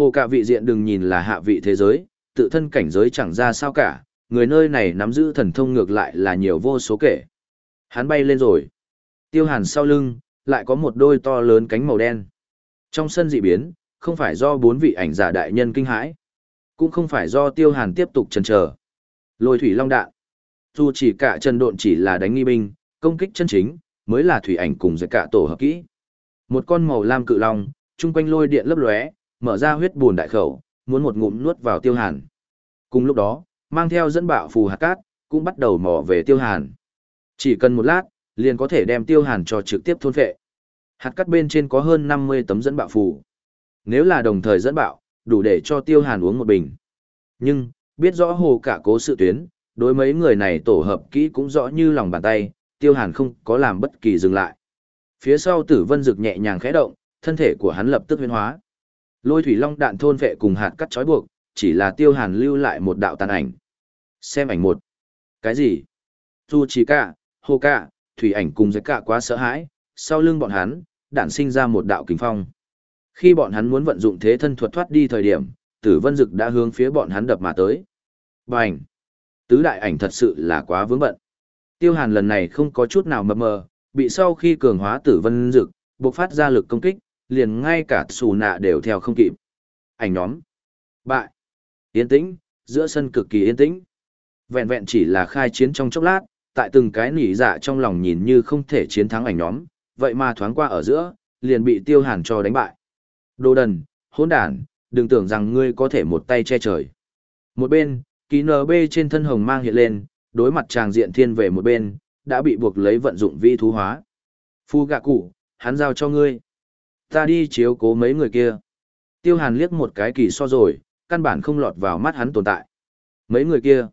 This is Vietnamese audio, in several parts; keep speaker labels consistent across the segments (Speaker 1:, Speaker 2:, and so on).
Speaker 1: Hồ cả vị diện đừng nhìn là hạ vị thế giới, tự thân cảnh giới chẳng ra sao cả, người nơi này nắm giữ thần thông ngược lại là nhiều vô số kể. Hắn bay lên rồi. Tiêu hàn sau lưng, lại có một đôi to lớn cánh màu đen. Trong sân dị biến, không phải do bốn vị ảnh giả đại nhân kinh hãi, cũng không phải do tiêu hàn tiếp tục chần chờ. Lôi thủy long đạn. Dù chỉ cả trần độn chỉ là đánh nghi binh, công kích chân chính, mới là thủy ảnh cùng với cả tổ hợp kỹ. Một con màu lam cự long, chung quanh lôi điện lấp lóe, mở ra huyết buồn đại khẩu, muốn một ngụm nuốt vào tiêu hàn. Cùng lúc đó, mang theo dẫn bạo phù hạt cát, cũng bắt đầu mò về tiêu hàn. Chỉ cần một lát, liền có thể đem tiêu hàn cho trực tiếp thôn phệ. Hạt cát bên trên có hơn 50 tấm dẫn bạo phù. Nếu là đồng thời dẫn bạo, đủ để cho tiêu hàn uống một bình. Nhưng, biết rõ hồ cả cố sự tuyến, đối mấy người này tổ hợp kỹ cũng rõ như lòng bàn tay, tiêu hàn không có làm bất kỳ dừng lại. Phía sau tử vân rực nhẹ nhàng khẽ động, thân thể của hắn lập tức huyên hóa. Lôi thủy long đạn thôn vệ cùng hạt cắt trói buộc, chỉ là tiêu hàn lưu lại một đạo tàn ảnh. Xem ảnh một. Cái gì? Dù chỉ cả, hồ cả, thủy ảnh cùng giới cả quá sợ hãi, sau lưng bọn hắn, đạn sinh ra một đạo kính phong. Khi bọn hắn muốn vận dụng thế thân thuật thoát đi thời điểm, tử vân dực đã hướng phía bọn hắn đập mà tới. Bành! Tứ đại ảnh thật sự là quá vướng bận. Tiêu hàn lần này không có chút nào mập mờ, bị sau khi cường hóa tử vân dực, bộc phát ra lực công kích, liền ngay cả xù nạ đều theo không kịp. Ảnh nhóm. Bại. Yên tĩnh, giữa sân cực kỳ yên tĩnh. Vẹn vẹn chỉ là khai chiến trong chốc lát, tại từng cái nỉ dạ trong lòng nhìn như không thể chiến thắng ảnh nhóm, vậy mà thoáng qua ở giữa, liền bị tiêu hàn cho đánh bại. Đồ đần, hỗn đản, đừng tưởng rằng ngươi có thể một tay che trời. Một bên, ký NB trên thân hồng mang hiện lên, đối mặt tràng diện thiên về một bên, đã bị buộc lấy vận dụng vi thú hóa. Phu gạ cụ, hắn giao cho ngươi. Ta đi chiếu cố mấy người kia. Tiêu hàn liếc một cái kỳ so rồi, căn bản không lọt vào mắt hắn tồn tại. Mấy người kia.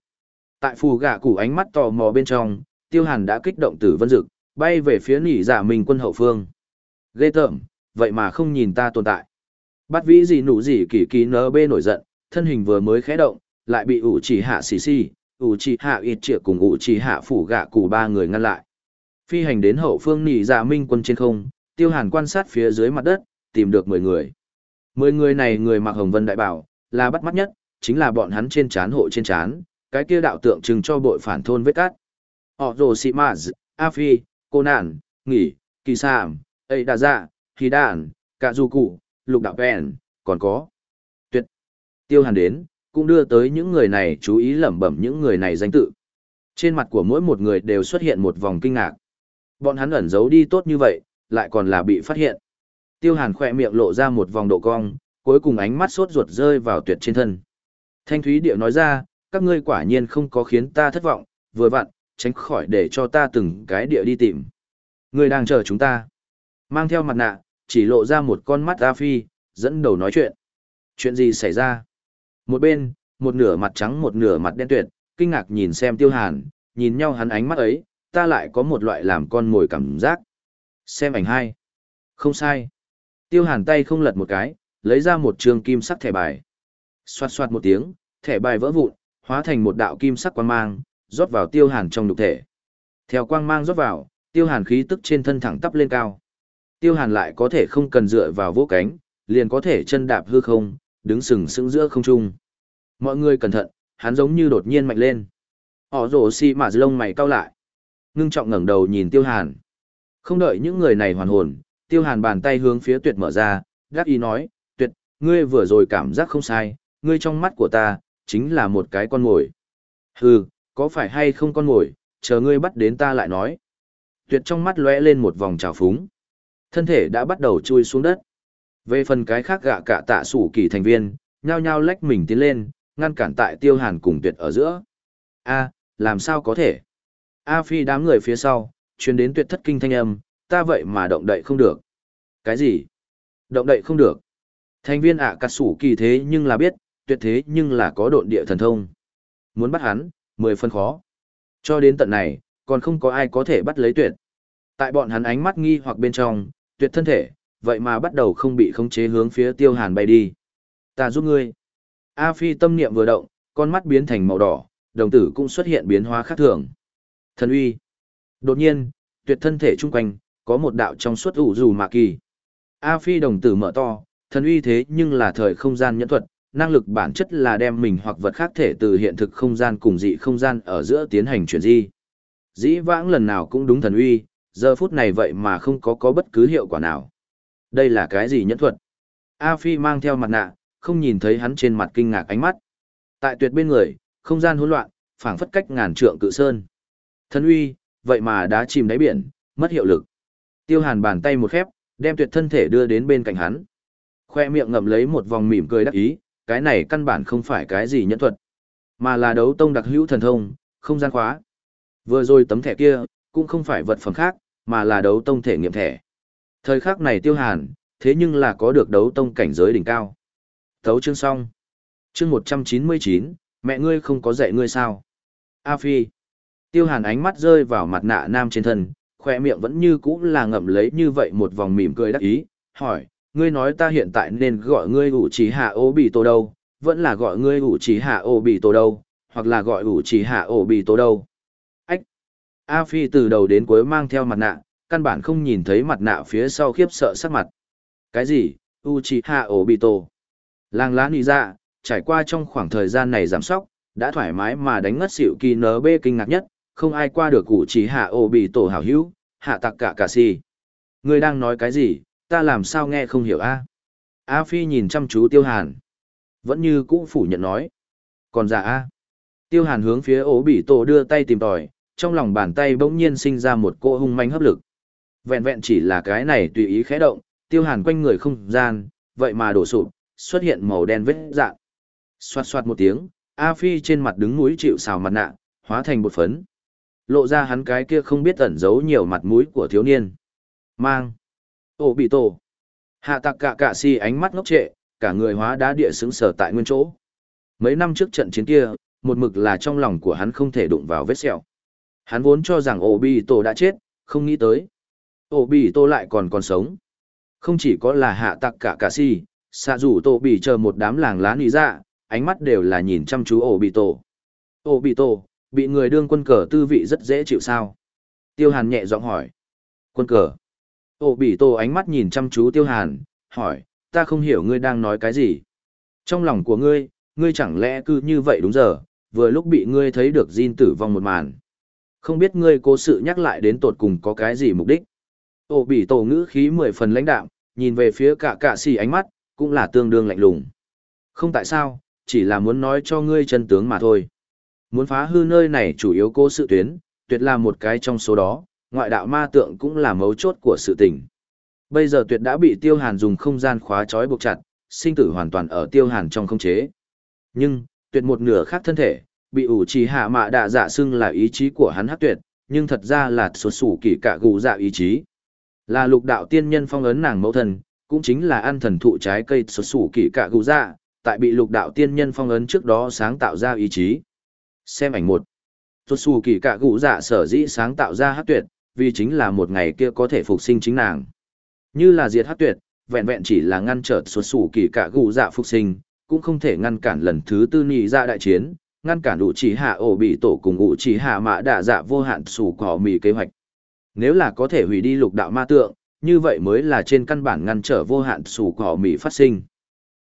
Speaker 1: Tại phù gạ củ ánh mắt tò mò bên trong, tiêu hàn đã kích động tử vân dực, bay về phía nỉ giả mình quân hậu phương. Ghê tởm, vậy mà không nhìn ta tồn tại. Bắt vĩ gì nụ gì kỳ kỳ nơ bê nổi giận, thân hình vừa mới khẽ động, lại bị ủ chỉ hạ xì xì, ủ chỉ hạ ịt trịa cùng ủ chỉ hạ phủ gạ củ ba người ngăn lại. Phi hành đến hậu phương nỉ giả minh quân trên không, tiêu hàn quan sát phía dưới mặt đất, tìm được 10 người. 10 người này người mặc hồng vân đại bảo, là bắt mắt nhất, chính là bọn hắn trên chán hộ trên chán, cái kia đạo tượng trưng cho bội phản thôn vết cát. Họ rồ xị maz, A Phi, cô nản, nghỉ, kỳ sàm, Ây đà dạ, khí đàn, cả du cụ, lục đạo bèn, còn có. Tuyệt. Tiêu hàn đến, cũng đưa tới những người này chú ý lẩm bẩm những người này danh tự. Trên mặt của mỗi một người đều xuất hiện một vòng kinh ngạc. Bọn hắn ẩn giấu đi tốt như vậy, lại còn là bị phát hiện. Tiêu hàn khỏe miệng lộ ra một vòng độ cong, cuối cùng ánh mắt sốt ruột rơi vào tuyệt trên thân. Thanh Thúy Điệu nói ra, các ngươi quả nhiên không có khiến ta thất vọng, vừa vặn, tránh khỏi để cho ta từng cái địa đi tìm. Ngươi đang chờ chúng ta. Mang theo mặt nạ, chỉ lộ ra một con mắt A Phi, dẫn đầu nói chuyện. Chuyện gì xảy ra? Một bên, một nửa mặt trắng một nửa mặt đen tuyệt, kinh ngạc nhìn xem tiêu hàn, nhìn nhau hắn ánh mắt ấy, ta lại có một loại làm con mồi cảm giác. Xem ảnh hai. Không sai. Tiêu hàn tay không lật một cái, lấy ra một trường kim sắc thẻ bài. Xoát xoát một tiếng, thẻ bài vỡ vụn, hóa thành một đạo kim sắc quang mang, rót vào tiêu hàn trong nhục thể. Theo quang mang rót vào, tiêu hàn khí tức trên thân thẳng tắp lên cao. Tiêu hàn lại có thể không cần dựa vào vỗ cánh, liền có thể chân đạp hư không, đứng sừng sững giữa không trung. Mọi người cẩn thận, hắn giống như đột nhiên mạnh lên. Họ rổ xì mà lông mày cao lại. Ngưng trọng ngẩng đầu nhìn tiêu hàn. Không đợi những người này hoàn hồn, tiêu hàn bàn tay hướng phía tuyệt mở ra, gác ý nói, tuyệt, ngươi vừa rồi cảm giác không sai, ngươi trong mắt của ta, chính là một cái con mồi. Hừ, có phải hay không con mồi, chờ ngươi bắt đến ta lại nói. Tuyệt trong mắt lóe lên một vòng trào phúng. Thân thể đã bắt đầu chui xuống đất. Về phần cái khác gạ cả tạ sủ kỳ thành viên, nhao nhao lách mình tiến lên, ngăn cản tại tiêu hàn cùng tuyệt ở giữa. A, làm sao có thể? A phi đám người phía sau, chuyến đến tuyệt thất kinh thanh âm, ta vậy mà động đậy không được. Cái gì? Động đậy không được. Thành viên ạ à cắt sủ kỳ thế nhưng là biết, tuyệt thế nhưng là có độn địa thần thông. Muốn bắt hắn, mười phân khó. Cho đến tận này, còn không có ai có thể bắt lấy tuyệt. Tại bọn hắn ánh mắt nghi hoặc bên trong, tuyệt thân thể, vậy mà bắt đầu không bị khống chế hướng phía tiêu hàn bay đi. Ta giúp ngươi. A Phi tâm niệm vừa động, con mắt biến thành màu đỏ, đồng tử cũng xuất hiện biến hóa khác thường. Thần uy. Đột nhiên, tuyệt thân thể chung quanh, có một đạo trong suốt ủ dù mạ kỳ. A Phi đồng tử mở to, Thần uy thế nhưng là thời không gian nhẫn thuật, năng lực bản chất là đem mình hoặc vật khác thể từ hiện thực không gian cùng dị không gian ở giữa tiến hành chuyển di. Dĩ vãng lần nào cũng đúng thần uy, giờ phút này vậy mà không có có bất cứ hiệu quả nào. Đây là cái gì nhẫn thuật? A Phi mang theo mặt nạ, không nhìn thấy hắn trên mặt kinh ngạc ánh mắt. Tại tuyệt bên người, không gian hỗn loạn, phảng phất cách ngàn trượng cự sơn. Thần uy, vậy mà đã chìm đáy biển, mất hiệu lực. Tiêu Hàn bàn tay một khép, đem tuyệt thân thể đưa đến bên cạnh hắn. Khoe miệng ngậm lấy một vòng mỉm cười đắc ý, cái này căn bản không phải cái gì nhẫn thuật, mà là đấu tông đặc hữu thần thông, không gian khóa. Vừa rồi tấm thẻ kia, cũng không phải vật phẩm khác, mà là đấu tông thể nghiệm thẻ. Thời khắc này tiêu hàn, thế nhưng là có được đấu tông cảnh giới đỉnh cao. Thấu chương xong. Chương 199, mẹ ngươi không có dạy ngươi sao? A Phi. Tiêu hàn ánh mắt rơi vào mặt nạ nam trên thân, khoe miệng vẫn như cũ là ngậm lấy như vậy một vòng mỉm cười đắc ý, hỏi, ngươi nói ta hiện tại nên gọi ngươi ủ trí hạ ô bị tổ đâu, vẫn là gọi ngươi ủ trí hạ ô bị tổ đâu, hoặc là gọi ủ trí hạ ô bị tổ đâu. Ách! A Phi từ đầu đến cuối mang theo mặt nạ, căn bản không nhìn thấy mặt nạ phía sau khiếp sợ sắc mặt. Cái gì? Uchiha Obito. Làng lá nì ra, dạ, trải qua trong khoảng thời gian này giảm sóc, đã thoải mái mà đánh ngất xỉu kỳ Nở bê kinh ngạc nhất, không ai qua được cụ chỉ hạ ốp bị tổ hảo hữu, hạ tặc cả cả si. Ngươi đang nói cái gì, ta làm sao nghe không hiểu a? A Phi nhìn chăm chú Tiêu Hàn. Vẫn như cũ phủ nhận nói. Còn giả a? Tiêu Hàn hướng phía ố bị tổ đưa tay tìm tòi, trong lòng bàn tay bỗng nhiên sinh ra một cỗ hung manh hấp lực. Vẹn vẹn chỉ là cái này tùy ý khẽ động, Tiêu Hàn quanh người không gian, vậy mà đổ sụp, xuất hiện màu đen vết dạng. Xoát xoát một tiếng, A Phi trên mặt đứng núi chịu xào mặt nạ, hóa thành bột phấn. Lộ ra hắn cái kia không biết ẩn giấu nhiều mặt mũi của thiếu niên. Mang. Ô bị tổ. Hạ tạc cả cả si ánh mắt ngốc trệ, cả người hóa đá địa xứng sở tại nguyên chỗ. Mấy năm trước trận chiến kia, một mực là trong lòng của hắn không thể đụng vào vết sẹo. Hắn vốn cho rằng ổ bị tổ đã chết, không nghĩ tới. Ổ bị tổ lại còn còn sống. Không chỉ có là hạ tạc cả cả si, xạ rủ tổ bị chờ một đám làng lá nỉ ra, dạ, ánh mắt đều là nhìn chăm chú ổ bị tổ. Ổ bị tổ, bị người đương quân cờ tư vị rất dễ chịu sao? Tiêu hàn nhẹ giọng hỏi. Quân cờ. Ô bị Tô ánh mắt nhìn chăm chú tiêu hàn, hỏi, ta không hiểu ngươi đang nói cái gì. Trong lòng của ngươi, ngươi chẳng lẽ cứ như vậy đúng giờ, vừa lúc bị ngươi thấy được Jin tử vong một màn. Không biết ngươi cố sự nhắc lại đến tột cùng có cái gì mục đích. Ô bị tổ ngữ khí mười phần lãnh đạm, nhìn về phía cả cả xì ánh mắt, cũng là tương đương lạnh lùng. Không tại sao, chỉ là muốn nói cho ngươi chân tướng mà thôi. Muốn phá hư nơi này chủ yếu cố sự tuyến, tuyệt là một cái trong số đó, ngoại đạo ma tượng cũng là mấu chốt của sự tình. Bây giờ tuyệt đã bị tiêu hàn dùng không gian khóa trói buộc chặt, sinh tử hoàn toàn ở tiêu hàn trong không chế. Nhưng, tuyệt một nửa khác thân thể, bị ủ trì hạ mạ đạ dạ xưng là ý chí của hắn hát tuyệt, nhưng thật ra là sột sủ kỳ cả gù dạ ý chí. Là lục đạo tiên nhân phong ấn nàng mẫu thần, cũng chính là ăn thần thụ trái cây sột sủ kỳ cả gù dạ, tại bị lục đạo tiên nhân phong ấn trước đó sáng tạo ra ý chí. Xem ảnh một. xuất xù kỳ cạ gù dạ sở dĩ sáng tạo ra hát tuyệt, vì chính là một ngày kia có thể phục sinh chính nàng. Như là diệt hát tuyệt, vẹn vẹn chỉ là ngăn trở xuất xù kỳ cạ gù dạ phục sinh, cũng không thể ngăn cản lần thứ tư nhị ra đại chiến, ngăn cản đủ chỉ hạ ổ bị tổ cùng ủ chỉ hạ mã đạ dạ vô hạn xù cỏ mì kế hoạch. Nếu là có thể hủy đi lục đạo ma tượng, như vậy mới là trên căn bản ngăn trở vô hạn xù cỏ mì phát sinh.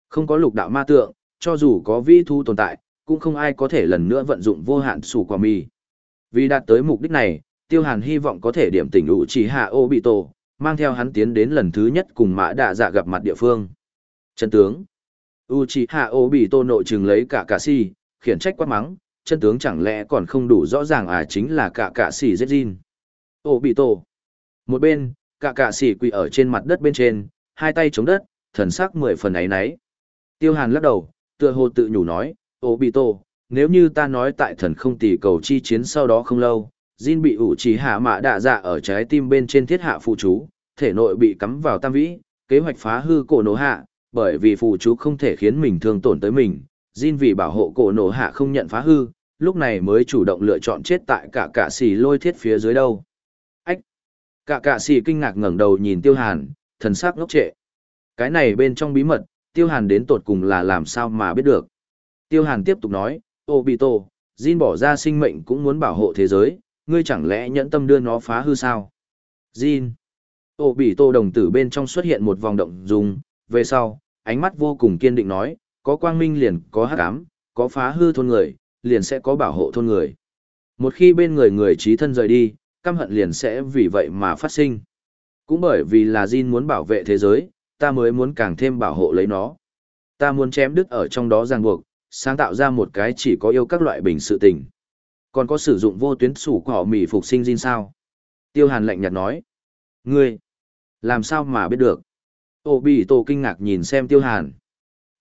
Speaker 1: Không có lục đạo ma tượng, cho dù có vi thu tồn tại, cũng không ai có thể lần nữa vận dụng vô hạn sủ quả mì. Vì đạt tới mục đích này, tiêu hàn hy vọng có thể điểm tỉnh ủ chỉ hạ mang theo hắn tiến đến lần thứ nhất cùng mã đạ dạ gặp mặt địa phương chân tướng Uchiha Obito nội trừng lấy cả cả si khiển trách quát mắng chân tướng chẳng lẽ còn không đủ rõ ràng à chính là cả cả si giết Jin. Ô. Một bên, cả cả si quỳ ở trên mặt đất bên trên, hai tay chống đất, thần sắc mười phần ấy nấy. Tiêu hàn lắc đầu, tựa hồ tự nhủ nói, ô bị tổ, nếu như ta nói tại thần không tỷ cầu chi chiến sau đó không lâu, Jin bị ủ trí hạ mạ đạ dạ ở trái tim bên trên thiết hạ phụ chú, thể nội bị cắm vào tam vĩ, kế hoạch phá hư cổ nổ hạ, bởi vì phụ chú không thể khiến mình thương tổn tới mình, Jin vì bảo hộ cổ nổ hạ không nhận phá hư, lúc này mới chủ động lựa chọn chết tại cả cạ xì lôi thiết phía dưới đâu. Ách! Cả cạ xì kinh ngạc ngẩng đầu nhìn tiêu hàn, thần sắc ngốc trệ. Cái này bên trong bí mật, tiêu hàn đến tột cùng là làm sao mà biết được. Tiêu hàn tiếp tục nói, Obito, Jin bỏ ra sinh mệnh cũng muốn bảo hộ thế giới, ngươi chẳng lẽ nhẫn tâm đưa nó phá hư sao? Jin. Obito đồng tử bên trong xuất hiện một vòng động dùng, về sau, ánh mắt vô cùng kiên định nói, có quang minh liền có hắc ám, có phá hư thôn người, liền sẽ có bảo hộ thôn người. Một khi bên người người trí thân rời đi, căm hận liền sẽ vì vậy mà phát sinh. Cũng bởi vì là Jin muốn bảo vệ thế giới, ta mới muốn càng thêm bảo hộ lấy nó. Ta muốn chém đứt ở trong đó ràng buộc, sáng tạo ra một cái chỉ có yêu các loại bình sự tình. Còn có sử dụng vô tuyến sủ cỏ mì phục sinh Jin sao? Tiêu Hàn lạnh nhạt nói. Ngươi, làm sao mà biết được? Ô Bì Tổ kinh ngạc nhìn xem Tiêu Hàn.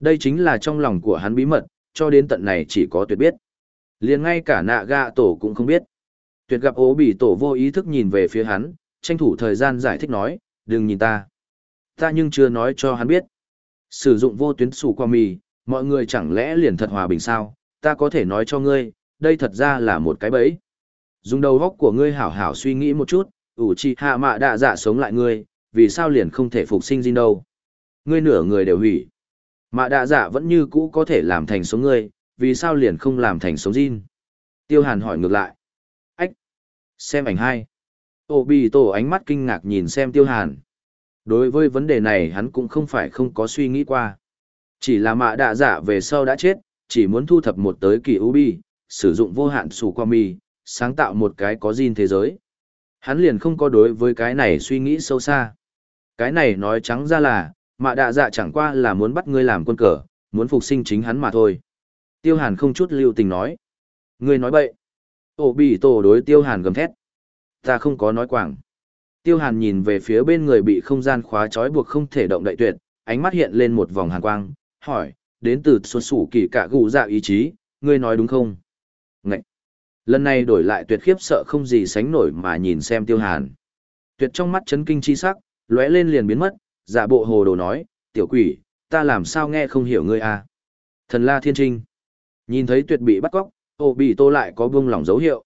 Speaker 1: Đây chính là trong lòng của hắn bí mật, cho đến tận này chỉ có tuyệt biết. liền ngay cả nạ gạ tổ cũng không biết. Tuyệt gặp ố Bì tổ vô ý thức nhìn về phía hắn, tranh thủ thời gian giải thích nói, đừng nhìn ta. Ta nhưng chưa nói cho hắn biết. Sử dụng vô tuyến sủ qua mì, mọi người chẳng lẽ liền thật hòa bình sao, ta có thể nói cho ngươi, đây thật ra là một cái bẫy. Dùng đầu góc của ngươi hảo hảo suy nghĩ một chút, ủ chi hạ mạ đạ dạ sống lại ngươi, vì sao liền không thể phục sinh Jin đâu. Ngươi nửa người đều hủy. Mạ đạ dạ vẫn như cũ có thể làm thành sống ngươi, vì sao liền không làm thành sống Jin. Tiêu hàn hỏi ngược lại. Ách! Xem ảnh hai. Ô bì tổ ánh mắt kinh ngạc nhìn xem tiêu hàn. Đối với vấn đề này hắn cũng không phải không có suy nghĩ qua. Chỉ là mạ đạ giả về sau đã chết, chỉ muốn thu thập một tới kỳ ubi, sử dụng vô hạn sủ qua mi, sáng tạo một cái có gin thế giới. Hắn liền không có đối với cái này suy nghĩ sâu xa. Cái này nói trắng ra là, mạ đạ dạ chẳng qua là muốn bắt ngươi làm quân cờ, muốn phục sinh chính hắn mà thôi. Tiêu hàn không chút lưu tình nói. Ngươi nói bậy. Ổ bị tổ đối tiêu hàn gầm thét. Ta không có nói quảng. Tiêu hàn nhìn về phía bên người bị không gian khóa trói buộc không thể động đậy tuyệt, ánh mắt hiện lên một vòng hàn quang, hỏi, đến từ xuân sủ kỳ cả gù dạ ý chí, ngươi nói đúng không? Ngậy! Lần này đổi lại tuyệt khiếp sợ không gì sánh nổi mà nhìn xem tiêu hàn. Tuyệt trong mắt chấn kinh chi sắc, lóe lên liền biến mất, giả bộ hồ đồ nói, tiểu quỷ, ta làm sao nghe không hiểu ngươi à? Thần la thiên trinh. Nhìn thấy tuyệt bị bắt cóc, ô bị tô lại có buông lỏng dấu hiệu.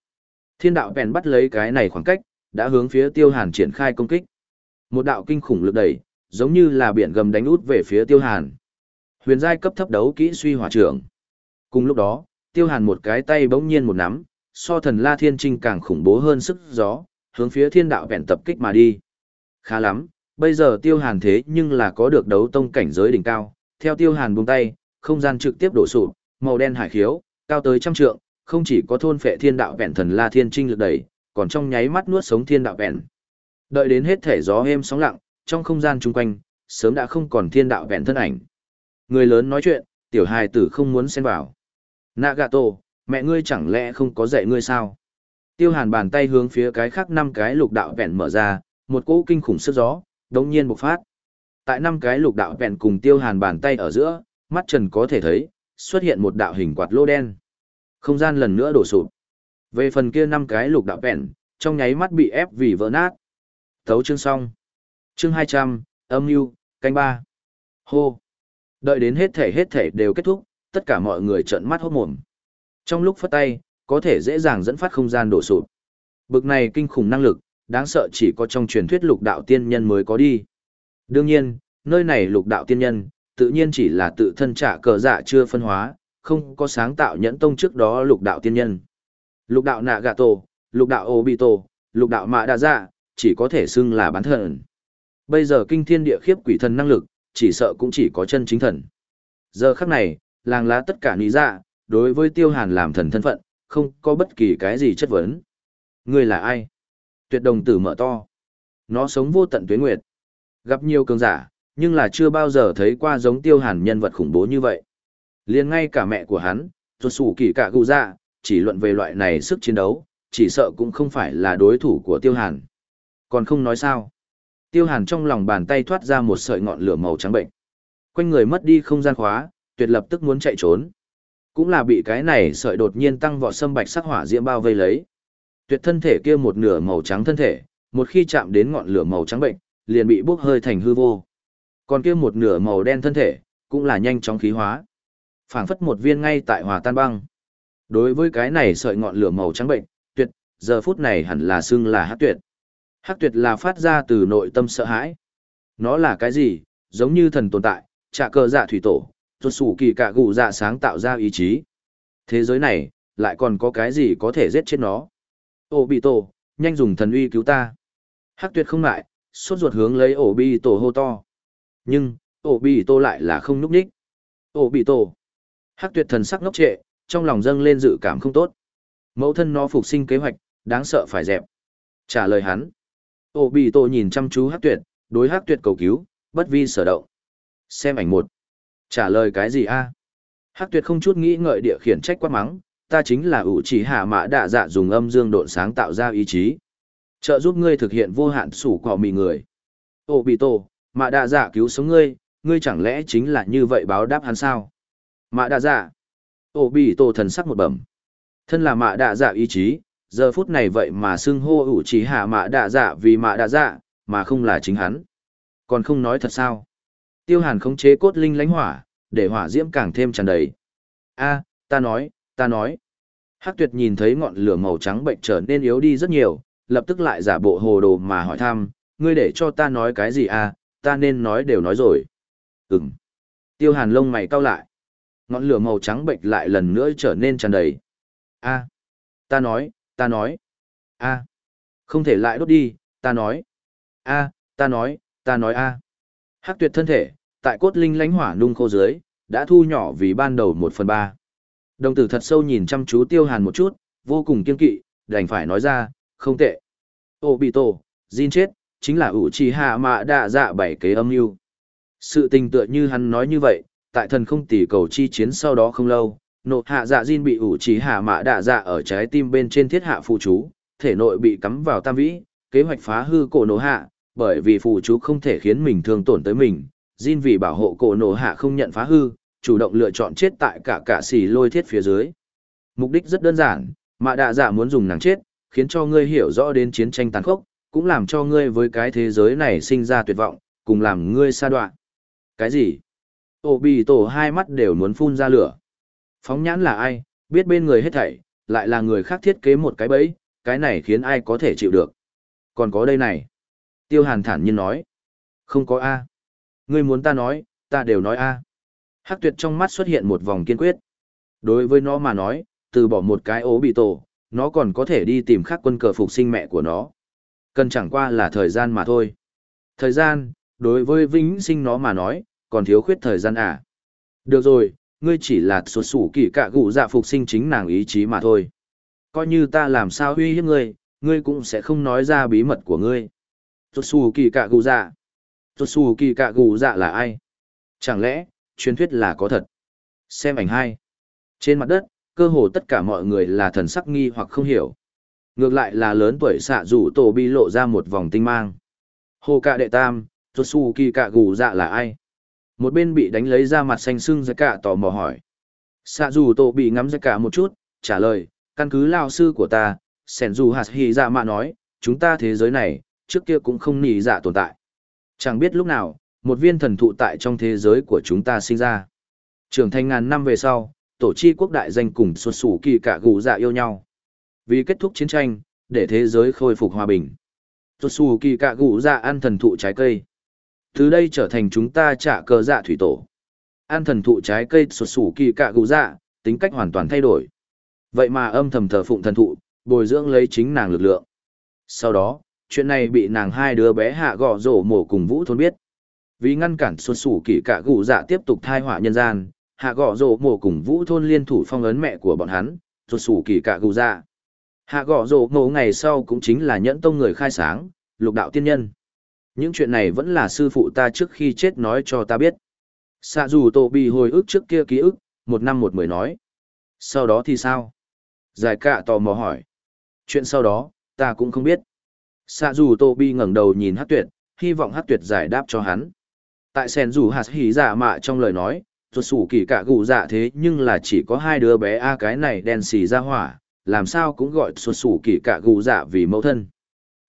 Speaker 1: Thiên đạo bèn bắt lấy cái này khoảng cách, đã hướng phía tiêu hàn triển khai công kích. Một đạo kinh khủng lực đẩy, giống như là biển gầm đánh út về phía tiêu hàn. Huyền giai cấp thấp đấu kỹ suy hỏa trưởng. Cùng lúc đó, tiêu hàn một cái tay bỗng nhiên một nắm, so thần la thiên trinh càng khủng bố hơn sức gió, hướng phía thiên đạo vẹn tập kích mà đi. Khá lắm, bây giờ tiêu hàn thế nhưng là có được đấu tông cảnh giới đỉnh cao, theo tiêu hàn buông tay, không gian trực tiếp đổ sụp, màu đen hải khiếu, cao tới trăm trượng, không chỉ có thôn phệ thiên đạo vẹn thần la thiên trinh lực đẩy, còn trong nháy mắt nuốt sống thiên đạo vẹn. Đợi đến hết thể gió êm sóng lặng, trong không gian chung quanh, sớm đã không còn thiên đạo vẹn thân ảnh. Người lớn nói chuyện, tiểu hài tử không muốn xen vào. Nagato, mẹ ngươi chẳng lẽ không có dạy ngươi sao? Tiêu hàn bàn tay hướng phía cái khác năm cái lục đạo vẹn mở ra, một cỗ kinh khủng sức gió, đống nhiên bộc phát. Tại năm cái lục đạo vẹn cùng tiêu hàn bàn tay ở giữa, mắt trần có thể thấy, xuất hiện một đạo hình quạt lô đen. Không gian lần nữa đổ sụp. Về phần kia năm cái lục đạo vẹn, trong nháy mắt bị ép vì vỡ nát. Thấu chương xong. Chương hai trăm âm mưu canh ba Hô. Đợi đến hết thể hết thể đều kết thúc, tất cả mọi người trợn mắt hốt mồm. Trong lúc phất tay, có thể dễ dàng dẫn phát không gian đổ sụp. Bực này kinh khủng năng lực, đáng sợ chỉ có trong truyền thuyết lục đạo tiên nhân mới có đi. Đương nhiên, nơi này lục đạo tiên nhân, tự nhiên chỉ là tự thân trả cờ dạ chưa phân hóa, không có sáng tạo nhẫn tông trước đó lục đạo tiên nhân. Lục đạo nạ gà tổ, lục đạo Obito, lục đạo mạ đa dạ, chỉ có thể xưng là bán thần. Bây giờ kinh thiên địa khiếp quỷ thần năng lực, chỉ sợ cũng chỉ có chân chính thần. Giờ khắc này, làng lá tất cả lý dạ, đối với tiêu hàn làm thần thân phận, không có bất kỳ cái gì chất vấn. người là ai? Tuyệt đồng tử mở to. Nó sống vô tận tuyến nguyệt. Gặp nhiều cường giả, nhưng là chưa bao giờ thấy qua giống tiêu hàn nhân vật khủng bố như vậy. liền ngay cả mẹ của hắn, tuột sủ kỳ cả gù dạ, chỉ luận về loại này sức chiến đấu, chỉ sợ cũng không phải là đối thủ của tiêu hàn. Còn không nói sao. Tiêu hàn trong lòng bàn tay thoát ra một sợi ngọn lửa màu trắng bệnh. Quanh người mất đi không gian khóa, tuyệt lập tức muốn chạy trốn. Cũng là bị cái này sợi đột nhiên tăng vọt sâm bạch sắc hỏa diễm bao vây lấy. Tuyệt thân thể kia một nửa màu trắng thân thể, một khi chạm đến ngọn lửa màu trắng bệnh, liền bị bốc hơi thành hư vô. Còn kia một nửa màu đen thân thể, cũng là nhanh chóng khí hóa. phảng phất một viên ngay tại hòa tan băng. Đối với cái này sợi ngọn lửa màu trắng bệnh, tuyệt, giờ phút này hẳn là xưng là hắc tuyệt. Hắc tuyệt là phát ra từ nội tâm sợ hãi. Nó là cái gì, giống như thần tồn tại, trả cờ dạ thủy tổ, tuột sủ kỳ cả gụ dạ sáng tạo ra ý chí. Thế giới này, lại còn có cái gì có thể giết chết nó. Ô bị tổ, nhanh dùng thần uy cứu ta. Hắc tuyệt không lại, suốt ruột hướng lấy ổ bị tổ hô to. Nhưng, ổ bị tổ lại là không núp đích. Ổ bị tổ. Hắc tuyệt thần sắc ngốc trệ, trong lòng dâng lên dự cảm không tốt. Mẫu thân nó phục sinh kế hoạch, đáng sợ phải dẹp. Trả lời hắn. Ô bị tổ nhìn chăm chú Hắc tuyệt, đối Hắc tuyệt cầu cứu, bất vi sở động. Xem ảnh một. Trả lời cái gì a? Hắc tuyệt không chút nghĩ ngợi địa khiển trách quát mắng, ta chính là ủ chỉ hạ mã đạ dạ dùng âm dương độn sáng tạo ra ý chí. Trợ giúp ngươi thực hiện vô hạn sủ cỏ mì người. Ô bị tổ, mã đạ dạ cứu sống ngươi, ngươi chẳng lẽ chính là như vậy báo đáp hắn sao? Mã đạ dạ. Ô bị tổ thần sắc một bẩm. Thân là mã đạ dạ ý chí, giờ phút này vậy mà xưng hô ủ chỉ hạ mạ đạ dạ vì mạ đạ dạ, mà không là chính hắn. Còn không nói thật sao? Tiêu hàn khống chế cốt linh lánh hỏa, để hỏa diễm càng thêm tràn đầy. A, ta nói, ta nói. Hắc tuyệt nhìn thấy ngọn lửa màu trắng bệnh trở nên yếu đi rất nhiều, lập tức lại giả bộ hồ đồ mà hỏi thăm, ngươi để cho ta nói cái gì à, ta nên nói đều nói rồi. Ừm. Tiêu hàn lông mày cau lại. Ngọn lửa màu trắng bệnh lại lần nữa trở nên tràn đầy. A. Ta nói, ta nói. A. Không thể lại đốt đi, ta nói. A, ta nói, ta nói a. Hắc tuyệt thân thể, tại cốt linh lánh hỏa nung khô dưới, đã thu nhỏ vì ban đầu một phần ba. Đồng tử thật sâu nhìn chăm chú tiêu hàn một chút, vô cùng kiên kỵ, đành phải nói ra, không tệ. Ô bị tổ, Jin chết, chính là ủ trì hạ mạ đạ dạ bảy kế âm mưu Sự tình tựa như hắn nói như vậy, tại thần không tỷ cầu chi chiến sau đó không lâu, nộ hạ dạ Jin bị ủ trí hạ mạ đạ dạ ở trái tim bên trên thiết hạ phụ chú, thể nội bị cắm vào tam vĩ, kế hoạch phá hư cổ nổ hạ, bởi vì phụ chú không thể khiến mình thương tổn tới mình, Jin vì bảo hộ cổ nổ hạ không nhận phá hư, chủ động lựa chọn chết tại cả cả xì lôi thiết phía dưới. Mục đích rất đơn giản, mạ đạ dạ muốn dùng nàng chết, khiến cho ngươi hiểu rõ đến chiến tranh tàn khốc, cũng làm cho ngươi với cái thế giới này sinh ra tuyệt vọng, cùng làm ngươi xa đoạn. Cái gì? Ô bì tổ hai mắt đều muốn phun ra lửa. Phóng nhãn là ai, biết bên người hết thảy, lại là người khác thiết kế một cái bẫy, cái này khiến ai có thể chịu được. Còn có đây này. Tiêu hàn thản nhiên nói. Không có A. Ngươi muốn ta nói, ta đều nói A. Hắc tuyệt trong mắt xuất hiện một vòng kiên quyết. Đối với nó mà nói, từ bỏ một cái ố bị tổ, nó còn có thể đi tìm khắc quân cờ phục sinh mẹ của nó. Cần chẳng qua là thời gian mà thôi. Thời gian, đối với vĩnh sinh nó mà nói, còn thiếu khuyết thời gian à. Được rồi, ngươi chỉ là xuất sủ kỳ cạ gụ dạ phục sinh chính nàng ý chí mà thôi. Coi như ta làm sao huy hiếp ngươi, ngươi cũng sẽ không nói ra bí mật của ngươi. Xuất sủ kỳ cạ gụ dạ. Xuất sủ kỳ cạ gụ dạ là ai? Chẳng lẽ, truyền thuyết là có thật. Xem ảnh hai. Trên mặt đất, cơ hồ tất cả mọi người là thần sắc nghi hoặc không hiểu. Ngược lại là lớn tuổi xạ rủ tổ bi lộ ra một vòng tinh mang. Hồ cạ đệ tam, Josu kỳ cạ gù dạ là ai? Một bên bị đánh lấy ra mặt xanh sưng ra cả tò mò hỏi. Xạ dù tổ bị ngắm ra cả một chút, trả lời, căn cứ lao sư của ta, sẻn dù hạt hì dạ mạ nói, chúng ta thế giới này, trước kia cũng không nỉ dạ tồn tại. Chẳng biết lúc nào, một viên thần thụ tại trong thế giới của chúng ta sinh ra. Trưởng thành ngàn năm về sau, tổ chi quốc đại danh cùng xuất xù kỳ cả gù dạ yêu nhau. Vì kết thúc chiến tranh, để thế giới khôi phục hòa bình. Xuất xù kỳ cả gù dạ ăn thần thụ trái cây. Từ đây trở thành chúng ta trả cờ dạ thủy tổ. an thần thụ trái cây sụt sủ kỳ cạ gù dạ, tính cách hoàn toàn thay đổi. Vậy mà âm thầm thờ phụng thần thụ, bồi dưỡng lấy chính nàng lực lượng. Sau đó, chuyện này bị nàng hai đứa bé hạ gò rổ mổ cùng vũ thôn biết vì ngăn cản sụt sủ kỳ cạ gù dạ tiếp tục thai họa nhân gian hạ gò rổ mổ cùng vũ thôn liên thủ phong ấn mẹ của bọn hắn sụt sủ kỳ cạ gù dạ hạ gò rổ mổ ngày sau cũng chính là nhẫn tông người khai sáng lục đạo tiên nhân những chuyện này vẫn là sư phụ ta trước khi chết nói cho ta biết. Xạ dù tổ bị hồi ức trước kia ký ức, một năm một mười nói. Sau đó thì sao? Giải cạ tò mò hỏi. Chuyện sau đó, ta cũng không biết. Xạ dù tổ bị ngẩng đầu nhìn hát tuyệt, hy vọng hát tuyệt giải đáp cho hắn. Tại sen dù hạt hỉ giả mạ trong lời nói thuật sủ kỳ cả gù dạ thế nhưng là chỉ có hai đứa bé a cái này đen xì ra hỏa, làm sao cũng gọi thuật sủ kỳ cả gù dạ vì mẫu thân.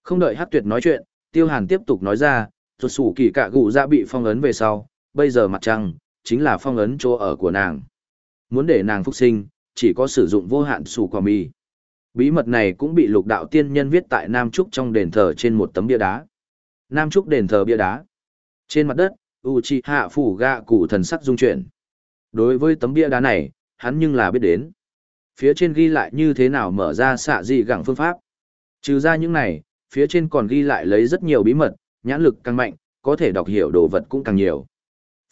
Speaker 1: Không đợi hát tuyệt nói chuyện tiêu hàn tiếp tục nói ra ruột sủ kỳ cạ gụ dạ bị phong ấn về sau, bây giờ mặt trăng chính là phong ấn chỗ ở của nàng. Muốn để nàng phục sinh, chỉ có sử dụng vô hạn sủ quả mì. Bí mật này cũng bị lục đạo tiên nhân viết tại nam trúc trong đền thờ trên một tấm bia đá. Nam trúc đền thờ bia đá. Trên mặt đất u chi hạ phủ gạ cụ thần sắc dung chuyển. Đối với tấm bia đá này, hắn nhưng là biết đến. Phía trên ghi lại như thế nào mở ra xạ dị gẳng phương pháp. Trừ ra những này phía trên còn ghi lại lấy rất nhiều bí mật nhãn lực càng mạnh có thể đọc hiểu đồ vật cũng càng nhiều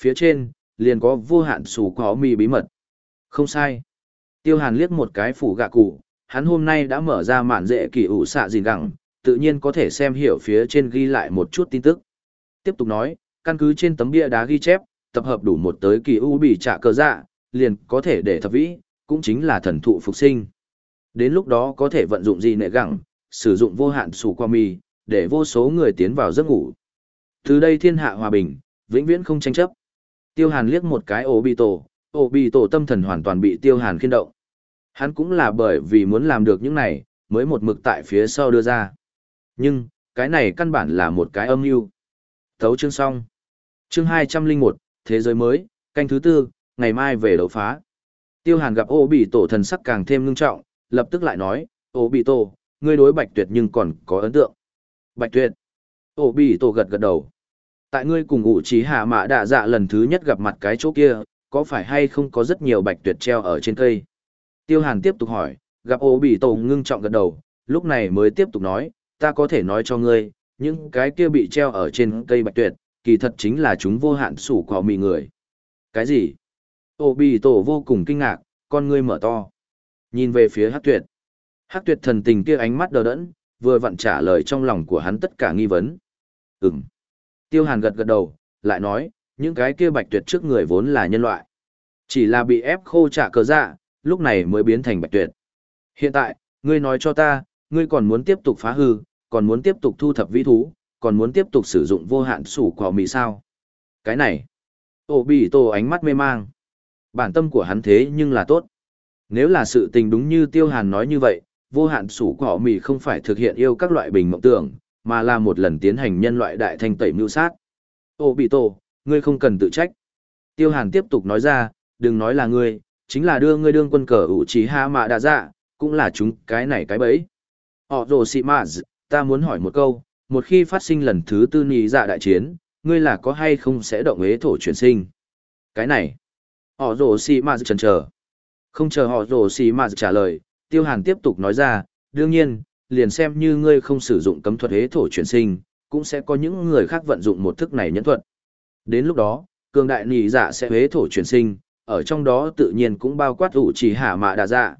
Speaker 1: Phía trên, liền có vô hạn sủ có mì bí mật. Không sai. Tiêu hàn liếc một cái phủ gạ cụ, hắn hôm nay đã mở ra mạn dễ kỳ ủ xạ gìn gẳng, tự nhiên có thể xem hiểu phía trên ghi lại một chút tin tức. Tiếp tục nói, căn cứ trên tấm bia đá ghi chép, tập hợp đủ một tới kỳ u bị trả cờ dạ, liền có thể để thập vĩ, cũng chính là thần thụ phục sinh. Đến lúc đó có thể vận dụng gì nệ gẳng, sử dụng vô hạn sủ qua mì, để vô số người tiến vào giấc ngủ. Từ đây thiên hạ hòa bình, vĩnh viễn không tranh chấp. Tiêu Hàn liếc một cái obito obito tâm thần hoàn toàn bị Tiêu Hàn khiên động. Hắn cũng là bởi vì muốn làm được những này, mới một mực tại phía sau đưa ra. Nhưng, cái này căn bản là một cái âm mưu. Thấu chương xong. Chương 201, Thế giới mới, canh thứ tư, ngày mai về đấu phá. Tiêu Hàn gặp obito thần sắc càng thêm ngưng trọng, lập tức lại nói, obito ngươi đối bạch tuyệt nhưng còn có ấn tượng. Bạch tuyệt. Ô bị tổ gật gật đầu. Tại ngươi cùng ủ trí hạ mã đạ dạ lần thứ nhất gặp mặt cái chỗ kia, có phải hay không có rất nhiều bạch tuyệt treo ở trên cây? Tiêu Hàn tiếp tục hỏi, gặp ô bị tổ ngưng trọng gật đầu, lúc này mới tiếp tục nói, ta có thể nói cho ngươi, những cái kia bị treo ở trên cây bạch tuyệt, kỳ thật chính là chúng vô hạn sủ quả mì người. Cái gì? Ô bị tổ vô cùng kinh ngạc, con ngươi mở to. Nhìn về phía hắc tuyệt. Hắc tuyệt thần tình kia ánh mắt đờ đẫn, vừa vặn trả lời trong lòng của hắn tất cả nghi vấn. Ừm. Tiêu hàn gật gật đầu, lại nói, những cái kia bạch tuyệt trước người vốn là nhân loại. Chỉ là bị ép khô trả cờ dạ, lúc này mới biến thành bạch tuyệt. Hiện tại, ngươi nói cho ta, ngươi còn muốn tiếp tục phá hư, còn muốn tiếp tục thu thập vĩ thú, còn muốn tiếp tục sử dụng vô hạn sủ quả mì sao. Cái này, ổ bị tổ ánh mắt mê mang. Bản tâm của hắn thế nhưng là tốt. Nếu là sự tình đúng như Tiêu Hàn nói như vậy, vô hạn sủ cỏ mì không phải thực hiện yêu các loại bình mộng tưởng, mà là một lần tiến hành nhân loại đại thanh tẩy mưu sát. Ô bị tổ, ngươi không cần tự trách. Tiêu Hàn tiếp tục nói ra, đừng nói là ngươi, chính là đưa ngươi đương quân cờ ủ trí ha mạ đa dạ, cũng là chúng cái này cái bẫy. Họ rồ xị mạ ta muốn hỏi một câu, một khi phát sinh lần thứ tư nhì dạ đại chiến, ngươi là có hay không sẽ động ế thổ chuyển sinh? Cái này, họ rồ xì mà trần chờ. Không chờ họ rồ xì mà trả lời, tiêu hàn tiếp tục nói ra, đương nhiên, liền xem như ngươi không sử dụng cấm thuật hế thổ chuyển sinh, cũng sẽ có những người khác vận dụng một thức này nhẫn thuật. Đến lúc đó, cường đại nhị dạ sẽ hế thổ chuyển sinh, ở trong đó tự nhiên cũng bao quát ủ chỉ hạ mạ đà dạ.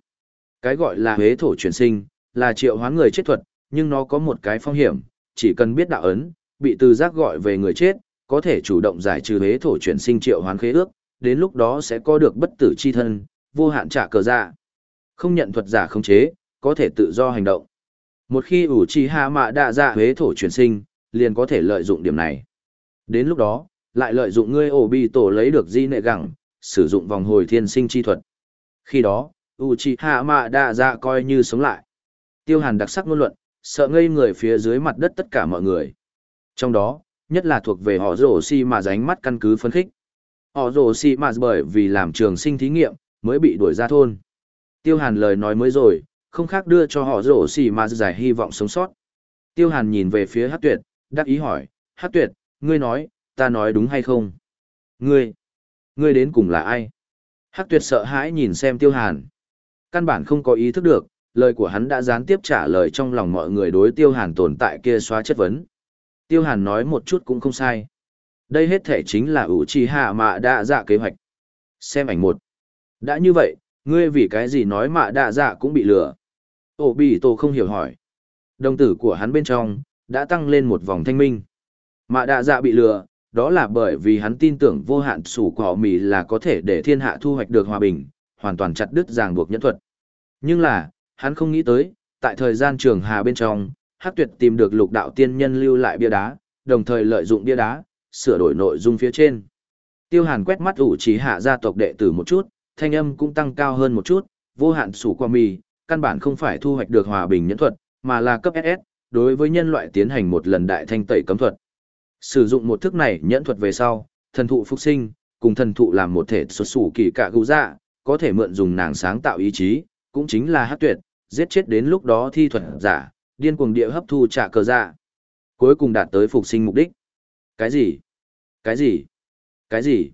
Speaker 1: Cái gọi là hế thổ chuyển sinh, là triệu hoán người chết thuật, nhưng nó có một cái phong hiểm, chỉ cần biết đạo ấn, bị từ giác gọi về người chết, có thể chủ động giải trừ hế thổ chuyển sinh triệu hoán khế ước, đến lúc đó sẽ có được bất tử chi thân, vô hạn trả cờ dạ. Không nhận thuật giả khống chế, có thể tự do hành động. Một khi ủ trì hạ mạ đạ dạ huế thổ chuyển sinh, liền có thể lợi dụng điểm này. Đến lúc đó, lại lợi dụng ngươi ổ bi tổ lấy được di nệ gẳng, sử dụng vòng hồi thiên sinh chi thuật. Khi đó, ủ trì hạ Mạ đạ Dạ coi như sống lại. Tiêu Hàn đặc sắc ngôn luận, sợ ngây người phía dưới mặt đất tất cả mọi người. Trong đó, nhất là thuộc về họ rổ si mà ránh mắt căn cứ phấn khích. Họ rổ si mà bởi vì làm trường sinh thí nghiệm, mới bị đuổi ra thôn. Tiêu hàn lời nói mới rồi, không khác đưa cho họ rổ xì mà giải hy vọng sống sót. Tiêu hàn nhìn về phía hát tuyệt, đắc ý hỏi, hát tuyệt, ngươi nói, ta nói đúng hay không? Ngươi, ngươi đến cùng là ai? Hát tuyệt sợ hãi nhìn xem tiêu hàn. Căn bản không có ý thức được, lời của hắn đã gián tiếp trả lời trong lòng mọi người đối tiêu hàn tồn tại kia xóa chất vấn. Tiêu hàn nói một chút cũng không sai. Đây hết thể chính là ủ trì hạ mạ đa dạ kế hoạch. Xem ảnh một. Đã như vậy, ngươi vì cái gì nói mạ đa dạ cũng bị lừa. Ổ bị tổ không hiểu hỏi. Đồng tử của hắn bên trong, đã tăng lên một vòng thanh minh. Mạ đa dạ bị lừa, đó là bởi vì hắn tin tưởng vô hạn sủ cỏ mì là có thể để thiên hạ thu hoạch được hòa bình, hoàn toàn chặt đứt ràng buộc nhẫn thuật. Nhưng là, hắn không nghĩ tới, tại thời gian trường hà bên trong, Hắc Tuyệt tìm được lục đạo tiên nhân lưu lại bia đá, đồng thời lợi dụng bia đá, sửa đổi nội dung phía trên. Tiêu Hàn quét mắt ủ trí hạ gia tộc đệ tử một chút, thanh âm cũng tăng cao hơn một chút, vô hạn sủ qua mì, căn bản không phải thu hoạch được hòa bình nhẫn thuật, mà là cấp SS, đối với nhân loại tiến hành một lần đại thanh tẩy cấm thuật. Sử dụng một thức này nhẫn thuật về sau, thần thụ phục sinh, cùng thần thụ làm một thể xuất sủ kỳ cả gũ dạ, có thể mượn dùng nàng sáng tạo ý chí, cũng chính là hát tuyệt, giết chết đến lúc đó thi thuật giả, điên cuồng địa hấp thu trả cờ dạ. Cuối cùng đạt tới phục sinh mục đích. Cái gì? Cái gì? Cái gì?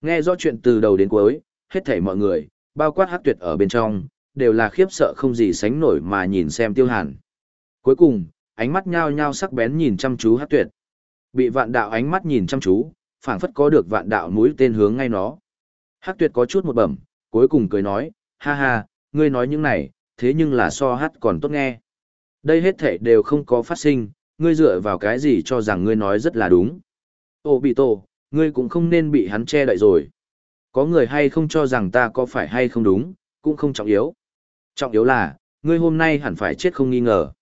Speaker 1: Nghe rõ chuyện từ đầu đến cuối, hết thảy mọi người, bao quát hắc tuyệt ở bên trong, đều là khiếp sợ không gì sánh nổi mà nhìn xem tiêu hàn. Cuối cùng, ánh mắt nhao nhao sắc bén nhìn chăm chú hắc tuyệt. Bị vạn đạo ánh mắt nhìn chăm chú, phảng phất có được vạn đạo mũi tên hướng ngay nó. Hắc tuyệt có chút một bẩm, cuối cùng cười nói, ha ha, ngươi nói những này, thế nhưng là so hát còn tốt nghe. Đây hết thể đều không có phát sinh, ngươi dựa vào cái gì cho rằng ngươi nói rất là đúng. Ô bị tổ, ngươi cũng không nên bị hắn che đậy rồi. Có người hay không cho rằng ta có phải hay không đúng, cũng không trọng yếu. Trọng yếu là, ngươi hôm nay hẳn phải chết không nghi ngờ.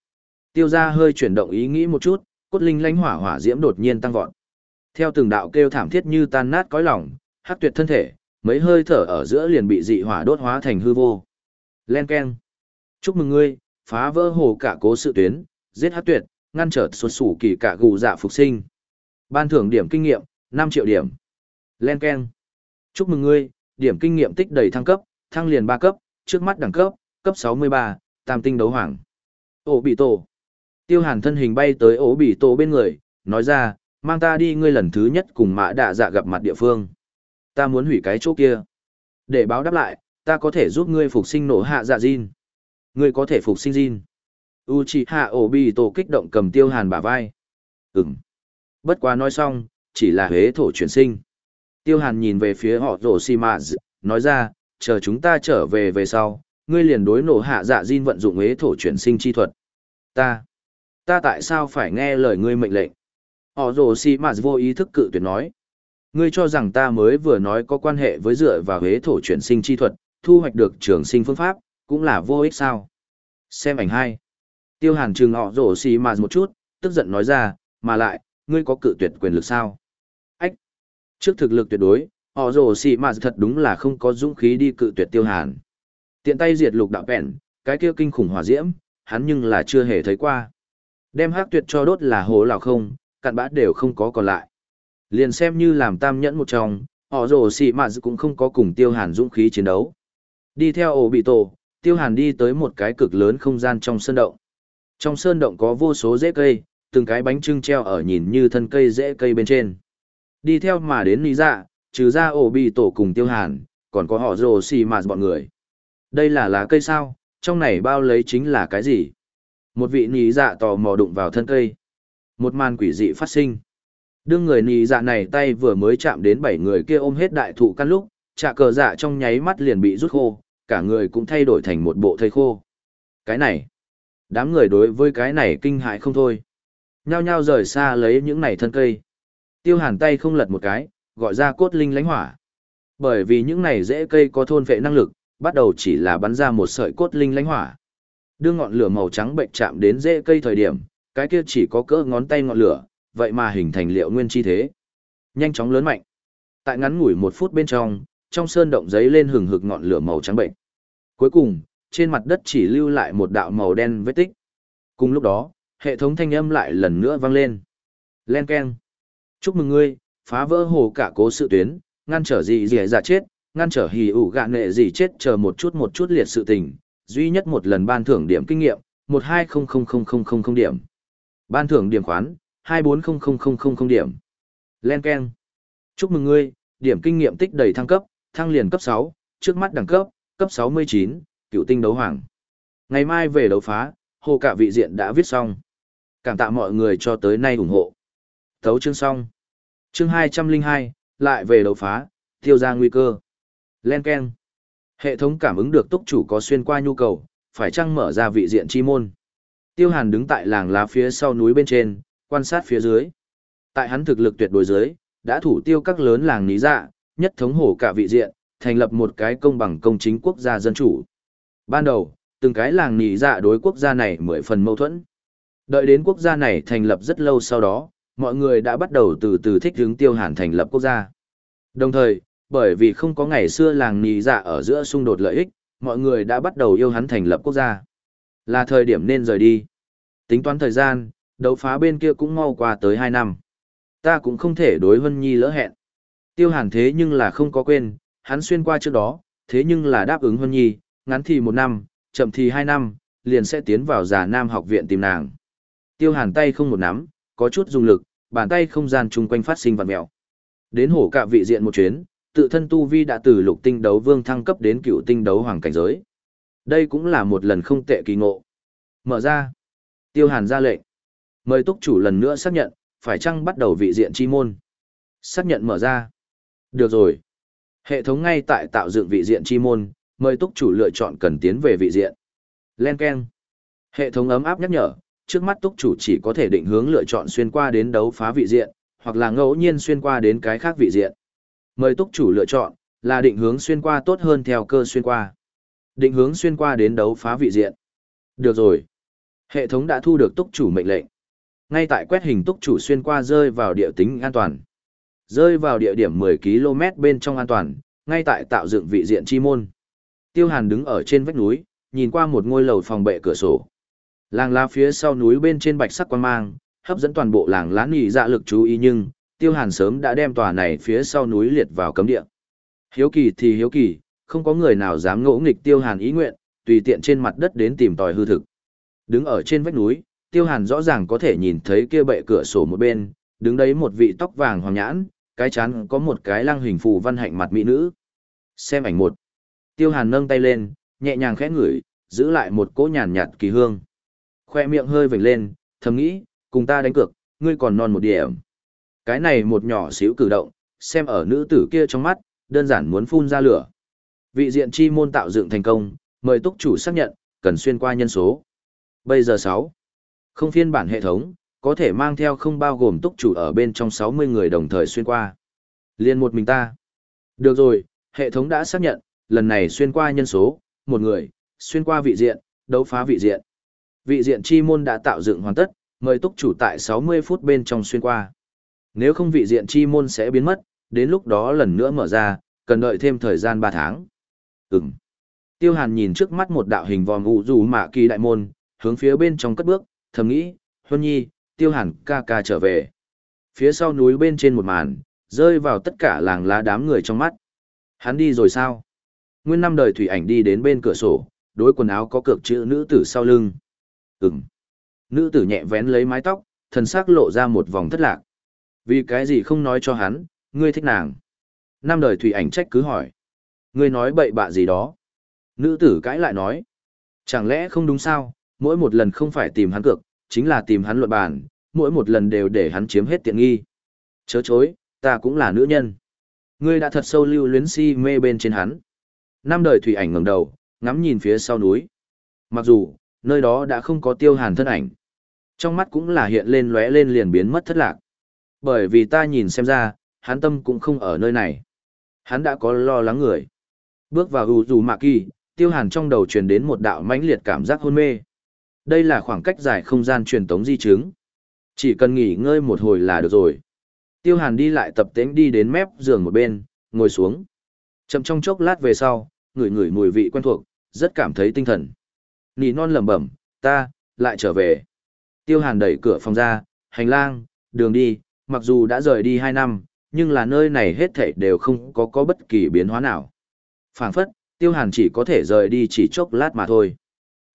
Speaker 1: Tiêu gia hơi chuyển động ý nghĩ một chút, cốt linh lánh hỏa hỏa diễm đột nhiên tăng vọt. Theo từng đạo kêu thảm thiết như tan nát cõi lòng, hắc tuyệt thân thể, mấy hơi thở ở giữa liền bị dị hỏa đốt hóa thành hư vô. Len keng. Chúc mừng ngươi, phá vỡ hồ cả cố sự tuyến, giết hắc tuyệt, ngăn trở xuất sủ kỳ cả gù dạ phục sinh. Ban thưởng điểm kinh nghiệm, 5 triệu điểm. Len keng. Chúc mừng ngươi, điểm kinh nghiệm tích đầy thăng cấp, thăng liền 3 cấp, trước mắt đẳng cấp, cấp 63, tam tinh đấu hoàng. Ổ bị tổ. Tiêu hàn thân hình bay tới ổ bị tổ bên người, nói ra, mang ta đi ngươi lần thứ nhất cùng mã đạ dạ gặp mặt địa phương. Ta muốn hủy cái chỗ kia. Để báo đáp lại, ta có thể giúp ngươi phục sinh nổ hạ dạ Jin. Ngươi có thể phục sinh Jin. Uchiha Obito kích động cầm tiêu hàn bả vai. Ừm. Bất quá nói xong, chỉ là huế thổ chuyển sinh. Tiêu hàn nhìn về phía họ rổ xì mạ nói ra, chờ chúng ta trở về về sau, ngươi liền đối nổ hạ dạ Jin vận dụng ế thổ chuyển sinh chi thuật. Ta. Ta tại sao phải nghe lời ngươi mệnh lệnh? Họ rổ xì mạ vô ý thức cự tuyệt nói. Ngươi cho rằng ta mới vừa nói có quan hệ với dựa vào ế thổ chuyển sinh chi thuật, thu hoạch được trường sinh phương pháp, cũng là vô ích sao. Xem ảnh hai. Tiêu hàn trừng họ rổ xì mà một chút, tức giận nói ra, mà lại, ngươi có cự tuyệt quyền lực sao? Trước thực lực tuyệt đối, họ rồ xì mà thật đúng là không có dũng khí đi cự tuyệt tiêu hàn. Tiện tay diệt lục đạo bèn, cái kia kinh khủng hỏa diễm, hắn nhưng là chưa hề thấy qua. Đem hắc tuyệt cho đốt là hố lào không, cặn bã đều không có còn lại. Liền xem như làm tam nhẫn một trong, họ rồ xì mà cũng không có cùng tiêu hàn dũng khí chiến đấu. Đi theo ổ bị tổ, tiêu hàn đi tới một cái cực lớn không gian trong sơn động. Trong sơn động có vô số rễ cây, từng cái bánh trưng treo ở nhìn như thân cây rễ cây bên trên. Đi theo mà đến lý dạ, trừ ra ổ bị tổ cùng tiêu hàn, còn có họ rồ xì mà bọn người. Đây là lá cây sao, trong này bao lấy chính là cái gì? Một vị nì dạ tò mò đụng vào thân cây. Một màn quỷ dị phát sinh. Đương người nì dạ này tay vừa mới chạm đến bảy người kia ôm hết đại thụ căn lúc, trà cờ dạ trong nháy mắt liền bị rút khô, cả người cũng thay đổi thành một bộ thây khô. Cái này, đám người đối với cái này kinh hại không thôi. Nhao nhao rời xa lấy những này thân cây. Tiêu hàn tay không lật một cái, gọi ra cốt linh lánh hỏa. Bởi vì những này dễ cây có thôn vệ năng lực, bắt đầu chỉ là bắn ra một sợi cốt linh lánh hỏa. Đưa ngọn lửa màu trắng bệnh chạm đến dễ cây thời điểm, cái kia chỉ có cỡ ngón tay ngọn lửa, vậy mà hình thành liệu nguyên chi thế. Nhanh chóng lớn mạnh. Tại ngắn ngủi một phút bên trong, trong sơn động giấy lên hừng hực ngọn lửa màu trắng bệnh. Cuối cùng, trên mặt đất chỉ lưu lại một đạo màu đen vết tích. Cùng lúc đó, hệ thống thanh âm lại lần nữa vang lên. Len keng. Chúc mừng ngươi, phá vỡ hồ cả cố sự tuyến, ngăn trở gì gì dạ chết, ngăn trở hì ủ gạn nệ gì chết chờ một chút một chút liệt sự tình, duy nhất một lần ban thưởng điểm kinh nghiệm, một hai không không không không không không điểm. Ban thưởng điểm khoán, hai bốn không không không không không điểm. Len keng. Chúc mừng ngươi, điểm kinh nghiệm tích đầy thăng cấp, thăng liền cấp sáu trước mắt đẳng cấp, cấp 69, cựu tinh đấu hoàng. Ngày mai về đấu phá, hồ cả vị diện đã viết xong. Cảm tạ mọi người cho tới nay ủng hộ. Thấu chương xong. Chương 202, lại về đấu phá, tiêu ra nguy cơ. Len Ken. Hệ thống cảm ứng được túc chủ có xuyên qua nhu cầu, phải chăng mở ra vị diện chi môn. Tiêu Hàn đứng tại làng lá phía sau núi bên trên, quan sát phía dưới. Tại hắn thực lực tuyệt đối dưới, đã thủ tiêu các lớn làng ní dạ, nhất thống hổ cả vị diện, thành lập một cái công bằng công chính quốc gia dân chủ. Ban đầu, từng cái làng nỉ dạ đối quốc gia này mười phần mâu thuẫn. Đợi đến quốc gia này thành lập rất lâu sau đó, mọi người đã bắt đầu từ từ thích hướng tiêu hàn thành lập quốc gia. Đồng thời, bởi vì không có ngày xưa làng nì dạ ở giữa xung đột lợi ích, mọi người đã bắt đầu yêu hắn thành lập quốc gia. Là thời điểm nên rời đi. Tính toán thời gian, đấu phá bên kia cũng mau qua tới 2 năm. Ta cũng không thể đối Vân Nhi lỡ hẹn. Tiêu hàn thế nhưng là không có quên, hắn xuyên qua trước đó, thế nhưng là đáp ứng Vân Nhi, ngắn thì một năm, chậm thì hai năm, liền sẽ tiến vào già nam học viện tìm nàng. Tiêu hàn tay không một nắm, có chút dùng lực, bàn tay không gian chung quanh phát sinh vặn mèo. Đến hổ cạ vị diện một chuyến, tự thân tu vi đã từ lục tinh đấu vương thăng cấp đến cựu tinh đấu hoàng cảnh giới. Đây cũng là một lần không tệ kỳ ngộ. Mở ra. Tiêu hàn ra lệnh. Mời túc chủ lần nữa xác nhận, phải chăng bắt đầu vị diện chi môn. Xác nhận mở ra. Được rồi. Hệ thống ngay tại tạo dựng vị diện chi môn, mời túc chủ lựa chọn cần tiến về vị diện. Len Ken. Hệ thống ấm áp nhắc nhở, trước mắt túc chủ chỉ có thể định hướng lựa chọn xuyên qua đến đấu phá vị diện, hoặc là ngẫu nhiên xuyên qua đến cái khác vị diện. Mời túc chủ lựa chọn, là định hướng xuyên qua tốt hơn theo cơ xuyên qua. Định hướng xuyên qua đến đấu phá vị diện. Được rồi. Hệ thống đã thu được túc chủ mệnh lệnh. Ngay tại quét hình túc chủ xuyên qua rơi vào địa tính an toàn. Rơi vào địa điểm 10 km bên trong an toàn, ngay tại tạo dựng vị diện chi môn. Tiêu Hàn đứng ở trên vách núi, nhìn qua một ngôi lầu phòng bệ cửa sổ. Làng lá phía sau núi bên trên bạch sắc quang mang, hấp dẫn toàn bộ làng lá nghỉ dạ lực chú ý nhưng, Tiêu Hàn sớm đã đem tòa này phía sau núi liệt vào cấm địa. Hiếu kỳ thì hiếu kỳ, không có người nào dám ngỗ nghịch Tiêu Hàn ý nguyện, tùy tiện trên mặt đất đến tìm tòi hư thực. Đứng ở trên vách núi, Tiêu Hàn rõ ràng có thể nhìn thấy kia bệ cửa sổ một bên, đứng đấy một vị tóc vàng hoàng nhãn, cái chán có một cái lăng hình phù văn hạnh mặt mỹ nữ. Xem ảnh một. Tiêu Hàn nâng tay lên, nhẹ nhàng khẽ ngửi, giữ lại một cỗ nhàn nhạt kỳ hương. Khoe miệng hơi vểnh lên, thầm nghĩ, cùng ta đánh cược, ngươi còn non một điểm. Cái này một nhỏ xíu cử động, xem ở nữ tử kia trong mắt, đơn giản muốn phun ra lửa. Vị diện chi môn tạo dựng thành công, mời túc chủ xác nhận, cần xuyên qua nhân số. Bây giờ 6. Không phiên bản hệ thống, có thể mang theo không bao gồm túc chủ ở bên trong 60 người đồng thời xuyên qua. Liên một mình ta. Được rồi, hệ thống đã xác nhận, lần này xuyên qua nhân số, một người, xuyên qua vị diện, đấu phá vị diện. Vị diện chi môn đã tạo dựng hoàn tất, mời túc chủ tại 60 phút bên trong xuyên qua. Nếu không vị diện chi môn sẽ biến mất, đến lúc đó lần nữa mở ra, cần đợi thêm thời gian 3 tháng. Ừm. Tiêu Hàn nhìn trước mắt một đạo hình vòm ụ dù mạ kỳ đại môn, hướng phía bên trong cất bước, thầm nghĩ, Huân Nhi, Tiêu Hàn ca ca trở về. Phía sau núi bên trên một màn, rơi vào tất cả làng lá đám người trong mắt. Hắn đi rồi sao? Nguyên năm đời thủy ảnh đi đến bên cửa sổ, đối quần áo có cược chữ nữ tử sau lưng. Ừm. Nữ tử nhẹ vén lấy mái tóc, thần sắc lộ ra một vòng thất lạc. Vì cái gì không nói cho hắn, ngươi thích nàng. Năm đời thủy ảnh trách cứ hỏi. Ngươi nói bậy bạ gì đó. Nữ tử cãi lại nói. Chẳng lẽ không đúng sao, mỗi một lần không phải tìm hắn cược, chính là tìm hắn luận bàn, mỗi một lần đều để hắn chiếm hết tiện nghi. Chớ chối, ta cũng là nữ nhân. Ngươi đã thật sâu lưu luyến si mê bên trên hắn. Năm đời thủy ảnh ngẩng đầu, ngắm nhìn phía sau núi. Mặc dù, nơi đó đã không có tiêu hàn thân ảnh. Trong mắt cũng là hiện lên lóe lên liền biến mất thất lạc. Bởi vì ta nhìn xem ra, hắn tâm cũng không ở nơi này. Hắn đã có lo lắng người. Bước vào hù dù mạ kỳ, tiêu hàn trong đầu truyền đến một đạo mãnh liệt cảm giác hôn mê. Đây là khoảng cách dài không gian truyền tống di chứng. Chỉ cần nghỉ ngơi một hồi là được rồi. Tiêu hàn đi lại tập tễnh đi đến mép giường một bên, ngồi xuống. Chậm trong chốc lát về sau, ngửi ngửi mùi vị quen thuộc, rất cảm thấy tinh thần. Nỉ non lẩm bẩm, ta, lại trở về. Tiêu hàn đẩy cửa phòng ra, hành lang, đường đi, mặc dù đã rời đi hai năm, nhưng là nơi này hết thảy đều không có có bất kỳ biến hóa nào. phảng phất, tiêu hàn chỉ có thể rời đi chỉ chốc lát mà thôi.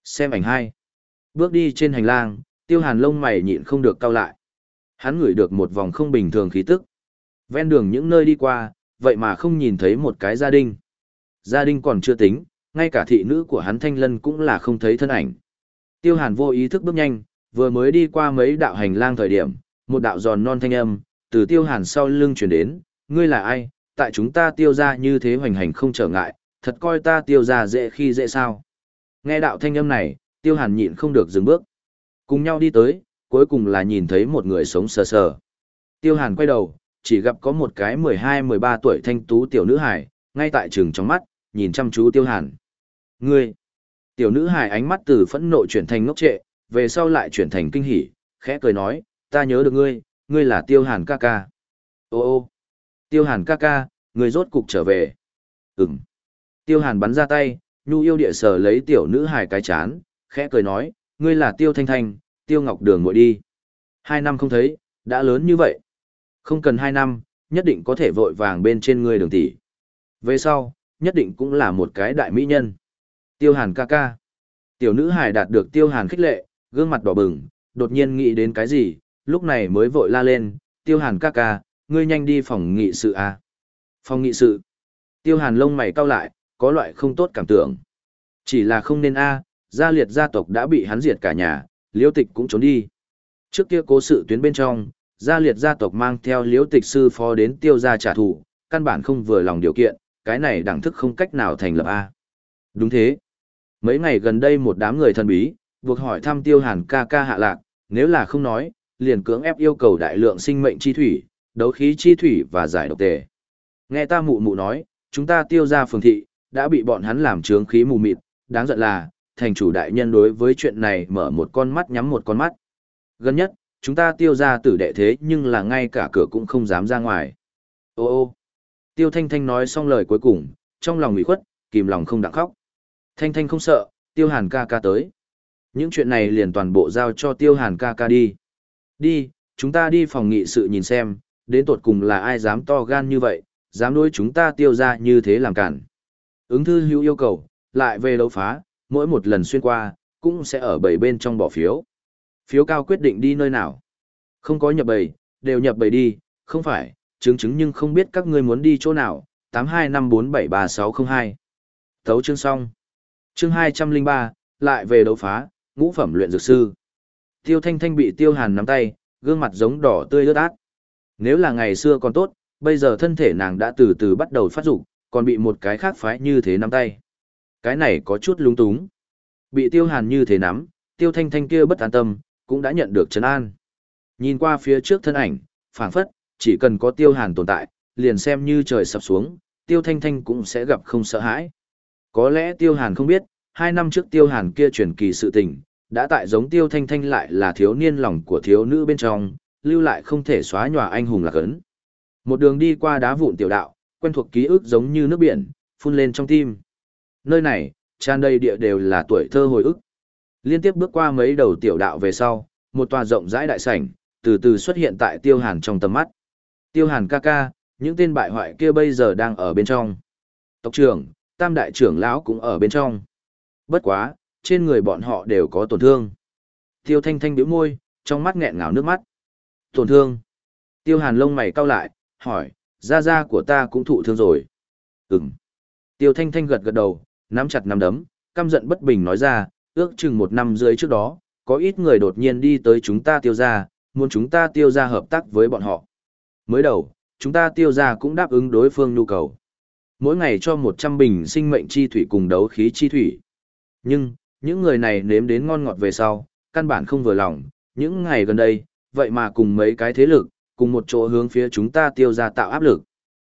Speaker 1: Xem ảnh hai. Bước đi trên hành lang, tiêu hàn lông mày nhịn không được cau lại. Hắn ngửi được một vòng không bình thường khí tức. Ven đường những nơi đi qua, vậy mà không nhìn thấy một cái gia đình. Gia đình còn chưa tính, ngay cả thị nữ của hắn thanh lân cũng là không thấy thân ảnh. Tiêu hàn vô ý thức bước nhanh, vừa mới đi qua mấy đạo hành lang thời điểm, một đạo giòn non thanh âm, từ tiêu hàn sau lưng chuyển đến, ngươi là ai, tại chúng ta tiêu ra như thế hoành hành không trở ngại, thật coi ta tiêu ra dễ khi dễ sao. Nghe đạo thanh âm này, tiêu hàn nhịn không được dừng bước. Cùng nhau đi tới, cuối cùng là nhìn thấy một người sống sờ sờ. Tiêu hàn quay đầu, chỉ gặp có một cái 12-13 tuổi thanh tú tiểu nữ hải, ngay tại trường trong mắt, nhìn chăm chú tiêu hàn. Ngươi! Tiểu nữ hài ánh mắt từ phẫn nộ chuyển thành ngốc trệ, về sau lại chuyển thành kinh hỉ, khẽ cười nói, ta nhớ được ngươi, ngươi là tiêu hàn ca ca. Ô ô! Tiêu hàn ca ca, ngươi rốt cục trở về. Ừm! Tiêu hàn bắn ra tay, nhu yêu địa sở lấy tiểu nữ hài cái chán, khẽ cười nói, ngươi là tiêu thanh thanh, tiêu ngọc đường ngồi đi. Hai năm không thấy, đã lớn như vậy. Không cần hai năm, nhất định có thể vội vàng bên trên ngươi đường tỷ. Về sau, nhất định cũng là một cái đại mỹ nhân. Tiêu hàn ca ca. Tiểu nữ hải đạt được tiêu hàn khích lệ, gương mặt đỏ bừng, đột nhiên nghĩ đến cái gì, lúc này mới vội la lên, tiêu hàn ca ca, ngươi nhanh đi phòng nghị sự à. Phòng nghị sự. Tiêu hàn lông mày cau lại, có loại không tốt cảm tưởng. Chỉ là không nên a gia liệt gia tộc đã bị hắn diệt cả nhà, Liễu tịch cũng trốn đi. Trước kia cố sự tuyến bên trong, gia liệt gia tộc mang theo liễu tịch sư phó đến tiêu gia trả thù, căn bản không vừa lòng điều kiện, cái này đẳng thức không cách nào thành lập A. Đúng thế. Mấy ngày gần đây một đám người thần bí, buộc hỏi thăm tiêu hàn ca ca hạ lạc, nếu là không nói, liền cưỡng ép yêu cầu đại lượng sinh mệnh chi thủy, đấu khí chi thủy và giải độc tề. Nghe ta mụ mụ nói, chúng ta tiêu ra phường thị, đã bị bọn hắn làm trướng khí mù mịt, đáng giận là, thành chủ đại nhân đối với chuyện này mở một con mắt nhắm một con mắt. Gần nhất, chúng ta tiêu ra tử đệ thế nhưng là ngay cả cửa cũng không dám ra ngoài. Ô ô, tiêu thanh thanh nói xong lời cuối cùng, trong lòng ủy khuất, kìm lòng không đặng khóc. Thanh thanh không sợ, tiêu hàn ca ca tới. Những chuyện này liền toàn bộ giao cho tiêu hàn ca ca đi. Đi, chúng ta đi phòng nghị sự nhìn xem, đến tột cùng là ai dám to gan như vậy, dám đối chúng ta tiêu ra như thế làm cản. Ứng thư hữu yêu cầu, lại về đấu phá, mỗi một lần xuyên qua, cũng sẽ ở bảy bên trong bỏ phiếu. Phiếu cao quyết định đi nơi nào. Không có nhập bầy, đều nhập bầy đi, không phải, chứng chứng nhưng không biết các ngươi muốn đi chỗ nào. 8254733602 Thấu chương xong. Chương 203, lại về đấu phá, ngũ phẩm luyện dược sư. Tiêu Thanh Thanh bị Tiêu Hàn nắm tay, gương mặt giống đỏ tươi ướt át. Nếu là ngày xưa còn tốt, bây giờ thân thể nàng đã từ từ bắt đầu phát dục, còn bị một cái khác phái như thế nắm tay. Cái này có chút lung túng. Bị Tiêu Hàn như thế nắm, Tiêu Thanh Thanh kia bất an tâm, cũng đã nhận được trấn an. Nhìn qua phía trước thân ảnh, phảng phất, chỉ cần có Tiêu Hàn tồn tại, liền xem như trời sập xuống, Tiêu Thanh Thanh cũng sẽ gặp không sợ hãi. Có lẽ Tiêu Hàn không biết, hai năm trước Tiêu Hàn kia truyền kỳ sự tình, đã tại giống Tiêu Thanh Thanh lại là thiếu niên lòng của thiếu nữ bên trong, lưu lại không thể xóa nhòa anh hùng lạc ấn. Một đường đi qua đá vụn tiểu đạo, quen thuộc ký ức giống như nước biển, phun lên trong tim. Nơi này, tràn đầy địa đều là tuổi thơ hồi ức. Liên tiếp bước qua mấy đầu tiểu đạo về sau, một tòa rộng rãi đại sảnh, từ từ xuất hiện tại Tiêu Hàn trong tầm mắt. Tiêu Hàn ca ca, những tên bại hoại kia bây giờ đang ở bên trong. Tộc trưởng, tam đại trưởng lão cũng ở bên trong. Bất quá, trên người bọn họ đều có tổn thương. Tiêu Thanh Thanh bĩu môi, trong mắt nghẹn ngào nước mắt. Tổn thương. Tiêu Hàn lông mày cau lại, hỏi, da da của ta cũng thụ thương rồi. Ừm. Tiêu Thanh Thanh gật gật đầu, nắm chặt nắm đấm, căm giận bất bình nói ra, ước chừng một năm rưỡi trước đó, có ít người đột nhiên đi tới chúng ta tiêu ra, muốn chúng ta tiêu ra hợp tác với bọn họ. Mới đầu, chúng ta tiêu ra cũng đáp ứng đối phương nhu cầu. Mỗi ngày cho 100 bình sinh mệnh chi thủy cùng đấu khí chi thủy. Nhưng, những người này nếm đến ngon ngọt về sau, căn bản không vừa lòng, những ngày gần đây, vậy mà cùng mấy cái thế lực, cùng một chỗ hướng phía chúng ta tiêu ra tạo áp lực.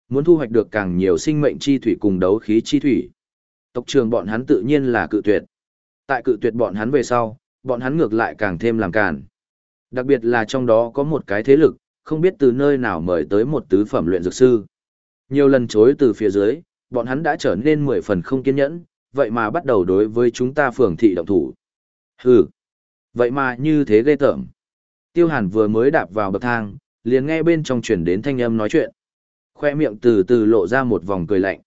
Speaker 1: Muốn thu hoạch được càng nhiều sinh mệnh chi thủy cùng đấu khí chi thủy. Tộc trường bọn hắn tự nhiên là cự tuyệt. Tại cự tuyệt bọn hắn về sau, bọn hắn ngược lại càng thêm làm càn. Đặc biệt là trong đó có một cái thế lực, không biết từ nơi nào mời tới một tứ phẩm luyện dược sư. Nhiều lần chối từ phía dưới, bọn hắn đã trở nên mười phần không kiên nhẫn, vậy mà bắt đầu đối với chúng ta phường thị động thủ. Hừ, vậy mà như thế ghê tởm. Tiêu Hàn vừa mới đạp vào bậc thang, liền nghe bên trong truyền đến thanh âm nói chuyện. Khoe miệng từ từ lộ ra một vòng cười lạnh.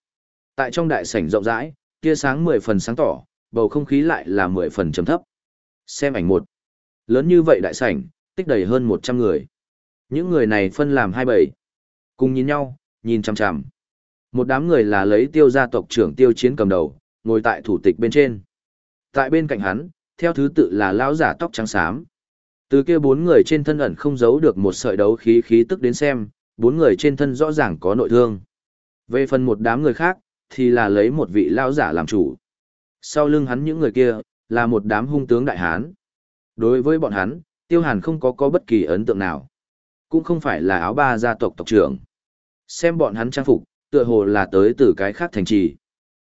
Speaker 1: Tại trong đại sảnh rộng rãi, tia sáng mười phần sáng tỏ, bầu không khí lại là mười phần trầm thấp. Xem ảnh một. Lớn như vậy đại sảnh, tích đầy hơn một trăm người. Những người này phân làm hai bầy. Cùng nhìn nhau, nhìn chằm chằm. Một đám người là lấy tiêu gia tộc trưởng tiêu chiến cầm đầu, ngồi tại thủ tịch bên trên. Tại bên cạnh hắn, theo thứ tự là lão giả tóc trắng xám. Từ kia bốn người trên thân ẩn không giấu được một sợi đấu khí khí tức đến xem, bốn người trên thân rõ ràng có nội thương. Về phần một đám người khác, thì là lấy một vị lão giả làm chủ. Sau lưng hắn những người kia, là một đám hung tướng đại hán. Đối với bọn hắn, Tiêu Hàn không có có bất kỳ ấn tượng nào. Cũng không phải là áo ba gia tộc tộc trưởng. Xem bọn hắn trang phục, tựa hồ là tới từ cái khác thành trì.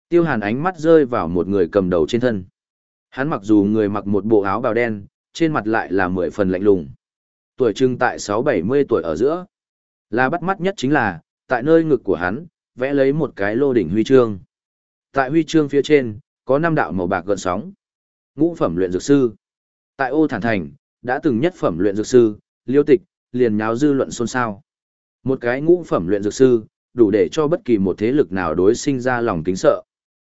Speaker 1: Tiêu Hàn ánh mắt rơi vào một người cầm đầu trên thân. Hắn mặc dù người mặc một bộ áo bào đen, trên mặt lại là mười phần lạnh lùng. Tuổi trưng tại 6-70 tuổi ở giữa. Là bắt mắt nhất chính là, tại nơi ngực của hắn, vẽ lấy một cái lô đỉnh huy chương. Tại huy chương phía trên, có năm đạo màu bạc gợn sóng. Ngũ phẩm luyện dược sư. Tại ô thản thành, đã từng nhất phẩm luyện dược sư, liêu tịch, liền nháo dư luận xôn xao. Một cái ngũ phẩm luyện dược sư, đủ để cho bất kỳ một thế lực nào đối sinh ra lòng kính sợ.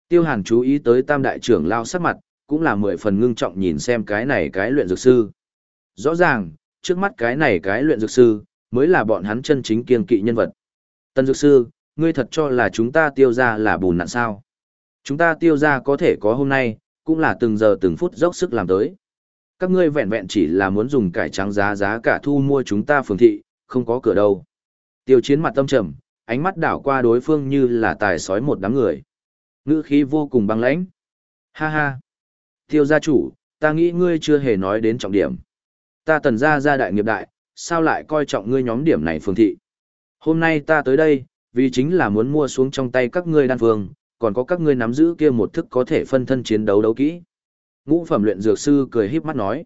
Speaker 1: Tiêu Hàn chú ý tới tam đại trưởng lao sắc mặt, cũng là mười phần ngưng trọng nhìn xem cái này cái luyện dược sư. Rõ ràng, trước mắt cái này cái luyện dược sư, mới là bọn hắn chân chính kiên kỵ nhân vật. Tân dược sư, ngươi thật cho là chúng ta tiêu ra là bùn nạn sao? Chúng ta tiêu ra có thể có hôm nay, cũng là từng giờ từng phút dốc sức làm tới. Các ngươi vẹn vẹn chỉ là muốn dùng cải trắng giá giá cả thu mua chúng ta phường thị, không có cửa đâu. Tiêu chiến mặt tâm trầm, ánh mắt đảo qua đối phương như là tài sói một đám người. Ngữ khí vô cùng băng lãnh. Ha ha. Tiêu gia chủ, ta nghĩ ngươi chưa hề nói đến trọng điểm. Ta tần gia gia đại nghiệp đại, sao lại coi trọng ngươi nhóm điểm này phương thị. Hôm nay ta tới đây, vì chính là muốn mua xuống trong tay các ngươi đan phương, còn có các ngươi nắm giữ kia một thức có thể phân thân chiến đấu đấu kỹ. Ngũ phẩm luyện dược sư cười híp mắt nói.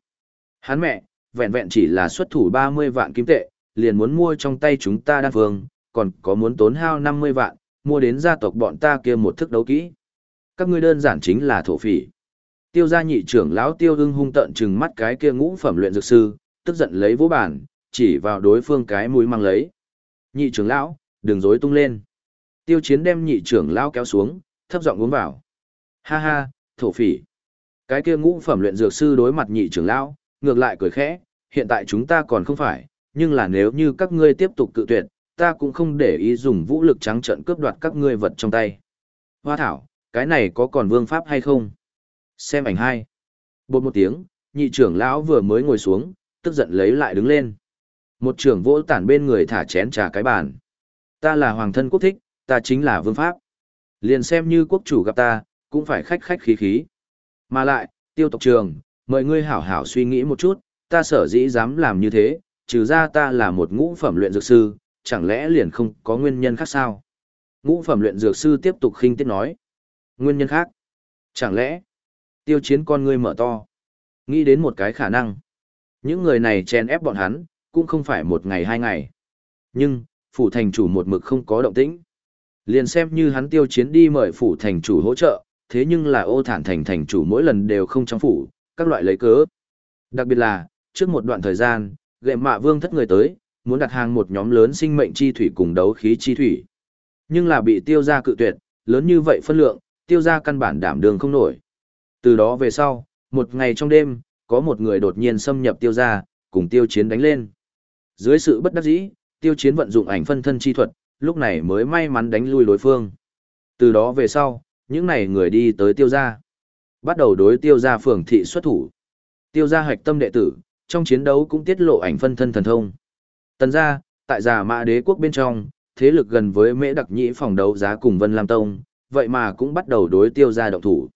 Speaker 1: Hắn mẹ, vẹn vẹn chỉ là xuất thủ 30 vạn kim tệ, liền muốn mua trong tay chúng ta đan phương, còn có muốn tốn hao 50 vạn, mua đến gia tộc bọn ta kia một thức đấu kỹ. Các ngươi đơn giản chính là thổ phỉ. Tiêu gia nhị trưởng lão Tiêu hưng hung tận trừng mắt cái kia ngũ phẩm luyện dược sư, tức giận lấy vũ bản, chỉ vào đối phương cái mũi mang lấy. Nhị trưởng lão, đừng dối tung lên. Tiêu Chiến đem nhị trưởng lão kéo xuống, thấp giọng uống vào. Ha ha, thổ phỉ. Cái kia ngũ phẩm luyện dược sư đối mặt nhị trưởng lão, ngược lại cười khẽ, hiện tại chúng ta còn không phải, nhưng là nếu như các ngươi tiếp tục cự tuyệt, ta cũng không để ý dùng vũ lực trắng trợn cướp đoạt các ngươi vật trong tay. Hoa thảo, cái này có còn vương pháp hay không? Xem ảnh hai. Bột một tiếng, nhị trưởng lão vừa mới ngồi xuống, tức giận lấy lại đứng lên. Một trưởng vỗ tản bên người thả chén trà cái bàn. Ta là hoàng thân quốc thích, ta chính là vương pháp. Liền xem như quốc chủ gặp ta, cũng phải khách khách khí khí. Mà lại, tiêu tộc trường, mời ngươi hảo hảo suy nghĩ một chút, ta sở dĩ dám làm như thế, trừ ra ta là một ngũ phẩm luyện dược sư, chẳng lẽ liền không có nguyên nhân khác sao? Ngũ phẩm luyện dược sư tiếp tục khinh tiết nói. Nguyên nhân khác? Chẳng lẽ? Tiêu chiến con ngươi mở to. Nghĩ đến một cái khả năng. Những người này chen ép bọn hắn, cũng không phải một ngày hai ngày. Nhưng, phủ thành chủ một mực không có động tĩnh. Liền xem như hắn tiêu chiến đi mời phủ thành chủ hỗ trợ, thế nhưng là ô thản thành thành chủ mỗi lần đều không trong phủ, các loại lấy cớ. Đặc biệt là, trước một đoạn thời gian, gệ mạ vương thất người tới, muốn đặt hàng một nhóm lớn sinh mệnh chi thủy cùng đấu khí chi thủy. Nhưng là bị tiêu gia cự tuyệt, lớn như vậy phân lượng, tiêu gia căn bản đảm đường không nổi. Từ đó về sau, một ngày trong đêm, có một người đột nhiên xâm nhập tiêu gia, cùng tiêu chiến đánh lên. Dưới sự bất đắc dĩ, tiêu chiến vận dụng ảnh phân thân chi thuật, lúc này mới may mắn đánh lui đối phương. Từ đó về sau, những này người đi tới tiêu gia. Bắt đầu đối tiêu gia phường thị xuất thủ. Tiêu gia hạch tâm đệ tử, trong chiến đấu cũng tiết lộ ảnh phân thân thần thông. Tần gia, tại già mã đế quốc bên trong, thế lực gần với mễ đặc nhĩ phòng đấu giá cùng Vân Lam Tông, vậy mà cũng bắt đầu đối tiêu gia động thủ.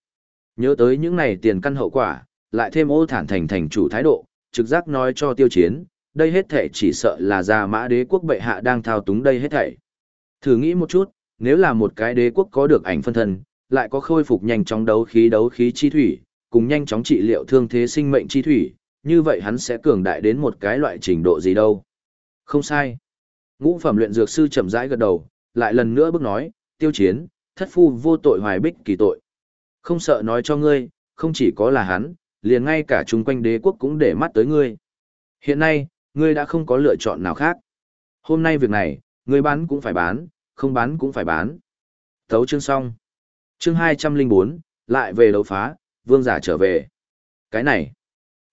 Speaker 1: Nhớ tới những này tiền căn hậu quả, lại thêm ô thản thành thành chủ thái độ, trực giác nói cho tiêu chiến, đây hết thể chỉ sợ là già mã đế quốc bệ hạ đang thao túng đây hết thảy. Thử nghĩ một chút, nếu là một cái đế quốc có được ảnh phân thân, lại có khôi phục nhanh chóng đấu khí đấu khí chi thủy, cùng nhanh chóng trị liệu thương thế sinh mệnh chi thủy, như vậy hắn sẽ cường đại đến một cái loại trình độ gì đâu. Không sai. Ngũ phẩm luyện dược sư chậm rãi gật đầu, lại lần nữa bước nói, tiêu chiến, thất phu vô tội hoài bích kỳ tội. Không sợ nói cho ngươi, không chỉ có là hắn, liền ngay cả chung quanh đế quốc cũng để mắt tới ngươi. Hiện nay, ngươi đã không có lựa chọn nào khác. Hôm nay việc này, ngươi bán cũng phải bán, không bán cũng phải bán. Thấu chương xong. Chương 204, lại về đấu phá, vương giả trở về. Cái này,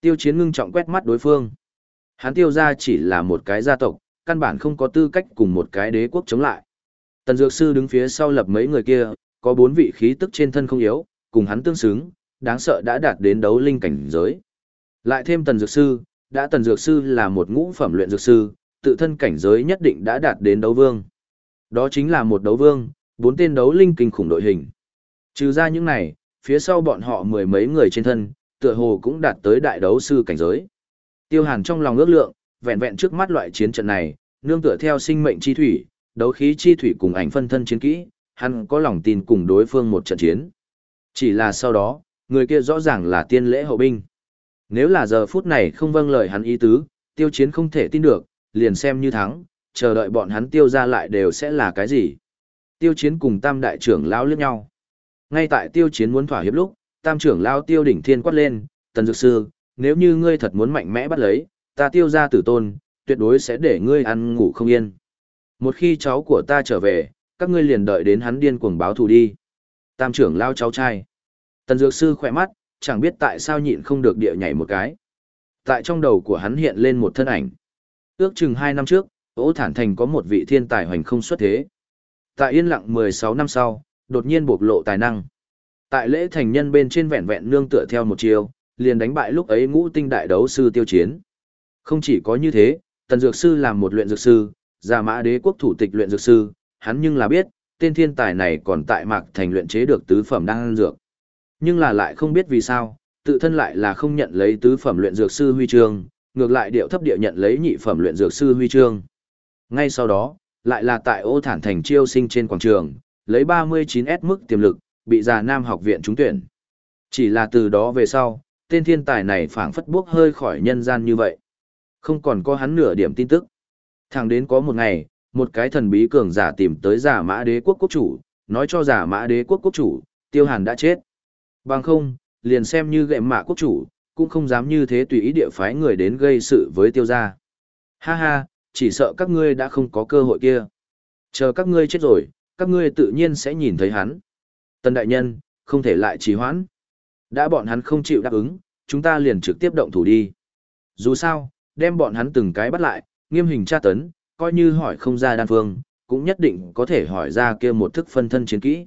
Speaker 1: tiêu chiến ngưng trọng quét mắt đối phương. Hắn tiêu ra chỉ là một cái gia tộc, căn bản không có tư cách cùng một cái đế quốc chống lại. Tần Dược Sư đứng phía sau lập mấy người kia, có bốn vị khí tức trên thân không yếu, cùng hắn tương xứng, đáng sợ đã đạt đến đấu linh cảnh giới. Lại thêm Tần Dược Sư, đã Tần Dược Sư là một ngũ phẩm luyện dược sư, tự thân cảnh giới nhất định đã đạt đến đấu vương. Đó chính là một đấu vương, bốn tên đấu linh kinh khủng đội hình. Trừ ra những này, phía sau bọn họ mười mấy người trên thân, tựa hồ cũng đạt tới đại đấu sư cảnh giới. Tiêu Hàn trong lòng ước lượng, vẹn vẹn trước mắt loại chiến trận này, nương tựa theo sinh mệnh chi thủy, đấu khí chi thủy cùng ảnh phân thân chiến kỹ, hắn có lòng tin cùng đối phương một trận chiến. Chỉ là sau đó, người kia rõ ràng là tiên lễ hậu binh. Nếu là giờ phút này không vâng lời hắn ý tứ, tiêu chiến không thể tin được, liền xem như thắng, chờ đợi bọn hắn tiêu ra lại đều sẽ là cái gì. Tiêu chiến cùng tam đại trưởng lão liếc nhau. Ngay tại tiêu chiến muốn thỏa hiệp lúc, tam trưởng lao tiêu đỉnh thiên quát lên, tần dược sư, nếu như ngươi thật muốn mạnh mẽ bắt lấy, ta tiêu ra tử tôn, tuyệt đối sẽ để ngươi ăn ngủ không yên. Một khi cháu của ta trở về, các ngươi liền đợi đến hắn điên cuồng báo thù đi. Tam trưởng lao cháu trai. Tần dược sư khỏe mắt, chẳng biết tại sao nhịn không được địa nhảy một cái. Tại trong đầu của hắn hiện lên một thân ảnh. Ước chừng hai năm trước, ố thản thành có một vị thiên tài hoành không xuất thế. Tại yên lặng 16 năm sau, đột nhiên bộc lộ tài năng. Tại lễ thành nhân bên trên vẹn vẹn nương tựa theo một chiều, liền đánh bại lúc ấy ngũ tinh đại đấu sư tiêu chiến. Không chỉ có như thế, tần dược sư làm một luyện dược sư, giả mã đế quốc thủ tịch luyện dược sư, hắn nhưng là biết, tên thiên tài này còn tại mạc thành luyện chế được tứ phẩm đan dược. Nhưng là lại không biết vì sao, tự thân lại là không nhận lấy tứ phẩm luyện dược sư huy chương, ngược lại điệu thấp địa nhận lấy nhị phẩm luyện dược sư huy chương. Ngay sau đó, lại là tại ô thản thành chiêu sinh trên quảng trường, lấy 39S mức tiềm lực, bị già nam học viện trúng tuyển. Chỉ là từ đó về sau, tên thiên tài này phảng phất bước hơi khỏi nhân gian như vậy. Không còn có hắn nửa điểm tin tức. Thẳng đến có một ngày, một cái thần bí cường giả tìm tới giả mã đế quốc quốc chủ, nói cho giả mã đế quốc quốc chủ, tiêu hàn đã chết. Bằng không, liền xem như gệm mạ quốc chủ, cũng không dám như thế tùy ý địa phái người đến gây sự với tiêu gia. Ha ha, chỉ sợ các ngươi đã không có cơ hội kia. Chờ các ngươi chết rồi, các ngươi tự nhiên sẽ nhìn thấy hắn. Tân đại nhân, không thể lại trì hoãn. Đã bọn hắn không chịu đáp ứng, chúng ta liền trực tiếp động thủ đi. Dù sao, đem bọn hắn từng cái bắt lại, nghiêm hình tra tấn, coi như hỏi không ra đan phương, cũng nhất định có thể hỏi ra kia một thức phân thân chiến kỹ.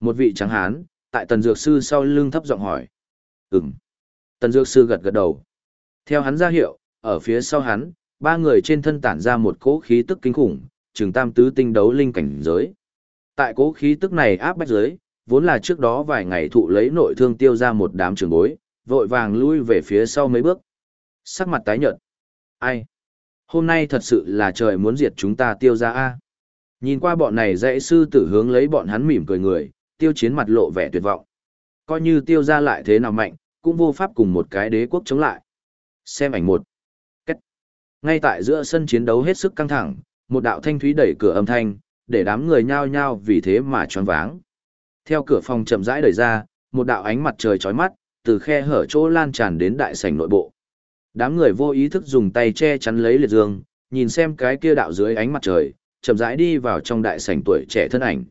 Speaker 1: Một vị trắng hán, tại tần dược sư sau lưng thấp giọng hỏi. Ừm. Tần dược sư gật gật đầu. Theo hắn ra hiệu, ở phía sau hắn, ba người trên thân tản ra một cỗ khí tức kinh khủng, trường tam tứ tinh đấu linh cảnh giới. Tại cỗ khí tức này áp bách giới, vốn là trước đó vài ngày thụ lấy nội thương tiêu ra một đám trường bối, vội vàng lui về phía sau mấy bước. Sắc mặt tái nhợt. Ai? Hôm nay thật sự là trời muốn diệt chúng ta tiêu ra a. Nhìn qua bọn này dãy sư tử hướng lấy bọn hắn mỉm cười người, tiêu chiến mặt lộ vẻ tuyệt vọng. Coi như tiêu ra lại thế nào mạnh, cũng vô pháp cùng một cái đế quốc chống lại. Xem ảnh một. Cách. Ngay tại giữa sân chiến đấu hết sức căng thẳng, một đạo thanh thúy đẩy cửa âm thanh, để đám người nhao nhao vì thế mà choáng váng. Theo cửa phòng chậm rãi đẩy ra, một đạo ánh mặt trời chói mắt, từ khe hở chỗ lan tràn đến đại sảnh nội bộ. Đám người vô ý thức dùng tay che chắn lấy liệt dương, nhìn xem cái kia đạo dưới ánh mặt trời, chậm rãi đi vào trong đại sảnh tuổi trẻ thân ảnh.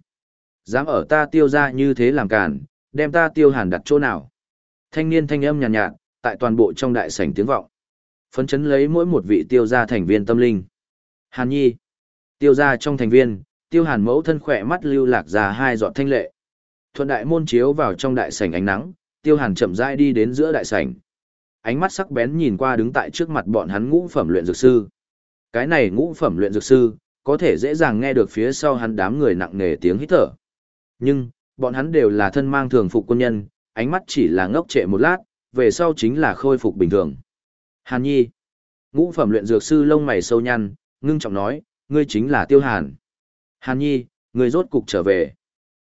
Speaker 1: Dám ở ta tiêu ra như thế làm càn, đem ta tiêu hàn đặt chỗ nào. Thanh niên thanh âm nhàn nhạt, nhạt, tại toàn bộ trong đại sảnh tiếng vọng. Phấn chấn lấy mỗi một vị tiêu gia thành viên tâm linh. Hàn nhi. Tiêu gia trong thành viên, tiêu hàn mẫu thân khỏe mắt lưu lạc ra hai giọt thanh lệ. Thuận đại môn chiếu vào trong đại sảnh ánh nắng, tiêu hàn chậm rãi đi đến giữa đại sảnh. Ánh mắt sắc bén nhìn qua đứng tại trước mặt bọn hắn ngũ phẩm luyện dược sư. Cái này ngũ phẩm luyện dược sư, có thể dễ dàng nghe được phía sau hắn đám người nặng nề tiếng hít thở. Nhưng, bọn hắn đều là thân mang thường phục quân nhân, ánh mắt chỉ là ngốc trệ một lát, về sau chính là khôi phục bình thường. Hàn Nhi, ngũ phẩm luyện dược sư lông mày sâu nhăn, ngưng trọng nói, ngươi chính là Tiêu Hàn. Hàn Nhi, ngươi rốt cục trở về.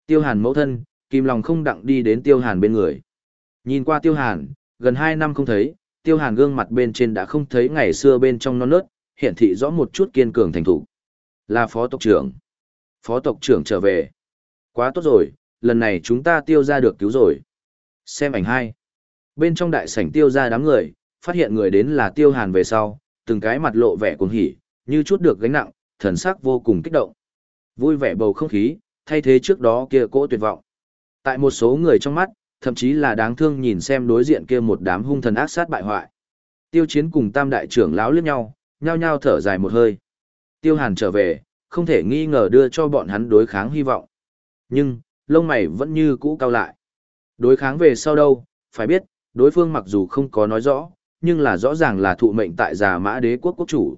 Speaker 1: Tiêu Hàn mẫu thân, kìm lòng không đặng đi đến Tiêu Hàn bên người. Nhìn qua Tiêu Hàn, gần hai năm không thấy, Tiêu Hàn gương mặt bên trên đã không thấy ngày xưa bên trong non nớt, hiện thị rõ một chút kiên cường thành thủ. Là phó tộc trưởng. Phó tộc trưởng trở về. Quá tốt rồi, lần này chúng ta tiêu ra được cứu rồi. Xem ảnh hai. Bên trong đại sảnh tiêu ra đám người, phát hiện người đến là tiêu hàn về sau, từng cái mặt lộ vẻ cuồng hỉ, như chút được gánh nặng, thần sắc vô cùng kích động. Vui vẻ bầu không khí, thay thế trước đó kia cỗ tuyệt vọng. Tại một số người trong mắt, thậm chí là đáng thương nhìn xem đối diện kia một đám hung thần ác sát bại hoại. Tiêu chiến cùng tam đại trưởng lão liếc nhau, nhao nhao thở dài một hơi. Tiêu hàn trở về, không thể nghi ngờ đưa cho bọn hắn đối kháng hy vọng. Nhưng, lông mày vẫn như cũ cao lại. Đối kháng về sau đâu, phải biết, đối phương mặc dù không có nói rõ, nhưng là rõ ràng là thụ mệnh tại già mã đế quốc quốc chủ.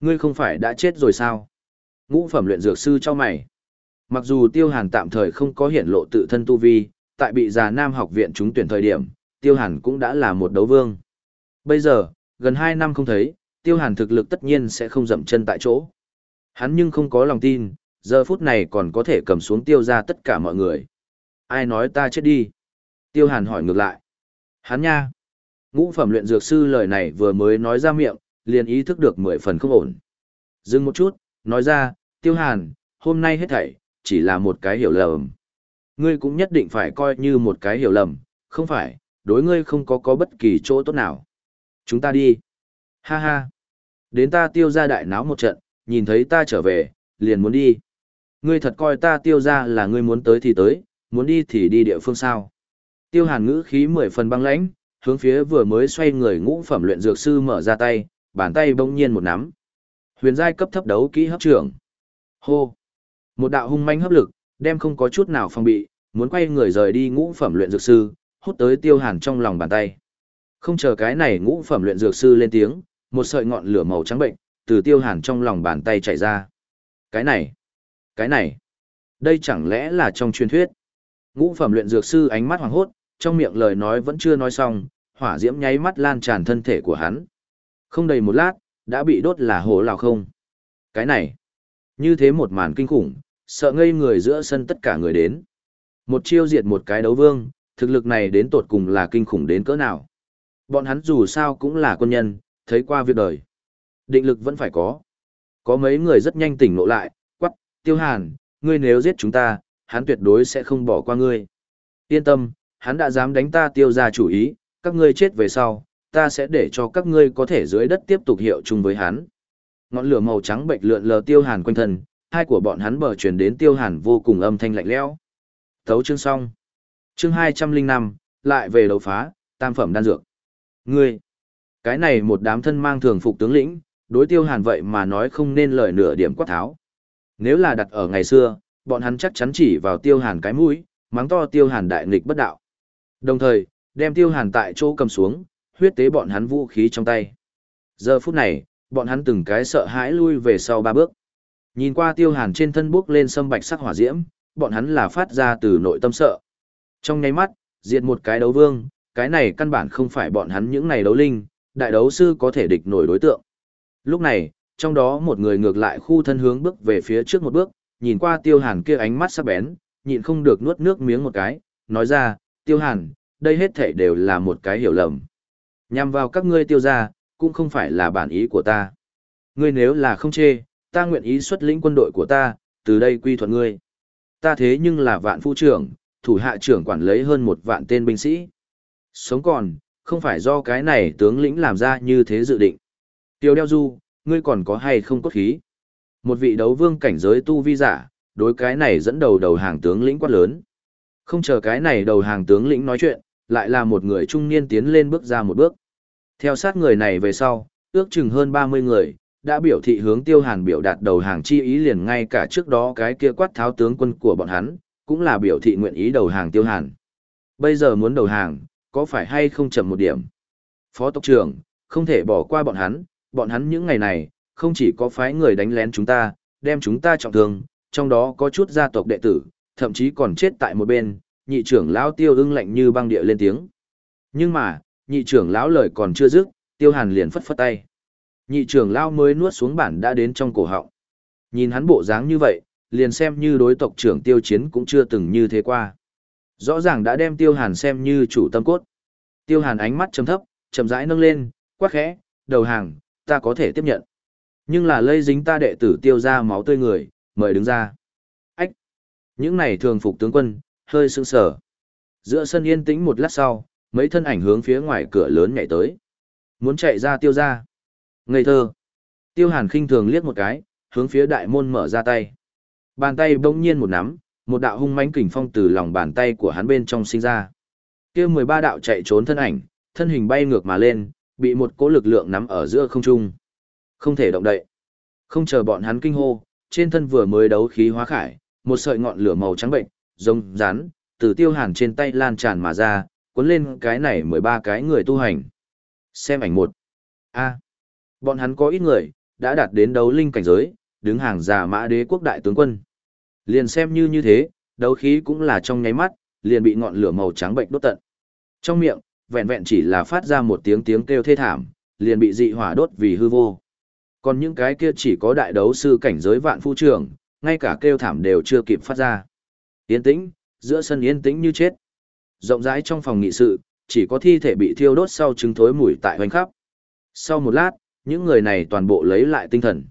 Speaker 1: Ngươi không phải đã chết rồi sao? Ngũ phẩm luyện dược sư cho mày. Mặc dù tiêu hàn tạm thời không có hiện lộ tự thân tu vi, tại bị già nam học viện trúng tuyển thời điểm, tiêu hàn cũng đã là một đấu vương. Bây giờ, gần 2 năm không thấy, tiêu hàn thực lực tất nhiên sẽ không dậm chân tại chỗ. Hắn nhưng không có lòng tin, giờ phút này còn có thể cầm xuống tiêu ra tất cả mọi người. Ai nói ta chết đi? Tiêu hàn hỏi ngược lại. Hắn nha. Ngũ phẩm luyện dược sư lời này vừa mới nói ra miệng, liền ý thức được mười phần không ổn. Dừng một chút, nói ra, tiêu hàn, hôm nay hết thảy, chỉ là một cái hiểu lầm. Ngươi cũng nhất định phải coi như một cái hiểu lầm, không phải, đối ngươi không có có bất kỳ chỗ tốt nào. Chúng ta đi. Ha ha. Đến ta tiêu ra đại náo một trận, nhìn thấy ta trở về, liền muốn đi. Ngươi thật coi ta tiêu ra là ngươi muốn tới thì tới, muốn đi thì đi địa phương sao. Tiêu hàn ngữ khí mười phần băng lãnh, hướng phía vừa mới xoay người ngũ phẩm luyện dược sư mở ra tay, bàn tay bỗng nhiên một nắm. Huyền giai cấp thấp đấu kỹ hấp trưởng. Hô. Một đạo hung manh hấp lực, đem không có chút nào phòng bị, muốn quay người rời đi ngũ phẩm luyện dược sư, hút tới tiêu hàn trong lòng bàn tay. Không chờ cái này ngũ phẩm luyện dược sư lên tiếng, một sợi ngọn lửa màu trắng bệnh, từ tiêu hàn trong lòng bàn tay chạy ra. Cái này, cái này, đây chẳng lẽ là trong truyền thuyết. Ngũ phẩm luyện dược sư ánh mắt hoàng hốt, trong miệng lời nói vẫn chưa nói xong, hỏa diễm nháy mắt lan tràn thân thể của hắn. Không đầy một lát, đã bị đốt là hồ lào không. Cái này, như thế một màn kinh khủng, sợ ngây người giữa sân tất cả người đến. Một chiêu diệt một cái đấu vương, thực lực này đến tột cùng là kinh khủng đến cỡ nào. Bọn hắn dù sao cũng là quân nhân, thấy qua việc đời. Định lực vẫn phải có. Có mấy người rất nhanh tỉnh ngộ lại, quắc, tiêu hàn, ngươi nếu giết chúng ta, hắn tuyệt đối sẽ không bỏ qua ngươi. Yên tâm, hắn đã dám đánh ta tiêu ra chủ ý, các ngươi chết về sau, ta sẽ để cho các ngươi có thể dưới đất tiếp tục hiệu chung với hắn. Ngọn lửa màu trắng bệnh lượn lờ tiêu hàn quanh thân, hai của bọn hắn bờ truyền đến tiêu hàn vô cùng âm thanh lạnh lẽo. Thấu chương xong. Chương 205, lại về đấu phá, tam phẩm đan dược. Ngươi, cái này một đám thân mang thường phục tướng lĩnh, đối tiêu hàn vậy mà nói không nên lời nửa điểm quát tháo. Nếu là đặt ở ngày xưa, bọn hắn chắc chắn chỉ vào tiêu hàn cái mũi, mắng to tiêu hàn đại nghịch bất đạo. Đồng thời, đem tiêu hàn tại chỗ cầm xuống, huyết tế bọn hắn vũ khí trong tay. Giờ phút này, bọn hắn từng cái sợ hãi lui về sau ba bước. Nhìn qua tiêu hàn trên thân bước lên sâm bạch sắc hỏa diễm, bọn hắn là phát ra từ nội tâm sợ. Trong nháy mắt, diệt một cái đấu vương, cái này căn bản không phải bọn hắn những này đấu linh, đại đấu sư có thể địch nổi đối tượng. Lúc này, trong đó một người ngược lại khu thân hướng bước về phía trước một bước, nhìn qua tiêu hàn kia ánh mắt sắc bén, nhịn không được nuốt nước miếng một cái, nói ra, tiêu hàn, đây hết thể đều là một cái hiểu lầm. Nhằm vào các ngươi tiêu ra, cũng không phải là bản ý của ta. Ngươi nếu là không chê, ta nguyện ý xuất lĩnh quân đội của ta, từ đây quy thuận ngươi. Ta thế nhưng là vạn phu trưởng, thủ hạ trưởng quản lấy hơn một vạn tên binh sĩ. Sống còn, không phải do cái này tướng lĩnh làm ra như thế dự định. Tiêu đeo du, ngươi còn có hay không cốt khí? Một vị đấu vương cảnh giới tu vi giả, đối cái này dẫn đầu đầu hàng tướng lĩnh quát lớn. Không chờ cái này đầu hàng tướng lĩnh nói chuyện, lại là một người trung niên tiến lên bước ra một bước. Theo sát người này về sau, ước chừng hơn 30 người, đã biểu thị hướng tiêu hàn biểu đạt đầu hàng chi ý liền ngay cả trước đó cái kia quát tháo tướng quân của bọn hắn, cũng là biểu thị nguyện ý đầu hàng tiêu hàn. Bây giờ muốn đầu hàng, có phải hay không chậm một điểm? Phó tộc trưởng, không thể bỏ qua bọn hắn, bọn hắn những ngày này, không chỉ có phái người đánh lén chúng ta, đem chúng ta trọng thương, trong đó có chút gia tộc đệ tử, thậm chí còn chết tại một bên, nhị trưởng lão tiêu ưng lạnh như băng địa lên tiếng. Nhưng mà, nhị trưởng lão lời còn chưa dứt, tiêu hàn liền phất phất tay. Nhị trưởng lao mới nuốt xuống bản đã đến trong cổ họng. Nhìn hắn bộ dáng như vậy, liền xem như đối tộc trưởng tiêu chiến cũng chưa từng như thế qua. Rõ ràng đã đem tiêu hàn xem như chủ tâm cốt. Tiêu hàn ánh mắt chấm thấp, chậm rãi nâng lên, quát khẽ, đầu hàng, ta có thể tiếp nhận. Nhưng là lây dính ta đệ tử tiêu ra máu tươi người, mời đứng ra. Ách! Những này thường phục tướng quân, hơi sững sờ. Giữa sân yên tĩnh một lát sau, mấy thân ảnh hướng phía ngoài cửa lớn nhảy tới. Muốn chạy ra tiêu ra. Ngây thơ. Tiêu hàn khinh thường liếc một cái, hướng phía đại môn mở ra tay. Bàn tay bỗng nhiên một nắm, một đạo hung mãnh kình phong từ lòng bàn tay của hắn bên trong sinh ra. Kia 13 đạo chạy trốn thân ảnh, thân hình bay ngược mà lên, bị một cỗ lực lượng nắm ở giữa không trung. Không thể động đậy. Không chờ bọn hắn kinh hô, trên thân vừa mới đấu khí hóa khải, một sợi ngọn lửa màu trắng bệnh, rông rán, từ tiêu hàn trên tay lan tràn mà ra, cuốn lên cái này 13 cái người tu hành. Xem ảnh một. A bọn hắn có ít người, đã đạt đến đấu linh cảnh giới, đứng hàng giả mã đế quốc đại tướng quân. Liền xem như như thế, đấu khí cũng là trong nháy mắt, liền bị ngọn lửa màu trắng bệnh đốt tận. Trong miệng, vẹn vẹn chỉ là phát ra một tiếng tiếng kêu thê thảm, liền bị dị hỏa đốt vì hư vô. Còn những cái kia chỉ có đại đấu sư cảnh giới vạn phu trưởng, ngay cả kêu thảm đều chưa kịp phát ra. Yên tĩnh, giữa sân yên tĩnh như chết. Rộng rãi trong phòng nghị sự, chỉ có thi thể bị thiêu đốt sau trứng thối mùi tại hoành khắp. Sau một lát, những người này toàn bộ lấy lại tinh thần.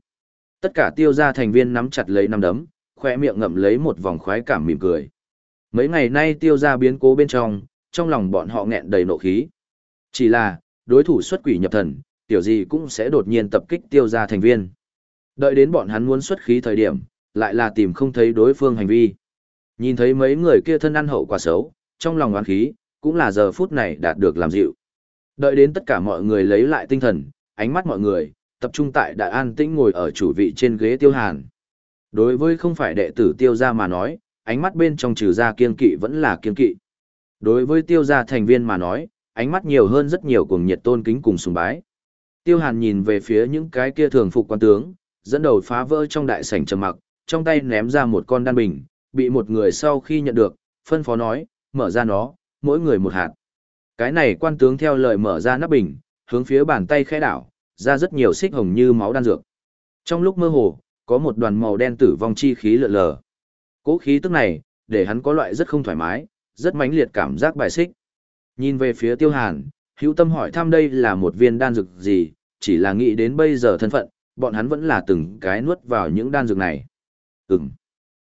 Speaker 1: Tất cả tiêu gia thành viên nắm chặt lấy năm đấm, khoe miệng ngậm lấy một vòng khoái cảm mỉm cười. Mấy ngày nay tiêu gia biến cố bên trong, trong lòng bọn họ nghẹn đầy nộ khí. Chỉ là, đối thủ xuất quỷ nhập thần, tiểu gì cũng sẽ đột nhiên tập kích tiêu gia thành viên. Đợi đến bọn hắn muốn xuất khí thời điểm, lại là tìm không thấy đối phương hành vi. Nhìn thấy mấy người kia thân ăn hậu quả xấu, trong lòng oán khí, cũng là giờ phút này đạt được làm dịu. Đợi đến tất cả mọi người lấy lại tinh thần, ánh mắt mọi người, tập trung tại đại an tĩnh ngồi ở chủ vị trên ghế tiêu hàn. Đối với không phải đệ tử tiêu gia mà nói, ánh mắt bên trong trừ gia kiên kỵ vẫn là kiên kỵ. Đối với tiêu gia thành viên mà nói, ánh mắt nhiều hơn rất nhiều cuồng nhiệt tôn kính cùng sùng bái. Tiêu Hàn nhìn về phía những cái kia thường phục quan tướng, dẫn đầu phá vỡ trong đại sảnh trầm mặc, trong tay ném ra một con đan bình, bị một người sau khi nhận được, phân phó nói, mở ra nó, mỗi người một hạt. Cái này quan tướng theo lời mở ra nắp bình, hướng phía bàn tay khẽ đảo, ra rất nhiều xích hồng như máu đan dược. Trong lúc mơ hồ, có một đoàn màu đen tử vong chi khí lượn lờ. Cố khí tức này, để hắn có loại rất không thoải mái, rất mãnh liệt cảm giác bài xích. Nhìn về phía Tiêu Hàn, hữu tâm hỏi thăm đây là một viên đan dược gì, chỉ là nghĩ đến bây giờ thân phận, bọn hắn vẫn là từng cái nuốt vào những đan dược này. Ừm.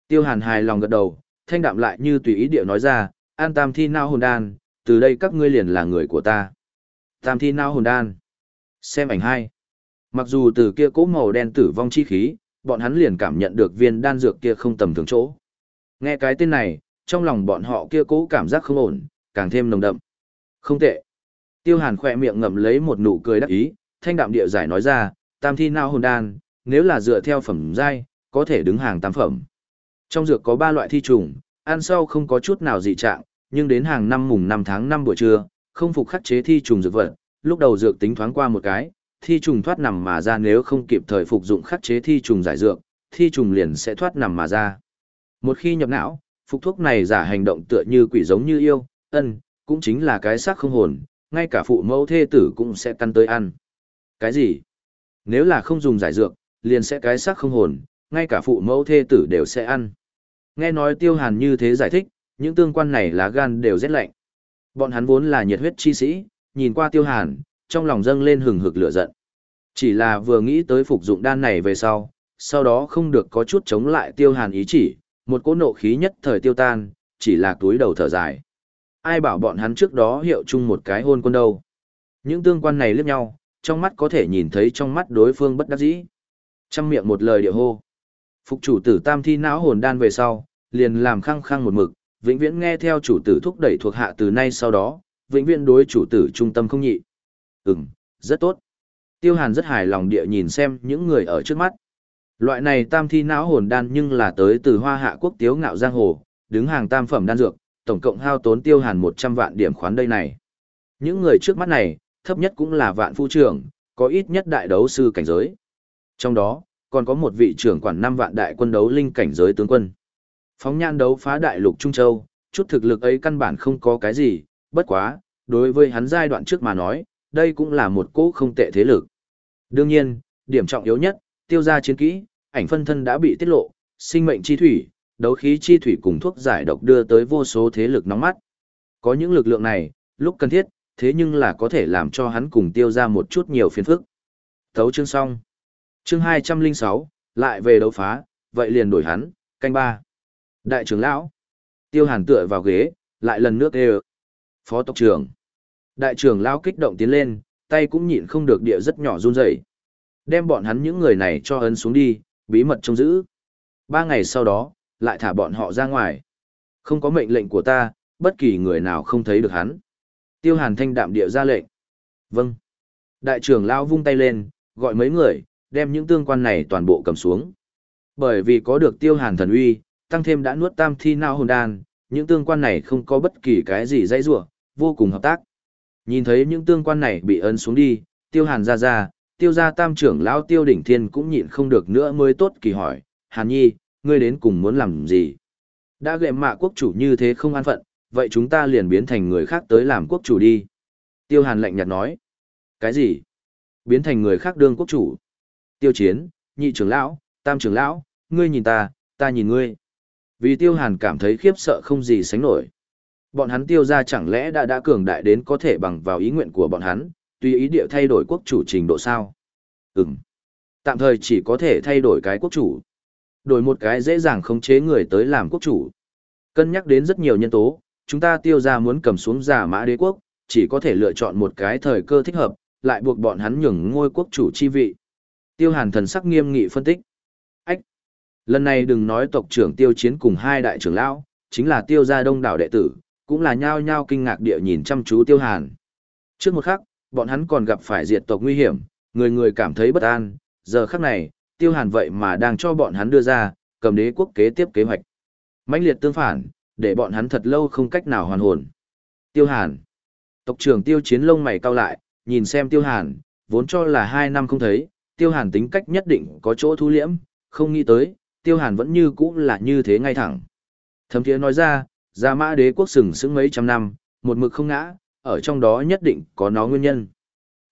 Speaker 1: Tiêu Hàn hài lòng gật đầu, thanh đạm lại như tùy ý điệu nói ra, an tam thi nao hồn đan, từ đây các ngươi liền là người của ta. Tam thi nao hồn đan. Xem ảnh hai. Mặc dù từ kia cố màu đen tử vong chi khí, bọn hắn liền cảm nhận được viên đan dược kia không tầm thường chỗ. Nghe cái tên này, trong lòng bọn họ kia cố cảm giác không ổn, càng thêm nồng đậm. Không tệ. Tiêu Hàn khỏe miệng ngậm lấy một nụ cười đắc ý, thanh đạm địa giải nói ra, tam thi nao hồn đan, nếu là dựa theo phẩm giai, có thể đứng hàng tam phẩm. Trong dược có ba loại thi trùng, ăn sau không có chút nào dị trạng, nhưng đến hàng năm mùng 5 tháng 5 buổi trưa, không phục khắc chế thi trùng dược vật, lúc đầu dược tính thoáng qua một cái, thi trùng thoát nằm mà ra nếu không kịp thời phục dụng khắc chế thi trùng giải dược, thi trùng liền sẽ thoát nằm mà ra. Một khi nhập não, phục thuốc này giả hành động tựa như quỷ giống như yêu, ân, cũng chính là cái xác không hồn, ngay cả phụ mẫu thê tử cũng sẽ căn tới ăn. Cái gì? Nếu là không dùng giải dược, liền sẽ cái xác không hồn, ngay cả phụ mẫu thê tử đều sẽ ăn. Nghe nói tiêu hàn như thế giải thích, những tương quan này lá gan đều rét lạnh. Bọn hắn vốn là nhiệt huyết chi sĩ, nhìn qua tiêu hàn, trong lòng dâng lên hừng hực lửa giận. Chỉ là vừa nghĩ tới phục dụng đan này về sau, sau đó không được có chút chống lại tiêu hàn ý chỉ, một cỗ nộ khí nhất thời tiêu tan, chỉ là túi đầu thở dài. Ai bảo bọn hắn trước đó hiệu chung một cái hôn quân đâu. Những tương quan này liếc nhau, trong mắt có thể nhìn thấy trong mắt đối phương bất đắc dĩ. Trăm miệng một lời địa hô. Phục chủ tử tam thi não hồn đan về sau, liền làm khăng khăng một mực, vĩnh viễn nghe theo chủ tử thúc đẩy thuộc hạ từ nay sau đó, vĩnh viễn đối chủ tử trung tâm không nhị. Ừm, rất tốt. Tiêu Hàn rất hài lòng địa nhìn xem những người ở trước mắt. Loại này tam thi não hồn đan nhưng là tới từ hoa hạ quốc tiếu ngạo giang hồ, đứng hàng tam phẩm đan dược, tổng cộng hao tốn Tiêu Hàn 100 vạn điểm khoán đây này. Những người trước mắt này, thấp nhất cũng là vạn phu trưởng, có ít nhất đại đấu sư cảnh giới. Trong đó, còn có một vị trưởng quản năm vạn đại quân đấu linh cảnh giới tướng quân. Phóng nhan đấu phá đại lục Trung Châu, chút thực lực ấy căn bản không có cái gì, bất quá, đối với hắn giai đoạn trước mà nói, đây cũng là một cỗ không tệ thế lực. Đương nhiên, điểm trọng yếu nhất, tiêu gia chiến kỹ, ảnh phân thân đã bị tiết lộ, sinh mệnh chi thủy, đấu khí chi thủy cùng thuốc giải độc đưa tới vô số thế lực nóng mắt. Có những lực lượng này, lúc cần thiết, thế nhưng là có thể làm cho hắn cùng tiêu ra một chút nhiều phiền phức. Thấu chương xong. Chương 206, lại về đấu phá, vậy liền đổi hắn, canh ba. Đại trưởng lão. Tiêu hàn tựa vào ghế, lại lần nước đều. Phó tộc trưởng. Đại trưởng lão kích động tiến lên, tay cũng nhịn không được địa rất nhỏ run rẩy. Đem bọn hắn những người này cho ấn xuống đi, bí mật trông giữ. Ba ngày sau đó, lại thả bọn họ ra ngoài. Không có mệnh lệnh của ta, bất kỳ người nào không thấy được hắn. Tiêu hàn thanh đạm địa ra lệnh. Vâng. Đại trưởng lão vung tay lên, gọi mấy người, đem những tương quan này toàn bộ cầm xuống. Bởi vì có được tiêu hàn thần uy, tăng thêm đã nuốt tam thi nao hồn đan, những tương quan này không có bất kỳ cái gì dãy rủa vô cùng hợp tác. Nhìn thấy những tương quan này bị ấn xuống đi, tiêu hàn ra ra, tiêu gia tam trưởng lão tiêu đỉnh thiên cũng nhịn không được nữa mới tốt kỳ hỏi, hàn nhi, ngươi đến cùng muốn làm gì? Đã gệm mạ quốc chủ như thế không an phận, vậy chúng ta liền biến thành người khác tới làm quốc chủ đi. Tiêu hàn lạnh nhạt nói. Cái gì? Biến thành người khác đương quốc chủ. Tiêu chiến, nhị trưởng lão, tam trưởng lão, ngươi nhìn ta, ta nhìn ngươi. Vì tiêu hàn cảm thấy khiếp sợ không gì sánh nổi. Bọn hắn tiêu ra chẳng lẽ đã đã cường đại đến có thể bằng vào ý nguyện của bọn hắn, tùy ý địa thay đổi quốc chủ trình độ sao? Ừm. Tạm thời chỉ có thể thay đổi cái quốc chủ. Đổi một cái dễ dàng khống chế người tới làm quốc chủ. Cân nhắc đến rất nhiều nhân tố, chúng ta tiêu ra muốn cầm xuống giả mã đế quốc, chỉ có thể lựa chọn một cái thời cơ thích hợp, lại buộc bọn hắn nhường ngôi quốc chủ chi vị. Tiêu hàn thần sắc nghiêm nghị phân tích. Lần này đừng nói tộc trưởng tiêu chiến cùng hai đại trưởng lão, chính là tiêu gia đông đảo đệ tử, cũng là nhao nhao kinh ngạc địa nhìn chăm chú tiêu hàn. Trước một khắc, bọn hắn còn gặp phải diệt tộc nguy hiểm, người người cảm thấy bất an, giờ khắc này, tiêu hàn vậy mà đang cho bọn hắn đưa ra, cầm đế quốc kế tiếp kế hoạch. mãnh liệt tương phản, để bọn hắn thật lâu không cách nào hoàn hồn. Tiêu hàn. Tộc trưởng tiêu chiến lông mày cau lại, nhìn xem tiêu hàn, vốn cho là hai năm không thấy, tiêu hàn tính cách nhất định có chỗ thu liễm, không nghĩ tới, tiêu hàn vẫn như cũ là như thế ngay thẳng. Thấm thiế nói ra, gia mã đế quốc sừng sững mấy trăm năm, một mực không ngã, ở trong đó nhất định có nó nguyên nhân.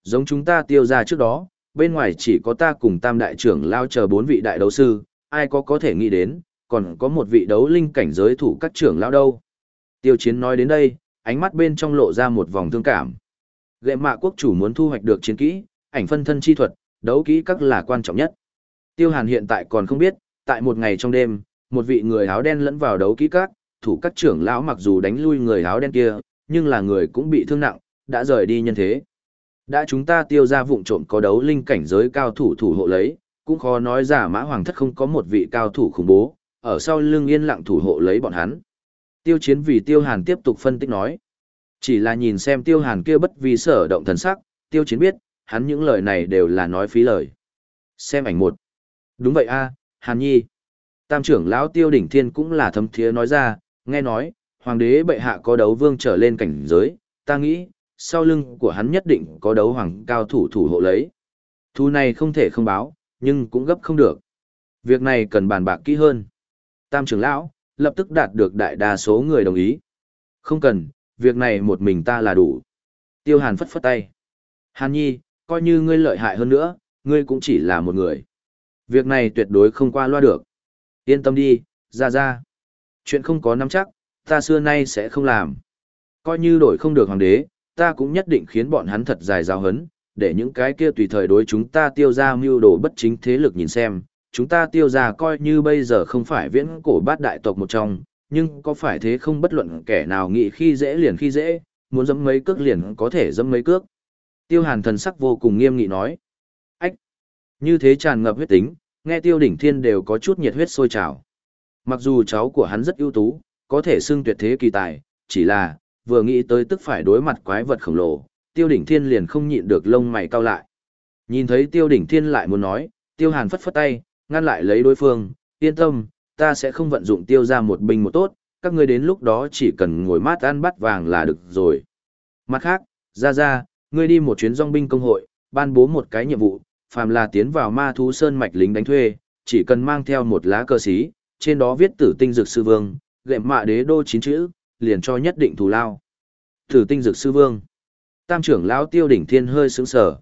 Speaker 1: Giống chúng ta tiêu ra trước đó, bên ngoài chỉ có ta cùng tam đại trưởng lao chờ bốn vị đại đấu sư, ai có có thể nghĩ đến, còn có một vị đấu linh cảnh giới thủ các trưởng lao đâu. Tiêu chiến nói đến đây, ánh mắt bên trong lộ ra một vòng thương cảm. Gệ mạ quốc chủ muốn thu hoạch được chiến kỹ, ảnh phân thân chi thuật, đấu kỹ các là quan trọng nhất. Tiêu Hàn hiện tại còn không biết, tại một ngày trong đêm, một vị người áo đen lẫn vào đấu kỹ các, thủ các trưởng lão mặc dù đánh lui người áo đen kia, nhưng là người cũng bị thương nặng, đã rời đi nhân thế. Đã chúng ta tiêu ra vụng trộm có đấu linh cảnh giới cao thủ thủ hộ lấy, cũng khó nói giả mã hoàng thất không có một vị cao thủ khủng bố, ở sau lưng yên lặng thủ hộ lấy bọn hắn. Tiêu chiến vì tiêu hàn tiếp tục phân tích nói. Chỉ là nhìn xem tiêu hàn kia bất vì sở động thần sắc, tiêu chiến biết, hắn những lời này đều là nói phí lời. Xem ảnh một. Đúng vậy a Hàn Nhi. Tam trưởng lão tiêu đỉnh thiên cũng là thấm thiế nói ra, nghe nói, hoàng đế bệ hạ có đấu vương trở lên cảnh giới, ta nghĩ, sau lưng của hắn nhất định có đấu hoàng cao thủ thủ hộ lấy. Thu này không thể không báo, nhưng cũng gấp không được. Việc này cần bàn bạc kỹ hơn. Tam trưởng lão, lập tức đạt được đại đa số người đồng ý. Không cần, việc này một mình ta là đủ. Tiêu Hàn phất phất tay. Hàn Nhi, coi như ngươi lợi hại hơn nữa, ngươi cũng chỉ là một người. Việc này tuyệt đối không qua loa được. Yên tâm đi, ra ra. Chuyện không có nắm chắc, ta xưa nay sẽ không làm. Coi như đổi không được hoàng đế, ta cũng nhất định khiến bọn hắn thật dài giáo hấn, để những cái kia tùy thời đối chúng ta tiêu ra mưu đồ bất chính thế lực nhìn xem, chúng ta tiêu ra coi như bây giờ không phải viễn cổ bát đại tộc một trong, nhưng có phải thế không bất luận kẻ nào nghĩ khi dễ liền khi dễ, muốn dẫm mấy cước liền có thể dẫm mấy cước. Tiêu hàn thần sắc vô cùng nghiêm nghị nói. Ách! Như thế tràn ngập huyết tính, nghe tiêu đỉnh thiên đều có chút nhiệt huyết sôi trào. Mặc dù cháu của hắn rất ưu tú, có thể xưng tuyệt thế kỳ tài, chỉ là, vừa nghĩ tới tức phải đối mặt quái vật khổng lồ, tiêu đỉnh thiên liền không nhịn được lông mày cau lại. Nhìn thấy tiêu đỉnh thiên lại muốn nói, tiêu hàn phất phất tay, ngăn lại lấy đối phương, yên tâm, ta sẽ không vận dụng tiêu ra một binh một tốt, các ngươi đến lúc đó chỉ cần ngồi mát ăn bắt vàng là được rồi. Mặt khác, ra ra, ngươi đi một chuyến dòng binh công hội, ban bố một cái nhiệm vụ, phàm là tiến vào ma thú sơn mạch lính đánh thuê, chỉ cần mang theo một lá cờ xí, trên đó viết tử tinh dược sư vương, gệm mạ đế đô chín chữ, liền cho nhất định thù lao. Tử tinh dược sư vương. Tam trưởng lão tiêu đỉnh thiên hơi sững sờ.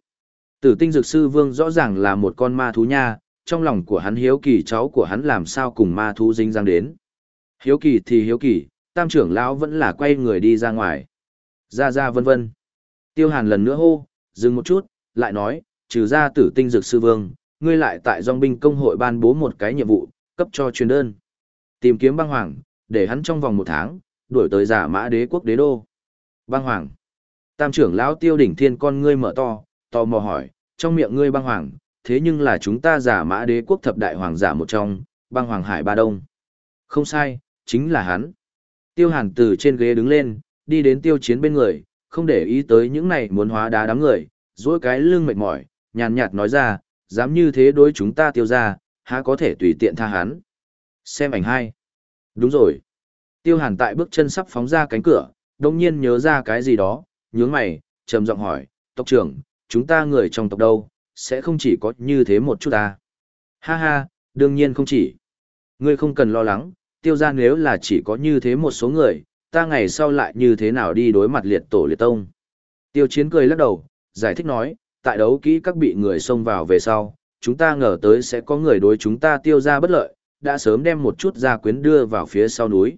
Speaker 1: Tử tinh dược sư vương rõ ràng là một con ma thú nha, trong lòng của hắn hiếu kỳ cháu của hắn làm sao cùng ma thú dính răng đến. Hiếu kỳ thì hiếu kỳ, tam trưởng lão vẫn là quay người đi ra ngoài. Ra ra vân vân. Tiêu hàn lần nữa hô, dừng một chút, lại nói, trừ ra tử tinh dược sư vương, ngươi lại tại dòng binh công hội ban bố một cái nhiệm vụ, cấp cho truyền đơn. Tìm kiếm băng hoàng, để hắn trong vòng một tháng, đuổi tới giả mã đế quốc đế đô. Băng hoàng. Tam trưởng lão tiêu đỉnh thiên con ngươi mở to, tò mò hỏi, trong miệng ngươi băng hoàng, thế nhưng là chúng ta giả mã đế quốc thập đại hoàng giả một trong, băng hoàng hải ba đông. Không sai, chính là hắn. Tiêu hàn từ trên ghế đứng lên, đi đến tiêu chiến bên người, không để ý tới những này muốn hóa đá đám người, dối cái lưng mệt mỏi, nhàn nhạt nói ra, dám như thế đối chúng ta tiêu ra, há có thể tùy tiện tha hắn. Xem ảnh hai. Đúng rồi. Tiêu hàn tại bước chân sắp phóng ra cánh cửa, đồng nhiên nhớ ra cái gì đó, nhướng mày, trầm giọng hỏi, tộc trưởng, chúng ta người trong tộc đâu, sẽ không chỉ có như thế một chút ta. Ha ha, đương nhiên không chỉ. Ngươi không cần lo lắng, tiêu ra nếu là chỉ có như thế một số người, ta ngày sau lại như thế nào đi đối mặt liệt tổ liệt tông. Tiêu chiến cười lắc đầu, giải thích nói, tại đấu kỹ các bị người xông vào về sau, chúng ta ngờ tới sẽ có người đối chúng ta tiêu ra bất lợi, đã sớm đem một chút gia quyến đưa vào phía sau núi.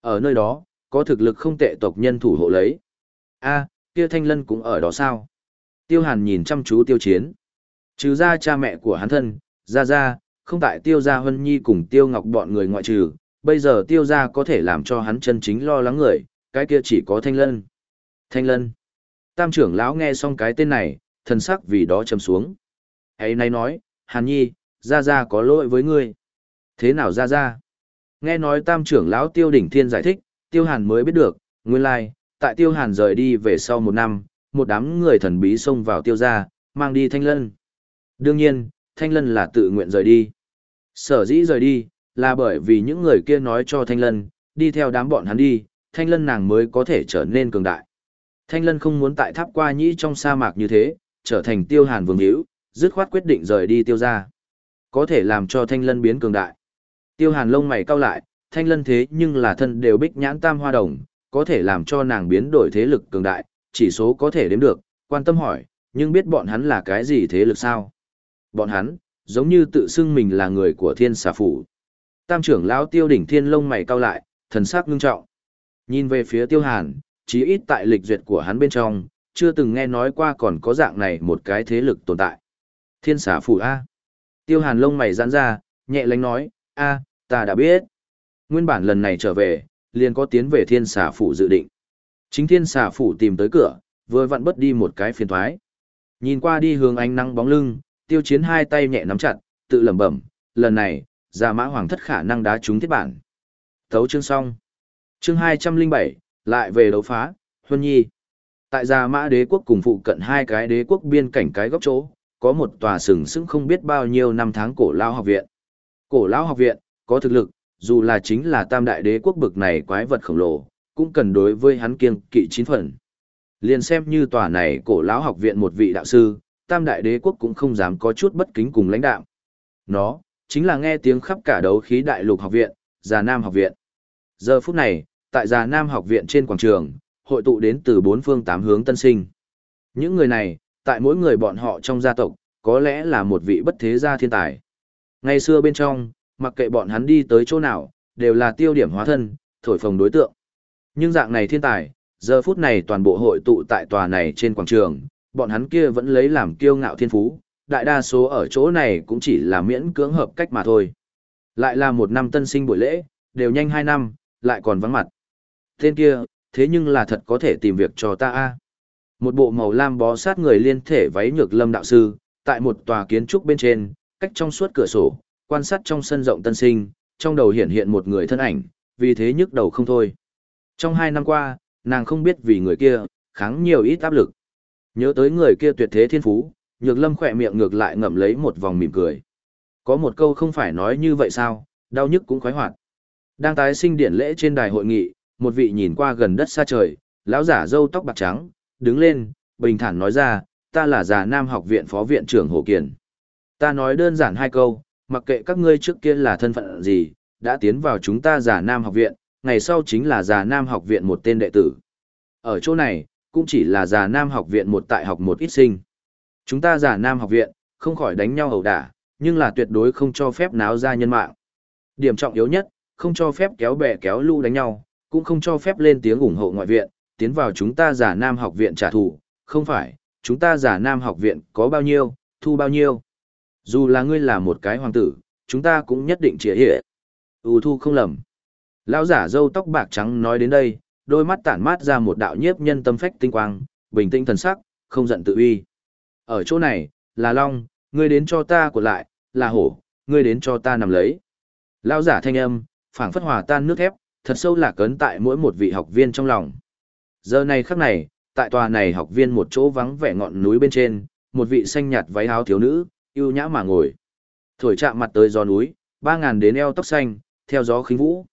Speaker 1: Ở nơi đó, có thực lực không tệ tộc nhân thủ hộ lấy. a à, kia thanh lân cũng ở đó sao? Tiêu hàn nhìn chăm chú tiêu chiến. Trừ ra cha mẹ của hắn thân, ra ra, không tại tiêu gia hân nhi cùng tiêu ngọc bọn người ngoại trừ, bây giờ tiêu gia có thể làm cho hắn chân chính lo lắng người, cái kia chỉ có thanh lân. Thanh lân. Tam trưởng lão nghe xong cái tên này, thần sắc vì đó trầm xuống. Hãy nay nói, Hàn Nhi, ra ra có lỗi với ngươi. Thế nào ra ra? Nghe nói tam trưởng lão tiêu đỉnh thiên giải thích, tiêu hàn mới biết được, nguyên lai, tại tiêu hàn rời đi về sau một năm, một đám người thần bí xông vào tiêu gia, mang đi thanh lân. Đương nhiên, thanh lân là tự nguyện rời đi. Sở dĩ rời đi, là bởi vì những người kia nói cho thanh lân, đi theo đám bọn hắn đi, thanh lân nàng mới có thể trở nên cường đại. Thanh Lân không muốn tại tháp qua nhĩ trong sa mạc như thế, trở thành tiêu hàn vương hữu, dứt khoát quyết định rời đi tiêu ra. Có thể làm cho Thanh Lân biến cường đại. Tiêu hàn lông mày cau lại, Thanh Lân thế nhưng là thân đều bích nhãn tam hoa đồng, có thể làm cho nàng biến đổi thế lực cường đại, chỉ số có thể đếm được, quan tâm hỏi, nhưng biết bọn hắn là cái gì thế lực sao? Bọn hắn, giống như tự xưng mình là người của thiên xà phủ. Tam trưởng lão tiêu đỉnh thiên lông mày cau lại, thần sắc ngưng trọng. Nhìn về phía tiêu hàn, chí ít tại lịch duyệt của hắn bên trong, chưa từng nghe nói qua còn có dạng này một cái thế lực tồn tại. Thiên xà phủ A. Tiêu hàn lông mày giãn ra, nhẹ lánh nói, A, ta đã biết. Nguyên bản lần này trở về, liền có tiến về thiên xà phủ dự định. Chính thiên xà phủ tìm tới cửa, vừa vặn bất đi một cái phiền thoái. Nhìn qua đi hướng ánh nắng bóng lưng, tiêu chiến hai tay nhẹ nắm chặt, tự lẩm bẩm, lần này, giả mã hoàng thất khả năng đá trúng thiết bản. Thấu chương xong. Chương hai trăm linh bảy lại về đấu phá, Huân Nhi. Tại Gia Mã Đế quốc cùng phụ cận hai cái đế quốc biên cảnh cái góc chỗ, có một tòa sừng sững không biết bao nhiêu năm tháng cổ lao học viện. Cổ lao học viện, có thực lực, dù là chính là tam đại đế quốc bực này quái vật khổng lồ, cũng cần đối với hắn kiêng kỵ chín phần. Liền xem như tòa này cổ lão học viện một vị đạo sư, tam đại đế quốc cũng không dám có chút bất kính cùng lãnh đạo. Nó, chính là nghe tiếng khắp cả đấu khí đại lục học viện, Già Nam học viện. Giờ phút này, tại Già Nam học viện trên quảng trường, hội tụ đến từ bốn phương tám hướng tân sinh. Những người này, tại mỗi người bọn họ trong gia tộc, có lẽ là một vị bất thế gia thiên tài. Ngày xưa bên trong, mặc kệ bọn hắn đi tới chỗ nào, đều là tiêu điểm hóa thân, thổi phồng đối tượng. Nhưng dạng này thiên tài, giờ phút này toàn bộ hội tụ tại tòa này trên quảng trường, bọn hắn kia vẫn lấy làm kiêu ngạo thiên phú, đại đa số ở chỗ này cũng chỉ là miễn cưỡng hợp cách mà thôi. Lại là một năm tân sinh buổi lễ, đều nhanh hai năm, lại còn vắng mặt. Tên kia, thế nhưng là thật có thể tìm việc cho ta a. Một bộ màu lam bó sát người liên thể váy nhược lâm đạo sư, tại một tòa kiến trúc bên trên, cách trong suốt cửa sổ, quan sát trong sân rộng tân sinh, trong đầu hiện hiện một người thân ảnh, vì thế nhức đầu không thôi. Trong hai năm qua, nàng không biết vì người kia, kháng nhiều ít áp lực. Nhớ tới người kia tuyệt thế thiên phú, nhược lâm khỏe miệng ngược lại ngậm lấy một vòng mỉm cười. Có một câu không phải nói như vậy sao, đau nhức cũng khoái hoạt. Đang tái sinh điển lễ trên đài hội nghị, một vị nhìn qua gần đất xa trời, lão giả râu tóc bạc trắng, đứng lên, bình thản nói ra, ta là già Nam học viện phó viện trưởng Hồ Kiền. Ta nói đơn giản hai câu, mặc kệ các ngươi trước kia là thân phận gì, đã tiến vào chúng ta già Nam học viện, ngày sau chính là già Nam học viện một tên đệ tử. Ở chỗ này, cũng chỉ là già Nam học viện một tại học một ít sinh. Chúng ta già Nam học viện, không khỏi đánh nhau ẩu đả, nhưng là tuyệt đối không cho phép náo ra nhân mạng. Điểm trọng yếu nhất, không cho phép kéo bè kéo lũ đánh nhau, cũng không cho phép lên tiếng ủng hộ ngoại viện, tiến vào chúng ta giả nam học viện trả thù, không phải, chúng ta giả nam học viện có bao nhiêu, thu bao nhiêu. Dù là ngươi là một cái hoàng tử, chúng ta cũng nhất định chỉa hệ. Ừ thu không lầm. Lão giả râu tóc bạc trắng nói đến đây, đôi mắt tản mát ra một đạo nhiếp nhân tâm phách tinh quang, bình tĩnh thần sắc, không giận tự uy. Ở chỗ này, là long, ngươi đến cho ta của lại, là hổ, ngươi đến cho ta nằm lấy. Lão giả thanh âm, phảng phất hòa tan nước thép, thật sâu lạc ấn tại mỗi một vị học viên trong lòng. Giờ này khắc này, tại tòa này học viên một chỗ vắng vẻ ngọn núi bên trên, một vị xanh nhạt váy áo thiếu nữ, yêu nhã mà ngồi. Thổi chạm mặt tới gió núi, ba ngàn đến eo tóc xanh, theo gió khinh vũ.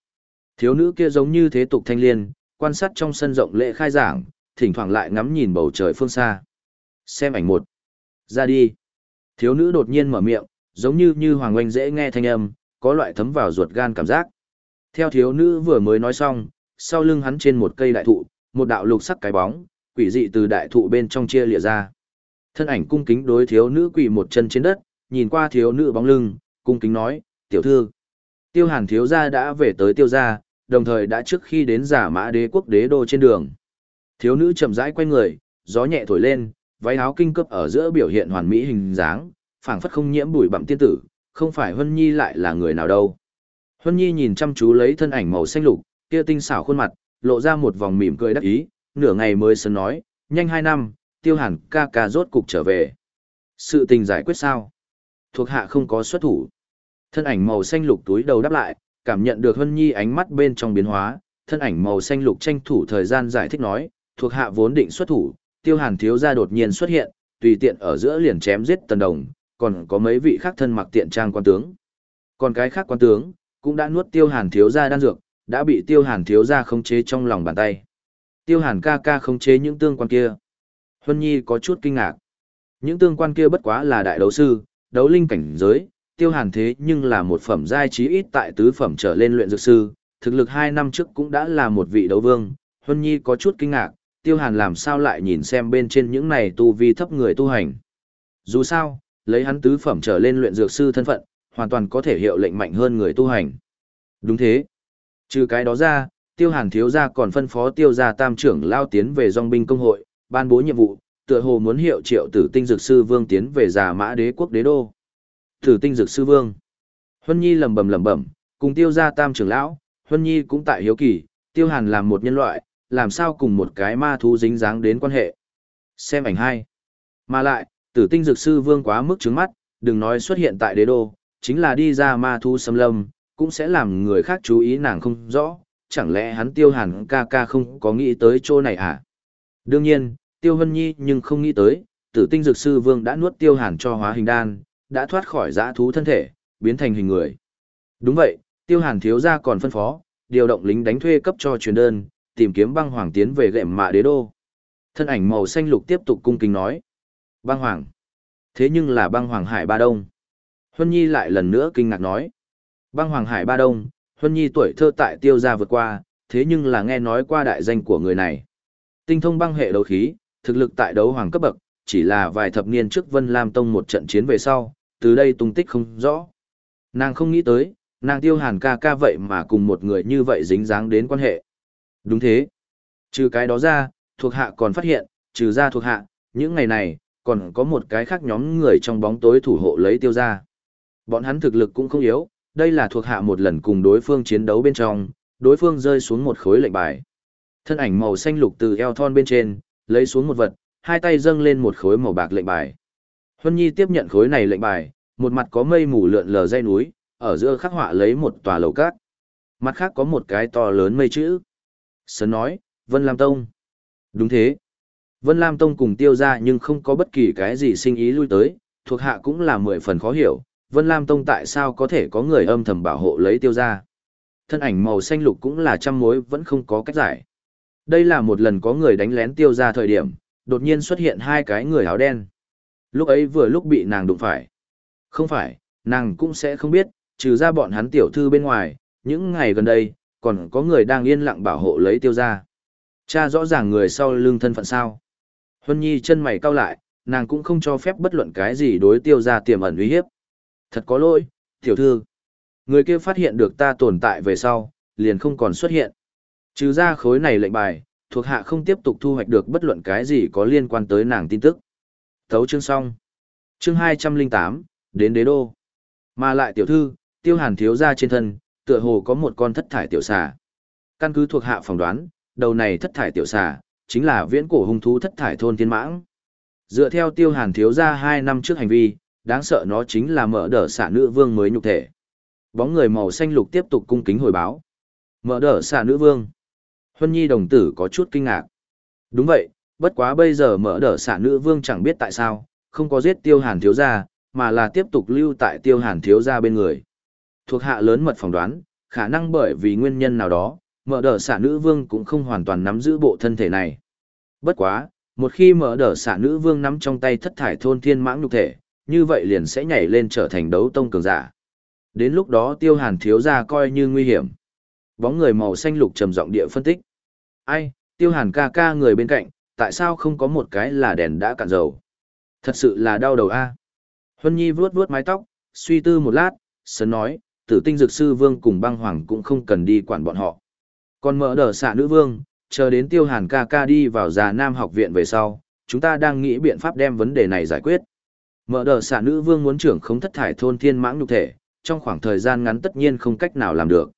Speaker 1: Thiếu nữ kia giống như thế tục thanh liên, quan sát trong sân rộng lễ khai giảng, thỉnh thoảng lại ngắm nhìn bầu trời phương xa. Xem ảnh một. Ra đi. Thiếu nữ đột nhiên mở miệng, giống như như hoàng oanh dễ nghe thanh âm, có loại thấm vào ruột gan cảm giác. Theo thiếu nữ vừa mới nói xong, sau lưng hắn trên một cây đại thụ, một đạo lục sắc cái bóng, quỷ dị từ đại thụ bên trong chia lìa ra. Thân ảnh cung kính đối thiếu nữ quỳ một chân trên đất, nhìn qua thiếu nữ bóng lưng, cung kính nói, tiểu thư. Tiêu hàn thiếu gia đã về tới tiêu gia, đồng thời đã trước khi đến giả mã đế quốc đế đô trên đường. Thiếu nữ chậm rãi quay người, gió nhẹ thổi lên, váy áo kinh cấp ở giữa biểu hiện hoàn mỹ hình dáng, phảng phất không nhiễm bụi bặm tiên tử, không phải Hân Nhi lại là người nào đâu. Huân Nhi nhìn chăm chú lấy thân ảnh màu xanh lục, kia tinh xảo khuôn mặt, lộ ra một vòng mỉm cười đắc ý, nửa ngày mới sớm nói, nhanh hai năm, tiêu hàn ca ca rốt cục trở về. Sự tình giải quyết sao? Thuộc hạ không có xuất thủ. Thân ảnh màu xanh lục túi đầu đáp lại, cảm nhận được Huân Nhi ánh mắt bên trong biến hóa, thân ảnh màu xanh lục tranh thủ thời gian giải thích nói, thuộc hạ vốn định xuất thủ, tiêu hàn thiếu gia đột nhiên xuất hiện, tùy tiện ở giữa liền chém giết tần đồng, còn có mấy vị khác thân mặc tiện trang quan tướng. Còn cái khác quan tướng, cũng đã nuốt tiêu hàn thiếu gia đan dược, đã bị tiêu hàn thiếu gia khống chế trong lòng bàn tay. Tiêu hàn ca ca khống chế những tương quan kia. Huân Nhi có chút kinh ngạc. Những tương quan kia bất quá là đại đấu sư, đấu linh cảnh giới, tiêu hàn thế nhưng là một phẩm giai trí ít tại tứ phẩm trở lên luyện dược sư, thực lực hai năm trước cũng đã là một vị đấu vương. Huân Nhi có chút kinh ngạc, tiêu hàn làm sao lại nhìn xem bên trên những này tu vi thấp người tu hành. Dù sao, lấy hắn tứ phẩm trở lên luyện dược sư thân phận, hoàn toàn có thể hiệu lệnh mạnh hơn người tu hành. Đúng thế. Trừ cái đó ra, tiêu hàn thiếu gia còn phân phó tiêu gia tam trưởng lao tiến về dòng binh công hội, ban bố nhiệm vụ, tựa hồ muốn hiệu triệu tử tinh dược sư vương tiến về già mã đế quốc đế đô. Tử tinh dược sư vương. Huân Nhi lầm bầm lầm bầm, cùng tiêu gia tam trưởng lão, Huân Nhi cũng tại hiếu kỳ, tiêu hàn làm một nhân loại, làm sao cùng một cái ma thú dính dáng đến quan hệ. Xem ảnh hai. Mà lại, tử tinh dược sư vương quá mức trứng mắt, đừng nói xuất hiện tại đế đô, chính là đi ra ma thu xâm lâm, cũng sẽ làm người khác chú ý nàng không rõ, chẳng lẽ hắn tiêu hàn ca ca không có nghĩ tới chỗ này à? Đương nhiên, tiêu hân nhi nhưng không nghĩ tới, tử tinh dược sư vương đã nuốt tiêu hàn cho hóa hình đan, đã thoát khỏi giã thú thân thể, biến thành hình người. Đúng vậy, tiêu hàn thiếu gia còn phân phó, điều động lính đánh thuê cấp cho truyền đơn, tìm kiếm băng hoàng tiến về gệm mạ đế đô. Thân ảnh màu xanh lục tiếp tục cung kính nói. Băng hoàng. Thế nhưng là băng hoàng hải ba đông. Huân Nhi lại lần nữa kinh ngạc nói. Băng hoàng hải ba đông, Huân Nhi tuổi thơ tại tiêu gia vượt qua, thế nhưng là nghe nói qua đại danh của người này. Tinh thông băng hệ đấu khí, thực lực tại đấu hoàng cấp bậc, chỉ là vài thập niên trước Vân Lam Tông một trận chiến về sau, từ đây tung tích không rõ. Nàng không nghĩ tới, nàng tiêu hàn ca ca vậy mà cùng một người như vậy dính dáng đến quan hệ. Đúng thế. Trừ cái đó ra, thuộc hạ còn phát hiện, trừ ra thuộc hạ, những ngày này, còn có một cái khác nhóm người trong bóng tối thủ hộ lấy tiêu gia. Bọn hắn thực lực cũng không yếu, đây là thuộc hạ một lần cùng đối phương chiến đấu bên trong, đối phương rơi xuống một khối lệnh bài. Thân ảnh màu xanh lục từ eo thon bên trên, lấy xuống một vật, hai tay dâng lên một khối màu bạc lệnh bài. Huân Nhi tiếp nhận khối này lệnh bài, một mặt có mây mù lượn lờ dây núi, ở giữa khắc họa lấy một tòa lầu cát. Mặt khác có một cái to lớn mây chữ. Sơn nói, Vân Lam Tông. Đúng thế. Vân Lam Tông cùng tiêu ra nhưng không có bất kỳ cái gì sinh ý lui tới, thuộc hạ cũng là mười phần khó hiểu, Vân Lam Tông tại sao có thể có người âm thầm bảo hộ lấy tiêu gia? Thân ảnh màu xanh lục cũng là trăm mối vẫn không có cách giải. Đây là một lần có người đánh lén tiêu gia thời điểm, đột nhiên xuất hiện hai cái người áo đen. Lúc ấy vừa lúc bị nàng đụng phải. Không phải, nàng cũng sẽ không biết, trừ ra bọn hắn tiểu thư bên ngoài, những ngày gần đây, còn có người đang yên lặng bảo hộ lấy tiêu gia. Cha rõ ràng người sau lưng thân phận sao. Huân Nhi chân mày cau lại, nàng cũng không cho phép bất luận cái gì đối tiêu gia tiềm ẩn uy hiếp. Thật có lỗi, tiểu thư. Người kia phát hiện được ta tồn tại về sau, liền không còn xuất hiện. Trừ ra khối này lệnh bài, thuộc hạ không tiếp tục thu hoạch được bất luận cái gì có liên quan tới nàng tin tức. Thấu chương xong. Chương 208, đến đế đô. Mà lại tiểu thư, tiêu hàn thiếu ra trên thân, tựa hồ có một con thất thải tiểu xà. Căn cứ thuộc hạ phỏng đoán, đầu này thất thải tiểu xà, chính là viễn cổ hung thú thất thải thôn thiên mãng. Dựa theo tiêu hàn thiếu ra 2 năm trước hành vi, đáng sợ nó chính là mở đờ xạ nữ vương mới nhục thể. Bóng người màu xanh lục tiếp tục cung kính hồi báo. Mở đờ xạ nữ vương. Huân Nhi đồng tử có chút kinh ngạc. Đúng vậy, bất quá bây giờ mở đờ xạ nữ vương chẳng biết tại sao, không có giết tiêu hàn thiếu gia, mà là tiếp tục lưu tại tiêu hàn thiếu gia bên người. Thuộc hạ lớn mật phỏng đoán, khả năng bởi vì nguyên nhân nào đó, mở đờ xạ nữ vương cũng không hoàn toàn nắm giữ bộ thân thể này. Bất quá, một khi mở đờ xạ nữ vương nắm trong tay thất thải thôn thiên mãng nhục thể, như vậy liền sẽ nhảy lên trở thành đấu tông cường giả. Đến lúc đó tiêu hàn thiếu gia coi như nguy hiểm. Bóng người màu xanh lục trầm giọng địa phân tích. Ai, tiêu hàn ca ca người bên cạnh, tại sao không có một cái là đèn đã cạn dầu? Thật sự là đau đầu a. Huân Nhi vuốt vuốt mái tóc, suy tư một lát, sấn nói, tử tinh dược sư vương cùng băng hoàng cũng không cần đi quản bọn họ. Còn mở đờ xạ nữ vương, chờ đến tiêu hàn ca ca đi vào già nam học viện về sau, chúng ta đang nghĩ biện pháp đem vấn đề này giải quyết. Mở đờ xạ nữ vương muốn trưởng không thất thải thôn thiên mãng nhục thể, trong khoảng thời gian ngắn tất nhiên không cách nào làm được.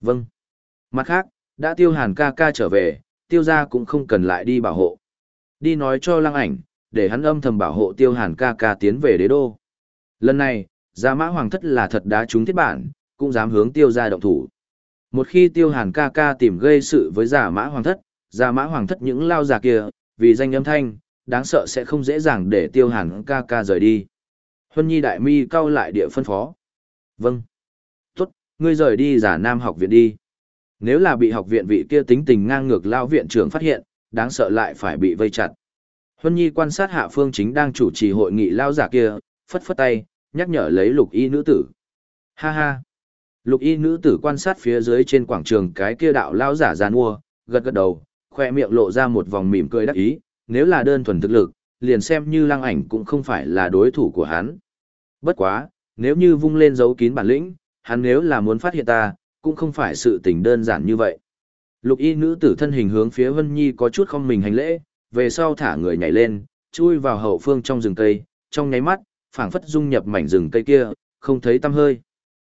Speaker 1: Vâng. Mặt khác, đã tiêu hàn ca ca trở về, tiêu gia cũng không cần lại đi bảo hộ. Đi nói cho lăng ảnh, để hắn âm thầm bảo hộ tiêu hàn ca ca tiến về đế đô. Lần này, gia mã hoàng thất là thật đá trúng thiết bản, cũng dám hướng tiêu gia động thủ. Một khi tiêu hàn ca ca tìm gây sự với giả mã hoàng thất, giả mã hoàng thất những lao giả kia, vì danh âm thanh, đáng sợ sẽ không dễ dàng để tiêu hàn ca ca rời đi. Huân Nhi đại mi cau lại địa phân phó. Vâng. Tốt, ngươi rời đi giả nam học viện đi. Nếu là bị học viện vị kia tính tình ngang ngược lao viện trưởng phát hiện, đáng sợ lại phải bị vây chặt. Huân Nhi quan sát hạ phương chính đang chủ trì hội nghị lao giả kia, phất phất tay, nhắc nhở lấy lục y nữ tử. Ha ha! Lục y nữ tử quan sát phía dưới trên quảng trường cái kia đạo lao giả giàn mua, gật gật đầu, khoe miệng lộ ra một vòng mỉm cười đắc ý, nếu là đơn thuần thực lực, liền xem như lăng ảnh cũng không phải là đối thủ của hắn. Bất quá, nếu như vung lên dấu kín bản lĩnh, hắn nếu là muốn phát hiện ta, cũng không phải sự tình đơn giản như vậy. Lục y nữ tử thân hình hướng phía Vân Nhi có chút không mình hành lễ, về sau thả người nhảy lên, chui vào hậu phương trong rừng cây, trong nháy mắt, phảng phất dung nhập mảnh rừng cây kia, không thấy tăm hơi.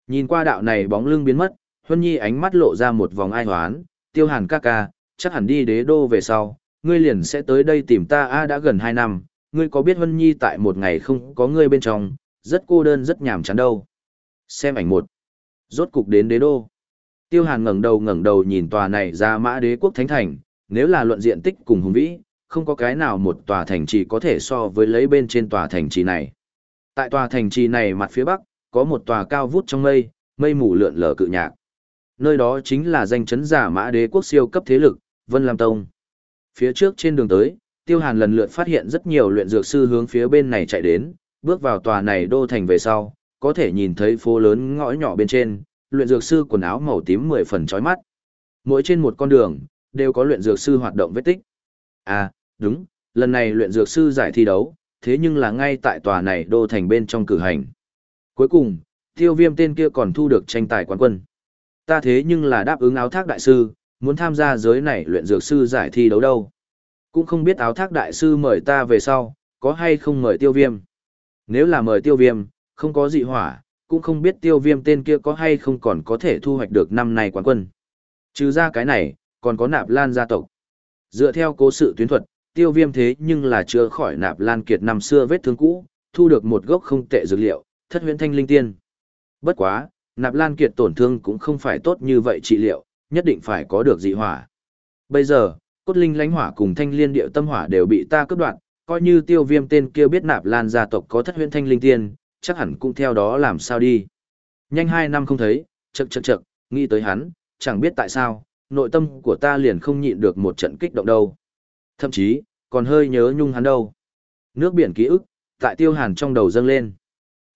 Speaker 1: Nhìn qua đạo này bóng lưng biến mất, Vân Nhi ánh mắt lộ ra một vòng ai hoán, tiêu hàn ca ca, chắc hẳn đi đế đô về sau, ngươi liền sẽ tới đây tìm ta a đã gần 2 năm, ngươi có biết Vân Nhi tại một ngày không có ngươi bên trong, rất cô đơn rất nhàm chán đâu. Xem ảnh một. Rốt cục đến đế đô. Tiêu Hàn ngẩng đầu ngẩng đầu nhìn tòa này ra mã đế quốc thánh thành, nếu là luận diện tích cùng hùng vĩ, không có cái nào một tòa thành trì có thể so với lấy bên trên tòa thành trì này. Tại tòa thành trì này mặt phía bắc, có một tòa cao vút trong mây, mây mù lượn lờ cự nhạc. Nơi đó chính là danh chấn giả mã đế quốc siêu cấp thế lực, Vân Lam Tông. Phía trước trên đường tới, Tiêu Hàn lần lượt phát hiện rất nhiều luyện dược sư hướng phía bên này chạy đến, bước vào tòa này đô thành về sau, có thể nhìn thấy phố lớn ngõ nhỏ bên trên, luyện dược sư quần áo màu tím mười phần chói mắt. Mỗi trên một con đường, đều có luyện dược sư hoạt động vết tích. À, đúng, lần này luyện dược sư giải thi đấu, thế nhưng là ngay tại tòa này đô thành bên trong cử hành. Cuối cùng, tiêu viêm tên kia còn thu được tranh tài quán quân. Ta thế nhưng là đáp ứng áo thác đại sư, muốn tham gia giới này luyện dược sư giải thi đấu đâu. Cũng không biết áo thác đại sư mời ta về sau, có hay không mời tiêu viêm. Nếu là mời tiêu viêm, không có dị hỏa, cũng không biết tiêu viêm tên kia có hay không còn có thể thu hoạch được năm nay quán quân. Trừ ra cái này, còn có nạp lan gia tộc. Dựa theo cố sự tuyến thuật, tiêu viêm thế nhưng là chưa khỏi nạp lan kiệt năm xưa vết thương cũ, thu được một gốc không tệ dược liệu, thất huyễn thanh linh tiên. Bất quá, nạp lan kiệt tổn thương cũng không phải tốt như vậy trị liệu, nhất định phải có được dị hỏa. Bây giờ, cốt linh lãnh hỏa cùng thanh liên điệu tâm hỏa đều bị ta cướp đoạt, coi như tiêu viêm tên kia biết nạp lan gia tộc có thất huyễn thanh linh tiên, chắc hẳn cũng theo đó làm sao đi. Nhanh hai năm không thấy, chậc chậc chậc, nghĩ tới hắn, chẳng biết tại sao, nội tâm của ta liền không nhịn được một trận kích động đâu. Thậm chí, còn hơi nhớ nhung hắn đâu. Nước biển ký ức, tại tiêu hàn trong đầu dâng lên.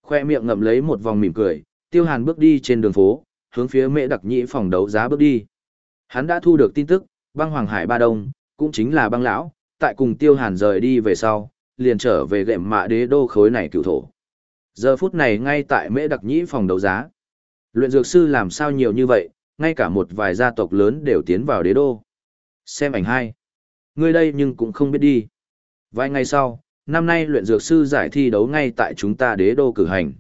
Speaker 1: Khoe miệng ngậm lấy một vòng mỉm cười, tiêu hàn bước đi trên đường phố, hướng phía Mễ đặc nhĩ phòng đấu giá bước đi. Hắn đã thu được tin tức, băng Hoàng Hải Ba Đông, cũng chính là băng lão, tại cùng tiêu hàn rời đi về sau, liền trở về gệm mạ đế đô khối này cựu thổ. Giờ phút này ngay tại mễ đặc nhĩ phòng đấu giá. Luyện dược sư làm sao nhiều như vậy, ngay cả một vài gia tộc lớn đều tiến vào đế đô. Xem ảnh hai. Ngươi đây nhưng cũng không biết đi. Vài ngày sau, năm nay luyện dược sư giải thi đấu ngay tại chúng ta đế đô cử hành.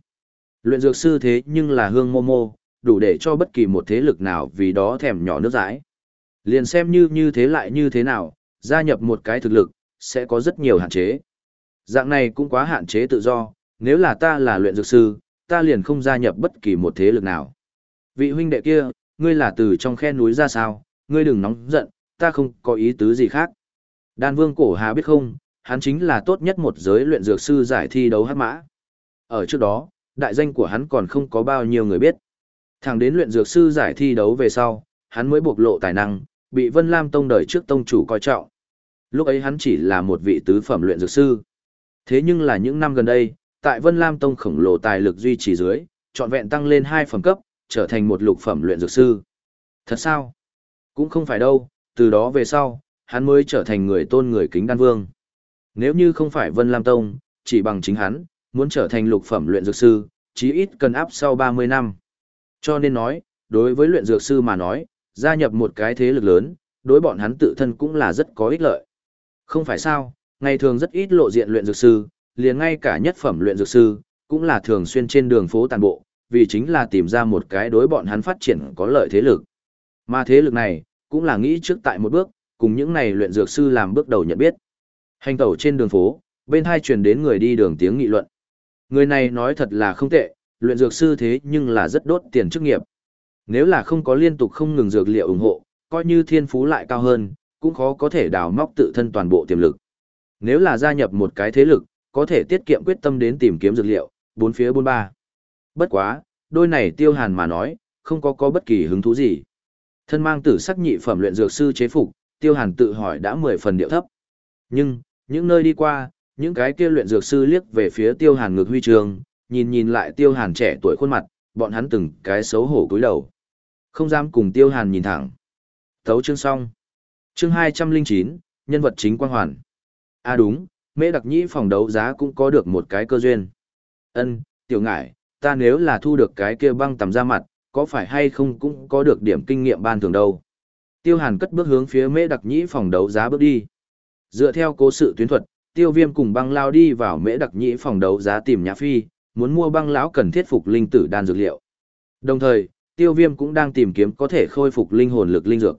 Speaker 1: Luyện dược sư thế nhưng là hương mô mô, đủ để cho bất kỳ một thế lực nào vì đó thèm nhỏ nước dãi. Liền xem như như thế lại như thế nào, gia nhập một cái thực lực, sẽ có rất nhiều hạn chế. Dạng này cũng quá hạn chế tự do, nếu là ta là luyện dược sư, ta liền không gia nhập bất kỳ một thế lực nào. Vị huynh đệ kia, ngươi là từ trong khe núi ra sao, ngươi đừng nóng giận, ta không có ý tứ gì khác. Đan vương cổ hà biết không, hắn chính là tốt nhất một giới luyện dược sư giải thi đấu hát mã. Ở trước đó, đại danh của hắn còn không có bao nhiêu người biết. Thẳng đến luyện dược sư giải thi đấu về sau, hắn mới bộc lộ tài năng, bị Vân Lam Tông đời trước tông chủ coi trọng. Lúc ấy hắn chỉ là một vị tứ phẩm luyện dược sư. Thế nhưng là những năm gần đây, tại Vân Lam Tông khổng lồ tài lực duy trì dưới, trọn vẹn tăng lên hai phẩm cấp, trở thành một lục phẩm luyện dược sư. Thật sao? Cũng không phải đâu, từ đó về sau, hắn mới trở thành người tôn người kính đan vương. Nếu như không phải Vân Lam Tông, chỉ bằng chính hắn, muốn trở thành lục phẩm luyện dược sư, chí ít cần áp sau 30 năm. Cho nên nói, đối với luyện dược sư mà nói, gia nhập một cái thế lực lớn, đối bọn hắn tự thân cũng là rất có ích lợi. Không phải sao, ngày thường rất ít lộ diện luyện dược sư, liền ngay cả nhất phẩm luyện dược sư, cũng là thường xuyên trên đường phố tàn bộ, vì chính là tìm ra một cái đối bọn hắn phát triển có lợi thế lực. Mà thế lực này, cũng là nghĩ trước tại một bước, cùng những này luyện dược sư làm bước đầu nhận biết. Hành tẩu trên đường phố, bên hai truyền đến người đi đường tiếng nghị luận. Người này nói thật là không tệ, luyện dược sư thế nhưng là rất đốt tiền chức nghiệp. Nếu là không có liên tục không ngừng dược liệu ủng hộ, coi như thiên phú lại cao hơn, cũng khó có thể đào móc tự thân toàn bộ tiềm lực. Nếu là gia nhập một cái thế lực, có thể tiết kiệm quyết tâm đến tìm kiếm dược liệu, bốn phía bốn ba. Bất quá, đôi này tiêu hàn mà nói, không có có bất kỳ hứng thú gì. Thân mang tử sắc nhị phẩm luyện dược sư chế phục, Tiêu Hàn tự hỏi đã mười phần điệu thấp. Nhưng, những nơi đi qua, những cái kia luyện dược sư liếc về phía Tiêu Hàn ngược huy trường, nhìn nhìn lại Tiêu Hàn trẻ tuổi khuôn mặt, bọn hắn từng cái xấu hổ cúi đầu. Không dám cùng Tiêu Hàn nhìn thẳng. Thấu chương xong. Chương hai trăm linh chín nhân vật chính quang hoàn. À đúng, mễ đặc nhĩ phòng đấu giá cũng có được một cái cơ duyên. Ân, tiểu ngải, ta nếu là thu được cái kia băng tầm ra mặt, có phải hay không cũng có được điểm kinh nghiệm ban thường đâu. Tiêu Hàn cất bước hướng phía mễ đặc nhĩ phòng đấu giá bước đi. Dựa theo cố sự tuyến thuật, tiêu viêm cùng băng lao đi vào mễ đặc nhĩ phòng đấu giá tìm nhã phi, muốn mua băng lão cần thiết phục linh tử đan dược liệu. Đồng thời, tiêu viêm cũng đang tìm kiếm có thể khôi phục linh hồn lực linh dược.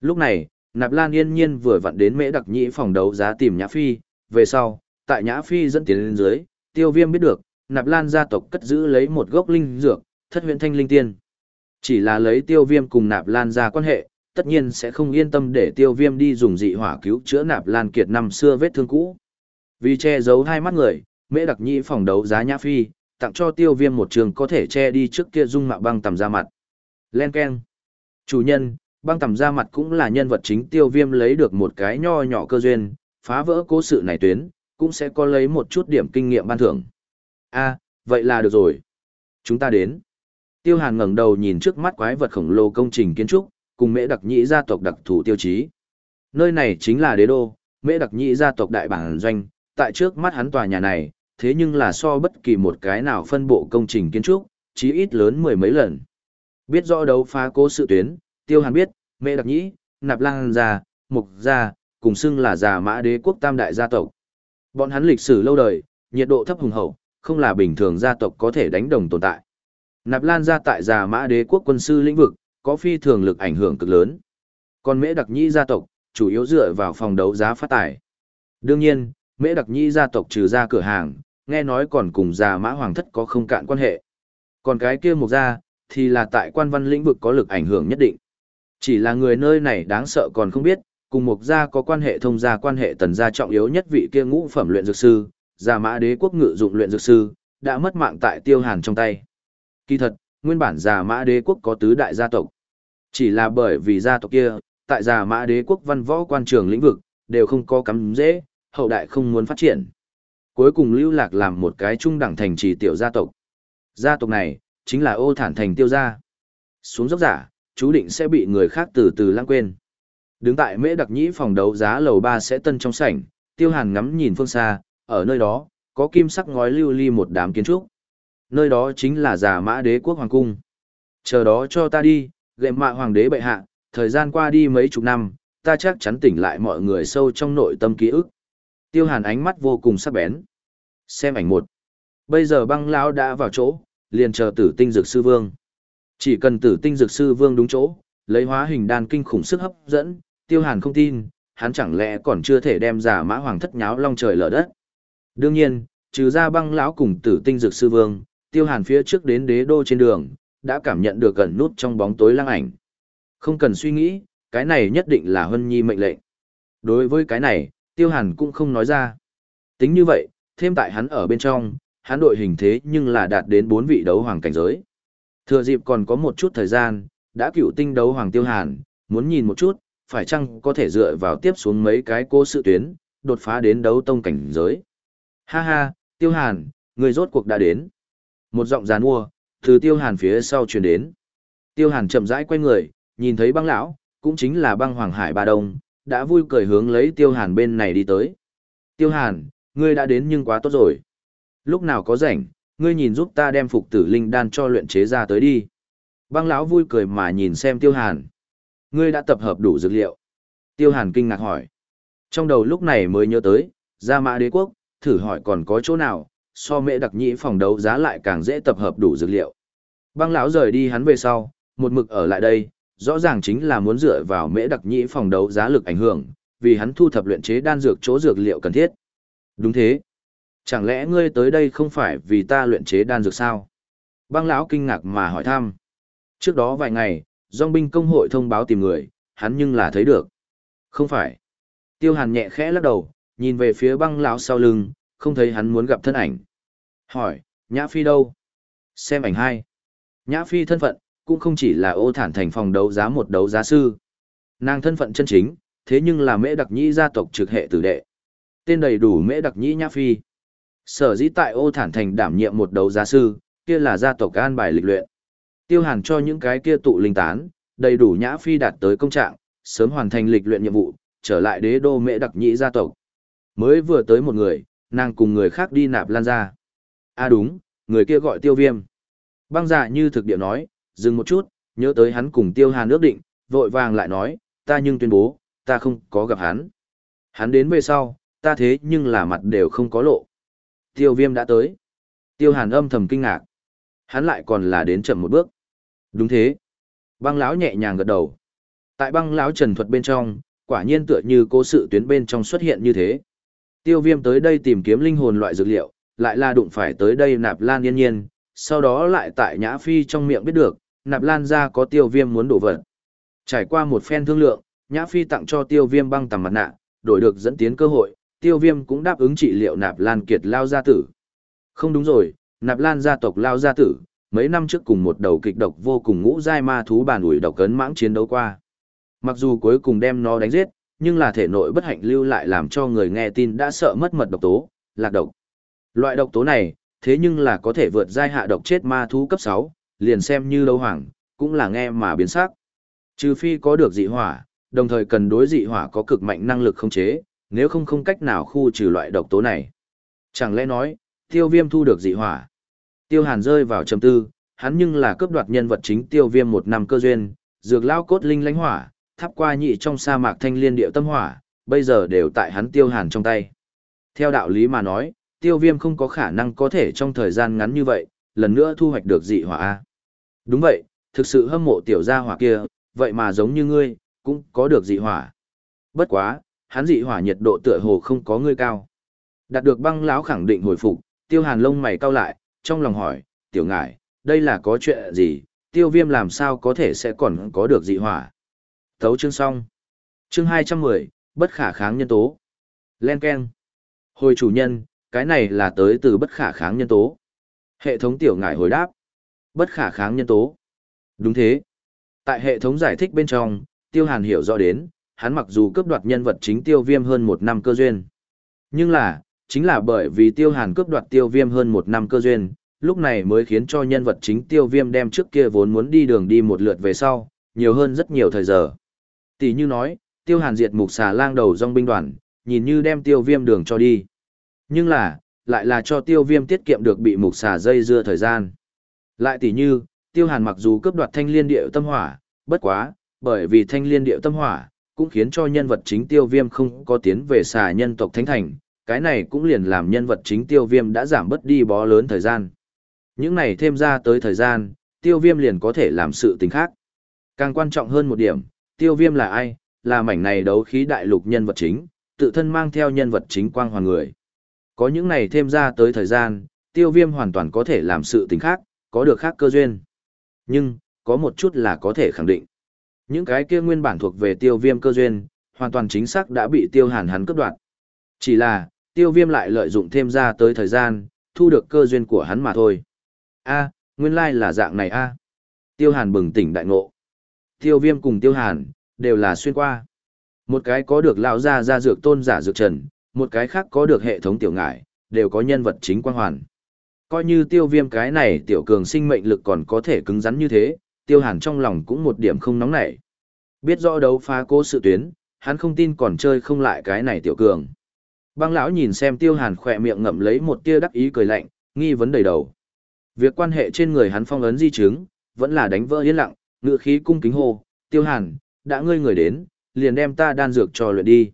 Speaker 1: Lúc này, Nạp Lan yên nhiên vừa vặn đến mễ đặc nhĩ phòng đấu giá tìm nhã phi, về sau, tại nhã phi dẫn tiến lên dưới, tiêu viêm biết được, Nạp Lan gia tộc cất giữ lấy một gốc linh dược, thất huyện thanh linh tiên. Chỉ là lấy tiêu viêm cùng Nạp Lan ra quan hệ, tất nhiên sẽ không yên tâm để tiêu viêm đi dùng dị hỏa cứu chữa Nạp Lan kiệt năm xưa vết thương cũ. Vì che giấu hai mắt người, mễ đặc nhĩ phòng đấu giá nhã phi, tặng cho tiêu viêm một trường có thể che đi trước kia dung mạo băng tầm da mặt. Len keng, Chủ nhân, băng tầm da mặt cũng là nhân vật chính tiêu viêm lấy được một cái nho nhỏ cơ duyên, phá vỡ cố sự này tuyến, cũng sẽ có lấy một chút điểm kinh nghiệm ban thưởng. a vậy là được rồi. Chúng ta đến. Tiêu Hàn ngẩng đầu nhìn trước mắt quái vật khổng lồ công trình kiến trúc, cùng mễ đặc nhĩ gia tộc đặc thù tiêu chí. Nơi này chính là đế đô, mễ đặc nhĩ gia tộc đại bản doanh, tại trước mắt hắn tòa nhà này, thế nhưng là so bất kỳ một cái nào phân bộ công trình kiến trúc, chí ít lớn mười mấy lần. Biết rõ đấu phá cố sự tuyến, Tiêu Hàn biết, mễ đặc nhĩ, nạp lang gia, mục gia, cùng xưng là già mã đế quốc tam đại gia tộc. Bọn hắn lịch sử lâu đời, nhiệt độ thấp hùng hậu, không là bình thường gia tộc có thể đánh đồng tồn tại. Nạp Lan gia tại già mã đế quốc quân sư lĩnh vực, có phi thường lực ảnh hưởng cực lớn. Còn Mễ Đặc Nhĩ gia tộc, chủ yếu dựa vào phòng đấu giá phát tài. Đương nhiên, Mễ Đặc Nhĩ gia tộc trừ ra cửa hàng, nghe nói còn cùng già mã hoàng thất có không cạn quan hệ. Còn cái kia một gia, thì là tại quan văn lĩnh vực có lực ảnh hưởng nhất định. Chỉ là người nơi này đáng sợ còn không biết, cùng một gia có quan hệ thông gia quan hệ tần gia trọng yếu nhất vị kia ngũ phẩm luyện dược sư, già mã đế quốc ngự dụng luyện dược sư, đã mất mạng tại tiêu hàn trong tay. Kỳ thật, nguyên bản già mã đế quốc có tứ đại gia tộc. Chỉ là bởi vì gia tộc kia, tại già mã đế quốc văn võ quan trường lĩnh vực, đều không có cắm dễ, hậu đại không muốn phát triển. Cuối cùng lưu lạc làm một cái trung đẳng thành trì tiểu gia tộc. Gia tộc này, chính là ô thản thành tiêu gia. Xuống dốc giả, chú định sẽ bị người khác từ từ lãng quên. Đứng tại mễ đặc nhĩ phòng đấu giá lầu ba sẽ tân trong sảnh, tiêu hàn ngắm nhìn phương xa, ở nơi đó, có kim sắc ngói lưu ly một đám kiến trúc. Nơi đó chính là giả mã đế quốc hoàng cung. Chờ đó cho ta đi, gệ mạ hoàng đế bệ hạ, thời gian qua đi mấy chục năm, ta chắc chắn tỉnh lại mọi người sâu trong nội tâm ký ức. Tiêu hàn ánh mắt vô cùng sắc bén. Xem ảnh một. Bây giờ băng lão đã vào chỗ, liền chờ tử tinh dược sư vương. Chỉ cần tử tinh dược sư vương đúng chỗ, lấy hóa hình đan kinh khủng sức hấp dẫn, tiêu hàn không tin, hắn chẳng lẽ còn chưa thể đem giả mã hoàng thất nháo long trời lở đất. Đương nhiên, trừ ra băng lão cùng tử tinh dược sư vương, tiêu hàn phía trước đến đế đô trên đường, đã cảm nhận được gần nút trong bóng tối lăng ảnh. Không cần suy nghĩ, cái này nhất định là Hân Nhi mệnh lệnh. Đối với cái này, tiêu hàn cũng không nói ra. Tính như vậy, thêm tại hắn ở bên trong, hắn đội hình thế nhưng là đạt đến bốn vị đấu hoàng cảnh giới. Thừa dịp còn có một chút thời gian, đã cựu tinh đấu hoàng tiêu hàn, muốn nhìn một chút, phải chăng có thể dựa vào tiếp xuống mấy cái cô sự tuyến, đột phá đến đấu tông cảnh giới. Ha ha, tiêu hàn, người rốt cuộc đã đến. Một giọng giàn mua, từ tiêu hàn phía sau truyền đến. Tiêu hàn chậm rãi quay người, nhìn thấy băng lão, cũng chính là băng hoàng hải ba đông, đã vui cười hướng lấy tiêu hàn bên này đi tới. Tiêu hàn, ngươi đã đến nhưng quá tốt rồi. Lúc nào có rảnh, ngươi nhìn giúp ta đem phục tử linh đan cho luyện chế ra tới đi. Băng lão vui cười mà nhìn xem tiêu hàn. Ngươi đã tập hợp đủ dược liệu. Tiêu hàn kinh ngạc hỏi. Trong đầu lúc này mới nhớ tới, ra mã đế quốc, thử hỏi còn có chỗ nào, so mẹ đặc nhĩ phòng đấu giá lại càng dễ tập hợp đủ dược liệu. Băng lão rời đi hắn về sau, một mực ở lại đây, rõ ràng chính là muốn dựa vào mễ đặc nhĩ phòng đấu giá lực ảnh hưởng, vì hắn thu thập luyện chế đan dược chỗ dược liệu cần thiết. Đúng thế. Chẳng lẽ ngươi tới đây không phải vì ta luyện chế đan dược sao? Băng lão kinh ngạc mà hỏi thăm. Trước đó vài ngày, dòng binh công hội thông báo tìm người, hắn nhưng là thấy được. Không phải. Tiêu hàn nhẹ khẽ lắc đầu, nhìn về phía băng lão sau lưng, không thấy hắn muốn gặp thân ảnh. Hỏi, Nhã Phi đâu? Xem ảnh hai. Nhã Phi thân phận, cũng không chỉ là ô thản thành phòng đấu giá một đấu giá sư. Nàng thân phận chân chính, thế nhưng là mễ đặc nhĩ gia tộc trực hệ tử đệ. Tên đầy đủ mễ đặc nhĩ nhã phi. Sở dĩ tại ô thản thành đảm nhiệm một đấu giá sư, kia là gia tộc an bài lịch luyện. Tiêu hàn cho những cái kia tụ linh tán, đầy đủ nhã phi đạt tới công trạng, sớm hoàn thành lịch luyện nhiệm vụ, trở lại đế đô mễ đặc nhĩ gia tộc. Mới vừa tới một người, nàng cùng người khác đi nạp lan ra. À đúng, người kia gọi tiêu viêm. Băng dạ như thực địa nói, dừng một chút, nhớ tới hắn cùng tiêu hàn ước định, vội vàng lại nói, ta nhưng tuyên bố, ta không có gặp hắn. Hắn đến về sau, ta thế nhưng là mặt đều không có lộ. Tiêu viêm đã tới. Tiêu hàn âm thầm kinh ngạc. Hắn lại còn là đến chậm một bước. Đúng thế. Băng lão nhẹ nhàng gật đầu. Tại băng lão trần thuật bên trong, quả nhiên tựa như cố sự tuyến bên trong xuất hiện như thế. Tiêu viêm tới đây tìm kiếm linh hồn loại dược liệu, lại là đụng phải tới đây nạp lan yên nhiên, sau đó lại tại nhã phi trong miệng biết được, nạp lan ra có tiêu viêm muốn đổ vật. Trải qua một phen thương lượng, nhã phi tặng cho tiêu viêm băng tầm mặt nạ, đổi được dẫn tiến cơ hội, tiêu viêm cũng đáp ứng trị liệu nạp lan kiệt lao gia tử. Không đúng rồi, nạp lan gia tộc lao gia tử, mấy năm trước cùng một đầu kịch độc vô cùng ngũ giai ma thú bàn ủi độc cấn mãng chiến đấu qua. Mặc dù cuối cùng đem nó đánh giết, nhưng là thể nội bất hạnh lưu lại làm cho người nghe tin đã sợ mất mật độc tố, lạc độc. Loại độc tố này, thế nhưng là có thể vượt giai hạ độc chết ma thú cấp 6, liền xem như lâu hoàng, cũng là nghe mà biến sắc. Trừ phi có được dị hỏa, đồng thời cần đối dị hỏa có cực mạnh năng lực khống chế, nếu không không cách nào khu trừ loại độc tố này. Chẳng lẽ nói, tiêu viêm thu được dị hỏa. Tiêu hàn rơi vào trầm tư, hắn nhưng là cướp đoạt nhân vật chính tiêu viêm một năm cơ duyên, dược lao cốt linh lánh hỏa, thắp qua nhị trong sa mạc thanh liên điệu tâm hỏa, bây giờ đều tại hắn tiêu hàn trong tay. Theo đạo lý mà nói, tiêu viêm không có khả năng có thể trong thời gian ngắn như vậy, lần nữa thu hoạch được dị hỏa A. Đúng vậy, thực sự hâm mộ tiểu gia hỏa kia, vậy mà giống như ngươi, cũng có được dị hỏa. Bất quá, hắn dị hỏa nhiệt độ tựa hồ không có ngươi cao. Đạt được băng lão khẳng định hồi phục, tiêu hàn lông mày cau lại, trong lòng hỏi, tiểu ngải, đây là có chuyện gì, tiêu viêm làm sao có thể sẽ còn có được dị hỏa. Thấu chương xong. Chương 210, bất khả kháng nhân tố. Len Ken. Hồi chủ nhân, cái này là tới từ bất khả kháng nhân tố. Hệ thống tiểu ngải hồi đáp. Bất khả kháng nhân tố. Đúng thế. Tại hệ thống giải thích bên trong, Tiêu Hàn hiểu rõ đến, hắn mặc dù cướp đoạt nhân vật chính Tiêu Viêm hơn một năm cơ duyên. Nhưng là, chính là bởi vì Tiêu Hàn cướp đoạt Tiêu Viêm hơn một năm cơ duyên, lúc này mới khiến cho nhân vật chính Tiêu Viêm đem trước kia vốn muốn đi đường đi một lượt về sau, nhiều hơn rất nhiều thời giờ. Tỷ như nói, Tiêu Hàn diệt mục xà lang đầu dòng binh đoàn, nhìn như đem Tiêu Viêm đường cho đi. Nhưng là, lại là cho Tiêu Viêm tiết kiệm được bị mục xà dây dưa thời gian. Lại tỷ như, Tiêu Hàn mặc dù cướp đoạt thanh liên địa tâm hỏa, bất quá, bởi vì thanh liên địa tâm hỏa, cũng khiến cho nhân vật chính Tiêu Viêm không có tiến về xà nhân tộc Thánh Thành, cái này cũng liền làm nhân vật chính Tiêu Viêm đã giảm bớt đi bó lớn thời gian. Những này thêm ra tới thời gian, Tiêu Viêm liền có thể làm sự tình khác. Càng quan trọng hơn một điểm, Tiêu Viêm là ai? Là mảnh này đấu khí đại lục nhân vật chính, tự thân mang theo nhân vật chính quang hoàn người. Có những này thêm ra tới thời gian, Tiêu Viêm hoàn toàn có thể làm sự tình khác, có được khác cơ duyên. Nhưng, có một chút là có thể khẳng định. Những cái kia nguyên bản thuộc về tiêu viêm cơ duyên, hoàn toàn chính xác đã bị tiêu hàn hắn cướp đoạt. Chỉ là, tiêu viêm lại lợi dụng thêm ra tới thời gian, thu được cơ duyên của hắn mà thôi. a nguyên lai là dạng này a Tiêu hàn bừng tỉnh đại ngộ. Tiêu viêm cùng tiêu hàn, đều là xuyên qua. Một cái có được lão gia gia dược tôn giả dược trần, một cái khác có được hệ thống tiểu ngải, đều có nhân vật chính quang hoàn. Coi như tiêu viêm cái này tiểu cường sinh mệnh lực còn có thể cứng rắn như thế, tiêu hàn trong lòng cũng một điểm không nóng nảy. Biết rõ đấu phá cố sự tuyến, hắn không tin còn chơi không lại cái này tiểu cường. Băng lão nhìn xem tiêu hàn khỏe miệng ngậm lấy một tia đắc ý cười lạnh, nghi vấn đầy đầu. Việc quan hệ trên người hắn phong ấn di chứng, vẫn là đánh vỡ yên lặng, ngựa khí cung kính hô, tiêu hàn, đã ngươi người đến, liền đem ta đan dược cho luyện đi.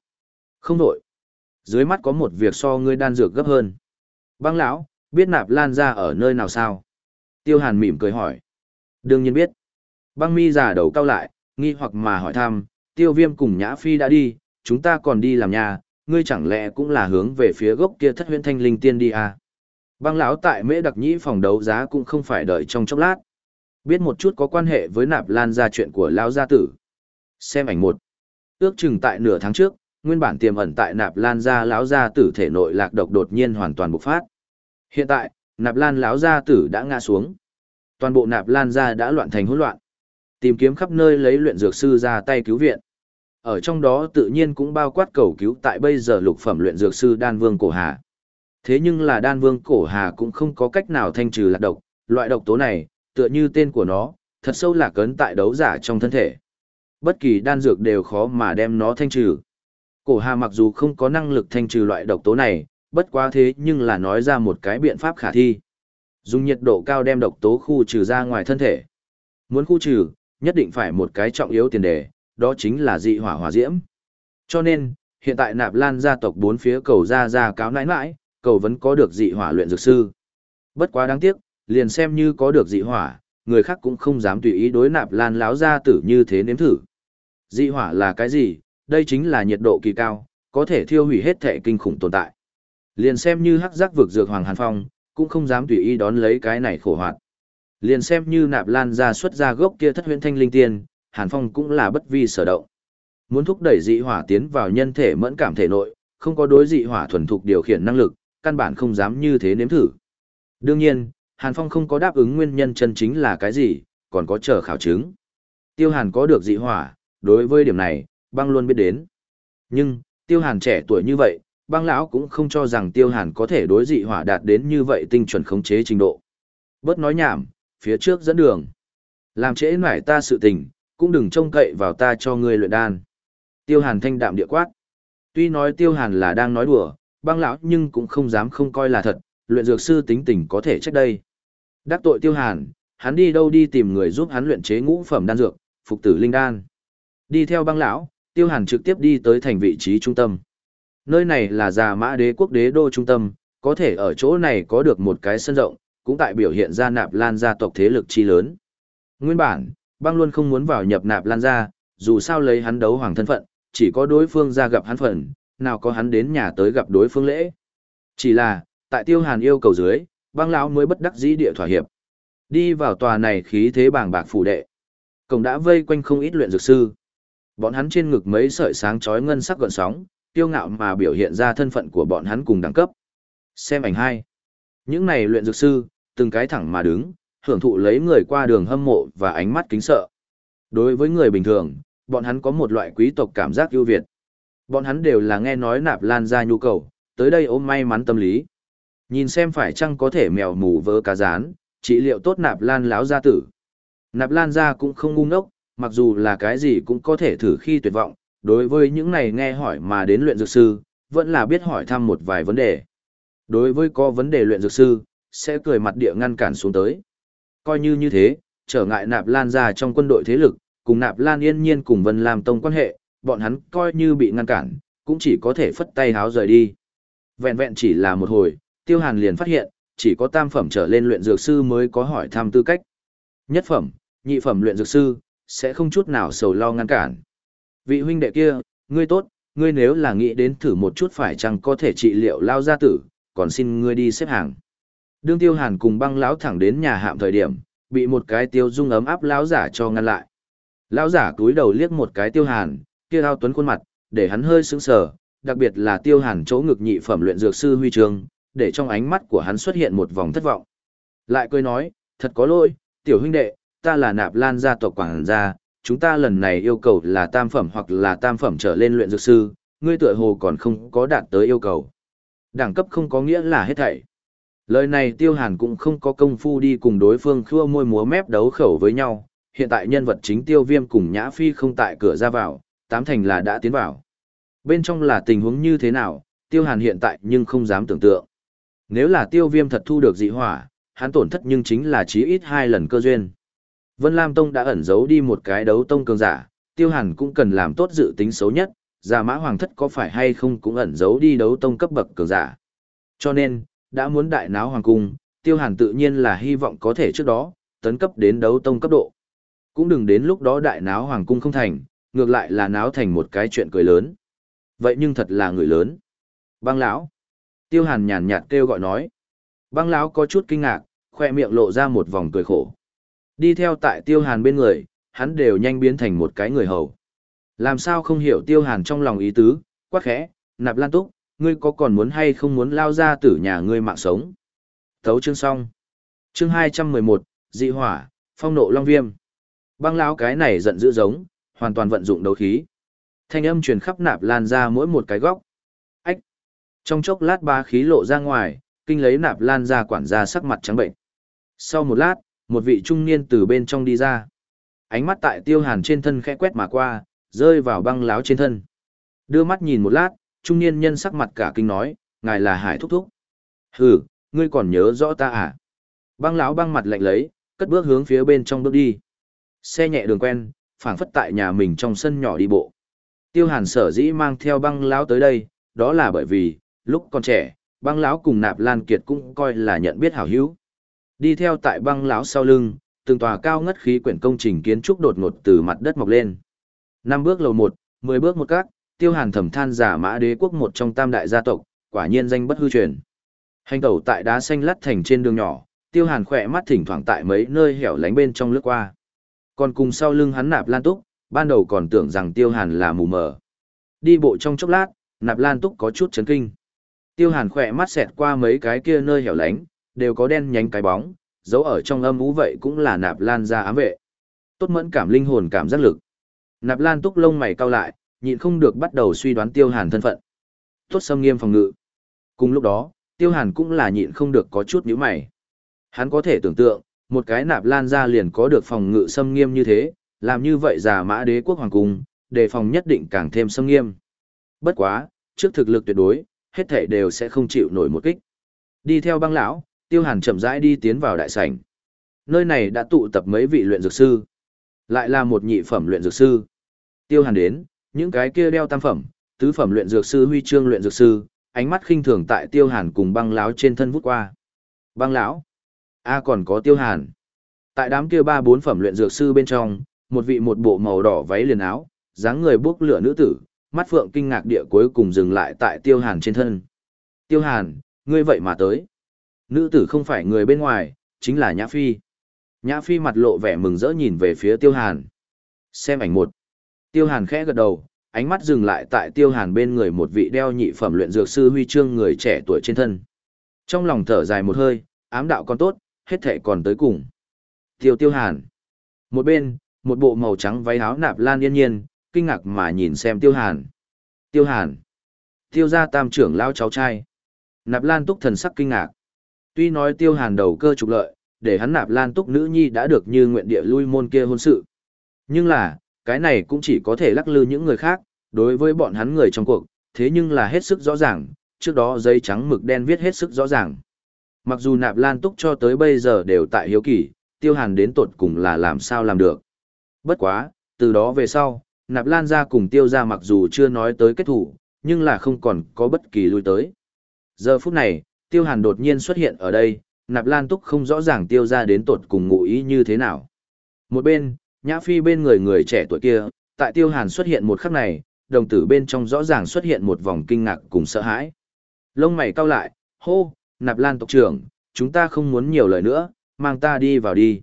Speaker 1: Không đổi. Dưới mắt có một việc so ngươi đan dược gấp hơn. Băng lão, biết nạp lan ra ở nơi nào sao? Tiêu hàn mỉm cười hỏi. Đương nhiên biết. Băng mi giả đầu cao lại, nghi hoặc mà hỏi thăm, tiêu viêm cùng nhã phi đã đi, chúng ta còn đi làm nhà, ngươi chẳng lẽ cũng là hướng về phía gốc kia thất huyện thanh linh tiên đi à? Băng lão tại mễ đặc nhĩ phòng đấu giá cũng không phải đợi trong chốc lát. Biết một chút có quan hệ với nạp lan ra chuyện của lão gia tử. Xem ảnh một. Ước chừng tại nửa tháng trước, nguyên bản tiềm ẩn tại nạp lan gia lão gia tử thể nội lạc độc đột nhiên hoàn toàn bộc phát. Hiện tại, nạp lan lão gia tử đã ngã xuống. Toàn bộ nạp lan gia đã loạn thành hỗn loạn. Tìm kiếm khắp nơi lấy luyện dược sư ra tay cứu viện. Ở trong đó tự nhiên cũng bao quát cầu cứu tại bây giờ lục phẩm luyện dược sư Đan Vương Cổ Hà. Thế nhưng là Đan Vương Cổ Hà cũng không có cách nào thanh trừ lạc độc, loại độc tố này, tựa như tên của nó, thật sâu lạc cấn tại đấu giả trong thân thể. Bất kỳ đan dược đều khó mà đem nó thanh trừ. Cổ Hà mặc dù không có năng lực thanh trừ loại độc tố này, bất quá thế nhưng là nói ra một cái biện pháp khả thi. Dùng nhiệt độ cao đem độc tố khu trừ ra ngoài thân thể. Muốn khu trừ, nhất định phải một cái trọng yếu tiền đề, đó chính là dị hỏa hỏa diễm. Cho nên, hiện tại nạp lan gia tộc bốn phía cầu ra ra cáo nãi nãi, cầu vẫn có được dị hỏa luyện dược sư. Bất quá đáng tiếc, liền xem như có được dị hỏa, người khác cũng không dám tùy ý đối nạp lan láo gia tử như thế nếm thử. Dị hỏa là cái gì? Đây chính là nhiệt độ kỳ cao, có thể thiêu hủy hết thể kinh khủng tồn tại. Liền xem như hắc giác vực dược Hoàng Hàn Phong, cũng không dám tùy ý đón lấy cái này khổ hoạt. Liền xem như nạp lan ra xuất ra gốc kia thất huyễn thanh linh tiên, Hàn Phong cũng là bất vi sở động. Muốn thúc đẩy dị hỏa tiến vào nhân thể mẫn cảm thể nội, không có đối dị hỏa thuần thục điều khiển năng lực, căn bản không dám như thế nếm thử. Đương nhiên, Hàn Phong không có đáp ứng nguyên nhân chân chính là cái gì, còn có chờ khảo chứng. Tiêu Hàn có được dị hỏa, đối với điểm này, băng luôn biết đến. Nhưng, Tiêu Hàn trẻ tuổi như vậy, băng lão cũng không cho rằng Tiêu Hàn có thể đối dị hỏa đạt đến như vậy tinh chuẩn khống chế trình độ. Bớt nói nhảm, phía trước dẫn đường. Làm trễ mải ta sự tình, cũng đừng trông cậy vào ta cho ngươi luyện đan. Tiêu Hàn thanh đạm địa quát. Tuy nói Tiêu Hàn là đang nói đùa, băng lão nhưng cũng không dám không coi là thật, luyện dược sư tính tình có thể trách đây. Đắc tội Tiêu Hàn, hắn đi đâu đi tìm người giúp hắn luyện chế ngũ phẩm đan dược, phục tử linh đan. Đi theo băng lão, Tiêu Hàn trực tiếp đi tới thành vị trí trung tâm. Nơi này là già mã đế quốc đế đô trung tâm, có thể ở chỗ này có được một cái sân rộng, cũng tại biểu hiện ra nạp lan gia tộc thế lực chi lớn. Nguyên bản, băng luôn không muốn vào nhập nạp lan gia, dù sao lấy hắn đấu hoàng thân phận, chỉ có đối phương ra gặp hắn phận nào có hắn đến nhà tới gặp đối phương lễ. Chỉ là, tại tiêu hàn yêu cầu dưới, băng lão mới bất đắc dĩ địa thỏa hiệp. Đi vào tòa này khí thế bàng bạc phủ đệ. Cổng đã vây quanh không ít luyện dược sư. Bọn hắn trên ngực mấy sợi sáng chói ngân sắc gợn sóng, tiêu ngạo mà biểu hiện ra thân phận của bọn hắn cùng đẳng cấp. Xem ảnh hai. Những này luyện dược sư, từng cái thẳng mà đứng, hưởng thụ lấy người qua đường hâm mộ và ánh mắt kính sợ. Đối với người bình thường, bọn hắn có một loại quý tộc cảm giác ưu việt. Bọn hắn đều là nghe nói nạp lan ra nhu cầu, tới đây ôm may mắn tâm lý. Nhìn xem phải chăng có thể mèo mù vớ cá rán, trị liệu tốt nạp lan lão gia tử. Nạp lan ra cũng không ngu ngốc, mặc dù là cái gì cũng có thể thử khi tuyệt vọng, đối với những này nghe hỏi mà đến luyện dược sư, vẫn là biết hỏi thăm một vài vấn đề. Đối với có vấn đề luyện dược sư, sẽ cười mặt địa ngăn cản xuống tới. Coi như như thế, trở ngại nạp lan ra trong quân đội thế lực, cùng nạp lan yên nhiên cùng Vân Lam Tông quan hệ, bọn hắn coi như bị ngăn cản, cũng chỉ có thể phất tay háo rời đi. Vẹn vẹn chỉ là một hồi, tiêu hàn liền phát hiện, chỉ có tam phẩm trở lên luyện dược sư mới có hỏi thăm tư cách. Nhất phẩm, nhị phẩm luyện dược sư, sẽ không chút nào sầu lo ngăn cản. Vị huynh đệ kia, ngươi tốt, ngươi nếu là nghĩ đến thử một chút phải chăng có thể trị liệu lao gia tử, còn xin ngươi đi xếp hàng. Đương tiêu hàn cùng băng lão thẳng đến nhà hạm thời điểm, bị một cái tiêu dung ấm áp lão giả cho ngăn lại. Lão giả cúi đầu liếc một cái tiêu hàn, kia thao tuấn khuôn mặt, để hắn hơi sững sờ, đặc biệt là tiêu hàn chỗ ngực nhị phẩm luyện dược sư huy trường, để trong ánh mắt của hắn xuất hiện một vòng thất vọng. Lại cười nói, thật có lỗi, tiểu huynh đệ, ta là nạp lan gia tộc quảng gia, chúng ta lần này yêu cầu là tam phẩm hoặc là tam phẩm trở lên luyện dược sư, ngươi tựa hồ còn không có đạt tới yêu cầu. Đẳng cấp không có nghĩa là hết thảy. Lời này tiêu hàn cũng không có công phu đi cùng đối phương khua môi múa mép đấu khẩu với nhau, hiện tại nhân vật chính tiêu viêm cùng nhã phi không tại cửa ra vào, tám thành là đã tiến vào. Bên trong là tình huống như thế nào, tiêu hàn hiện tại nhưng không dám tưởng tượng. Nếu là tiêu viêm thật thu được dị hỏa, hắn tổn thất nhưng chính là chí ít hai lần cơ duyên. Vân Lam Tông đã ẩn giấu đi một cái đấu tông cường giả, tiêu hàn cũng cần làm tốt dự tính xấu nhất, giả mã hoàng thất có phải hay không cũng ẩn giấu đi đấu tông cấp bậc cường giả. Cho nên, đã muốn đại náo hoàng cung, tiêu hàn tự nhiên là hy vọng có thể trước đó, tấn cấp đến đấu tông cấp độ. Cũng đừng đến lúc đó đại náo hoàng cung không thành, ngược lại là náo thành một cái chuyện cười lớn. Vậy nhưng thật là người lớn. Băng lão. Tiêu hàn nhàn nhạt kêu gọi nói. Băng lão có chút kinh ngạc, khoe miệng lộ ra một vòng cười khổ. Đi theo tại tiêu hàn bên người, hắn đều nhanh biến thành một cái người hầu. Làm sao không hiểu tiêu hàn trong lòng ý tứ, quá khẽ, nạp lan túc, ngươi có còn muốn hay không muốn lao ra tử nhà ngươi mạng sống. Thấu chương xong. Chương 211, dị hỏa, phong nộ long viêm. Băng lão cái này giận dữ giống, hoàn toàn vận dụng đấu khí. Thanh âm truyền khắp nạp lan ra mỗi một cái góc. Ách! Trong chốc lát ba khí lộ ra ngoài, kinh lấy nạp lan ra quản ra sắc mặt trắng bệnh. Sau một lát, một vị trung niên từ bên trong đi ra. Ánh mắt tại tiêu hàn trên thân khẽ quét mà qua, rơi vào băng láo trên thân. Đưa mắt nhìn một lát, trung niên nhân sắc mặt cả kinh nói, ngài là hải thúc thúc. Hừ, ngươi còn nhớ rõ ta à? Băng lão băng mặt lạnh lấy, cất bước hướng phía bên trong bước đi. Xe nhẹ đường quen, phảng phất tại nhà mình trong sân nhỏ đi bộ. Tiêu Hàn sở dĩ mang theo băng lão tới đây, đó là bởi vì, lúc còn trẻ, băng lão cùng nạp lan kiệt cũng coi là nhận biết hảo hữu. Đi theo tại băng lão sau lưng, từng tòa cao ngất khí quyển công trình kiến trúc đột ngột từ mặt đất mọc lên. Năm bước lầu một, mười bước một các, tiêu hàn thẩm than giả mã đế quốc một trong tam đại gia tộc, quả nhiên danh bất hư truyền. Hành tẩu tại đá xanh lắt thành trên đường nhỏ, tiêu hàn khỏe mắt thỉnh thoảng tại mấy nơi hẻo lánh bên trong lướt qua. Còn cùng sau lưng hắn nạp lan túc, ban đầu còn tưởng rằng tiêu hàn là mù mờ. Đi bộ trong chốc lát, nạp lan túc có chút chấn kinh. Tiêu hàn khỏe mắt xẹt qua mấy cái kia nơi hẻo lánh, đều có đen nhánh cái bóng, giấu ở trong âm ú vậy cũng là nạp lan ra ám vệ. Tốt mẫn cảm linh hồn cảm giác lực. Nạp lan túc lông mày cau lại, nhịn không được bắt đầu suy đoán tiêu hàn thân phận. Tốt xâm nghiêm phòng ngự. Cùng lúc đó, tiêu hàn cũng là nhịn không được có chút nhíu mày. Hắn có thể tưởng tượng, một cái nạp lan ra liền có được phòng ngự xâm nghiêm như thế, làm như vậy giả mã đế quốc hoàng cung, đề phòng nhất định càng thêm xâm nghiêm. Bất quá, trước thực lực tuyệt đối, hết thể đều sẽ không chịu nổi một kích. Đi theo băng lão, Tiêu Hàn chậm rãi đi tiến vào đại sảnh. Nơi này đã tụ tập mấy vị luyện dược sư, lại là một nhị phẩm luyện dược sư. Tiêu Hàn đến, những cái kia đeo tam phẩm, tứ phẩm luyện dược sư huy chương luyện dược sư, ánh mắt khinh thường tại Tiêu Hàn cùng băng lão trên thân vút qua. Băng lão, a còn có Tiêu Hàn. Tại đám kia ba bốn phẩm luyện dược sư bên trong, một vị một bộ màu đỏ váy liền áo, dáng người buốc lửa nữ tử, mắt phượng kinh ngạc địa cuối cùng dừng lại tại Tiêu Hàn trên thân. Tiêu Hàn, ngươi vậy mà tới. Nữ tử không phải người bên ngoài, chính là Nhã Phi. Nhã Phi mặt lộ vẻ mừng rỡ nhìn về phía Tiêu Hàn. Xem ảnh một. Tiêu Hàn khẽ gật đầu, ánh mắt dừng lại tại Tiêu Hàn bên người một vị đeo nhị phẩm luyện dược sư huy chương người trẻ tuổi trên thân. Trong lòng thở dài một hơi, ám đạo còn tốt, hết thể còn tới cùng. Tiêu Tiêu Hàn. Một bên, một bộ màu trắng váy áo nạp lan yên nhiên, kinh ngạc mà nhìn xem Tiêu Hàn. Tiêu Hàn. Tiêu gia tam trưởng lao cháu trai. Nạp lan túc thần sắc kinh ngạc. Tuy nói tiêu hàn đầu cơ trục lợi, để hắn nạp lan túc nữ nhi đã được như nguyện địa lui môn kia hôn sự. Nhưng là, cái này cũng chỉ có thể lắc lư những người khác, đối với bọn hắn người trong cuộc, thế nhưng là hết sức rõ ràng, trước đó giấy trắng mực đen viết hết sức rõ ràng. Mặc dù nạp lan túc cho tới bây giờ đều tại hiếu kỳ, tiêu hàn đến tột cùng là làm sao làm được. Bất quá, từ đó về sau, nạp lan ra cùng tiêu ra mặc dù chưa nói tới kết thủ, nhưng là không còn có bất kỳ lui tới. Giờ phút này, tiêu hàn đột nhiên xuất hiện ở đây, nạp lan túc không rõ ràng tiêu ra đến tột cùng ngụ ý như thế nào. Một bên, nhã phi bên người người trẻ tuổi kia, tại tiêu hàn xuất hiện một khắc này, đồng tử bên trong rõ ràng xuất hiện một vòng kinh ngạc cùng sợ hãi. Lông mày cau lại, hô, nạp lan tộc trưởng, chúng ta không muốn nhiều lời nữa, mang ta đi vào đi.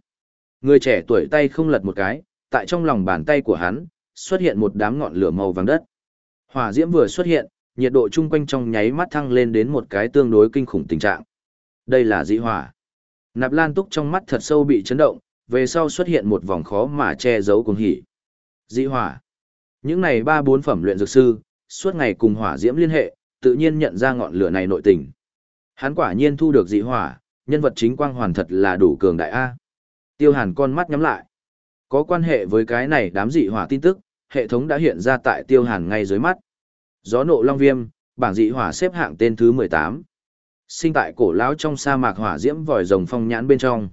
Speaker 1: Người trẻ tuổi tay không lật một cái, tại trong lòng bàn tay của hắn, xuất hiện một đám ngọn lửa màu vàng đất. Hỏa diễm vừa xuất hiện, nhiệt độ chung quanh trong nháy mắt thăng lên đến một cái tương đối kinh khủng tình trạng. Đây là dị hỏa. Nạp Lan Túc trong mắt thật sâu bị chấn động, về sau xuất hiện một vòng khó mà che giấu cuồng hỉ. Dị hỏa. Những này ba bốn phẩm luyện dược sư, suốt ngày cùng hỏa diễm liên hệ, tự nhiên nhận ra ngọn lửa này nội tình. Hắn quả nhiên thu được dị hỏa, nhân vật chính quang hoàn thật là đủ cường đại a. Tiêu Hàn con mắt nhắm lại. Có quan hệ với cái này đám dị hỏa tin tức, hệ thống đã hiện ra tại Tiêu Hàn ngay dưới mắt. Gió nộ long viêm, bảng dị hỏa xếp hạng tên thứ 18. Sinh tại cổ lão trong sa mạc hỏa diễm vòi rồng phong nhãn bên trong.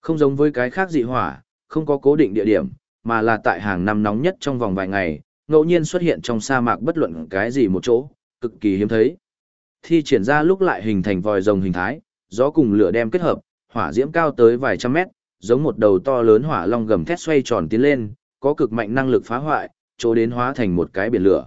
Speaker 1: Không giống với cái khác dị hỏa, không có cố định địa điểm, mà là tại hàng năm nóng nhất trong vòng vài ngày, ngẫu nhiên xuất hiện trong sa mạc bất luận cái gì một chỗ, cực kỳ hiếm thấy. Thi triển ra lúc lại hình thành vòi rồng hình thái, gió cùng lửa đem kết hợp, hỏa diễm cao tới vài trăm mét, giống một đầu to lớn hỏa long gầm thét xoay tròn tiến lên, có cực mạnh năng lực phá hoại, chỗ đến hóa thành một cái biển lửa.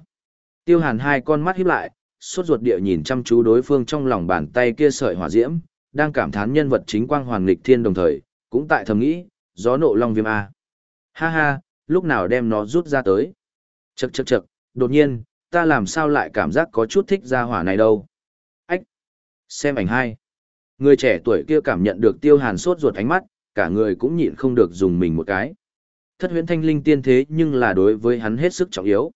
Speaker 1: Tiêu hàn hai con mắt híp lại, sốt ruột địa nhìn chăm chú đối phương trong lòng bàn tay kia sợi hỏa diễm, đang cảm thán nhân vật chính quang hoàng nghịch thiên đồng thời, cũng tại thầm nghĩ, gió nộ long viêm A. Ha ha, lúc nào đem nó rút ra tới. Chậc chậc chậc, đột nhiên, ta làm sao lại cảm giác có chút thích ra hỏa này đâu. Ách! Xem ảnh hai. Người trẻ tuổi kia cảm nhận được tiêu hàn sốt ruột ánh mắt, cả người cũng nhịn không được dùng mình một cái. Thất huyễn thanh linh tiên thế nhưng là đối với hắn hết sức trọng yếu.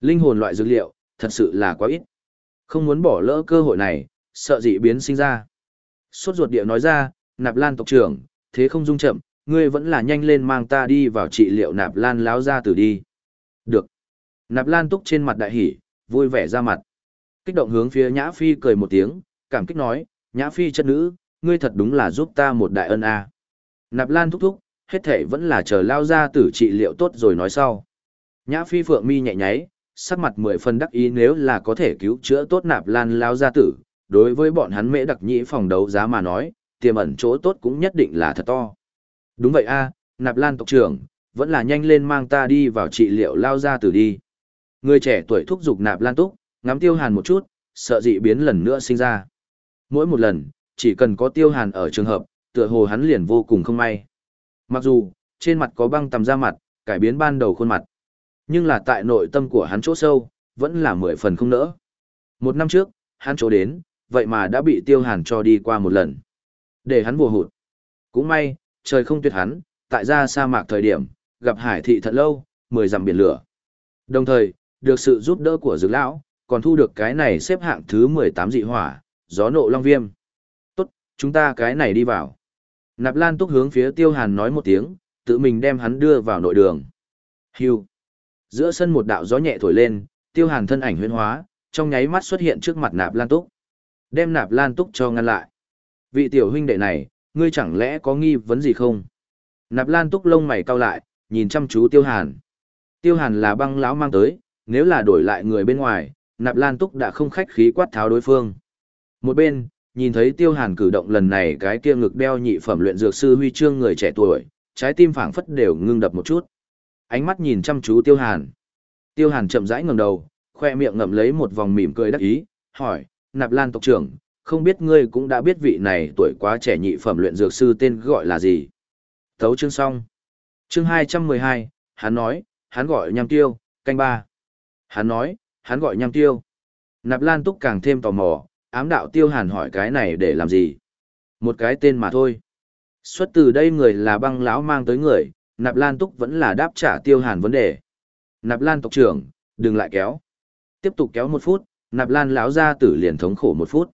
Speaker 1: Linh hồn loại dược liệu, thật sự là quá ít. Không muốn bỏ lỡ cơ hội này, sợ dị biến sinh ra. Suốt ruột địa nói ra, nạp lan tộc trưởng, thế không dung chậm, ngươi vẫn là nhanh lên mang ta đi vào trị liệu nạp lan láo ra từ đi. Được. Nạp lan túc trên mặt đại hỉ, vui vẻ ra mặt. Kích động hướng phía Nhã Phi cười một tiếng, cảm kích nói, Nhã Phi chất nữ, ngươi thật đúng là giúp ta một đại ân a. Nạp lan thúc thúc, hết thể vẫn là chờ lao ra tử trị liệu tốt rồi nói sau. Nhã Phi phượng mi nhẹ nháy, sắc mặt mười phần đắc ý nếu là có thể cứu chữa tốt nạp lan lao gia tử, đối với bọn hắn mễ đặc nhĩ phòng đấu giá mà nói, tiềm ẩn chỗ tốt cũng nhất định là thật to. Đúng vậy a, nạp lan tộc trưởng, vẫn là nhanh lên mang ta đi vào trị liệu lao gia tử đi. Người trẻ tuổi thúc giục nạp lan túc, ngắm tiêu hàn một chút, sợ dị biến lần nữa sinh ra. Mỗi một lần, chỉ cần có tiêu hàn ở trường hợp, tựa hồ hắn liền vô cùng không may. Mặc dù, trên mặt có băng tầm da mặt, cải biến ban đầu khuôn mặt. Nhưng là tại nội tâm của hắn chỗ sâu, vẫn là mười phần không nỡ. Một năm trước, hắn chỗ đến, vậy mà đã bị tiêu hàn cho đi qua một lần. Để hắn bùa hụt. Cũng may, trời không tuyệt hắn, tại ra sa mạc thời điểm, gặp hải thị thật lâu, mười dặm biển lửa. Đồng thời, được sự giúp đỡ của dược lão, còn thu được cái này xếp hạng thứ 18 dị hỏa, gió nộ long viêm. Tốt, chúng ta cái này đi vào. Nạp Lan Túc hướng phía Tiêu Hàn nói một tiếng, tự mình đem hắn đưa vào nội đường. Hưu. Giữa sân một đạo gió nhẹ thổi lên, Tiêu Hàn thân ảnh huyễn hóa, trong nháy mắt xuất hiện trước mặt Nạp Lan Túc. Đem Nạp Lan Túc cho ngăn lại. Vị tiểu huynh đệ này, ngươi chẳng lẽ có nghi vấn gì không? Nạp Lan Túc lông mày cau lại, nhìn chăm chú Tiêu Hàn. Tiêu Hàn là băng lão mang tới, nếu là đổi lại người bên ngoài, Nạp Lan Túc đã không khách khí quát tháo đối phương. Một bên, nhìn thấy Tiêu Hàn cử động lần này cái kia ngực đeo nhị phẩm luyện dược sư huy chương người trẻ tuổi, trái tim phảng phất đều ngưng đập một chút. Ánh mắt nhìn chăm chú Tiêu Hàn. Tiêu Hàn chậm rãi ngẩng đầu, khoe miệng ngậm lấy một vòng mỉm cười đắc ý, hỏi, Nạp Lan tộc trưởng, không biết ngươi cũng đã biết vị này tuổi quá trẻ nhị phẩm luyện dược sư tên gọi là gì. Thấu chương xong. Chương 212, hắn nói, hắn gọi nham tiêu, canh ba. Hắn nói, hắn gọi nham tiêu. Nạp Lan Túc càng thêm tò mò, ám đạo tiêu hàn hỏi cái này để làm gì? Một cái tên mà thôi. Xuất từ đây người là băng lão mang tới người, Nạp Lan Túc vẫn là đáp trả tiêu hàn vấn đề. Nạp Lan tộc trưởng, đừng lại kéo. Tiếp tục kéo một phút, Nạp Lan lão ra tử liền thống khổ một phút.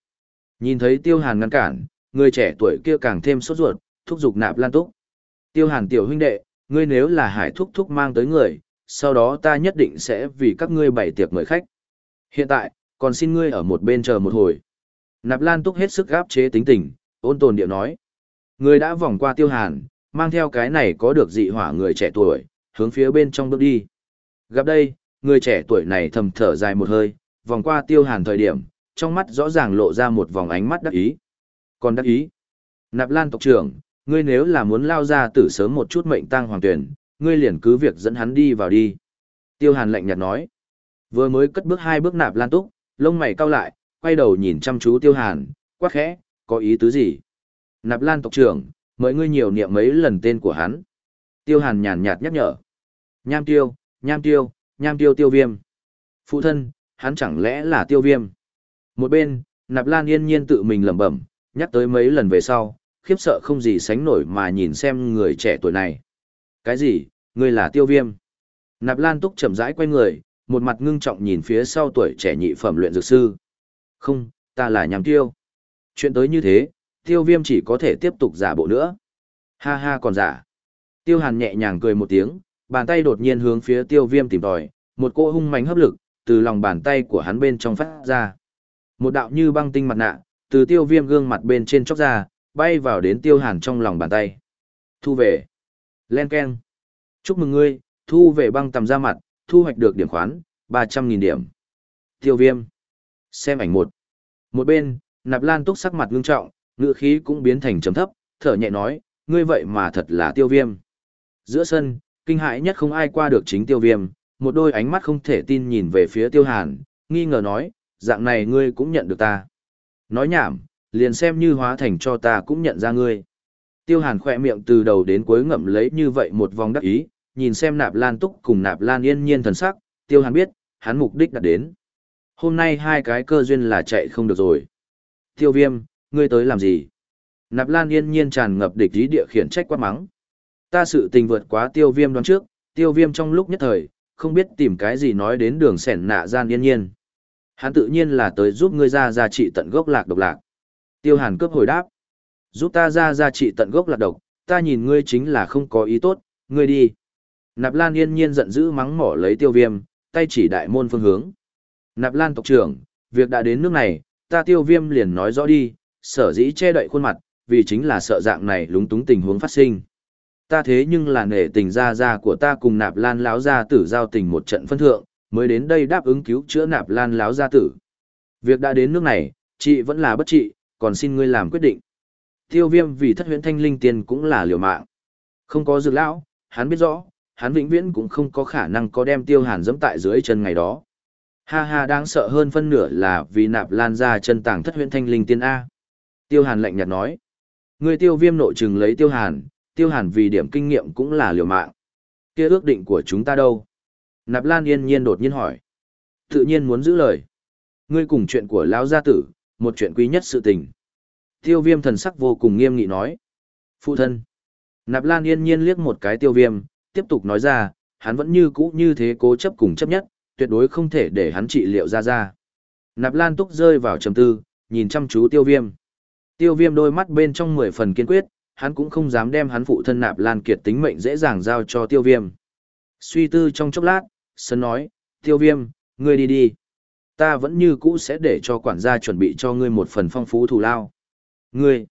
Speaker 1: Nhìn thấy tiêu hàn ngăn cản, người trẻ tuổi kia càng thêm sốt ruột, thúc giục Nạp Lan Túc. Tiêu hàn tiểu huynh đệ, ngươi nếu là hải thúc thúc mang tới người, sau đó ta nhất định sẽ vì các ngươi bày tiệc mời khách. Hiện tại, còn xin ngươi ở một bên chờ một hồi. Nạp Lan Túc hết sức gáp chế tính tình, ôn tồn điệu nói. Người đã vòng qua tiêu hàn, mang theo cái này có được dị hỏa người trẻ tuổi, hướng phía bên trong bước đi. Gặp đây, người trẻ tuổi này thầm thở dài một hơi, vòng qua tiêu hàn thời điểm, trong mắt rõ ràng lộ ra một vòng ánh mắt đắc ý. Còn đắc ý, Nạp Lan tộc trưởng, ngươi nếu là muốn lao ra tử sớm một chút mệnh tăng hoàng tuyển, ngươi liền cứ việc dẫn hắn đi vào đi. Tiêu hàn lạnh nhạt nói. Vừa mới cất bước hai bước Nạp Lan túc, lông mày cau lại, quay đầu nhìn chăm chú tiêu hàn, quát khẽ, có ý tứ gì? Nạp lan tộc trưởng, mời ngươi nhiều niệm mấy lần tên của hắn. Tiêu hàn nhàn nhạt nhắc nhở. Nham tiêu, nham tiêu, nham tiêu tiêu viêm. Phụ thân, hắn chẳng lẽ là tiêu viêm? Một bên, nạp lan yên nhiên tự mình lẩm bẩm, nhắc tới mấy lần về sau, khiếp sợ không gì sánh nổi mà nhìn xem người trẻ tuổi này. Cái gì, ngươi là tiêu viêm? Nạp lan túc chậm rãi quay người, một mặt ngưng trọng nhìn phía sau tuổi trẻ nhị phẩm luyện dược sư. Không, ta là nham tiêu. Chuyện tới như thế, tiêu viêm chỉ có thể tiếp tục giả bộ nữa. Ha ha còn giả. Tiêu hàn nhẹ nhàng cười một tiếng, bàn tay đột nhiên hướng phía tiêu viêm tìm tòi, một cỗ hung mánh hấp lực, từ lòng bàn tay của hắn bên trong phát ra. Một đạo như băng tinh mặt nạ, từ tiêu viêm gương mặt bên trên chóc ra, bay vào đến tiêu hàn trong lòng bàn tay. Thu về. Len Ken. Chúc mừng ngươi, thu về băng tầm ra mặt, thu hoạch được điểm khoán, 300.000 điểm. Tiêu viêm. Xem ảnh một. Một bên, nạp lan túc sắc mặt ngưng trọng, ngựa khí cũng biến thành trầm thấp, thở nhẹ nói, ngươi vậy mà thật là tiêu viêm. Giữa sân, kinh hãi nhất không ai qua được chính tiêu viêm, một đôi ánh mắt không thể tin nhìn về phía tiêu hàn, nghi ngờ nói, dạng này ngươi cũng nhận được ta. Nói nhảm, liền xem như hóa thành cho ta cũng nhận ra ngươi. Tiêu hàn khỏe miệng từ đầu đến cuối ngậm lấy như vậy một vòng đắc ý, nhìn xem nạp lan túc cùng nạp lan yên nhiên thần sắc, tiêu hàn biết, hắn mục đích đã đến. Hôm nay hai cái cơ duyên là chạy không được rồi. Tiêu viêm, ngươi tới làm gì? Nạp Lan yên nhiên tràn ngập địch ý địa khiển trách quát mắng. Ta sự tình vượt quá tiêu viêm đoán trước, tiêu viêm trong lúc nhất thời, không biết tìm cái gì nói đến đường sẻn nạ gian yên nhiên. Hắn tự nhiên là tới giúp ngươi ra ra trị tận gốc lạc độc lạc. Tiêu hàn cướp hồi đáp. Giúp ta ra ra trị tận gốc lạc độc, ta nhìn ngươi chính là không có ý tốt, ngươi đi. Nạp Lan yên nhiên giận dữ mắng mỏ lấy tiêu viêm, tay chỉ đại môn phương hướng. Nạp Lan tộc trưởng, việc đã đến nước này, ta tiêu viêm liền nói rõ đi, sở dĩ che đậy khuôn mặt, vì chính là sợ dạng này lúng túng tình huống phát sinh. Ta thế nhưng là nể tình gia gia của ta cùng nạp lan láo gia tử giao tình một trận phân thượng, mới đến đây đáp ứng cứu chữa nạp lan láo gia tử. Việc đã đến nước này, chị vẫn là bất trị, còn xin ngươi làm quyết định. Tiêu viêm vì thất huyễn thanh linh tiền cũng là liều mạng. Không có dược lão, hắn biết rõ, hắn vĩnh viễn cũng không có khả năng có đem tiêu hàn dẫm tại dưới chân ngày đó. Ha ha đáng sợ hơn phân nửa là vì nạp lan ra chân tàng thất huyễn thanh linh tiên A. Tiêu hàn lạnh nhạt nói. Người tiêu viêm nội trừng lấy tiêu hàn, tiêu hàn vì điểm kinh nghiệm cũng là liều mạng. Kia ước định của chúng ta đâu? Nạp lan yên nhiên đột nhiên hỏi. Tự nhiên muốn giữ lời. Ngươi cùng chuyện của lão gia tử, một chuyện quý nhất sự tình. Tiêu viêm thần sắc vô cùng nghiêm nghị nói. Phụ thân. Nạp lan yên nhiên liếc một cái tiêu viêm, tiếp tục nói ra, hắn vẫn như cũ như thế cố chấp cùng chấp nhất, tuyệt đối không thể để hắn trị liệu ra ra. Nạp lan túc rơi vào trầm tư, nhìn chăm chú tiêu viêm. Tiêu viêm đôi mắt bên trong mười phần kiên quyết, hắn cũng không dám đem hắn phụ thân nạp lan kiệt tính mệnh dễ dàng giao cho tiêu viêm. Suy tư trong chốc lát, Sơn nói, tiêu viêm, ngươi đi đi. Ta vẫn như cũ sẽ để cho quản gia chuẩn bị cho ngươi một phần phong phú thù lao. Ngươi,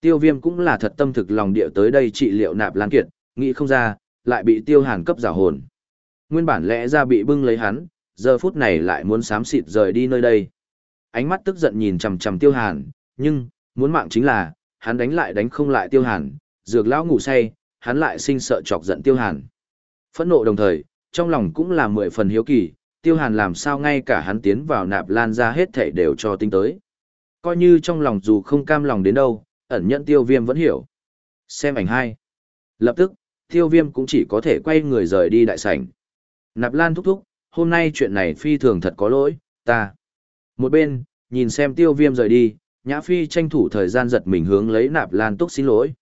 Speaker 1: tiêu viêm cũng là thật tâm thực lòng địa tới đây trị liệu nạp lan kiệt, nghĩ không ra, lại bị tiêu hàn cấp giả hồn. Nguyên bản lẽ ra bị bưng lấy hắn, giờ phút này lại muốn xám xịt rời đi nơi đây. Ánh mắt tức giận nhìn chằm chằm tiêu hàn, nhưng, muốn mạng chính là, hắn đánh lại đánh không lại tiêu hàn, dược lão ngủ say, hắn lại sinh sợ chọc giận tiêu hàn. Phẫn nộ đồng thời, trong lòng cũng là mười phần hiếu kỳ, tiêu hàn làm sao ngay cả hắn tiến vào nạp lan ra hết thể đều cho tinh tới. Coi như trong lòng dù không cam lòng đến đâu, ẩn nhận tiêu viêm vẫn hiểu. Xem ảnh hai. Lập tức, tiêu viêm cũng chỉ có thể quay người rời đi đại sảnh. Nạp lan thúc thúc, hôm nay chuyện này phi thường thật có lỗi, ta. Một bên, nhìn xem tiêu viêm rời đi, Nhã Phi tranh thủ thời gian giật mình hướng lấy nạp lan túc xin lỗi.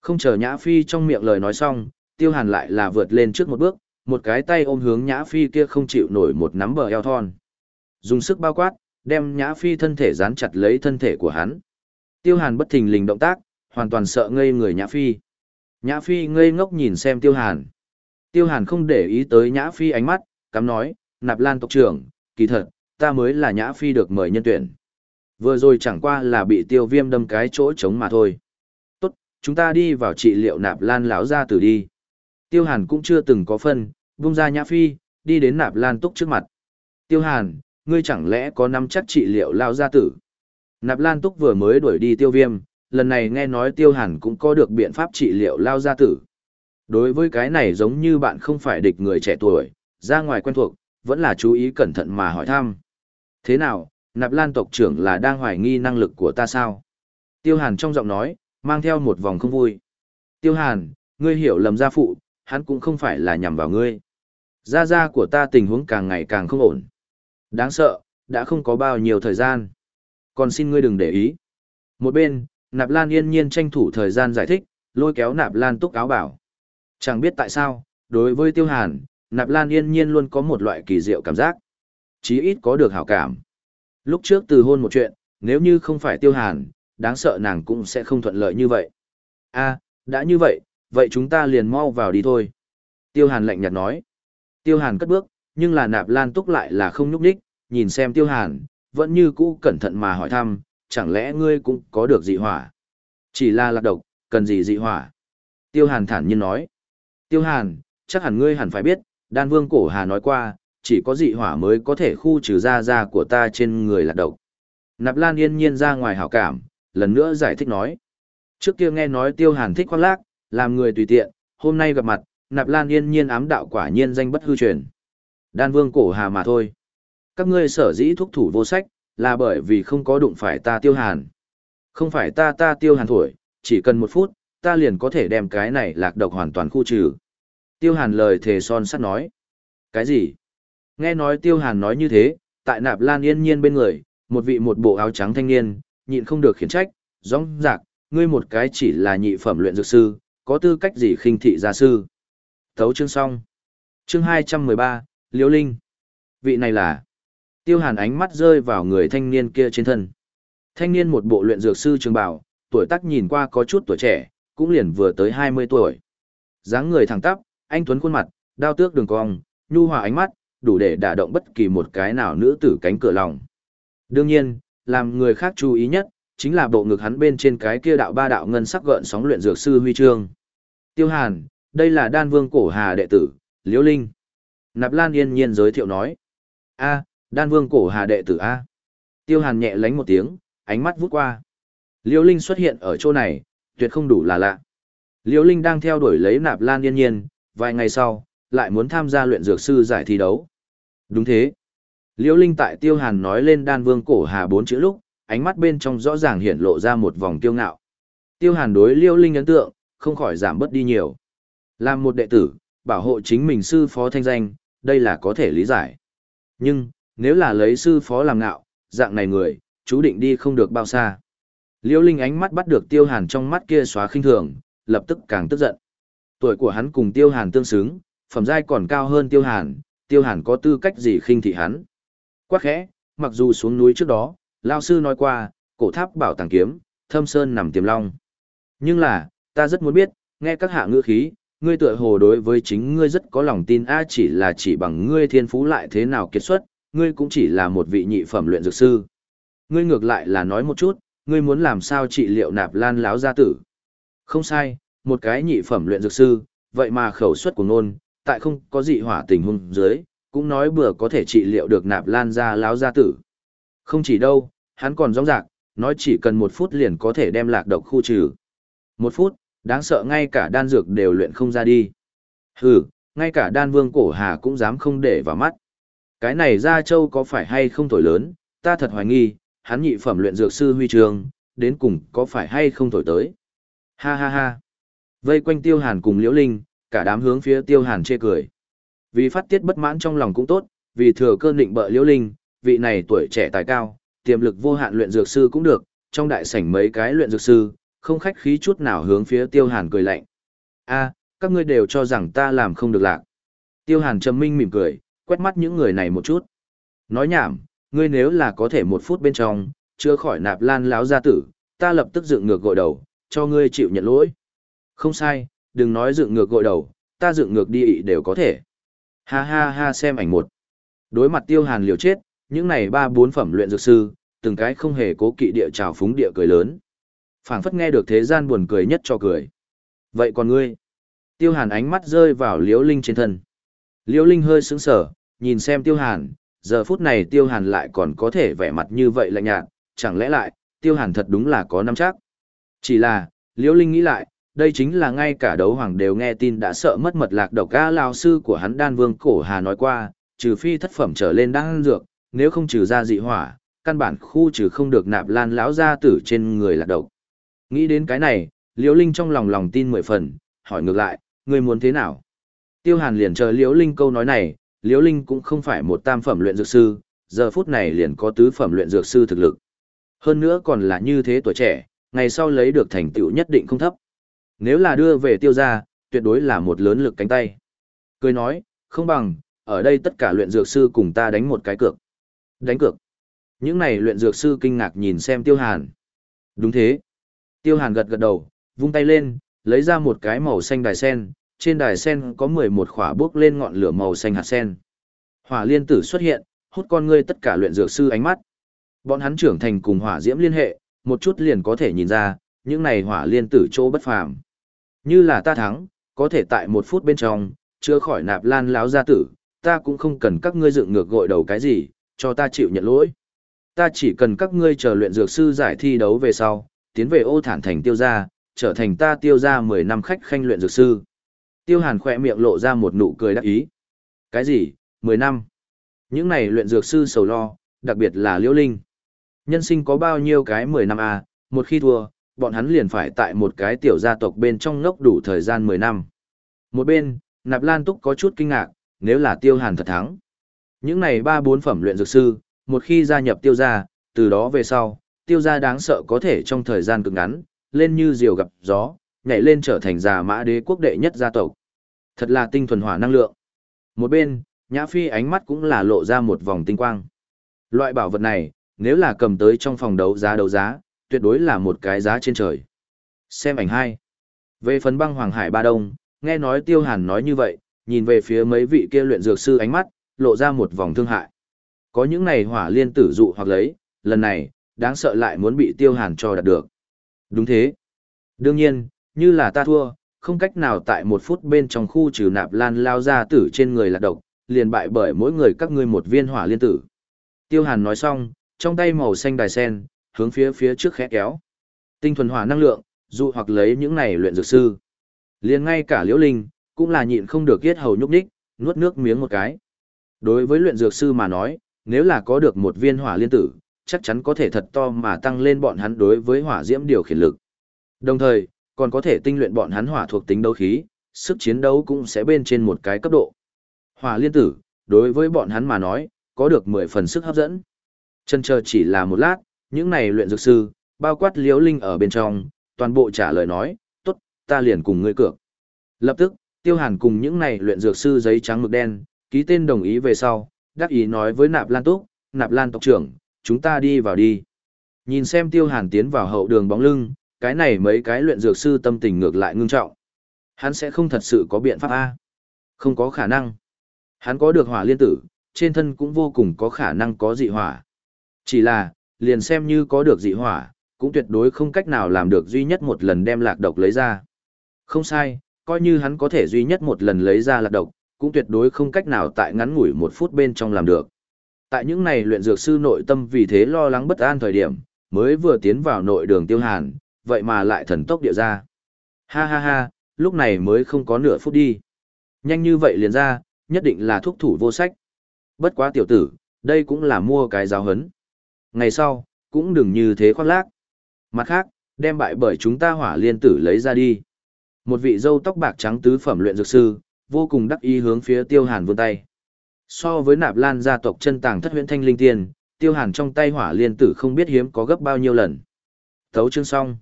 Speaker 1: Không chờ Nhã Phi trong miệng lời nói xong, tiêu hàn lại là vượt lên trước một bước, một cái tay ôm hướng Nhã Phi kia không chịu nổi một nắm bờ eo thon. Dùng sức bao quát, đem Nhã Phi thân thể dán chặt lấy thân thể của hắn. Tiêu hàn bất thình lình động tác, hoàn toàn sợ ngây người Nhã Phi. Nhã Phi ngây ngốc nhìn xem tiêu hàn. Tiêu hàn không để ý tới Nhã Phi ánh mắt, cắm nói, nạp lan tộc trưởng, kỳ thật, ta mới là Nhã Phi được mời nhân tuyển. Vừa rồi chẳng qua là bị tiêu viêm đâm cái chỗ trống mà thôi. Tốt, chúng ta đi vào trị liệu nạp lan lão ra từ đi. Tiêu hàn cũng chưa từng có phân, vung ra nhã phi, đi đến nạp lan túc trước mặt. Tiêu hàn, ngươi chẳng lẽ có nắm chắc trị liệu lao gia tử? Nạp lan túc vừa mới đuổi đi tiêu viêm, lần này nghe nói tiêu hàn cũng có được biện pháp trị liệu lao gia tử. Đối với cái này giống như bạn không phải địch người trẻ tuổi, ra ngoài quen thuộc, vẫn là chú ý cẩn thận mà hỏi thăm. Thế nào, Nạp Lan tộc trưởng là đang hoài nghi năng lực của ta sao? Tiêu Hàn trong giọng nói, mang theo một vòng không vui. Tiêu Hàn, ngươi hiểu lầm gia phụ, hắn cũng không phải là nhằm vào ngươi. Gia gia của ta tình huống càng ngày càng không ổn. Đáng sợ, đã không có bao nhiêu thời gian. Còn xin ngươi đừng để ý. Một bên, Nạp Lan yên nhiên tranh thủ thời gian giải thích, lôi kéo Nạp Lan túc áo bảo. Chẳng biết tại sao, đối với Tiêu Hàn, Nạp Lan yên nhiên luôn có một loại kỳ diệu cảm giác. Chí ít có được hảo cảm. Lúc trước từ hôn một chuyện, nếu như không phải tiêu hàn, đáng sợ nàng cũng sẽ không thuận lợi như vậy. a đã như vậy, vậy chúng ta liền mau vào đi thôi. Tiêu hàn lạnh nhạt nói. Tiêu hàn cất bước, nhưng là nạp lan túc lại là không nhúc đích, nhìn xem tiêu hàn, vẫn như cũ cẩn thận mà hỏi thăm, chẳng lẽ ngươi cũng có được dị hỏa? Chỉ là lạc độc, cần gì dị hỏa? Tiêu hàn thản nhiên nói. Tiêu hàn, chắc hẳn ngươi hẳn phải biết, đan vương cổ hà nói qua, chỉ có dị hỏa mới có thể khu trừ ra da của ta trên người lạc độc. Nạp Lan yên nhiên ra ngoài hảo cảm, lần nữa giải thích nói. Trước kia nghe nói tiêu hàn thích khoác lác, làm người tùy tiện, hôm nay gặp mặt, Nạp Lan yên nhiên ám đạo quả nhiên danh bất hư truyền. Đan vương cổ hà mà thôi. Các ngươi sở dĩ thúc thủ vô sách, là bởi vì không có đụng phải ta tiêu hàn. Không phải ta ta tiêu hàn thổi, chỉ cần một phút, ta liền có thể đem cái này lạc độc hoàn toàn khu trừ. Tiêu hàn lời thề son sắt nói. Cái gì? Nghe nói Tiêu Hàn nói như thế, tại nạp lan yên nhiên bên người, một vị một bộ áo trắng thanh niên, nhịn không được khiển trách, rong rạc, ngươi một cái chỉ là nhị phẩm luyện dược sư, có tư cách gì khinh thị gia sư. Thấu chương xong. Chương 213, Liễu Linh. Vị này là... Tiêu hàn ánh mắt rơi vào người thanh niên kia trên thân. Thanh niên một bộ luyện dược sư trường bảo, tuổi tác nhìn qua có chút tuổi trẻ, cũng liền vừa tới 20 tuổi. dáng người thẳng tắp, anh tuấn khuôn mặt, đao tước đường cong, nhu hòa ánh mắt, đủ để đả động bất kỳ một cái nào nữ tử cánh cửa lòng. Đương nhiên, làm người khác chú ý nhất, chính là bộ ngực hắn bên trên cái kia đạo ba đạo ngân sắc gợn sóng luyện dược sư huy chương. Tiêu Hàn, đây là đan vương cổ hà đệ tử, Liễu Linh. Nạp Lan yên nhiên giới thiệu nói. a đan vương cổ hà đệ tử A. Tiêu Hàn nhẹ lánh một tiếng, ánh mắt vút qua. Liễu Linh xuất hiện ở chỗ này, tuyệt không đủ là lạ. Liễu Linh đang theo đuổi lấy Nạp Lan yên nhiên, vài ngày sau, lại muốn tham gia luyện dược sư giải thi đấu. Đúng thế. Liễu Linh tại Tiêu Hàn nói lên đan vương cổ hà bốn chữ lúc, ánh mắt bên trong rõ ràng hiện lộ ra một vòng kiêu ngạo. Tiêu Hàn đối Liễu Linh ấn tượng, không khỏi giảm bớt đi nhiều. Làm một đệ tử, bảo hộ chính mình sư phó thanh danh, đây là có thể lý giải. Nhưng, nếu là lấy sư phó làm ngạo, dạng này người, chú định đi không được bao xa. Liễu Linh ánh mắt bắt được Tiêu Hàn trong mắt kia xóa khinh thường, lập tức càng tức giận. Tuổi của hắn cùng Tiêu Hàn tương xứng, phẩm giai còn cao hơn Tiêu Hàn, Tiêu Hàn có tư cách gì khinh thị hắn. Quá khẽ, mặc dù xuống núi trước đó, Lao Sư nói qua, cổ tháp bảo tàng kiếm, thâm sơn nằm tiềm long. Nhưng là, ta rất muốn biết, nghe các hạ ngữ khí, ngươi tựa hồ đối với chính ngươi rất có lòng tin a chỉ là chỉ bằng ngươi thiên phú lại thế nào kiệt xuất, ngươi cũng chỉ là một vị nhị phẩm luyện dược sư. Ngươi ngược lại là nói một chút, ngươi muốn làm sao trị liệu nạp lan láo gia tử. Không sai, một cái nhị phẩm luyện dược sư, vậy mà khẩu suất của ngôn, tại không có dị hỏa tình huống dưới, cũng nói bừa có thể trị liệu được nạp lan gia láo gia tử. Không chỉ đâu, hắn còn rõ rạc, nói chỉ cần một phút liền có thể đem lạc độc khu trừ. Một phút, đáng sợ ngay cả đan dược đều luyện không ra đi. Hừ, ngay cả đan vương cổ hà cũng dám không để vào mắt. Cái này ra châu có phải hay không thổi lớn, ta thật hoài nghi, hắn nhị phẩm luyện dược sư huy trường, đến cùng có phải hay không thổi tới. Ha ha ha. Vây quanh tiêu hàn cùng liễu linh, cả đám hướng phía tiêu hàn chê cười. Vì phát tiết bất mãn trong lòng cũng tốt, vì thừa cơ định bợ liễu linh, vị này tuổi trẻ tài cao, tiềm lực vô hạn luyện dược sư cũng được, trong đại sảnh mấy cái luyện dược sư, không khách khí chút nào hướng phía tiêu hàn cười lạnh. a các ngươi đều cho rằng ta làm không được lạc. Tiêu hàn trầm minh mỉm cười, quét mắt những người này một chút. Nói nhảm, ngươi nếu là có thể một phút bên trong, chưa khỏi nạp lan láo gia tử, ta lập tức dựng ngược gội đầu, cho ngươi chịu nhận lỗi. Không sai, đừng nói dựng ngược gội đầu, ta dựng ngược đi ị đều có thể. Ha ha ha xem ảnh một. Đối mặt tiêu hàn liều chết, những này ba bốn phẩm luyện dược sư, từng cái không hề cố kỵ địa trào phúng địa cười lớn phảng phất nghe được thế gian buồn cười nhất cho cười. Vậy còn ngươi? Tiêu Hàn ánh mắt rơi vào Liễu Linh trên thân. Liễu Linh hơi sững sờ, nhìn xem Tiêu Hàn, giờ phút này Tiêu Hàn lại còn có thể vẻ mặt như vậy lạnh nhạt, chẳng lẽ lại, Tiêu Hàn thật đúng là có nắm chắc. Chỉ là, Liễu Linh nghĩ lại, đây chính là ngay cả đấu hoàng đều nghe tin đã sợ mất mật lạc độc ga lao sư của hắn đan vương cổ hà nói qua, trừ phi thất phẩm trở lên đang dược, nếu không trừ ra dị hỏa, căn bản khu trừ không được nạp lan lão gia tử trên người lạc độc. Nghĩ đến cái này, Liễu Linh trong lòng lòng tin mười phần, hỏi ngược lại, ngươi muốn thế nào? Tiêu Hàn liền chờ Liễu Linh câu nói này, Liễu Linh cũng không phải một tam phẩm luyện dược sư, giờ phút này liền có tứ phẩm luyện dược sư thực lực. Hơn nữa còn là như thế tuổi trẻ, ngày sau lấy được thành tựu nhất định không thấp. Nếu là đưa về tiêu gia, tuyệt đối là một lớn lực cánh tay. Cười nói, không bằng, ở đây tất cả luyện dược sư cùng ta đánh một cái cược. Đánh cược. Những này luyện dược sư kinh ngạc nhìn xem tiêu hàn. Đúng thế. Tiêu Hàn gật gật đầu, vung tay lên, lấy ra một cái màu xanh đài sen, trên đài sen có 11 khỏa bước lên ngọn lửa màu xanh hạt sen. Hỏa liên tử xuất hiện, hút con ngươi tất cả luyện dược sư ánh mắt. Bọn hắn trưởng thành cùng hỏa diễm liên hệ, một chút liền có thể nhìn ra, những này hỏa liên tử chỗ bất phàm. Như là ta thắng, có thể tại một phút bên trong, chưa khỏi nạp lan láo gia tử, ta cũng không cần các ngươi dựng ngược gội đầu cái gì, cho ta chịu nhận lỗi. Ta chỉ cần các ngươi chờ luyện dược sư giải thi đấu về sau, tiến về ô thản thành tiêu gia, trở thành ta tiêu gia 10 năm khách khanh luyện dược sư. Tiêu hàn khỏe miệng lộ ra một nụ cười đắc ý. Cái gì, 10 năm? Những này luyện dược sư sầu lo, đặc biệt là liễu linh. Nhân sinh có bao nhiêu cái 10 năm à, một khi thua, bọn hắn liền phải tại một cái tiểu gia tộc bên trong ngốc đủ thời gian 10 năm. Một bên, Nạp Lan Túc có chút kinh ngạc, nếu là tiêu hàn thật thắng. Những này ba bốn phẩm luyện dược sư, một khi gia nhập tiêu gia, từ đó về sau, tiêu gia đáng sợ có thể trong thời gian cực ngắn, lên như diều gặp gió, nhảy lên trở thành già mã đế quốc đệ nhất gia tộc. Thật là tinh thuần hỏa năng lượng. Một bên, Nhã Phi ánh mắt cũng là lộ ra một vòng tinh quang. Loại bảo vật này, nếu là cầm tới trong phòng đấu giá đấu giá, tuyệt đối là một cái giá trên trời. Xem ảnh hai. Về phần băng Hoàng Hải Ba Đông, nghe nói Tiêu Hàn nói như vậy, nhìn về phía mấy vị kia luyện dược sư ánh mắt, lộ ra một vòng thương hại. Có những này hỏa liên tử dụ hoặc lấy, lần này, đáng sợ lại muốn bị Tiêu Hàn cho đạt được. Đúng thế. Đương nhiên, như là ta thua, không cách nào tại một phút bên trong khu trừ nạp lan lao ra tử trên người là độc, liền bại bởi mỗi người các ngươi một viên hỏa liên tử. Tiêu Hàn nói xong, trong tay màu xanh đài sen, hướng phía phía trước khẽ kéo. Tinh thuần hỏa năng lượng, dụ hoặc lấy những này luyện dược sư. Liền ngay cả Liễu Linh, cũng là nhịn không được giết hầu nhúc nhích, nuốt nước miếng một cái. Đối với luyện dược sư mà nói, nếu là có được một viên hỏa liên tử, chắc chắn có thể thật to mà tăng lên bọn hắn đối với hỏa diễm điều khiển lực. Đồng thời, còn có thể tinh luyện bọn hắn hỏa thuộc tính đấu khí, sức chiến đấu cũng sẽ bên trên một cái cấp độ. Hỏa liên tử, đối với bọn hắn mà nói, có được 10 phần sức hấp dẫn. Chân chờ chỉ là một lát, những này luyện dược sư, bao quát liễu linh ở bên trong, toàn bộ trả lời nói, tốt, ta liền cùng ngươi cược. Lập tức, tiêu hàn cùng những này luyện dược sư giấy trắng mực đen, ký tên đồng ý về sau, đắc ý nói với nạp lan túc, nạp lan tộc trưởng, chúng ta đi vào đi. Nhìn xem tiêu hàn tiến vào hậu đường bóng lưng, cái này mấy cái luyện dược sư tâm tình ngược lại ngưng trọng. Hắn sẽ không thật sự có biện pháp A. Không có khả năng. Hắn có được hỏa liên tử, trên thân cũng vô cùng có khả năng có dị hỏa. Chỉ là, liền xem như có được dị hỏa, cũng tuyệt đối không cách nào làm được duy nhất một lần đem lạc độc lấy ra. Không sai, coi như hắn có thể duy nhất một lần lấy ra lạc độc, cũng tuyệt đối không cách nào tại ngắn ngủi một phút bên trong làm được. Tại những này luyện dược sư nội tâm vì thế lo lắng bất an thời điểm, mới vừa tiến vào nội đường tiêu hàn, vậy mà lại thần tốc địa ra. Ha ha ha, lúc này mới không có nửa phút đi. Nhanh như vậy liền ra, nhất định là thuốc thủ vô sách. Bất quá tiểu tử, đây cũng là mua cái giáo hấn. Ngày sau, cũng đừng như thế khoác lác. Mặt khác, đem bại bởi chúng ta hỏa liên tử lấy ra đi. Một vị dâu tóc bạc trắng tứ phẩm luyện dược sư, vô cùng đắc ý hướng phía tiêu hàn vươn tay. So với nạp lan gia tộc chân tàng thất huyện thanh linh tiên, tiêu hàn trong tay hỏa liên tử không biết hiếm có gấp bao nhiêu lần. Thấu chương xong.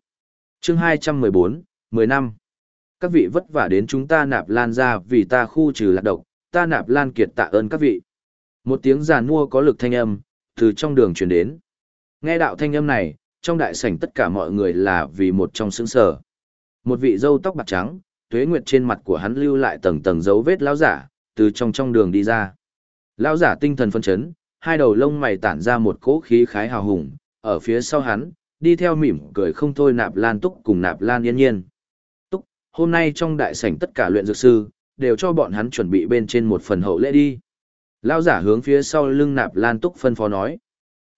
Speaker 1: Chương 214, 10 năm. Các vị vất vả đến chúng ta nạp lan ra vì ta khu trừ lạc độc, ta nạp lan kiệt tạ ơn các vị. Một tiếng giàn mua có lực thanh âm, từ trong đường truyền đến. Nghe đạo thanh âm này, trong đại sảnh tất cả mọi người là vì một trong sững sở. Một vị dâu tóc bạc trắng, tuế nguyệt trên mặt của hắn lưu lại tầng tầng dấu vết lão giả, từ trong trong đường đi ra. Lão giả tinh thần phân chấn, hai đầu lông mày tản ra một cỗ khí khái hào hùng, ở phía sau hắn, đi theo mỉm cười không thôi nạp lan túc cùng nạp lan yên nhiên. Túc, hôm nay trong đại sảnh tất cả luyện dược sư, đều cho bọn hắn chuẩn bị bên trên một phần hậu lễ đi. Lao giả hướng phía sau lưng nạp lan túc phân phó nói.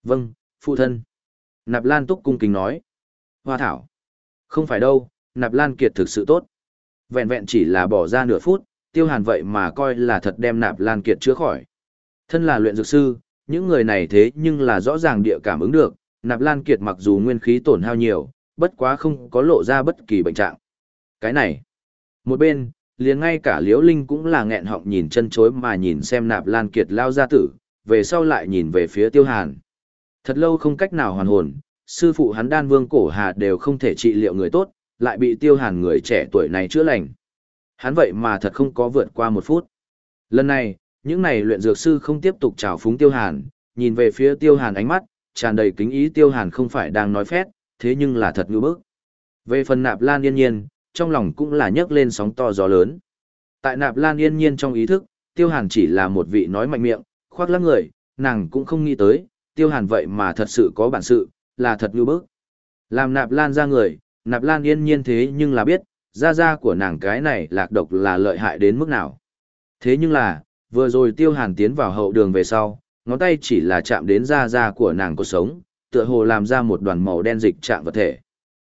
Speaker 1: Vâng, phụ thân. Nạp lan túc cung kính nói. Hoa thảo. Không phải đâu, nạp lan kiệt thực sự tốt. Vẹn vẹn chỉ là bỏ ra nửa phút, tiêu hàn vậy mà coi là thật đem nạp lan kiệt chữa khỏi. Thân là luyện dược sư, những người này thế nhưng là rõ ràng địa cảm ứng được, nạp lan kiệt mặc dù nguyên khí tổn hao nhiều, bất quá không có lộ ra bất kỳ bệnh trạng. Cái này, một bên, liền ngay cả liễu linh cũng là nghẹn họng nhìn chân chối mà nhìn xem nạp lan kiệt lao ra tử, về sau lại nhìn về phía tiêu hàn. Thật lâu không cách nào hoàn hồn, sư phụ hắn đan vương cổ hà đều không thể trị liệu người tốt, lại bị tiêu hàn người trẻ tuổi này chữa lành. Hắn vậy mà thật không có vượt qua một phút. Lần này, những này luyện dược sư không tiếp tục trào phúng tiêu hàn, nhìn về phía tiêu hàn ánh mắt, tràn đầy kính ý tiêu hàn không phải đang nói phét, thế nhưng là thật ngư bức. Về phần nạp lan yên nhiên, trong lòng cũng là nhấc lên sóng to gió lớn. Tại nạp lan yên nhiên trong ý thức, tiêu hàn chỉ là một vị nói mạnh miệng, khoác lác người, nàng cũng không nghĩ tới, tiêu hàn vậy mà thật sự có bản sự, là thật như bức. Làm nạp lan ra người, nạp lan yên nhiên thế nhưng là biết, ra ra của nàng cái này lạc độc là lợi hại đến mức nào. Thế nhưng là, vừa rồi tiêu hàn tiến vào hậu đường về sau, ngón tay chỉ là chạm đến da da của nàng cuộc sống, tựa hồ làm ra một đoàn màu đen dịch chạm vật thể.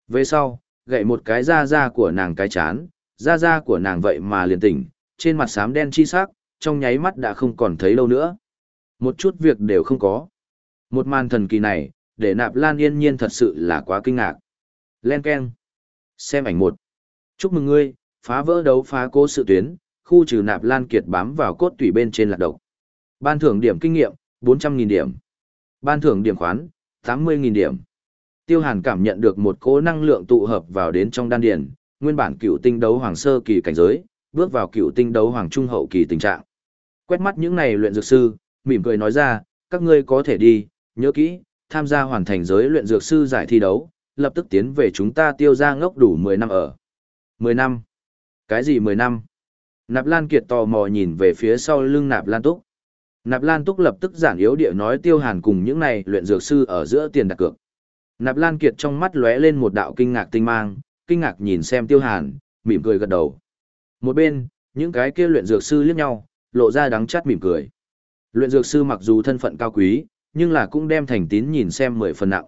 Speaker 1: Về sau, gậy một cái da da của nàng cái chán, da da của nàng vậy mà liền tỉnh, trên mặt xám đen chi sắc, trong nháy mắt đã không còn thấy đâu nữa. Một chút việc đều không có. Một màn thần kỳ này, để nạp lan yên nhiên thật sự là quá kinh ngạc. Len Ken. Xem ảnh một. Chúc mừng ngươi, phá vỡ đấu phá cố sự tuyến, khu trừ nạp lan kiệt bám vào cốt tủy bên trên lạc độc. Ban thưởng điểm kinh nghiệm, 400.000 điểm. Ban thưởng điểm khoán, 80.000 điểm. Tiêu Hàn cảm nhận được một cỗ năng lượng tụ hợp vào đến trong đan điền, nguyên bản cựu tinh đấu hoàng sơ kỳ cảnh giới, bước vào cựu tinh đấu hoàng trung hậu kỳ tình trạng. Quét mắt những này luyện dược sư, mỉm cười nói ra, các ngươi có thể đi, nhớ kỹ, tham gia hoàn thành giới luyện dược sư giải thi đấu, lập tức tiến về chúng ta tiêu ra ngốc đủ 10 năm ở. 10 năm? Cái gì 10 năm? Nạp Lan Kiệt tò mò nhìn về phía sau lưng Nạp Lan Túc. Nạp Lan Túc lập tức giản yếu địa nói Tiêu Hàn cùng những này luyện dược sư ở giữa tiền đặt cược. Nạp Lan Kiệt trong mắt lóe lên một đạo kinh ngạc tinh mang, kinh ngạc nhìn xem Tiêu Hàn, mỉm cười gật đầu. Một bên, những cái kia luyện dược sư liếc nhau, lộ ra đắng chát mỉm cười. Luyện dược sư mặc dù thân phận cao quý, nhưng là cũng đem thành tín nhìn xem mười phần nặng.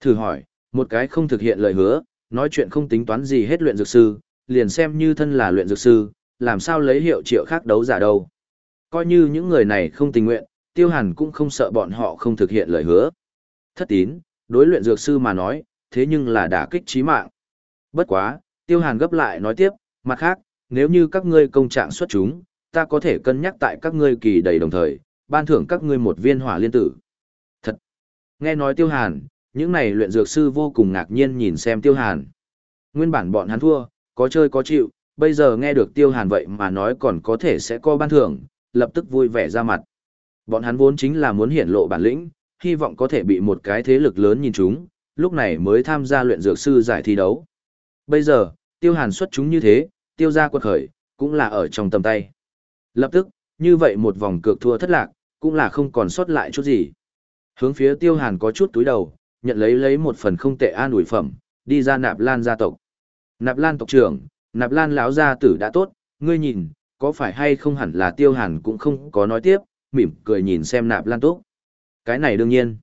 Speaker 1: Thử hỏi, một cái không thực hiện lời hứa, nói chuyện không tính toán gì hết luyện dược sư, liền xem như thân là luyện dược sư, làm sao lấy hiệu triệu khác đấu giả đâu. Coi như những người này không tình nguyện, tiêu hàn cũng không sợ bọn họ không thực hiện lời hứa. Thất tín, đối luyện dược sư mà nói, thế nhưng là đả kích trí mạng. Bất quá, tiêu hàn gấp lại nói tiếp, mặt khác, nếu như các ngươi công trạng xuất chúng, ta có thể cân nhắc tại các ngươi kỳ đầy đồng thời, ban thưởng các ngươi một viên hỏa liên tử. Thật! Nghe nói tiêu hàn, những này luyện dược sư vô cùng ngạc nhiên nhìn xem tiêu hàn. Nguyên bản bọn hắn thua, có chơi có chịu, bây giờ nghe được tiêu hàn vậy mà nói còn có thể sẽ có ban thưởng, lập tức vui vẻ ra mặt. Bọn hắn vốn chính là muốn hiển lộ bản lĩnh, hy vọng có thể bị một cái thế lực lớn nhìn chúng, lúc này mới tham gia luyện dược sư giải thi đấu. Bây giờ, tiêu hàn xuất chúng như thế, tiêu ra quật khởi, cũng là ở trong tầm tay. Lập tức, như vậy một vòng cược thua thất lạc, cũng là không còn sót lại chút gì. Hướng phía tiêu hàn có chút túi đầu, nhận lấy lấy một phần không tệ an ủi phẩm, đi ra nạp lan gia tộc. Nạp lan tộc trưởng, nạp lan lão gia tử đã tốt, ngươi nhìn, có phải hay không hẳn là tiêu hàn cũng không có nói tiếp, mỉm cười nhìn xem nạp lan tốt. Cái này đương nhiên.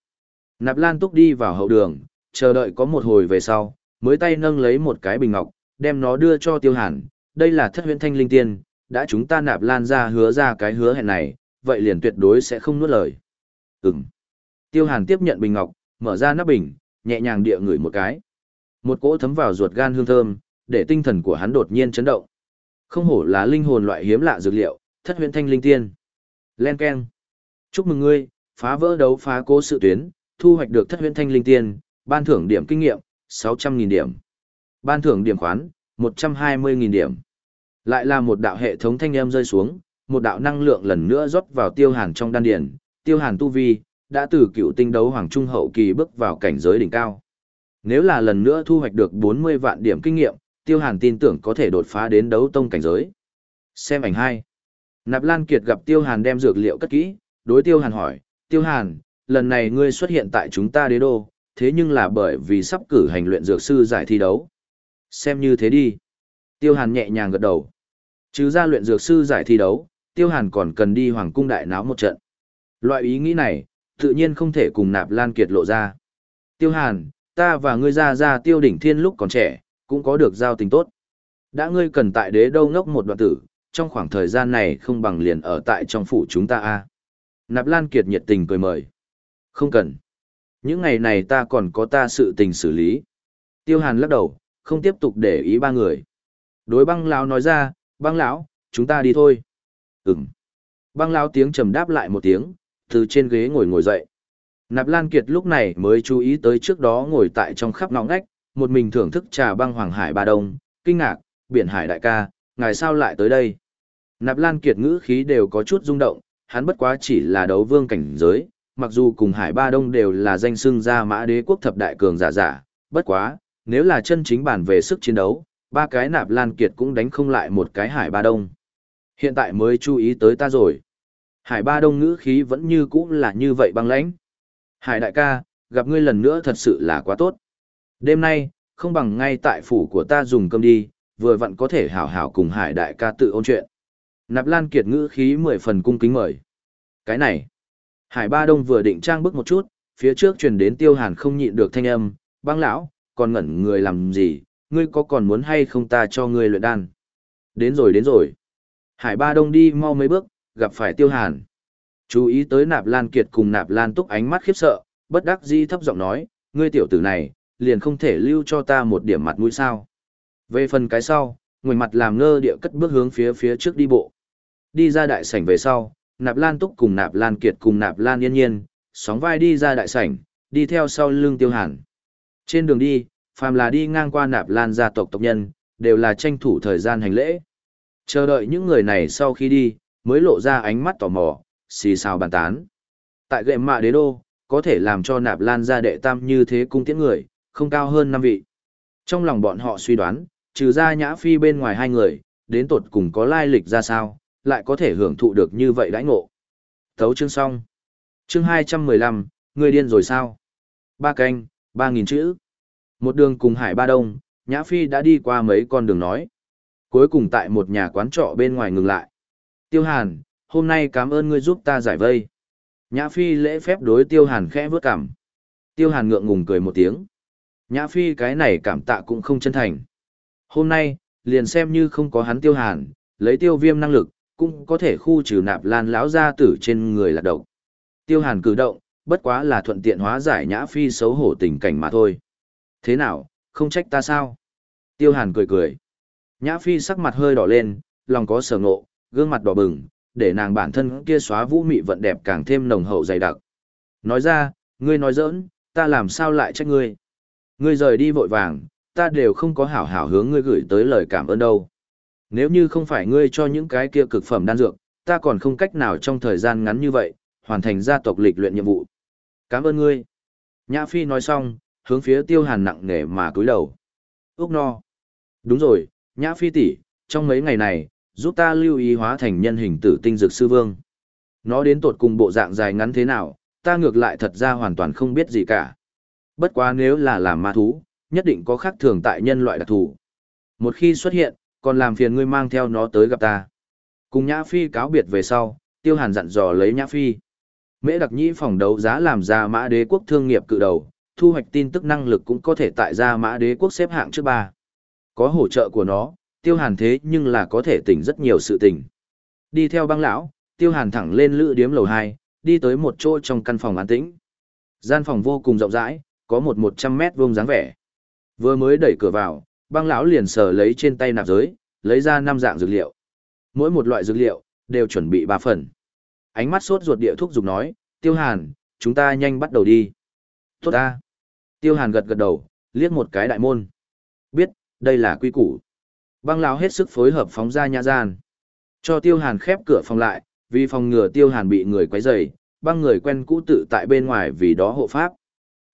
Speaker 1: Nạp lan túc đi vào hậu đường, chờ đợi có một hồi về sau, mới tay nâng lấy một cái bình ngọc, đem nó đưa cho tiêu hàn, đây là thất huyễn thanh linh tiên, đã chúng ta nạp lan ra hứa ra cái hứa hẹn này, vậy liền tuyệt đối sẽ không nuốt lời. Ừm. Tiêu hàn tiếp nhận bình ngọc, mở ra nắp bình, nhẹ nhàng địa ngửi một cái. Một cỗ thấm vào ruột gan hương thơm, để tinh thần của hắn đột nhiên chấn động. Không hổ là linh hồn loại hiếm lạ dược liệu, thất huyễn thanh linh tiên. Len keng. Chúc mừng ngươi, phá vỡ đấu phá cố sự tuyến, thu hoạch được thất huyễn thanh linh tiên, ban thưởng điểm kinh nghiệm, 600.000 điểm. Ban thưởng điểm khoán, 120.000 điểm. Lại là một đạo hệ thống thanh âm rơi xuống, một đạo năng lượng lần nữa rót vào tiêu hàn trong đan điển, tiêu hàn tu vi, đã từ cựu tinh đấu hoàng trung hậu kỳ bước vào cảnh giới đỉnh cao. Nếu là lần nữa thu hoạch được 40 vạn điểm kinh nghiệm, tiêu hàn tin tưởng có thể đột phá đến đấu tông cảnh giới. Xem ảnh 2. Nạp Lan Kiệt gặp tiêu hàn đem dược liệu cất kỹ, đối tiêu hàn hỏi, tiêu hàn, lần này ngươi xuất hiện tại chúng ta đế đô, thế nhưng là bởi vì sắp cử hành luyện dược sư giải thi đấu. Xem như thế đi. Tiêu hàn nhẹ nhàng gật đầu. Chứ ra luyện dược sư giải thi đấu, tiêu hàn còn cần đi hoàng cung đại náo một trận. Loại ý nghĩ này, tự nhiên không thể cùng nạp lan kiệt lộ ra. Tiêu hàn, ta và ngươi ra ra tiêu đỉnh thiên lúc còn trẻ, cũng có được giao tình tốt. Đã ngươi cần tại đế đâu ngốc một đoạn tử, trong khoảng thời gian này không bằng liền ở tại trong phủ chúng ta a. Nạp Lan Kiệt nhiệt tình cười mời. Không cần. Những ngày này ta còn có ta sự tình xử lý. Tiêu Hàn lắc đầu, không tiếp tục để ý ba người. Đối băng lão nói ra, băng lão, chúng ta đi thôi. Ừm. Băng lão tiếng trầm đáp lại một tiếng, từ trên ghế ngồi ngồi dậy. Nạp Lan Kiệt lúc này mới chú ý tới trước đó ngồi tại trong khắp ngõ ngách, một mình thưởng thức trà băng Hoàng Hải Ba Đông, kinh ngạc, biển hải đại ca, ngài sao lại tới đây? Nạp Lan Kiệt ngữ khí đều có chút rung động, hắn bất quá chỉ là đấu vương cảnh giới, mặc dù cùng Hải Ba Đông đều là danh xưng ra mã đế quốc thập đại cường giả giả, bất quá, nếu là chân chính bản về sức chiến đấu, ba cái Nạp Lan Kiệt cũng đánh không lại một cái Hải Ba Đông. Hiện tại mới chú ý tới ta rồi. Hải Ba Đông ngữ khí vẫn như cũ là như vậy băng lãnh. Hải đại ca, gặp ngươi lần nữa thật sự là quá tốt. Đêm nay, không bằng ngay tại phủ của ta dùng cơm đi, vừa vặn có thể hảo hảo cùng Hải đại ca tự ôn chuyện. Nạp Lan Kiệt ngữ khí mười phần cung kính mời. Cái này, Hải Ba Đông vừa định trang bước một chút, phía trước truyền đến Tiêu Hàn không nhịn được thanh âm, băng lão, còn ngẩn người làm gì, ngươi có còn muốn hay không ta cho ngươi luyện đan. Đến rồi đến rồi. Hải Ba Đông đi mau mấy bước, gặp phải Tiêu Hàn. Chú ý tới Nạp Lan Kiệt cùng Nạp Lan Túc ánh mắt khiếp sợ, bất đắc dĩ thấp giọng nói, ngươi tiểu tử này, liền không thể lưu cho ta một điểm mặt mũi sao. Về phần cái sau, ngoảnh mặt làm ngơ địa cất bước hướng phía phía trước đi bộ. Đi ra đại sảnh về sau, Nạp Lan Túc cùng Nạp Lan Kiệt cùng Nạp Lan Yên Nhiên, sóng vai đi ra đại sảnh, đi theo sau lưng Tiêu Hàn. Trên đường đi, phàm là đi ngang qua nạp lan gia tộc tộc nhân, đều là tranh thủ thời gian hành lễ. Chờ đợi những người này sau khi đi, mới lộ ra ánh mắt tò mò, xì xào bàn tán. Tại gệm mạ đế đô, có thể làm cho nạp lan gia đệ tam như thế cung tiễn người, không cao hơn năm vị. Trong lòng bọn họ suy đoán, trừ ra nhã phi bên ngoài hai người, đến tột cùng có lai lịch ra sao, lại có thể hưởng thụ được như vậy đãi ngộ. Thấu chương xong. Chương 215, người điên rồi sao? Ba canh, ba nghìn chữ. Một đường cùng Hải Ba Đông, Nhã Phi đã đi qua mấy con đường nói. Cuối cùng tại một nhà quán trọ bên ngoài ngừng lại. Tiêu Hàn, hôm nay cảm ơn ngươi giúp ta giải vây. Nhã Phi lễ phép đối Tiêu Hàn khẽ vướt cảm. Tiêu Hàn ngượng ngùng cười một tiếng. Nhã Phi cái này cảm tạ cũng không chân thành. Hôm nay, liền xem như không có hắn Tiêu Hàn, lấy tiêu viêm năng lực, cũng có thể khu trừ nạp lan lão gia tử trên người là độc. Tiêu Hàn cử động, bất quá là thuận tiện hóa giải Nhã Phi xấu hổ tình cảnh mà thôi. Thế nào, không trách ta sao? Tiêu Hàn cười cười. Nhã Phi sắc mặt hơi đỏ lên, lòng có sở ngộ, gương mặt đỏ bừng, để nàng bản thân kia xóa vũ mị vận đẹp càng thêm nồng hậu dày đặc. Nói ra, ngươi nói giỡn, ta làm sao lại trách ngươi? Ngươi rời đi vội vàng, ta đều không có hảo hảo hướng ngươi gửi tới lời cảm ơn đâu. Nếu như không phải ngươi cho những cái kia cực phẩm đan dược, ta còn không cách nào trong thời gian ngắn như vậy, hoàn thành gia tộc lịch luyện nhiệm vụ. Cảm ơn ngươi. Nhã Phi nói xong, hướng phía tiêu hàn nặng nề mà cúi đầu. Úc no. Đúng rồi, Nhã Phi tỷ, trong mấy ngày này, giúp ta lưu ý hóa thành nhân hình tử tinh dược sư vương. Nó đến tột cùng bộ dạng dài ngắn thế nào, ta ngược lại thật ra hoàn toàn không biết gì cả. Bất quá nếu là làm ma thú, nhất định có khác thường tại nhân loại đặc thù. Một khi xuất hiện, còn làm phiền ngươi mang theo nó tới gặp ta. Cùng Nhã Phi cáo biệt về sau, Tiêu Hàn dặn dò lấy Nhã Phi. Mễ đặc nhĩ phòng đấu giá làm ra mã đế quốc thương nghiệp cự đầu, thu hoạch tin tức năng lực cũng có thể tại ra mã đế quốc xếp hạng trước ba. Có hỗ trợ của nó, tiêu hàn thế nhưng là có thể tỉnh rất nhiều sự tình. Đi theo băng lão, tiêu hàn thẳng lên lữ điếm lầu hai, đi tới một chỗ trong căn phòng an tĩnh. Gian phòng vô cùng rộng rãi, có một một trăm mét vuông dáng vẻ. Vừa mới đẩy cửa vào, băng lão liền sờ lấy trên tay nạp giới, lấy ra năm dạng dược liệu. Mỗi một loại dược liệu, đều chuẩn bị ba phần. Ánh mắt sốt ruột địa thuốc dục nói, tiêu hàn, chúng ta nhanh bắt đầu đi. Tốt ta. Tiêu hàn gật gật đầu, liếc một cái đại môn. Biết, đây là quy củ. Băng lão hết sức phối hợp phóng ra nha gian. Cho tiêu hàn khép cửa phòng lại, vì phòng ngừa tiêu hàn bị người quấy rầy, băng người quen cũ tự tại bên ngoài vì đó hộ pháp.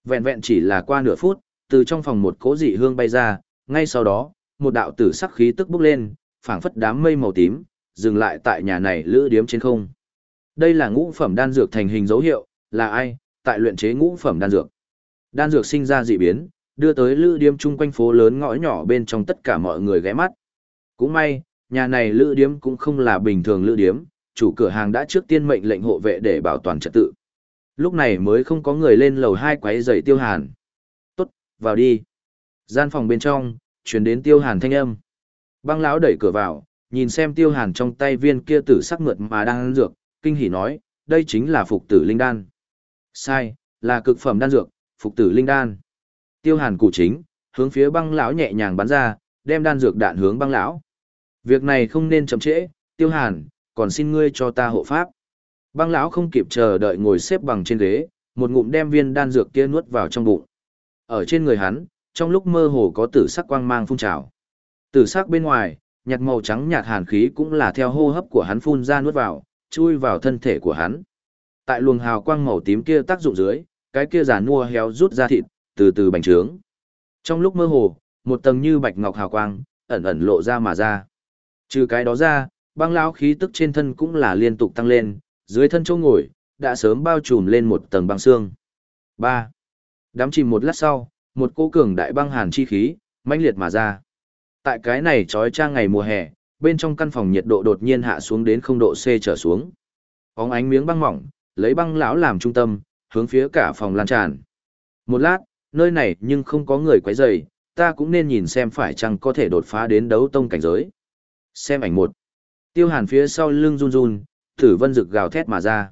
Speaker 1: Vẹn vẹn chỉ là qua nửa phút, từ trong phòng một cố dị hương bay ra, ngay sau đó, một đạo tử sắc khí tức bốc lên, phảng phất đám mây màu tím, dừng lại tại nhà này lữ điếm trên không. Đây là ngũ phẩm đan dược thành hình dấu hiệu, là ai, tại luyện chế ngũ phẩm đan dược. Đan dược sinh ra dị biến, đưa tới lữ điếm chung quanh phố lớn ngõ nhỏ bên trong tất cả mọi người ghé mắt. Cũng may, nhà này lữ điếm cũng không là bình thường lữ điếm, chủ cửa hàng đã trước tiên mệnh lệnh hộ vệ để bảo toàn trật tự. Lúc này mới không có người lên lầu hai quấy giày tiêu hàn. Tốt, vào đi. Gian phòng bên trong, chuyển đến tiêu hàn thanh âm. Băng lão đẩy cửa vào, nhìn xem tiêu hàn trong tay viên kia tử sắc mượt mà đang ăn dược, kinh hỉ nói, đây chính là phục tử linh đan. Sai, là cực phẩm đan dược, phục tử linh đan. Tiêu Hàn củ chính, hướng phía băng lão nhẹ nhàng bắn ra, đem đan dược đạn hướng băng lão. Việc này không nên chậm trễ, Tiêu Hàn, còn xin ngươi cho ta hộ pháp. Băng lão không kịp chờ đợi ngồi xếp bằng trên ghế, một ngụm đem viên đan dược kia nuốt vào trong bụng. Ở trên người hắn, trong lúc mơ hồ có tử sắc quang mang phun trào. Tử sắc bên ngoài, nhạt màu trắng nhạt hàn khí cũng là theo hô hấp của hắn phun ra nuốt vào, chui vào thân thể của hắn. Tại luồng hào quang màu tím kia tác dụng dưới, cái kia giả nua héo rút ra thịt, từ từ bành trướng. Trong lúc mơ hồ, một tầng như bạch ngọc hào quang, ẩn ẩn lộ ra mà ra. Trừ cái đó ra, băng lão khí tức trên thân cũng là liên tục tăng lên, dưới thân chỗ ngồi, đã sớm bao trùm lên một tầng băng xương. 3. Đám chìm một lát sau, một cô cường đại băng hàn chi khí, mãnh liệt mà ra. Tại cái này trói trang ngày mùa hè, bên trong căn phòng nhiệt độ đột nhiên hạ xuống đến 0 độ C trở xuống. óng ánh miếng băng mỏng, lấy băng lão làm trung tâm, hướng phía cả phòng lan tràn. Một lát, nơi này nhưng không có người quấy rầy, ta cũng nên nhìn xem phải chăng có thể đột phá đến đấu tông cảnh giới. Xem ảnh một. Tiêu hàn phía sau lưng run run, thử vân rực gào thét mà ra.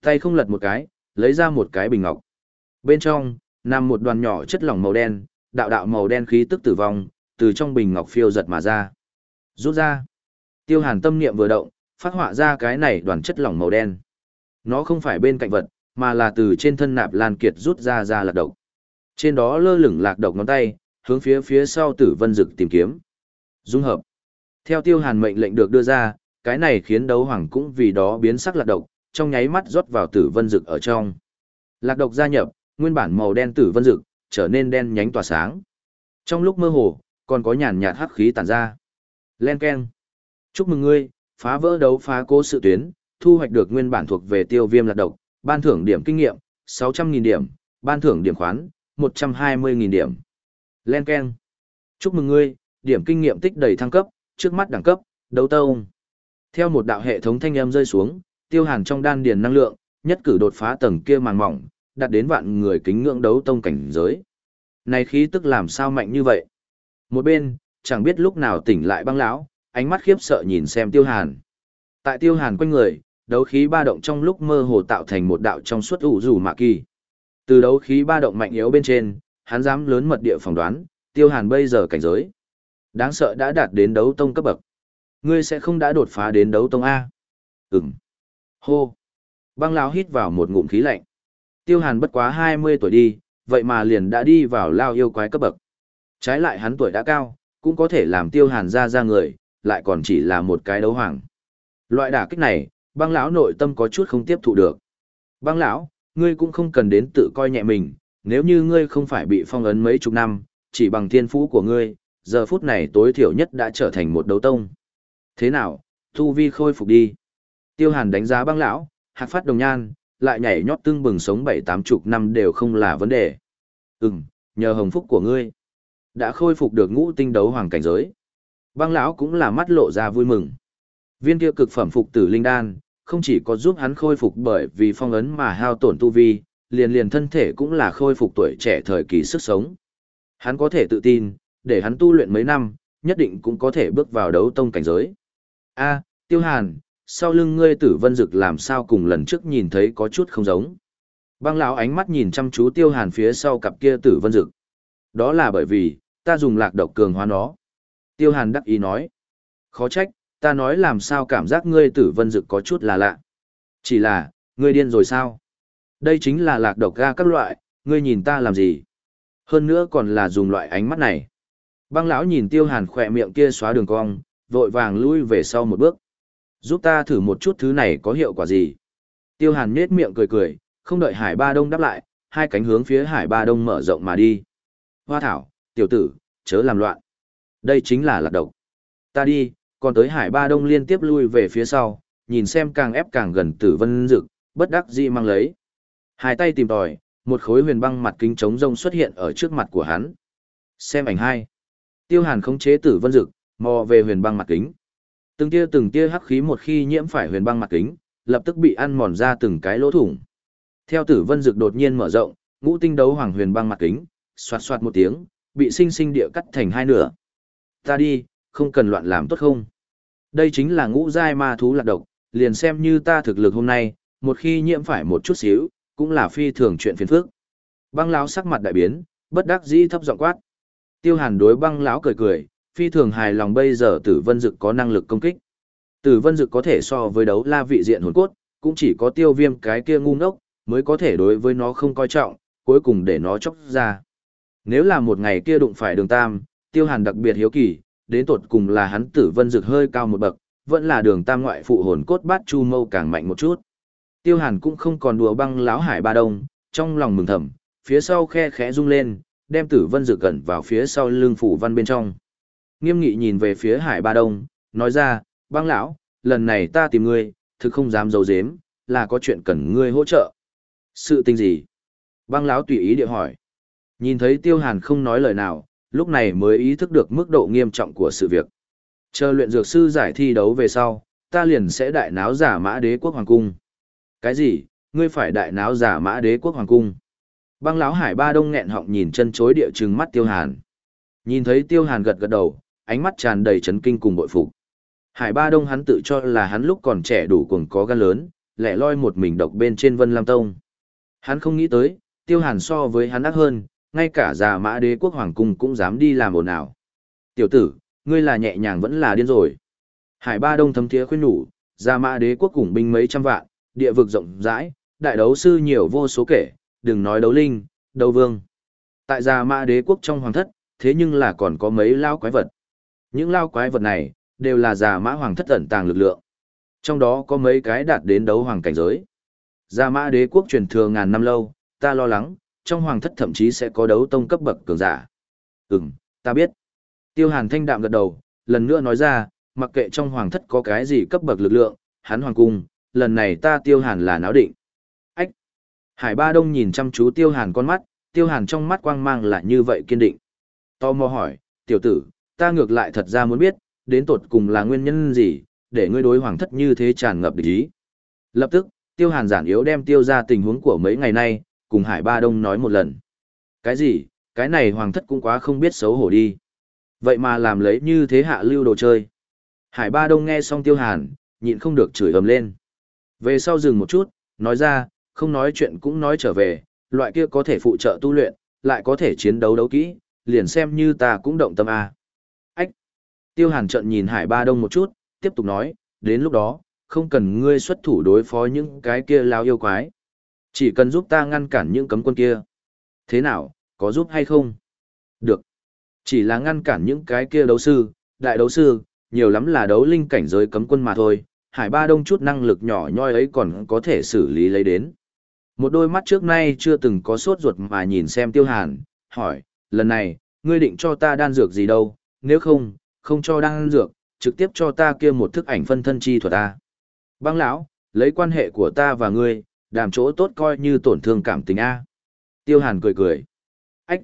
Speaker 1: Tay không lật một cái, lấy ra một cái bình ngọc. Bên trong, nằm một đoàn nhỏ chất lỏng màu đen, đạo đạo màu đen khí tức tử vong, từ trong bình ngọc phiêu giật mà ra. Rút ra. Tiêu hàn tâm niệm vừa động, phát họa ra cái này đoàn chất lỏng màu đen. Nó không phải bên cạnh vật, mà là từ trên thân nạp lan kiệt rút ra ra là độc. Trên đó lơ lửng lạc độc ngón tay, hướng phía phía sau tử vân dực tìm kiếm. Dung hợp. Theo tiêu hàn mệnh lệnh được đưa ra, cái này khiến đấu hoàng cũng vì đó biến sắc lạc độc, trong nháy mắt rót vào tử vân dực ở trong. Lạc độc gia nhập, nguyên bản màu đen tử vân dực, trở nên đen nhánh tỏa sáng. Trong lúc mơ hồ, còn có nhàn nhạt hắc khí tản ra. Len keng. Chúc mừng ngươi, phá vỡ đấu phá cố sự tuyến, thu hoạch được nguyên bản thuộc về tiêu viêm lạc độc, ban thưởng điểm kinh nghiệm, 600.000 điểm, ban thưởng điểm khoán, 120.000 điểm. Len keng. Chúc mừng ngươi, điểm kinh nghiệm tích đầy thăng cấp, trước mắt đẳng cấp, đấu tông. Theo một đạo hệ thống thanh âm rơi xuống, tiêu hàn trong đan điền năng lượng, nhất cử đột phá tầng kia màng mỏng, đạt đến vạn người kính ngưỡng đấu tông cảnh giới. Này khí tức làm sao mạnh như vậy? Một bên, chẳng biết lúc nào tỉnh lại băng lão, ánh mắt khiếp sợ nhìn xem tiêu hàn. Tại tiêu hàn quanh người, đấu khí ba động trong lúc mơ hồ tạo thành một đạo trong suốt ủ rủ mạ kỳ. Từ đấu khí ba động mạnh yếu bên trên, hắn dám lớn mật địa phỏng đoán, tiêu hàn bây giờ cảnh giới. Đáng sợ đã đạt đến đấu tông cấp bậc. Ngươi sẽ không đã đột phá đến đấu tông A. Ừm. Hô. Băng lão hít vào một ngụm khí lạnh. Tiêu hàn bất quá 20 tuổi đi, vậy mà liền đã đi vào lao yêu quái cấp bậc. Trái lại hắn tuổi đã cao, cũng có thể làm tiêu hàn ra ra người, lại còn chỉ là một cái đấu hoàng. Loại đả kích này, băng lão nội tâm có chút không tiếp thụ được. Băng lão, ngươi cũng không cần đến tự coi nhẹ mình, nếu như ngươi không phải bị phong ấn mấy chục năm, chỉ bằng thiên phú của ngươi, giờ phút này tối thiểu nhất đã trở thành một đấu tông. Thế nào, thu vi khôi phục đi. Tiêu hàn đánh giá băng lão, hạc phát đồng nhan, lại nhảy nhót tương bừng sống bảy tám chục năm đều không là vấn đề. Ừm, nhờ hồng phúc của ngươi, đã khôi phục được ngũ tinh đấu hoàng cảnh giới. Băng lão cũng là mắt lộ ra vui mừng. Viên kia cực phẩm phục tử linh đan, không chỉ có giúp hắn khôi phục bởi vì phong ấn mà hao tổn tu vi, liền liền thân thể cũng là khôi phục tuổi trẻ thời kỳ sức sống. Hắn có thể tự tin, để hắn tu luyện mấy năm, nhất định cũng có thể bước vào đấu tông cảnh giới. A, Tiêu Hàn, sau lưng ngươi tử vân dực làm sao cùng lần trước nhìn thấy có chút không giống. Băng lão ánh mắt nhìn chăm chú Tiêu Hàn phía sau cặp kia tử vân dực. Đó là bởi vì, ta dùng lạc độc cường hóa nó. Tiêu Hàn đắc ý nói. Khó trách, ta nói làm sao cảm giác ngươi tử vân dực có chút là lạ. Chỉ là, ngươi điên rồi sao? Đây chính là lạc độc ga các loại, ngươi nhìn ta làm gì? Hơn nữa còn là dùng loại ánh mắt này. Băng lão nhìn tiêu hàn khỏe miệng kia xóa đường cong, vội vàng lui về sau một bước. Giúp ta thử một chút thứ này có hiệu quả gì? Tiêu hàn nhết miệng cười cười, không đợi hải ba đông đáp lại, hai cánh hướng phía hải ba đông mở rộng mà đi. Hoa thảo, tiểu tử, chớ làm loạn. Đây chính là lạc độc. Ta đi, còn tới hải ba đông liên tiếp lui về phía sau, nhìn xem càng ép càng gần tử vân dực, bất đắc dĩ mang lấy. Hai tay tìm tòi, một khối huyền băng mặt kính trống rông xuất hiện ở trước mặt của hắn. Xem ảnh hai. Tiêu Hàn khống chế Tử Vân Dực, mò về huyền băng mặt kính. Từng tia từng tia hắc khí một khi nhiễm phải huyền băng mặt kính, lập tức bị ăn mòn ra từng cái lỗ thủng. Theo Tử Vân Dực đột nhiên mở rộng, ngũ tinh đấu hoàng huyền băng mặt kính, xoạt xoạt một tiếng, bị sinh sinh địa cắt thành hai nửa. Ta đi, không cần loạn làm tốt không? Đây chính là ngũ giai ma thú lạc độc, liền xem như ta thực lực hôm nay, một khi nhiễm phải một chút xíu, cũng là phi thường chuyện phiền phức. Băng lão sắc mặt đại biến, bất đắc dĩ thấp giọng quát. Tiêu Hàn đối băng lão cười cười, phi thường hài lòng bây giờ Tử Vân Dực có năng lực công kích. Tử Vân Dực có thể so với đấu la vị diện hồn cốt, cũng chỉ có Tiêu Viêm cái kia ngu ngốc mới có thể đối với nó không coi trọng, cuối cùng để nó chóc ra. Nếu là một ngày kia đụng phải Đường Tam, Tiêu Hàn đặc biệt hiếu kỳ, đến tột cùng là hắn Tử Vân Dực hơi cao một bậc, vẫn là Đường Tam ngoại phụ hồn cốt bát chu mâu càng mạnh một chút. Tiêu Hàn cũng không còn đùa băng lão hải ba đông, trong lòng mừng thầm, phía sau khe khẽ rung lên, đem tử vân Dực gần vào phía sau lưng phủ văn bên trong. Nghiêm nghị nhìn về phía hải ba đông, nói ra, băng lão, lần này ta tìm ngươi, thực không dám giấu giếm, là có chuyện cần ngươi hỗ trợ. Sự tình gì? Băng lão tùy ý địa hỏi. Nhìn thấy tiêu hàn không nói lời nào, lúc này mới ý thức được mức độ nghiêm trọng của sự việc. Chờ luyện dược sư giải thi đấu về sau, ta liền sẽ đại náo giả mã đế quốc hoàng cung. Cái gì, ngươi phải đại náo giả mã đế quốc hoàng cung? Băng lão hải ba đông nghẹn họng nhìn chân chối địa trừng mắt tiêu hàn. Nhìn thấy tiêu hàn gật gật đầu, ánh mắt tràn đầy chấn kinh cùng bội phục. Hải ba đông hắn tự cho là hắn lúc còn trẻ đủ cuồng có gan lớn, lẻ loi một mình độc bên trên vân lam tông. Hắn không nghĩ tới, tiêu hàn so với hắn ác hơn, ngay cả già mã đế quốc hoàng cung cũng dám đi làm ồn ào. Tiểu tử, ngươi là nhẹ nhàng vẫn là điên rồi. Hải ba đông thấm thiế khuyên nhủ, già mã đế quốc cùng binh mấy trăm vạn, địa vực rộng rãi, đại đấu sư nhiều vô số kể, đừng nói đấu linh, đấu vương. Tại Già Mã Đế quốc trong hoàng thất, thế nhưng là còn có mấy lao quái vật. Những lao quái vật này, đều là giả Mã hoàng thất ẩn tàng lực lượng. Trong đó có mấy cái đạt đến đấu hoàng cảnh giới. Giả Mã Đế quốc truyền thừa ngàn năm lâu, ta lo lắng, trong hoàng thất thậm chí sẽ có đấu tông cấp bậc cường giả. Ừm, ta biết. Tiêu Hàn thanh đạm gật đầu, lần nữa nói ra, mặc kệ trong hoàng thất có cái gì cấp bậc lực lượng, hắn hoàng cung, lần này ta Tiêu Hàn là náo định. Ách! Hải Ba Đông nhìn chăm chú Tiêu Hàn con mắt, Tiêu Hàn trong mắt quang mang là như vậy kiên định. Tò mò hỏi, tiểu tử, ta ngược lại thật ra muốn biết, đến tột cùng là nguyên nhân gì, để ngươi đối hoàng thất như thế tràn ngập địch ý. Lập tức, Tiêu Hàn giản yếu đem tiêu ra tình huống của mấy ngày nay, cùng Hải Ba Đông nói một lần. Cái gì, cái này hoàng thất cũng quá không biết xấu hổ đi. Vậy mà làm lấy như thế hạ lưu đồ chơi. Hải Ba Đông nghe xong Tiêu Hàn, nhịn không được chửi ầm lên. Về sau dừng một chút, nói ra, không nói chuyện cũng nói trở về, loại kia có thể phụ trợ tu luyện, lại có thể chiến đấu đấu kỹ, liền xem như ta cũng động tâm a. Tiêu Hàn trận nhìn Hải Ba Đông một chút, tiếp tục nói, đến lúc đó, không cần ngươi xuất thủ đối phó những cái kia lao yêu quái. Chỉ cần giúp ta ngăn cản những cấm quân kia. Thế nào, có giúp hay không? Được. Chỉ là ngăn cản những cái kia đấu sư, đại đấu sư, nhiều lắm là đấu linh cảnh giới cấm quân mà thôi. Hải ba đông chút năng lực nhỏ nhoi ấy còn có thể xử lý lấy đến. Một đôi mắt trước nay chưa từng có sốt ruột mà nhìn xem tiêu hàn, hỏi, lần này, ngươi định cho ta đan dược gì đâu, nếu không, không cho đan dược, trực tiếp cho ta kia một thức ảnh phân thân chi thuật ta. Băng lão, lấy quan hệ của ta và ngươi, đàm chỗ tốt coi như tổn thương cảm tình A. Tiêu hàn cười cười. Ách!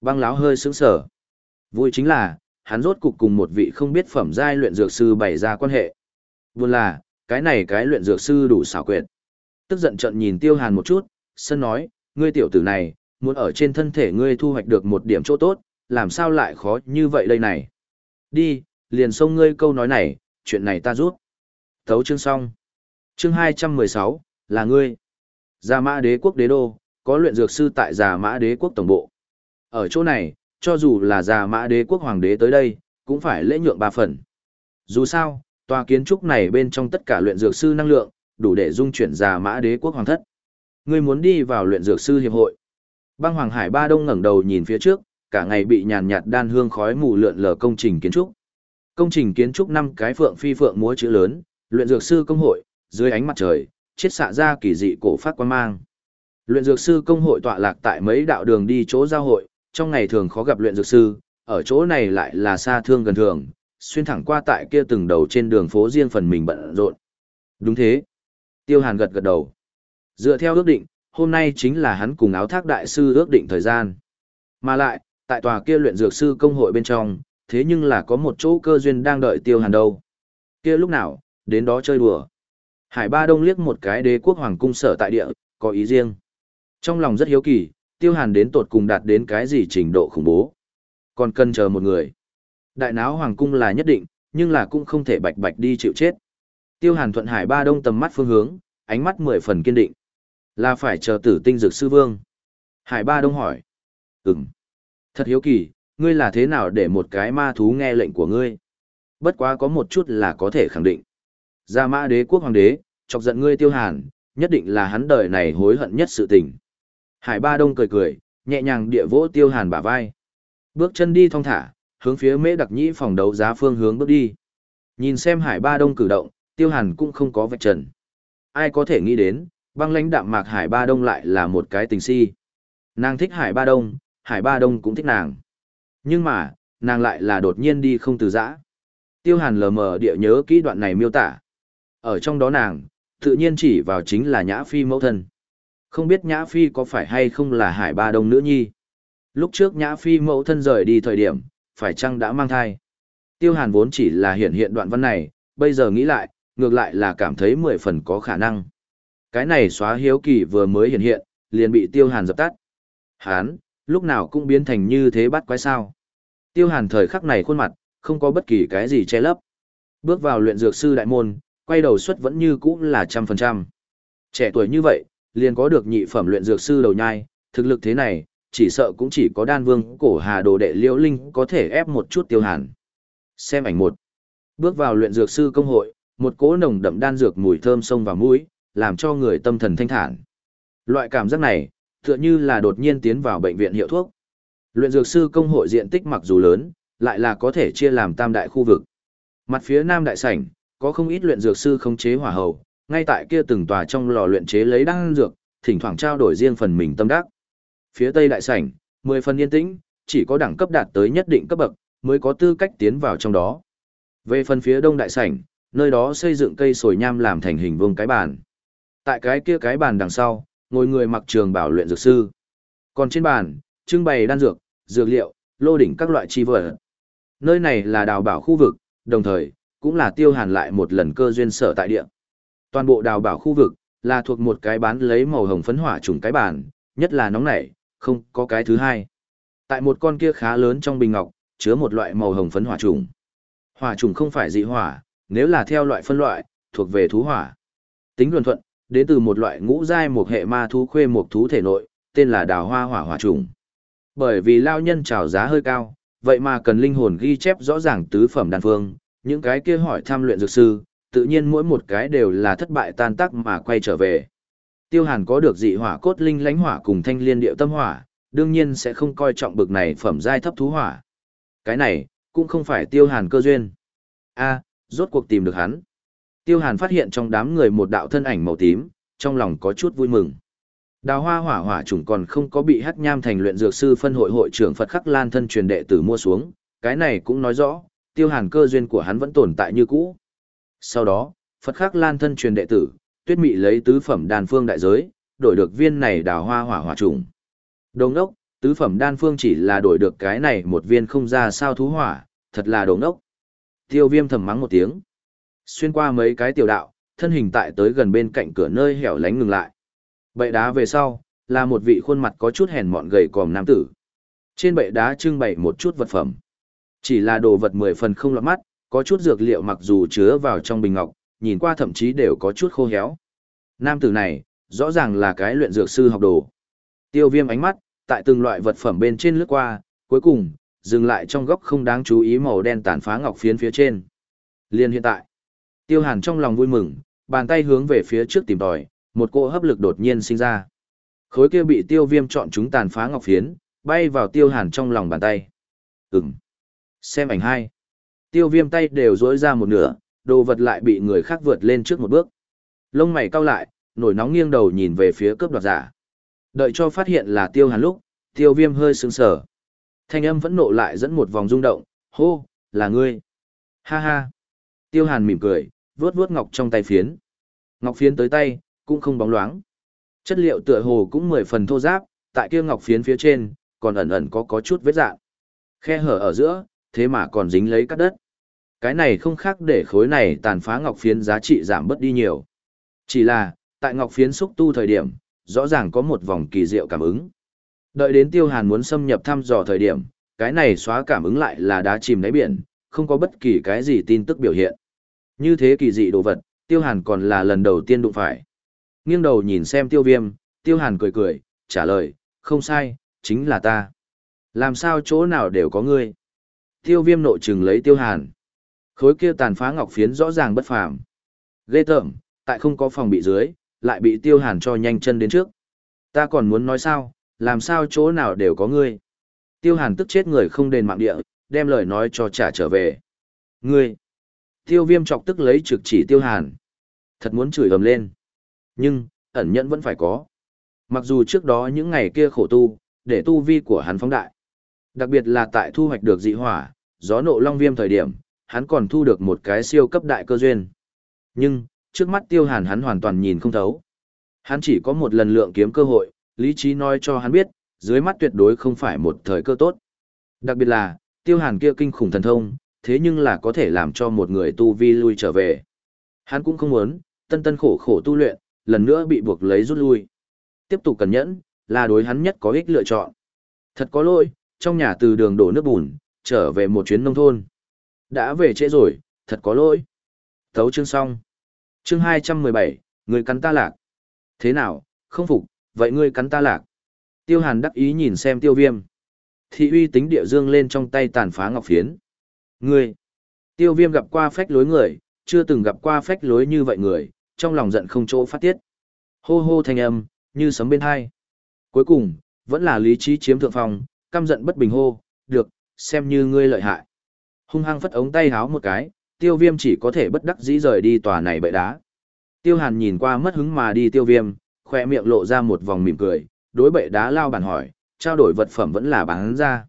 Speaker 1: Băng lão hơi sững sờ. Vui chính là, hắn rốt cục cùng một vị không biết phẩm giai luyện dược sư bày ra quan hệ. Buồn là, cái này cái luyện dược sư đủ xảo quyệt. Tức giận trận nhìn tiêu hàn một chút, sân nói, ngươi tiểu tử này, muốn ở trên thân thể ngươi thu hoạch được một điểm chỗ tốt, làm sao lại khó như vậy đây này. Đi, liền xông ngươi câu nói này, chuyện này ta rút. Thấu chương xong. Chương 216, là ngươi. Già mã đế quốc đế đô, có luyện dược sư tại già mã đế quốc tổng bộ. Ở chỗ này, cho dù là già mã đế quốc hoàng đế tới đây, cũng phải lễ nhượng ba phần. Dù sao, tòa kiến trúc này bên trong tất cả luyện dược sư năng lượng, đủ để dung chuyển già mã đế quốc hoàng thất. Ngươi muốn đi vào luyện dược sư hiệp hội. Băng Hoàng Hải Ba Đông ngẩng đầu nhìn phía trước, cả ngày bị nhàn nhạt đan hương khói mù lượn lờ công trình kiến trúc. Công trình kiến trúc năm cái phượng phi phượng múa chữ lớn, luyện dược sư công hội, dưới ánh mặt trời, chiết xạ ra kỳ dị cổ phát quan mang. Luyện dược sư công hội tọa lạc tại mấy đạo đường đi chỗ giao hội, trong ngày thường khó gặp luyện dược sư, ở chỗ này lại là xa thương gần thường, xuyên thẳng qua tại kia từng đầu trên đường phố riêng phần mình bận rộn. Đúng thế. Tiêu Hàn gật gật đầu. Dựa theo ước định, hôm nay chính là hắn cùng áo thác đại sư ước định thời gian. Mà lại, tại tòa kia luyện dược sư công hội bên trong, thế nhưng là có một chỗ cơ duyên đang đợi Tiêu Hàn đâu. Kia lúc nào, đến đó chơi đùa. Hải Ba Đông liếc một cái đế quốc hoàng cung sở tại địa, có ý riêng. Trong lòng rất hiếu kỳ, Tiêu Hàn đến tột cùng đạt đến cái gì trình độ khủng bố. Còn cần chờ một người. Đại náo hoàng cung là nhất định, nhưng là cũng không thể bạch bạch đi chịu chết. Tiêu Hàn thuận Hải Ba Đông tầm mắt phương hướng, ánh mắt mười phần kiên định. Là phải chờ tử tinh dược sư vương. Hải Ba Đông hỏi. Ừm. Thật hiếu kỳ, ngươi là thế nào để một cái ma thú nghe lệnh của ngươi? Bất quá có một chút là có thể khẳng định. Gia mã đế quốc hoàng đế, chọc giận ngươi tiêu hàn, nhất định là hắn đời này hối hận nhất sự tình. Hải Ba Đông cười cười, nhẹ nhàng địa vỗ tiêu hàn bả vai. Bước chân đi thong thả, hướng phía mễ đặc nhĩ phòng đấu giá phương hướng bước đi. Nhìn xem Hải Ba Đông cử động, tiêu hàn cũng không có vạch trần. Ai có thể nghĩ đến, băng lãnh đạm mạc Hải Ba Đông lại là một cái tình si. Nàng thích Hải Ba Đông, Hải Ba Đông cũng thích nàng. Nhưng mà, nàng lại là đột nhiên đi không từ giã. Tiêu hàn lờ mờ địa nhớ kỹ đoạn này miêu tả. Ở trong đó nàng, tự nhiên chỉ vào chính là Nhã Phi mẫu thân. Không biết Nhã Phi có phải hay không là Hải Ba Đông nữ nhi. Lúc trước Nhã Phi mẫu thân rời đi thời điểm, phải chăng đã mang thai. Tiêu hàn vốn chỉ là hiện hiện đoạn văn này, bây giờ nghĩ lại, ngược lại là cảm thấy mười phần có khả năng. Cái này xóa hiếu kỳ vừa mới hiện hiện, liền bị tiêu hàn dập tắt. Hán, lúc nào cũng biến thành như thế bắt quái sao. Tiêu hàn thời khắc này khuôn mặt, không có bất kỳ cái gì che lấp. Bước vào luyện dược sư đại môn, quay đầu suất vẫn như cũ là trăm phần trăm. Trẻ tuổi như vậy, liền có được nhị phẩm luyện dược sư đầu nhai, thực lực thế này, chỉ sợ cũng chỉ có đan vương cổ hà đồ đệ liễu linh có thể ép một chút tiêu hàn. Xem ảnh một. Bước vào luyện dược sư công hội, một cỗ nồng đậm đan dược mùi thơm sông vào mũi, làm cho người tâm thần thanh thản. Loại cảm giác này, tựa như là đột nhiên tiến vào bệnh viện hiệu thuốc. Luyện dược sư công hội diện tích mặc dù lớn, lại là có thể chia làm tam đại khu vực. Mặt phía nam đại sảnh, có không ít luyện dược sư khống chế hỏa hầu, ngay tại kia từng tòa trong lò luyện chế lấy đan dược, thỉnh thoảng trao đổi riêng phần mình tâm đắc. Phía tây đại sảnh, mười phần yên tĩnh, chỉ có đẳng cấp đạt tới nhất định cấp bậc, mới có tư cách tiến vào trong đó. Về phần phía đông đại sảnh, nơi đó xây dựng cây sồi nham làm thành hình vuông cái bàn. Tại cái kia cái bàn đằng sau, ngồi người mặc trường bảo luyện dược sư. Còn trên bàn, trưng bày đan dược, dược liệu, lô đỉnh các loại chi vật. Nơi này là đào bảo khu vực, đồng thời, cũng là tiêu hàn lại một lần cơ duyên sở tại địa. Toàn bộ đào bảo khu vực, là thuộc một cái bán lấy màu hồng phấn hỏa trùng cái bàn, nhất là nóng nảy, không có cái thứ hai. Tại một con kia khá lớn trong bình ngọc, chứa một loại màu hồng phấn hỏa trùng. Hỏa trùng không phải dị hỏa, nếu là theo loại phân loại, thuộc về thú hỏa. Tính luận thuận, đến từ một loại ngũ giai một hệ ma thú khuê một thú thể nội, tên là đào hoa hỏa hỏa trùng. Bởi vì lao nhân trào giá hơi cao, vậy mà cần linh hồn ghi chép rõ ràng tứ phẩm đan phương, những cái kia hỏi tham luyện dược sư, tự nhiên mỗi một cái đều là thất bại tan tác mà quay trở về. Tiêu Hàn có được dị hỏa cốt linh lãnh hỏa cùng thanh liên điệu tâm hỏa, đương nhiên sẽ không coi trọng bực này phẩm giai thấp thú hỏa. Cái này, cũng không phải Tiêu Hàn cơ duyên. A, rốt cuộc tìm được hắn. Tiêu Hàn phát hiện trong đám người một đạo thân ảnh màu tím, trong lòng có chút vui mừng. Đào hoa hỏa hỏa trùng còn không có bị hắc nham thành luyện dược sư phân hội hội trưởng Phật Khắc Lan thân truyền đệ tử mua xuống, cái này cũng nói rõ, tiêu hàn cơ duyên của hắn vẫn tồn tại như cũ. Sau đó, Phật Khắc Lan thân truyền đệ tử, tuyết mị lấy tứ phẩm đan phương đại giới, đổi được viên này đào hoa hỏa hỏa trùng. Đồng đốc, tứ phẩm đan phương chỉ là đổi được cái này một viên không ra sao thú hỏa, thật là đồng đốc. Tiêu viêm thầm mắng một tiếng. Xuyên qua mấy cái tiểu đạo, thân hình tại tới gần bên cạnh cửa nơi hẻo lánh ngừng lại. Bệ đá về sau, là một vị khuôn mặt có chút hèn mọn gầy còm nam tử. Trên bệ đá trưng bày một chút vật phẩm. Chỉ là đồ vật mười phần không lọt mắt, có chút dược liệu mặc dù chứa vào trong bình ngọc, nhìn qua thậm chí đều có chút khô héo. Nam tử này, rõ ràng là cái luyện dược sư học đồ. Tiêu viêm ánh mắt, tại từng loại vật phẩm bên trên lướt qua, cuối cùng, dừng lại trong góc không đáng chú ý màu đen tàn phá ngọc phiến phía trên. Liên hiện tại, tiêu hàn trong lòng vui mừng, bàn tay hướng về phía trước tìm tòi, một cỗ hấp lực đột nhiên sinh ra. Khối kia bị tiêu viêm chọn chúng tàn phá ngọc phiến, bay vào tiêu hàn trong lòng bàn tay. Ừm. Xem ảnh hai. Tiêu viêm tay đều rỗi ra một nửa, đồ vật lại bị người khác vượt lên trước một bước. Lông mày cau lại, nổi nóng nghiêng đầu nhìn về phía cướp đoạt giả. Đợi cho phát hiện là tiêu hàn lúc, tiêu viêm hơi sững sờ. Thanh âm vẫn nộ lại dẫn một vòng rung động, hô, là ngươi. Ha ha. Tiêu hàn mỉm cười, vớt vớt ngọc trong tay phiến. Ngọc phiến tới tay, cũng không bóng loáng. Chất liệu tựa hồ cũng mười phần thô giáp, tại kia ngọc phiến phía trên, còn ẩn ẩn có có chút vết dạng. Khe hở ở giữa, thế mà còn dính lấy cắt đất. Cái này không khác để khối này tàn phá ngọc phiến giá trị giảm bớt đi nhiều. Chỉ là, tại ngọc phiến xúc tu thời điểm, rõ ràng có một vòng kỳ diệu cảm ứng. Đợi đến tiêu hàn muốn xâm nhập thăm dò thời điểm, cái này xóa cảm ứng lại là đá chìm đáy biển, không có bất kỳ cái gì tin tức biểu hiện. Như thế kỳ dị đồ vật, tiêu hàn còn là lần đầu tiên đụng phải. Nghiêng đầu nhìn xem tiêu viêm, tiêu hàn cười cười, trả lời, không sai, chính là ta. Làm sao chỗ nào đều có ngươi. Tiêu viêm nội trừng lấy tiêu hàn. Khối kia tàn phá ngọc phiến rõ ràng bất phàm. Ghê tởm, tại không có phòng bị dưới, lại bị tiêu hàn cho nhanh chân đến trước. Ta còn muốn nói sao, làm sao chỗ nào đều có ngươi. Tiêu hàn tức chết người không đền mạng địa, đem lời nói cho trả trở về. Ngươi! Tiêu viêm chọc tức lấy trực chỉ tiêu hàn. Thật muốn chửi ầm lên. Nhưng, ẩn nhẫn vẫn phải có. Mặc dù trước đó những ngày kia khổ tu, để tu vi của hắn phóng đại. Đặc biệt là tại thu hoạch được dị hỏa, gió nộ long viêm thời điểm, hắn còn thu được một cái siêu cấp đại cơ duyên. Nhưng, trước mắt tiêu hàn hắn hoàn toàn nhìn không thấu. Hắn chỉ có một lần lượng kiếm cơ hội, lý trí nói cho hắn biết, dưới mắt tuyệt đối không phải một thời cơ tốt. Đặc biệt là, tiêu hàn kia kinh khủng thần thông, thế nhưng là có thể làm cho một người tu vi lui trở về. Hắn cũng không muốn, tân tân khổ khổ tu luyện, lần nữa bị buộc lấy rút lui. Tiếp tục cẩn nhẫn, là đối hắn nhất có ích lựa chọn. Thật có lỗi, trong nhà từ đường đổ nước bùn, trở về một chuyến nông thôn. Đã về trễ rồi, thật có lỗi. Thấu chương xong. Chương 217, người cắn ta lạc. Thế nào, không phục, vậy ngươi cắn ta lạc. Tiêu hàn đắc ý nhìn xem tiêu viêm. Thị uy tính địa dương lên trong tay tàn phá ngọc phiến. Ngươi. Tiêu viêm gặp qua phách lối người, chưa từng gặp qua phách lối như vậy người, trong lòng giận không chỗ phát tiết. Hô hô thanh âm, như sấm bên hai. Cuối cùng, vẫn là lý trí chiếm thượng phong, căm giận bất bình hô, được, xem như ngươi lợi hại. Hung hăng phất ống tay háo một cái, tiêu viêm chỉ có thể bất đắc dĩ rời đi tòa này bậy đá. Tiêu hàn nhìn qua mất hứng mà đi tiêu viêm, khoe miệng lộ ra một vòng mỉm cười, đối bậy đá lao bản hỏi, trao đổi vật phẩm vẫn là bán ra.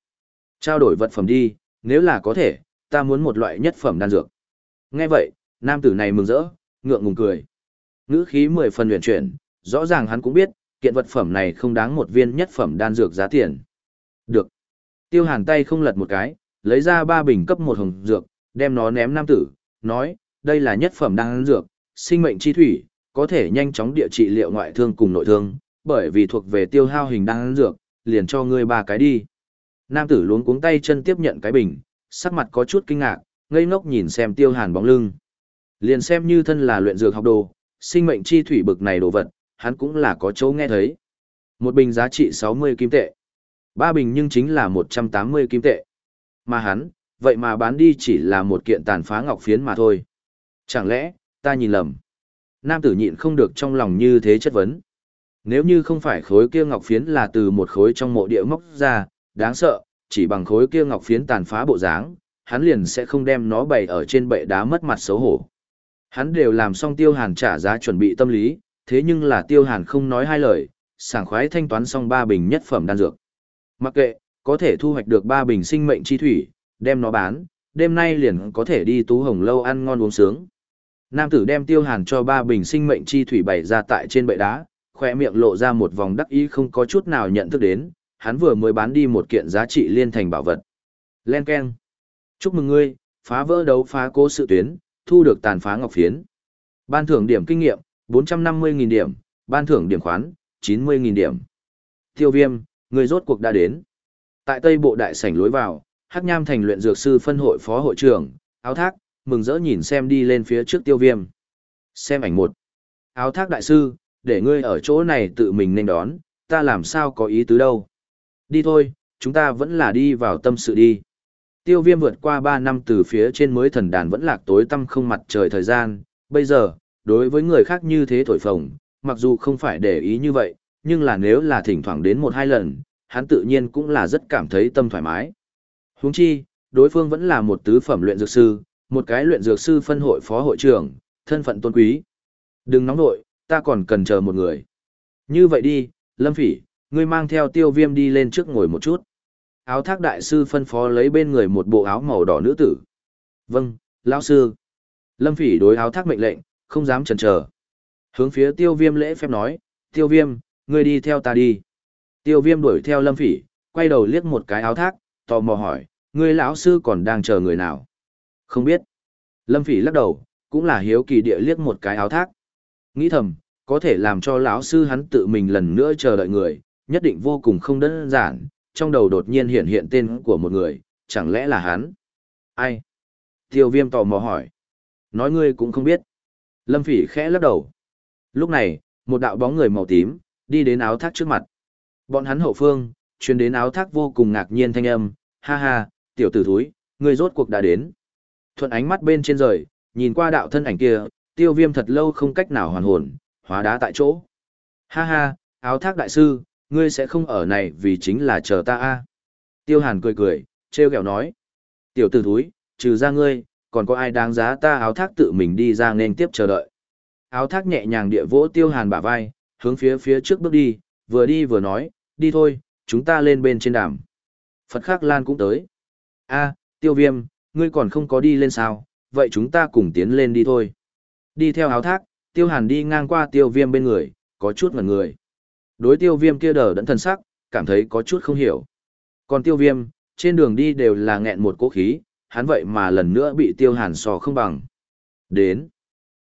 Speaker 1: Trao đổi vật phẩm đi, nếu là có thể, ta muốn một loại nhất phẩm đan dược. Nghe vậy, nam tử này mừng rỡ, ngượng ngùng cười. Ngữ khí mười phần luyện chuyển, rõ ràng hắn cũng biết, kiện vật phẩm này không đáng một viên nhất phẩm đan dược giá tiền. Được. Tiêu hàn tay không lật một cái, lấy ra ba bình cấp một hồng dược, đem nó ném nam tử, nói, đây là nhất phẩm đan dược, sinh mệnh chi thủy, có thể nhanh chóng địa trị liệu ngoại thương cùng nội thương, bởi vì thuộc về tiêu hao hình đan dược, liền cho ngươi ba cái đi. Nam tử luống cuống tay chân tiếp nhận cái bình, sắc mặt có chút kinh ngạc, ngây ngốc nhìn xem tiêu hàn bóng lưng. Liền xem như thân là luyện dược học đồ, sinh mệnh chi thủy bực này đồ vật, hắn cũng là có chỗ nghe thấy. Một bình giá trị 60 kim tệ. Ba bình nhưng chính là 180 kim tệ. Mà hắn, vậy mà bán đi chỉ là một kiện tàn phá ngọc phiến mà thôi. Chẳng lẽ, ta nhìn lầm. Nam tử nhịn không được trong lòng như thế chất vấn. Nếu như không phải khối kia ngọc phiến là từ một khối trong mộ địa móc ra, đáng sợ, chỉ bằng khối kia ngọc phiến tàn phá bộ dáng, hắn liền sẽ không đem nó bày ở trên bệ đá mất mặt xấu hổ. Hắn đều làm xong tiêu hàn trả giá chuẩn bị tâm lý, thế nhưng là tiêu hàn không nói hai lời, sảng khoái thanh toán xong ba bình nhất phẩm đan dược. Mặc kệ, có thể thu hoạch được ba bình sinh mệnh chi thủy, đem nó bán, đêm nay liền có thể đi tú hồng lâu ăn ngon uống sướng. Nam tử đem tiêu hàn cho ba bình sinh mệnh chi thủy bày ra tại trên bệ đá, khỏe miệng lộ ra một vòng đắc ý không có chút nào nhận thức đến, hắn vừa mới bán đi một kiện giá trị liên thành bảo vật. Len Ken. Chúc mừng ngươi, phá vỡ đấu phá cố sự tuyến, thu được tàn phá ngọc phiến. Ban thưởng điểm kinh nghiệm, 450.000 điểm, ban thưởng điểm khoán, 90.000 điểm. Tiêu viêm, người rốt cuộc đã đến. Tại Tây Bộ Đại sảnh lối vào, Hắc Nham thành luyện dược sư phân hội phó hội trưởng, áo thác, mừng rỡ nhìn xem đi lên phía trước tiêu viêm. Xem ảnh một. Áo thác đại sư, để ngươi ở chỗ này tự mình nên đón, ta làm sao có ý tứ đâu. Đi thôi, chúng ta vẫn là đi vào tâm sự đi. Tiêu viêm vượt qua 3 năm từ phía trên mới thần đàn vẫn lạc tối tăm không mặt trời thời gian, bây giờ, đối với người khác như thế thổi phồng, mặc dù không phải để ý như vậy, nhưng là nếu là thỉnh thoảng đến một hai lần, hắn tự nhiên cũng là rất cảm thấy tâm thoải mái. Huống chi, đối phương vẫn là một tứ phẩm luyện dược sư, một cái luyện dược sư phân hội phó hội trưởng, thân phận tôn quý. Đừng nóng nội, ta còn cần chờ một người. Như vậy đi, Lâm Phỉ, ngươi mang theo tiêu viêm đi lên trước ngồi một chút. Áo thác đại sư phân phó lấy bên người một bộ áo màu đỏ nữ tử. Vâng, lão sư. Lâm Phỉ đối áo thác mệnh lệnh, không dám chần chờ. Hướng phía tiêu viêm lễ phép nói, tiêu viêm, ngươi đi theo ta đi. Tiêu viêm đuổi theo Lâm Phỉ, quay đầu liếc một cái áo thác, tò mò hỏi, ngươi lão sư còn đang chờ người nào? Không biết. Lâm Phỉ lắc đầu, cũng là hiếu kỳ địa liếc một cái áo thác. Nghĩ thầm, có thể làm cho lão sư hắn tự mình lần nữa chờ đợi người, nhất định vô cùng không đơn giản, trong đầu đột nhiên hiện hiện tên của một người, chẳng lẽ là hắn? Ai? Tiêu viêm tò mò hỏi. Nói ngươi cũng không biết. Lâm Phỉ khẽ lắc đầu. Lúc này, một đạo bóng người màu tím, đi đến áo thác trước mặt. Bọn hắn hậu phương, truyền đến áo thác vô cùng ngạc nhiên thanh âm, ha ha, tiểu tử thúi, ngươi rốt cuộc đã đến. Thuận ánh mắt bên trên rời, nhìn qua đạo thân ảnh kia, tiêu viêm thật lâu không cách nào hoàn hồn, hóa đá tại chỗ. Ha ha, áo thác đại sư, ngươi sẽ không ở này vì chính là chờ ta a Tiêu hàn cười cười, treo kẹo nói. Tiểu tử thúi, trừ ra ngươi, còn có ai đáng giá ta áo thác tự mình đi ra nên tiếp chờ đợi. Áo thác nhẹ nhàng địa vỗ tiêu hàn bả vai, hướng phía phía trước bước đi, vừa đi vừa nói, đi thôi, chúng ta lên bên trên đàm. Phật Khắc Lan cũng tới. a tiêu viêm, ngươi còn không có đi lên sao, vậy chúng ta cùng tiến lên đi thôi. Đi theo áo thác, tiêu hàn đi ngang qua tiêu viêm bên người, có chút ngẩn người. Đối tiêu viêm kia đờ đẫn thần sắc, cảm thấy có chút không hiểu. Còn tiêu viêm, trên đường đi đều là nghẹn một cố khí, hắn vậy mà lần nữa bị tiêu hàn sò không bằng. Đến.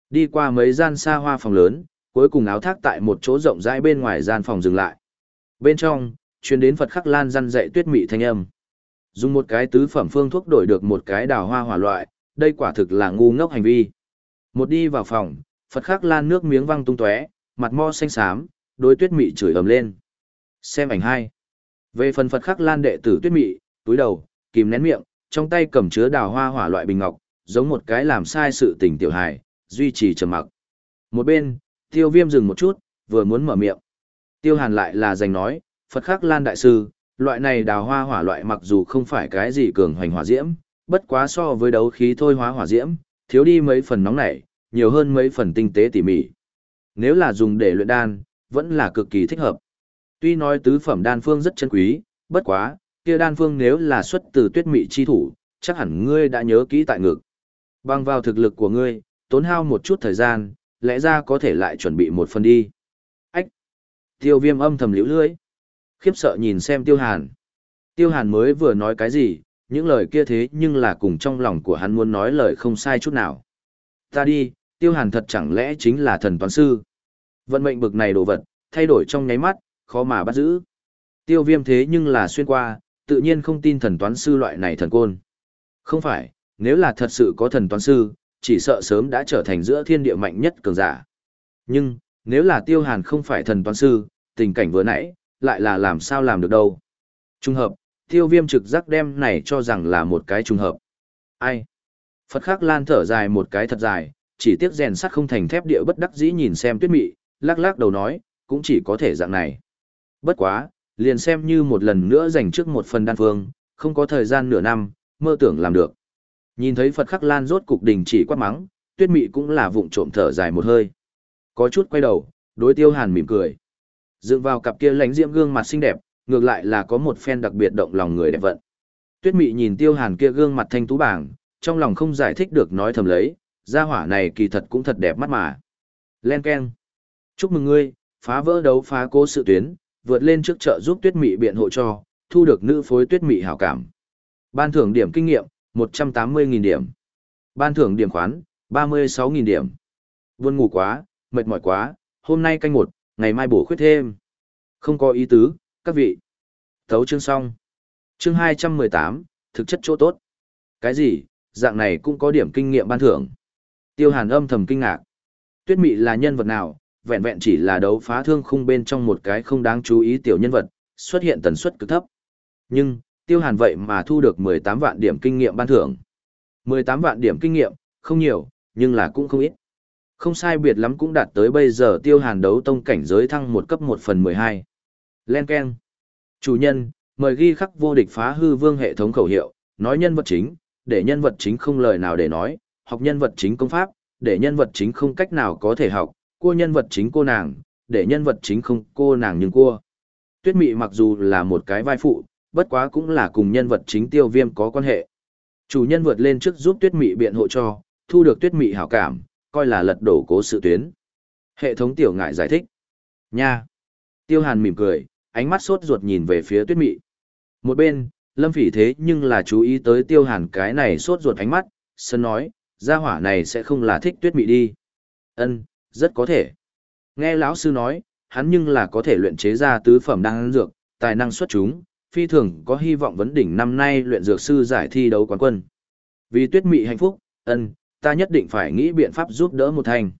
Speaker 1: Đi qua mấy gian xa hoa phòng lớn, cuối cùng áo thác tại một chỗ rộng rãi bên ngoài gian phòng dừng lại. Bên trong, chuyến đến Phật khắc lan răn dạy tuyết mị thanh âm. Dùng một cái tứ phẩm phương thuốc đổi được một cái đào hoa hỏa loại, đây quả thực là ngu ngốc hành vi. Một đi vào phòng, Phật khắc lan nước miếng văng tung tóe, mặt mo xanh xám, đối tuyết mị chửi ầm lên. Xem ảnh hai. Về phần Phật khắc lan đệ tử tuyết mị, túi đầu, kìm nén miệng, trong tay cầm chứa đào hoa hỏa loại bình ngọc, giống một cái làm sai sự tình tiểu hài, duy trì trầm mặc. Một bên, tiêu viêm dừng một chút, vừa muốn mở miệng. Tiêu hàn lại là giành nói, Phật khắc lan đại sư, Loại này đào hoa hỏa loại mặc dù không phải cái gì cường hoành hỏa diễm, bất quá so với đấu khí thôi hóa hỏa diễm, thiếu đi mấy phần nóng nảy, nhiều hơn mấy phần tinh tế tỉ mỉ. Nếu là dùng để luyện đan, vẫn là cực kỳ thích hợp. Tuy nói tứ phẩm đan phương rất chân quý, bất quá, kia đan phương nếu là xuất từ tuyết mị chi thủ, chắc hẳn ngươi đã nhớ kỹ tại ngực. Bằng vào thực lực của ngươi, tốn hao một chút thời gian, lẽ ra có thể lại chuẩn bị một phần đi. Ách! Tiêu viêm âm thầm liễu lưới. Khiếp sợ nhìn xem tiêu hàn. Tiêu hàn mới vừa nói cái gì, những lời kia thế nhưng là cùng trong lòng của hắn muốn nói lời không sai chút nào. Ta đi, tiêu hàn thật chẳng lẽ chính là thần toán sư. Vận mệnh bực này đồ vật, thay đổi trong nháy mắt, khó mà bắt giữ. Tiêu viêm thế nhưng là xuyên qua, tự nhiên không tin thần toán sư loại này thần côn. Không phải, nếu là thật sự có thần toán sư, chỉ sợ sớm đã trở thành giữa thiên địa mạnh nhất cường giả. Nhưng, nếu là tiêu hàn không phải thần toán sư, tình cảnh vừa nãy, lại là làm sao làm được đâu. Trung hợp, tiêu viêm trực giác đem này cho rằng là một cái trùng hợp. Ai? Phật khắc lan thở dài một cái thật dài, chỉ tiếc rèn sắt không thành thép địa bất đắc dĩ nhìn xem tuyết mị, lắc lắc đầu nói, cũng chỉ có thể dạng này. Bất quá, liền xem như một lần nữa dành trước một phần đan phương, không có thời gian nửa năm, mơ tưởng làm được. Nhìn thấy Phật khắc lan rốt cục đình chỉ quát mắng, tuyết mị cũng là vụng trộm thở dài một hơi. Có chút quay đầu, đối tiêu hàn mỉm cười. Dựng vào cặp kia lánh diễm gương mặt xinh đẹp, ngược lại là có một phen đặc biệt động lòng người đẹp vận. Tuyết mị nhìn tiêu hàn kia gương mặt thanh tú bảng, trong lòng không giải thích được nói thầm lấy, gia hỏa này kỳ thật cũng thật đẹp mắt mà. Len Ken. Chúc mừng ngươi, phá vỡ đấu phá cố sự tuyến, vượt lên trước chợ giúp tuyết mị biện hộ cho, thu được nữ phối tuyết mị hảo cảm. Ban thưởng điểm kinh nghiệm, 180.000 điểm. Ban thưởng điểm khoán, 36.000 điểm. Buồn ngủ quá, mệt mỏi quá, hôm nay canh một, ngày mai bổ khuyết thêm. Không có ý tứ, các vị. Thấu chương xong. Chương 218, thực chất chỗ tốt. Cái gì, dạng này cũng có điểm kinh nghiệm ban thưởng. Tiêu hàn âm thầm kinh ngạc. Tuyết mị là nhân vật nào, vẹn vẹn chỉ là đấu phá thương khung bên trong một cái không đáng chú ý tiểu nhân vật, xuất hiện tần suất cực thấp. Nhưng, tiêu hàn vậy mà thu được 18 vạn điểm kinh nghiệm ban thưởng. 18 vạn điểm kinh nghiệm, không nhiều, nhưng là cũng không ít. Không sai biệt lắm cũng đạt tới bây giờ tiêu hàn đấu tông cảnh giới thăng một cấp 1 phần 12. Len Ken. Chủ nhân, mời ghi khắc vô địch phá hư vương hệ thống khẩu hiệu, nói nhân vật chính, để nhân vật chính không lời nào để nói, học nhân vật chính công pháp, để nhân vật chính không cách nào có thể học, cua nhân vật chính cô nàng, để nhân vật chính không cô nàng nhưng cua. Tuyết mị mặc dù là một cái vai phụ, bất quá cũng là cùng nhân vật chính tiêu viêm có quan hệ. Chủ nhân vượt lên trước giúp tuyết mị biện hộ cho, thu được tuyết mị hảo cảm, coi là lật đổ cố sự tuyến. Hệ thống tiểu ngại giải thích. Nha! Tiêu hàn mỉm cười, ánh mắt sốt ruột nhìn về phía tuyết mị. Một bên, lâm phỉ thế nhưng là chú ý tới tiêu hàn cái này sốt ruột ánh mắt, sân nói, gia hỏa này sẽ không là thích tuyết mị đi. Ân, rất có thể. Nghe lão sư nói, hắn nhưng là có thể luyện chế ra tứ phẩm đan dược, tài năng xuất chúng, phi thường có hy vọng vấn đỉnh năm nay luyện dược sư giải thi đấu quán quân. Vì tuyết mị hạnh phúc, ân, ta nhất định phải nghĩ biện pháp giúp đỡ một thành.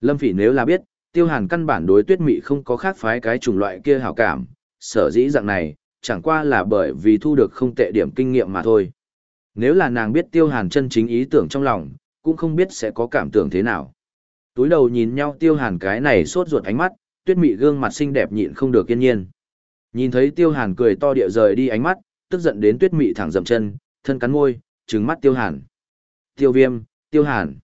Speaker 1: Lâm Phỉ nếu là biết, Tiêu Hàn căn bản đối tuyết mị không có khác phái cái chủng loại kia hảo cảm, sở dĩ dạng này, chẳng qua là bởi vì thu được không tệ điểm kinh nghiệm mà thôi. Nếu là nàng biết Tiêu Hàn chân chính ý tưởng trong lòng, cũng không biết sẽ có cảm tưởng thế nào. Túi đầu nhìn nhau Tiêu Hàn cái này sốt ruột ánh mắt, tuyết mị gương mặt xinh đẹp nhịn không được kiên nhiên. Nhìn thấy Tiêu Hàn cười to địa rời đi ánh mắt, tức giận đến tuyết mị thẳng dậm chân, thân cắn môi, trừng mắt Tiêu Hàn. Tiêu Viêm, Tiêu Hàn.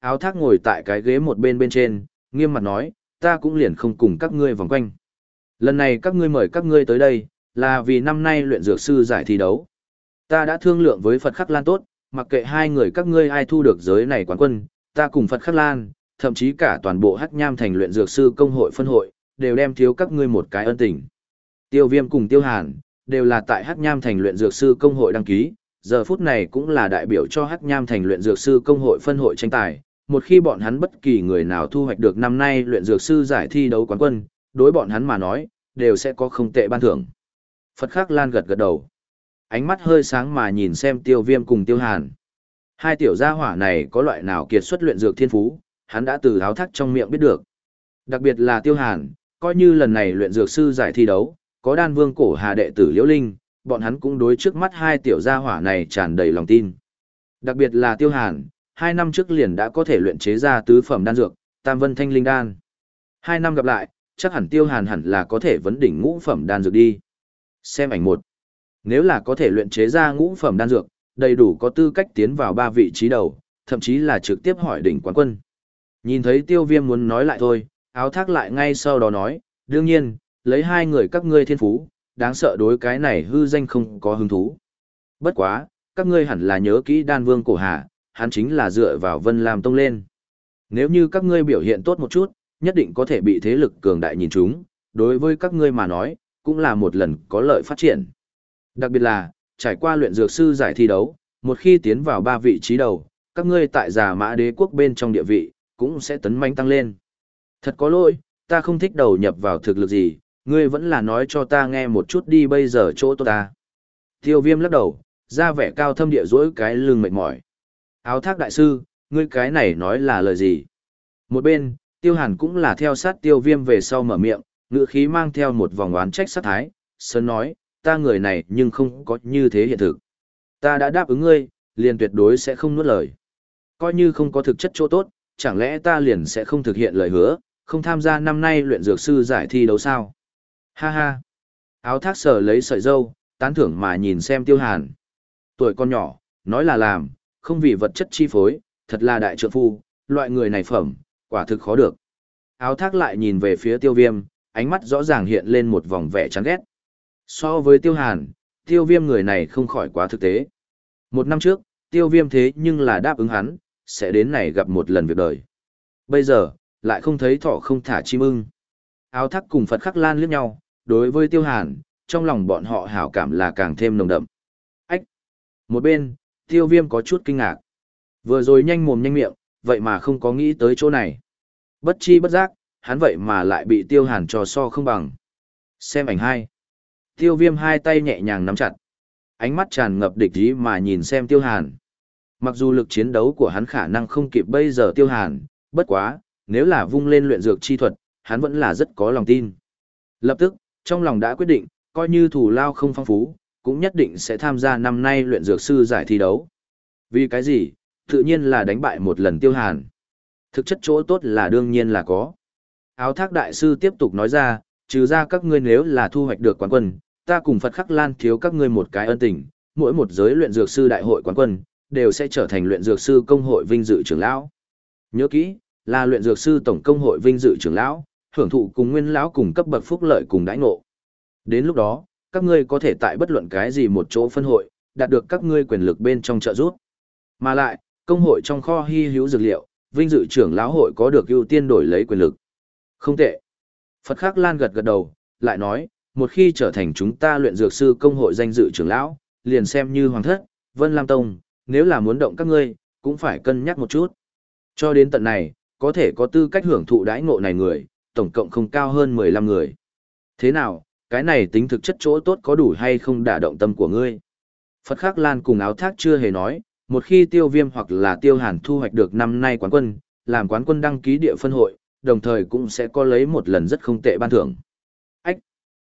Speaker 1: Áo thác ngồi tại cái ghế một bên bên trên, nghiêm mặt nói, ta cũng liền không cùng các ngươi vòng quanh. Lần này các ngươi mời các ngươi tới đây, là vì năm nay luyện dược sư giải thi đấu. Ta đã thương lượng với Phật Khắc Lan tốt, mặc kệ hai người các ngươi ai thu được giới này quán quân, ta cùng Phật Khắc Lan, thậm chí cả toàn bộ Hắc Nham thành luyện dược sư công hội phân hội, đều đem thiếu các ngươi một cái ân tình. Tiêu Viêm cùng Tiêu Hàn, đều là tại Hắc Nham thành luyện dược sư công hội đăng ký, giờ phút này cũng là đại biểu cho Hắc Nham thành luyện dược sư công hội phân hội tranh tài. Một khi bọn hắn bất kỳ người nào thu hoạch được năm nay luyện dược sư giải thi đấu quán quân, đối bọn hắn mà nói, đều sẽ có không tệ ban thưởng. Phật Khắc Lan gật gật đầu. Ánh mắt hơi sáng mà nhìn xem Tiêu Viêm cùng Tiêu Hàn. Hai tiểu gia hỏa này có loại nào kiệt xuất luyện dược thiên phú, hắn đã từ áo thác trong miệng biết được. Đặc biệt là Tiêu Hàn, coi như lần này luyện dược sư giải thi đấu, có đan vương cổ hà đệ tử Liễu Linh, bọn hắn cũng đối trước mắt hai tiểu gia hỏa này tràn đầy lòng tin. Đặc biệt là Tiêu Hàn, hai năm trước liền đã có thể luyện chế ra tứ phẩm đan dược, Tam Vân Thanh Linh Đan. Hai năm gặp lại, chắc hẳn Tiêu Hàn hẳn là có thể vấn đỉnh ngũ phẩm đan dược đi. Xem ảnh một. Nếu là có thể luyện chế ra ngũ phẩm đan dược, đầy đủ có tư cách tiến vào ba vị trí đầu, thậm chí là trực tiếp hỏi đỉnh quán quân. Nhìn thấy tiêu viêm muốn nói lại thôi, áo thác lại ngay sau đó nói, đương nhiên, lấy hai người các ngươi thiên phú, đáng sợ đối cái này hư danh không có hứng thú. Bất quá, các ngươi hẳn là nhớ kỹ đan vương cổ hạ, hắn chính là dựa vào vân làm tông lên. Nếu như các ngươi biểu hiện tốt một chút, nhất định có thể bị thế lực cường đại nhìn chúng, đối với các ngươi mà nói, cũng là một lần có lợi phát triển. Đặc biệt là, trải qua luyện dược sư giải thi đấu, một khi tiến vào ba vị trí đầu, các ngươi tại giả mã đế quốc bên trong địa vị, cũng sẽ tấn manh tăng lên. Thật có lỗi, ta không thích đầu nhập vào thực lực gì, ngươi vẫn là nói cho ta nghe một chút đi bây giờ chỗ tốt ta. Tiêu viêm lắc đầu, ra vẻ cao thâm địa dỗi cái lưng mệt mỏi. Áo thác đại sư, ngươi cái này nói là lời gì? Một bên, tiêu hàn cũng là theo sát tiêu viêm về sau mở miệng, ngựa khí mang theo một vòng oán trách sát thái, sơn nói, ta người này nhưng không có như thế hiện thực. Ta đã đáp ứng ngươi, liền tuyệt đối sẽ không nuốt lời. Coi như không có thực chất chỗ tốt, chẳng lẽ ta liền sẽ không thực hiện lời hứa, không tham gia năm nay luyện dược sư giải thi đấu sao? Ha ha! Áo thác sở lấy sợi dâu, tán thưởng mà nhìn xem tiêu hàn. Tuổi con nhỏ, nói là làm, không vì vật chất chi phối, thật là đại trượng phu, loại người này phẩm, quả thực khó được. Áo thác lại nhìn về phía tiêu viêm, ánh mắt rõ ràng hiện lên một vòng vẻ chán ghét. So với tiêu hàn, tiêu viêm người này không khỏi quá thực tế. Một năm trước, tiêu viêm thế nhưng là đáp ứng hắn, sẽ đến này gặp một lần việc đời. Bây giờ, lại không thấy thỏ không thả chim ưng. Áo thắc cùng Phật khắc lan liếc nhau, đối với tiêu hàn, trong lòng bọn họ hảo cảm là càng thêm nồng đậm. Ách! Một bên, tiêu viêm có chút kinh ngạc. Vừa rồi nhanh mồm nhanh miệng, vậy mà không có nghĩ tới chỗ này. Bất chi bất giác, hắn vậy mà lại bị tiêu hàn trò so không bằng. Xem ảnh hai. Tiêu viêm hai tay nhẹ nhàng nắm chặt. Ánh mắt tràn ngập địch ý mà nhìn xem tiêu hàn. Mặc dù lực chiến đấu của hắn khả năng không kịp bây giờ tiêu hàn, bất quá, nếu là vung lên luyện dược chi thuật, hắn vẫn là rất có lòng tin. Lập tức, trong lòng đã quyết định, coi như thủ lao không phong phú, cũng nhất định sẽ tham gia năm nay luyện dược sư giải thi đấu. Vì cái gì? Tự nhiên là đánh bại một lần tiêu hàn. Thực chất chỗ tốt là đương nhiên là có. Áo thác đại sư tiếp tục nói ra, trừ ra các ngươi nếu là thu hoạch được quán quân, ta cùng Phật Khắc Lan thiếu các ngươi một cái ân tình, mỗi một giới luyện dược sư đại hội quán quân, đều sẽ trở thành luyện dược sư công hội vinh dự trưởng lão. Nhớ kỹ, là luyện dược sư tổng công hội vinh dự trưởng lão, hưởng thụ cùng nguyên lão cùng cấp bậc phúc lợi cùng đãi ngộ. Đến lúc đó, các ngươi có thể tại bất luận cái gì một chỗ phân hội, đạt được các ngươi quyền lực bên trong trợ giúp. Mà lại, công hội trong kho hy hữu dược liệu, vinh dự trưởng lão hội có được ưu tiên đổi lấy quyền lực. Không tệ. Phật Khắc Lan gật gật đầu, lại nói, một khi trở thành chúng ta luyện dược sư công hội danh dự trưởng lão, liền xem như hoàng thất, Vân Lam Tông, nếu là muốn động các ngươi, cũng phải cân nhắc một chút. Cho đến tận này, có thể có tư cách hưởng thụ đãi ngộ này người, tổng cộng không cao hơn 15 người. Thế nào, cái này tính thực chất chỗ tốt có đủ hay không đả động tâm của ngươi? Phật Khắc Lan cùng áo thác chưa hề nói, một khi tiêu viêm hoặc là tiêu hàn thu hoạch được năm nay quán quân, làm quán quân đăng ký địa phân hội, đồng thời cũng sẽ có lấy một lần rất không tệ ban thưởng. Ách!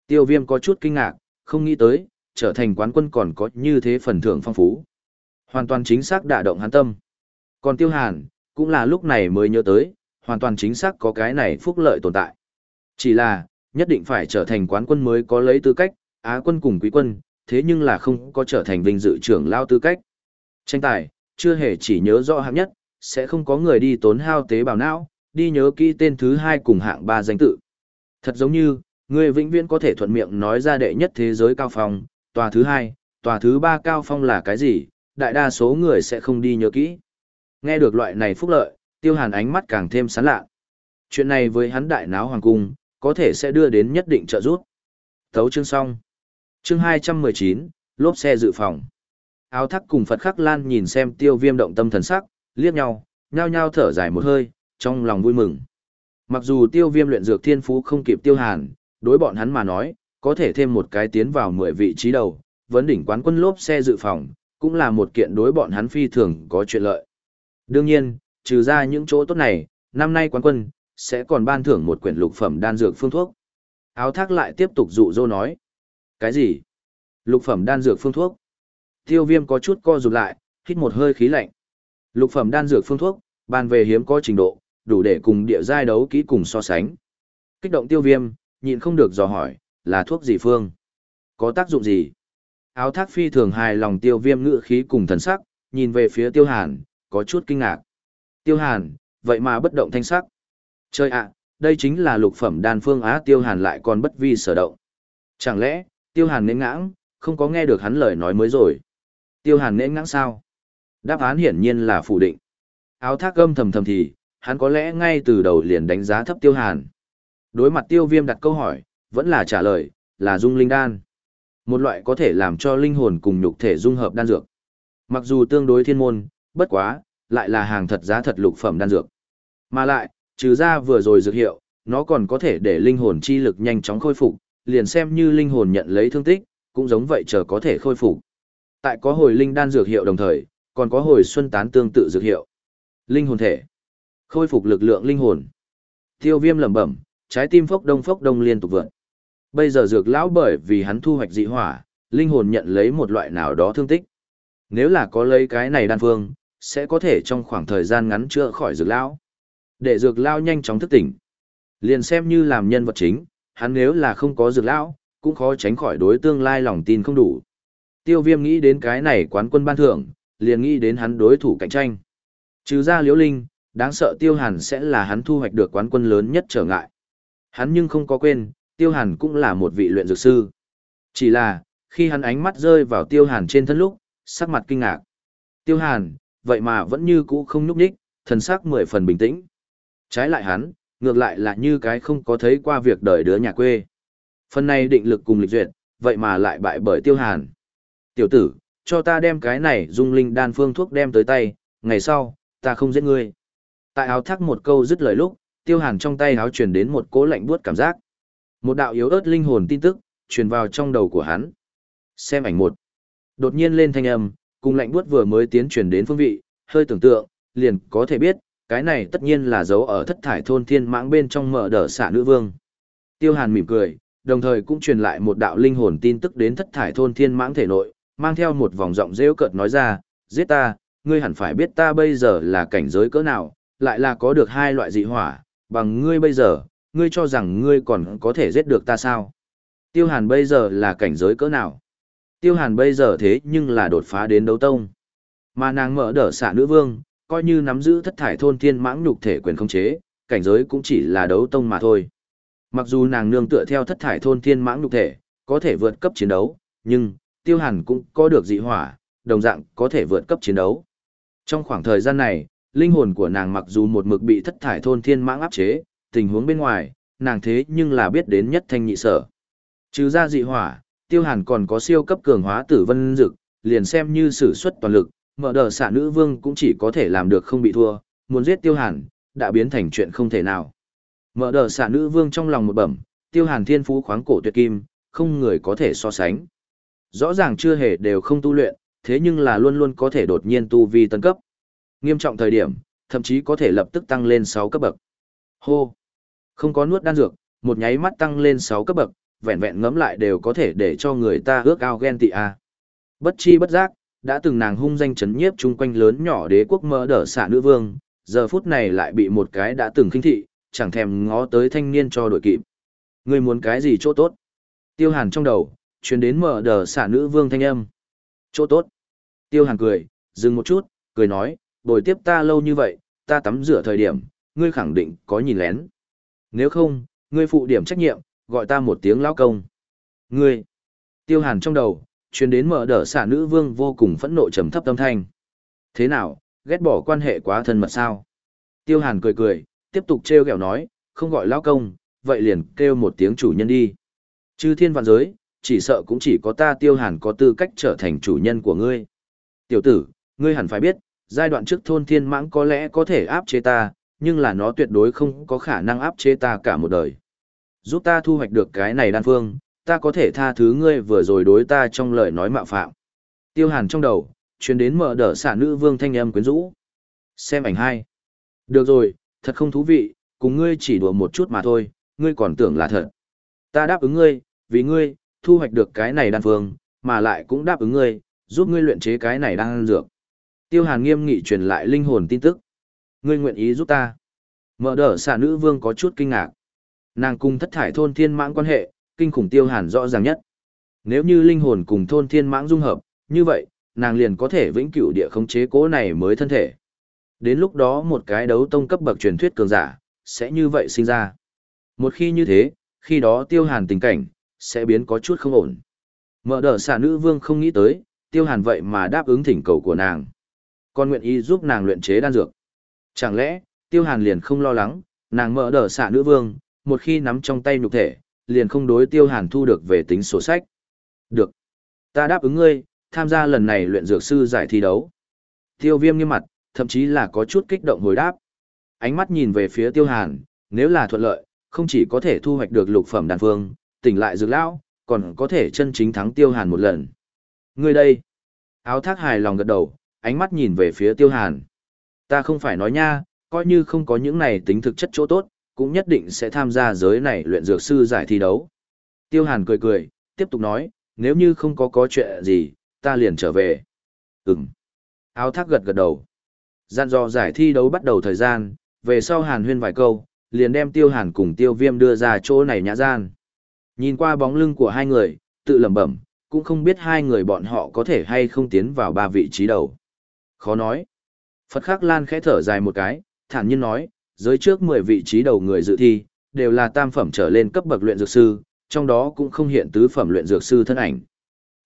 Speaker 1: Tiêu viêm có chút kinh ngạc, không nghĩ tới, trở thành quán quân còn có như thế phần thưởng phong phú. Hoàn toàn chính xác đả động hắn tâm. Còn tiêu hàn, cũng là lúc này mới nhớ tới, hoàn toàn chính xác có cái này phúc lợi tồn tại. Chỉ là, nhất định phải trở thành quán quân mới có lấy tư cách, á quân cùng quý quân, thế nhưng là không có trở thành vinh dự trưởng lao tư cách. Tranh tài, chưa hề chỉ nhớ rõ hạng nhất, sẽ không có người đi tốn hao tế bào não, đi nhớ kỹ tên thứ hai cùng hạng ba danh tự. Thật giống như, người vĩnh viễn có thể thuận miệng nói ra đệ nhất thế giới cao phong, tòa thứ hai, tòa thứ ba cao phong là cái gì, đại đa số người sẽ không đi nhớ kỹ. Nghe được loại này phúc lợi, tiêu hàn ánh mắt càng thêm sán lạ. Chuyện này với hắn đại náo hoàng cung, có thể sẽ đưa đến nhất định trợ giúp. Thấu chương xong. Chương 219, lốp xe dự phòng. Áo thắc cùng Phật Khắc Lan nhìn xem tiêu viêm động tâm thần sắc, liếc nhau, nhao nhao thở dài một hơi, trong lòng vui mừng. Mặc dù tiêu viêm luyện dược thiên phú không kịp tiêu hàn, đối bọn hắn mà nói, có thể thêm một cái tiến vào 10 vị trí đầu, vấn đỉnh quán quân lốp xe dự phòng, cũng là một kiện đối bọn hắn phi thường có chuyện lợi. Đương nhiên, trừ ra những chỗ tốt này, năm nay quán quân, sẽ còn ban thưởng một quyển lục phẩm đan dược phương thuốc. Áo thác lại tiếp tục dụ dỗ nói. Cái gì? Lục phẩm đan dược phương thuốc. Tiêu viêm có chút co rụt lại, hít một hơi khí lạnh. Lục phẩm đan dược phương thuốc, bàn về hiếm có trình độ, đủ để cùng địa giai đấu kỹ cùng so sánh. Kích động tiêu viêm, nhịn không được dò hỏi, là thuốc gì phương? Có tác dụng gì? Áo thác phi thường hài lòng tiêu viêm ngự khí cùng thần sắc, nhìn về phía tiêu hàn, có chút kinh ngạc. Tiêu hàn, vậy mà bất động thanh sắc. Chơi ạ, đây chính là lục phẩm đan phương á tiêu hàn lại còn bất vi sở động. Chẳng lẽ, tiêu hàn nến ngãng, không có nghe được hắn lời nói mới rồi. Tiêu hàn nến ngãng sao? Đáp án hiển nhiên là phủ định. Áo thác gâm thầm thầm thì, hắn có lẽ ngay từ đầu liền đánh giá thấp tiêu hàn. Đối mặt tiêu viêm đặt câu hỏi, vẫn là trả lời, là dung linh đan. Một loại có thể làm cho linh hồn cùng nhục thể dung hợp đan dược. Mặc dù tương đối thiên môn, bất quá, lại là hàng thật giá thật lục phẩm đan dược. Mà lại, trừ ra vừa rồi dược hiệu, nó còn có thể để linh hồn chi lực nhanh chóng khôi phục, liền xem như linh hồn nhận lấy thương tích, cũng giống vậy chờ có thể khôi phục. Tại có hồi linh đan dược hiệu đồng thời, còn có hồi xuân tán tương tự dược hiệu. Linh hồn thể, khôi phục lực lượng linh hồn. Tiêu Viêm lẩm bẩm, trái tim phốc đông phốc đông liên tục vượt. Bây giờ dược lão bởi vì hắn thu hoạch dị hỏa, linh hồn nhận lấy một loại nào đó thương tích. Nếu là có lấy cái này đan phương, sẽ có thể trong khoảng thời gian ngắn chữa khỏi dược lão. Để dược lão nhanh chóng thức tỉnh. Liền xem như làm nhân vật chính, hắn nếu là không có dược lão, cũng khó tránh khỏi đối tương lai lòng tin không đủ. Tiêu viêm nghĩ đến cái này quán quân ban thưởng, liền nghĩ đến hắn đối thủ cạnh tranh. Trừ ra liễu linh, đáng sợ tiêu hàn sẽ là hắn thu hoạch được quán quân lớn nhất trở ngại. Hắn nhưng không có quên, tiêu hàn cũng là một vị luyện dược sư. Chỉ là, khi hắn ánh mắt rơi vào tiêu hàn trên thân lúc, sắc mặt kinh ngạc. Tiêu hàn, vậy mà vẫn như cũ không nhúc nhích, thần sắc mười phần bình tĩnh. Trái lại hắn, ngược lại là như cái không có thấy qua việc đời đứa nhà quê. Phần này định lực cùng lịch duyệt, vậy mà lại bại bởi tiêu hàn. Tiểu tử, cho ta đem cái này dung linh đan phương thuốc đem tới tay, ngày sau, ta không giết ngươi. Tại áo thác một câu dứt lời lúc, tiêu hàn trong tay áo truyền đến một cỗ lạnh buốt cảm giác. Một đạo yếu ớt linh hồn tin tức, truyền vào trong đầu của hắn. Xem ảnh một. Đột nhiên lên thanh âm, cùng lạnh buốt vừa mới tiến truyền đến phương vị, hơi tưởng tượng, liền có thể biết, cái này tất nhiên là dấu ở thất thải thôn thiên mãng bên trong mở đờ xạ nữ vương. Tiêu hàn mỉm cười, đồng thời cũng truyền lại một đạo linh hồn tin tức đến thất thải thôn thiên mãng thể nội, mang theo một vòng giọng rêu cợt nói ra, giết ta, ngươi hẳn phải biết ta bây giờ là cảnh giới cỡ nào, lại là có được hai loại dị hỏa, bằng ngươi bây giờ, ngươi cho rằng ngươi còn có thể giết được ta sao? Tiêu Hàn bây giờ là cảnh giới cỡ nào? Tiêu Hàn bây giờ thế nhưng là đột phá đến đấu tông. Mà nàng mở đỡ xạ nữ vương, coi như nắm giữ thất thải thôn thiên mãng nhục thể quyền không chế, cảnh giới cũng chỉ là đấu tông mà thôi. Mặc dù nàng nương tựa theo thất thải thôn thiên mãng nhục thể, có thể vượt cấp chiến đấu, nhưng, tiêu hàn cũng có được dị hỏa, đồng dạng có thể vượt cấp chiến đấu. Trong khoảng thời gian này, linh hồn của nàng mặc dù một mực bị thất thải thôn thiên mãng áp chế, tình huống bên ngoài, nàng thế nhưng là biết đến nhất thanh nhị sở. Trừ ra dị hỏa, tiêu hàn còn có siêu cấp cường hóa tử vân dực, liền xem như sử xuất toàn lực, mở đờ xạ nữ vương cũng chỉ có thể làm được không bị thua, muốn giết tiêu hàn, đã biến thành chuyện không thể nào. Mở đờ xạ nữ vương trong lòng một bẩm, tiêu hàn thiên phú khoáng cổ tuyệt kim, không người có thể so sánh. Rõ ràng chưa hề đều không tu luyện, thế nhưng là luôn luôn có thể đột nhiên tu vi tân cấp. Nghiêm trọng thời điểm, thậm chí có thể lập tức tăng lên 6 cấp bậc. Hô! Không có nuốt đan dược, một nháy mắt tăng lên 6 cấp bậc, vẹn vẹn ngấm lại đều có thể để cho người ta ước ao ghen tị a. Bất chi bất giác, đã từng nàng hung danh chấn nhiếp chung quanh lớn nhỏ đế quốc mơ đỡ xạ nữ vương, giờ phút này lại bị một cái đã từng khinh thị, chẳng thèm ngó tới thanh niên cho đội kịp. Người muốn cái gì chỗ tốt? Tiêu hàn trong đầu, chuyển đến mở đờ xả nữ vương thanh âm. Chỗ tốt. Tiêu hàn cười, dừng một chút, cười nói, bồi tiếp ta lâu như vậy, ta tắm rửa thời điểm, ngươi khẳng định có nhìn lén. Nếu không, ngươi phụ điểm trách nhiệm, gọi ta một tiếng lão công. Ngươi. Tiêu hàn trong đầu, chuyến đến mở đỡ xả nữ vương vô cùng phẫn nộ trầm thấp tâm thanh. Thế nào, ghét bỏ quan hệ quá thân mật sao? Tiêu hàn cười cười, tiếp tục trêu ghẹo nói, không gọi lão công, vậy liền kêu một tiếng chủ nhân đi. Chư thiên vạn giới, chỉ sợ cũng chỉ có ta tiêu hàn có tư cách trở thành chủ nhân của ngươi. Tiểu tử, ngươi hẳn phải biết, giai đoạn trước thôn thiên mãng có lẽ có thể áp chế ta, nhưng là nó tuyệt đối không có khả năng áp chế ta cả một đời. Giúp ta thu hoạch được cái này đan phương, ta có thể tha thứ ngươi vừa rồi đối ta trong lời nói mạo phạm. Tiêu hàn trong đầu, truyền đến mở đỡ xả nữ vương thanh âm quyến rũ. Xem ảnh hai. Được rồi, thật không thú vị, cùng ngươi chỉ đùa một chút mà thôi, ngươi còn tưởng là thật. Ta đáp ứng ngươi, vì ngươi, thu hoạch được cái này đan phương, mà lại cũng đáp ứng ngươi, giúp ngươi luyện chế cái này đan dược. Tiêu Hàn nghiêm nghị truyền lại linh hồn tin tức. Ngươi nguyện ý giúp ta. Mở đỡ xà nữ vương có chút kinh ngạc. Nàng cùng thất thải thôn thiên mãng quan hệ, kinh khủng Tiêu Hàn rõ ràng nhất. Nếu như linh hồn cùng thôn thiên mãng dung hợp, như vậy, nàng liền có thể vĩnh cửu địa khống chế cố này mới thân thể. Đến lúc đó một cái đấu tông cấp bậc truyền thuyết cường giả, sẽ như vậy sinh ra. Một khi như thế, khi đó tiêu hàn tình cảnh, sẽ biến có chút không ổn. Mở đờ xà nữ vương không nghĩ tới, tiêu hàn vậy mà đáp ứng thỉnh cầu của nàng. Còn nguyện ý giúp nàng luyện chế đan dược. Chẳng lẽ, tiêu hàn liền không lo lắng, nàng mở đỡ xạ nữ vương, một khi nắm trong tay nhục thể, liền không đối tiêu hàn thu được về tính sổ sách. Được. Ta đáp ứng ngươi, tham gia lần này luyện dược sư giải thi đấu. Tiêu viêm nghiêm mặt, thậm chí là có chút kích động hồi đáp. Ánh mắt nhìn về phía tiêu hàn, nếu là thuận lợi, không chỉ có thể thu hoạch được lục phẩm đàn phương, tỉnh lại dược lão, còn có thể chân chính thắng tiêu hàn một lần. Ngươi đây. Áo thác hài lòng gật đầu, ánh mắt nhìn về phía tiêu hàn. Ta không phải nói nha, coi như không có những này tính thực chất chỗ tốt, cũng nhất định sẽ tham gia giới này luyện dược sư giải thi đấu. Tiêu hàn cười cười, tiếp tục nói, nếu như không có có chuyện gì, ta liền trở về. Ừm. Áo thác gật gật đầu. Gian dò giải thi đấu bắt đầu thời gian, về sau hàn huyên vài câu, liền đem tiêu hàn cùng tiêu viêm đưa ra chỗ này nhã gian. Nhìn qua bóng lưng của hai người, tự lẩm bẩm, cũng không biết hai người bọn họ có thể hay không tiến vào ba vị trí đầu. Khó nói. Phật Khắc Lan khẽ thở dài một cái, thản nhiên nói, giới trước 10 vị trí đầu người dự thi, đều là tam phẩm trở lên cấp bậc luyện dược sư, trong đó cũng không hiện tứ phẩm luyện dược sư thân ảnh.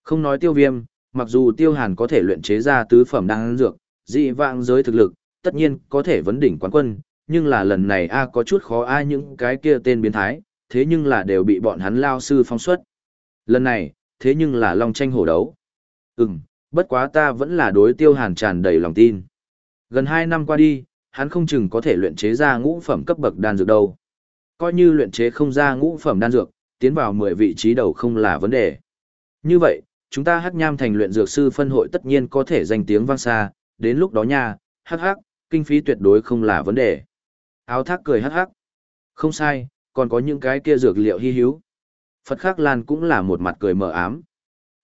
Speaker 1: Không nói tiêu viêm, mặc dù tiêu hàn có thể luyện chế ra tứ phẩm đan dược, dị vạng giới thực lực, tất nhiên có thể vấn đỉnh quán quân, nhưng là lần này A có chút khó ai những cái kia tên biến thái, thế nhưng là đều bị bọn hắn lao sư phong xuất. Lần này, thế nhưng là long tranh hổ đấu. Ừm, bất quá ta vẫn là đối tiêu hàn tràn đầy lòng tin. Gần 2 năm qua đi, hắn không chừng có thể luyện chế ra ngũ phẩm cấp bậc đan dược đâu. Coi như luyện chế không ra ngũ phẩm đan dược, tiến vào 10 vị trí đầu không là vấn đề. Như vậy, chúng ta hắc nham thành luyện dược sư phân hội tất nhiên có thể danh tiếng vang xa, đến lúc đó nha, hắc hắc, kinh phí tuyệt đối không là vấn đề. Áo thác cười hắc hắc. Không sai, còn có những cái kia dược liệu hy hữu. Phật Khắc Lan cũng là một mặt cười mờ ám.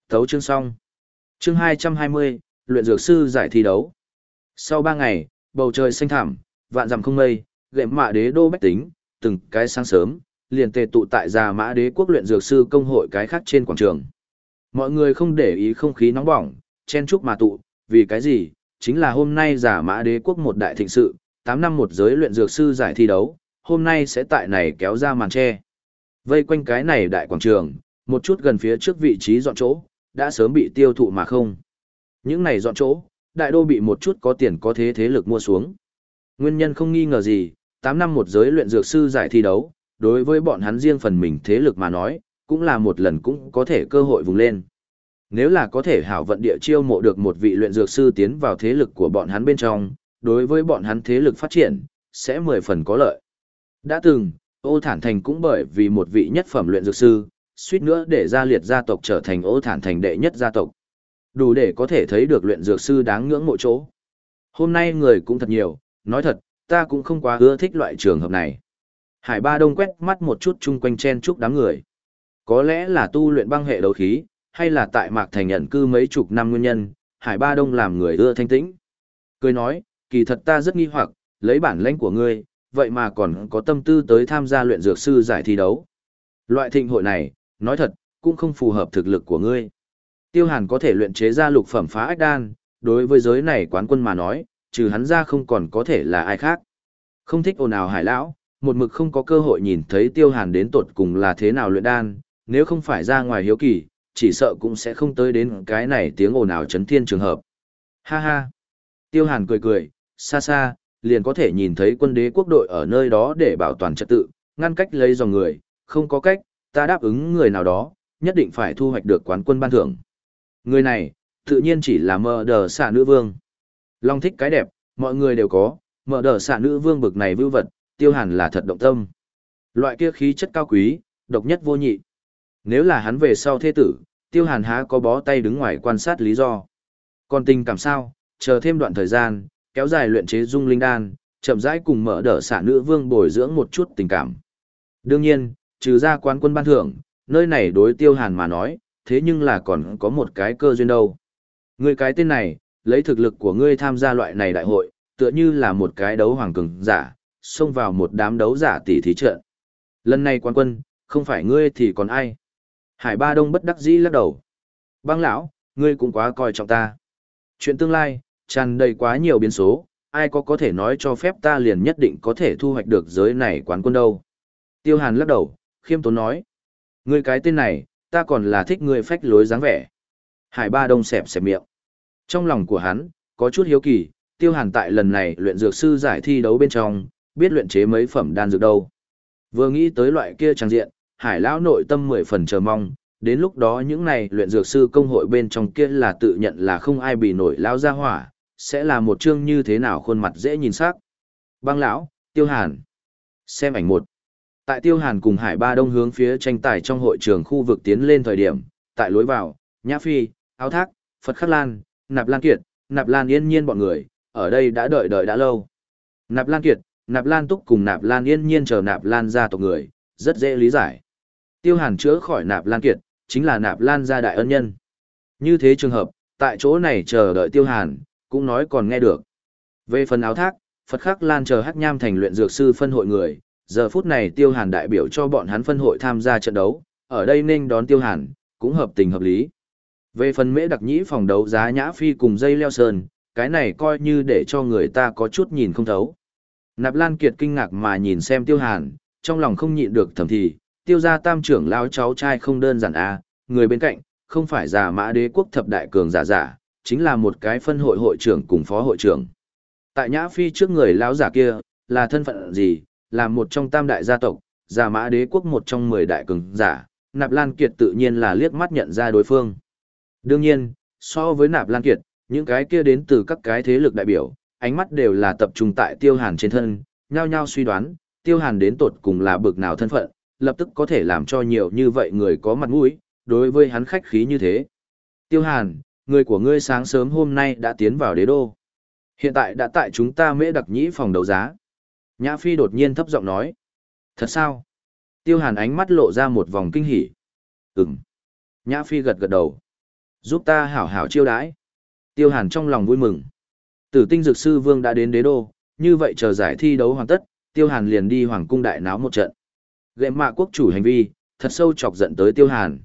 Speaker 1: Thấu chương xong. Chương 220, luyện dược sư giải thi đấu. Sau ba ngày, bầu trời xanh thẳm, vạn dặm không mây, gệm mạ đế đô bách tính, từng cái sáng sớm, liền tề tụ tại già mã đế quốc luyện dược sư công hội cái khác trên quảng trường. Mọi người không để ý không khí nóng bỏng, chen chúc mà tụ, vì cái gì? Chính là hôm nay giả mã đế quốc một đại thịnh sự, 8 năm một giới luyện dược sư giải thi đấu, hôm nay sẽ tại này kéo ra màn che. Vây quanh cái này đại quảng trường, một chút gần phía trước vị trí dọn chỗ, đã sớm bị tiêu thụ mà không. Những này dọn chỗ, đại đô bị một chút có tiền có thế thế lực mua xuống. Nguyên nhân không nghi ngờ gì, 8 năm một giới luyện dược sư giải thi đấu, đối với bọn hắn riêng phần mình thế lực mà nói, cũng là một lần cũng có thể cơ hội vùng lên. Nếu là có thể hảo vận địa chiêu mộ được một vị luyện dược sư tiến vào thế lực của bọn hắn bên trong, đối với bọn hắn thế lực phát triển, sẽ mười phần có lợi. Đã từng, ô thản thành cũng bởi vì một vị nhất phẩm luyện dược sư, suýt nữa để gia liệt gia tộc trở thành ô thản thành đệ nhất gia tộc. Đủ để có thể thấy được luyện dược sư đáng ngưỡng mộ chỗ. Hôm nay người cũng thật nhiều, nói thật, ta cũng không quá ưa thích loại trường hợp này. Hải Ba Đông quét mắt một chút chung quanh chen chúc đám người. Có lẽ là tu luyện băng hệ đấu khí, hay là tại Mạc Thành nhận cư mấy chục năm nguyên nhân, Hải Ba Đông làm người ưa thanh tĩnh. Cười nói, kỳ thật ta rất nghi hoặc, lấy bản lãnh của ngươi, vậy mà còn có tâm tư tới tham gia luyện dược sư giải thi đấu. Loại thịnh hội này, nói thật, cũng không phù hợp thực lực của ngươi. Tiêu Hàn có thể luyện chế ra lục phẩm phá ách đan, đối với giới này quán quân mà nói, trừ hắn ra không còn có thể là ai khác. Không thích ồn ào hải lão, một mực không có cơ hội nhìn thấy Tiêu Hàn đến tột cùng là thế nào luyện đan, nếu không phải ra ngoài hiếu kỳ, chỉ sợ cũng sẽ không tới đến cái này tiếng ồn ào chấn thiên trường hợp. Ha ha! Tiêu Hàn cười cười, xa xa, liền có thể nhìn thấy quân đế quốc đội ở nơi đó để bảo toàn trật tự, ngăn cách lấy dòng người, không có cách, ta đáp ứng người nào đó, nhất định phải thu hoạch được quán quân ban thưởng. Người này, tự nhiên chỉ là mờ đờ xạ nữ vương. Long thích cái đẹp, mọi người đều có, mờ đờ xạ nữ vương bực này vưu vật, tiêu hàn là thật động tâm. Loại kia khí chất cao quý, độc nhất vô nhị. Nếu là hắn về sau thế tử, tiêu hàn há có bó tay đứng ngoài quan sát lý do. Còn tình cảm sao, chờ thêm đoạn thời gian, kéo dài luyện chế dung linh đan, chậm rãi cùng mở đỡ xả nữ vương bồi dưỡng một chút tình cảm. Đương nhiên, trừ ra quán quân ban thưởng, nơi này đối tiêu hàn mà nói, thế nhưng là còn có một cái cơ duyên đâu. ngươi cái tên này, lấy thực lực của ngươi tham gia loại này đại hội, tựa như là một cái đấu hoàng cường giả, xông vào một đám đấu giả tỷ thí trận. Lần này quan quân, không phải ngươi thì còn ai. Hải Ba Đông bất đắc dĩ lắc đầu. Băng lão, ngươi cũng quá coi trọng ta. Chuyện tương lai, tràn đầy quá nhiều biến số, ai có có thể nói cho phép ta liền nhất định có thể thu hoạch được giới này quán quân đâu. Tiêu Hàn lắc đầu, khiêm tốn nói. Ngươi cái tên này, ta còn là thích ngươi phách lối dáng vẻ. Hải Ba Đông xẹp xẹp miệng. Trong lòng của hắn, có chút hiếu kỳ, Tiêu Hàn tại lần này luyện dược sư giải thi đấu bên trong, biết luyện chế mấy phẩm đan dược đâu. Vừa nghĩ tới loại kia trang diện, Hải lão nội tâm mười phần chờ mong, đến lúc đó những này luyện dược sư công hội bên trong kia là tự nhận là không ai bị nổi lão ra hỏa, sẽ là một chương như thế nào khuôn mặt dễ nhìn sắc. Băng lão, Tiêu Hàn. Xem ảnh một. Tại Tiêu Hàn cùng Hải Ba Đông hướng phía tranh tài trong hội trường khu vực tiến lên thời điểm, tại lối vào, Nhã Phi, Áo Thác, Phật Khắc Lan, Nạp Lan Kiệt, Nạp Lan Yên Nhiên bọn người, ở đây đã đợi đợi đã lâu. Nạp Lan Kiệt, Nạp Lan Túc cùng Nạp Lan Yên Nhiên chờ Nạp Lan gia tộc người, rất dễ lý giải. Tiêu Hàn chữa khỏi Nạp Lan Kiệt, chính là Nạp Lan gia đại ân nhân. Như thế trường hợp, tại chỗ này chờ đợi Tiêu Hàn, cũng nói còn nghe được. Về phần áo thác, Phật Khắc Lan chờ Hắc Nham thành luyện dược sư phân hội người, giờ phút này Tiêu Hàn đại biểu cho bọn hắn phân hội tham gia trận đấu, ở đây nên đón Tiêu Hàn, cũng hợp tình hợp lý. Về phần mễ đặc nhĩ phòng đấu giá nhã phi cùng dây leo sơn, cái này coi như để cho người ta có chút nhìn không thấu. Nạp Lan Kiệt kinh ngạc mà nhìn xem Tiêu Hàn, trong lòng không nhịn được thầm thì, tiêu gia tam trưởng lão cháu trai không đơn giản à, người bên cạnh, không phải giả mã đế quốc thập đại cường giả giả, chính là một cái phân hội hội trưởng cùng phó hội trưởng. Tại Nhã Phi trước người lão giả kia, là thân phận gì, là một trong tam đại gia tộc, gia mã đế quốc một trong mười đại cường giả, Nạp Lan Kiệt tự nhiên là liếc mắt nhận ra đối phương. Đương nhiên, so với Nạp Lan Kiệt, những cái kia đến từ các cái thế lực đại biểu, ánh mắt đều là tập trung tại Tiêu Hàn trên thân, nhao nhao suy đoán, Tiêu Hàn đến tột cùng là bực nào thân phận, lập tức có thể làm cho nhiều như vậy người có mặt mũi, đối với hắn khách khí như thế. Tiêu Hàn, người của ngươi sáng sớm hôm nay đã tiến vào đế đô. Hiện tại đã tại chúng ta mễ đặc nhĩ phòng đấu giá. Nhã Phi đột nhiên thấp giọng nói. Thật sao? Tiêu Hàn ánh mắt lộ ra một vòng kinh hỉ. Ừm. Nhã Phi gật gật đầu. Giúp ta hảo hảo chiêu đãi. Tiêu Hàn trong lòng vui mừng. Tử tinh dược sư vương đã đến đế đô, như vậy chờ giải thi đấu hoàn tất, Tiêu Hàn liền đi hoàng cung đại náo một trận. Lệ mạ quốc chủ hành vi, thật sâu chọc giận tới Tiêu Hàn.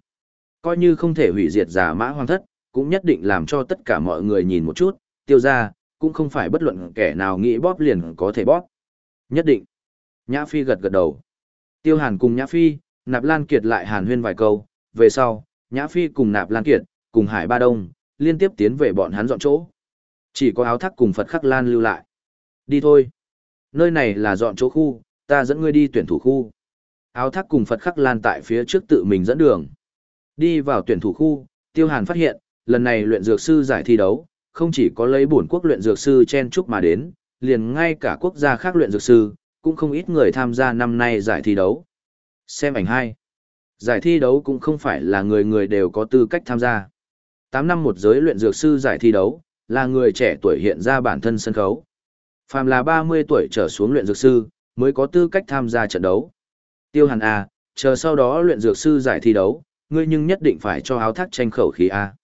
Speaker 1: Coi như không thể hủy diệt giả mã hoàng thất, cũng nhất định làm cho tất cả mọi người nhìn một chút, tiêu ra, cũng không phải bất luận kẻ nào nghĩ bóp liền có thể bóp. Nhất định. Nhã Phi gật gật đầu. Tiêu Hàn cùng Nhã Phi, Nạp Lan Kiệt lại hàn huyên vài câu, về sau, Nhã Phi cùng Nạp Lan Kiệt, cùng Hải Ba Đông, liên tiếp tiến về bọn hắn dọn chỗ. Chỉ có áo thác cùng Phật Khắc Lan lưu lại. Đi thôi. Nơi này là dọn chỗ khu, ta dẫn ngươi đi tuyển thủ khu. Áo thác cùng Phật Khắc Lan tại phía trước tự mình dẫn đường. Đi vào tuyển thủ khu, Tiêu Hàn phát hiện, lần này luyện dược sư giải thi đấu, không chỉ có lấy bổn quốc luyện dược sư chen chúc mà đến, liền ngay cả quốc gia khác luyện dược sư, cũng không ít người tham gia năm nay giải thi đấu. Xem ảnh 2. Giải thi đấu cũng không phải là người người đều có tư cách tham gia. 8 năm một giới luyện dược sư giải thi đấu, là người trẻ tuổi hiện ra bản thân sân khấu. Phàm là 30 tuổi trở xuống luyện dược sư, mới có tư cách tham gia trận đấu. Tiêu Hàn A, chờ sau đó luyện dược sư giải thi đấu, ngươi nhưng nhất định phải cho áo thác tranh khẩu khí A.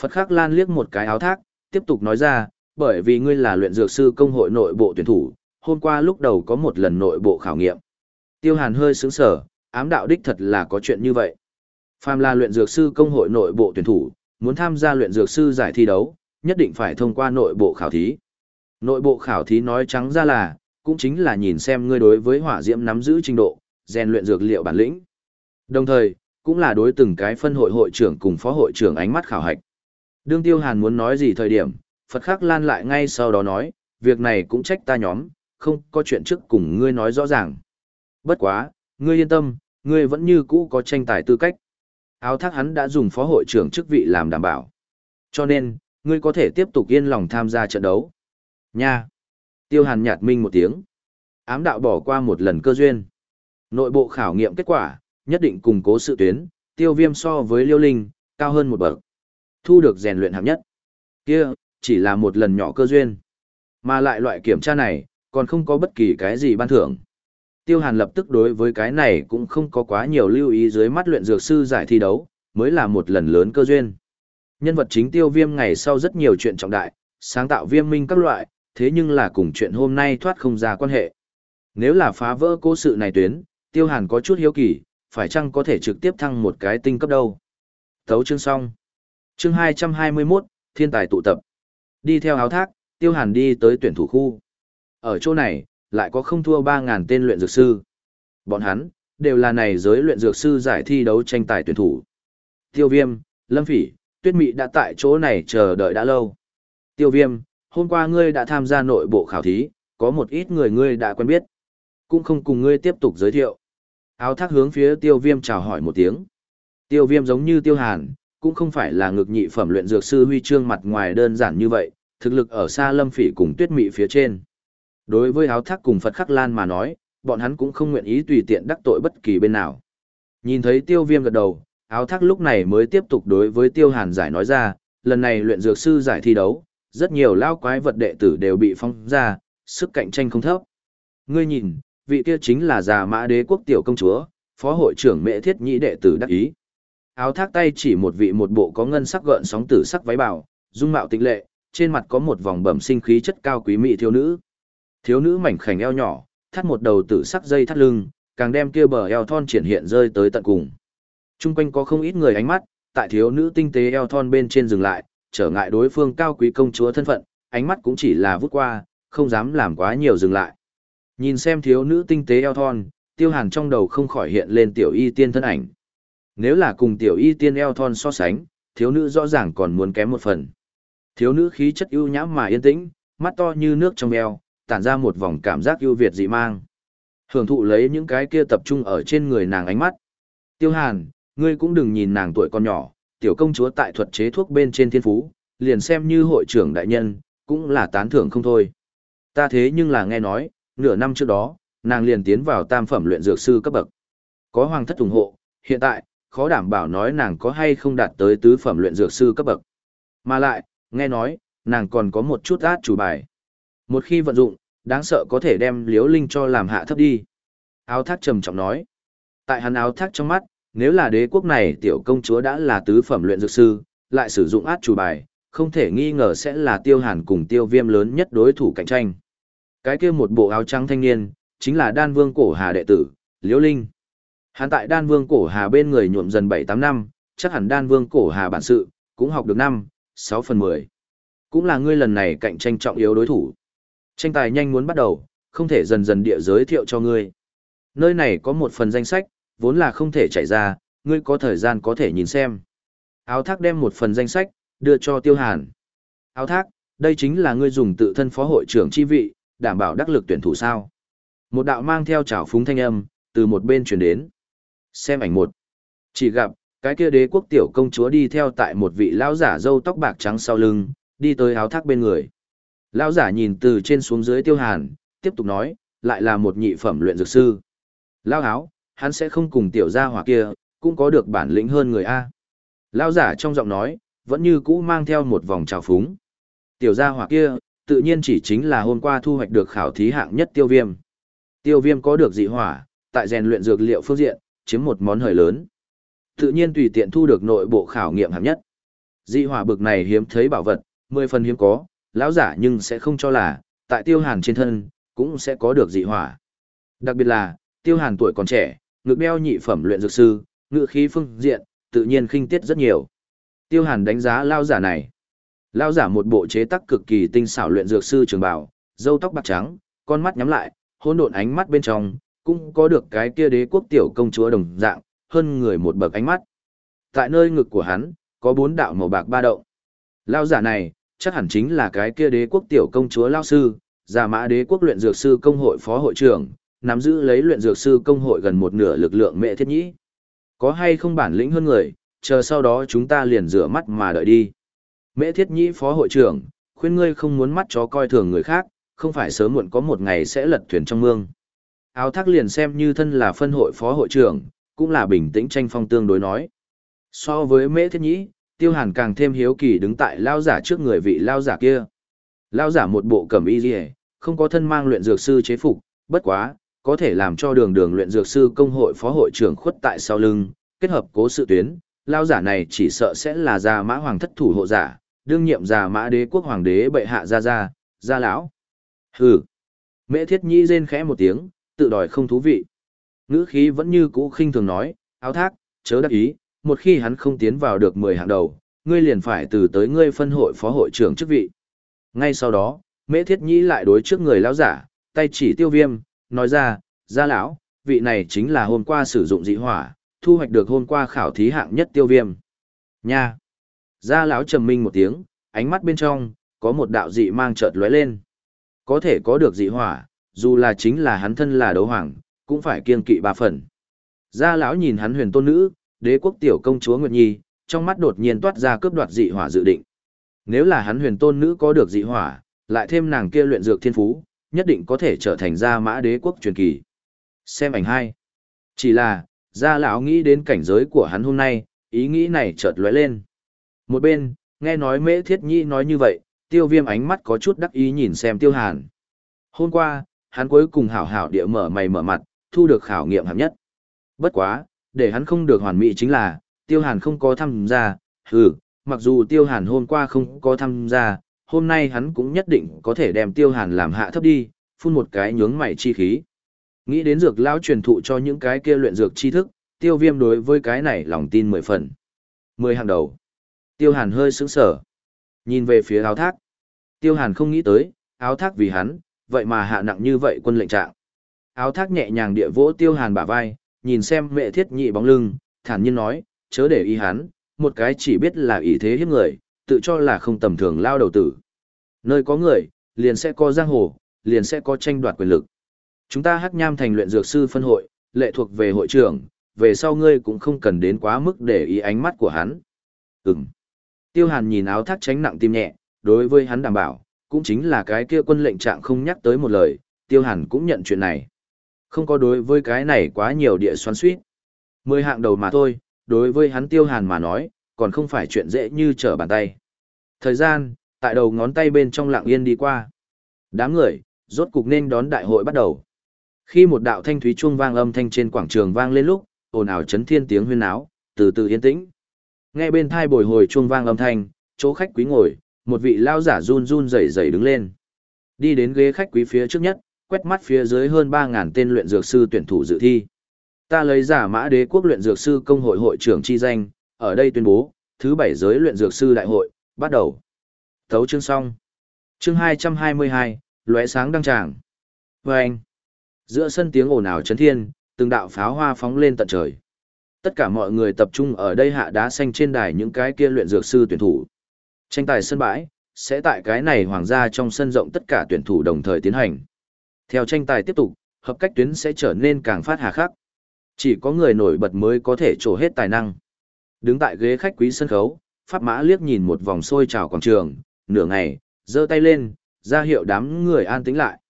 Speaker 1: Phật Khắc Lan liếc một cái áo thác, tiếp tục nói ra, bởi vì ngươi là luyện dược sư công hội nội bộ tuyển thủ, hôm qua lúc đầu có một lần nội bộ khảo nghiệm. Tiêu Hàn hơi sững sờ, ám đạo đích thật là có chuyện như vậy. Phàm là luyện dược sư công hội nội bộ tuyển thủ, muốn tham gia luyện dược sư giải thi đấu, nhất định phải thông qua nội bộ khảo thí. Nội bộ khảo thí nói trắng ra là, cũng chính là nhìn xem ngươi đối với hỏa diễm nắm giữ trình độ, rèn luyện dược liệu bản lĩnh. Đồng thời, cũng là đối từng cái phân hội hội trưởng cùng phó hội trưởng ánh mắt khảo hạch. Đương Tiêu Hàn muốn nói gì thời điểm, Phật Khắc Lan lại ngay sau đó nói, việc này cũng trách ta nhóm, không có chuyện trước cùng ngươi nói rõ ràng. Bất quá, ngươi yên tâm, ngươi vẫn như cũ có tranh tài tư cách. Áo thác hắn đã dùng phó hội trưởng chức vị làm đảm bảo. Cho nên, ngươi có thể tiếp tục yên lòng tham gia trận đấu. Nha! Tiêu Hàn nhạt minh một tiếng. Ám đạo bỏ qua một lần cơ duyên. Nội bộ khảo nghiệm kết quả, nhất định củng cố sự tuyến, tiêu viêm so với liêu linh, cao hơn một bậc. Thu được rèn luyện hạng nhất. Kia, chỉ là một lần nhỏ cơ duyên. Mà lại loại kiểm tra này, còn không có bất kỳ cái gì ban thưởng. Tiêu Hàn lập tức đối với cái này cũng không có quá nhiều lưu ý dưới mắt luyện dược sư giải thi đấu, mới là một lần lớn cơ duyên. Nhân vật chính tiêu viêm ngày sau rất nhiều chuyện trọng đại, sáng tạo viêm minh các loại, thế nhưng là cùng chuyện hôm nay thoát không ra quan hệ. Nếu là phá vỡ cố sự này tuyến, tiêu hàn có chút hiếu kỳ, phải chăng có thể trực tiếp thăng một cái tinh cấp đâu. Thấu chương xong. Chương 221, thiên tài tụ tập. Đi theo áo thác, tiêu hàn đi tới tuyển thủ khu. Ở chỗ này, lại có không thua 3.000 tên luyện dược sư. Bọn hắn, đều là này giới luyện dược sư giải thi đấu tranh tài tuyển thủ. Tiêu viêm, lâm phỉ, tuyết mị đã tại chỗ này chờ đợi đã lâu. Tiêu viêm, hôm qua ngươi đã tham gia nội bộ khảo thí, có một ít người ngươi đã quen biết. Cũng không cùng ngươi tiếp tục giới thiệu. Áo thác hướng phía tiêu viêm chào hỏi một tiếng. Tiêu viêm giống như tiêu hàn, cũng không phải là ngực nhị phẩm luyện dược sư huy chương mặt ngoài đơn giản như vậy, thực lực ở xa lâm phỉ cùng tuyết mị phía trên. Đối với áo thác cùng Phật Khắc Lan mà nói, bọn hắn cũng không nguyện ý tùy tiện đắc tội bất kỳ bên nào. Nhìn thấy tiêu viêm gật đầu, áo thác lúc này mới tiếp tục đối với tiêu hàn giải nói ra, lần này luyện dược sư giải thi đấu, rất nhiều lao quái vật đệ tử đều bị phong ra, sức cạnh tranh không thấp. Ngươi nhìn, vị kia chính là già mã đế quốc tiểu công chúa, phó hội trưởng mẹ thiết nhĩ đệ tử đắc ý. Áo thác tay chỉ một vị một bộ có ngân sắc gợn sóng tử sắc váy bào, dung mạo tịnh lệ, trên mặt có một vòng bẩm sinh khí chất cao quý mỹ thiếu nữ. Thiếu nữ mảnh khảnh eo nhỏ, thắt một đầu tử sắc dây thắt lưng, càng đem kia bờ eo thon triển hiện rơi tới tận cùng. Trung quanh có không ít người ánh mắt, tại thiếu nữ tinh tế eo thon bên trên dừng lại, trở ngại đối phương cao quý công chúa thân phận, ánh mắt cũng chỉ là vút qua, không dám làm quá nhiều dừng lại. Nhìn xem thiếu nữ tinh tế eo thon, tiêu hàn trong đầu không khỏi hiện lên tiểu y tiên thân ảnh. Nếu là cùng tiểu y tiên eo thon so sánh, thiếu nữ rõ ràng còn muốn kém một phần. Thiếu nữ khí chất ưu nhã mà yên tĩnh, mắt to như nước trong eo, tản ra một vòng cảm giác ưu việt dị mang. Hưởng thụ lấy những cái kia tập trung ở trên người nàng ánh mắt. Tiêu Hàn, ngươi cũng đừng nhìn nàng tuổi còn nhỏ, tiểu công chúa tại thuật chế thuốc bên trên thiên phú, liền xem như hội trưởng đại nhân, cũng là tán thưởng không thôi. Ta thế nhưng là nghe nói, nửa năm trước đó, nàng liền tiến vào tam phẩm luyện dược sư cấp bậc. Có hoàng thất ủng hộ, hiện tại, khó đảm bảo nói nàng có hay không đạt tới tứ phẩm luyện dược sư cấp bậc. Mà lại, nghe nói, nàng còn có một chút át chủ bài. Một khi vận dụng, đáng sợ có thể đem liếu linh cho làm hạ thấp đi. Áo thác trầm trọng nói. Tại hắn áo thác trong mắt, nếu là đế quốc này tiểu công chúa đã là tứ phẩm luyện dược sư, lại sử dụng át chủ bài, không thể nghi ngờ sẽ là tiêu hàn cùng tiêu viêm lớn nhất đối thủ cạnh tranh. Cái kia một bộ áo trắng thanh niên, chính là đan vương cổ hà đệ tử, liễu linh. Hắn tại đan vương cổ hà bên người nhuộm dần 7-8 năm, chắc hẳn đan vương cổ hà bản sự, cũng học được năm, 6 phần 10. Cũng là ngươi lần này cạnh tranh trọng yếu đối thủ. Tranh tài nhanh muốn bắt đầu, không thể dần dần địa giới thiệu cho ngươi. Nơi này có một phần danh sách, vốn là không thể chạy ra, ngươi có thời gian có thể nhìn xem. Áo thác đem một phần danh sách, đưa cho tiêu hàn. Áo thác, đây chính là ngươi dùng tự thân phó hội trưởng chi vị, đảm bảo đắc lực tuyển thủ sao. Một đạo mang theo trào phúng thanh âm, từ một bên chuyển đến. Xem ảnh một. Chỉ gặp, cái kia đế quốc tiểu công chúa đi theo tại một vị lão giả râu tóc bạc trắng sau lưng, đi tới áo thác bên người. Lão giả nhìn từ trên xuống dưới tiêu hàn, tiếp tục nói, lại là một nhị phẩm luyện dược sư. Lão áo, hắn sẽ không cùng tiểu gia hỏa kia, cũng có được bản lĩnh hơn người A. Lão giả trong giọng nói, vẫn như cũ mang theo một vòng trào phúng. Tiểu gia hỏa kia, tự nhiên chỉ chính là hôm qua thu hoạch được khảo thí hạng nhất tiêu viêm. Tiêu viêm có được dị hỏa, tại rèn luyện dược liệu phương diện, chiếm một món hời lớn. Tự nhiên tùy tiện thu được nội bộ khảo nghiệm hạng nhất. Dị hỏa bực này hiếm thấy bảo vật, mười phần hiếm có, lão giả nhưng sẽ không cho là, tại tiêu hàn trên thân, cũng sẽ có được dị hỏa. Đặc biệt là, tiêu hàn tuổi còn trẻ, ngực đeo nhị phẩm luyện dược sư, ngự khí phương diện, tự nhiên khinh tiết rất nhiều. Tiêu hàn đánh giá lao giả này. Lao giả một bộ chế tác cực kỳ tinh xảo luyện dược sư trường bảo, râu tóc bạc trắng, con mắt nhắm lại, hỗn độn ánh mắt bên trong, cũng có được cái kia đế quốc tiểu công chúa đồng dạng, hơn người một bậc ánh mắt. Tại nơi ngực của hắn, có bốn đạo màu bạc ba động. Lao giả này, chắc hẳn chính là cái kia đế quốc tiểu công chúa Lao sư, giả mã đế quốc luyện dược sư công hội phó hội trưởng, nắm giữ lấy luyện dược sư công hội gần một nửa lực lượng mẹ thiết nhĩ. Có hay không bản lĩnh hơn người, chờ sau đó chúng ta liền rửa mắt mà đợi đi. Mễ thiết nhĩ phó hội trưởng, khuyên ngươi không muốn mắt chó coi thường người khác, không phải sớm muộn có một ngày sẽ lật thuyền trong mương. Áo thác liền xem như thân là phân hội phó hội trưởng, cũng là bình tĩnh tranh phong tương đối nói. So với mễ thiết nhĩ, tiêu hàn càng thêm hiếu kỳ đứng tại lao giả trước người vị lao giả kia. Lao giả một bộ cẩm y dì không có thân mang luyện dược sư chế phục, bất quá, có thể làm cho đường đường luyện dược sư công hội phó hội trưởng khuất tại sau lưng, kết hợp cố sự tuyến, lao giả này chỉ sợ sẽ là già mã hoàng thất thủ hộ giả, đương nhiệm già mã đế quốc hoàng đế bệ hạ gia gia, gia lão. Hừ. Mễ thiết nhĩ rên khẽ một tiếng, tự đòi không thú vị. Ngữ khí vẫn như cũ khinh thường nói, áo thác, chớ đắc ý, một khi hắn không tiến vào được 10 hạng đầu, ngươi liền phải từ tới ngươi phân hội phó hội trưởng chức vị. Ngay sau đó, Mễ Thiết Nhĩ lại đối trước người lão giả, tay chỉ tiêu viêm, nói ra, gia lão, vị này chính là hôm qua sử dụng dị hỏa, thu hoạch được hôm qua khảo thí hạng nhất tiêu viêm. Nha! Gia lão trầm minh một tiếng, ánh mắt bên trong, có một đạo dị mang chợt lóe lên. Có thể có được dị hỏa, dù là chính là hắn thân là đấu hoàng, cũng phải kiên kỵ ba phần. Gia lão nhìn hắn huyền tôn nữ, đế quốc tiểu công chúa Nguyệt Nhi, trong mắt đột nhiên toát ra cướp đoạt dị hỏa dự định. Nếu là hắn huyền tôn nữ có được dị hỏa, lại thêm nàng kia luyện dược thiên phú, nhất định có thể trở thành gia mã đế quốc truyền kỳ. Xem ảnh hai. Chỉ là, gia lão nghĩ đến cảnh giới của hắn hôm nay, ý nghĩ này chợt lóe lên. Một bên, nghe nói mễ thiết nhi nói như vậy, tiêu viêm ánh mắt có chút đắc ý nhìn xem tiêu hàn. Hôm qua, hắn cuối cùng hảo hảo địa mở mày mở mặt, thu được khảo nghiệm hạng nhất. Bất quá, để hắn không được hoàn mỹ chính là, tiêu hàn không có tham gia, hừ, mặc dù tiêu hàn hôm qua không có tham gia, hôm nay hắn cũng nhất định có thể đem tiêu hàn làm hạ thấp đi, phun một cái nhướng mày chi khí. Nghĩ đến dược lão truyền thụ cho những cái kia luyện dược tri thức, tiêu viêm đối với cái này lòng tin mười phần. Mười hàng đầu. Tiêu hàn hơi sững sở. Nhìn về phía áo thác. Tiêu hàn không nghĩ tới, áo thác vì hắn, vậy mà hạ nặng như vậy quân lệnh trạng. Áo thác nhẹ nhàng địa vỗ tiêu hàn bả vai, nhìn xem mẹ thiết nhị bóng lưng, thản nhiên nói, chớ để ý hắn, một cái chỉ biết là ý thế hiếp người, tự cho là không tầm thường lao đầu tử. Nơi có người, liền sẽ có giang hồ, liền sẽ có tranh đoạt quyền lực. Chúng ta hắc nham thành luyện dược sư phân hội, lệ thuộc về hội trưởng, về sau ngươi cũng không cần đến quá mức để ý ánh mắt của hắn. Ừm. Tiêu hàn nhìn áo thác tránh nặng tim nhẹ, đối với hắn đảm bảo, cũng chính là cái kia quân lệnh trạng không nhắc tới một lời, tiêu hàn cũng nhận chuyện này. Không có đối với cái này quá nhiều địa xoắn suýt. Mười hạng đầu mà thôi, đối với hắn tiêu hàn mà nói, còn không phải chuyện dễ như trở bàn tay. Thời gian, tại đầu ngón tay bên trong lặng yên đi qua. Đám người, rốt cục nên đón đại hội bắt đầu. Khi một đạo thanh thúy chuông vang âm thanh trên quảng trường vang lên lúc, ồn ào chấn thiên tiếng huyên náo, từ từ yên tĩnh. Nghe bên thai bồi hồi chuông vang âm thanh, chỗ khách quý ngồi, một vị lao giả run run rẩy rẩy đứng lên. Đi đến ghế khách quý phía trước nhất, quét mắt phía dưới hơn 3000 tên luyện dược sư tuyển thủ dự thi. Ta lấy giả mã đế quốc luyện dược sư công hội hội trưởng chi danh, ở đây tuyên bố, thứ bảy giới luyện dược sư đại hội, bắt đầu. Thấu chương xong. Chương 222, lóe sáng đăng tràng. Và anh. Giữa sân tiếng ồn ào chấn thiên, từng đạo pháo hoa phóng lên tận trời. Tất cả mọi người tập trung ở đây hạ đá xanh trên đài những cái kia luyện dược sư tuyển thủ. Tranh tài sân bãi, sẽ tại cái này hoàng gia trong sân rộng tất cả tuyển thủ đồng thời tiến hành. Theo tranh tài tiếp tục, hợp cách tuyến sẽ trở nên càng phát hà khắc. Chỉ có người nổi bật mới có thể trổ hết tài năng. Đứng tại ghế khách quý sân khấu, Pháp Mã liếc nhìn một vòng xôi trào quảng trường, nửa ngày, giơ tay lên, ra hiệu đám người an tĩnh lại.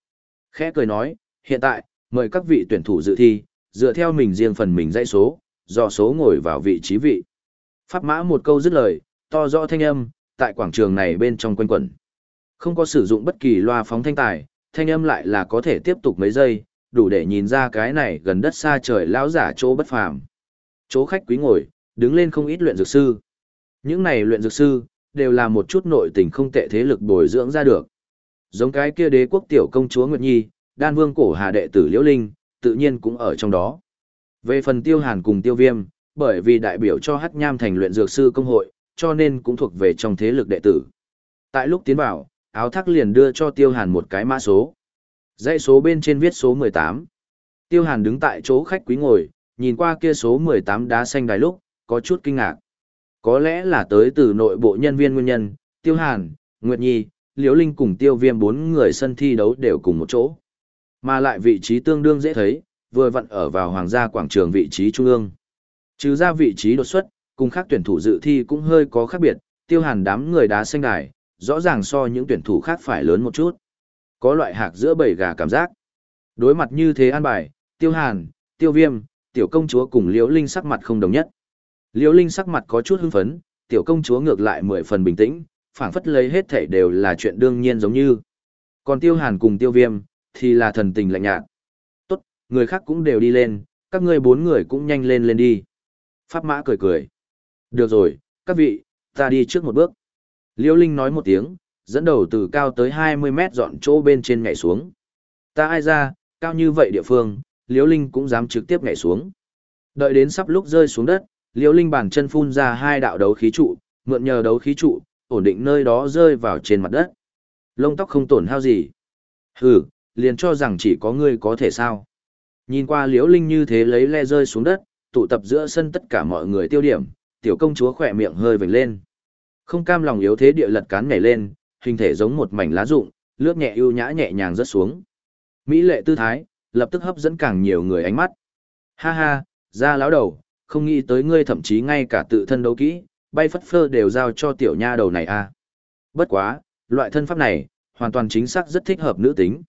Speaker 1: Khẽ cười nói, hiện tại, mời các vị tuyển thủ dự thi, dựa theo mình riêng phần mình dãy số, do số ngồi vào vị trí vị. Pháp Mã một câu dứt lời, to rõ thanh âm, tại quảng trường này bên trong quanh quẩn. Không có sử dụng bất kỳ loa phóng thanh tài, thanh âm lại là có thể tiếp tục mấy giây, đủ để nhìn ra cái này gần đất xa trời lão giả chỗ bất phàm. Chỗ khách quý ngồi, đứng lên không ít luyện dược sư. Những này luyện dược sư, đều là một chút nội tình không tệ thế lực bồi dưỡng ra được. Giống cái kia đế quốc tiểu công chúa Nguyệt Nhi, đan vương cổ hà đệ tử Liễu Linh, tự nhiên cũng ở trong đó. Về phần tiêu hàn cùng tiêu viêm, bởi vì đại biểu cho hắc nham thành luyện dược sư công hội, cho nên cũng thuộc về trong thế lực đệ tử. Tại lúc tiến vào, áo thác liền đưa cho tiêu hàn một cái mã số. Dãy số bên trên viết số 18. Tiêu hàn đứng tại chỗ khách quý ngồi, nhìn qua kia số 18 đá xanh đài lúc, có chút kinh ngạc. Có lẽ là tới từ nội bộ nhân viên nguyên nhân, Tiêu Hàn, Nguyệt Nhi, Liễu Linh cùng Tiêu Viêm bốn người sân thi đấu đều cùng một chỗ. Mà lại vị trí tương đương dễ thấy, vừa vặn ở vào hoàng gia quảng trường vị trí trung ương. Trừ ra vị trí đột xuất, cùng khác tuyển thủ dự thi cũng hơi có khác biệt, Tiêu Hàn đám người đá xanh đài, rõ ràng so những tuyển thủ khác phải lớn một chút. Có loại hạc giữa bầy gà cảm giác. Đối mặt như thế an bài, Tiêu Hàn, Tiêu Viêm, Tiểu Công Chúa cùng Liễu Linh sắc mặt không đồng nhất. Liễu Linh sắc mặt có chút hưng phấn, tiểu công chúa ngược lại mười phần bình tĩnh, phảng phất lấy hết thảy đều là chuyện đương nhiên giống như. Còn Tiêu Hàn cùng Tiêu Viêm, thì là thần tình lạnh nhạt. Tốt, người khác cũng đều đi lên, các ngươi bốn người cũng nhanh lên lên đi. Pháp Mã cười cười. Được rồi, các vị, ta đi trước một bước. Liễu Linh nói một tiếng, dẫn đầu từ cao tới 20 mét dọn chỗ bên trên nhảy xuống. Ta ai ra, cao như vậy địa phương, Liễu Linh cũng dám trực tiếp nhảy xuống. Đợi đến sắp lúc rơi xuống đất, Liễu Linh bàn chân phun ra hai đạo đấu khí trụ, mượn nhờ đấu khí trụ, ổn định nơi đó rơi vào trên mặt đất. Lông tóc không tổn hao gì. Hừ, liền cho rằng chỉ có ngươi có thể sao. Nhìn qua Liễu Linh như thế lấy le rơi xuống đất, tụ tập giữa sân tất cả mọi người tiêu điểm, tiểu công chúa khỏe miệng hơi vểnh lên. Không cam lòng yếu thế địa lật cán nhảy lên, hình thể giống một mảnh lá rụng, lướt nhẹ ưu nhã nhẹ nhàng rớt xuống. Mỹ lệ tư thái, lập tức hấp dẫn càng nhiều người ánh mắt. Ha ha, ra lão đầu, không nghĩ tới ngươi thậm chí ngay cả tự thân đấu kỹ, bay phất phơ đều giao cho tiểu nha đầu này à. Bất quá, loại thân pháp này, hoàn toàn chính xác rất thích hợp nữ tính.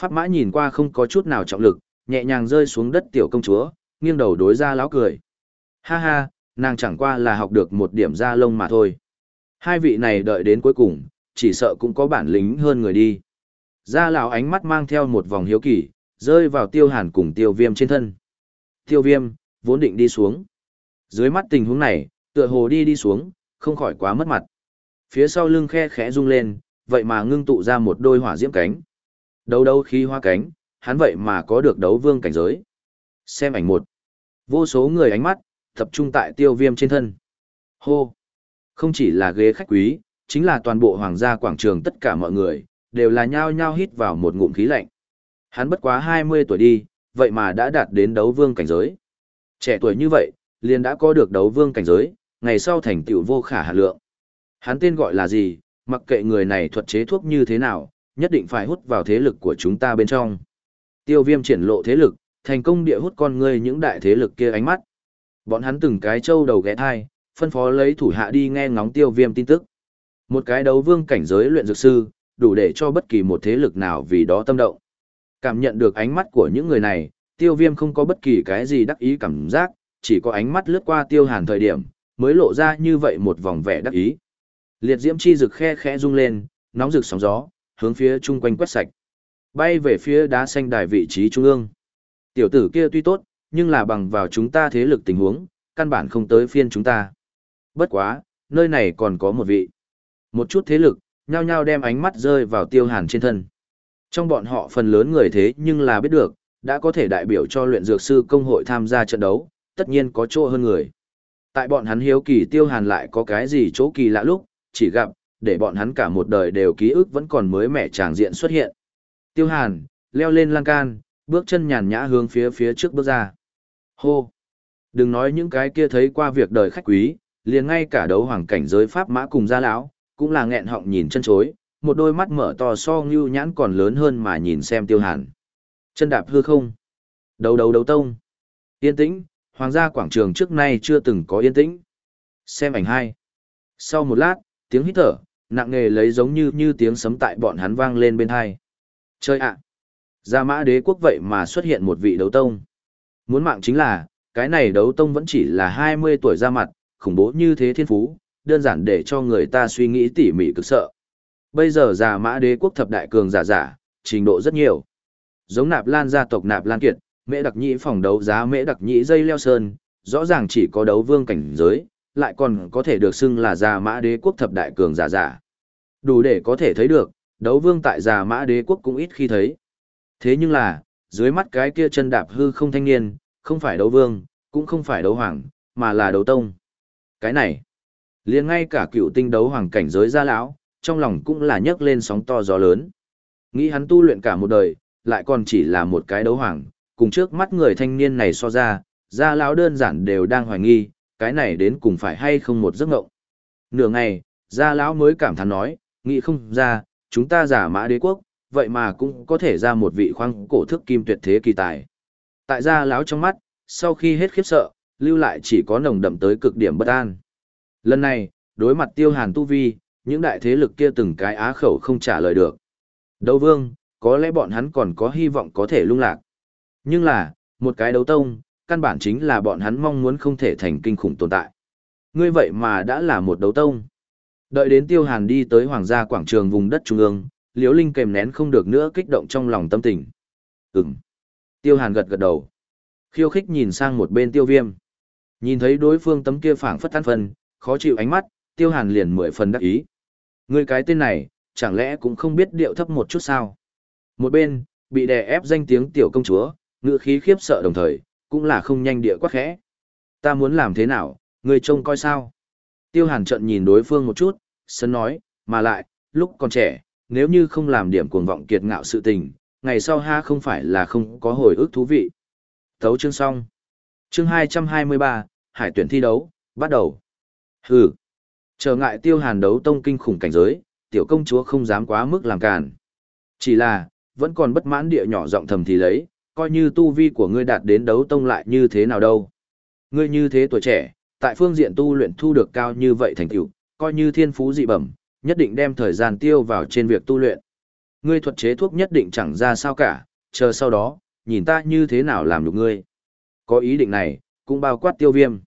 Speaker 1: Pháp mã nhìn qua không có chút nào trọng lực, nhẹ nhàng rơi xuống đất tiểu công chúa, nghiêng đầu đối ra lão cười. Ha ha, nàng chẳng qua là học được một điểm da lông mà thôi. Hai vị này đợi đến cuối cùng, chỉ sợ cũng có bản lĩnh hơn người đi. Gia lão ánh mắt mang theo một vòng hiếu kỳ, rơi vào tiêu hàn cùng tiêu viêm trên thân. Tiêu viêm, vốn định đi xuống. Dưới mắt tình huống này, tựa hồ đi đi xuống, không khỏi quá mất mặt. Phía sau lưng khe khẽ rung lên, vậy mà ngưng tụ ra một đôi hỏa diễm cánh. Đấu đấu khí hoa cánh, hắn vậy mà có được đấu vương cảnh giới. Xem ảnh một. Vô số người ánh mắt, tập trung tại tiêu viêm trên thân. Hô! Không chỉ là ghế khách quý, chính là toàn bộ hoàng gia quảng trường tất cả mọi người, đều là nhao nhao hít vào một ngụm khí lạnh. Hắn bất quá 20 tuổi đi, vậy mà đã đạt đến đấu vương cảnh giới. Trẻ tuổi như vậy, liền đã có được đấu vương cảnh giới, ngày sau thành tựu vô khả hạ lượng. Hắn tên gọi là gì, mặc kệ người này thuật chế thuốc như thế nào, nhất định phải hút vào thế lực của chúng ta bên trong. Tiêu viêm triển lộ thế lực, thành công địa hút con ngươi những đại thế lực kia ánh mắt. Bọn hắn từng cái châu đầu ghé thai, phân phó lấy thủ hạ đi nghe ngóng tiêu viêm tin tức. Một cái đấu vương cảnh giới luyện dược sư, đủ để cho bất kỳ một thế lực nào vì đó tâm động. Cảm nhận được ánh mắt của những người này, tiêu viêm không có bất kỳ cái gì đắc ý cảm giác, chỉ có ánh mắt lướt qua tiêu hàn thời điểm, mới lộ ra như vậy một vòng vẻ đắc ý. Liệt diễm chi rực khe khẽ rung lên, nóng rực sóng gió, hướng phía chung quanh quét sạch. Bay về phía đá xanh đài vị trí trung ương. Tiểu tử kia tuy tốt, nhưng là bằng vào chúng ta thế lực tình huống, căn bản không tới phiên chúng ta. Bất quá, nơi này còn có một vị. Một chút thế lực, nhao nhao đem ánh mắt rơi vào tiêu hàn trên thân. Trong bọn họ phần lớn người thế nhưng là biết được, đã có thể đại biểu cho luyện dược sư công hội tham gia trận đấu, tất nhiên có chỗ hơn người. Tại bọn hắn hiếu kỳ tiêu hàn lại có cái gì chỗ kỳ lạ lúc, chỉ gặp, để bọn hắn cả một đời đều ký ức vẫn còn mới mẻ tràng diện xuất hiện. Tiêu hàn, leo lên lan can, bước chân nhàn nhã hướng phía phía trước bước ra. Hô! Đừng nói những cái kia thấy qua việc đời khách quý, liền ngay cả đấu hoàng cảnh giới pháp mã cùng gia lão, cũng là nghẹn họng nhìn chân chối, một đôi mắt mở to so ngưu nhãn còn lớn hơn mà nhìn xem tiêu hàn. Chân đạp hư không. Đấu đấu đấu tông. Yên tĩnh, hoàng gia quảng trường trước nay chưa từng có yên tĩnh. Xem ảnh hai. Sau một lát, tiếng hít thở, nặng nề lấy giống như như tiếng sấm tại bọn hắn vang lên bên hai. Chơi ạ! Gia mã đế quốc vậy mà xuất hiện một vị đấu tông. Muốn mạng chính là, cái này đấu tông vẫn chỉ là 20 tuổi ra mặt, khủng bố như thế thiên phú, đơn giản để cho người ta suy nghĩ tỉ mỉ cực sợ. Bây giờ già mã đế quốc thập đại cường giả giả, trình độ rất nhiều. Giống nạp lan gia tộc nạp lan kiệt, mễ đặc nhĩ phòng đấu giá mễ đặc nhĩ dây leo sơn, rõ ràng chỉ có đấu vương cảnh giới, lại còn có thể được xưng là già mã đế quốc thập đại cường giả giả. Đủ để có thể thấy được, đấu vương tại già mã đế quốc cũng ít khi thấy. Thế nhưng là, dưới mắt cái kia chân đạp hư không thanh niên, không phải đấu vương, cũng không phải đấu hoàng, mà là đấu tông. Cái này, liền ngay cả cựu tinh đấu hoàng cảnh giới gia lão, trong lòng cũng là nhấc lên sóng to gió lớn. Nghĩ hắn tu luyện cả một đời, lại còn chỉ là một cái đấu hoàng, cùng trước mắt người thanh niên này so ra, gia lão đơn giản đều đang hoài nghi, cái này đến cùng phải hay không một giấc ngộng. Nửa ngày, gia lão mới cảm thán nói, nghĩ không ra, chúng ta giả mã đế quốc, vậy mà cũng có thể ra một vị khoang cổ thức kim tuyệt thế kỳ tài. Tại gia lão trong mắt, sau khi hết khiếp sợ, lưu lại chỉ có nồng đậm tới cực điểm bất an. Lần này, đối mặt tiêu hàn tu vi, những đại thế lực kia từng cái á khẩu không trả lời được. Đấu vương, có lẽ bọn hắn còn có hy vọng có thể lung lạc. Nhưng là, một cái đấu tông, căn bản chính là bọn hắn mong muốn không thể thành kinh khủng tồn tại. Ngươi vậy mà đã là một đấu tông. Đợi đến tiêu hàn đi tới hoàng gia quảng trường vùng đất trung ương, liễu linh kèm nén không được nữa kích động trong lòng tâm tình. ừng Tiêu hàn gật gật đầu. Khiêu khích nhìn sang một bên tiêu viêm. Nhìn thấy đối phương tấm kia phảng phất tan phân, khó chịu ánh mắt, tiêu hàn liền mười phần đắc ý. Ngươi cái tên này, chẳng lẽ cũng không biết điệu thấp một chút sao? Một bên, bị đè ép danh tiếng tiểu công chúa, ngự khí khiếp sợ đồng thời, cũng là không nhanh địa quắc khẽ. Ta muốn làm thế nào, người trông coi sao? Tiêu hàn trận nhìn đối phương một chút, sân nói, mà lại, lúc còn trẻ, nếu như không làm điểm cuồng vọng kiệt ngạo sự tình, ngày sau ha không phải là không có hồi ức thú vị. Thấu chương xong. Chương 223, Hải tuyển thi đấu, bắt đầu. Hừ. Trở ngại tiêu hàn đấu tông kinh khủng cảnh giới, tiểu công chúa không dám quá mức làm càn. Chỉ là, vẫn còn bất mãn địa nhỏ giọng thầm thì lấy, coi như tu vi của ngươi đạt đến đấu tông lại như thế nào đâu. Ngươi như thế tuổi trẻ, tại phương diện tu luyện thu được cao như vậy thành tựu, coi như thiên phú dị bẩm, nhất định đem thời gian tiêu vào trên việc tu luyện. Ngươi thuật chế thuốc nhất định chẳng ra sao cả, chờ sau đó, nhìn ta như thế nào làm được ngươi. Có ý định này, cũng bao quát tiêu viêm.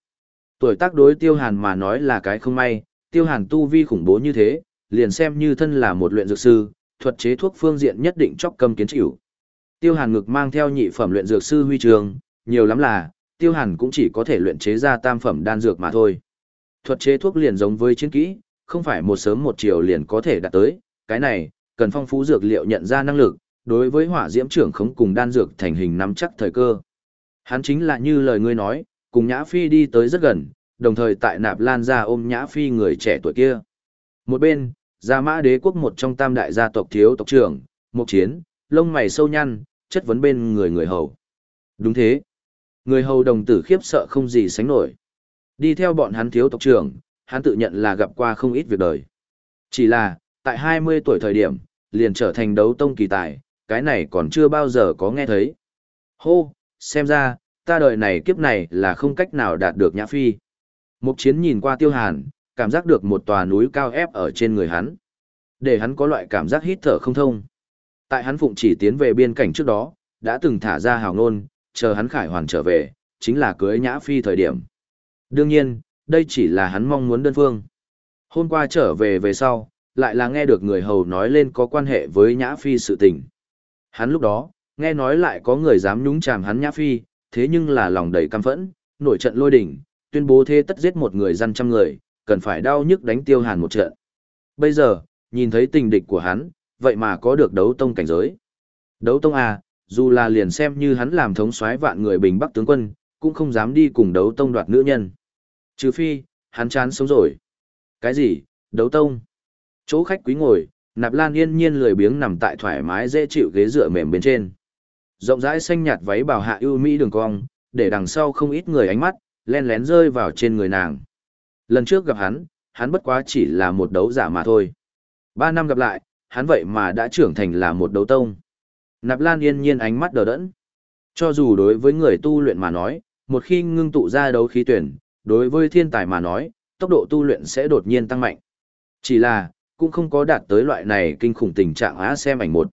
Speaker 1: Tuổi tác đối tiêu hàn mà nói là cái không may, tiêu hàn tu vi khủng bố như thế, liền xem như thân là một luyện dược sư, thuật chế thuốc phương diện nhất định chóc cầm kiến chịu. Tiêu hàn ngực mang theo nhị phẩm luyện dược sư huy trường, nhiều lắm là, tiêu hàn cũng chỉ có thể luyện chế ra tam phẩm đan dược mà thôi. Thuật chế thuốc liền giống với chiến kỹ, không phải một sớm một chiều liền có thể đạt tới, cái này, cần phong phú dược liệu nhận ra năng lực, đối với hỏa diễm trưởng khống cùng đan dược thành hình nắm chắc thời cơ. Hắn chính là như lời ngươi nói, cùng Nhã Phi đi tới rất gần, đồng thời tại nạp lan ra ôm Nhã Phi người trẻ tuổi kia. Một bên, Gia Mã Đế quốc một trong tam đại gia tộc thiếu tộc trưởng, một chiến, lông mày sâu nhăn, chất vấn bên người người hầu. Đúng thế. Người hầu đồng tử khiếp sợ không gì sánh nổi. Đi theo bọn hắn thiếu tộc trưởng, hắn tự nhận là gặp qua không ít việc đời. Chỉ là, tại 20 tuổi thời điểm, liền trở thành đấu tông kỳ tài, cái này còn chưa bao giờ có nghe thấy. Hô, xem ra, ta đời này kiếp này là không cách nào đạt được nhã phi. Mục chiến nhìn qua tiêu hàn, cảm giác được một tòa núi cao ép ở trên người hắn. Để hắn có loại cảm giác hít thở không thông. Tại hắn phụng chỉ tiến về biên cảnh trước đó, đã từng thả ra hào ngôn, chờ hắn khải hoàn trở về, chính là cưới nhã phi thời điểm. Đương nhiên, đây chỉ là hắn mong muốn đơn phương. Hôm qua trở về về sau, lại là nghe được người hầu nói lên có quan hệ với nhã phi sự tình. Hắn lúc đó, nghe nói lại có người dám nhúng chàm hắn nhã phi, thế nhưng là lòng đầy căm phẫn, nổi trận lôi đỉnh, tuyên bố thế tất giết một người dân trăm người, cần phải đau nhức đánh tiêu hàn một trận. Bây giờ, nhìn thấy tình địch của hắn, vậy mà có được đấu tông cảnh giới. Đấu tông à, dù là liền xem như hắn làm thống soái vạn người bình bắc tướng quân, cũng không dám đi cùng đấu tông đoạt nữ nhân. Trừ phi, hắn chán sống rồi. Cái gì, đấu tông? Chỗ khách quý ngồi, nạp lan yên nhiên lười biếng nằm tại thoải mái dễ chịu ghế dựa mềm bên trên. Rộng rãi xanh nhạt váy bào hạ ưu mỹ đường cong, để đằng sau không ít người ánh mắt, len lén rơi vào trên người nàng. Lần trước gặp hắn, hắn bất quá chỉ là một đấu giả mà thôi. Ba năm gặp lại, hắn vậy mà đã trưởng thành là một đấu tông. Nạp Lan yên nhiên ánh mắt đờ đẫn. Cho dù đối với người tu luyện mà nói, một khi ngưng tụ ra đấu khí tuyển, đối với thiên tài mà nói, tốc độ tu luyện sẽ đột nhiên tăng mạnh. Chỉ là, cũng không có đạt tới loại này kinh khủng tình trạng á xem ảnh một.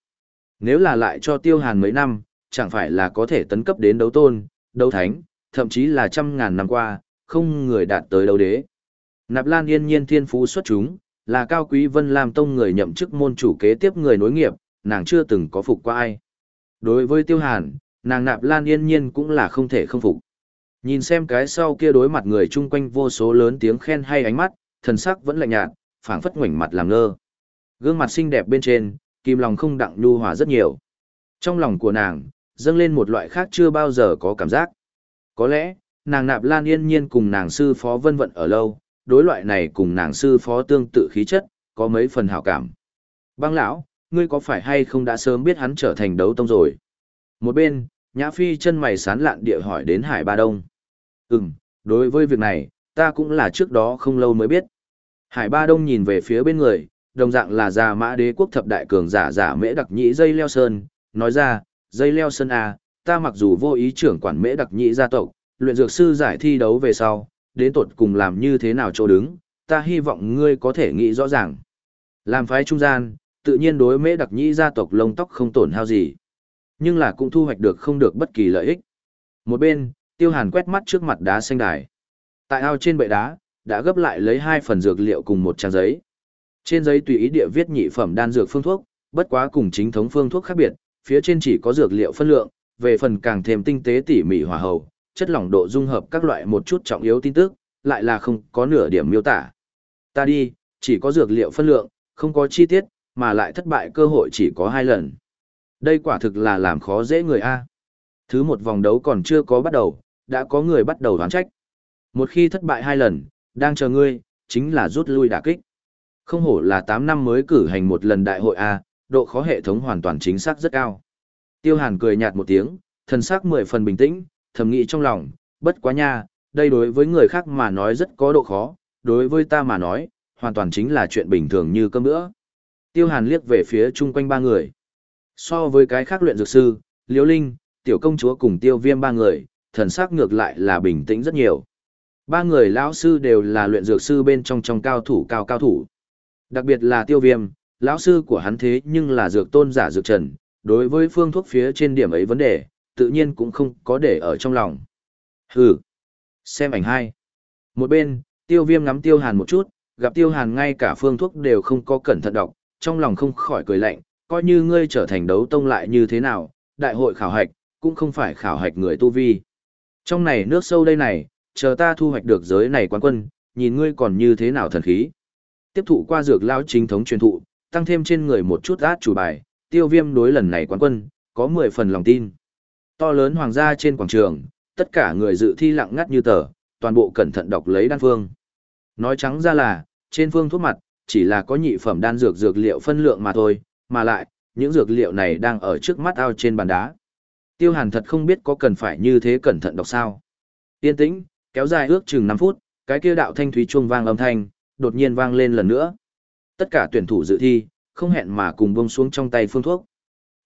Speaker 1: Nếu là lại cho tiêu hàn mấy năm, chẳng phải là có thể tấn cấp đến đấu tôn, đấu thánh, thậm chí là trăm ngàn năm qua, không người đạt tới đấu đế. Nạp Lan yên nhiên thiên phú xuất chúng, là cao quý vân làm tông người nhậm chức môn chủ kế tiếp người nối nghiệp, nàng chưa từng có phục qua ai. Đối với tiêu hàn, nàng Nạp Lan yên nhiên cũng là không thể không phục. Nhìn xem cái sau kia đối mặt người chung quanh vô số lớn tiếng khen hay ánh mắt, thần sắc vẫn lạnh nhạt, phảng phất ngoảnh mặt làm ngơ. Gương mặt xinh đẹp bên trên, kim lòng không đặng nhu hòa rất nhiều. Trong lòng của nàng, dâng lên một loại khác chưa bao giờ có cảm giác. Có lẽ, nàng nạp lan yên nhiên cùng nàng sư phó vân vận ở lâu, đối loại này cùng nàng sư phó tương tự khí chất, có mấy phần hảo cảm. Băng lão, ngươi có phải hay không đã sớm biết hắn trở thành đấu tông rồi? Một bên, Nhã Phi chân mày sán lạn địa hỏi đến Hải Ba Đông. Ừm, đối với việc này, ta cũng là trước đó không lâu mới biết. Hải Ba Đông nhìn về phía bên người, đồng dạng là già mã đế quốc thập đại cường giả giả mễ đặc nhĩ dây leo sơn, nói ra, dây leo sơn à, ta mặc dù vô ý trưởng quản mễ đặc nhĩ gia tộc, luyện dược sư giải thi đấu về sau, đến tột cùng làm như thế nào chỗ đứng, ta hy vọng ngươi có thể nghĩ rõ ràng. Làm phái trung gian, tự nhiên đối mễ đặc nhĩ gia tộc lông tóc không tổn hao gì, nhưng là cũng thu hoạch được không được bất kỳ lợi ích. Một bên, tiêu hàn quét mắt trước mặt đá xanh đài. Tại ao trên bệ đá, đã gấp lại lấy hai phần dược liệu cùng một trang giấy. Trên giấy tùy ý địa viết nhị phẩm đan dược phương thuốc, bất quá cùng chính thống phương thuốc khác biệt, phía trên chỉ có dược liệu phân lượng, về phần càng thêm tinh tế tỉ mỉ hòa hầu, chất lỏng độ dung hợp các loại một chút trọng yếu tin tức, lại là không có nửa điểm miêu tả. Ta đi, chỉ có dược liệu phân lượng, không có chi tiết, mà lại thất bại cơ hội chỉ có hai lần. Đây quả thực là làm khó dễ người A. Thứ một vòng đấu còn chưa có bắt đầu, đã có người bắt đầu đoán trách. Một khi thất bại hai lần, đang chờ ngươi, chính là rút lui đả kích. Không hổ là 8 năm mới cử hành một lần đại hội A, độ khó hệ thống hoàn toàn chính xác rất cao. Tiêu Hàn cười nhạt một tiếng, thần sắc mười phần bình tĩnh, thầm nghĩ trong lòng, bất quá nha, đây đối với người khác mà nói rất có độ khó, đối với ta mà nói, hoàn toàn chính là chuyện bình thường như cơm bữa. Tiêu Hàn liếc về phía chung quanh ba người. So với cái khác luyện dược sư, Liễu Linh, Tiểu Công Chúa cùng Tiêu Viêm ba người, thần sắc ngược lại là bình tĩnh rất nhiều. Ba người lão sư đều là luyện dược sư bên trong trong cao thủ cao cao thủ. Đặc biệt là Tiêu Viêm, lão sư của hắn thế nhưng là dược tôn giả dược trần, đối với phương thuốc phía trên điểm ấy vấn đề, tự nhiên cũng không có để ở trong lòng. Hừ. Xem ảnh hai. Một bên, Tiêu Viêm ngắm Tiêu Hàn một chút, gặp Tiêu Hàn ngay cả phương thuốc đều không có cẩn thận đọc, trong lòng không khỏi cười lạnh, coi như ngươi trở thành đấu tông lại như thế nào, đại hội khảo hạch, cũng không phải khảo hạch người tu vi. Trong này nước sâu đây này, chờ ta thu hoạch được giới này quán quân, nhìn ngươi còn như thế nào thần khí. Tiếp thụ qua dược lao chính thống truyền thụ, tăng thêm trên người một chút át chủ bài, tiêu viêm đối lần này quán quân, có 10 phần lòng tin. To lớn hoàng gia trên quảng trường, tất cả người dự thi lặng ngắt như tờ, toàn bộ cẩn thận đọc lấy đan phương. Nói trắng ra là, trên phương thuốc mặt, chỉ là có nhị phẩm đan dược dược liệu phân lượng mà thôi, mà lại, những dược liệu này đang ở trước mắt ao trên bàn đá. Tiêu Hàn thật không biết có cần phải như thế cẩn thận đọc sao. Yên tĩnh, kéo dài ước chừng 5 phút, cái kia đạo thanh thúy chuông vang âm thanh, đột nhiên vang lên lần nữa. Tất cả tuyển thủ dự thi, không hẹn mà cùng buông xuống trong tay phương thuốc.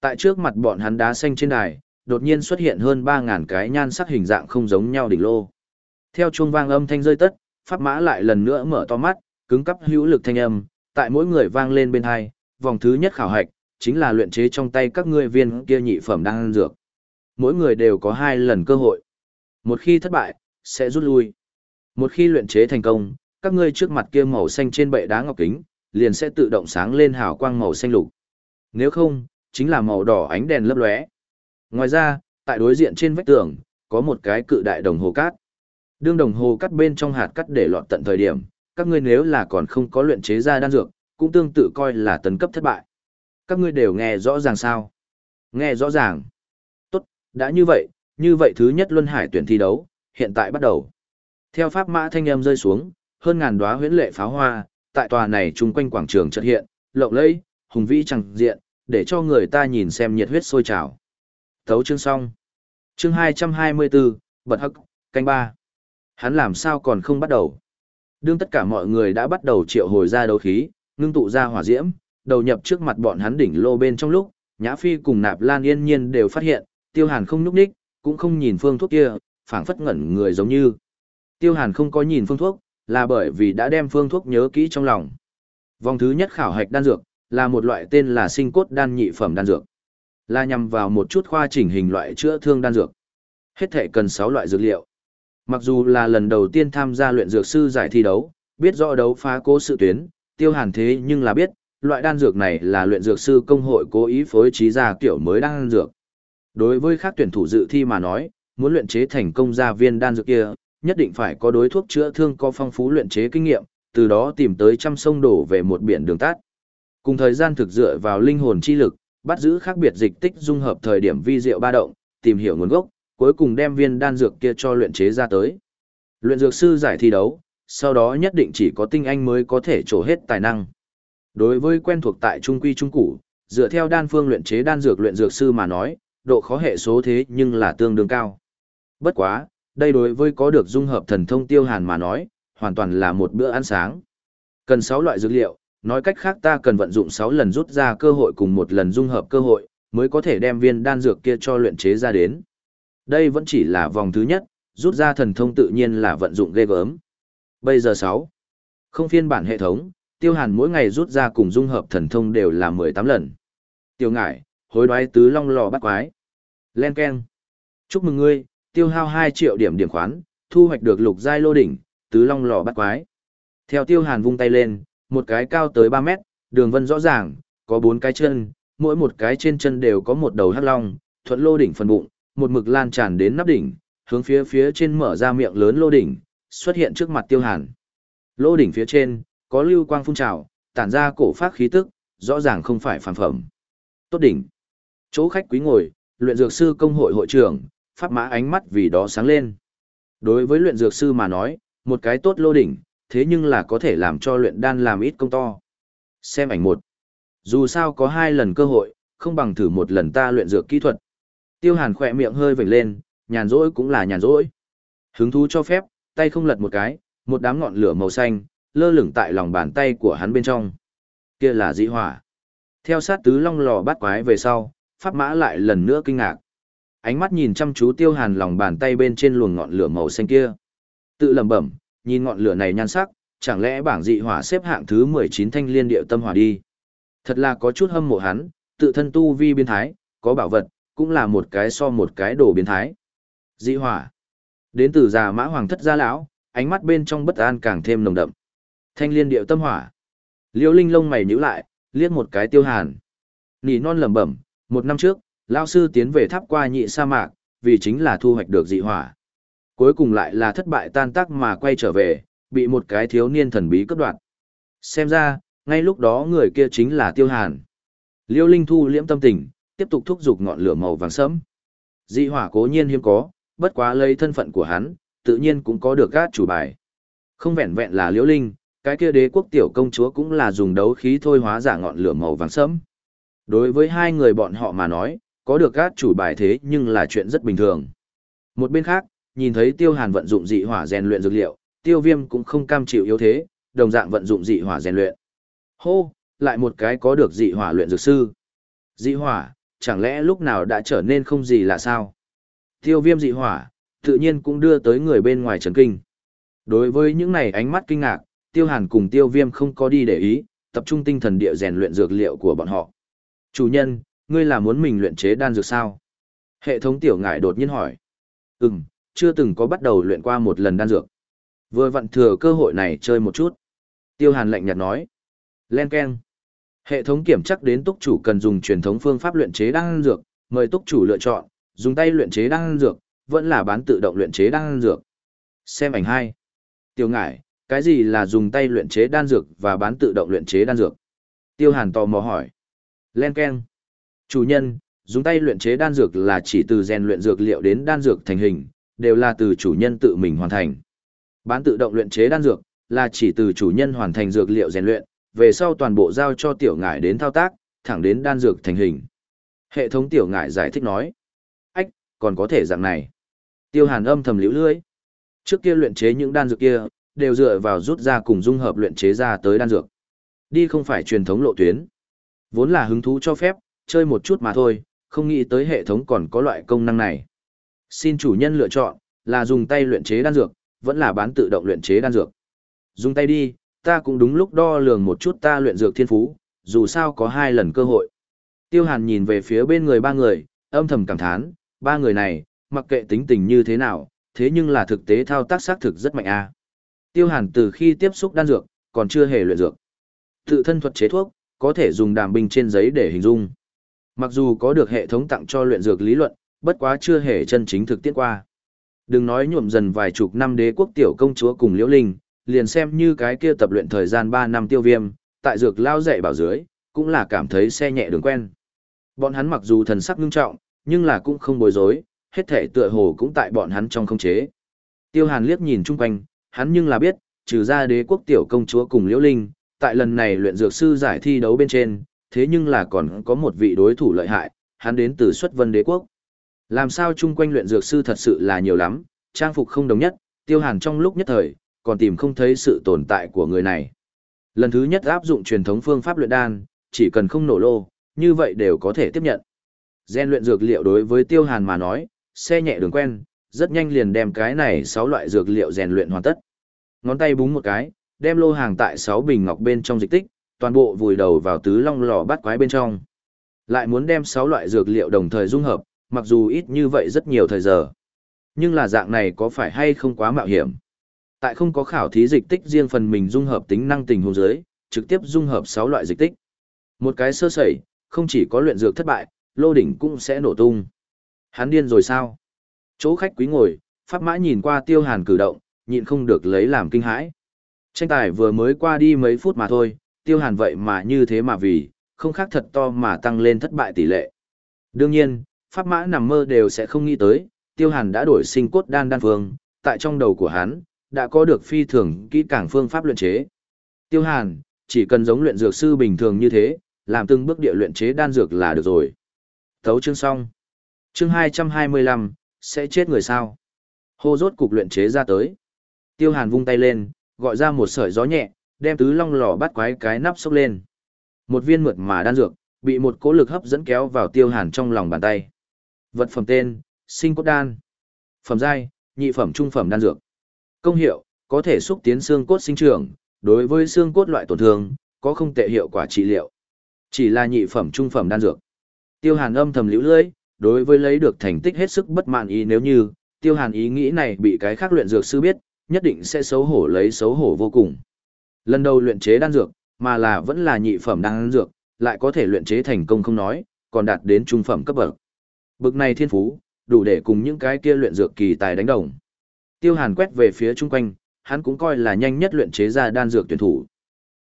Speaker 1: Tại trước mặt bọn hắn đá xanh trên đài, đột nhiên xuất hiện hơn 3000 cái nhan sắc hình dạng không giống nhau đỉnh lô. Theo chuông vang âm thanh rơi tất, pháp mã lại lần nữa mở to mắt, cứng cắp hữu lực thanh âm, tại mỗi người vang lên bên hai, vòng thứ nhất khảo hạch, chính là luyện chế trong tay các ngươi viên kia nhị phẩm đang dược. Mỗi người đều có hai lần cơ hội. Một khi thất bại, sẽ rút lui. Một khi luyện chế thành công, các ngươi trước mặt kia màu xanh trên bệ đá ngọc kính, liền sẽ tự động sáng lên hào quang màu xanh lục. Nếu không, chính là màu đỏ ánh đèn lấp lóe. Ngoài ra, tại đối diện trên vách tường, có một cái cự đại đồng hồ cát. Đương đồng hồ cắt bên trong hạt cắt để lọt tận thời điểm, các ngươi nếu là còn không có luyện chế ra đan dược, cũng tương tự coi là tấn cấp thất bại. Các ngươi đều nghe rõ ràng sao? Nghe rõ ràng. Đã như vậy, như vậy thứ nhất luân hải tuyển thi đấu, hiện tại bắt đầu. Theo pháp mã thanh âm rơi xuống, hơn ngàn đóa huyễn lệ pháo hoa, tại tòa này chung quanh quảng trường chợt hiện, lộng lẫy, hùng vĩ chẳng diện, để cho người ta nhìn xem nhiệt huyết sôi trào. tấu chương xong. Chương 224, bật hắc, canh ba. Hắn làm sao còn không bắt đầu? Đương tất cả mọi người đã bắt đầu triệu hồi ra đấu khí, ngưng tụ ra hỏa diễm, đầu nhập trước mặt bọn hắn đỉnh lô bên trong lúc, Nhã Phi cùng Nạp Lan yên nhiên đều phát hiện, Tiêu Hàn không nhúc ních cũng không nhìn phương thuốc kia, phảng phất ngẩn người giống như. Tiêu Hàn không có nhìn phương thuốc, là bởi vì đã đem phương thuốc nhớ kỹ trong lòng. Vòng thứ nhất khảo hạch đan dược, là một loại tên là sinh cốt đan nhị phẩm đan dược. Là nhằm vào một chút khoa chỉnh hình loại chữa thương đan dược. Hết thể cần sáu loại dược liệu. Mặc dù là lần đầu tiên tham gia luyện dược sư giải thi đấu, biết rõ đấu phá cố sự tuyến, tiêu hàn thế nhưng là biết, loại đan dược này là luyện dược sư công hội cố ý phối trí ra kiểu mới đan dược. Đối với các tuyển thủ dự thi mà nói, muốn luyện chế thành công ra viên đan dược kia, nhất định phải có đối thuốc chữa thương có phong phú luyện chế kinh nghiệm, từ đó tìm tới trăm sông đổ về một biển đường tắt. Cùng thời gian thực dựa vào linh hồn chi lực, bắt giữ khác biệt dịch tích dung hợp thời điểm vi diệu ba động, tìm hiểu nguồn gốc, cuối cùng đem viên đan dược kia cho luyện chế ra tới. Luyện dược sư giải thi đấu, sau đó nhất định chỉ có tinh anh mới có thể trổ hết tài năng. Đối với quen thuộc tại trung quy trung củ, dựa theo đan phương luyện chế đan dược luyện dược sư mà nói, độ khó hệ số thế nhưng là tương đương cao. Bất quá, đây đối với có được dung hợp thần thông tiêu hàn mà nói, hoàn toàn là một bữa ăn sáng. Cần 6 loại dược liệu, nói cách khác ta cần vận dụng 6 lần rút ra cơ hội cùng một lần dung hợp cơ hội, mới có thể đem viên đan dược kia cho luyện chế ra đến. Đây vẫn chỉ là vòng thứ nhất, rút ra thần thông tự nhiên là vận dụng ghê gớm. Bây giờ 6. Không phiên bản hệ thống, tiêu hàn mỗi ngày rút ra cùng dung hợp thần thông đều là 18 lần. Tiêu ngải, hối đoái tứ long lò bắt quái. Len Ken. Chúc mừng ngươi, tiêu hao 2 triệu điểm điểm khoán, thu hoạch được lục giai lô đỉnh, tứ long lò bắt quái. Theo tiêu hàn vung tay lên, một cái cao tới 3 mét, đường vân rõ ràng, có 4 cái chân, mỗi một cái trên chân đều có một đầu hắc long, thuận lô đỉnh phần bụng, một mực lan tràn đến nắp đỉnh, hướng phía phía trên mở ra miệng lớn lô đỉnh, xuất hiện trước mặt tiêu hàn. Lô đỉnh phía trên, có lưu quang phun trào, tản ra cổ phát khí tức, rõ ràng không phải phàm phẩm. Tốt đỉnh. Chỗ khách quý ngồi, luyện dược sư công hội hội trưởng, pháp mã ánh mắt vì đó sáng lên. Đối với luyện dược sư mà nói, một cái tốt lô đỉnh, thế nhưng là có thể làm cho luyện đan làm ít công to. Xem ảnh một. Dù sao có hai lần cơ hội, không bằng thử một lần ta luyện dược kỹ thuật. Tiêu Hàn khỏe miệng hơi vểnh lên, nhàn rỗi cũng là nhàn rỗi. Hứng thú cho phép, tay không lật một cái, một đám ngọn lửa màu xanh, lơ lửng tại lòng bàn tay của hắn bên trong. Kia là dị hỏa. Theo sát tứ long lò bắt quái về sau, pháp mã lại lần nữa kinh ngạc. Ánh mắt nhìn chăm chú tiêu hàn lòng bàn tay bên trên luồng ngọn lửa màu xanh kia. Tự lẩm bẩm, nhìn ngọn lửa này nhan sắc, chẳng lẽ bảng dị hỏa xếp hạng thứ 19 thanh liên điệu tâm hỏa đi. Thật là có chút hâm mộ hắn, tự thân tu vi biến thái, có bảo vật, cũng là một cái so một cái đồ biến thái. Dị hỏa. Đến từ già mã hoàng thất gia lão, ánh mắt bên trong bất an càng thêm nồng đậm. Thanh liên điệu tâm hỏa. Liêu Linh lông mày nhíu lại, liếc một cái tiêu hàn. Nỉ non lẩm bẩm, một năm trước, lão sư tiến về tháp qua nhị sa mạc, vì chính là thu hoạch được dị hỏa. Cuối cùng lại là thất bại tan tác mà quay trở về, bị một cái thiếu niên thần bí cướp đoạt. Xem ra, ngay lúc đó người kia chính là tiêu hàn. Liêu Linh thu liễm tâm tình, tiếp tục thúc giục ngọn lửa màu vàng sẫm. Dị hỏa cố nhiên hiếm có, bất quá lấy thân phận của hắn, tự nhiên cũng có được các chủ bài. Không vẹn vẹn là Liễu Linh, cái kia đế quốc tiểu công chúa cũng là dùng đấu khí thôi hóa giả ngọn lửa màu vàng sẫm. Đối với hai người bọn họ mà nói, có được các chủ bài thế nhưng là chuyện rất bình thường. Một bên khác, nhìn thấy Tiêu Hàn vận dụng dị hỏa rèn luyện dược liệu, Tiêu Viêm cũng không cam chịu yếu thế, đồng dạng vận dụng dị hỏa rèn luyện. Hô, lại một cái có được dị hỏa luyện dược sư. Dị hỏa, chẳng lẽ lúc nào đã trở nên không gì là sao? Tiêu Viêm dị hỏa, tự nhiên cũng đưa tới người bên ngoài chấn kinh. Đối với những này ánh mắt kinh ngạc, Tiêu Hàn cùng Tiêu Viêm không có đi để ý, tập trung tinh thần địa rèn luyện dược liệu của bọn họ. Chủ nhân, ngươi là muốn mình luyện chế đan dược sao? Hệ thống tiểu ngải đột nhiên hỏi. Ừm, chưa từng có bắt đầu luyện qua một lần đan dược. Vừa vặn thừa cơ hội này chơi một chút. Tiêu Hàn lạnh nhạt nói. Len Ken. Hệ thống kiểm chắc đến túc chủ cần dùng truyền thống phương pháp luyện chế đan dược, mời túc chủ lựa chọn, dùng tay luyện chế đan dược, vẫn là bán tự động luyện chế đan dược. Xem ảnh hai. Tiêu ngải, cái gì là dùng tay luyện chế đan dược và bán tự động luyện chế đan dược? Tiêu Hàn tò mò hỏi. Len keng, Chủ nhân, dùng tay luyện chế đan dược là chỉ từ rèn luyện dược liệu đến đan dược thành hình, đều là từ chủ nhân tự mình hoàn thành. Bán tự động luyện chế đan dược là chỉ từ chủ nhân hoàn thành dược liệu rèn luyện, về sau toàn bộ giao cho tiểu ngải đến thao tác, thẳng đến đan dược thành hình. Hệ thống tiểu ngải giải thích nói. Ách, còn có thể dạng này. Tiêu hàn âm thầm liễu lưỡi. Trước kia luyện chế những đan dược kia, đều dựa vào rút ra cùng dung hợp luyện chế ra tới đan dược. Đi không phải truyền thống lộ tuyến. Vốn là hứng thú cho phép, chơi một chút mà thôi, không nghĩ tới hệ thống còn có loại công năng này. Xin chủ nhân lựa chọn, là dùng tay luyện chế đan dược, vẫn là bán tự động luyện chế đan dược. Dùng tay đi, ta cũng đúng lúc đo lường một chút ta luyện dược thiên phú, dù sao có hai lần cơ hội. Tiêu Hàn nhìn về phía bên người ba người, âm thầm cảm thán, ba người này, mặc kệ tính tình như thế nào, thế nhưng là thực tế thao tác xác thực rất mạnh a. Tiêu Hàn từ khi tiếp xúc đan dược, còn chưa hề luyện dược. Tự thân thuật chế thuốc, có thể dùng đàm binh trên giấy để hình dung. Mặc dù có được hệ thống tặng cho luyện dược lý luận, bất quá chưa hề chân chính thực tiễn qua. Đừng nói nhuộm dần vài chục năm đế quốc tiểu công chúa cùng Liễu Linh, liền xem như cái kia tập luyện thời gian 3 năm tiêu viêm, tại dược lao dạy bảo dưới, cũng là cảm thấy xe nhẹ đường quen. Bọn hắn mặc dù thần sắc nghiêm trọng, nhưng là cũng không bối rối, hết thể tựa hồ cũng tại bọn hắn trong không chế. Tiêu Hàn liếc nhìn chung quanh, hắn nhưng là biết, trừ ra đế quốc tiểu công chúa cùng Liễu Linh, tại lần này luyện dược sư giải thi đấu bên trên, thế nhưng là còn có một vị đối thủ lợi hại, hắn đến từ xuất vân đế quốc. Làm sao chung quanh luyện dược sư thật sự là nhiều lắm, trang phục không đồng nhất, tiêu hàn trong lúc nhất thời, còn tìm không thấy sự tồn tại của người này. Lần thứ nhất áp dụng truyền thống phương pháp luyện đan, chỉ cần không nổ lô, như vậy đều có thể tiếp nhận. Gen luyện dược liệu đối với tiêu hàn mà nói, xe nhẹ đường quen, rất nhanh liền đem cái này 6 loại dược liệu rèn luyện hoàn tất. Ngón tay búng một cái, đem lô hàng tại 6 bình ngọc bên trong dịch tích, toàn bộ vùi đầu vào tứ long lò bát quái bên trong. Lại muốn đem 6 loại dược liệu đồng thời dung hợp, mặc dù ít như vậy rất nhiều thời giờ. Nhưng là dạng này có phải hay không quá mạo hiểm? Tại không có khảo thí dịch tích riêng phần mình dung hợp tính năng tình huống dưới, trực tiếp dung hợp 6 loại dịch tích. Một cái sơ sẩy, không chỉ có luyện dược thất bại, lô đỉnh cũng sẽ nổ tung. Hắn điên rồi sao? Chỗ khách quý ngồi, pháp mã nhìn qua tiêu hàn cử động, nhịn không được lấy làm kinh hãi. Tranh tài vừa mới qua đi mấy phút mà thôi, tiêu hàn vậy mà như thế mà vì, không khác thật to mà tăng lên thất bại tỷ lệ. Đương nhiên, Pháp mã nằm mơ đều sẽ không nghĩ tới, tiêu hàn đã đổi sinh cốt đan đan phương, tại trong đầu của hắn, đã có được phi thường kỹ càng phương pháp luyện chế. Tiêu hàn, chỉ cần giống luyện dược sư bình thường như thế, làm từng bước địa luyện chế đan dược là được rồi. Thấu chương xong. Chương 225, sẽ chết người sao? Hô rốt cục luyện chế ra tới. Tiêu hàn vung tay lên, gọi ra một sợi gió nhẹ, đem tứ long lò bắt quái cái nắp sốc lên. Một viên mượt mà đan dược, bị một cỗ lực hấp dẫn kéo vào tiêu hàn trong lòng bàn tay. Vật phẩm tên, sinh cốt đan. Phẩm giai, nhị phẩm trung phẩm đan dược. Công hiệu, có thể xúc tiến xương cốt sinh trưởng, đối với xương cốt loại tổn thương, có không tệ hiệu quả trị liệu. Chỉ là nhị phẩm trung phẩm đan dược. Tiêu Hàn âm thầm liễu lưỡi, đối với lấy được thành tích hết sức bất mãn ý nếu như, Tiêu Hàn ý nghĩ này bị cái khác luyện dược sư biết, nhất định sẽ xấu hổ lấy xấu hổ vô cùng. Lần đầu luyện chế đan dược, mà là vẫn là nhị phẩm đan dược, lại có thể luyện chế thành công không nói, còn đạt đến trung phẩm cấp bậc. Bậc này thiên phú, đủ để cùng những cái kia luyện dược kỳ tài đánh đồng. Tiêu Hàn quét về phía chung quanh, hắn cũng coi là nhanh nhất luyện chế ra đan dược tuyển thủ.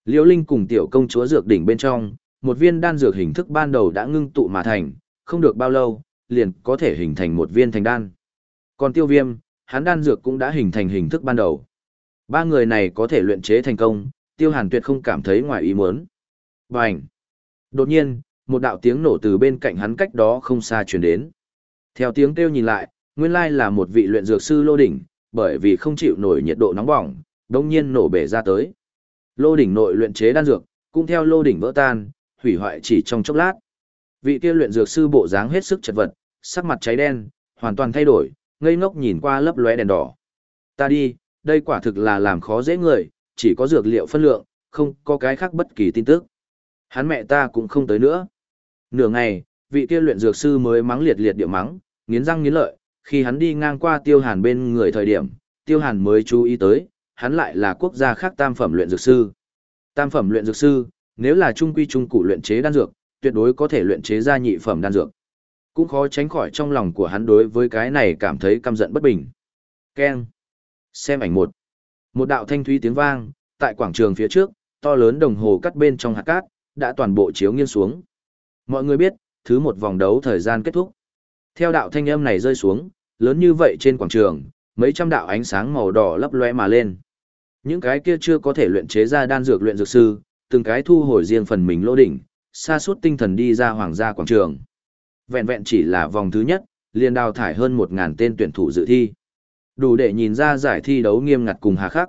Speaker 1: Liễu Linh cùng tiểu công chúa dược đỉnh bên trong, một viên đan dược hình thức ban đầu đã ngưng tụ mà thành, không được bao lâu, liền có thể hình thành một viên thành đan. Còn Tiêu Viêm, hắn đan dược cũng đã hình thành hình thức ban đầu. Ba người này có thể luyện chế thành công, Tiêu Hàn tuyệt không cảm thấy ngoài ý muốn. Bành! Đột nhiên, một đạo tiếng nổ từ bên cạnh hắn cách đó không xa truyền đến. Theo tiếng kêu nhìn lại, nguyên lai là một vị luyện dược sư lô đỉnh, bởi vì không chịu nổi nhiệt độ nóng bỏng, đông nhiên nổ bể ra tới. Lô đỉnh nội luyện chế đan dược, cũng theo lô đỉnh vỡ tan, hủy hoại chỉ trong chốc lát. Vị kia luyện dược sư bộ dáng hết sức chật vật, sắc mặt cháy đen, hoàn toàn thay đổi, ngây ngốc nhìn qua lấp lóe đèn đỏ. Ta đi, đây quả thực là làm khó dễ người, chỉ có dược liệu phân lượng, không có cái khác bất kỳ tin tức. Hắn mẹ ta cũng không tới nữa. Nửa ngày, vị kia luyện dược sư mới mắng liệt liệt điệu mắng, nghiến răng nghiến lợi, khi hắn đi ngang qua tiêu hàn bên người thời điểm, tiêu hàn mới chú ý tới, hắn lại là quốc gia khác tam phẩm luyện dược sư. Tam phẩm luyện dược sư, nếu là trung quy trung cụ luyện chế đan dược, tuyệt đối có thể luyện chế ra nhị phẩm đan dược. Cũng khó tránh khỏi trong lòng của hắn đối với cái này cảm thấy căm giận bất bình. Keng. Xem ảnh một. Một đạo thanh thúy tiếng vang, tại quảng trường phía trước, to lớn đồng hồ cắt bên trong hạt cát, đã toàn bộ chiếu nghiêng xuống. Mọi người biết, thứ một vòng đấu thời gian kết thúc. Theo đạo thanh âm này rơi xuống, lớn như vậy trên quảng trường, mấy trăm đạo ánh sáng màu đỏ lấp lóe mà lên. Những cái kia chưa có thể luyện chế ra đan dược luyện dược sư, từng cái thu hồi riêng phần mình lô đỉnh, xa suốt tinh thần đi ra hoàng gia quảng trường. Vẹn vẹn chỉ là vòng thứ nhất, liền đào thải hơn một ngàn tên tuyển thủ dự thi. Đủ để nhìn ra giải thi đấu nghiêm ngặt cùng hà khắc.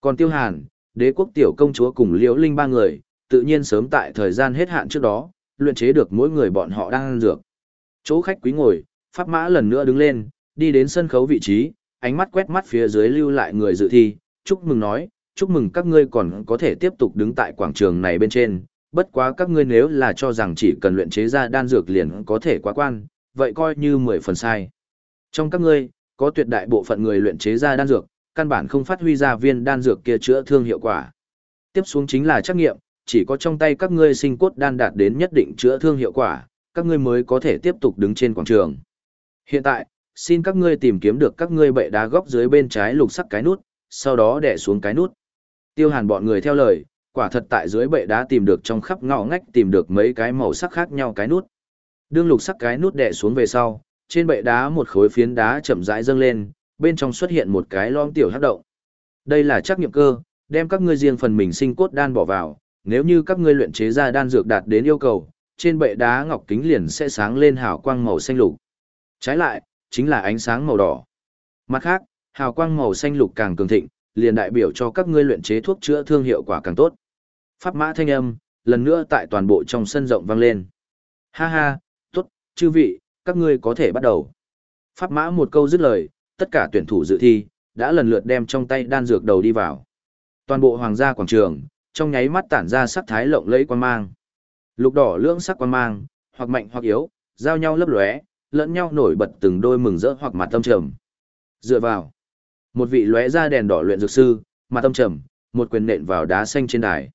Speaker 1: Còn Tiêu Hàn, đế quốc tiểu công chúa cùng Liễu Linh ba người, tự nhiên sớm tại thời gian hết hạn trước đó, luyện chế được mỗi người bọn họ đang ăn dược. Chỗ khách quý ngồi, Pháp Mã lần nữa đứng lên, đi đến sân khấu vị trí, ánh mắt quét mắt phía dưới lưu lại người dự thi, chúc mừng nói, chúc mừng các ngươi còn có thể tiếp tục đứng tại quảng trường này bên trên, bất quá các ngươi nếu là cho rằng chỉ cần luyện chế ra đan dược liền có thể quá quan, vậy coi như mười phần sai. Trong các ngươi, có tuyệt đại bộ phận người luyện chế ra đan dược, căn bản không phát huy ra viên đan dược kia chữa thương hiệu quả. Tiếp xuống chính là trắc nghiệm, chỉ có trong tay các ngươi sinh cốt đan đạt đến nhất định chữa thương hiệu quả, các ngươi mới có thể tiếp tục đứng trên quảng trường. Hiện tại, xin các ngươi tìm kiếm được các ngươi bệ đá góc dưới bên trái lục sắc cái nút, sau đó đè xuống cái nút. Tiêu hàn bọn người theo lời, quả thật tại dưới bệ đá tìm được trong khắp ngõ ngách tìm được mấy cái màu sắc khác nhau cái nút. Đương lục sắc cái nút đè xuống về sau, trên bệ đá một khối phiến đá chậm rãi dâng lên, bên trong xuất hiện một cái lom tiểu hắc động. Đây là trắc nghiệm cơ, đem các ngươi riêng phần mình sinh cốt đan bỏ vào, nếu như các ngươi luyện chế ra đan dược đạt đến yêu cầu, trên bệ đá ngọc kính liền sẽ sáng lên hào quang màu xanh lục. Trái lại, chính là ánh sáng màu đỏ. Mặt khác, hào quang màu xanh lục càng cường thịnh, liền đại biểu cho các ngươi luyện chế thuốc chữa thương hiệu quả càng tốt. Pháp mã thanh âm, lần nữa tại toàn bộ trong sân rộng vang lên. Ha ha, tốt, chư vị, các ngươi có thể bắt đầu. Pháp mã một câu dứt lời, tất cả tuyển thủ dự thi, đã lần lượt đem trong tay đan dược đầu đi vào. Toàn bộ hoàng gia quảng trường, trong nháy mắt tản ra sắc thái lộng lẫy quan mang. Lục đỏ lưỡng sắc quan mang, hoặc mạnh hoặc yếu, giao nhau lấp lóe, lẫn nhau nổi bật từng đôi mừng rỡ hoặc mặt tâm trầm. Dựa vào, một vị lóe ra đèn đỏ luyện dược sư, mặt tâm trầm, một quyền nện vào đá xanh trên đài.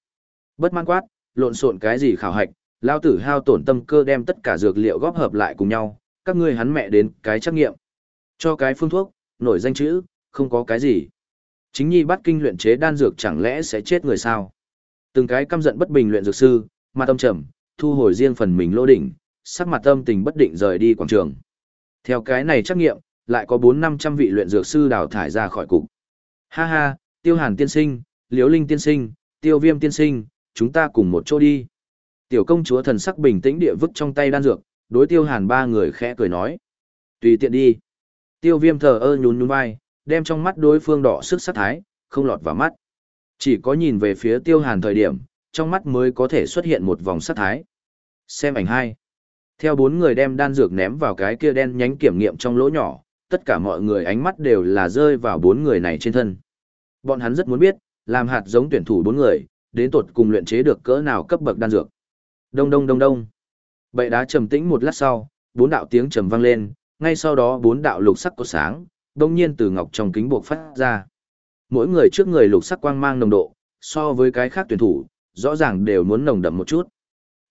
Speaker 1: Bất mãn quát, lộn xộn cái gì khảo hạch, lao tử hao tổn tâm cơ đem tất cả dược liệu góp hợp lại cùng nhau, các ngươi hắn mẹ đến cái trắc nghiệm. Cho cái phương thuốc, nổi danh chữ, không có cái gì. Chính nhi bắt kinh luyện chế đan dược chẳng lẽ sẽ chết người sao? Từng cái căm giận bất bình luyện dược sư, mà tâm trầm, thu hồi riêng phần mình lô đỉnh, sắc mặt tâm tình bất định rời đi quảng trường. Theo cái này trắc nghiệm, lại có 4-500 vị luyện dược sư đào thải ra khỏi cục. Ha ha, tiêu hàn tiên sinh, liễu linh tiên sinh, tiêu viêm tiên sinh, chúng ta cùng một chỗ đi. Tiểu công chúa thần sắc bình tĩnh địa vứt trong tay đan dược, đối tiêu hàn ba người khẽ cười nói. Tùy tiện đi. Tiêu viêm thờ ơ nhún nhún vai, đem trong mắt đối phương đỏ sức sắc thái, không lọt vào mắt. Chỉ có nhìn về phía tiêu hàn thời điểm, trong mắt mới có thể xuất hiện một vòng sắc thái. Xem ảnh hai. Theo bốn người đem đan dược ném vào cái kia đen nhánh kiểm nghiệm trong lỗ nhỏ, tất cả mọi người ánh mắt đều là rơi vào bốn người này trên thân. Bọn hắn rất muốn biết, làm hạt giống tuyển thủ bốn người, đến tột cùng luyện chế được cỡ nào cấp bậc đan dược. Đông đông đông đông. Bệ đá trầm tĩnh một lát sau, bốn đạo tiếng trầm vang lên, ngay sau đó bốn đạo lục sắc có sáng, đông nhiên từ ngọc trong kính buộc phát ra. Mỗi người trước người lục sắc quang mang nồng độ, so với cái khác tuyển thủ, rõ ràng đều muốn nồng đậm một chút.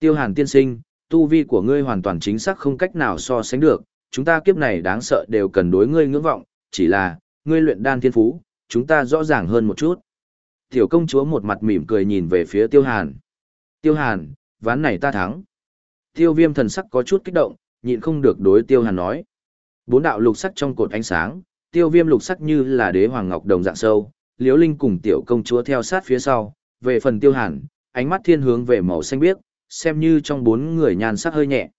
Speaker 1: Tiêu hàn tiên sinh, tu vi của ngươi hoàn toàn chính xác không cách nào so sánh được, chúng ta kiếp này đáng sợ đều cần đối ngươi ngưỡng vọng, chỉ là, ngươi luyện đan thiên phú, chúng ta rõ ràng hơn một chút. Tiểu công chúa một mặt mỉm cười nhìn về phía tiêu hàn. Tiêu hàn, ván này ta thắng. Tiêu viêm thần sắc có chút kích động, nhịn không được đối tiêu hàn nói. Bốn đạo lục sắc trong cột ánh sáng, tiêu viêm lục sắc như là đế hoàng ngọc đồng dạng sâu, liễu linh cùng tiểu công chúa theo sát phía sau, về phần tiêu hàn, ánh mắt thiên hướng về màu xanh biếc, xem như trong bốn người nhàn sắc hơi nhẹ.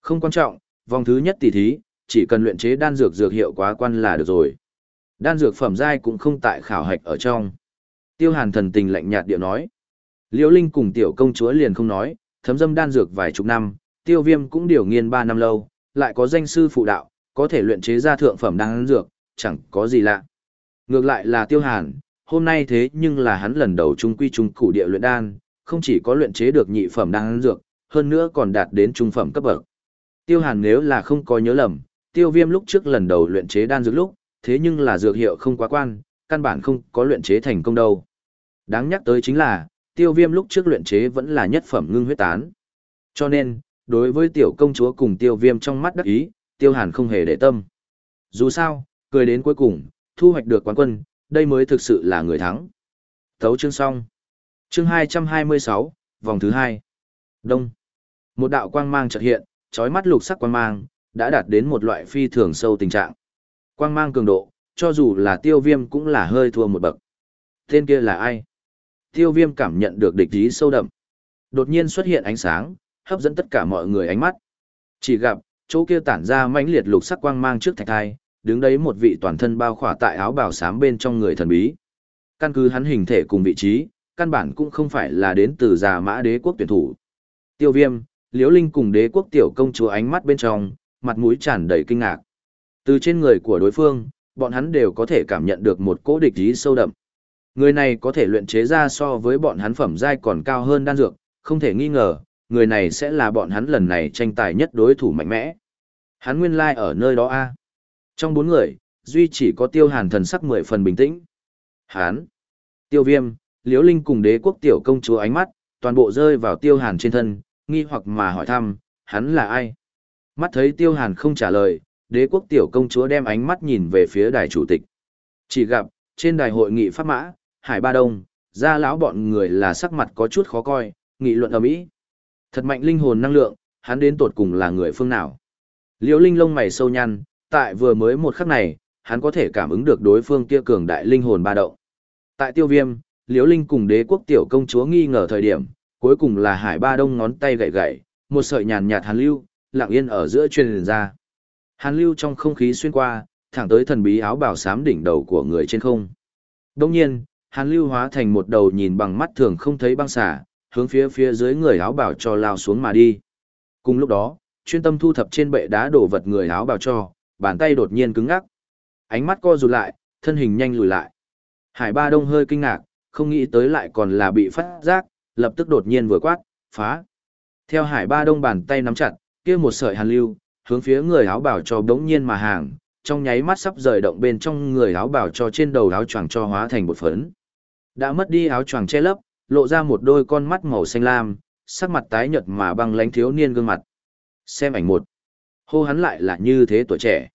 Speaker 1: Không quan trọng, vòng thứ nhất tỷ thí, chỉ cần luyện chế đan dược dược hiệu quá quan là được rồi. Đan dược phẩm giai cũng không tại khảo hạch ở trong. Tiêu Hàn thần tình lạnh nhạt điệu nói. Liễu Linh cùng tiểu công chúa liền không nói, thấm dâm đan dược vài chục năm, Tiêu Viêm cũng điều nghiên ba năm lâu, lại có danh sư phụ đạo, có thể luyện chế ra thượng phẩm đan dược, chẳng có gì lạ. Ngược lại là Tiêu Hàn, hôm nay thế nhưng là hắn lần đầu trung quy trung cụ địa luyện đan, không chỉ có luyện chế được nhị phẩm đan dược, hơn nữa còn đạt đến trung phẩm cấp bậc. Tiêu Hàn nếu là không có nhớ lầm, Tiêu Viêm lúc trước lần đầu luyện chế đan dược lúc, thế nhưng là dược hiệu không quá quan, căn bản không có luyện chế thành công đâu. Đáng nhắc tới chính là, Tiêu Viêm lúc trước luyện chế vẫn là nhất phẩm ngưng huyết tán. Cho nên, đối với tiểu công chúa cùng Tiêu Viêm trong mắt đắc ý, Tiêu Hàn không hề để tâm. Dù sao, cười đến cuối cùng, thu hoạch được quán quân, đây mới thực sự là người thắng. Thấu chương xong. Chương 226, vòng thứ 2. Đông. Một đạo quang mang chợt hiện, chói mắt lục sắc quang mang, đã đạt đến một loại phi thường sâu tình trạng. Quang mang cường độ, cho dù là tiêu viêm cũng là hơi thua một bậc. Tên kia là ai? Tiêu viêm cảm nhận được địch ý sâu đậm. Đột nhiên xuất hiện ánh sáng, hấp dẫn tất cả mọi người ánh mắt. Chỉ gặp, chỗ kia tản ra mãnh liệt lục sắc quang mang trước thạch thai, đứng đấy một vị toàn thân bao khỏa tại áo bào xám bên trong người thần bí. Căn cứ hắn hình thể cùng vị trí, căn bản cũng không phải là đến từ già mã đế quốc tuyển thủ. Tiêu viêm, liễu linh cùng đế quốc tiểu công chúa ánh mắt bên trong, mặt mũi tràn đầy kinh ngạc. Từ trên người của đối phương, bọn hắn đều có thể cảm nhận được một cỗ địch ý sâu đậm. Người này có thể luyện chế ra so với bọn hắn phẩm giai còn cao hơn đan dược, không thể nghi ngờ, người này sẽ là bọn hắn lần này tranh tài nhất đối thủ mạnh mẽ. Hắn nguyên lai like ở nơi đó a. Trong bốn người, duy chỉ có Tiêu Hàn thần sắc mười phần bình tĩnh. Hắn, Tiêu Viêm, Liễu Linh cùng đế quốc tiểu công chúa ánh mắt, toàn bộ rơi vào Tiêu Hàn trên thân, nghi hoặc mà hỏi thăm, hắn là ai? Mắt thấy Tiêu Hàn không trả lời, đế quốc tiểu công chúa đem ánh mắt nhìn về phía đài chủ tịch. Chỉ gặp, trên đài hội nghị pháp mã, Hải Ba Đông, ra lão bọn người là sắc mặt có chút khó coi, nghị luận ở mỹ. Thật mạnh linh hồn năng lượng, hắn đến tột cùng là người phương nào? Liễu Linh lông mày sâu nhăn, tại vừa mới một khắc này, hắn có thể cảm ứng được đối phương kia cường đại linh hồn ba động. Tại Tiêu Viêm, Liễu Linh cùng đế quốc tiểu công chúa nghi ngờ thời điểm, cuối cùng là Hải Ba Đông ngón tay gậy gậy, một sợi nhàn nhạt hàn lưu, lặng yên ở giữa truyền ra. Hàn lưu trong không khí xuyên qua, thẳng tới thần bí áo bào xám đỉnh đầu của người trên không. Đông nhiên, hàn lưu hóa thành một đầu nhìn bằng mắt thường không thấy băng xả, hướng phía phía dưới người áo bào cho lao xuống mà đi. Cùng lúc đó, chuyên tâm thu thập trên bệ đá đổ vật người áo bào cho, bàn tay đột nhiên cứng ngắc. Ánh mắt co rụt lại, thân hình nhanh lùi lại. Hải Ba Đông hơi kinh ngạc, không nghĩ tới lại còn là bị phát giác, lập tức đột nhiên vừa quát, phá. Theo Hải Ba Đông bàn tay nắm chặt, kia một sợi hàn lưu, hướng phía người áo bảo cho đống nhiên mà hàng, trong nháy mắt sắp rời động bên trong người áo bảo cho trên đầu áo choàng cho hóa thành một phấn. Đã mất đi áo choàng che lấp, lộ ra một đôi con mắt màu xanh lam, sắc mặt tái nhợt mà băng lánh thiếu niên gương mặt. Xem ảnh một. Hô hắn lại là như thế tuổi trẻ.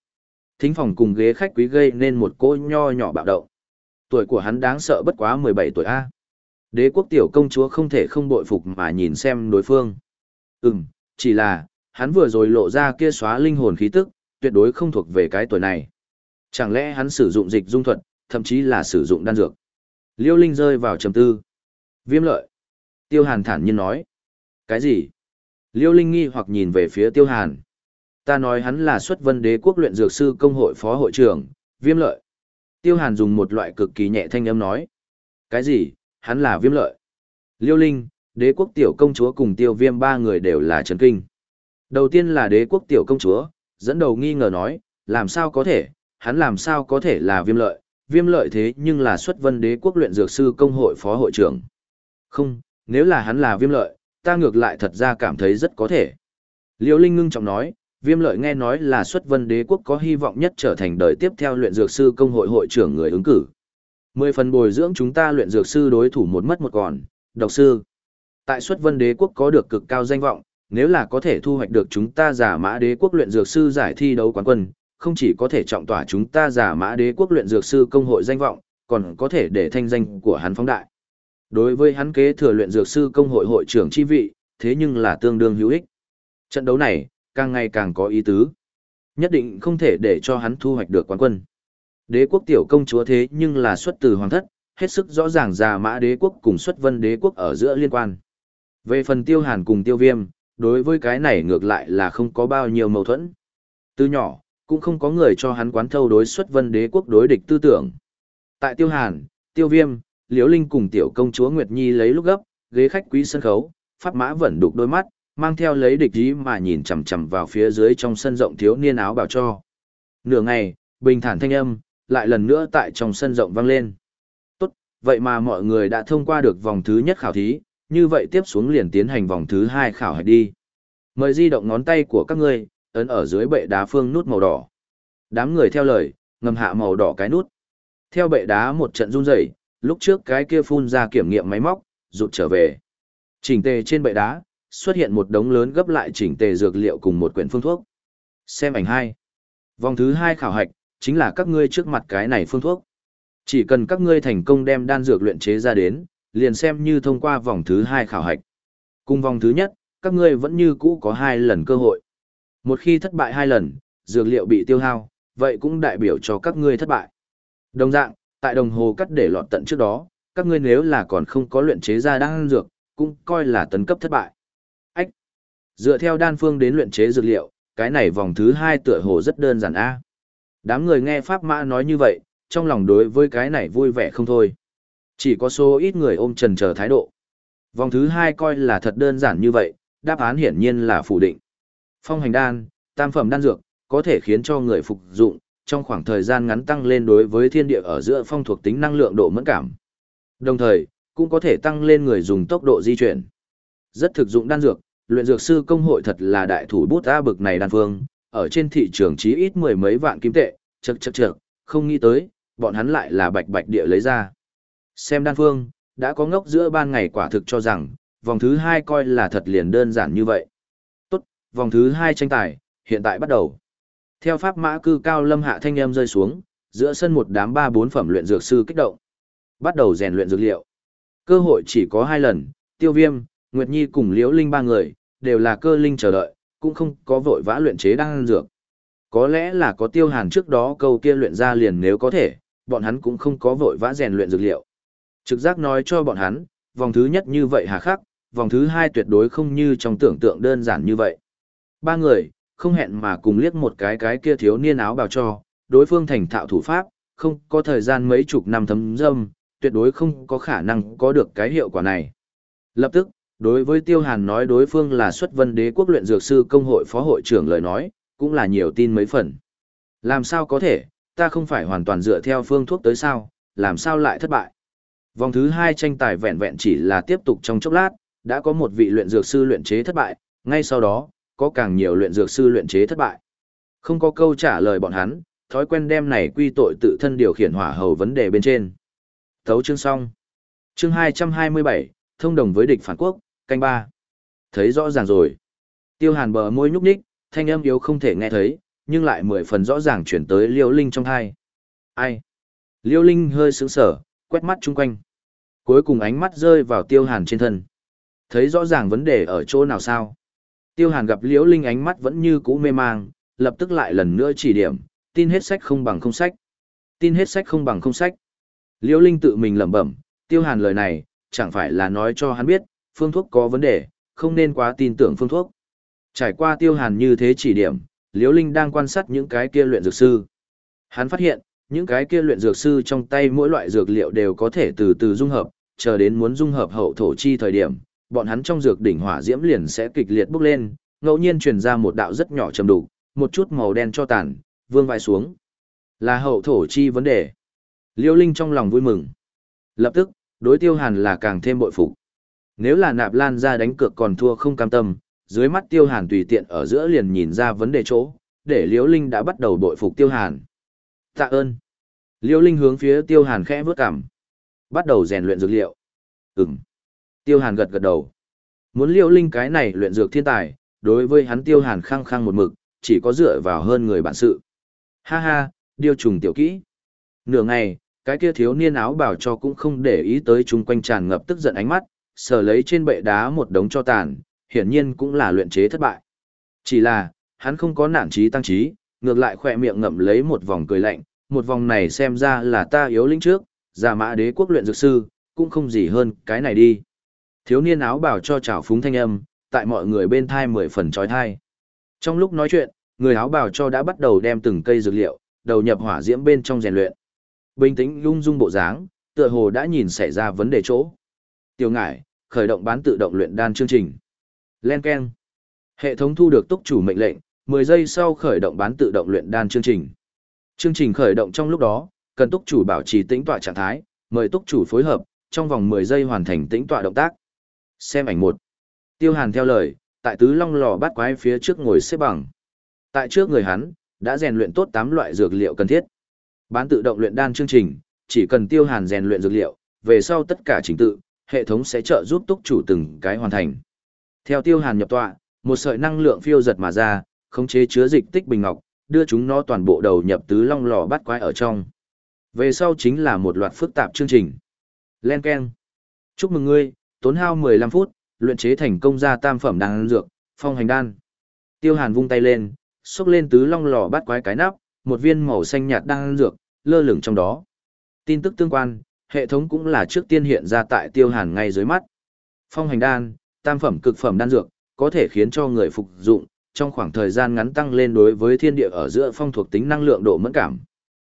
Speaker 1: Thính phòng cùng ghế khách quý gây nên một cô nho nhỏ bạo động. Tuổi của hắn đáng sợ bất quá 17 tuổi A. Đế quốc tiểu công chúa không thể không bội phục mà nhìn xem đối phương. Ừm, chỉ là, Hắn vừa rồi lộ ra kia xóa linh hồn khí tức, tuyệt đối không thuộc về cái tuổi này. Chẳng lẽ hắn sử dụng dịch dung thuật, thậm chí là sử dụng đan dược. Liêu Linh rơi vào trầm tư. Viêm lợi. Tiêu Hàn thản nhiên nói. Cái gì? Liêu Linh nghi hoặc nhìn về phía Tiêu Hàn. Ta nói hắn là xuất vân đế quốc luyện dược sư công hội phó hội trưởng, viêm lợi. Tiêu Hàn dùng một loại cực kỳ nhẹ thanh âm nói. Cái gì? Hắn là viêm lợi. Liêu Linh, đế quốc tiểu công chúa cùng tiêu viêm ba người đều là trấn kinh. Đầu tiên là đế quốc tiểu công chúa, dẫn đầu nghi ngờ nói, làm sao có thể, hắn làm sao có thể là viêm lợi, viêm lợi thế nhưng là xuất vân đế quốc luyện dược sư công hội phó hội trưởng. Không, nếu là hắn là viêm lợi, ta ngược lại thật ra cảm thấy rất có thể. Liêu Linh ngưng trọng nói, viêm lợi nghe nói là xuất vân đế quốc có hy vọng nhất trở thành đời tiếp theo luyện dược sư công hội hội trưởng người ứng cử. Mười phần bồi dưỡng chúng ta luyện dược sư đối thủ một mất một còn, độc sư. Tại xuất vân đế quốc có được cực cao danh vọng, nếu là có thể thu hoạch được chúng ta giả mã đế quốc luyện dược sư giải thi đấu quán quân, không chỉ có thể trọng tỏa chúng ta giả mã đế quốc luyện dược sư công hội danh vọng, còn có thể để thanh danh của hắn phóng đại. Đối với hắn kế thừa luyện dược sư công hội hội trưởng chi vị, thế nhưng là tương đương hữu ích. Trận đấu này, càng ngày càng có ý tứ. Nhất định không thể để cho hắn thu hoạch được quán quân. Đế quốc tiểu công chúa thế nhưng là xuất từ hoàng thất, hết sức rõ ràng già mã đế quốc cùng xuất vân đế quốc ở giữa liên quan. Về phần tiêu hàn cùng tiêu viêm, đối với cái này ngược lại là không có bao nhiêu mâu thuẫn. Từ nhỏ, cũng không có người cho hắn quán thâu đối xuất vân đế quốc đối địch tư tưởng. Tại tiêu hàn, tiêu viêm, liễu linh cùng tiểu công chúa Nguyệt Nhi lấy lúc gấp, ghế khách quý sân khấu, pháp mã vẫn đục đôi mắt, mang theo lấy địch ý mà nhìn chằm chằm vào phía dưới trong sân rộng thiếu niên áo bào cho. Nửa ngày, bình thản thanh âm, lại lần nữa tại trong sân rộng vang lên. Tốt, vậy mà mọi người đã thông qua được vòng thứ nhất khảo thí, như vậy tiếp xuống liền tiến hành vòng thứ hai khảo hạch đi. Mời di động ngón tay của các ngươi, ấn ở dưới bệ đá phương nút màu đỏ. Đám người theo lời, ngầm hạ màu đỏ cái nút. Theo bệ đá một trận run rẩy, lúc trước cái kia phun ra kiểm nghiệm máy móc, rụt trở về. Chỉnh tề trên bệ đá, xuất hiện một đống lớn gấp lại chỉnh tề dược liệu cùng một quyển phương thuốc. Xem ảnh hai. Vòng thứ hai khảo hạch, chính là các ngươi trước mặt cái này phương thuốc. Chỉ cần các ngươi thành công đem đan dược luyện chế ra đến, liền xem như thông qua vòng thứ hai khảo hạch. Cùng vòng thứ nhất, các ngươi vẫn như cũ có hai lần cơ hội. Một khi thất bại hai lần, dược liệu bị tiêu hao, vậy cũng đại biểu cho các ngươi thất bại. Đồng dạng, tại đồng hồ cắt để lọt tận trước đó, các ngươi nếu là còn không có luyện chế ra đan dược, cũng coi là tấn cấp thất bại. Ách! Dựa theo đan phương đến luyện chế dược liệu, cái này vòng thứ hai tựa hồ rất đơn giản a. Đám người nghe Pháp Mã nói như vậy, trong lòng đối với cái này vui vẻ không thôi. Chỉ có số ít người ôm trần chờ thái độ. Vòng thứ hai coi là thật đơn giản như vậy, đáp án hiển nhiên là phủ định. Phong hành đan, tam phẩm đan dược, có thể khiến cho người phục dụng, trong khoảng thời gian ngắn tăng lên đối với thiên địa ở giữa phong thuộc tính năng lượng độ mẫn cảm. Đồng thời, cũng có thể tăng lên người dùng tốc độ di chuyển. Rất thực dụng đan dược, luyện dược sư công hội thật là đại thủ bút a bực này đan phương, ở trên thị trường chí ít mười mấy vạn kim tệ, chậc chậc chậc, không nghĩ tới, bọn hắn lại là bạch bạch địa lấy ra. Xem đan phương, đã có ngốc giữa ban ngày quả thực cho rằng, vòng thứ hai coi là thật liền đơn giản như vậy. Tốt, vòng thứ hai tranh tài, hiện tại bắt đầu. Theo pháp mã cư cao lâm hạ thanh em rơi xuống, giữa sân một đám ba bốn phẩm luyện dược sư kích động. Bắt đầu rèn luyện dược liệu. Cơ hội chỉ có hai lần, tiêu viêm, Nguyệt Nhi cùng Liễu Linh ba người, đều là cơ linh chờ đợi, cũng không có vội vã luyện chế đan dược. Có lẽ là có tiêu hàn trước đó câu kia luyện ra liền nếu có thể, bọn hắn cũng không có vội vã rèn luyện dược liệu. Trực giác nói cho bọn hắn, vòng thứ nhất như vậy hà khắc, vòng thứ hai tuyệt đối không như trong tưởng tượng đơn giản như vậy. Ba người, không hẹn mà cùng liếc một cái cái kia thiếu niên áo bào cho, đối phương thành thạo thủ pháp, không có thời gian mấy chục năm thấm dâm, tuyệt đối không có khả năng có được cái hiệu quả này. Lập tức, đối với Tiêu Hàn nói đối phương là xuất vân đế quốc luyện dược sư công hội phó hội trưởng lời nói, cũng là nhiều tin mấy phần. Làm sao có thể, ta không phải hoàn toàn dựa theo phương thuốc tới sao, làm sao lại thất bại. Vòng thứ hai tranh tài vẹn vẹn chỉ là tiếp tục trong chốc lát, đã có một vị luyện dược sư luyện chế thất bại, ngay sau đó, có càng nhiều luyện dược sư luyện chế thất bại. Không có câu trả lời bọn hắn, thói quen đem này quy tội tự thân điều khiển hỏa hầu vấn đề bên trên. Thấu chương xong. Chương 227, thông đồng với địch phản quốc, canh ba. Thấy rõ ràng rồi. Tiêu hàn bờ môi nhúc nhích, thanh âm yếu không thể nghe thấy, nhưng lại mười phần rõ ràng chuyển tới Liêu Linh trong thai. Ai? Liêu Linh hơi sững sở, quét mắt chung quanh. Cuối cùng ánh mắt rơi vào tiêu hàn trên thân. Thấy rõ ràng vấn đề ở chỗ nào sao? Tiêu Hàn gặp Liễu Linh ánh mắt vẫn như cũ mê mang, lập tức lại lần nữa chỉ điểm, tin hết sách không bằng không sách. Tin hết sách không bằng không sách. Liễu Linh tự mình lẩm bẩm, Tiêu Hàn lời này, chẳng phải là nói cho hắn biết, phương thuốc có vấn đề, không nên quá tin tưởng phương thuốc. Trải qua Tiêu Hàn như thế chỉ điểm, Liễu Linh đang quan sát những cái kia luyện dược sư. Hắn phát hiện, những cái kia luyện dược sư trong tay mỗi loại dược liệu đều có thể từ từ dung hợp, chờ đến muốn dung hợp hậu thổ chi thời điểm, bọn hắn trong dược đỉnh hỏa diễm liền sẽ kịch liệt bốc lên, ngẫu nhiên truyền ra một đạo rất nhỏ trầm đủ, một chút màu đen cho tàn, vương vai xuống. Là hậu thổ chi vấn đề. Liêu Linh trong lòng vui mừng. Lập tức, đối tiêu hàn là càng thêm bội phục. Nếu là nạp lan ra đánh cược còn thua không cam tâm, dưới mắt tiêu hàn tùy tiện ở giữa liền nhìn ra vấn đề chỗ, để Liêu Linh đã bắt đầu bội phục tiêu hàn. Tạ ơn. Liêu Linh hướng phía tiêu hàn khẽ vớt cảm. Bắt đầu rèn luyện dược liệu. Ừm. Tiêu hàn gật gật đầu. Muốn Liêu Linh cái này luyện dược thiên tài, đối với hắn tiêu hàn khăng khăng một mực, chỉ có dựa vào hơn người bản sự. Ha ha, điêu trùng tiểu kỹ. Nửa ngày, cái kia thiếu niên áo bảo cho cũng không để ý tới chúng quanh tràn ngập tức giận ánh mắt, sờ lấy trên bệ đá một đống cho tàn, hiển nhiên cũng là luyện chế thất bại. Chỉ là, hắn không có nản trí tăng trí, ngược lại khỏe miệng ngậm lấy một vòng cười lạnh, một vòng này xem ra là ta yếu linh trước, giả mã đế quốc luyện dược sư, cũng không gì hơn cái này đi. Thiếu niên áo bảo cho trào phúng thanh âm, tại mọi người bên thai mười phần trói thai. Trong lúc nói chuyện, người áo bào cho đã bắt đầu đem từng cây dược liệu, đầu nhập hỏa diễm bên trong rèn luyện. Bình tĩnh lung dung bộ dáng, tựa hồ đã nhìn xảy ra vấn đề chỗ. Tiểu ngải, khởi động bán tự động luyện đan chương trình. Len Ken. Hệ thống thu được túc chủ mệnh lệnh, 10 giây sau khởi động bán tự động luyện đan chương trình. Chương trình khởi động trong lúc đó, cần túc chủ bảo trì tĩnh tọa trạng thái, mời túc chủ phối hợp, trong vòng 10 giây hoàn thành tĩnh tọa động tác. Xem ảnh một. Tiêu Hàn theo lời, tại tứ long lò bắt quái phía trước ngồi xếp bằng. Tại trước người hắn, đã rèn luyện tốt 8 loại dược liệu cần thiết. Bán tự động luyện đan chương trình, chỉ cần Tiêu Hàn rèn luyện dược liệu, về sau tất cả trình tự, hệ thống sẽ trợ giúp túc chủ từng cái hoàn thành. Theo Tiêu Hàn nhập tọa, một sợi năng lượng phiêu giật mà ra, khống chế chứa dịch tích bình ngọc, đưa chúng nó toàn bộ đầu nhập tứ long lò bắt quái ở trong. Về sau chính là một loạt phức tạp chương trình. Len Ken. Chúc mừng ngươi, tốn hao 15 phút, luyện chế thành công ra tam phẩm đan dược, phong hành đan. Tiêu Hàn vung tay lên, xúc lên tứ long lò bắt quái cái nắp, một viên màu xanh nhạt đan dược, lơ lửng trong đó. Tin tức tương quan, hệ thống cũng là trước tiên hiện ra tại Tiêu Hàn ngay dưới mắt. Phong hành đan, tam phẩm cực phẩm đan dược, có thể khiến cho người phục dụng, trong khoảng thời gian ngắn tăng lên đối với thiên địa ở giữa phong thuộc tính năng lượng độ mẫn cảm.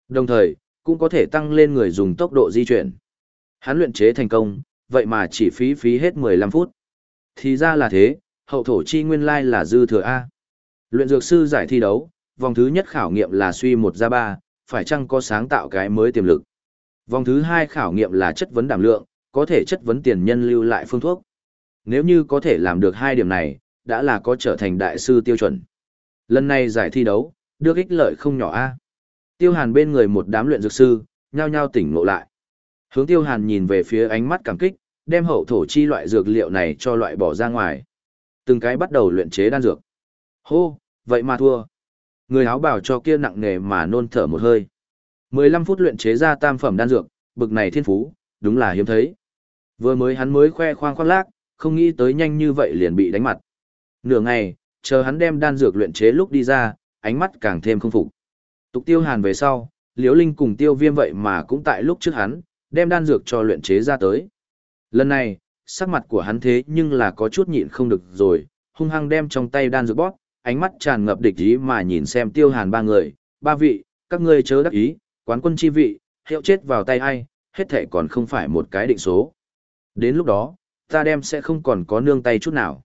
Speaker 1: Đồng thời, cũng có thể tăng lên người dùng tốc độ di chuyển. Hắn luyện chế thành công, vậy mà chỉ phí phí hết 15 phút. Thì ra là thế, hậu thổ chi nguyên lai là dư thừa A. Luyện dược sư giải thi đấu, vòng thứ nhất khảo nghiệm là suy một ra ba, phải chăng có sáng tạo cái mới tiềm lực. Vòng thứ hai khảo nghiệm là chất vấn đảm lượng, có thể chất vấn tiền nhân lưu lại phương thuốc. Nếu như có thể làm được hai điểm này, đã là có trở thành đại sư tiêu chuẩn. Lần này giải thi đấu, được ích lợi không nhỏ a. Tiêu Hàn bên người một đám luyện dược sư, nhao nhao tỉnh ngộ lại. Hướng Tiêu Hàn nhìn về phía ánh mắt cảm kích, đem hậu thổ chi loại dược liệu này cho loại bỏ ra ngoài. Từng cái bắt đầu luyện chế đan dược. Hô, vậy mà thua. Người áo bảo cho kia nặng nề mà nôn thở một hơi. 15 phút luyện chế ra tam phẩm đan dược, bực này thiên phú, đúng là hiếm thấy. Vừa mới hắn mới khoe khoang khoác lác, không nghĩ tới nhanh như vậy liền bị đánh mặt. Nửa ngày, chờ hắn đem đan dược luyện chế lúc đi ra, ánh mắt càng thêm không phục. Tục tiêu hàn về sau, Liễu Linh cùng tiêu viêm vậy mà cũng tại lúc trước hắn, đem đan dược cho luyện chế ra tới. Lần này, sắc mặt của hắn thế nhưng là có chút nhịn không được rồi, hung hăng đem trong tay đan dược bóp, ánh mắt tràn ngập địch ý mà nhìn xem tiêu hàn ba người, ba vị, các ngươi chớ đắc ý, quán quân chi vị, hiệu chết vào tay ai, hết thể còn không phải một cái định số. Đến lúc đó, ta đem sẽ không còn có nương tay chút nào.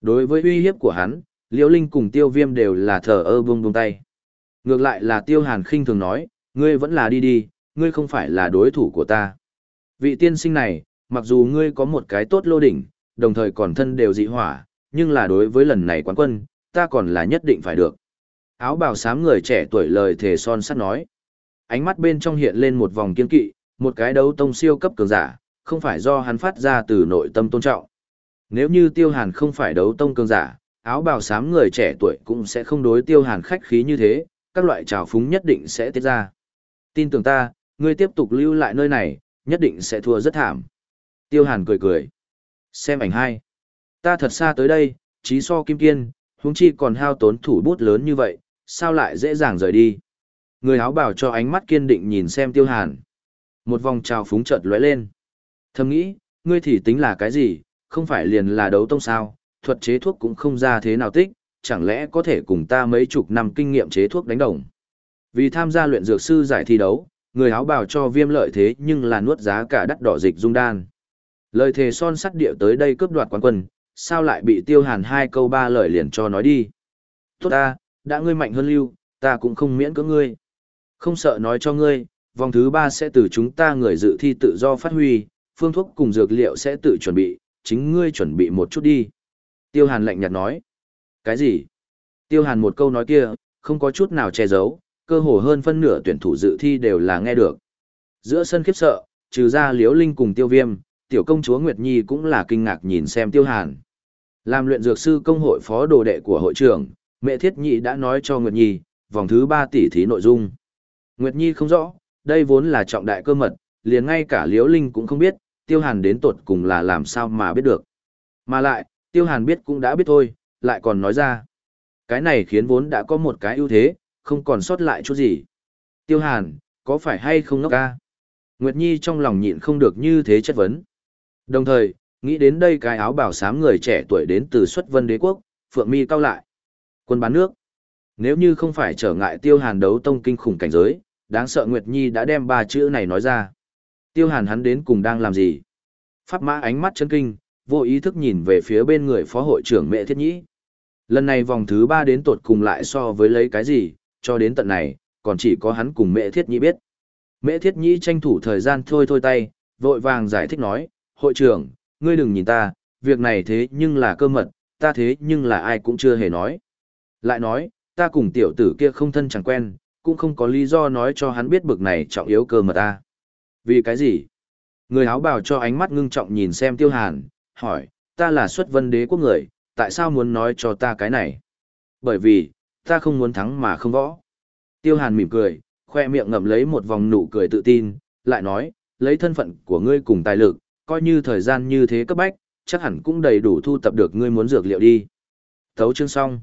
Speaker 1: Đối với uy hiếp của hắn, Liễu Linh cùng Tiêu Viêm đều là thờ ơ buông buông tay. Ngược lại là Tiêu Hàn khinh thường nói, ngươi vẫn là đi đi, ngươi không phải là đối thủ của ta. Vị tiên sinh này, mặc dù ngươi có một cái tốt lô đỉnh, đồng thời còn thân đều dị hỏa, nhưng là đối với lần này quán quân, ta còn là nhất định phải được. Áo bào xám người trẻ tuổi lời thề son sắt nói. Ánh mắt bên trong hiện lên một vòng kiên kỵ, một cái đấu tông siêu cấp cường giả, không phải do hắn phát ra từ nội tâm tôn trọng. Nếu như tiêu hàn không phải đấu tông cường giả, áo bào xám người trẻ tuổi cũng sẽ không đối tiêu hàn khách khí như thế, các loại trào phúng nhất định sẽ tiết ra. Tin tưởng ta, ngươi tiếp tục lưu lại nơi này, nhất định sẽ thua rất thảm. Tiêu hàn cười cười. Xem ảnh hai. Ta thật xa tới đây, trí so kim kiên, huống chi còn hao tốn thủ bút lớn như vậy, sao lại dễ dàng rời đi. Người áo bảo cho ánh mắt kiên định nhìn xem tiêu hàn. Một vòng trào phúng chợt lóe lên. Thầm nghĩ, ngươi thì tính là cái gì, không phải liền là đấu tông sao, thuật chế thuốc cũng không ra thế nào tích, chẳng lẽ có thể cùng ta mấy chục năm kinh nghiệm chế thuốc đánh đồng. Vì tham gia luyện dược sư giải thi đấu, người áo bào cho viêm lợi thế nhưng là nuốt giá cả đắt đỏ dịch dung đan. Lời thề son sắt địa tới đây cướp đoạt quán quân, sao lại bị tiêu hàn hai câu ba lời liền cho nói đi. Tốt ta, đã ngươi mạnh hơn lưu, ta cũng không miễn cưỡng ngươi. Không sợ nói cho ngươi, vòng thứ ba sẽ từ chúng ta người dự thi tự do phát huy, phương thuốc cùng dược liệu sẽ tự chuẩn bị, chính ngươi chuẩn bị một chút đi. Tiêu hàn lạnh nhạt nói. Cái gì? Tiêu hàn một câu nói kia, không có chút nào che giấu, cơ hồ hơn phân nửa tuyển thủ dự thi đều là nghe được. Giữa sân khiếp sợ, trừ ra Liễu Linh cùng Tiêu Viêm, tiểu công chúa Nguyệt Nhi cũng là kinh ngạc nhìn xem Tiêu Hàn. Làm luyện dược sư công hội phó đồ đệ của hội trưởng, mẹ Thiết Nhị đã nói cho Nguyệt Nhi, vòng thứ 3 tỷ thí nội dung. Nguyệt Nhi không rõ, đây vốn là trọng đại cơ mật, liền ngay cả Liễu Linh cũng không biết, Tiêu Hàn đến tột cùng là làm sao mà biết được. Mà lại, Tiêu Hàn biết cũng đã biết thôi, lại còn nói ra. Cái này khiến vốn đã có một cái ưu thế, không còn sót lại chút gì. Tiêu Hàn, có phải hay không ngốc ca? Nguyệt Nhi trong lòng nhịn không được như thế chất vấn. Đồng thời, nghĩ đến đây cái áo bảo sám người trẻ tuổi đến từ xuất vân đế quốc, Phượng Mi cao lại. Quân bán nước. Nếu như không phải trở ngại Tiêu Hàn đấu tông kinh khủng cảnh giới, đáng sợ Nguyệt Nhi đã đem ba chữ này nói ra. Tiêu Hàn hắn đến cùng đang làm gì? Pháp mã ánh mắt chân kinh, vô ý thức nhìn về phía bên người phó hội trưởng mẹ thiết nhĩ. Lần này vòng thứ ba đến tột cùng lại so với lấy cái gì, cho đến tận này, còn chỉ có hắn cùng mẹ thiết nhĩ biết. Mẹ thiết nhĩ tranh thủ thời gian thôi thôi tay, vội vàng giải thích nói, hội trưởng, ngươi đừng nhìn ta, việc này thế nhưng là cơ mật, ta thế nhưng là ai cũng chưa hề nói. Lại nói, ta cùng tiểu tử kia không thân chẳng quen, cũng không có lý do nói cho hắn biết bực này trọng yếu cơ mật ta. Vì cái gì? Người áo bào cho ánh mắt ngưng trọng nhìn xem tiêu hàn, hỏi, ta là xuất vân đế quốc người, tại sao muốn nói cho ta cái này? Bởi vì, ta không muốn thắng mà không võ. Tiêu hàn mỉm cười, khoe miệng ngậm lấy một vòng nụ cười tự tin, lại nói, lấy thân phận của ngươi cùng tài lực, coi như thời gian như thế cấp bách, chắc hẳn cũng đầy đủ thu tập được ngươi muốn dược liệu đi. Thấu chương xong.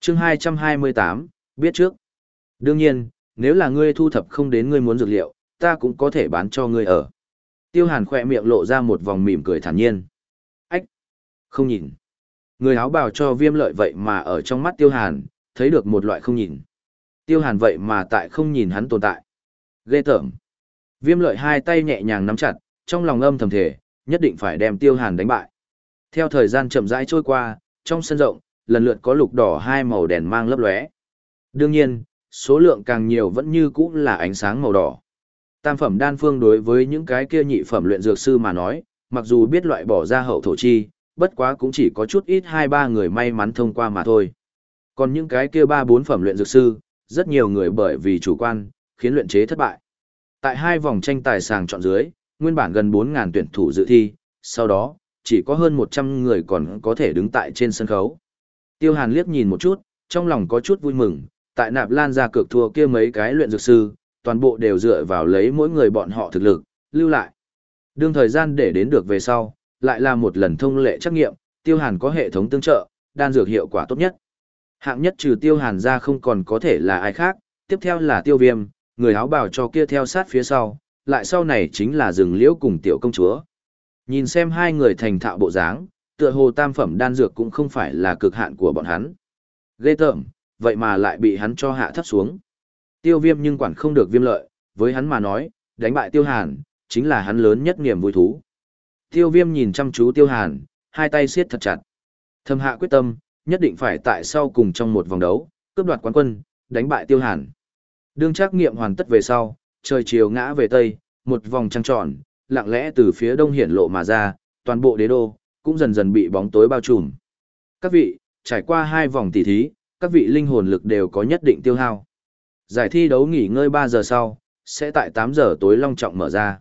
Speaker 1: Chương 228, biết trước. Đương nhiên, nếu là ngươi thu thập không đến ngươi muốn dược liệu, ta cũng có thể bán cho ngươi ở. Tiêu hàn khoe miệng lộ ra một vòng mỉm cười thản nhiên. Không nhìn. Người áo bào cho viêm lợi vậy mà ở trong mắt tiêu hàn, thấy được một loại không nhìn. Tiêu hàn vậy mà tại không nhìn hắn tồn tại. Ghê tởm. Viêm lợi hai tay nhẹ nhàng nắm chặt, trong lòng âm thầm thể, nhất định phải đem tiêu hàn đánh bại. Theo thời gian chậm rãi trôi qua, trong sân rộng, lần lượt có lục đỏ hai màu đèn mang lấp lóe. Đương nhiên, số lượng càng nhiều vẫn như cũ là ánh sáng màu đỏ. Tam phẩm đan phương đối với những cái kia nhị phẩm luyện dược sư mà nói, mặc dù biết loại bỏ ra hậu thổ chi, bất quá cũng chỉ có chút ít hai ba người may mắn thông qua mà thôi. Còn những cái kia ba bốn phẩm luyện dược sư, rất nhiều người bởi vì chủ quan, khiến luyện chế thất bại. Tại hai vòng tranh tài sàng chọn dưới, nguyên bản gần 4.000 tuyển thủ dự thi, sau đó, chỉ có hơn 100 người còn có thể đứng tại trên sân khấu. Tiêu Hàn liếc nhìn một chút, trong lòng có chút vui mừng, tại nạp lan ra cược thua kia mấy cái luyện dược sư, toàn bộ đều dựa vào lấy mỗi người bọn họ thực lực, lưu lại. Đương thời gian để đến được về sau, lại là một lần thông lệ trắc nghiệm, tiêu hàn có hệ thống tương trợ, đan dược hiệu quả tốt nhất. Hạng nhất trừ tiêu hàn ra không còn có thể là ai khác, tiếp theo là tiêu viêm, người áo bào cho kia theo sát phía sau, lại sau này chính là rừng liễu cùng tiểu công chúa. Nhìn xem hai người thành thạo bộ dáng, tựa hồ tam phẩm đan dược cũng không phải là cực hạn của bọn hắn. Ghê tởm, vậy mà lại bị hắn cho hạ thấp xuống. Tiêu viêm nhưng quản không được viêm lợi, với hắn mà nói, đánh bại tiêu hàn, chính là hắn lớn nhất niềm vui thú. Tiêu viêm nhìn chăm chú tiêu hàn, hai tay siết thật chặt. Thâm hạ quyết tâm, nhất định phải tại sau cùng trong một vòng đấu, cướp đoạt quán quân, đánh bại tiêu hàn. Đương trắc nghiệm hoàn tất về sau, trời chiều ngã về tây, một vòng trăng tròn, lặng lẽ từ phía đông hiển lộ mà ra, toàn bộ đế đô, cũng dần dần bị bóng tối bao trùm. Các vị, trải qua hai vòng tỷ thí, các vị linh hồn lực đều có nhất định tiêu hao. Giải thi đấu nghỉ ngơi 3 giờ sau, sẽ tại 8 giờ tối long trọng mở ra.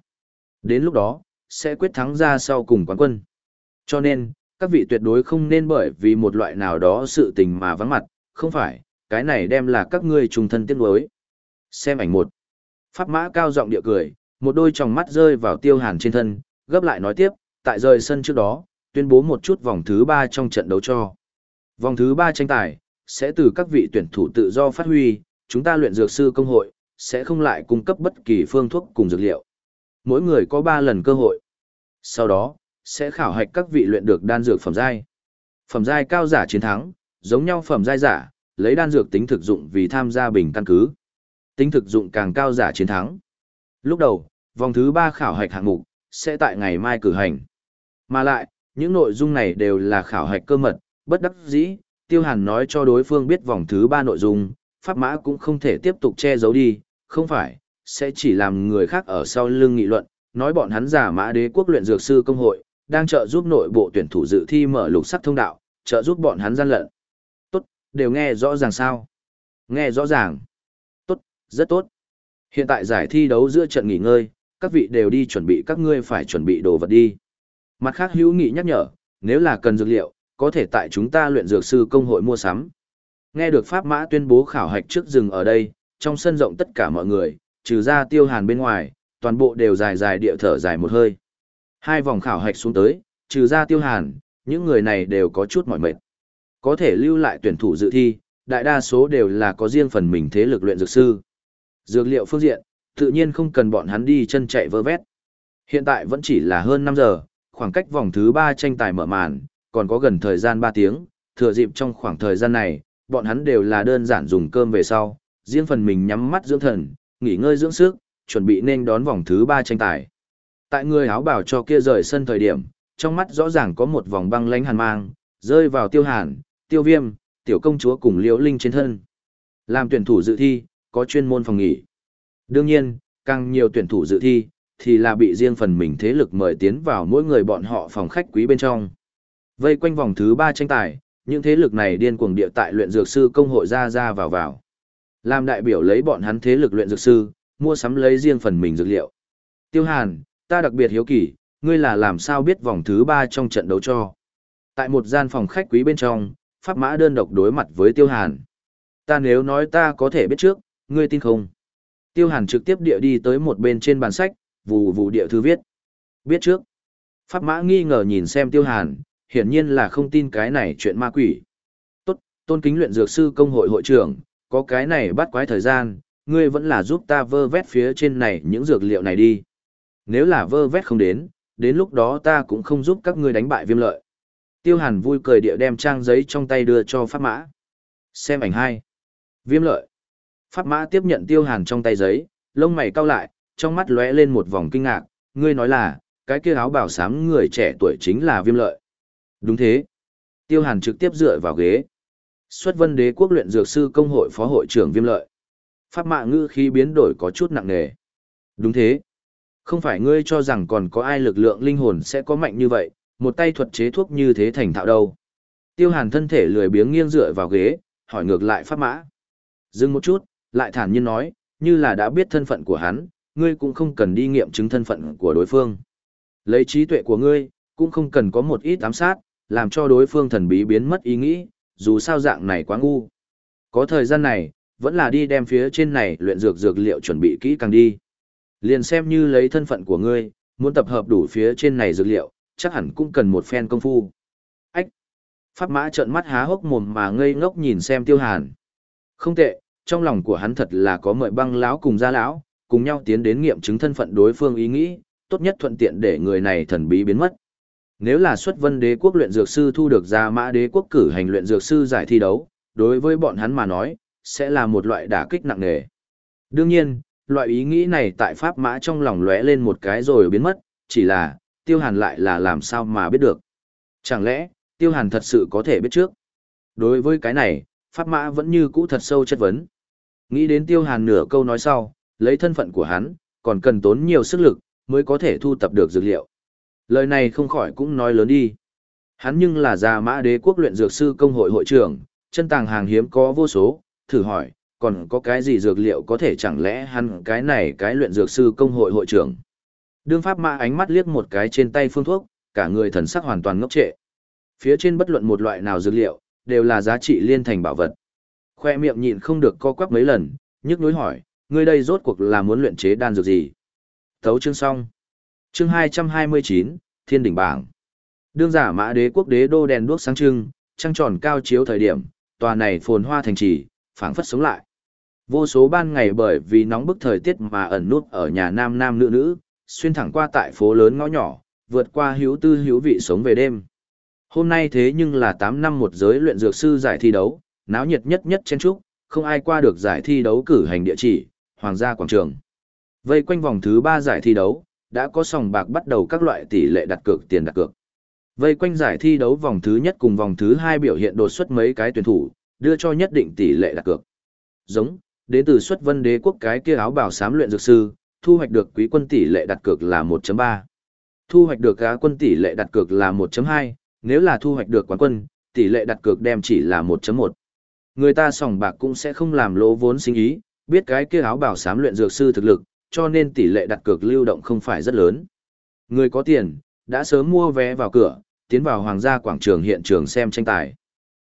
Speaker 1: Đến lúc đó, sẽ quyết thắng ra sau cùng quán quân. Cho nên, các vị tuyệt đối không nên bởi vì một loại nào đó sự tình mà vắng mặt, không phải, cái này đem là các ngươi trùng thân tiếc nuối. Xem ảnh một. Pháp mã cao giọng địa cười, một đôi tròng mắt rơi vào tiêu hàn trên thân, gấp lại nói tiếp, tại rời sân trước đó, tuyên bố một chút vòng thứ 3 trong trận đấu cho. Vòng thứ 3 tranh tài, sẽ từ các vị tuyển thủ tự do phát huy, chúng ta luyện dược sư công hội, sẽ không lại cung cấp bất kỳ phương thuốc cùng dược liệu. Mỗi người có 3 lần cơ hội. Sau đó, sẽ khảo hạch các vị luyện được đan dược phẩm giai. Phẩm giai cao giả chiến thắng, giống nhau phẩm giai giả, lấy đan dược tính thực dụng vì tham gia bình căn cứ. Tính thực dụng càng cao giả chiến thắng. Lúc đầu, vòng thứ 3 khảo hạch hạng mục sẽ tại ngày mai cử hành. Mà lại, những nội dung này đều là khảo hạch cơ mật, bất đắc dĩ, Tiêu Hàn nói cho đối phương biết vòng thứ 3 nội dung, pháp mã cũng không thể tiếp tục che giấu đi, không phải, sẽ chỉ làm người khác ở sau lưng nghị luận, nói bọn hắn giả mã đế quốc luyện dược sư công hội, đang trợ giúp nội bộ tuyển thủ dự thi mở lục sắc thông đạo, trợ giúp bọn hắn gian lận. Tốt, đều nghe rõ ràng sao? Nghe rõ ràng. Tốt, rất tốt. Hiện tại giải thi đấu giữa trận nghỉ ngơi, các vị đều đi chuẩn bị các ngươi phải chuẩn bị đồ vật đi. Mặt khác hữu nghị nhắc nhở, nếu là cần dược liệu, có thể tại chúng ta luyện dược sư công hội mua sắm. Nghe được Pháp Mã tuyên bố khảo hạch trước rừng ở đây, trong sân rộng tất cả mọi người, trừ ra tiêu hàn bên ngoài, toàn bộ đều dài dài địa thở dài một hơi. Hai vòng khảo hạch xuống tới, trừ ra tiêu hàn, những người này đều có chút mỏi mệt. Có thể lưu lại tuyển thủ dự thi, đại đa số đều là có riêng phần mình thế lực luyện dược sư. Dược liệu phương diện, tự nhiên không cần bọn hắn đi chân chạy vơ vét. Hiện tại vẫn chỉ là hơn 5 giờ, khoảng cách vòng thứ 3 tranh tài mở màn, còn có gần thời gian 3 tiếng, thừa dịp trong khoảng thời gian này, bọn hắn đều là đơn giản dùng cơm về sau, riêng phần mình nhắm mắt dưỡng thần, nghỉ ngơi dưỡng sức, chuẩn bị nên đón vòng thứ 3 tranh tài. Tại người áo bảo cho kia rời sân thời điểm, trong mắt rõ ràng có một vòng băng lánh hàn mang, rơi vào tiêu hàn, tiêu viêm, tiểu công chúa cùng liễu linh trên thân. Làm tuyển thủ dự thi, có chuyên môn phòng nghỉ. Đương nhiên, càng nhiều tuyển thủ dự thi, thì là bị riêng phần mình thế lực mời tiến vào mỗi người bọn họ phòng khách quý bên trong. Vây quanh vòng thứ 3 tranh tài, những thế lực này điên cuồng địa tại luyện dược sư công hội ra ra vào vào. Làm đại biểu lấy bọn hắn thế lực luyện dược sư, mua sắm lấy riêng phần mình dược liệu. Tiêu Hàn, ta đặc biệt hiếu kỳ, ngươi là làm sao biết vòng thứ ba trong trận đấu cho. Tại một gian phòng khách quý bên trong, Pháp Mã đơn độc đối mặt với Tiêu Hàn. Ta nếu nói ta có thể biết trước, ngươi tin không? Tiêu Hàn trực tiếp địa đi tới một bên trên bàn sách, vù vù địa thư viết. Biết trước. Pháp Mã nghi ngờ nhìn xem Tiêu Hàn, hiển nhiên là không tin cái này chuyện ma quỷ. Tốt, tôn kính luyện dược sư công hội hội trưởng, có cái này bắt quái thời gian, ngươi vẫn là giúp ta vơ vét phía trên này những dược liệu này đi. Nếu là vơ vét không đến, đến lúc đó ta cũng không giúp các ngươi đánh bại viêm lợi. Tiêu Hàn vui cười địa đem trang giấy trong tay đưa cho Pháp Mã. Xem ảnh hai. Viêm lợi. Pháp Mã tiếp nhận Tiêu Hàn trong tay giấy, lông mày cau lại, trong mắt lóe lên một vòng kinh ngạc, ngươi nói là, cái kia áo bảo sám người trẻ tuổi chính là viêm lợi. Đúng thế. Tiêu Hàn trực tiếp dựa vào ghế. Xuất vân đế quốc luyện dược sư công hội phó hội trưởng viêm lợi. Pháp mạ ngữ khí biến đổi có chút nặng nề. Đúng thế. Không phải ngươi cho rằng còn có ai lực lượng linh hồn sẽ có mạnh như vậy, một tay thuật chế thuốc như thế thành thạo đâu. Tiêu hàn thân thể lười biếng nghiêng dựa vào ghế, hỏi ngược lại pháp mã. Dừng một chút, lại thản nhiên nói, như là đã biết thân phận của hắn, ngươi cũng không cần đi nghiệm chứng thân phận của đối phương. Lấy trí tuệ của ngươi, cũng không cần có một ít ám sát, làm cho đối phương thần bí biến mất ý nghĩ, dù sao dạng này quá ngu. Có thời gian này, vẫn là đi đem phía trên này luyện dược dược liệu chuẩn bị kỹ càng đi. Liền xem như lấy thân phận của ngươi, muốn tập hợp đủ phía trên này dược liệu, chắc hẳn cũng cần một phen công phu. Ách! Pháp mã trợn mắt há hốc mồm mà ngây ngốc nhìn xem tiêu hàn. Không tệ, trong lòng của hắn thật là có mợi băng lão cùng gia lão, cùng nhau tiến đến nghiệm chứng thân phận đối phương ý nghĩ, tốt nhất thuận tiện để người này thần bí biến mất. Nếu là xuất vân đế quốc luyện dược sư thu được ra mã đế quốc cử hành luyện dược sư giải thi đấu, đối với bọn hắn mà nói, sẽ là một loại đả kích nặng nề. Đương nhiên, loại ý nghĩ này tại pháp mã trong lòng lóe lên một cái rồi biến mất, chỉ là, tiêu hàn lại là làm sao mà biết được. Chẳng lẽ, tiêu hàn thật sự có thể biết trước? Đối với cái này, pháp mã vẫn như cũ thật sâu chất vấn. Nghĩ đến tiêu hàn nửa câu nói sau, lấy thân phận của hắn, còn cần tốn nhiều sức lực, mới có thể thu tập được dược liệu. Lời này không khỏi cũng nói lớn đi. Hắn nhưng là già mã đế quốc luyện dược sư công hội hội trưởng, chân tàng hàng hiếm có vô số, thử hỏi, còn có cái gì dược liệu có thể chẳng lẽ hắn cái này cái luyện dược sư công hội hội trưởng. Đương pháp mã ánh mắt liếc một cái trên tay phương thuốc, cả người thần sắc hoàn toàn ngốc trệ. Phía trên bất luận một loại nào dược liệu, đều là giá trị liên thành bảo vật. Khoe miệng nhịn không được co quắp mấy lần, nhức nhối hỏi, ngươi đây rốt cuộc là muốn luyện chế đan dược gì? Thấu chương xong chương 229, Thiên đỉnh bảng. Đương giả mã đế quốc đế đô đèn đuốc sáng trưng, trăng tròn cao chiếu thời điểm, tòa này phồn hoa thành trì, phảng phất sống lại. Vô số ban ngày bởi vì nóng bức thời tiết mà ẩn nút ở nhà nam nam nữ nữ, xuyên thẳng qua tại phố lớn ngõ nhỏ, vượt qua hữu tư hữu vị sống về đêm. Hôm nay thế nhưng là 8 năm một giới luyện dược sư giải thi đấu, náo nhiệt nhất nhất chen trúc, không ai qua được giải thi đấu cử hành địa chỉ, Hoàng gia quảng trường. Vây quanh vòng thứ 3 giải thi đấu, đã có sòng bạc bắt đầu các loại tỷ lệ đặt cược tiền đặt cược. Vây quanh giải thi đấu vòng thứ nhất cùng vòng thứ hai biểu hiện đột xuất mấy cái tuyển thủ, đưa cho nhất định tỷ lệ đặt cược. Giống, đến từ xuất vân đế quốc cái kia áo bảo sám luyện dược sư, thu hoạch được quý quân tỷ lệ đặt cược là 1.3. Thu hoạch được cá quân tỷ lệ đặt cược là 1.2, nếu là thu hoạch được quán quân, tỷ lệ đặt cược đem chỉ là 1.1. Người ta sòng bạc cũng sẽ không làm lỗ vốn sinh ý, biết cái kia áo bảo sám luyện dược sư thực lực, cho nên tỷ lệ đặt cược lưu động không phải rất lớn. Người có tiền, đã sớm mua vé vào cửa, tiến vào hoàng gia quảng trường hiện trường xem tranh tài.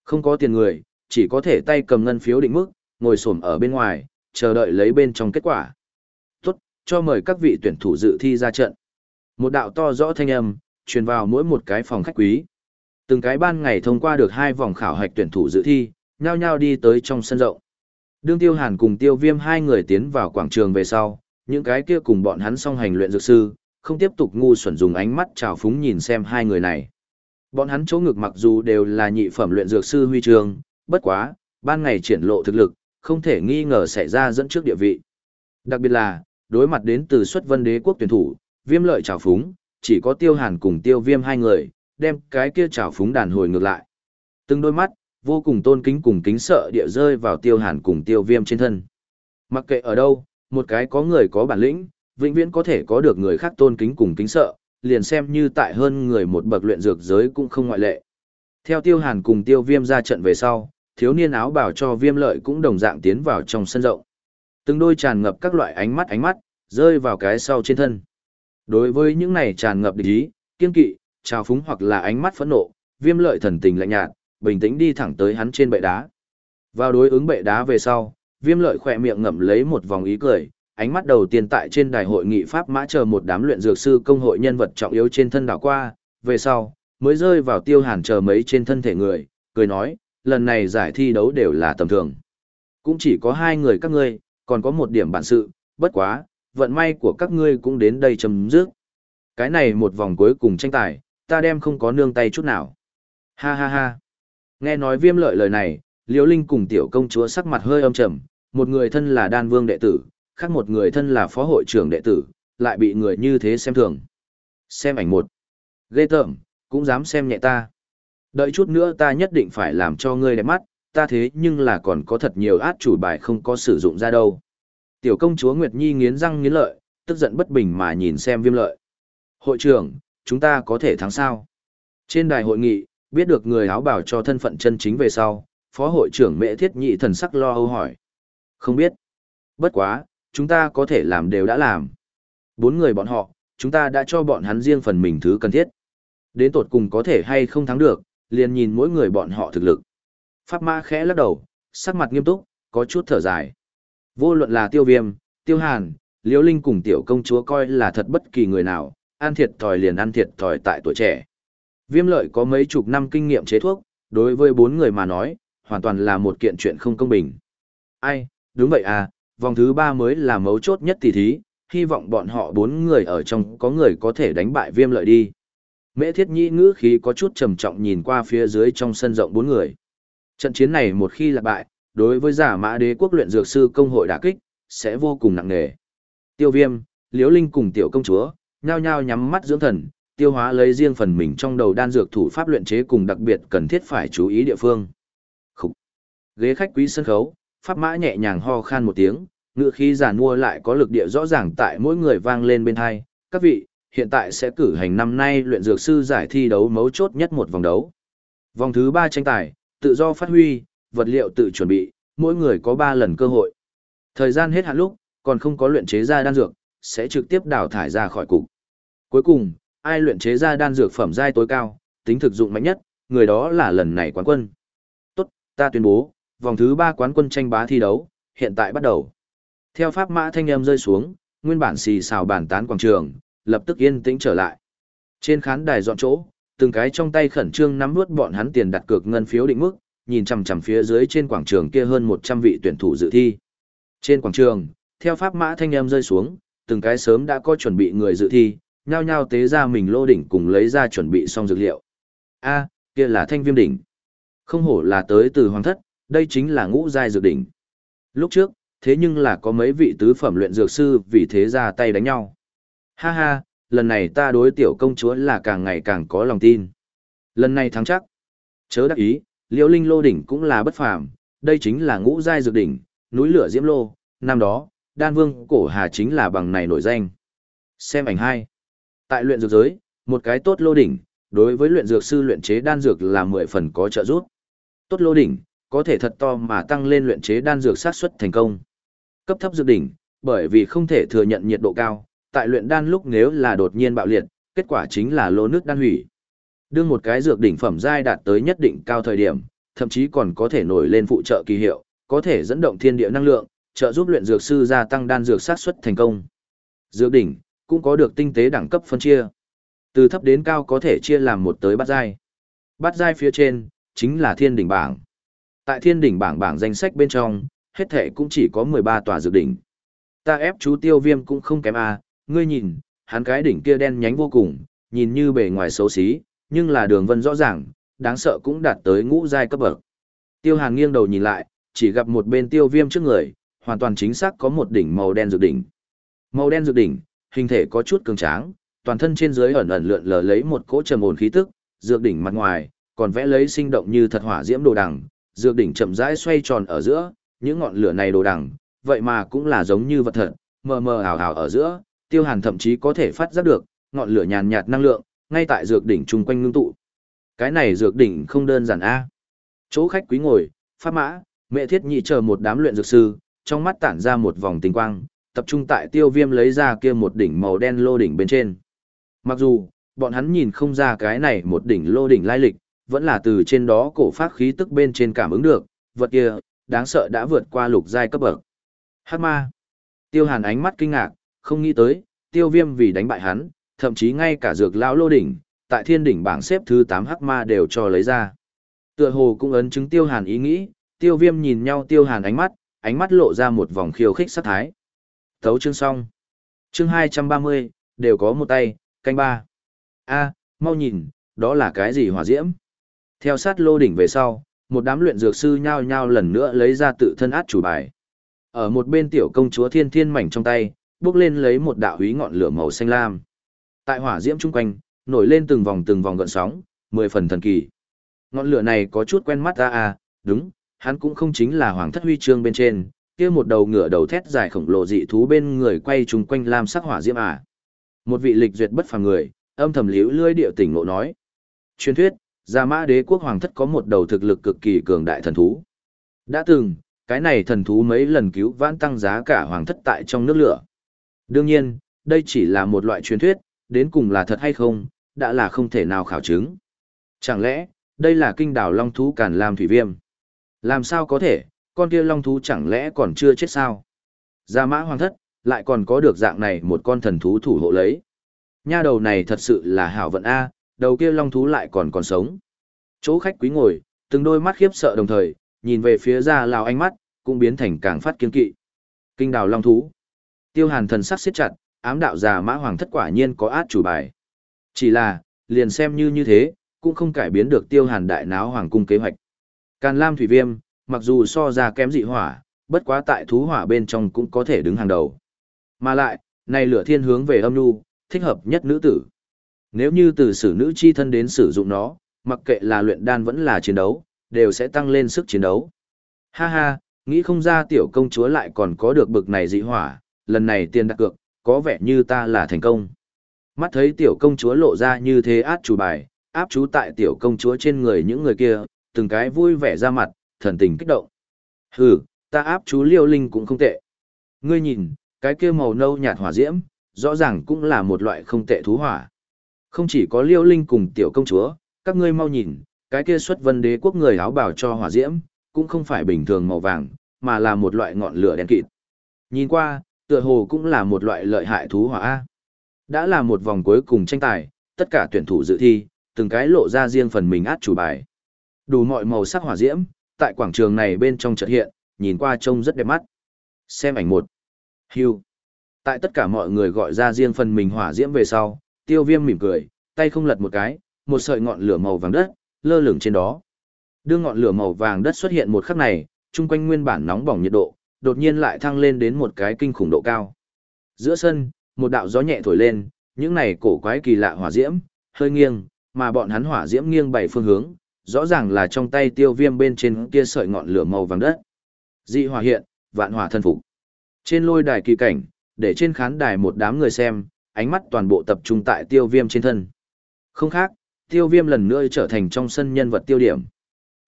Speaker 1: Không có tiền người, chỉ có thể tay cầm ngân phiếu định mức, ngồi xổm ở bên ngoài, chờ đợi lấy bên trong kết quả. Tốt, cho mời các vị tuyển thủ dự thi ra trận. Một đạo to rõ thanh âm, truyền vào mỗi một cái phòng khách quý. Từng cái ban ngày thông qua được hai vòng khảo hạch tuyển thủ dự thi, nhao nhao đi tới trong sân rộng. Đương Tiêu Hàn cùng Tiêu Viêm hai người tiến vào quảng trường về sau, những cái kia cùng bọn hắn song hành luyện dược sư, không tiếp tục ngu xuẩn dùng ánh mắt trào phúng nhìn xem hai người này. Bọn hắn chỗ ngực mặc dù đều là nhị phẩm luyện dược sư huy trường, bất quá, ban ngày triển lộ thực lực, không thể nghi ngờ xảy ra dẫn trước địa vị. Đặc biệt là, đối mặt đến từ xuất vân đế quốc tuyển thủ, viêm lợi trào phúng, chỉ có tiêu hàn cùng tiêu viêm hai người, đem cái kia trào phúng đàn hồi ngược lại. Từng đôi mắt, vô cùng tôn kính cùng kính sợ địa rơi vào tiêu hàn cùng tiêu viêm trên thân. Mặc kệ ở đâu, một cái có người có bản lĩnh, vĩnh viễn có thể có được người khác tôn kính cùng kính sợ, liền xem như tại hơn người một bậc luyện dược giới cũng không ngoại lệ. Theo tiêu hàn cùng tiêu viêm ra trận về sau, thiếu niên áo bảo cho viêm lợi cũng đồng dạng tiến vào trong sân rộng. Từng đôi tràn ngập các loại ánh mắt ánh mắt, rơi vào cái sau trên thân. Đối với những này tràn ngập địch ý, kiên kỵ, trào phúng hoặc là ánh mắt phẫn nộ, viêm lợi thần tình lạnh nhạt, bình tĩnh đi thẳng tới hắn trên bệ đá. Vào đối ứng bệ đá về sau, viêm lợi khỏe miệng ngậm lấy một vòng ý cười, ánh mắt đầu tiên tại trên đài hội nghị Pháp mã chờ một đám luyện dược sư công hội nhân vật trọng yếu trên thân đảo qua, về sau, mới rơi vào tiêu hàn chờ mấy trên thân thể người, cười nói, lần này giải thi đấu đều là tầm thường. Cũng chỉ có hai người các ngươi, còn có một điểm bản sự, bất quá, vận may của các ngươi cũng đến đây chấm dứt. Cái này một vòng cuối cùng tranh tài, ta đem không có nương tay chút nào. Ha ha ha. Nghe nói viêm lợi lời này, Liễu Linh cùng tiểu công chúa sắc mặt hơi âm trầm, một người thân là đan vương đệ tử, khác một người thân là phó hội trưởng đệ tử, lại bị người như thế xem thường. Xem ảnh một. Ghê tởm, cũng dám xem nhẹ ta. Đợi chút nữa ta nhất định phải làm cho ngươi đẹp mắt, ta thế nhưng là còn có thật nhiều át chủ bài không có sử dụng ra đâu. Tiểu công chúa Nguyệt Nhi nghiến răng nghiến lợi, tức giận bất bình mà nhìn xem viêm lợi. Hội trưởng, chúng ta có thể thắng sao? Trên đài hội nghị, biết được người áo bảo cho thân phận chân chính về sau, phó hội trưởng mẹ thiết nhị thần sắc lo âu hỏi. Không biết. Bất quá, chúng ta có thể làm đều đã làm. Bốn người bọn họ, chúng ta đã cho bọn hắn riêng phần mình thứ cần thiết. Đến tột cùng có thể hay không thắng được, liền nhìn mỗi người bọn họ thực lực. Pháp ma khẽ lắc đầu, sắc mặt nghiêm túc, có chút thở dài. Vô luận là tiêu viêm, tiêu hàn, liễu linh cùng tiểu công chúa coi là thật bất kỳ người nào, ăn thiệt thòi liền ăn thiệt thòi tại tuổi trẻ. Viêm lợi có mấy chục năm kinh nghiệm chế thuốc, đối với bốn người mà nói, hoàn toàn là một kiện chuyện không công bình. Ai, đúng vậy à, vòng thứ ba mới là mấu chốt nhất tỷ thí, hy vọng bọn họ bốn người ở trong có người có thể đánh bại viêm lợi đi. Mễ thiết nhĩ ngữ khí có chút trầm trọng nhìn qua phía dưới trong sân rộng bốn người. Trận chiến này một khi là bại, đối với giả mã đế quốc luyện dược sư công hội đả kích, sẽ vô cùng nặng nề. Tiêu viêm, liễu linh cùng tiểu công chúa, nhao nhao nhắm mắt dưỡng thần, tiêu hóa lấy riêng phần mình trong đầu đan dược thủ pháp luyện chế cùng đặc biệt cần thiết phải chú ý địa phương. Ghế khách quý sân khấu, pháp mã nhẹ nhàng ho khan một tiếng, ngựa khí giản mua lại có lực địa rõ ràng tại mỗi người vang lên bên hai. Các vị, hiện tại sẽ cử hành năm nay luyện dược sư giải thi đấu mấu chốt nhất một vòng đấu. Vòng thứ ba tranh tài, tự do phát huy, vật liệu tự chuẩn bị, mỗi người có 3 lần cơ hội. Thời gian hết hạn lúc, còn không có luyện chế ra đan dược, sẽ trực tiếp đào thải ra khỏi cục. Cuối cùng, ai luyện chế ra đan dược phẩm giai tối cao, tính thực dụng mạnh nhất, người đó là lần này quán quân. Tốt, ta tuyên bố, vòng thứ ba quán quân tranh bá thi đấu, hiện tại bắt đầu. Theo pháp mã thanh âm rơi xuống, nguyên bản xì xào bàn tán quảng trường, lập tức yên tĩnh trở lại. Trên khán đài dọn chỗ, từng cái trong tay khẩn trương nắm nuốt bọn hắn tiền đặt cược ngân phiếu định mức, nhìn chằm chằm phía dưới trên quảng trường kia hơn 100 vị tuyển thủ dự thi. Trên quảng trường, theo pháp mã thanh âm rơi xuống, từng cái sớm đã có chuẩn bị người dự thi, nhao nhao tế ra mình lô đỉnh cùng lấy ra chuẩn bị xong dược liệu. A, kia là thanh viêm đỉnh. Không hổ là tới từ hoàng thất, đây chính là ngũ giai dược đỉnh. Lúc trước, thế nhưng là có mấy vị tứ phẩm luyện dược sư vì thế ra tay đánh nhau. Ha ha, lần này ta đối tiểu công chúa là càng ngày càng có lòng tin. Lần này thắng chắc. Chớ đắc ý, liễu linh lô đỉnh cũng là bất phàm, đây chính là ngũ giai dược đỉnh, núi lửa diễm lô, năm đó, đan vương cổ hà chính là bằng này nổi danh. Xem ảnh hai. Tại luyện dược giới, một cái tốt lô đỉnh, đối với luyện dược sư luyện chế đan dược là mười phần có trợ giúp. Tốt lô đỉnh, có thể thật to mà tăng lên luyện chế đan dược sát suất thành công. Cấp thấp dược đỉnh, bởi vì không thể thừa nhận nhiệt độ cao, tại luyện đan lúc nếu là đột nhiên bạo liệt, kết quả chính là lô nước đan hủy. Đương một cái dược đỉnh phẩm giai đạt tới nhất định cao thời điểm, thậm chí còn có thể nổi lên phụ trợ kỳ hiệu, có thể dẫn động thiên địa năng lượng, trợ giúp luyện dược sư gia tăng đan dược sát suất thành công. Dược đỉnh cũng có được tinh tế đẳng cấp phân chia. Từ thấp đến cao có thể chia làm một tới bát giai. Bát giai phía trên chính là thiên đỉnh bảng. Tại thiên đỉnh bảng bảng danh sách bên trong, hết thể cũng chỉ có 13 tòa dược đỉnh. Ta ép chú tiêu viêm cũng không kém a, ngươi nhìn, hắn cái đỉnh kia đen nhánh vô cùng, nhìn như bề ngoài xấu xí, nhưng là đường vân rõ ràng, đáng sợ cũng đạt tới ngũ giai cấp bậc. Tiêu Hàn nghiêng đầu nhìn lại, chỉ gặp một bên tiêu viêm trước người, hoàn toàn chính xác có một đỉnh màu đen dược đỉnh. Màu đen dược đỉnh, hình thể có chút cường tráng, toàn thân trên dưới ẩn ẩn lượn lờ lấy một cỗ trầm ổn khí tức, dược đỉnh mặt ngoài còn vẽ lấy sinh động như thật hỏa diễm đồ đằng, dược đỉnh chậm rãi xoay tròn ở giữa, những ngọn lửa này đồ đằng, vậy mà cũng là giống như vật thật, mờ mờ ảo ảo ở giữa, Tiêu Hàn thậm chí có thể phát giác được ngọn lửa nhàn nhạt năng lượng, ngay tại dược đỉnh chung quanh ngưng tụ. Cái này dược đỉnh không đơn giản a. Chỗ khách quý ngồi, pháp mã, mẹ thiết nhị chờ một đám luyện dược sư, trong mắt tản ra một vòng tinh quang, tập trung tại tiêu viêm lấy ra kia một đỉnh màu đen lô đỉnh bên trên. Mặc dù, bọn hắn nhìn không ra cái này một đỉnh lô đỉnh lai lịch, vẫn là từ trên đó cổ phát khí tức bên trên cảm ứng được, vật kia, đáng sợ đã vượt qua lục giai cấp bậc. Hát ma. Tiêu hàn ánh mắt kinh ngạc, không nghĩ tới, tiêu viêm vì đánh bại hắn, thậm chí ngay cả dược lão lô đỉnh, tại thiên đỉnh bảng xếp thứ 8 hắc ma đều cho lấy ra. Tựa hồ cũng ấn chứng tiêu hàn ý nghĩ, tiêu viêm nhìn nhau tiêu hàn ánh mắt, ánh mắt lộ ra một vòng khiêu khích sát thái. Thấu chương xong. Chương 230, đều có một tay, canh ba. A, mau nhìn, đó là cái gì hỏa diễm? Theo sát lô đỉnh về sau, một đám luyện dược sư nhao nhao lần nữa lấy ra tự thân át chủ bài. Ở một bên tiểu công chúa thiên thiên mảnh trong tay, bước lên lấy một đạo húy ngọn lửa màu xanh lam. Tại hỏa diễm chung quanh, nổi lên từng vòng từng vòng gợn sóng, mười phần thần kỳ. Ngọn lửa này có chút quen mắt ta à, đúng, hắn cũng không chính là hoàng thất huy chương bên trên, kia một đầu ngựa đầu thét dài khổng lồ dị thú bên người quay chung quanh lam sắc hỏa diễm à. Một vị lịch duyệt bất phàm người, âm thầm liễu lưỡi điệu tỉnh ngộ nói. Truyền thuyết, Gia Mã Đế quốc hoàng thất có một đầu thực lực cực kỳ cường đại thần thú. Đã từng, cái này thần thú mấy lần cứu vãn tăng giá cả hoàng thất tại trong nước lửa. Đương nhiên, đây chỉ là một loại truyền thuyết, đến cùng là thật hay không, đã là không thể nào khảo chứng. Chẳng lẽ, đây là kinh đảo long thú càn làm thủy viêm? Làm sao có thể, con kia long thú chẳng lẽ còn chưa chết sao? Gia mã hoàng thất, lại còn có được dạng này một con thần thú thủ hộ lấy. Nha đầu này thật sự là hảo vận A, đầu kia long thú lại còn còn sống. Chỗ khách quý ngồi, từng đôi mắt khiếp sợ đồng thời, nhìn về phía ra lào ánh mắt, cũng biến thành càng phát kiên kỵ. Kinh đào long thú. Tiêu hàn thần sắc siết chặt, ám đạo già mã hoàng thất quả nhiên có át chủ bài. Chỉ là, liền xem như như thế, cũng không cải biến được tiêu hàn đại náo hoàng cung kế hoạch. Càn lam thủy viêm, mặc dù so ra kém dị hỏa, bất quá tại thú hỏa bên trong cũng có thể đứng hàng đầu. Mà lại, này lửa thiên hướng về âm nhu, thích hợp nhất nữ tử. Nếu như từ sử nữ chi thân đến sử dụng nó, mặc kệ là luyện đan vẫn là chiến đấu, đều sẽ tăng lên sức chiến đấu. Ha ha, nghĩ không ra tiểu công chúa lại còn có được bực này dị hỏa, lần này tiền đặt cược, có vẻ như ta là thành công. Mắt thấy tiểu công chúa lộ ra như thế át chủ bài, áp chú tại tiểu công chúa trên người những người kia, từng cái vui vẻ ra mặt, thần tình kích động. Hừ, ta áp chú liêu linh cũng không tệ. Ngươi nhìn, cái kia màu nâu nhạt hỏa diễm, rõ ràng cũng là một loại không tệ thú hỏa. Không chỉ có liêu linh cùng tiểu công chúa, các ngươi mau nhìn, cái kia xuất vân đế quốc người áo bảo cho hỏa diễm, cũng không phải bình thường màu vàng, mà là một loại ngọn lửa đen kịt. Nhìn qua, tựa hồ cũng là một loại lợi hại thú hỏa A. Đã là một vòng cuối cùng tranh tài, tất cả tuyển thủ dự thi, từng cái lộ ra riêng phần mình át chủ bài. Đủ mọi màu sắc hỏa diễm, tại quảng trường này bên trong chợt hiện, nhìn qua trông rất đẹp mắt. Xem ảnh một. Hưu. Tại tất cả mọi người gọi ra riêng phần mình hỏa diễm về sau, tiêu viêm mỉm cười, tay không lật một cái, một sợi ngọn lửa màu vàng đất, lơ lửng trên đó. Đưa ngọn lửa màu vàng đất xuất hiện một khắc này, chung quanh nguyên bản nóng bỏng nhiệt độ, đột nhiên lại thăng lên đến một cái kinh khủng độ cao. Giữa sân, một đạo gió nhẹ thổi lên, những này cổ quái kỳ lạ hỏa diễm, hơi nghiêng, mà bọn hắn hỏa diễm nghiêng bảy phương hướng, rõ ràng là trong tay tiêu viêm bên trên kia sợi ngọn lửa màu vàng đất. Dị hỏa hiện, vạn hỏa thân phục. Trên lôi đài kỳ cảnh, để trên khán đài một đám người xem, ánh mắt toàn bộ tập trung tại tiêu viêm trên thân. Không khác, tiêu viêm lần nữa trở thành trong sân nhân vật tiêu điểm.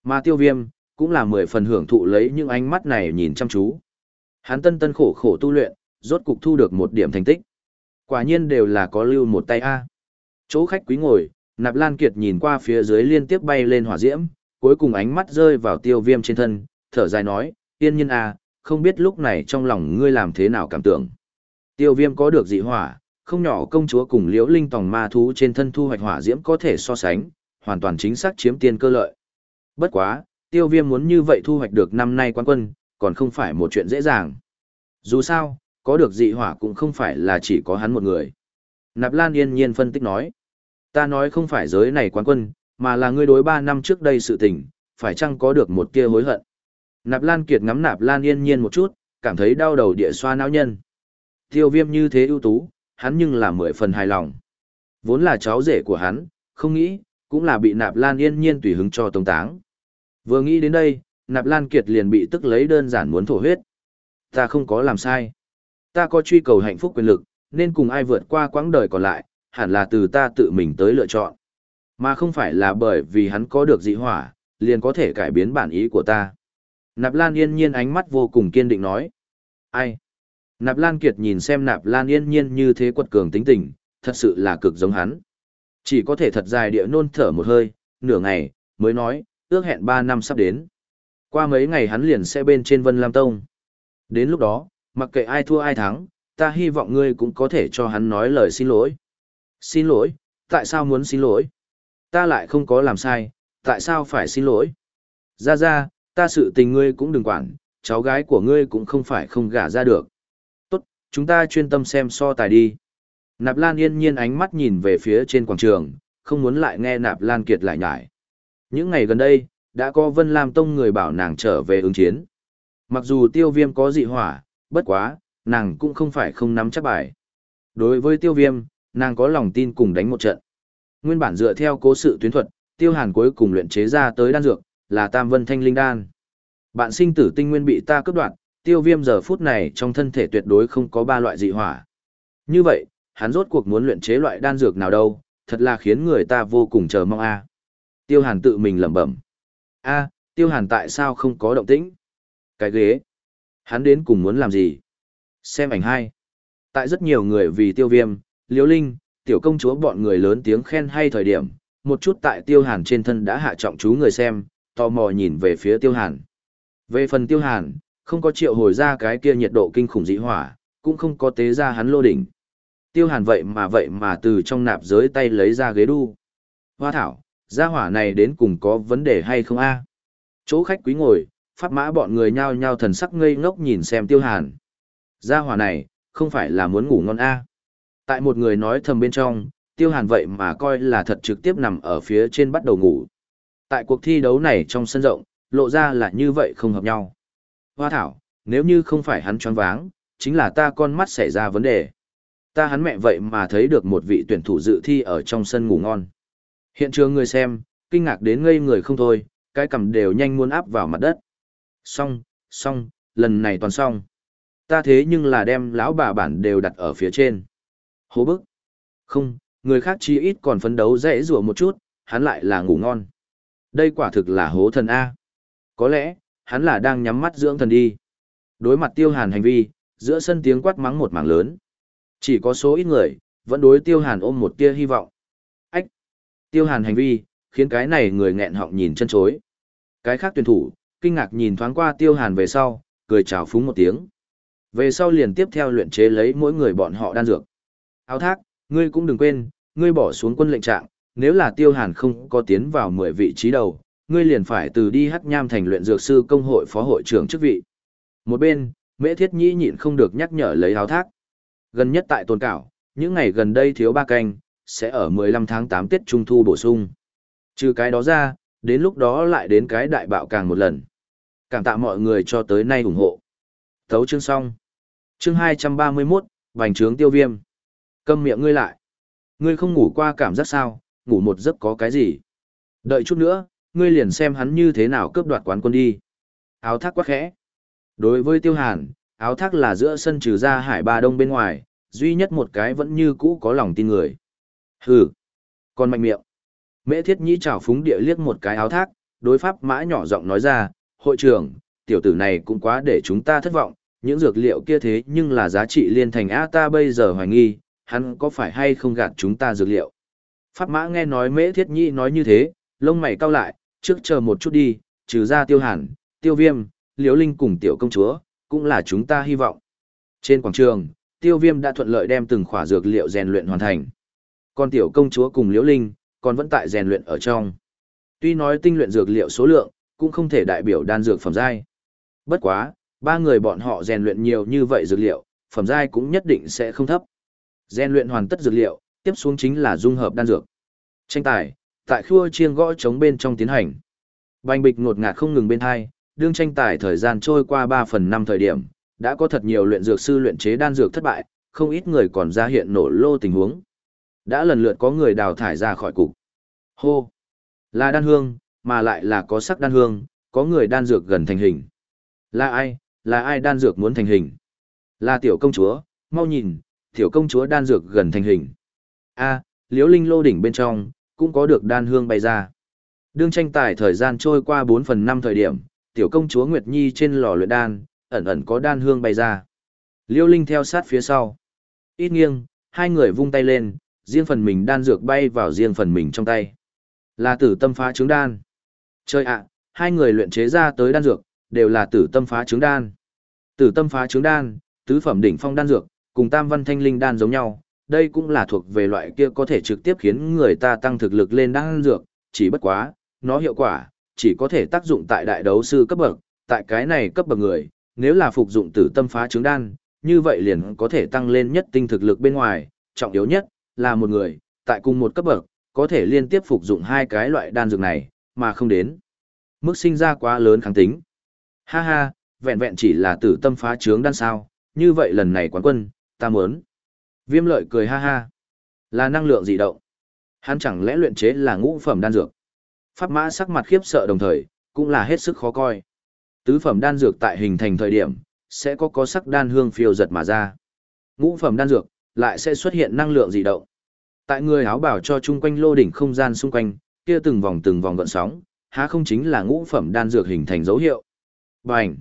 Speaker 1: Mà tiêu viêm, cũng là mười phần hưởng thụ lấy những ánh mắt này nhìn chăm chú. Hắn tân tân khổ khổ tu luyện, rốt cục thu được một điểm thành tích. Quả nhiên đều là có lưu một tay A. Chỗ khách quý ngồi, Nạp Lan Kiệt nhìn qua phía dưới liên tiếp bay lên hỏa diễm, cuối cùng ánh mắt rơi vào tiêu viêm trên thân, thở dài nói, tiên nhân A, không biết lúc này trong lòng ngươi làm thế nào cảm tưởng. Tiêu viêm có được dị hỏa, không nhỏ công chúa cùng liễu linh tòng ma thú trên thân thu hoạch hỏa diễm có thể so sánh, hoàn toàn chính xác chiếm tiên cơ lợi. Bất quá, tiêu viêm muốn như vậy thu hoạch được năm nay quan quân, còn không phải một chuyện dễ dàng. Dù sao, có được dị hỏa cũng không phải là chỉ có hắn một người. Nạp Lan yên nhiên phân tích nói. Ta nói không phải giới này quan quân, mà là ngươi đối ba năm trước đây sự tình, phải chăng có được một tia hối hận. Nạp Lan Kiệt ngắm Nạp Lan yên nhiên một chút, cảm thấy đau đầu địa xoa não nhân. Tiêu viêm như thế ưu tú, hắn nhưng là mười phần hài lòng. Vốn là cháu rể của hắn, không nghĩ, cũng là bị Nạp Lan yên nhiên tùy hứng cho tông táng. Vừa nghĩ đến đây, Nạp Lan Kiệt liền bị tức lấy đơn giản muốn thổ huyết. Ta không có làm sai. Ta có truy cầu hạnh phúc quyền lực, nên cùng ai vượt qua quãng đời còn lại, hẳn là từ ta tự mình tới lựa chọn. Mà không phải là bởi vì hắn có được dị hỏa, liền có thể cải biến bản ý của ta. Nạp Lan yên nhiên ánh mắt vô cùng kiên định nói. Ai? Nạp Lan Kiệt nhìn xem Nạp Lan yên nhiên như thế quật cường tính tình, thật sự là cực giống hắn. Chỉ có thể thật dài địa nôn thở một hơi, nửa ngày, mới nói, ước hẹn 3 năm sắp đến. Qua mấy ngày hắn liền sẽ bên trên Vân Lam Tông. Đến lúc đó, mặc kệ ai thua ai thắng, ta hy vọng ngươi cũng có thể cho hắn nói lời xin lỗi. Xin lỗi, tại sao muốn xin lỗi? Ta lại không có làm sai, tại sao phải xin lỗi? Ra ra, ta sự tình ngươi cũng đừng quản, cháu gái của ngươi cũng không phải không gả ra được. Chúng ta chuyên tâm xem so tài đi. Nạp Lan yên nhiên ánh mắt nhìn về phía trên quảng trường, không muốn lại nghe Nạp Lan Kiệt lại nhải. Những ngày gần đây, đã có Vân Lam Tông người bảo nàng trở về ứng chiến. Mặc dù tiêu viêm có dị hỏa, bất quá, nàng cũng không phải không nắm chắc bài. Đối với tiêu viêm, nàng có lòng tin cùng đánh một trận. Nguyên bản dựa theo cố sự tuyến thuật, tiêu hàn cuối cùng luyện chế ra tới đan dược, là tam vân thanh linh đan. Bạn sinh tử tinh nguyên bị ta cướp đoạt, tiêu viêm giờ phút này trong thân thể tuyệt đối không có ba loại dị hỏa. Như vậy, hắn rốt cuộc muốn luyện chế loại đan dược nào đâu, thật là khiến người ta vô cùng chờ mong a. Tiêu hàn tự mình lẩm bẩm. a tiêu hàn tại sao không có động tĩnh? Cái ghế. Hắn đến cùng muốn làm gì? Xem ảnh hai. Tại rất nhiều người vì tiêu viêm, liễu linh, tiểu công chúa bọn người lớn tiếng khen hay thời điểm, một chút tại tiêu hàn trên thân đã hạ trọng chú người xem, tò mò nhìn về phía tiêu hàn. Về phần tiêu hàn, không có triệu hồi ra cái kia nhiệt độ kinh khủng dị hỏa, cũng không có tế ra hắn lô đỉnh. Tiêu hàn vậy mà vậy mà từ trong nạp giới tay lấy ra ghế đu. Hoa thảo, gia hỏa này đến cùng có vấn đề hay không a? Chỗ khách quý ngồi, pháp mã bọn người nhao nhao thần sắc ngây ngốc nhìn xem tiêu hàn. Gia hỏa này, không phải là muốn ngủ ngon a? Tại một người nói thầm bên trong, tiêu hàn vậy mà coi là thật trực tiếp nằm ở phía trên bắt đầu ngủ. Tại cuộc thi đấu này trong sân rộng, lộ ra là như vậy không hợp nhau. Hoa thảo, nếu như không phải hắn choáng váng, chính là ta con mắt xảy ra vấn đề. Ta hắn mẹ vậy mà thấy được một vị tuyển thủ dự thi ở trong sân ngủ ngon. Hiện trường người xem, kinh ngạc đến ngây người không thôi, cái cầm đều nhanh muốn áp vào mặt đất. Xong, xong, lần này toàn xong. Ta thế nhưng là đem lão bà bản đều đặt ở phía trên. Hố bức. Không, người khác chi ít còn phấn đấu dễ rủa một chút, hắn lại là ngủ ngon. Đây quả thực là hố thần A. Có lẽ, hắn là đang nhắm mắt dưỡng thần đi. Đối mặt tiêu hàn hành vi, giữa sân tiếng quát mắng một mảng lớn. Chỉ có số ít người, vẫn đối tiêu hàn ôm một tia hy vọng. Ách! Tiêu hàn hành vi, khiến cái này người nghẹn họng nhìn chân chối. Cái khác tuyển thủ, kinh ngạc nhìn thoáng qua tiêu hàn về sau, cười chào phúng một tiếng. Về sau liền tiếp theo luyện chế lấy mỗi người bọn họ đan dược. Áo thác, ngươi cũng đừng quên, ngươi bỏ xuống quân lệnh trạng, nếu là tiêu hàn không có tiến vào 10 vị trí đầu, ngươi liền phải từ đi hắc nham thành luyện dược sư công hội phó hội trưởng chức vị. Một bên, Mễ Thiết Nhĩ nhịn không được nhắc nhở lấy áo thác. Gần nhất tại tôn cảo, những ngày gần đây thiếu ba canh, sẽ ở 15 tháng 8 Tết Trung Thu bổ sung. Trừ cái đó ra, đến lúc đó lại đến cái đại bạo càng một lần. Cảm tạ mọi người cho tới nay ủng hộ. Thấu chương xong. Chương 231, Bành trướng tiêu viêm. Câm miệng ngươi lại. Ngươi không ngủ qua cảm giác sao, ngủ một giấc có cái gì. Đợi chút nữa, ngươi liền xem hắn như thế nào cướp đoạt quán quân đi. Áo thác quá khẽ. Đối với tiêu hàn, áo thác là giữa sân trừ ra hải ba đông bên ngoài, duy nhất một cái vẫn như cũ có lòng tin người. Hừ, còn mạnh miệng. Mễ thiết nhĩ trào phúng địa liếc một cái áo thác, đối pháp mã nhỏ giọng nói ra, hội trưởng, tiểu tử này cũng quá để chúng ta thất vọng, những dược liệu kia thế nhưng là giá trị liên thành A ta bây giờ hoài nghi, hắn có phải hay không gạt chúng ta dược liệu. Pháp mã nghe nói mễ thiết nhĩ nói như thế, lông mày cau lại, trước chờ một chút đi, trừ ra tiêu hàn, tiêu viêm, liễu linh cùng tiểu công chúa, cũng là chúng ta hy vọng. Trên quảng trường, tiêu viêm đã thuận lợi đem từng khỏa dược liệu rèn luyện hoàn thành. Còn tiểu công chúa cùng liễu linh, còn vẫn tại rèn luyện ở trong. Tuy nói tinh luyện dược liệu số lượng, cũng không thể đại biểu đan dược phẩm giai. Bất quá, ba người bọn họ rèn luyện nhiều như vậy dược liệu, phẩm giai cũng nhất định sẽ không thấp. Rèn luyện hoàn tất dược liệu, tiếp xuống chính là dung hợp đan dược. Tranh tài, tại khua chiêng gõ trống bên trong tiến hành. Bành bịch ngột ngạt không ngừng bên hai, đương tranh tài thời gian trôi qua 3 phần 5 thời điểm, đã có thật nhiều luyện dược sư luyện chế đan dược thất bại, không ít người còn ra hiện nổ lô tình huống. Đã lần lượt có người đào thải ra khỏi cục. Hô! Là đan hương, mà lại là có sắc đan hương, có người đan dược gần thành hình. Là ai, là ai đan dược muốn thành hình? Là tiểu công chúa, mau nhìn, tiểu công chúa đan dược gần thành hình. A, liễu linh lô đỉnh bên trong, cũng có được đan hương bay ra. Đương tranh tài thời gian trôi qua 4 phần 5 thời điểm, tiểu công chúa Nguyệt Nhi trên lò luyện đan, ẩn ẩn có đan hương bay ra. Liêu Linh theo sát phía sau. Ít nghiêng, hai người vung tay lên, riêng phần mình đan dược bay vào riêng phần mình trong tay. Là tử tâm phá trứng đan. Chơi ạ, hai người luyện chế ra tới đan dược, đều là tử tâm phá trứng đan. Tử tâm phá trứng đan, tứ phẩm đỉnh phong đan dược, cùng tam văn thanh linh đan giống nhau, đây cũng là thuộc về loại kia có thể trực tiếp khiến người ta tăng thực lực lên đan dược, chỉ bất quá, nó hiệu quả, chỉ có thể tác dụng tại đại đấu sư cấp bậc, tại cái này cấp bậc người, nếu là phục dụng tử tâm phá trứng đan, như vậy liền có thể tăng lên nhất tinh thực lực bên ngoài, trọng yếu nhất là một người, tại cùng một cấp bậc, có thể liên tiếp phục dụng hai cái loại đan dược này, mà không đến. Mức sinh ra quá lớn kháng tính. Ha ha, vẹn vẹn chỉ là tử tâm phá trướng đan sao, như vậy lần này quán quân, ta muốn. Viêm lợi cười ha ha. Là năng lượng dị động. Hắn chẳng lẽ luyện chế là ngũ phẩm đan dược. Pháp mã sắc mặt khiếp sợ đồng thời, cũng là hết sức khó coi. Tứ phẩm đan dược tại hình thành thời điểm, sẽ có có sắc đan hương phiêu giật mà ra. Ngũ phẩm đan dược, lại sẽ xuất hiện năng lượng dị động. Tại người áo bảo cho chung quanh lô đỉnh không gian xung quanh, kia từng vòng từng vòng gợn sóng, há không chính là ngũ phẩm đan dược hình thành dấu hiệu. Bành!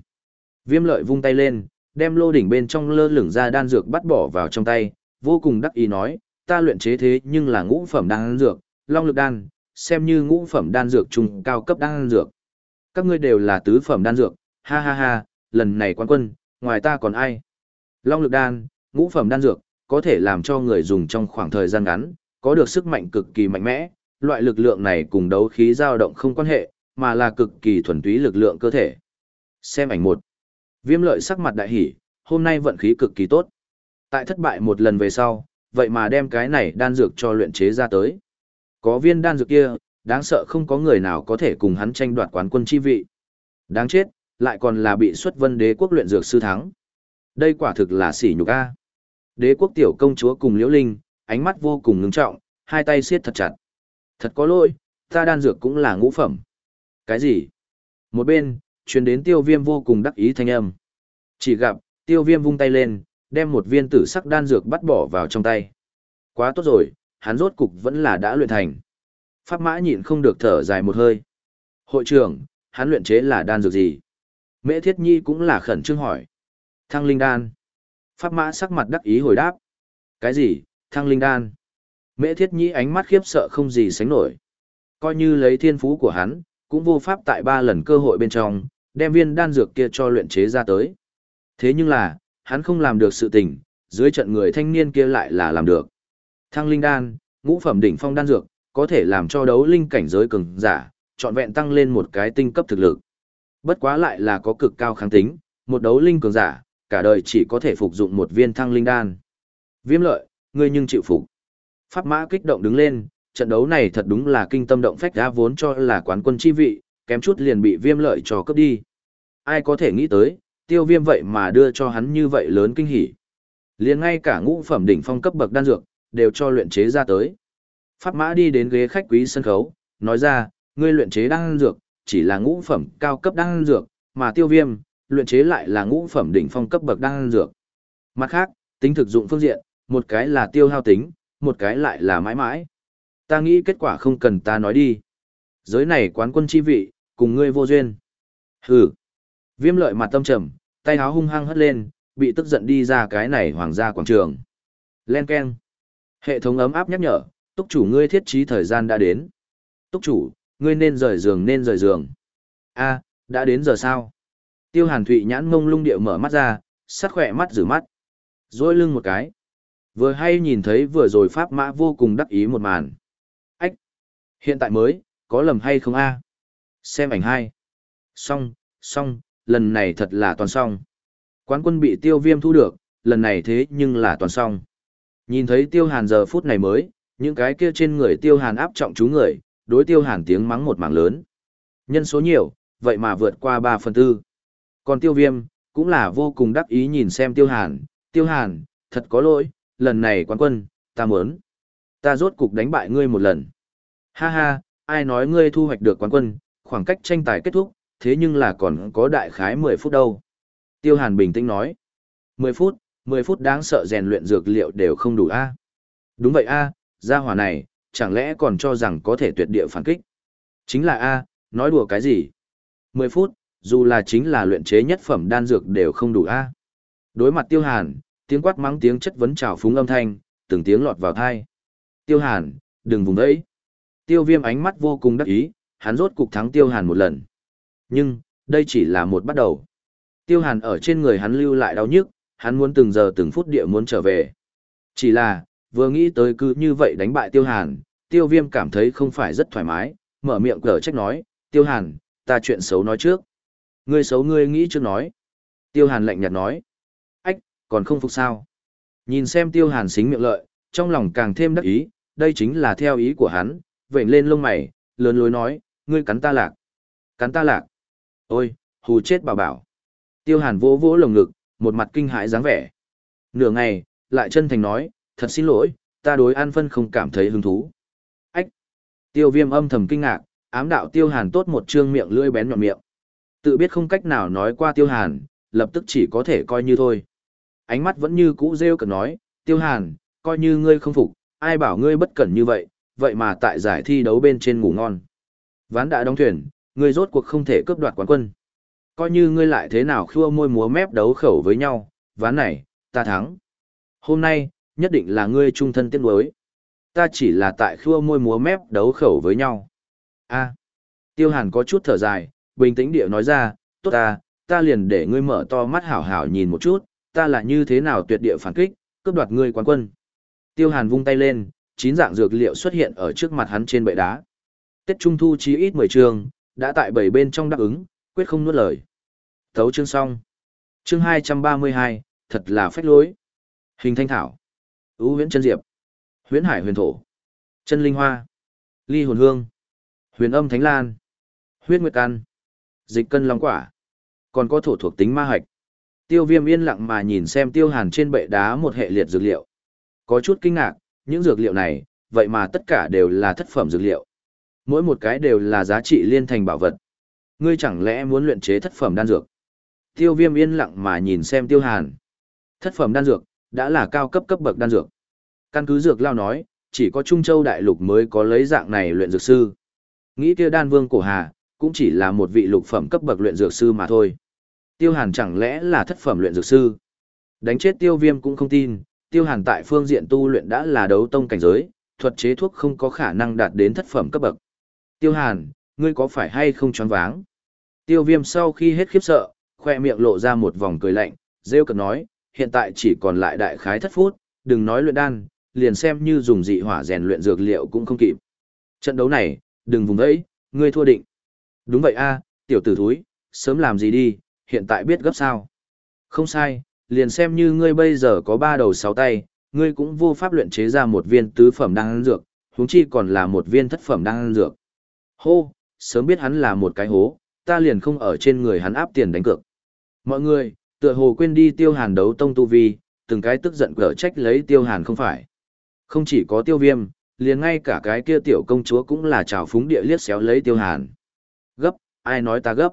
Speaker 1: Viêm lợi vung tay lên, đem lô đỉnh bên trong lơ lửng ra đan dược bắt bỏ vào trong tay, vô cùng đắc ý nói, ta luyện chế thế nhưng là ngũ phẩm đan dược, long lực đan, xem như ngũ phẩm đan dược trung cao cấp đan dược. Các ngươi đều là tứ phẩm đan dược, ha ha ha, lần này quan quân, ngoài ta còn ai? Long lực đan, ngũ phẩm đan dược, có thể làm cho người dùng trong khoảng thời gian ngắn, có được sức mạnh cực kỳ mạnh mẽ, loại lực lượng này cùng đấu khí dao động không quan hệ, mà là cực kỳ thuần túy lực lượng cơ thể. Xem ảnh một. Viêm lợi sắc mặt đại hỉ, hôm nay vận khí cực kỳ tốt. Tại thất bại một lần về sau, vậy mà đem cái này đan dược cho luyện chế ra tới. Có viên đan dược kia, đáng sợ không có người nào có thể cùng hắn tranh đoạt quán quân chi vị. Đáng chết, lại còn là bị xuất vân đế quốc luyện dược sư thắng. Đây quả thực là sỉ nhục a. Đế quốc tiểu công chúa cùng Liễu Linh, ánh mắt vô cùng ngưng trọng, hai tay siết thật chặt. Thật có lỗi, ta đan dược cũng là ngũ phẩm. Cái gì? Một bên, truyền đến tiêu viêm vô cùng đắc ý thanh âm. Chỉ gặp, tiêu viêm vung tay lên, đem một viên tử sắc đan dược bắt bỏ vào trong tay. Quá tốt rồi, hắn rốt cục vẫn là đã luyện thành. Pháp mã nhịn không được thở dài một hơi. Hội trưởng, hắn luyện chế là đan dược gì? Mễ Thiết Nhi cũng là khẩn trương hỏi. Thăng linh đan. Pháp mã sắc mặt đắc ý hồi đáp. Cái gì, thăng linh đan? Mễ Thiết Nhi ánh mắt khiếp sợ không gì sánh nổi. Coi như lấy thiên phú của hắn, cũng vô pháp tại ba lần cơ hội bên trong, đem viên đan dược kia cho luyện chế ra tới. Thế nhưng là, hắn không làm được sự tình, dưới trận người thanh niên kia lại là làm được. Thăng linh đan, ngũ phẩm đỉnh phong đan dược, có thể làm cho đấu linh cảnh giới cường giả, trọn vẹn tăng lên một cái tinh cấp thực lực. Bất quá lại là có cực cao kháng tính, một đấu linh cường giả, cả đời chỉ có thể phục dụng một viên thăng linh đan. Viêm lợi, ngươi nhưng chịu phục. Pháp mã kích động đứng lên, trận đấu này thật đúng là kinh tâm động phách đã vốn cho là quán quân chi vị, kém chút liền bị viêm lợi cho cướp đi. Ai có thể nghĩ tới, tiêu viêm vậy mà đưa cho hắn như vậy lớn kinh hỉ. liền ngay cả ngũ phẩm đỉnh phong cấp bậc đan dược, đều cho luyện chế ra tới. Pháp mã đi đến ghế khách quý sân khấu, nói ra, ngươi luyện chế đan dược, chỉ là ngũ phẩm cao cấp đan dược, mà tiêu viêm, luyện chế lại là ngũ phẩm đỉnh phong cấp bậc đan dược. Mặt khác, tính thực dụng phương diện, một cái là tiêu hao tính, một cái lại là mãi mãi. Ta nghĩ kết quả không cần ta nói đi. Giới này quán quân chi vị, cùng ngươi vô duyên. Hừ. Viêm lợi mặt tâm trầm, tay áo hung hăng hất lên, bị tức giận đi ra cái này hoàng gia quảng trường. Len keng. Hệ thống ấm áp nhắc nhở, túc chủ ngươi thiết trí thời gian đã đến. Túc chủ, ngươi nên rời giường nên rời giường. a đã đến giờ sao? Tiêu hàn thụy nhãn mông lung điệu mở mắt ra, sát khỏe mắt rửa mắt. Rôi lưng một cái. Vừa hay nhìn thấy vừa rồi pháp mã vô cùng đắc ý một màn. Ách! Hiện tại mới, có lầm hay không a Xem ảnh hai. Xong, xong, lần này thật là toàn xong. Quán quân bị tiêu viêm thu được, lần này thế nhưng là toàn xong. Nhìn thấy tiêu hàn giờ phút này mới, những cái kia trên người tiêu hàn áp trọng chú người, đối tiêu hàn tiếng mắng một mảng lớn. Nhân số nhiều, vậy mà vượt qua 3 phần tư. Còn tiêu viêm, cũng là vô cùng đắc ý nhìn xem tiêu hàn, tiêu hàn, thật có lỗi, lần này quán quân, ta muốn. Ta rốt cục đánh bại ngươi một lần. Ha ha, ai nói ngươi thu hoạch được quán quân, khoảng cách tranh tài kết thúc, thế nhưng là còn có đại khái 10 phút đâu. Tiêu hàn bình tĩnh nói. 10 phút, 10 phút đáng sợ rèn luyện dược liệu đều không đủ a Đúng vậy a gia hỏa này, chẳng lẽ còn cho rằng có thể tuyệt địa phản kích. Chính là a nói đùa cái gì? 10 phút, dù là chính là luyện chế nhất phẩm đan dược đều không đủ a Đối mặt tiêu hàn, tiếng quát mắng tiếng chất vấn trào phúng âm thanh, từng tiếng lọt vào tai, Tiêu hàn, đừng vùng đấy. Tiêu viêm ánh mắt vô cùng đắc ý, hắn rốt cục thắng tiêu hàn một lần. Nhưng, đây chỉ là một bắt đầu. Tiêu hàn ở trên người hắn lưu lại đau nhức, hắn muốn từng giờ từng phút địa muốn trở về. Chỉ là, vừa nghĩ tới cứ như vậy đánh bại tiêu hàn, tiêu viêm cảm thấy không phải rất thoải mái, mở miệng cờ trách nói, tiêu hàn, ta chuyện xấu nói trước. Ngươi xấu ngươi nghĩ trước nói. Tiêu hàn lạnh nhạt nói, ách, còn không phục sao. Nhìn xem tiêu hàn xính miệng lợi, trong lòng càng thêm đắc ý, đây chính là theo ý của hắn, vệnh lên lông mày, lớn lối nói, ngươi cắn ta lạc. Cắn ta lạc. Ôi, hù chết bảo bảo. Tiêu hàn vỗ vỗ lồng ngực, một mặt kinh hãi dáng vẻ. Nửa ngày, lại chân thành nói, thật xin lỗi, ta đối an phân không cảm thấy hứng thú. Ách! Tiêu viêm âm thầm kinh ngạc, ám đạo tiêu hàn tốt một trương miệng lưỡi bén nhọn miệng. Tự biết không cách nào nói qua tiêu hàn, lập tức chỉ có thể coi như thôi. Ánh mắt vẫn như cũ rêu cần nói, tiêu hàn, coi như ngươi không phục, ai bảo ngươi bất cẩn như vậy, vậy mà tại giải thi đấu bên trên ngủ ngon. Ván đã đóng thuyền, ngươi rốt cuộc không thể cướp đoạt quán quân. Coi như ngươi lại thế nào khua môi múa mép đấu khẩu với nhau, ván này, ta thắng. Hôm nay, nhất định là ngươi trung thân tiếc nuối. Ta chỉ là tại khua môi múa mép đấu khẩu với nhau. A. Tiêu Hàn có chút thở dài, bình tĩnh địa nói ra, tốt ta, ta liền để ngươi mở to mắt hảo hảo nhìn một chút, ta là như thế nào tuyệt địa phản kích, cướp đoạt ngươi quán quân. Tiêu Hàn vung tay lên, chín dạng dược liệu xuất hiện ở trước mặt hắn trên bệ đá. Tết Trung Thu chí ít 10 trường, đã tại bảy bên trong đáp ứng, quyết không nuốt lời. Thấu chương xong. Chương 232, thật là phách lối. Hình thanh thảo. Ú huyễn chân diệp. Huyễn hải huyền thổ. Chân linh hoa. Ly hồn hương. Huyền âm thánh lan. Huyết nguyệt Can Dịch cân long quả. Còn có thổ thuộc tính ma hạch. Tiêu viêm yên lặng mà nhìn xem tiêu hàn trên bệ đá một hệ liệt dược liệu. Có chút kinh ngạc, những dược liệu này, vậy mà tất cả đều là thất phẩm dược liệu. Mỗi một cái đều là giá trị liên thành bảo vật. Ngươi chẳng lẽ muốn luyện chế thất phẩm đan dược? Tiêu viêm yên lặng mà nhìn xem tiêu hàn. Thất phẩm đan dược, đã là cao cấp cấp bậc đan dược. Căn cứ dược lao nói, chỉ có Trung Châu Đại Lục mới có lấy dạng này luyện dược sư. Nghĩ kia đan vương cổ hà, cũng chỉ là một vị lục phẩm cấp bậc luyện dược sư mà thôi. Tiêu hàn chẳng lẽ là thất phẩm luyện dược sư? Đánh chết tiêu viêm cũng không tin, tiêu hàn tại phương diện tu luyện đã là đấu tông cảnh giới, thuật chế thuốc không có khả năng đạt đến thất phẩm cấp bậc. Tiêu hàn, ngươi có phải hay không choáng váng? Tiêu viêm sau khi hết khiếp sợ, khoe miệng lộ ra một vòng cười lạnh, rêu cực nói, hiện tại chỉ còn lại đại khái thất phút, đừng nói luyện đan, liền xem như dùng dị hỏa rèn luyện dược liệu cũng không kịp. Trận đấu này, đừng vùng ấy, ngươi thua định. Đúng vậy a, tiểu tử thúi, sớm làm gì đi, hiện tại biết gấp sao. Không sai, liền xem như ngươi bây giờ có ba đầu sáu tay, ngươi cũng vô pháp luyện chế ra một viên tứ phẩm đan dược, huống chi còn là một viên thất phẩm đan dược. Hô, sớm biết hắn là một cái hố, ta liền không ở trên người hắn áp tiền đánh cược. Mọi người, tựa hồ quên đi tiêu hàn đấu tông tu vi, từng cái tức giận cở trách lấy tiêu hàn không phải. Không chỉ có tiêu viêm, liền ngay cả cái kia tiểu công chúa cũng là trào phúng địa liếc xéo lấy tiêu hàn. Gấp, ai nói ta gấp?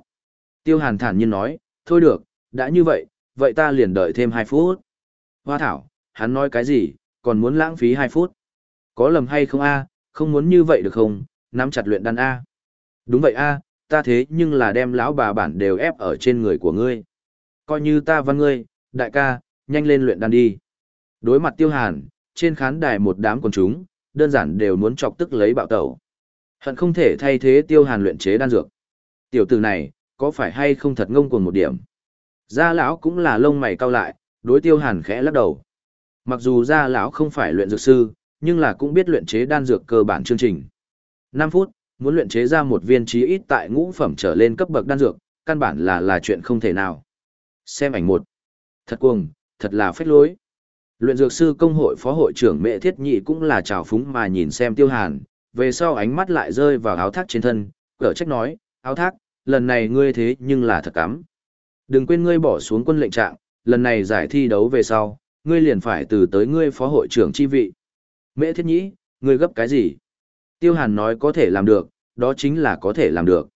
Speaker 1: Tiêu hàn thản nhiên nói, thôi được, đã như vậy, vậy ta liền đợi thêm 2 phút. Hoa thảo, hắn nói cái gì, còn muốn lãng phí 2 phút. Có lầm hay không a không muốn như vậy được không, nắm chặt luyện đan A. Đúng vậy A, ta thế nhưng là đem lão bà bản đều ép ở trên người của ngươi. Coi như ta văn ngươi, đại ca, nhanh lên luyện đan đi. Đối mặt tiêu hàn, trên khán đài một đám quần chúng, đơn giản đều muốn chọc tức lấy bạo tẩu. Hận không thể thay thế tiêu hàn luyện chế đan dược. Tiểu tử này, có phải hay không thật ngông cuồng một điểm? Gia lão cũng là lông mày cau lại, đối tiêu hàn khẽ lắc đầu. Mặc dù gia lão không phải luyện dược sư, nhưng là cũng biết luyện chế đan dược cơ bản chương trình. 5 phút, muốn luyện chế ra một viên chí ít tại ngũ phẩm trở lên cấp bậc đan dược, căn bản là là chuyện không thể nào. Xem ảnh một. Thật cuồng, thật là phách lối. Luyện dược sư công hội phó hội trưởng Mẹ Thiết Nhị cũng là trào phúng mà nhìn xem Tiêu Hàn, về sau ánh mắt lại rơi vào áo thác trên thân, cỡ trách nói, áo thác, lần này ngươi thế nhưng là thật cắm. Đừng quên ngươi bỏ xuống quân lệnh trạng, lần này giải thi đấu về sau, ngươi liền phải từ tới ngươi phó hội trưởng chi vị. Mẹ Thiết nhị ngươi gấp cái gì? Tiêu Hàn nói có thể làm được, đó chính là có thể làm được.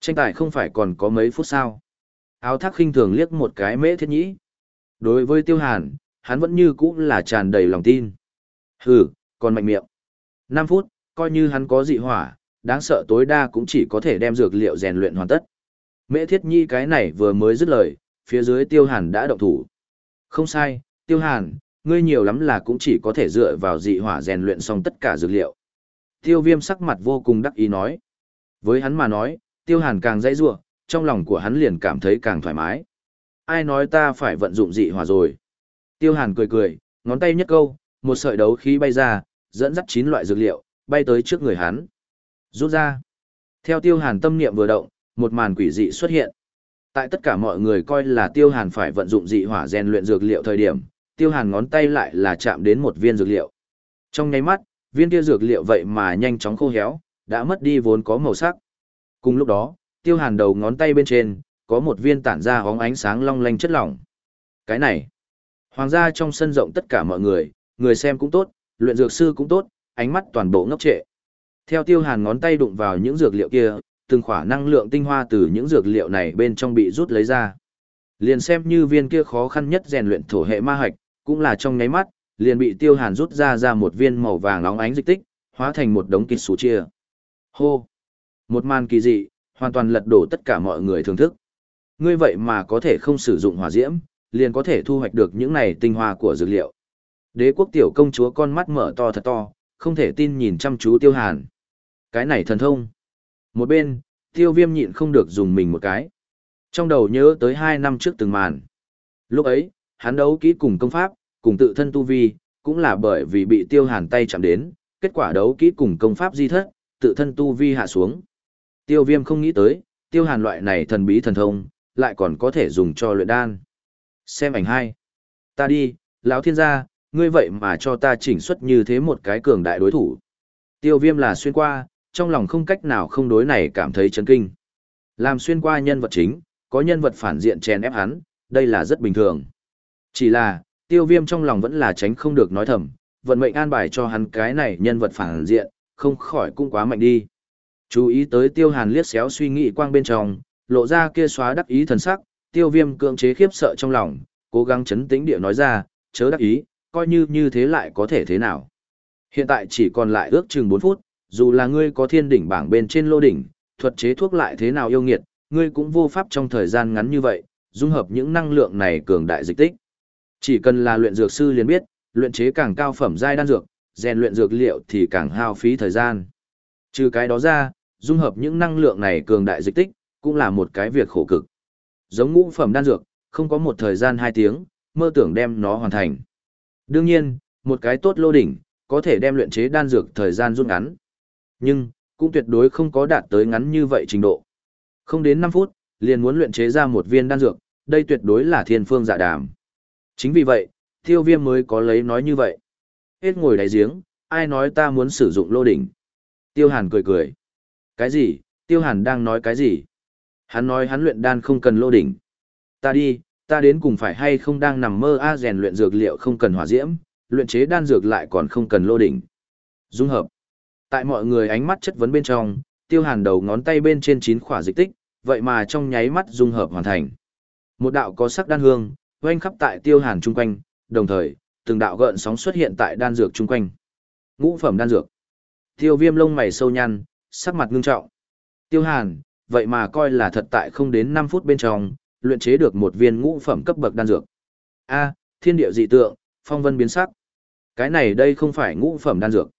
Speaker 1: Tranh tài không phải còn có mấy phút sao. Áo thác khinh thường liếc một cái mễ thiết nhĩ. Đối với Tiêu Hàn, hắn vẫn như cũ là tràn đầy lòng tin. Hừ, còn mạnh miệng. 5 phút, coi như hắn có dị hỏa, đáng sợ tối đa cũng chỉ có thể đem dược liệu rèn luyện hoàn tất. Mễ thiết nhi cái này vừa mới dứt lời, phía dưới Tiêu Hàn đã động thủ. Không sai, Tiêu Hàn, ngươi nhiều lắm là cũng chỉ có thể dựa vào dị hỏa rèn luyện xong tất cả dược liệu. Tiêu viêm sắc mặt vô cùng đắc ý nói. Với hắn mà nói, tiêu hàn càng dãy ruộng, trong lòng của hắn liền cảm thấy càng thoải mái. Ai nói ta phải vận dụng dị hỏa rồi? Tiêu hàn cười cười, ngón tay nhất câu, một sợi đấu khí bay ra, dẫn dắt chín loại dược liệu, bay tới trước người hắn. Rút ra. Theo tiêu hàn tâm niệm vừa động, một màn quỷ dị xuất hiện. Tại tất cả mọi người coi là tiêu hàn phải vận dụng dị hỏa rèn luyện dược liệu thời điểm, tiêu hàn ngón tay lại là chạm đến một viên dược liệu. Trong nháy mắt, viên kia dược liệu vậy mà nhanh chóng khô héo, đã mất đi vốn có màu sắc. Cùng lúc đó, tiêu hàn đầu ngón tay bên trên, có một viên tản ra hóng ánh sáng long lanh chất lỏng. Cái này, hoàng gia trong sân rộng tất cả mọi người, người xem cũng tốt, luyện dược sư cũng tốt, ánh mắt toàn bộ ngốc trệ. Theo tiêu hàn ngón tay đụng vào những dược liệu kia, từng khỏa năng lượng tinh hoa từ những dược liệu này bên trong bị rút lấy ra. Liền xem như viên kia khó khăn nhất rèn luyện thổ hệ ma hạch, cũng là trong nháy mắt, liền bị tiêu hàn rút ra ra một viên màu vàng nóng ánh dịch tích, hóa thành một đống kịch sủ chia. Hô! Một màn kỳ dị, hoàn toàn lật đổ tất cả mọi người thưởng thức. Ngươi vậy mà có thể không sử dụng hỏa diễm, liền có thể thu hoạch được những này tinh hoa của dược liệu. Đế quốc tiểu công chúa con mắt mở to thật to, không thể tin nhìn chăm chú tiêu hàn. Cái này thần thông. Một bên, tiêu viêm nhịn không được dùng mình một cái. Trong đầu nhớ tới hai năm trước từng màn. Lúc ấy, hắn đấu kỹ cùng công pháp, cùng tự thân tu vi, cũng là bởi vì bị tiêu hàn tay chạm đến, kết quả đấu kỹ cùng công pháp di thất, tự thân tu vi hạ xuống. Tiêu viêm không nghĩ tới, tiêu hàn loại này thần bí thần thông, lại còn có thể dùng cho luyện đan. Xem ảnh hai. Ta đi, lão thiên gia, ngươi vậy mà cho ta chỉnh xuất như thế một cái cường đại đối thủ. Tiêu viêm là xuyên qua, trong lòng không cách nào không đối này cảm thấy chấn kinh. Làm xuyên qua nhân vật chính, có nhân vật phản diện chèn ép hắn, đây là rất bình thường. Chỉ là, tiêu viêm trong lòng vẫn là tránh không được nói thầm, vận mệnh an bài cho hắn cái này nhân vật phản diện, không khỏi cũng quá mạnh đi. Chú ý tới tiêu hàn liếc xéo suy nghĩ quang bên trong, lộ ra kia xóa đắc ý thần sắc, tiêu viêm cưỡng chế khiếp sợ trong lòng, cố gắng chấn tĩnh địa nói ra, chớ đắc ý, coi như như thế lại có thể thế nào. Hiện tại chỉ còn lại ước chừng 4 phút, dù là ngươi có thiên đỉnh bảng bên trên lô đỉnh, thuật chế thuốc lại thế nào yêu nghiệt, ngươi cũng vô pháp trong thời gian ngắn như vậy, dung hợp những năng lượng này cường đại dịch tích. Chỉ cần là luyện dược sư liền biết, luyện chế càng cao phẩm giai đan dược, rèn luyện dược liệu thì càng hao phí thời gian. Trừ cái đó ra, dung hợp những năng lượng này cường đại dịch tích, cũng là một cái việc khổ cực. Giống ngũ phẩm đan dược, không có một thời gian 2 tiếng, mơ tưởng đem nó hoàn thành. Đương nhiên, một cái tốt lô đỉnh, có thể đem luyện chế đan dược thời gian rút ngắn. Nhưng, cũng tuyệt đối không có đạt tới ngắn như vậy trình độ. Không đến 5 phút, liền muốn luyện chế ra một viên đan dược, đây tuyệt đối là thiên phương dạ đàm. Chính vì vậy, tiêu viêm mới có lấy nói như vậy. Hết ngồi đáy giếng, ai nói ta muốn sử dụng lô đỉnh. Tiêu hàn cười cười. Cái gì, tiêu hàn đang nói cái gì? Hắn nói hắn luyện đan không cần lô đỉnh. Ta đi, ta đến cùng phải hay không đang nằm mơ a rèn luyện dược liệu không cần hỏa diễm, luyện chế đan dược lại còn không cần lô đỉnh. Dung hợp. Tại mọi người ánh mắt chất vấn bên trong, tiêu hàn đầu ngón tay bên trên chín khỏa dịch tích, vậy mà trong nháy mắt dung hợp hoàn thành. Một đạo có sắc đan hương, quanh khắp tại tiêu hàn chung quanh, đồng thời, từng đạo gợn sóng xuất hiện tại đan dược chung quanh. Ngũ phẩm đan dược. Tiêu viêm lông mày sâu nhăn, sắc mặt ngưng trọng. Tiêu hàn, vậy mà coi là thật tại không đến 5 phút bên trong, luyện chế được một viên ngũ phẩm cấp bậc đan dược. A, thiên địa dị tượng, phong vân biến sắc. Cái này đây không phải ngũ phẩm đan dược.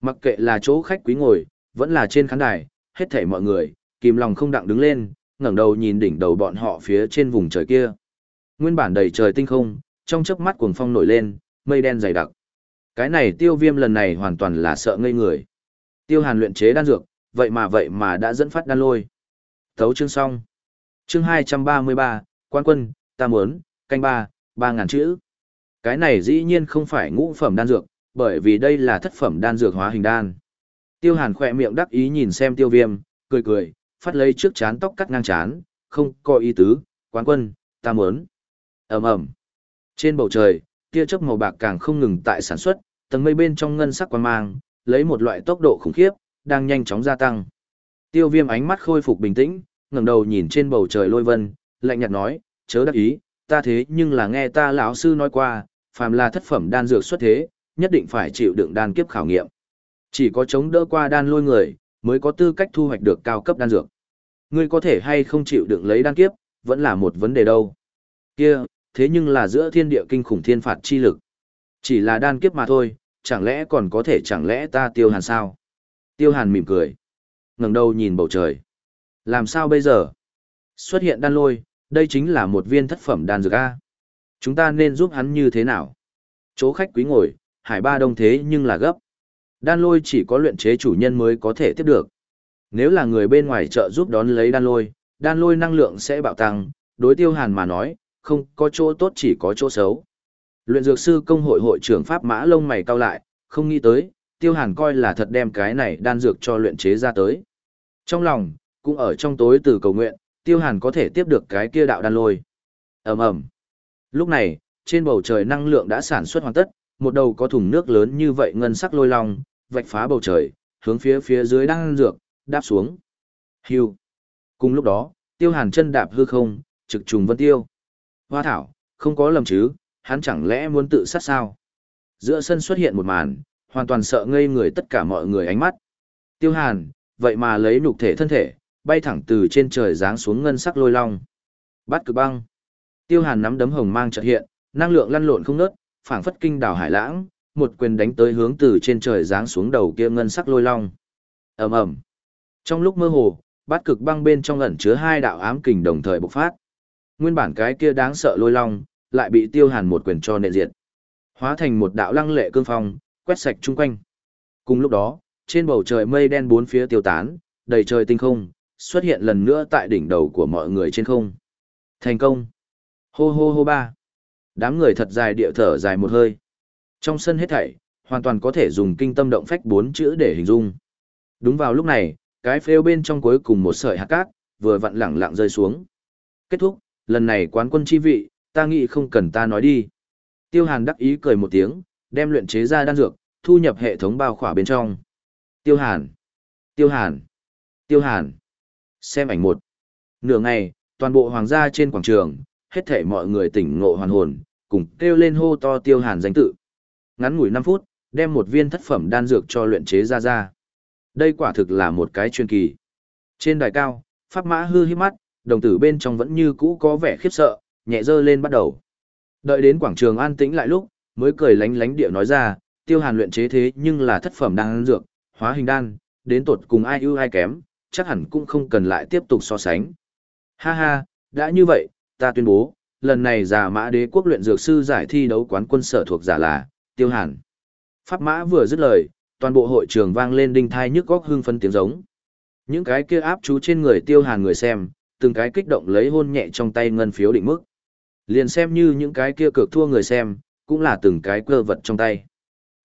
Speaker 1: Mặc kệ là chỗ khách quý ngồi, vẫn là trên khán đài, hết thảy mọi người, kìm lòng không đặng đứng lên, ngẩng đầu nhìn đỉnh đầu bọn họ phía trên vùng trời kia. Nguyên bản đầy trời tinh không, trong chớp mắt cuồng phong nổi lên, mây đen dày đặc. Cái này tiêu viêm lần này hoàn toàn là sợ ngây người. Tiêu hàn luyện chế đan dược, vậy mà vậy mà đã dẫn phát đan lôi. Thấu chương xong. Chương 233, quan quân, ta muốn, canh ba, ba ngàn chữ. Cái này dĩ nhiên không phải ngũ phẩm đan dược, bởi vì đây là thất phẩm đan dược hóa hình đan. Tiêu hàn khỏe miệng đắc ý nhìn xem tiêu viêm, cười cười, phát lấy trước chán tóc cắt ngang chán, không có ý tứ, quán quân, ta muốn ầm ầm Trên bầu trời, tia chớp màu bạc càng không ngừng tại sản xuất, tầng mây bên trong ngân sắc quan mang, lấy một loại tốc độ khủng khiếp, đang nhanh chóng gia tăng. Tiêu viêm ánh mắt khôi phục bình tĩnh, ngẩng đầu nhìn trên bầu trời lôi vân, lạnh nhạt nói, chớ đắc ý, ta thế nhưng là nghe ta lão sư nói qua, phàm là thất phẩm đan dược xuất thế, nhất định phải chịu đựng đan kiếp khảo nghiệm. Chỉ có chống đỡ qua đan lôi người, mới có tư cách thu hoạch được cao cấp đan dược. Ngươi có thể hay không chịu đựng lấy đan kiếp, vẫn là một vấn đề đâu. Kia, thế nhưng là giữa thiên địa kinh khủng thiên phạt chi lực. Chỉ là đan kiếp mà thôi, chẳng lẽ còn có thể chẳng lẽ ta tiêu hàn sao? Tiêu hàn mỉm cười. ngẩng đầu nhìn bầu trời. Làm sao bây giờ? Xuất hiện đan lôi, đây chính là một viên thất phẩm đan dược A. Chúng ta nên giúp hắn như thế nào? Chỗ khách quý ngồi, hải ba đông thế nhưng là gấp. Đan lôi chỉ có luyện chế chủ nhân mới có thể tiếp được. Nếu là người bên ngoài chợ giúp đón lấy đan lôi, đan lôi năng lượng sẽ bạo tăng, đối tiêu hàn mà nói, không có chỗ tốt chỉ có chỗ xấu. Luyện dược sư công hội hội trưởng Pháp Mã lông mày cao lại, không nghĩ tới, tiêu hàn coi là thật đem cái này đan dược cho luyện chế ra tới. Trong lòng, cũng ở trong tối từ cầu nguyện, tiêu hàn có thể tiếp được cái kia đạo đan lôi. ầm ầm Lúc này, trên bầu trời năng lượng đã sản xuất hoàn tất, một đầu có thùng nước lớn như vậy ngân sắc lôi long, vạch phá bầu trời, hướng phía phía dưới đang dược, đáp xuống. Hưu. Cùng lúc đó, tiêu hàn chân đạp hư không, trực trùng vân tiêu. Hoa thảo, không có lầm chứ, hắn chẳng lẽ muốn tự sát sao? Giữa sân xuất hiện một màn, hoàn toàn sợ ngây người tất cả mọi người ánh mắt. Tiêu hàn, vậy mà lấy nhục thể thân thể, bay thẳng từ trên trời giáng xuống ngân sắc lôi long. Bắt cực băng. Tiêu hàn nắm đấm hồng mang chợt hiện, năng lượng lăn lộn không nớt, phảng phất kinh đảo hải lãng, một quyền đánh tới hướng từ trên trời giáng xuống đầu kia ngân sắc lôi long. Ầm ầm. Trong lúc mơ hồ, bát cực băng bên trong ẩn chứa hai đạo ám kình đồng thời bộc phát. Nguyên bản cái kia đáng sợ lôi long, lại bị Tiêu Hàn một quyền cho nện diệt. Hóa thành một đạo lăng lệ cương phong, quét sạch chung quanh. Cùng lúc đó, trên bầu trời mây đen bốn phía tiêu tán, đầy trời tinh không, xuất hiện lần nữa tại đỉnh đầu của mọi người trên không. Thành công. Hô hô hô ba. Đám người thật dài địa thở dài một hơi. Trong sân hết thảy, hoàn toàn có thể dùng kinh tâm động phách bốn chữ để hình dung. Đúng vào lúc này, cái phêu bên trong cuối cùng một sợi hạt cát, vừa vặn lẳng lặng rơi xuống. Kết thúc, lần này quán quân chi vị, ta nghĩ không cần ta nói đi. Tiêu Hàn đắc ý cười một tiếng, đem luyện chế ra đan dược, thu nhập hệ thống bao khỏa bên trong. Tiêu Hàn, Tiêu Hàn, Tiêu Hàn. Xem ảnh một. Nửa ngày, toàn bộ hoàng gia trên quảng trường, hết thảy mọi người tỉnh ngộ hoàn hồn, cùng kêu lên hô to Tiêu Hàn danh tự. Ngắn ngủi 5 phút, đem một viên thất phẩm đan dược cho luyện chế ra ra. Đây quả thực là một cái chuyên kỳ. Trên đài cao, pháp mã hư hiếp mắt, đồng tử bên trong vẫn như cũ có vẻ khiếp sợ, nhẹ dơ lên bắt đầu. Đợi đến quảng trường an tĩnh lại lúc, mới cười lánh lánh địa nói ra, tiêu hàn luyện chế thế nhưng là thất phẩm đan dược, hóa hình đan, đến tột cùng ai ưu ai kém, chắc hẳn cũng không cần lại tiếp tục so sánh. Ha ha, đã như vậy, ta tuyên bố, lần này giả mã đế quốc luyện dược sư giải thi đấu quán quân sở thuộc giả là, tiêu hàn. Pháp mã vừa dứt lời, toàn bộ hội trường vang lên đinh thai nhức góc hưng phân tiếng giống. Những cái kia áp chú trên người tiêu hàn người xem, từng cái kích động lấy hôn nhẹ trong tay ngân phiếu định mức. Liền xem như những cái kia cược thua người xem, cũng là từng cái cơ vật trong tay.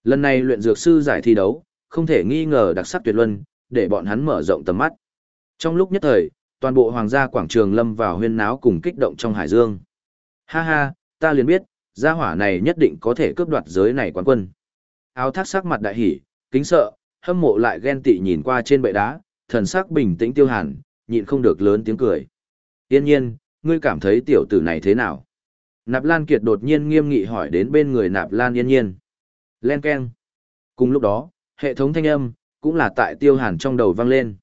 Speaker 1: Lần này luyện dược sư giải thi đấu, không thể nghi ngờ đặc sắc tuyệt luân, để bọn hắn mở rộng tầm mắt. Trong lúc nhất thời, toàn bộ hoàng gia quảng trường lâm vào huyên náo cùng kích động trong hải dương. Ha ha, ta liền biết, gia hỏa này nhất định có thể cướp đoạt giới này quán quân. Áo thác sắc mặt đại hỉ, kính sợ, hâm mộ lại ghen tị nhìn qua trên bệ đá, thần sắc bình tĩnh tiêu hàn, nhịn không được lớn tiếng cười. Yên nhiên, ngươi cảm thấy tiểu tử này thế nào? Nạp Lan Kiệt đột nhiên nghiêm nghị hỏi đến bên người Nạp Lan Yên nhiên. Len keng. Cùng lúc đó, hệ thống thanh âm, cũng là tại tiêu hàn trong đầu vang lên.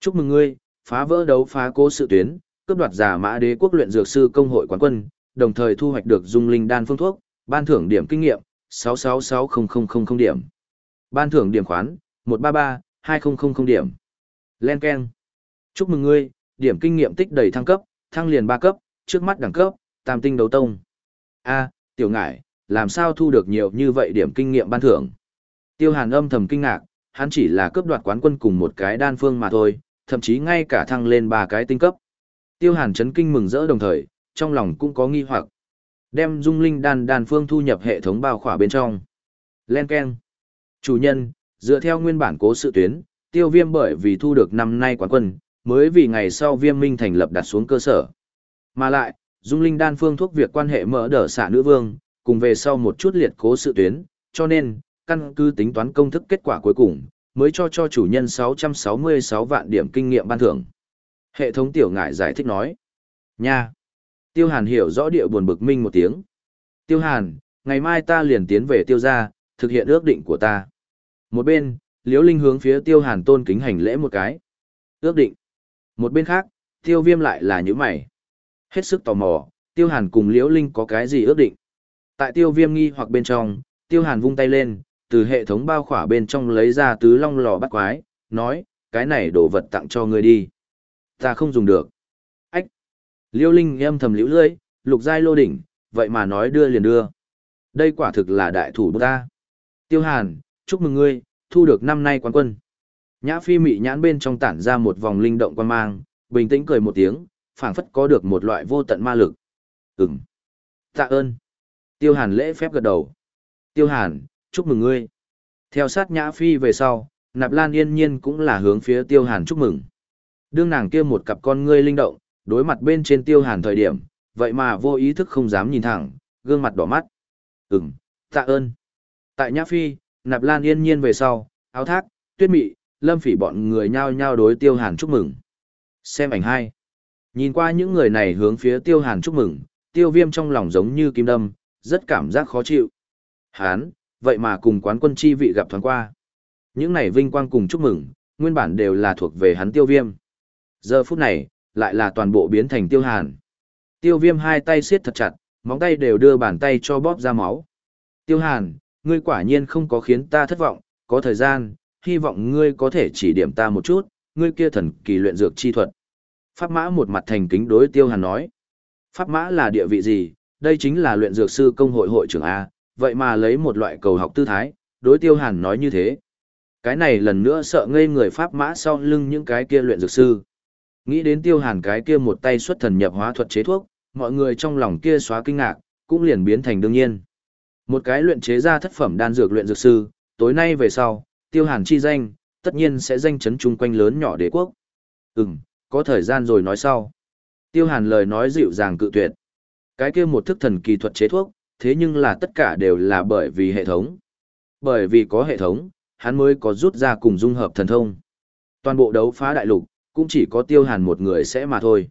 Speaker 1: Chúc mừng ngươi, phá vỡ đấu phá cố sự tuyến, cướp đoạt giả mã đế quốc luyện dược sư công hội quán quân, đồng thời thu hoạch được dung linh đan phương thuốc, ban thưởng điểm kinh nghiệm, 666000 điểm. Ban thưởng điểm khoán, 133-2000 điểm. Len keng. Chúc mừng ngươi, điểm kinh nghiệm tích đầy thăng cấp, thăng liền ba cấp, trước mắt đẳng cấp, tam tinh đấu tông. A, tiểu ngải, làm sao thu được nhiều như vậy điểm kinh nghiệm ban thưởng? Tiêu Hàn âm thầm kinh ngạc, hắn chỉ là cướp đoạt quán quân cùng một cái đan phương mà thôi, thậm chí ngay cả thăng lên ba cái tinh cấp. Tiêu Hàn chấn kinh mừng rỡ đồng thời, trong lòng cũng có nghi hoặc. Đem dung linh đan đan phương thu nhập hệ thống bao khỏa bên trong. Len Ken. Chủ nhân, dựa theo nguyên bản cố sự tuyến, tiêu viêm bởi vì thu được năm nay quán quân, mới vì ngày sau viêm minh thành lập đặt xuống cơ sở. Mà lại, dung linh đan phương thuốc việc quan hệ mở đỡ xả nữ vương, cùng về sau một chút liệt cố sự tuyến, cho nên, căn cứ tính toán công thức kết quả cuối cùng, mới cho cho chủ nhân 666 vạn điểm kinh nghiệm ban thưởng. Hệ thống tiểu ngại giải thích nói. Nha! Tiêu Hàn hiểu rõ địa buồn bực minh một tiếng. Tiêu Hàn, ngày mai ta liền tiến về tiêu gia, thực hiện ước định của ta. Một bên, Liễu Linh hướng phía Tiêu Hàn tôn kính hành lễ một cái. Ước định. Một bên khác, Tiêu Viêm lại là những mày. Hết sức tò mò, Tiêu Hàn cùng Liễu Linh có cái gì ước định. Tại Tiêu Viêm nghi hoặc bên trong, Tiêu Hàn vung tay lên, từ hệ thống bao khỏa bên trong lấy ra tứ long lò bắt quái, nói, cái này đồ vật tặng cho ngươi đi. Ta không dùng được. Ách. liễu Linh âm thầm liễu lưỡi, lục giai lô đỉnh, vậy mà nói đưa liền đưa. Đây quả thực là đại thủ bức ta. Tiêu Hàn, chúc mừng ngươi, thu được năm nay quán quân. Nhã phi mị nhãn bên trong tản ra một vòng linh động quan mang, bình tĩnh cười một tiếng, phảng phất có được một loại vô tận ma lực. Ừm. Tạ ơn. Tiêu Hàn lễ phép gật đầu. Tiêu Hàn, chúc mừng ngươi. Theo sát Nhã Phi về sau, Nạp Lan yên nhiên cũng là hướng phía Tiêu Hàn chúc mừng. Đương nàng kia một cặp con ngươi linh động, đối mặt bên trên Tiêu Hàn thời điểm, vậy mà vô ý thức không dám nhìn thẳng, gương mặt đỏ mắt. Ừm, tạ ơn. Tại Nhã Phi, Nạp Lan yên nhiên về sau, áo thác, tuyết mị, lâm phỉ bọn người nhao nhao đối Tiêu Hàn chúc mừng. Xem ảnh hai. Nhìn qua những người này hướng phía Tiêu Hàn chúc mừng, Tiêu Viêm trong lòng giống như kim đâm, rất cảm giác khó chịu. Hán, vậy mà cùng quán quân chi vị gặp thoáng qua. Những này vinh quang cùng chúc mừng, nguyên bản đều là thuộc về hắn tiêu viêm. Giờ phút này, lại là toàn bộ biến thành tiêu hàn. Tiêu viêm hai tay siết thật chặt, móng tay đều đưa bàn tay cho bóp ra máu. Tiêu hàn, ngươi quả nhiên không có khiến ta thất vọng, có thời gian, hy vọng ngươi có thể chỉ điểm ta một chút, ngươi kia thần kỳ luyện dược chi thuật. Pháp mã một mặt thành kính đối tiêu hàn nói. Pháp mã là địa vị gì, đây chính là luyện dược sư công hội hội trưởng A, vậy mà lấy một loại cầu học tư thái, đối tiêu hàn nói như thế. Cái này lần nữa sợ ngây người Pháp mã sau lưng những cái kia luyện dược sư. Nghĩ đến tiêu hàn cái kia một tay xuất thần nhập hóa thuật chế thuốc, mọi người trong lòng kia xóa kinh ngạc, cũng liền biến thành đương nhiên. Một cái luyện chế ra thất phẩm đan dược luyện dược sư, tối nay về sau, tiêu hàn chi danh, tất nhiên sẽ danh chấn chung quanh lớn nhỏ đế quốc. Ừm, có thời gian rồi nói sau. Tiêu hàn lời nói dịu dàng cự tuyệt. Cái kia một thức thần kỳ thuật chế thuốc, thế nhưng là tất cả đều là bởi vì hệ thống. Bởi vì có hệ thống, hắn mới có rút ra cùng dung hợp thần thông. Toàn bộ đấu phá đại lục, cũng chỉ có tiêu hàn một người sẽ mà thôi.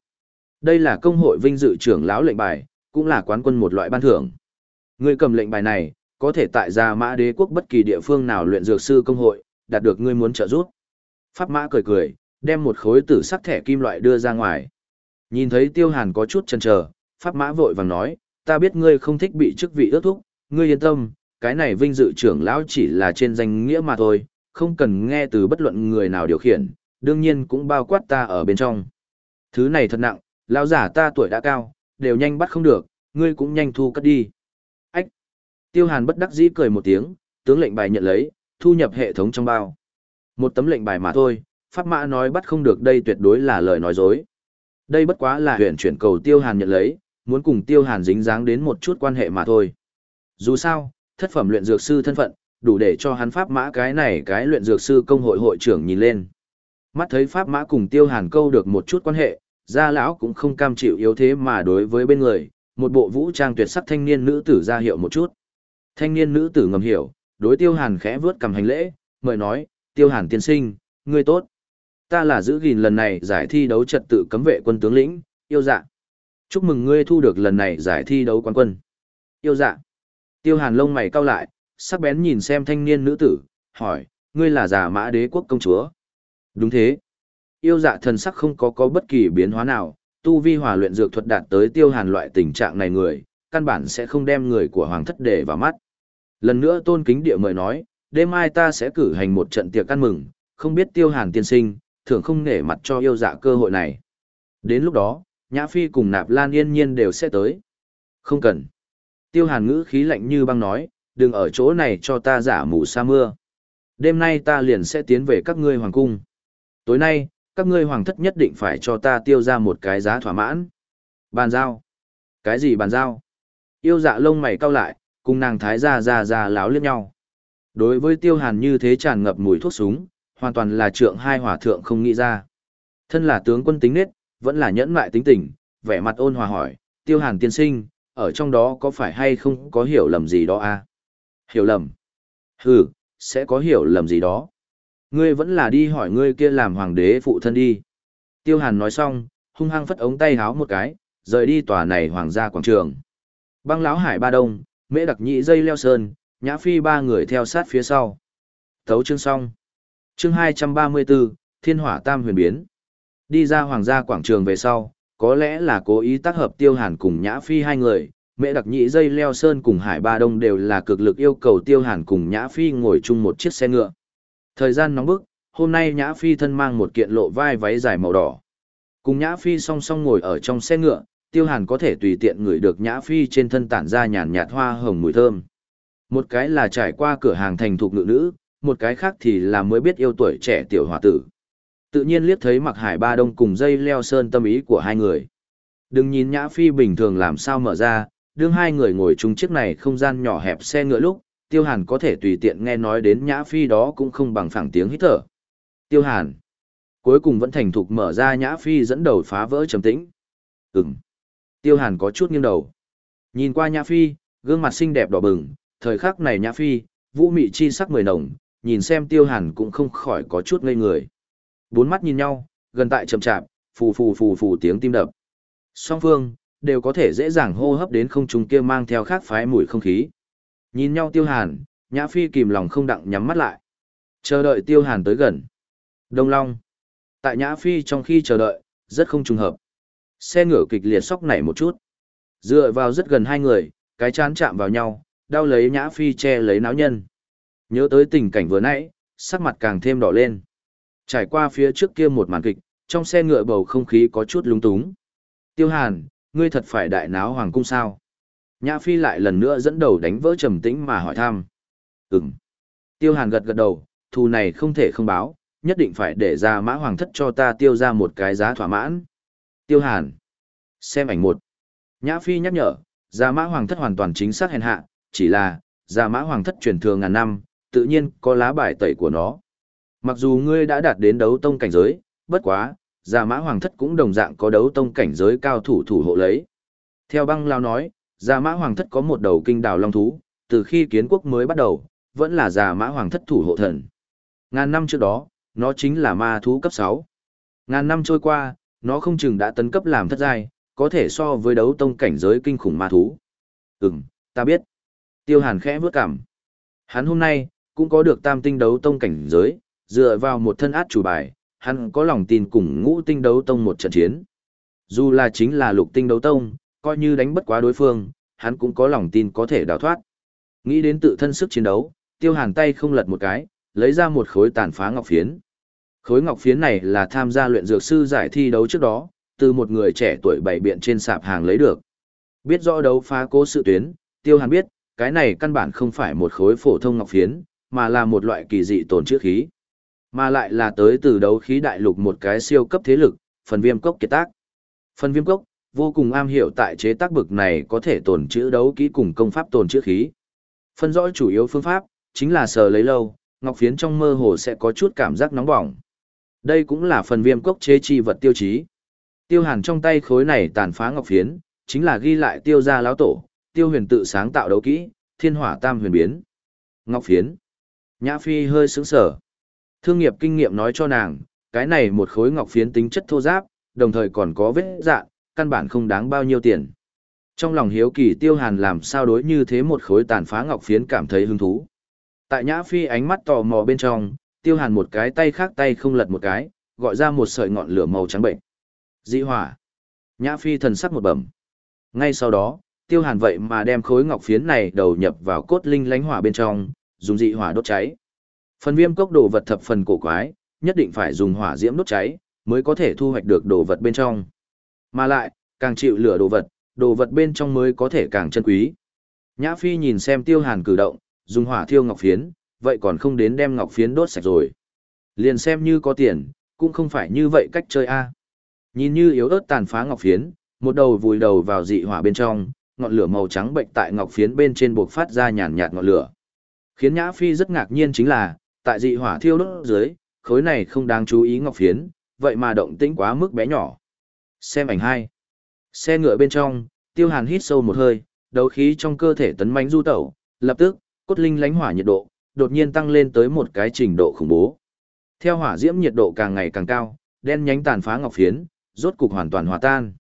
Speaker 1: Đây là công hội vinh dự trưởng lão lệnh bài, cũng là quán quân một loại ban thưởng. Người cầm lệnh bài này, có thể tại gia mã đế quốc bất kỳ địa phương nào luyện dược sư công hội, đạt được ngươi muốn trợ giúp. Pháp mã cười cười, đem một khối tử sắc thẻ kim loại đưa ra ngoài. Nhìn thấy tiêu hàn có chút chần chờ, pháp mã vội vàng nói, ta biết ngươi không thích bị chức vị ước thúc, ngươi yên tâm, cái này vinh dự trưởng lão chỉ là trên danh nghĩa mà thôi, không cần nghe từ bất luận người nào điều khiển, đương nhiên cũng bao quát ta ở bên trong. Thứ này thật nặng, lão giả ta tuổi đã cao, đều nhanh bắt không được, ngươi cũng nhanh thu cất đi. Tiêu hàn bất đắc dĩ cười một tiếng, tướng lệnh bài nhận lấy, thu nhập hệ thống trong bao. Một tấm lệnh bài mà thôi, pháp mã nói bắt không được đây tuyệt đối là lời nói dối. Đây bất quá là huyện chuyển cầu tiêu hàn nhận lấy, muốn cùng tiêu hàn dính dáng đến một chút quan hệ mà thôi. Dù sao, thất phẩm luyện dược sư thân phận, đủ để cho hắn pháp mã cái này cái luyện dược sư công hội hội trưởng nhìn lên. Mắt thấy pháp mã cùng tiêu hàn câu được một chút quan hệ, gia lão cũng không cam chịu yếu thế mà đối với bên người, một bộ vũ trang tuyệt sắc thanh niên nữ tử ra hiệu một chút. Thanh niên nữ tử ngầm hiểu, đối tiêu hàn khẽ vướt cầm hành lễ, mời nói, tiêu hàn tiên sinh, ngươi tốt. Ta là giữ gìn lần này giải thi đấu trật tự cấm vệ quân tướng lĩnh, yêu dạ. Chúc mừng ngươi thu được lần này giải thi đấu quán quân. Yêu dạ. Tiêu hàn lông mày cau lại, sắc bén nhìn xem thanh niên nữ tử, hỏi, ngươi là giả mã đế quốc công chúa. Đúng thế. Yêu dạ thần sắc không có có bất kỳ biến hóa nào, tu vi hòa luyện dược thuật đạt tới tiêu hàn loại tình trạng này người, căn bản sẽ không đem người của hoàng thất để vào mắt. Lần nữa tôn kính địa mời nói, đêm mai ta sẽ cử hành một trận tiệc ăn mừng, không biết tiêu hàn tiên sinh, thường không nể mặt cho yêu dạ cơ hội này. Đến lúc đó, Nhã Phi cùng Nạp Lan yên nhiên đều sẽ tới. Không cần. Tiêu hàn ngữ khí lạnh như băng nói, đừng ở chỗ này cho ta giả mù sa mưa. Đêm nay ta liền sẽ tiến về các ngươi hoàng cung. Tối nay, các ngươi hoàng thất nhất định phải cho ta tiêu ra một cái giá thỏa mãn. Bàn giao. Cái gì bàn giao? Yêu dạ lông mày cau lại, cùng nàng thái gia ra ra láo liếc nhau. Đối với tiêu hàn như thế tràn ngập mùi thuốc súng, hoàn toàn là trượng hai hỏa thượng không nghĩ ra. Thân là tướng quân tính nết, vẫn là nhẫn mại tính tình, vẻ mặt ôn hòa hỏi, tiêu hàn tiên sinh, ở trong đó có phải hay không có hiểu lầm gì đó à? Hiểu lầm? Hừ, sẽ có hiểu lầm gì đó. Ngươi vẫn là đi hỏi ngươi kia làm hoàng đế phụ thân đi. Tiêu hàn nói xong, hung hăng phất ống tay háo một cái, rời đi tòa này hoàng gia quảng trường. Băng lão hải ba đông, mễ đặc nhị dây leo sơn, nhã phi ba người theo sát phía sau. Thấu chương xong. Chương 234, Thiên hỏa tam huyền biến. Đi ra hoàng gia quảng trường về sau, có lẽ là cố ý tác hợp tiêu hàn cùng nhã phi hai người, mẹ đặc nhị dây leo sơn cùng hải ba đông đều là cực lực yêu cầu tiêu hàn cùng nhã phi ngồi chung một chiếc xe ngựa. Thời gian nóng bức, hôm nay nhã phi thân mang một kiện lộ vai váy dài màu đỏ. Cùng nhã phi song song ngồi ở trong xe ngựa, tiêu hàn có thể tùy tiện ngửi được nhã phi trên thân tản ra nhàn nhạt hoa hồng mùi thơm. Một cái là trải qua cửa hàng thành thục ngự nữ, một cái khác thì là mới biết yêu tuổi trẻ tiểu hòa tử. Tự nhiên liếc thấy mặc hải ba đông cùng dây leo sơn tâm ý của hai người. Đừng nhìn nhã phi bình thường làm sao mở ra, đương hai người ngồi chung chiếc này không gian nhỏ hẹp xe ngựa lúc, tiêu hàn có thể tùy tiện nghe nói đến nhã phi đó cũng không bằng phẳng tiếng hít thở. Tiêu hàn. Cuối cùng vẫn thành thục mở ra nhã phi dẫn đầu phá vỡ trầm tĩnh. ừng Tiêu hàn có chút nghiêng đầu. Nhìn qua nhã phi, gương mặt xinh đẹp đỏ bừng, thời khắc này nhã phi, vũ mị chi sắc mười nồng, nhìn xem tiêu hàn cũng không khỏi có chút ngây người. Bốn mắt nhìn nhau, gần tại chậm chạp, phù phù phù phù tiếng tim đập. Song phương, đều có thể dễ dàng hô hấp đến không trung kia mang theo khác phái mùi không khí. Nhìn nhau tiêu hàn, nhã phi kìm lòng không đặng nhắm mắt lại. Chờ đợi tiêu hàn tới gần. Đông Long. Tại nhã phi trong khi chờ đợi, rất không trùng hợp. Xe ngựa kịch liệt sóc nảy một chút. Dựa vào rất gần hai người, cái chán chạm vào nhau, đau lấy nhã phi che lấy náo nhân. Nhớ tới tình cảnh vừa nãy, sắc mặt càng thêm đỏ lên. Trải qua phía trước kia một màn kịch, trong xe ngựa bầu không khí có chút lúng túng. Tiêu Hàn, ngươi thật phải đại náo hoàng cung sao? Nhã Phi lại lần nữa dẫn đầu đánh vỡ trầm tĩnh mà hỏi thăm. Ừm. Tiêu Hàn gật gật đầu, thù này không thể không báo, nhất định phải để ra mã hoàng thất cho ta tiêu ra một cái giá thỏa mãn. Tiêu Hàn. Xem ảnh một. Nhã Phi nhắc nhở, gia mã hoàng thất hoàn toàn chính xác hèn hạ, chỉ là, gia mã hoàng thất truyền thừa ngàn năm, tự nhiên có lá bài tẩy của nó. Mặc dù ngươi đã đạt đến đấu tông cảnh giới, bất quá, gia mã hoàng thất cũng đồng dạng có đấu tông cảnh giới cao thủ thủ hộ lấy. Theo băng lao nói, gia mã hoàng thất có một đầu kinh đào long thú, từ khi kiến quốc mới bắt đầu, vẫn là gia mã hoàng thất thủ hộ thần. Ngàn năm trước đó, nó chính là ma thú cấp 6. Ngàn năm trôi qua, nó không chừng đã tấn cấp làm thất giai, có thể so với đấu tông cảnh giới kinh khủng ma thú. Ừm, ta biết. Tiêu hàn khẽ vước cảm. Hắn hôm nay, cũng có được tam tinh đấu tông cảnh giới, dựa vào một thân át chủ bài, hắn có lòng tin cùng ngũ tinh đấu tông một trận chiến. Dù là chính là lục tinh đấu tông, coi như đánh bất quá đối phương, hắn cũng có lòng tin có thể đào thoát. Nghĩ đến tự thân sức chiến đấu, tiêu hàn tay không lật một cái, lấy ra một khối tàn phá ngọc phiến. Khối ngọc phiến này là tham gia luyện dược sư giải thi đấu trước đó, từ một người trẻ tuổi bảy biện trên sạp hàng lấy được. Biết rõ đấu phá cố sự tuyến, tiêu hàn biết, cái này căn bản không phải một khối phổ thông ngọc phiến, mà là một loại kỳ dị tồn chữa khí. Mà lại là tới từ đấu khí đại lục một cái siêu cấp thế lực, phần viêm cốc kiệt tác. Phần viêm cốc, vô cùng am hiểu tại chế tác bực này có thể tồn chữ đấu kỹ cùng công pháp tồn chữ khí. Phân rõ chủ yếu phương pháp, chính là sờ lấy lâu, ngọc phiến trong mơ hồ sẽ có chút cảm giác nóng bỏng. Đây cũng là phần viêm cốc chế chi vật tiêu chí. Tiêu hàn trong tay khối này tàn phá ngọc phiến, chính là ghi lại tiêu gia lão tổ, tiêu huyền tự sáng tạo đấu kỹ, thiên hỏa tam huyền biến. Ngọc phiến. Nhã Phi hơi sững sở. Thương nghiệp kinh nghiệm nói cho nàng, cái này một khối ngọc phiến tính chất thô giáp, đồng thời còn có vết dạn, căn bản không đáng bao nhiêu tiền. Trong lòng hiếu kỳ tiêu hàn làm sao đối như thế một khối tàn phá ngọc phiến cảm thấy hứng thú. Tại Nhã Phi ánh mắt tò mò bên trong, tiêu hàn một cái tay khác tay không lật một cái, gọi ra một sợi ngọn lửa màu trắng bệnh. Dị hỏa. Nhã Phi thần sắc một bẩm. Ngay sau đó, tiêu hàn vậy mà đem khối ngọc phiến này đầu nhập vào cốt linh lánh hỏa bên trong, dùng dị hỏa đốt cháy. Phần viêm cốc đồ vật thập phần cổ quái, nhất định phải dùng hỏa diễm đốt cháy, mới có thể thu hoạch được đồ vật bên trong. Mà lại, càng chịu lửa đồ vật, đồ vật bên trong mới có thể càng chân quý. Nhã Phi nhìn xem tiêu hàn cử động, dùng hỏa thiêu ngọc phiến, vậy còn không đến đem ngọc phiến đốt sạch rồi. Liền xem như có tiền, cũng không phải như vậy cách chơi a. Nhìn như yếu ớt tàn phá ngọc phiến, một đầu vùi đầu vào dị hỏa bên trong, ngọn lửa màu trắng bệnh tại ngọc phiến bên trên buộc phát ra nhàn nhạt ngọn lửa. Khiến Nhã Phi rất ngạc nhiên chính là, tại dị hỏa thiêu đốt dưới, khối này không đáng chú ý ngọc phiến, vậy mà động tĩnh quá mức bé nhỏ. Xem ảnh hai. Xe ngựa bên trong, Tiêu Hàn hít sâu một hơi, đấu khí trong cơ thể tấn mãnh du tẩu, lập tức, cốt linh lánh hỏa nhiệt độ đột nhiên tăng lên tới một cái trình độ khủng bố. Theo hỏa diễm nhiệt độ càng ngày càng cao, đen nhánh tàn phá ngọc phiến, rốt cục hoàn toàn hòa tan.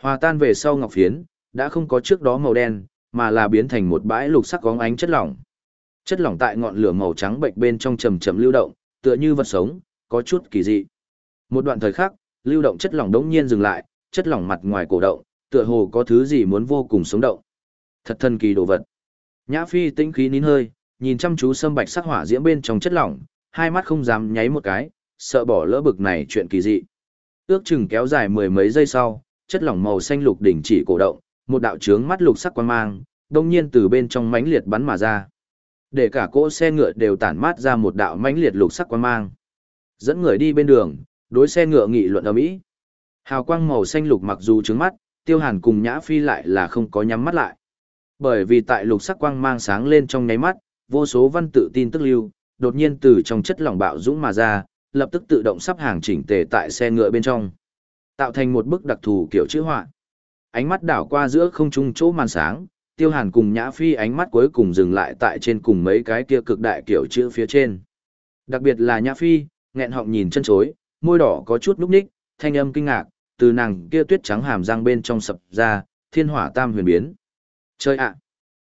Speaker 1: Hòa tan về sau ngọc phiến, đã không có trước đó màu đen, mà là biến thành một bãi lục sắc góng ánh chất lỏng. Chất lỏng tại ngọn lửa màu trắng bệnh bên trong chầm chậm lưu động, tựa như vật sống, có chút kỳ dị. Một đoạn thời khắc, lưu động chất lỏng đống nhiên dừng lại, chất lỏng mặt ngoài cổ động, tựa hồ có thứ gì muốn vô cùng sống động. Thật thần kỳ đồ vật. Nhã Phi tĩnh khí nín hơi, nhìn chăm chú sâm bạch sắc hỏa diễm bên trong chất lỏng, hai mắt không dám nháy một cái, sợ bỏ lỡ bực này chuyện kỳ dị. Ước chừng kéo dài mười mấy giây sau, chất lỏng màu xanh lục đỉnh chỉ cổ động, một đạo chướng mắt lục sắc quang mang, đột nhiên từ bên trong mãnh liệt bắn mà ra. Để cả cỗ xe ngựa đều tản mát ra một đạo mãnh liệt lục sắc quang mang. Dẫn người đi bên đường, đối xe ngựa nghị luận ầm ĩ. Hào quang màu xanh lục mặc dù trướng mắt, Tiêu Hàn cùng Nhã Phi lại là không có nhắm mắt lại. Bởi vì tại lục sắc quang mang sáng lên trong nháy mắt, vô số văn tự tin tức lưu, đột nhiên từ trong chất lỏng bạo dũng mà ra, lập tức tự động sắp hàng chỉnh tề tại xe ngựa bên trong, tạo thành một bức đặc thù kiểu chữ họa. Ánh mắt đảo qua giữa không trung chỗ màn sáng, Tiêu Hàn cùng Nhã Phi ánh mắt cuối cùng dừng lại tại trên cùng mấy cái kia cực đại kiểu chữ phía trên. Đặc biệt là Nhã Phi, nghẹn họng nhìn chân chối, môi đỏ có chút núc ních, thanh âm kinh ngạc, từ nàng kia tuyết trắng hàm răng bên trong sập ra, thiên hỏa tam huyền biến. Chơi ạ!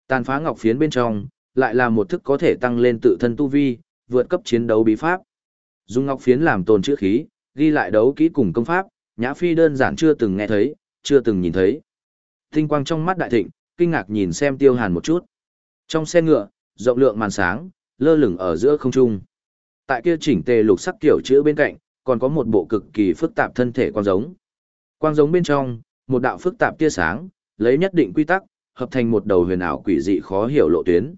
Speaker 1: Tàn phá ngọc phiến bên trong, lại là một thức có thể tăng lên tự thân tu vi, vượt cấp chiến đấu bí pháp. Dùng ngọc phiến làm tồn chữ khí, ghi lại đấu kỹ cùng công pháp, Nhã Phi đơn giản chưa từng nghe thấy, chưa từng nhìn thấy. Tinh quang trong mắt đại thịnh, kinh ngạc nhìn xem Tiêu Hàn một chút. Trong xe ngựa, rộng lượng màn sáng, lơ lửng ở giữa không trung. Tại kia chỉnh tề lục sắc kiểu chữ bên cạnh, còn có một bộ cực kỳ phức tạp thân thể quang giống. Quang giống bên trong, một đạo phức tạp tia sáng, lấy nhất định quy tắc, hợp thành một đầu huyền ảo quỷ dị khó hiểu lộ tuyến.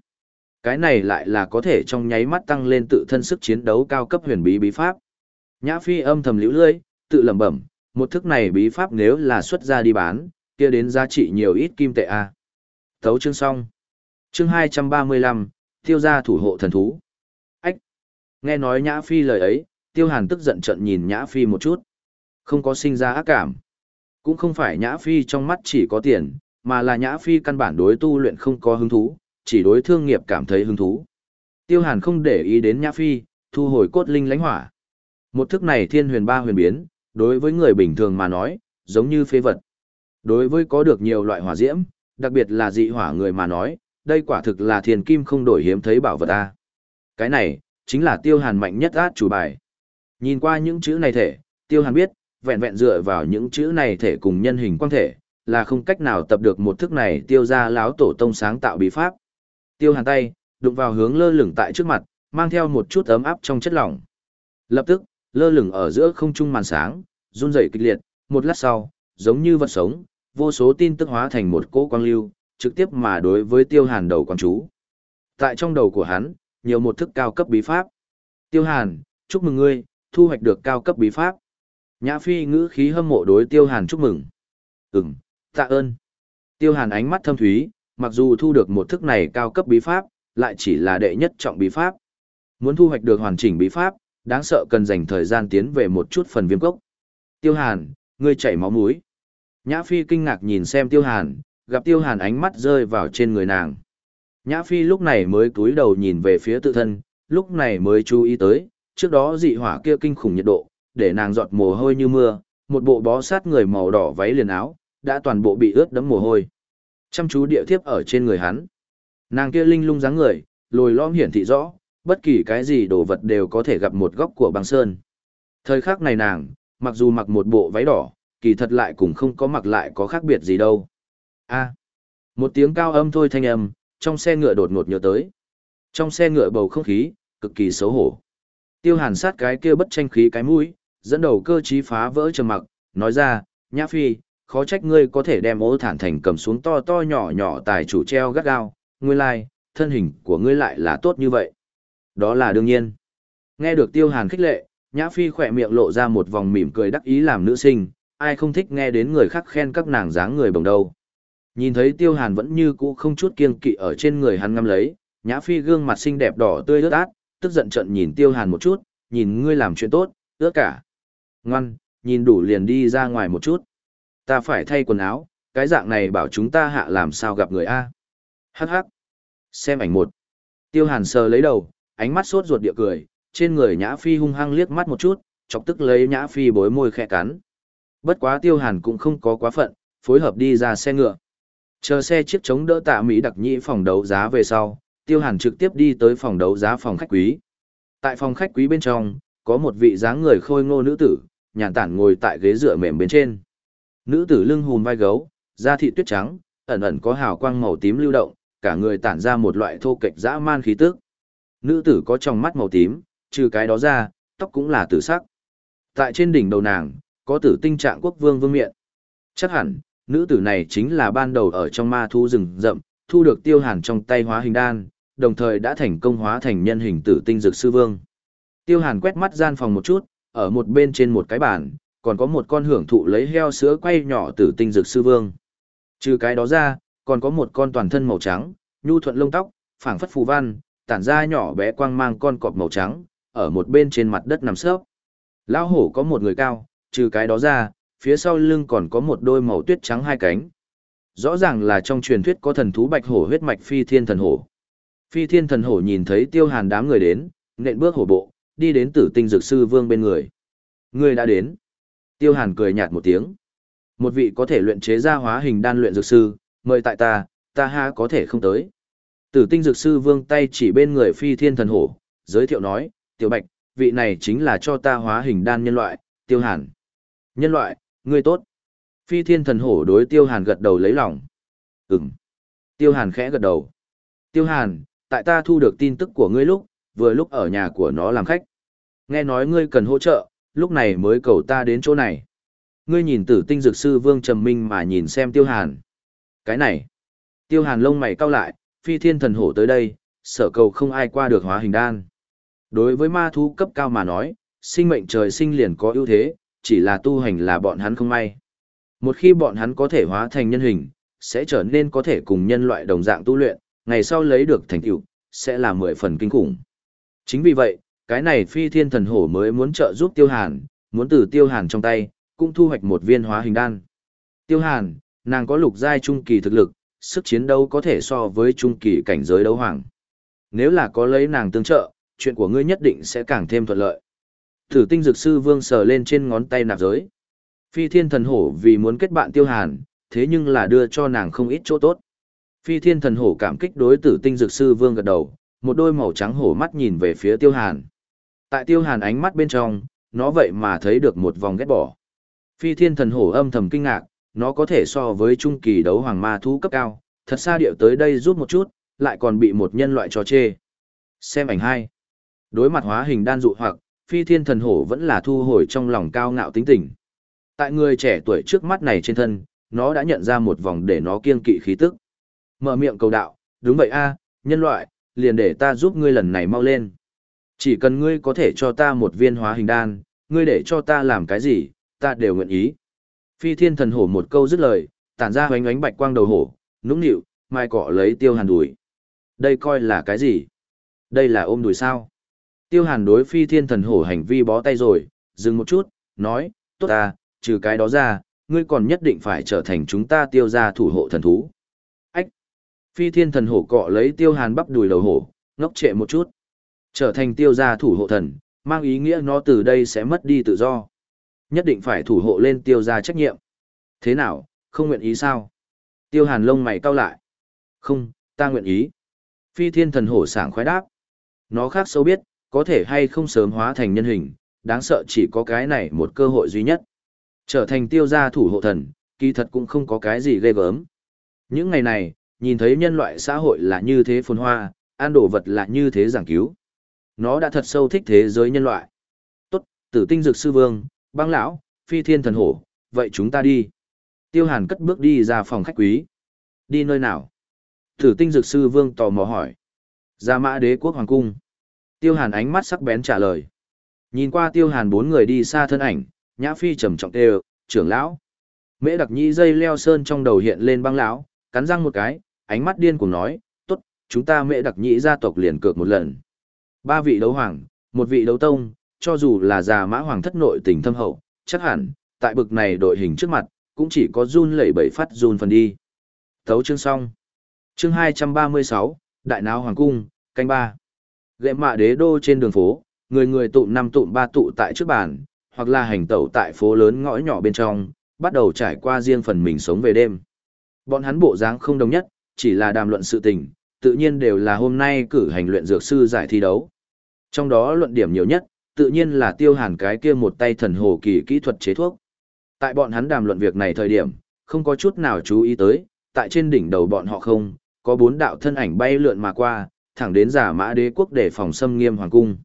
Speaker 1: Cái này lại là có thể trong nháy mắt tăng lên tự thân sức chiến đấu cao cấp huyền bí bí pháp. Nhã Phi âm thầm liễu lưỡi, tự lẩm bẩm, một thức này bí pháp nếu là xuất ra đi bán, kia đến giá trị nhiều ít kim tệ a. À. Thấu chương xong. Chương 235, tiêu gia thủ hộ thần thú. Ách. Nghe nói Nhã Phi lời ấy, Tiêu Hàn tức giận trận nhìn Nhã Phi một chút. Không có sinh ra ác cảm. Cũng không phải Nhã Phi trong mắt chỉ có tiền, mà là Nhã Phi căn bản đối tu luyện không có hứng thú, chỉ đối thương nghiệp cảm thấy hứng thú. Tiêu Hàn không để ý đến Nhã Phi, thu hồi cốt linh lãnh hỏa. Một thức này thiên huyền ba huyền biến, đối với người bình thường mà nói, giống như phế vật. Đối với có được nhiều loại hỏa diễm, đặc biệt là dị hỏa người mà nói, đây quả thực là thiền kim không đổi hiếm thấy bảo vật a. Cái này, chính là tiêu hàn mạnh nhất át chủ bài. Nhìn qua những chữ này thể, tiêu hàn biết, vẹn vẹn dựa vào những chữ này thể cùng nhân hình quang thể, là không cách nào tập được một thức này tiêu ra láo tổ tông sáng tạo bí pháp. Tiêu hàn tay, đụng vào hướng lơ lửng tại trước mặt, mang theo một chút ấm áp trong chất lỏng. Lập tức, lơ lửng ở giữa không trung màn sáng, run rẩy kịch liệt, một lát sau, giống như vật sống, vô số tin tức hóa thành một cỗ quang lưu, trực tiếp mà đối với tiêu hàn đầu quang chú. Tại trong đầu của hắn, nhiều một thức cao cấp bí pháp. Tiêu Hàn, chúc mừng ngươi, thu hoạch được cao cấp bí pháp. Nhã Phi ngữ khí hâm mộ đối Tiêu Hàn chúc mừng. Ừm, tạ ơn. Tiêu Hàn ánh mắt thâm thúy, mặc dù thu được một thức này cao cấp bí pháp, lại chỉ là đệ nhất trọng bí pháp. Muốn thu hoạch được hoàn chỉnh bí pháp, đáng sợ cần dành thời gian tiến về một chút phần viêm cốc. Tiêu Hàn, ngươi chảy máu mũi. Nhã Phi kinh ngạc nhìn xem Tiêu Hàn, gặp Tiêu Hàn ánh mắt rơi vào trên người nàng. Nhã Phi lúc này mới cúi đầu nhìn về phía tự thân, lúc này mới chú ý tới, trước đó dị hỏa kia kinh khủng nhiệt độ, để nàng giọt mồ hôi như mưa, một bộ bó sát người màu đỏ váy liền áo, đã toàn bộ bị ướt đẫm mồ hôi. Chăm chú địa thiếp ở trên người hắn. Nàng kia linh lung dáng người, lồi lõm hiển thị rõ, bất kỳ cái gì đồ vật đều có thể gặp một góc của băng sơn. Thời khắc này nàng, mặc dù mặc một bộ váy đỏ, kỳ thật lại cũng không có mặc lại có khác biệt gì đâu. A. một tiếng cao âm thôi thanh âm, trong xe ngựa đột ngột nhớ tới. Trong xe ngựa bầu không khí, cực kỳ xấu hổ. Tiêu hàn sát cái kia bất tranh khí cái mũi, dẫn đầu cơ trí phá vỡ trầm mặc, nói ra, Nhã Phi, khó trách ngươi có thể đem ô thản thành cầm xuống to to nhỏ nhỏ tài chủ treo gắt gao, ngươi lai, thân hình của ngươi lại là tốt như vậy. Đó là đương nhiên. Nghe được tiêu hàn khích lệ, Nhã Phi khỏe miệng lộ ra một vòng mỉm cười đắc ý làm nữ sinh, ai không thích nghe đến người khác khen các nàng dáng người bồng đâu. Nhìn thấy tiêu hàn vẫn như cũ không chút kiêng kỵ ở trên người hắn ngâm lấy, Nhã Phi gương mặt xinh đẹp đỏ tươi ướt át, tức giận trận nhìn tiêu hàn một chút, nhìn ngươi làm chuyện tốt, ướt cả. Ngoan, nhìn đủ liền đi ra ngoài một chút. Ta phải thay quần áo, cái dạng này bảo chúng ta hạ làm sao gặp người A. Hắc hắc. Xem ảnh một. Tiêu hàn sờ lấy đầu, ánh mắt sốt ruột địa cười, trên người Nhã Phi hung hăng liếc mắt một chút, chọc tức lấy Nhã Phi bối môi khẽ cắn. Bất quá Tiêu Hàn cũng không có quá phận, phối hợp đi ra xe ngựa. Chờ xe chiếc chống đỡ tạ Mỹ đặc nhĩ phòng đấu giá về sau, Tiêu Hàn trực tiếp đi tới phòng đấu giá phòng khách quý. Tại phòng khách quý bên trong, có một vị dáng người khôi ngô nữ tử, nhàn tản ngồi tại ghế dựa mềm bên trên. Nữ tử lưng hùm vai gấu, da thị tuyết trắng, ẩn ẩn có hào quang màu tím lưu động, cả người tản ra một loại thô kệch dã man khí tức. Nữ tử có trong mắt màu tím, trừ cái đó ra, tóc cũng là tử sắc. Tại trên đỉnh đầu nàng, có tử tinh trạng quốc vương vương miện. Chắc hẳn, nữ tử này chính là ban đầu ở trong ma thu rừng rậm, thu được tiêu hàn trong tay hóa hình đan, đồng thời đã thành công hóa thành nhân hình tử tinh dược sư vương. Tiêu hàn quét mắt gian phòng một chút, ở một bên trên một cái bàn, còn có một con hưởng thụ lấy heo sữa quay nhỏ tử tinh dược sư vương. Trừ cái đó ra, còn có một con toàn thân màu trắng, nhu thuận lông tóc, phảng phất phù văn, tản ra nhỏ bé quang mang con cọp màu trắng, ở một bên trên mặt đất nằm sấp. Lão hổ có một người cao, trừ cái đó ra, phía sau lưng còn có một đôi màu tuyết trắng hai cánh. Rõ ràng là trong truyền thuyết có thần thú bạch hổ huyết mạch phi thiên thần hổ. Phi thiên thần hổ nhìn thấy tiêu hàn đám người đến, nện bước hổ bộ, đi đến tử tinh dược sư vương bên người. Người đã đến. Tiêu hàn cười nhạt một tiếng. Một vị có thể luyện chế ra hóa hình đan luyện dược sư, mời tại ta, ta ha có thể không tới. Tử tinh dược sư vương tay chỉ bên người phi thiên thần hổ, giới thiệu nói, tiểu bạch, vị này chính là cho ta hóa hình đan nhân loại, tiêu hàn. Nhân loại, ngươi tốt. Phi thiên thần hổ đối tiêu hàn gật đầu lấy lòng. Ừm. Tiêu hàn khẽ gật đầu. Tiêu hàn, tại ta thu được tin tức của ngươi lúc, vừa lúc ở nhà của nó làm khách. Nghe nói ngươi cần hỗ trợ, lúc này mới cầu ta đến chỗ này. Ngươi nhìn tử tinh dược sư vương trầm minh mà nhìn xem tiêu hàn. Cái này. Tiêu hàn lông mày cau lại, phi thiên thần hổ tới đây, sở cầu không ai qua được hóa hình đan. Đối với ma thú cấp cao mà nói, sinh mệnh trời sinh liền có ưu thế, chỉ là tu hành là bọn hắn không may. Một khi bọn hắn có thể hóa thành nhân hình, sẽ trở nên có thể cùng nhân loại đồng dạng tu luyện, ngày sau lấy được thành tựu sẽ là mười phần kinh khủng. Chính vì vậy, cái này phi thiên thần hổ mới muốn trợ giúp tiêu hàn, muốn từ tiêu hàn trong tay, cũng thu hoạch một viên hóa hình đan. Tiêu hàn, nàng có lục giai trung kỳ thực lực, sức chiến đấu có thể so với trung kỳ cảnh giới đấu hoàng. Nếu là có lấy nàng tương trợ, chuyện của ngươi nhất định sẽ càng thêm thuận lợi. Thử tinh dược sư vương sờ lên trên ngón tay nạp giới. Phi thiên thần hổ vì muốn kết bạn tiêu hàn, thế nhưng là đưa cho nàng không ít chỗ tốt. Phi thiên thần hổ cảm kích đối tử tinh dược sư vương gật đầu, một đôi màu trắng hổ mắt nhìn về phía tiêu hàn. Tại tiêu hàn ánh mắt bên trong, nó vậy mà thấy được một vòng ghét bỏ. Phi thiên thần hổ âm thầm kinh ngạc, nó có thể so với trung kỳ đấu hoàng ma thú cấp cao, thật xa điệu tới đây rút một chút, lại còn bị một nhân loại trò chê. Xem ảnh hai. Đối mặt hóa hình đan dụ hoặc, phi thiên thần hổ vẫn là thu hồi trong lòng cao ngạo tính tình. Tại người trẻ tuổi trước mắt này trên thân, nó đã nhận ra một vòng để nó kiêng kỵ khí tức. Mở miệng cầu đạo, đúng vậy a, nhân loại, liền để ta giúp ngươi lần này mau lên. Chỉ cần ngươi có thể cho ta một viên hóa hình đan, ngươi để cho ta làm cái gì, ta đều nguyện ý. Phi thiên thần hổ một câu dứt lời, tản ra hoánh ánh bạch quang đầu hổ, nũng nịu, mai cọ lấy tiêu hàn đùi. Đây coi là cái gì? Đây là ôm đùi sao? Tiêu hàn đối phi thiên thần hổ hành vi bó tay rồi, dừng một chút, nói, tốt ta, trừ cái đó ra, ngươi còn nhất định phải trở thành chúng ta tiêu gia thủ hộ thần thú. Ách! Phi thiên thần hổ cọ lấy tiêu hàn bắp đùi đầu hổ, ngốc trệ một chút. Trở thành tiêu gia thủ hộ thần, mang ý nghĩa nó từ đây sẽ mất đi tự do. Nhất định phải thủ hộ lên tiêu gia trách nhiệm. Thế nào, không nguyện ý sao? Tiêu hàn lông mày cau lại. Không, ta nguyện ý. Phi thiên thần hổ sảng khoái đáp. Nó khác sâu biết, có thể hay không sớm hóa thành nhân hình, đáng sợ chỉ có cái này một cơ hội duy nhất. Trở thành tiêu gia thủ hộ thần, kỳ thật cũng không có cái gì ghê gớm. Những ngày này, nhìn thấy nhân loại xã hội là như thế phồn hoa, ăn đồ vật là như thế giảng cứu. Nó đã thật sâu thích thế giới nhân loại. Tốt, tử tinh dược sư vương, băng lão, phi thiên thần hổ, vậy chúng ta đi. Tiêu hàn cất bước đi ra phòng khách quý. Đi nơi nào? Tử tinh dược sư vương tò mò hỏi. Ra mã đế quốc hoàng cung. Tiêu hàn ánh mắt sắc bén trả lời. Nhìn qua tiêu hàn bốn người đi xa thân ảnh, nhã phi trầm trọng tê trưởng lão. Mễ đặc nhĩ dây leo sơn trong đầu hiện lên băng lão, cắn răng một cái, ánh mắt điên cùng nói, tốt, chúng ta mễ đặc nhĩ gia tộc liền cược một lần. Ba vị đấu hoàng, một vị đấu tông, cho dù là già mã hoàng thất nội tình thâm hậu, chắc hẳn, tại bực này đội hình trước mặt, cũng chỉ có run lẩy bẩy phát run phần đi. Thấu chương xong. Chương 236, Đại Náo Hoàng Cung, canh ba. Gệm mạ đế đô trên đường phố, người người tụm năm tụm ba tụ tại trước bàn, hoặc là hành tẩu tại phố lớn ngõ nhỏ bên trong, bắt đầu trải qua riêng phần mình sống về đêm. Bọn hắn bộ dáng không đồng nhất, chỉ là đàm luận sự tình, tự nhiên đều là hôm nay cử hành luyện dược sư giải thi đấu. Trong đó luận điểm nhiều nhất, tự nhiên là tiêu hàn cái kia một tay thần hồ kỳ kỹ thuật chế thuốc. Tại bọn hắn đàm luận việc này thời điểm, không có chút nào chú ý tới, tại trên đỉnh đầu bọn họ không, có bốn đạo thân ảnh bay lượn mà qua, thẳng đến giả mã đế quốc để phòng xâm nghiêm hoàng cung.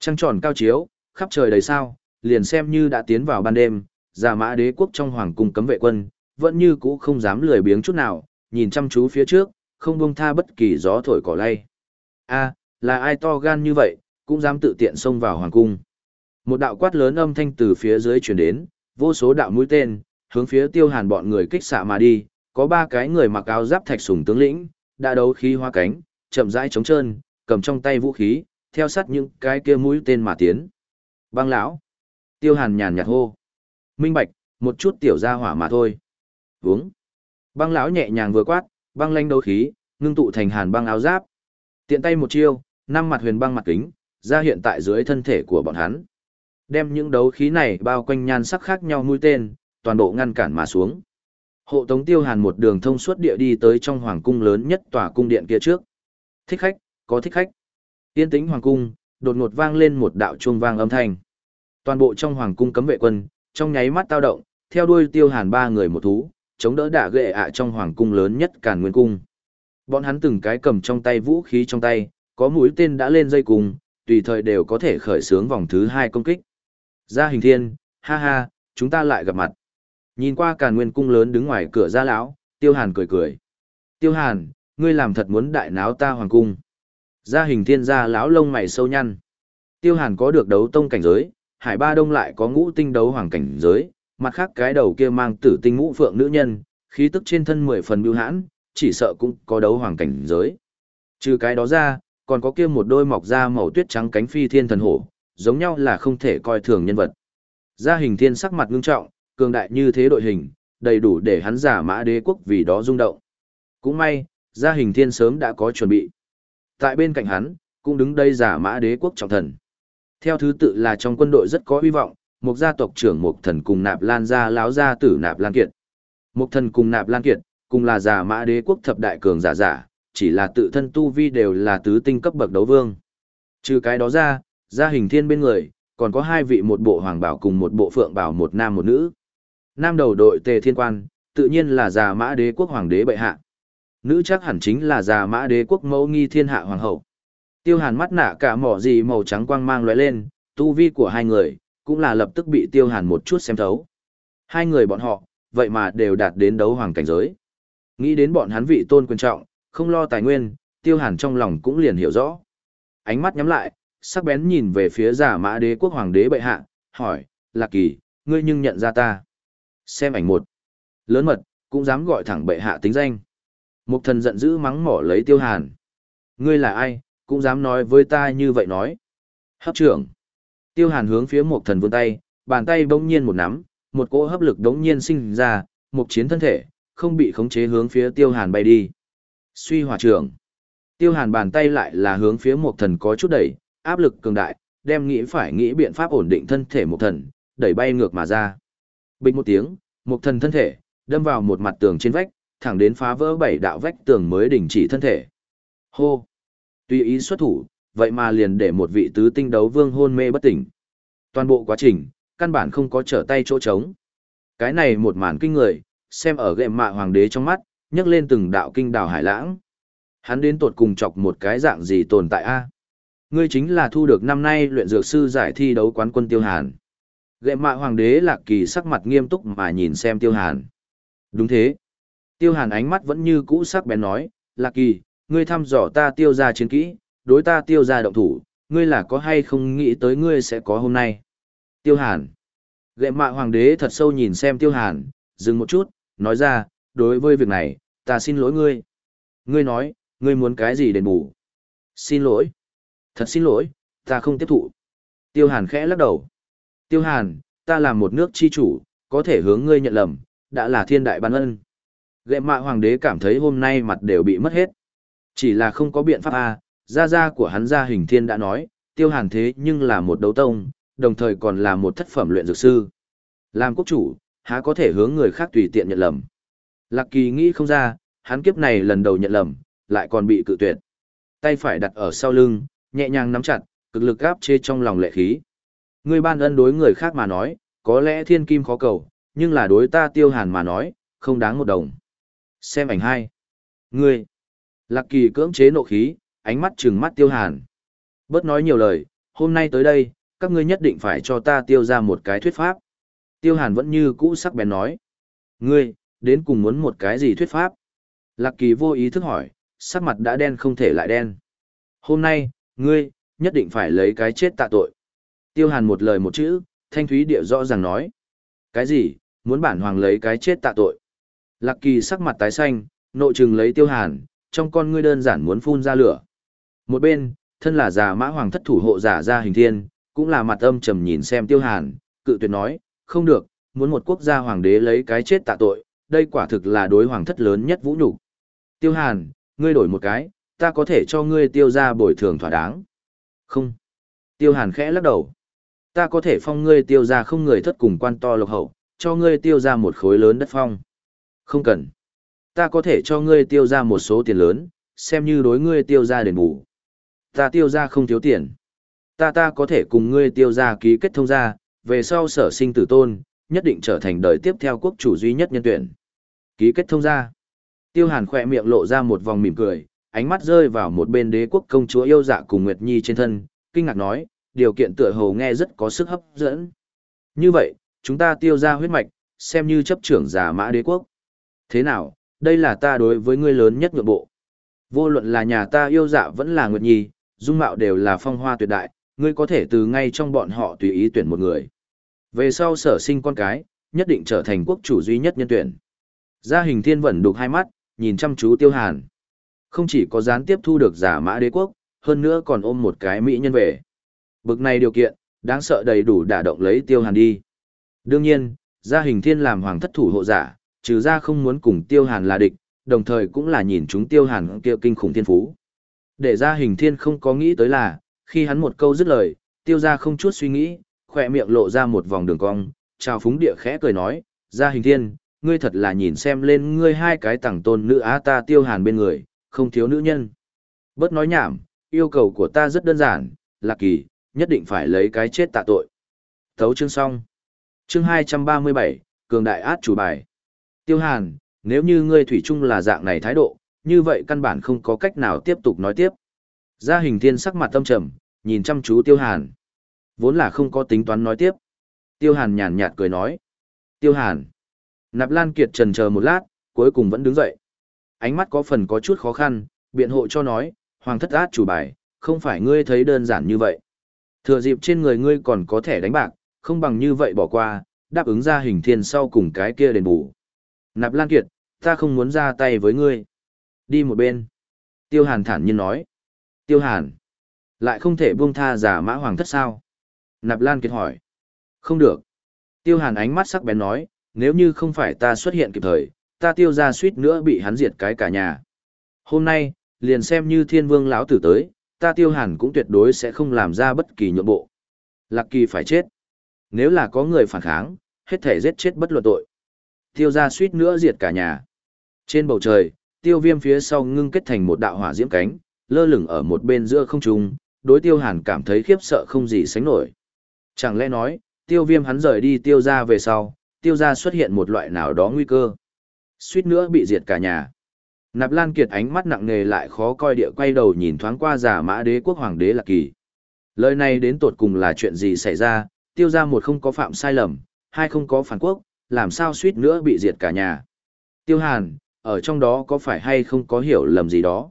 Speaker 1: Trăng tròn cao chiếu, khắp trời đầy sao, liền xem như đã tiến vào ban đêm, giả mã đế quốc trong hoàng cung cấm vệ quân, vẫn như cũ không dám lười biếng chút nào, nhìn chăm chú phía trước, không buông tha bất kỳ gió thổi cỏ lay. A, là ai to gan như vậy, cũng dám tự tiện xông vào hoàng cung. Một đạo quát lớn âm thanh từ phía dưới truyền đến, vô số đạo mũi tên, hướng phía tiêu hàn bọn người kích xạ mà đi, có ba cái người mặc áo giáp thạch sùng tướng lĩnh, đã đấu khí hoa cánh, chậm rãi chống trơn, cầm trong tay vũ khí, theo sát những cái kia mũi tên mà tiến. Băng lão, tiêu hàn nhàn nhạt hô. Minh bạch, một chút tiểu gia hỏa mà thôi. Uống. Băng lão nhẹ nhàng vừa quát, băng lanh đấu khí, ngưng tụ thành hàn băng áo giáp. Tiện tay một chiêu, năm mặt huyền băng mặt kính, ra hiện tại dưới thân thể của bọn hắn. Đem những đấu khí này bao quanh nhan sắc khác nhau mũi tên, toàn bộ ngăn cản mà xuống. Hộ tống tiêu hàn một đường thông suốt địa đi tới trong hoàng cung lớn nhất tòa cung điện kia trước. Thích khách, có thích khách. yên tĩnh hoàng cung, đột ngột vang lên một đạo chuông vang âm thanh. Toàn bộ trong hoàng cung cấm vệ quân, trong nháy mắt tao động, theo đuôi tiêu hàn ba người một thú, chống đỡ đả ghệ ạ trong hoàng cung lớn nhất càn nguyên cung. Bọn hắn từng cái cầm trong tay vũ khí trong tay, có mũi tên đã lên dây cùng, tùy thời đều có thể khởi xướng vòng thứ hai công kích. Gia hình thiên, ha ha, chúng ta lại gặp mặt. Nhìn qua càn nguyên cung lớn đứng ngoài cửa gia lão, tiêu hàn cười cười. Tiêu hàn, ngươi làm thật muốn đại náo ta hoàng cung. Gia hình thiên gia lão lông mày sâu nhăn. Tiêu hàn có được đấu tông cảnh giới, hải ba đông lại có ngũ tinh đấu hoàng cảnh giới, mặt khác cái đầu kia mang tử tinh ngũ phượng nữ nhân, khí tức trên thân mười phần bưu hãn, chỉ sợ cũng có đấu hoàng cảnh giới. Trừ cái đó ra, còn có kia một đôi mọc da màu tuyết trắng cánh phi thiên thần hổ, giống nhau là không thể coi thường nhân vật. Gia hình thiên sắc mặt ngưng trọng, cường đại như thế đội hình, đầy đủ để hắn giả mã đế quốc vì đó rung động. Cũng may, gia hình thiên sớm đã có chuẩn bị. Tại bên cạnh hắn, cũng đứng đây giả mã đế quốc trọng thần. Theo thứ tự là trong quân đội rất có hy vọng, một gia tộc trưởng một thần cùng nạp lan gia láo gia tử nạp lan kiệt. Một thần cùng nạp lan kiệt, cùng là giả mã đế quốc thập đại cường giả giả, chỉ là tự thân tu vi đều là tứ tinh cấp bậc đấu vương. Trừ cái đó ra, gia hình thiên bên người, còn có hai vị một bộ hoàng bảo cùng một bộ phượng bảo một nam một nữ. Nam đầu đội tề thiên quan, tự nhiên là già mã đế quốc hoàng đế bệ hạ. Nữ chắc hẳn chính là già mã đế quốc mẫu nghi thiên hạ hoàng hậu. Tiêu hàn mắt nạ cả mỏ gì màu trắng quang mang lóe lên, tu vi của hai người, cũng là lập tức bị tiêu hàn một chút xem thấu. Hai người bọn họ, vậy mà đều đạt đến đấu hoàng cảnh giới. Nghĩ đến bọn hắn vị tôn quyền trọng, không lo tài nguyên, tiêu hàn trong lòng cũng liền hiểu rõ. Ánh mắt nhắm lại, sắc bén nhìn về phía giả mã đế quốc hoàng đế bệ hạ, hỏi, Lạc Kỳ, ngươi nhưng nhận ra ta. Xem ảnh một. Lớn mật, cũng dám gọi thẳng bệ hạ tính danh. Mục thần giận dữ mắng mỏ lấy tiêu hàn. Ngươi là ai, cũng dám nói với ta như vậy nói. Hấp trưởng. Tiêu hàn hướng phía mục thần vươn tay, bàn tay bỗng nhiên một nắm, một cỗ hấp lực đống nhiên sinh ra, mục chiến thân thể, không bị khống chế hướng phía tiêu hàn bay đi. Suy hỏa trưởng. Tiêu hàn bàn tay lại là hướng phía mục thần có chút đẩy, áp lực cường đại, đem nghĩ phải nghĩ biện pháp ổn định thân thể mục thần, đẩy bay ngược mà ra. Bình một tiếng, mục thần thân thể, đâm vào một mặt tường trên vách, thẳng đến phá vỡ bảy đạo vách tường mới đình chỉ thân thể. Hô! Tuy ý xuất thủ, vậy mà liền để một vị tứ tinh đấu vương hôn mê bất tỉnh. Toàn bộ quá trình, căn bản không có trở tay chỗ trống. Cái này một màn kinh người, xem ở gệm mạ hoàng đế trong mắt, nhấc lên từng đạo kinh đào hải lãng. Hắn đến tột cùng chọc một cái dạng gì tồn tại a? Ngươi chính là thu được năm nay luyện dược sư giải thi đấu quán quân Tiêu Hàn. Gệm mạ hoàng đế lạc kỳ sắc mặt nghiêm túc mà nhìn xem Tiêu Hàn. Đúng thế. Tiêu Hàn ánh mắt vẫn như cũ sắc bén nói, lạc kỳ, ngươi thăm dò ta tiêu ra chiến kỹ, đối ta tiêu ra động thủ, ngươi là có hay không nghĩ tới ngươi sẽ có hôm nay. Tiêu Hàn. Gệ mạ hoàng đế thật sâu nhìn xem Tiêu Hàn, dừng một chút, nói ra, đối với việc này, ta xin lỗi ngươi. Ngươi nói, ngươi muốn cái gì đền bù? Xin lỗi. Thật xin lỗi, ta không tiếp thụ. Tiêu Hàn khẽ lắc đầu. Tiêu Hàn, ta là một nước chi chủ, có thể hướng ngươi nhận lầm, đã là thiên đại ban ân. Gệ mạ hoàng đế cảm thấy hôm nay mặt đều bị mất hết. Chỉ là không có biện pháp A, gia gia của hắn gia hình thiên đã nói, tiêu hàn thế nhưng là một đấu tông, đồng thời còn là một thất phẩm luyện dược sư. Làm quốc chủ, há có thể hướng người khác tùy tiện nhận lầm. Lạc kỳ nghĩ không ra, hắn kiếp này lần đầu nhận lầm, lại còn bị cự tuyệt. Tay phải đặt ở sau lưng, nhẹ nhàng nắm chặt, cực lực áp chế trong lòng lệ khí. Người ban ân đối người khác mà nói, có lẽ thiên kim khó cầu, nhưng là đối ta tiêu hàn mà nói, không đáng một đồng. Xem ảnh hai. Ngươi. Lạc kỳ cưỡng chế nộ khí, ánh mắt trừng mắt tiêu hàn. Bớt nói nhiều lời, hôm nay tới đây, các ngươi nhất định phải cho ta tiêu ra một cái thuyết pháp. Tiêu hàn vẫn như cũ sắc bén nói. Ngươi, đến cùng muốn một cái gì thuyết pháp? Lạc kỳ vô ý thức hỏi, sắc mặt đã đen không thể lại đen. Hôm nay, ngươi, nhất định phải lấy cái chết tạ tội. Tiêu hàn một lời một chữ, thanh thúy địa rõ ràng nói. Cái gì, muốn bản hoàng lấy cái chết tạ tội? Lạc kỳ sắc mặt tái xanh, nội trừng lấy tiêu hàn, trong con ngươi đơn giản muốn phun ra lửa. Một bên, thân là già mã hoàng thất thủ hộ giả ra hình thiên, cũng là mặt âm trầm nhìn xem tiêu hàn, cự tuyệt nói, không được, muốn một quốc gia hoàng đế lấy cái chết tạ tội, đây quả thực là đối hoàng thất lớn nhất vũ nhục. Tiêu hàn, ngươi đổi một cái, ta có thể cho ngươi tiêu ra bồi thường thỏa đáng. Không. Tiêu hàn khẽ lắc đầu. Ta có thể phong ngươi tiêu ra không người thất cùng quan to lộc hậu, cho ngươi tiêu ra một khối lớn đất phong. Không cần. Ta có thể cho ngươi tiêu ra một số tiền lớn, xem như đối ngươi tiêu ra đền bù. Ta tiêu ra không thiếu tiền. Ta ta có thể cùng ngươi tiêu ra ký kết thông gia về sau sở sinh tử tôn, nhất định trở thành đời tiếp theo quốc chủ duy nhất nhân tuyển. Ký kết thông gia, Tiêu hàn khỏe miệng lộ ra một vòng mỉm cười, ánh mắt rơi vào một bên đế quốc công chúa yêu dạ cùng Nguyệt Nhi trên thân, kinh ngạc nói, điều kiện tựa hồ nghe rất có sức hấp dẫn. Như vậy, chúng ta tiêu ra huyết mạch, xem như chấp trưởng giả mã đế quốc. Thế nào, đây là ta đối với ngươi lớn nhất nhượng bộ. Vô luận là nhà ta yêu dạ vẫn là Nguyệt Nhi, dung mạo đều là phong hoa tuyệt đại, ngươi có thể từ ngay trong bọn họ tùy ý tuyển một người. Về sau sở sinh con cái, nhất định trở thành quốc chủ duy nhất nhân tuyển. Gia hình thiên vẫn đục hai mắt, nhìn chăm chú tiêu hàn. Không chỉ có gián tiếp thu được giả mã đế quốc, hơn nữa còn ôm một cái mỹ nhân về. Bực này điều kiện, đáng sợ đầy đủ đả động lấy tiêu hàn đi. Đương nhiên, gia hình thiên làm hoàng thất thủ hộ giả, trừ ra không muốn cùng tiêu hàn là địch, đồng thời cũng là nhìn chúng tiêu hàn kia kinh khủng thiên phú. Để gia hình thiên không có nghĩ tới là, khi hắn một câu dứt lời, tiêu ra không chút suy nghĩ, khỏe miệng lộ ra một vòng đường cong, chào phúng địa khẽ cười nói, gia hình thiên, ngươi thật là nhìn xem lên ngươi hai cái tẳng tôn nữ á ta tiêu hàn bên người, không thiếu nữ nhân. Bớt nói nhảm, yêu cầu của ta rất đơn giản, là kỳ, nhất định phải lấy cái chết tạ tội. Thấu chương xong. Chương 237, Cường Đại Át chủ bài. Tiêu Hàn, nếu như ngươi thủy chung là dạng này thái độ, như vậy căn bản không có cách nào tiếp tục nói tiếp. Gia hình thiên sắc mặt tâm trầm, nhìn chăm chú Tiêu Hàn. Vốn là không có tính toán nói tiếp. Tiêu Hàn nhàn nhạt cười nói. Tiêu Hàn. Nạp Lan Kiệt trần chờ một lát, cuối cùng vẫn đứng dậy. Ánh mắt có phần có chút khó khăn, Biện hộ cho nói, hoàng thất át chủ bài, không phải ngươi thấy đơn giản như vậy. Thừa dịp trên người ngươi còn có thể đánh bạc, không bằng như vậy bỏ qua, đáp ứng ra hình thiên sau cùng cái kia đền bù. Nạp Lan Kiệt, ta không muốn ra tay với ngươi. Đi một bên. Tiêu Hàn thản nhiên nói. Tiêu Hàn, lại không thể buông tha giả mã hoàng thất sao? Nạp Lan Kiệt hỏi. Không được. Tiêu Hàn ánh mắt sắc bén nói, nếu như không phải ta xuất hiện kịp thời, ta tiêu ra suýt nữa bị hắn diệt cái cả nhà. Hôm nay, liền xem như thiên vương lão tử tới, ta tiêu hàn cũng tuyệt đối sẽ không làm ra bất kỳ nhượng bộ. Lạc kỳ phải chết. Nếu là có người phản kháng, hết thể giết chết bất luận tội. Tiêu ra suýt nữa diệt cả nhà. Trên bầu trời, tiêu viêm phía sau ngưng kết thành một đạo hỏa diễm cánh, lơ lửng ở một bên giữa không trung, đối tiêu hàn cảm thấy khiếp sợ không gì sánh nổi. Chẳng lẽ nói, tiêu viêm hắn rời đi tiêu ra về sau, tiêu ra xuất hiện một loại nào đó nguy cơ. Suýt nữa bị diệt cả nhà. Nạp Lan Kiệt ánh mắt nặng nề lại khó coi địa quay đầu nhìn thoáng qua giả mã đế quốc hoàng đế Lạc Kỳ. Lời này đến tột cùng là chuyện gì xảy ra, tiêu ra một không có phạm sai lầm, hai không có phản quốc, làm sao suýt nữa bị diệt cả nhà. Tiêu Hàn, ở trong đó có phải hay không có hiểu lầm gì đó?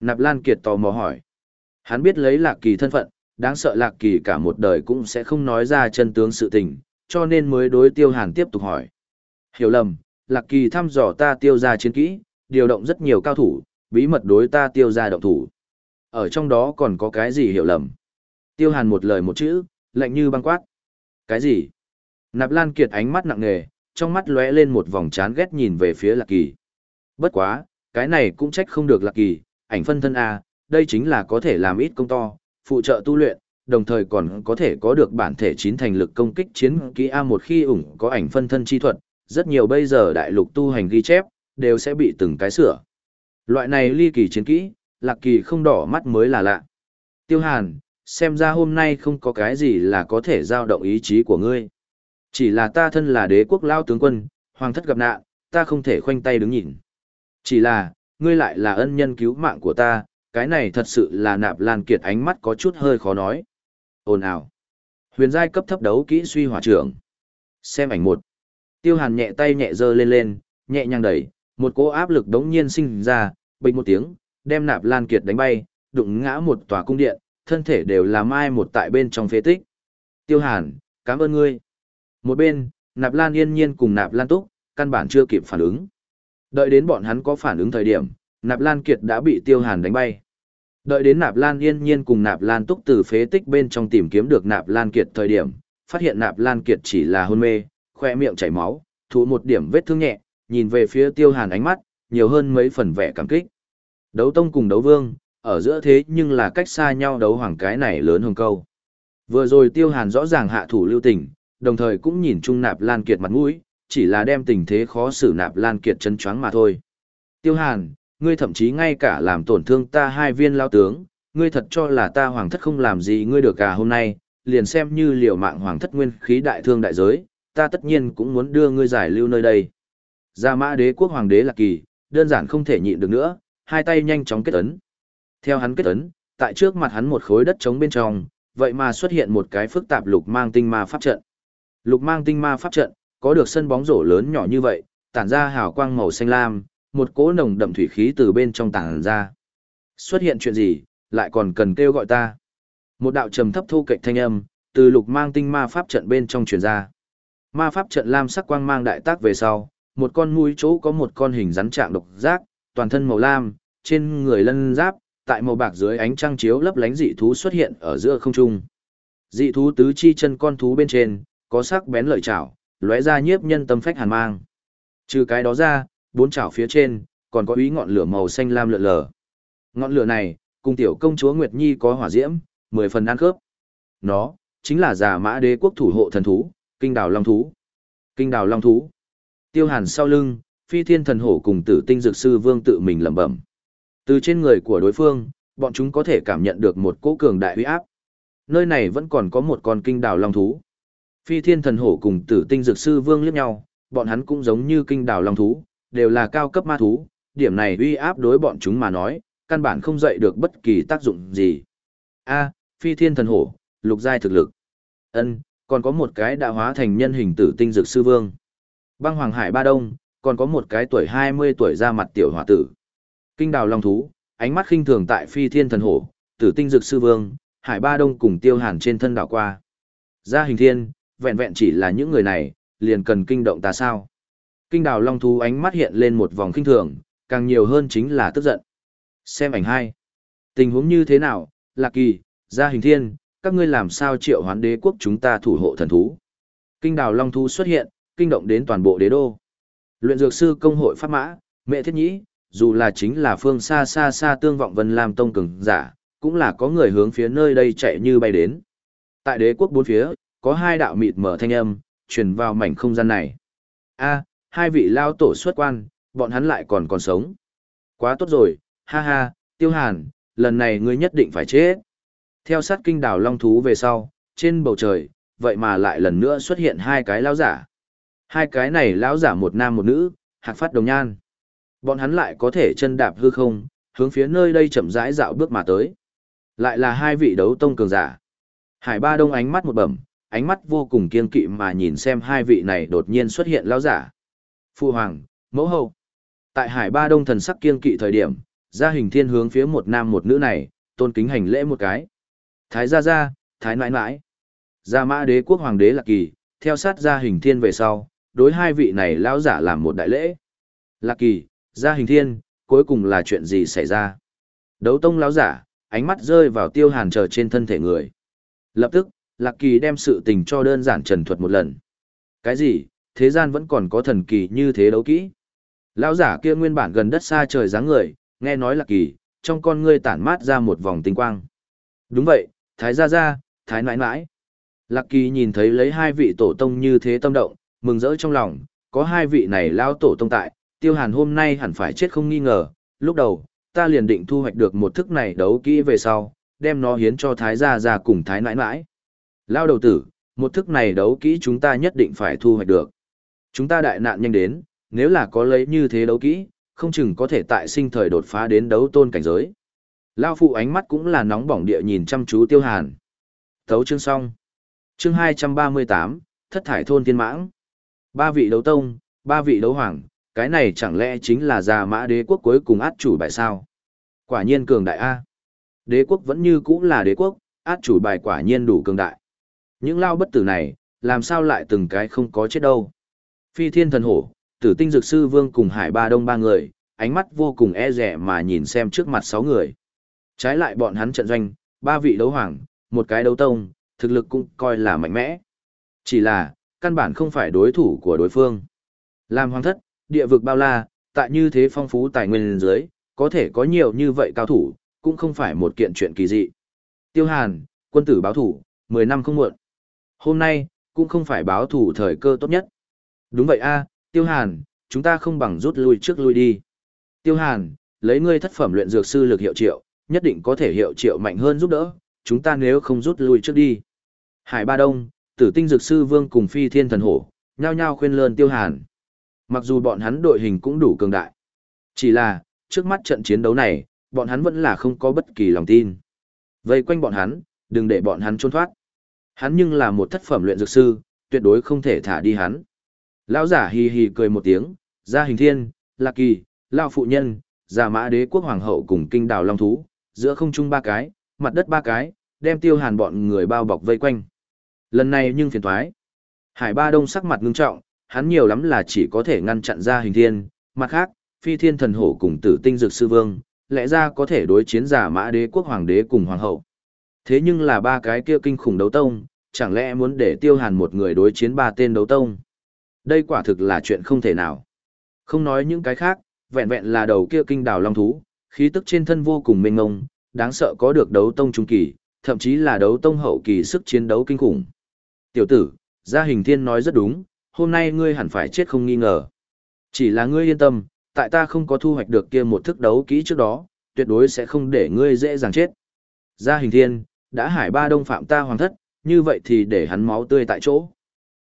Speaker 1: Nạp Lan Kiệt tò mò hỏi. Hắn biết lấy Lạc Kỳ thân phận, đáng sợ Lạc Kỳ cả một đời cũng sẽ không nói ra chân tướng sự tình, cho nên mới đối Tiêu Hàn tiếp tục hỏi. Hiểu lầm, Lạc Kỳ thăm dò ta tiêu ra chiến kỹ, điều động rất nhiều cao thủ, bí mật đối ta tiêu ra động thủ. Ở trong đó còn có cái gì hiểu lầm? Tiêu Hàn một lời một chữ, lạnh như băng quát. Cái gì? Nạp Lan Kiệt ánh mắt nặng nề, trong mắt lóe lên một vòng chán ghét nhìn về phía Lạc Kỳ. Bất quá, cái này cũng trách không được Lạc Kỳ, ảnh phân thân A, đây chính là có thể làm ít công to, phụ trợ tu luyện, đồng thời còn có thể có được bản thể chín thành lực công kích chiến kỹ A một khi ủng có ảnh phân thân chi thuật, rất nhiều bây giờ đại lục tu hành ghi chép, đều sẽ bị từng cái sửa. Loại này ly kỳ chiến kỹ, lạc kỳ không đỏ mắt mới là lạ. Tiêu Hàn, xem ra hôm nay không có cái gì là có thể giao động ý chí của ngươi. Chỉ là ta thân là đế quốc lao tướng quân, hoàng thất gặp nạn, ta không thể khoanh tay đứng nhìn. Chỉ là, ngươi lại là ân nhân cứu mạng của ta, cái này thật sự là nạp lan kiệt ánh mắt có chút hơi khó nói. Ồn ào. Huyền giai cấp thấp đấu kỹ suy hỏa trưởng. Xem ảnh một. Tiêu hàn nhẹ tay nhẹ dơ lên lên, nhẹ nhàng đẩy, một cỗ áp lực đống nhiên sinh ra, bình một tiếng, đem nạp lan kiệt đánh bay, đụng ngã một tòa cung điện, thân thể đều là mai một tại bên trong phế tích. Tiêu hàn, cảm ơn ngươi. Một bên, nạp lan yên nhiên cùng nạp lan túc, căn bản chưa kịp phản ứng. Đợi đến bọn hắn có phản ứng thời điểm, nạp lan kiệt đã bị tiêu hàn đánh bay. Đợi đến nạp lan yên nhiên cùng nạp lan túc từ phế tích bên trong tìm kiếm được nạp lan kiệt thời điểm, phát hiện nạp lan kiệt chỉ là hôn mê, khoe miệng chảy máu, thụ một điểm vết thương nhẹ, nhìn về phía tiêu hàn ánh mắt, nhiều hơn mấy phần vẻ cảm kích. Đấu tông cùng đấu vương, ở giữa thế nhưng là cách xa nhau đấu hoàng cái này lớn hơn câu. Vừa rồi tiêu hàn rõ ràng hạ thủ lưu tình, đồng thời cũng nhìn chung nạp lan kiệt mặt mũi, chỉ là đem tình thế khó xử nạp lan kiệt chân choáng mà thôi. Tiêu hàn, ngươi thậm chí ngay cả làm tổn thương ta hai viên lao tướng, ngươi thật cho là ta hoàng thất không làm gì ngươi được cả hôm nay, liền xem như liều mạng hoàng thất nguyên khí đại thương đại giới, ta tất nhiên cũng muốn đưa ngươi giải lưu nơi đây. Gia mã đế quốc hoàng đế lạc kỳ, đơn giản không thể nhịn được nữa, hai tay nhanh chóng kết ấn. Theo hắn kết ấn, tại trước mặt hắn một khối đất trống bên trong, vậy mà xuất hiện một cái phức tạp lục mang tinh ma pháp trận. Lục mang tinh ma pháp trận, có được sân bóng rổ lớn nhỏ như vậy, tản ra hào quang màu xanh lam, một cỗ nồng đậm thủy khí từ bên trong tản ra. Xuất hiện chuyện gì, lại còn cần kêu gọi ta. Một đạo trầm thấp thu kịch thanh âm, từ lục mang tinh ma pháp trận bên trong truyền ra. Ma pháp trận lam sắc quang mang đại tác về sau, một con mũi chỗ có một con hình rắn trạng độc giác, toàn thân màu lam, trên người lân giáp, tại màu bạc dưới ánh trăng chiếu lấp lánh dị thú xuất hiện ở giữa không trung. Dị thú tứ chi chân con thú bên trên, có sắc bén lợi chảo, lóe ra nhiếp nhân tâm phách hàn mang. Trừ cái đó ra, bốn chảo phía trên, còn có ý ngọn lửa màu xanh lam lượn lờ. Ngọn lửa này, cùng tiểu công chúa Nguyệt Nhi có hỏa diễm, mười phần ăn khớp. Nó, chính là giả mã đế quốc thủ hộ thần thú, kinh đảo long thú. Kinh đảo long thú. Tiêu hàn sau lưng, phi thiên thần hổ cùng tử tinh dược sư vương tự mình lẩm bẩm. Từ trên người của đối phương, bọn chúng có thể cảm nhận được một cỗ cường đại uy áp. Nơi này vẫn còn có một con kinh đảo long thú. Phi thiên thần hổ cùng tử tinh dược sư vương liếc nhau, bọn hắn cũng giống như kinh Đảo long thú, đều là cao cấp ma thú, điểm này uy áp đối bọn chúng mà nói, căn bản không dậy được bất kỳ tác dụng gì. A, phi thiên thần hổ, lục giai thực lực. Ân, còn có một cái đã hóa thành nhân hình tử tinh dược sư vương. Băng Hoàng Hải Ba Đông, còn có một cái tuổi 20 tuổi ra mặt tiểu hòa tử. Kinh đào long thú, ánh mắt khinh thường tại phi thiên thần hổ, tử tinh dực sư vương, hải ba đông cùng tiêu hàn trên thân đảo qua. Gia hình thiên, vẹn vẹn chỉ là những người này, liền cần kinh động ta sao. Kinh đào long thú ánh mắt hiện lên một vòng kinh thường, càng nhiều hơn chính là tức giận. Xem ảnh hai. Tình huống như thế nào, Lạc Kỳ, Gia Hình Thiên, các ngươi làm sao triệu hoán đế quốc chúng ta thủ hộ thần thú. Kinh đào long thú xuất hiện, kinh động đến toàn bộ đế đô. Luyện dược sư công hội pháp mã, mẹ thiết nhĩ, dù là chính là phương xa xa xa tương vọng Vân làm Tông cường giả, cũng là có người hướng phía nơi đây chạy như bay đến. Tại đế quốc bốn phía, có hai đạo mịt mở thanh âm, truyền vào mảnh không gian này. A, hai vị lao tổ xuất quan, bọn hắn lại còn còn sống. Quá tốt rồi, ha ha, tiêu hàn, lần này ngươi nhất định phải chết. Theo sát kinh đảo long thú về sau, trên bầu trời, vậy mà lại lần nữa xuất hiện hai cái lao giả. Hai cái này lão giả một nam một nữ, hạc phát đồng nhan. Bọn hắn lại có thể chân đạp hư không, hướng phía nơi đây chậm rãi dạo bước mà tới. Lại là hai vị đấu tông cường giả. Hải Ba Đông ánh mắt một bẩm, ánh mắt vô cùng kiên kỵ mà nhìn xem hai vị này đột nhiên xuất hiện lão giả. Phu hoàng, mẫu hậu. Tại Hải Ba Đông thần sắc kiên kỵ thời điểm, gia hình thiên hướng phía một nam một nữ này, tôn kính hành lễ một cái. Thái gia gia, thái nãi nãi. Gia mã đế quốc hoàng đế lạc kỳ, theo sát gia hình thiên về sau, đối hai vị này lão giả làm một đại lễ. Lạc kỳ, gia hình thiên, cuối cùng là chuyện gì xảy ra? Đấu tông lão giả, ánh mắt rơi vào tiêu hàn chờ trên thân thể người. Lập tức, Lạc Kỳ đem sự tình cho đơn giản trần thuật một lần. Cái gì, thế gian vẫn còn có thần kỳ như thế đấu kỹ. Lão giả kia nguyên bản gần đất xa trời dáng người, nghe nói Lạc Kỳ, trong con ngươi tản mát ra một vòng tinh quang. Đúng vậy, Thái gia gia, Thái nãi nãi. Lạc Kỳ nhìn thấy lấy hai vị tổ tông như thế tâm động, mừng rỡ trong lòng, có hai vị này lão tổ tông tại, tiêu hàn hôm nay hẳn phải chết không nghi ngờ, lúc đầu, ta liền định thu hoạch được một thức này đấu kỹ về sau, đem nó hiến cho Thái gia gia cùng Thái nãi nãi. Lao đầu tử, một thức này đấu kỹ chúng ta nhất định phải thu hoạch được. Chúng ta đại nạn nhanh đến, nếu là có lấy như thế đấu kỹ, không chừng có thể tại sinh thời đột phá đến đấu tôn cảnh giới. Lao phụ ánh mắt cũng là nóng bỏng địa nhìn chăm chú tiêu hàn. Thấu chương xong. Chương 238, thất thải thôn tiên mãng. Ba vị đấu tông, ba vị đấu hoàng, cái này chẳng lẽ chính là già mã đế quốc cuối cùng át chủ bài sao? Quả nhiên cường đại A. Đế quốc vẫn như cũ là đế quốc, át chủ bài quả nhiên đủ cường đại. Những lao bất tử này, làm sao lại từng cái không có chết đâu. Phi thiên thần hổ, tử tinh dược sư vương cùng hải ba đông ba người, ánh mắt vô cùng e rẻ mà nhìn xem trước mặt sáu người. Trái lại bọn hắn trận doanh, ba vị đấu hoàng, một cái đấu tông, thực lực cũng coi là mạnh mẽ. Chỉ là, căn bản không phải đối thủ của đối phương. Làm hoàng thất, địa vực bao la, tại như thế phong phú tài nguyên dưới, có thể có nhiều như vậy cao thủ, cũng không phải một kiện chuyện kỳ dị. Tiêu Hàn, quân tử báo thủ, 10 năm không muộn. Hôm nay, cũng không phải báo thủ thời cơ tốt nhất. Đúng vậy a, Tiêu Hàn, chúng ta không bằng rút lui trước lui đi. Tiêu Hàn, lấy ngươi thất phẩm luyện dược sư lực hiệu triệu, nhất định có thể hiệu triệu mạnh hơn giúp đỡ, chúng ta nếu không rút lui trước đi. Hải Ba Đông, Tử Tinh Dược Sư Vương cùng Phi Thiên Thần Hổ, nhao nhao khuyên lơn Tiêu Hàn. Mặc dù bọn hắn đội hình cũng đủ cường đại. Chỉ là, trước mắt trận chiến đấu này, bọn hắn vẫn là không có bất kỳ lòng tin. Vây quanh bọn hắn, đừng để bọn hắn trốn thoát. Hắn nhưng là một thất phẩm luyện dược sư, tuyệt đối không thể thả đi hắn. Lão giả hì hì cười một tiếng, ra hình thiên, lạc kỳ, lão phụ nhân, giả mã đế quốc hoàng hậu cùng kinh đào long thú, giữa không trung ba cái, mặt đất ba cái, đem tiêu hàn bọn người bao bọc vây quanh. Lần này nhưng phiền thoái. Hải ba đông sắc mặt ngưng trọng, hắn nhiều lắm là chỉ có thể ngăn chặn ra hình thiên, mặt khác, phi thiên thần hổ cùng tử tinh dược sư vương, lẽ ra có thể đối chiến giả mã đế quốc hoàng đế cùng hoàng hậu. Thế nhưng là ba cái kia kinh khủng đấu tông, chẳng lẽ muốn để tiêu hàn một người đối chiến ba tên đấu tông? Đây quả thực là chuyện không thể nào. Không nói những cái khác, vẹn vẹn là đầu kia kinh đào long thú, khí tức trên thân vô cùng mênh ngông, đáng sợ có được đấu tông trung kỳ, thậm chí là đấu tông hậu kỳ sức chiến đấu kinh khủng. Tiểu tử, gia hình thiên nói rất đúng, hôm nay ngươi hẳn phải chết không nghi ngờ. Chỉ là ngươi yên tâm, tại ta không có thu hoạch được kia một thức đấu kỹ trước đó, tuyệt đối sẽ không để ngươi dễ dàng chết. Gia hình thiên, đã hải ba đông phạm ta hoàng thất, như vậy thì để hắn máu tươi tại chỗ.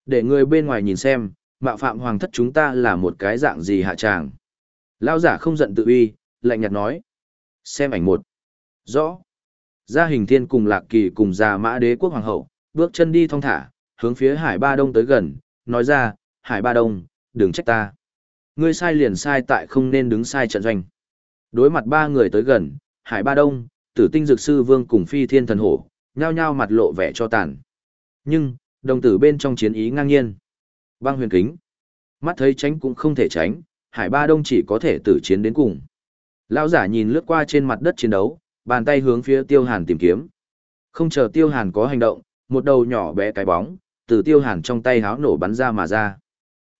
Speaker 1: Để người bên ngoài nhìn xem, mạo phạm hoàng thất chúng ta là một cái dạng gì hạ tràng. Lao giả không giận tự uy, lạnh nhạt nói. Xem ảnh một. Rõ. Gia hình thiên cùng lạc kỳ cùng già mã đế quốc hoàng hậu, bước chân đi thong thả, hướng phía hải ba đông tới gần, nói ra, hải ba đông, đừng trách ta. Ngươi sai liền sai tại không nên đứng sai trận doanh. Đối mặt ba người tới gần, Hải Ba Đông, Tử Tinh Dược Sư Vương cùng Phi Thiên Thần Hổ, nhao nhao mặt lộ vẻ cho tàn. Nhưng, đồng tử bên trong chiến ý ngang nhiên. Băng huyền kính. Mắt thấy tránh cũng không thể tránh, Hải Ba Đông chỉ có thể tử chiến đến cùng. Lão giả nhìn lướt qua trên mặt đất chiến đấu, bàn tay hướng phía Tiêu Hàn tìm kiếm. Không chờ Tiêu Hàn có hành động, một đầu nhỏ bé cái bóng, từ Tiêu Hàn trong tay háo nổ bắn ra mà ra.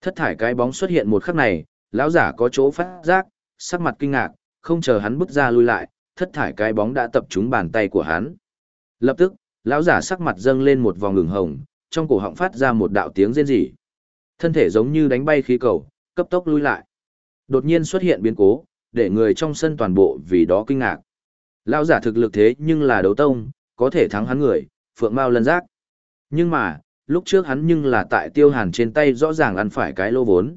Speaker 1: Thất thải cái bóng xuất hiện một khắc này, lão giả có chỗ phát giác, sắc mặt kinh ngạc, không chờ hắn bước ra lui lại, thất thải cái bóng đã tập trúng bàn tay của hắn. Lập tức, lão giả sắc mặt dâng lên một vòng ngừng hồng, trong cổ họng phát ra một đạo tiếng rên rỉ. Thân thể giống như đánh bay khí cầu, cấp tốc lui lại. Đột nhiên xuất hiện biến cố, để người trong sân toàn bộ vì đó kinh ngạc. Lão giả thực lực thế nhưng là đấu tông, có thể thắng hắn người, phượng mao lân giác. Nhưng mà, lúc trước hắn nhưng là tại tiêu hàn trên tay rõ ràng ăn phải cái lô vốn.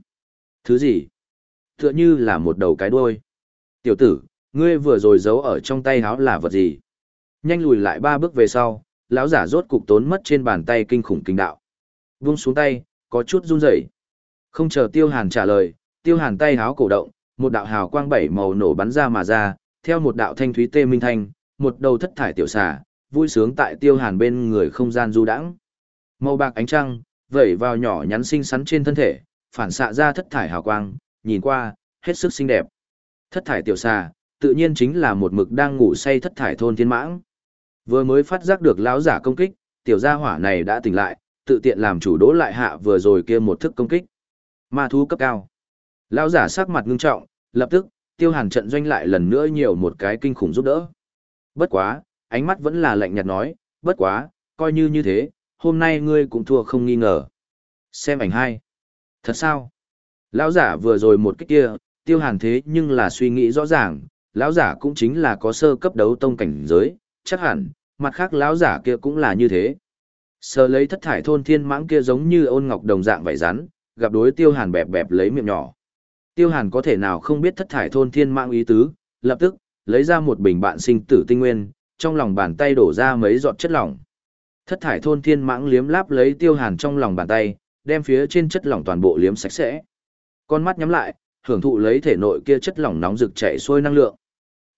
Speaker 1: Thứ gì? Tựa như là một đầu cái đuôi. Tiểu tử, ngươi vừa rồi giấu ở trong tay háo là vật gì? Nhanh lùi lại ba bước về sau, lão giả rốt cục tốn mất trên bàn tay kinh khủng kinh đạo. Vung xuống tay, có chút run rẩy. Không chờ tiêu hàn trả lời, tiêu hàn tay háo cổ động, một đạo hào quang bảy màu nổ bắn ra mà ra, theo một đạo thanh thúy tê minh thanh, một đầu thất thải tiểu xà, vui sướng tại tiêu hàn bên người không gian du đãng. Màu bạc ánh trăng, vẩy vào nhỏ nhắn xinh xắn trên thân thể, phản xạ ra thất thải hào quang, nhìn qua, hết sức xinh đẹp. Thất thải tiểu xà, tự nhiên chính là một mực đang ngủ say thất thải thôn thiên mãng. Vừa mới phát giác được lão giả công kích, tiểu gia hỏa này đã tỉnh lại, tự tiện làm chủ đỗ lại hạ vừa rồi kia một thức công kích. Ma thú cấp cao. Lão giả sắc mặt ngưng trọng, lập tức, tiêu hàn trận doanh lại lần nữa nhiều một cái kinh khủng giúp đỡ. Bất quá, ánh mắt vẫn là lạnh nhạt nói, bất quá, coi như như thế, hôm nay ngươi cũng thua không nghi ngờ. Xem ảnh hai. Thật sao? Lão giả vừa rồi một kích kia, tiêu hàn thế nhưng là suy nghĩ rõ ràng, lão giả cũng chính là có sơ cấp đấu tông cảnh giới, chắc hẳn, mặt khác lão giả kia cũng là như thế. Sờ lấy thất thải thôn thiên mãng kia giống như ôn ngọc đồng dạng vảy rắn, gặp đối tiêu hàn bẹp bẹp lấy miệng nhỏ. Tiêu hàn có thể nào không biết thất thải thôn thiên mãng ý tứ, lập tức, lấy ra một bình bạn sinh tử tinh nguyên, trong lòng bàn tay đổ ra mấy giọt chất lỏng. Thất thải thôn thiên mãng liếm láp lấy tiêu hàn trong lòng bàn tay, đem phía trên chất lỏng toàn bộ liếm sạch sẽ. Con mắt nhắm lại, hưởng thụ lấy thể nội kia chất lỏng nóng rực chảy xuôi năng lượng.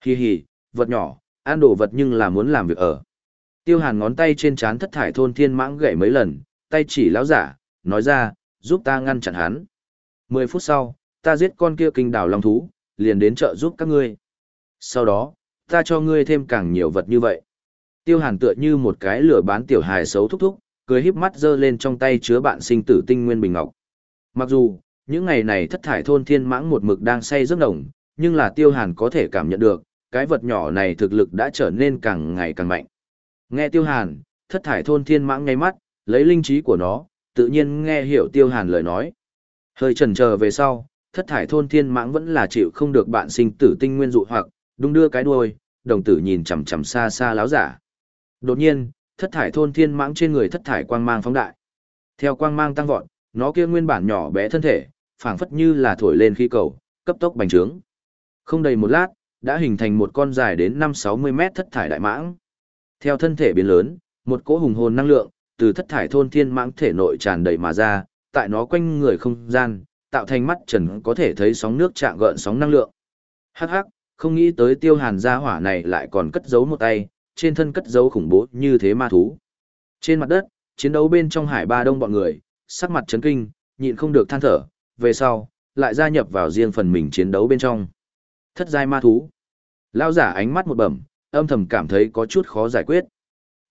Speaker 1: Hi hi, vật nhỏ, ăn đồ vật nhưng là muốn làm việc ở. Tiêu hàn ngón tay trên trán thất thải thôn thiên mãng gậy mấy lần, tay chỉ lão giả, nói ra, giúp ta ngăn chặn hắn. Mười phút sau, ta giết con kia kinh đảo long thú, liền đến trợ giúp các ngươi. Sau đó, ta cho ngươi thêm càng nhiều vật như vậy. Tiêu hàn tựa như một cái lửa bán tiểu hài xấu thúc thúc, cười híp mắt giơ lên trong tay chứa bạn sinh tử tinh nguyên bình ngọc. Mặc dù, những ngày này thất thải thôn thiên mãng một mực đang say giấc nồng, nhưng là tiêu hàn có thể cảm nhận được, cái vật nhỏ này thực lực đã trở nên càng ngày càng mạnh. Nghe tiêu hàn, thất thải thôn thiên mãng ngay mắt, lấy linh trí của nó, tự nhiên nghe hiểu tiêu hàn lời nói. Hơi chần chờ về sau, thất thải thôn thiên mãng vẫn là chịu không được bạn sinh tử tinh nguyên dụ hoặc, đung đưa cái đuôi, đồng tử nhìn chằm chằm xa xa láo giả. Đột nhiên, thất thải thôn thiên mãng trên người thất thải quang mang phóng đại. Theo quang mang tăng vọt, nó kia nguyên bản nhỏ bé thân thể, phảng phất như là thổi lên khí cầu, cấp tốc bành trướng. Không đầy một lát, đã hình thành một con dài đến 5-60 mét thất thải đại mãng. Theo thân thể biến lớn, một cỗ hùng hồn năng lượng, từ thất thải thôn thiên mãng thể nội tràn đầy mà ra, tại nó quanh người không gian, tạo thành mắt trần có thể thấy sóng nước chạm gợn sóng năng lượng. Hắc hắc, không nghĩ tới tiêu hàn gia hỏa này lại còn cất giấu một tay, trên thân cất giấu khủng bố như thế ma thú. Trên mặt đất, chiến đấu bên trong hải ba đông bọn người, sắc mặt chấn kinh, nhịn không được than thở, về sau, lại gia nhập vào riêng phần mình chiến đấu bên trong. Thất giai ma thú. Lao giả ánh mắt một bẩm, âm thầm cảm thấy có chút khó giải quyết.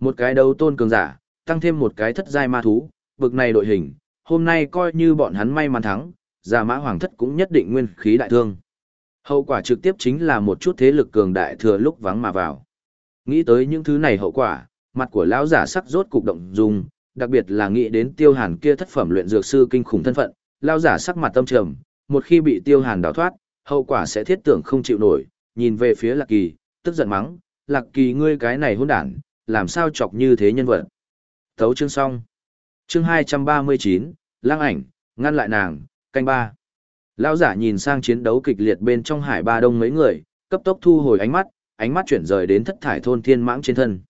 Speaker 1: Một cái đấu tôn cường giả, tăng thêm một cái thất giai ma thú, bực này đội hình, hôm nay coi như bọn hắn may mắn thắng, giả mã hoàng thất cũng nhất định nguyên khí đại thương. Hậu quả trực tiếp chính là một chút thế lực cường đại thừa lúc vắng mà vào. Nghĩ tới những thứ này hậu quả, mặt của lão giả sắc rốt cục động dung, đặc biệt là nghĩ đến tiêu hàn kia thất phẩm luyện dược sư kinh khủng thân phận, lão giả sắc mặt tâm trầm, một khi bị tiêu hàn đào thoát, hậu quả sẽ thiết tưởng không chịu nổi, nhìn về phía lạc kỳ, tức giận mắng, lạc kỳ ngươi cái này hỗn đản, làm sao chọc như thế nhân vật. Thấu chương xong. Chương 239, lang ảnh, ngăn lại nàng, canh ba. Lão giả nhìn sang chiến đấu kịch liệt bên trong hải ba đông mấy người, cấp tốc thu hồi ánh mắt, ánh mắt chuyển rời đến thất thải thôn thiên mãng trên thân.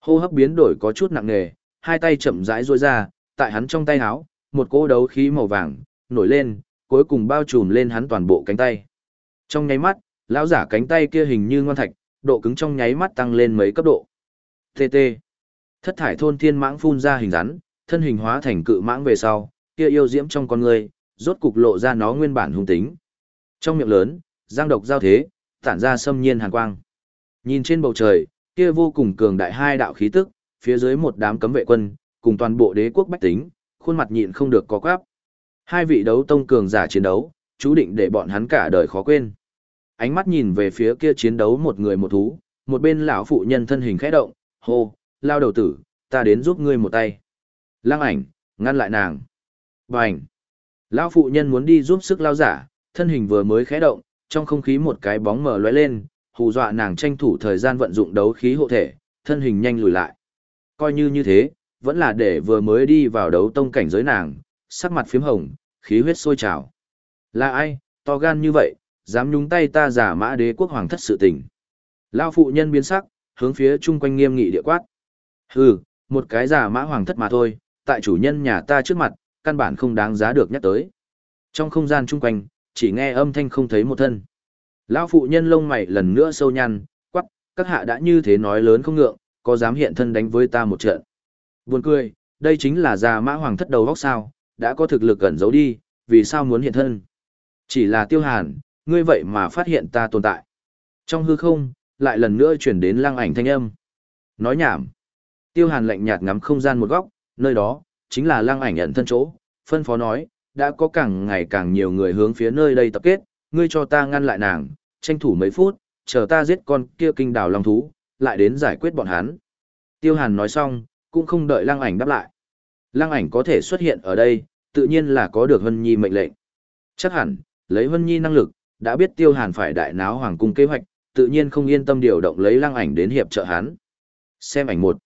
Speaker 1: Hô hấp biến đổi có chút nặng nề, hai tay chậm rãi duỗi ra, tại hắn trong tay áo, một cỗ đấu khí màu vàng nổi lên, cuối cùng bao trùm lên hắn toàn bộ cánh tay. Trong nháy mắt, Lão giả cánh tay kia hình như ngoan thạch, độ cứng trong nháy mắt tăng lên mấy cấp độ. TT. Thất thải thôn thiên mãng phun ra hình rắn, thân hình hóa thành cự mãng về sau, kia yêu diễm trong con người, rốt cục lộ ra nó nguyên bản hung tính. Trong miệng lớn, giang độc giao thế, tản ra xâm nhiên hàn quang. Nhìn trên bầu trời, kia vô cùng cường đại hai đạo khí tức, phía dưới một đám cấm vệ quân, cùng toàn bộ đế quốc bách tính, khuôn mặt nhịn không được có quáp. Hai vị đấu tông cường giả chiến đấu, chú định để bọn hắn cả đời khó quên. Ánh mắt nhìn về phía kia chiến đấu một người một thú, một bên lão phụ nhân thân hình khẽ động, hô, lao đầu tử, ta đến giúp ngươi một tay. Lăng ảnh, ngăn lại nàng. Bành. Lão phụ nhân muốn đi giúp sức lao giả, thân hình vừa mới khẽ động, trong không khí một cái bóng mờ lóe lên, hù dọa nàng tranh thủ thời gian vận dụng đấu khí hộ thể, thân hình nhanh lùi lại. Coi như như thế, vẫn là để vừa mới đi vào đấu tông cảnh giới nàng, sắc mặt phím hồng, khí huyết sôi trào. Là ai, to gan như vậy, dám nhúng tay ta giả mã đế quốc hoàng thất sự tình. Lao phụ nhân biến sắc, hướng phía chung quanh nghiêm nghị địa quát. Hừ, một cái giả mã hoàng thất mà thôi, tại chủ nhân nhà ta trước mặt, căn bản không đáng giá được nhắc tới. Trong không gian chung quanh, chỉ nghe âm thanh không thấy một thân. Lão phụ nhân lông mày lần nữa sâu nhăn, quắc, các hạ đã như thế nói lớn không ngượng, có dám hiện thân đánh với ta một trận. Buồn cười, đây chính là già mã hoàng thất đầu góc sao, đã có thực lực gần giấu đi, vì sao muốn hiện thân. Chỉ là tiêu hàn, ngươi vậy mà phát hiện ta tồn tại. Trong hư không, lại lần nữa chuyển đến lăng ảnh thanh âm. Nói nhảm. Tiêu hàn lạnh nhạt ngắm không gian một góc, nơi đó, chính là lăng ảnh ẩn thân chỗ, phân phó nói, đã có càng ngày càng nhiều người hướng phía nơi đây tập kết, ngươi cho ta ngăn lại nàng, tranh thủ mấy phút, chờ ta giết con kia kinh đào long thú, lại đến giải quyết bọn hắn. Tiêu hàn nói xong, cũng không đợi lăng ảnh đáp lại. Lăng ảnh có thể xuất hiện ở đây, tự nhiên là có được Hân Nhi mệnh lệnh. Chắc hẳn, lấy Hân Nhi năng lực, đã biết tiêu hàn phải đại náo hoàng cung kế hoạch, tự nhiên không yên tâm điều động lấy lăng ảnh đến hiệp trợ hắn. Xem ảnh một.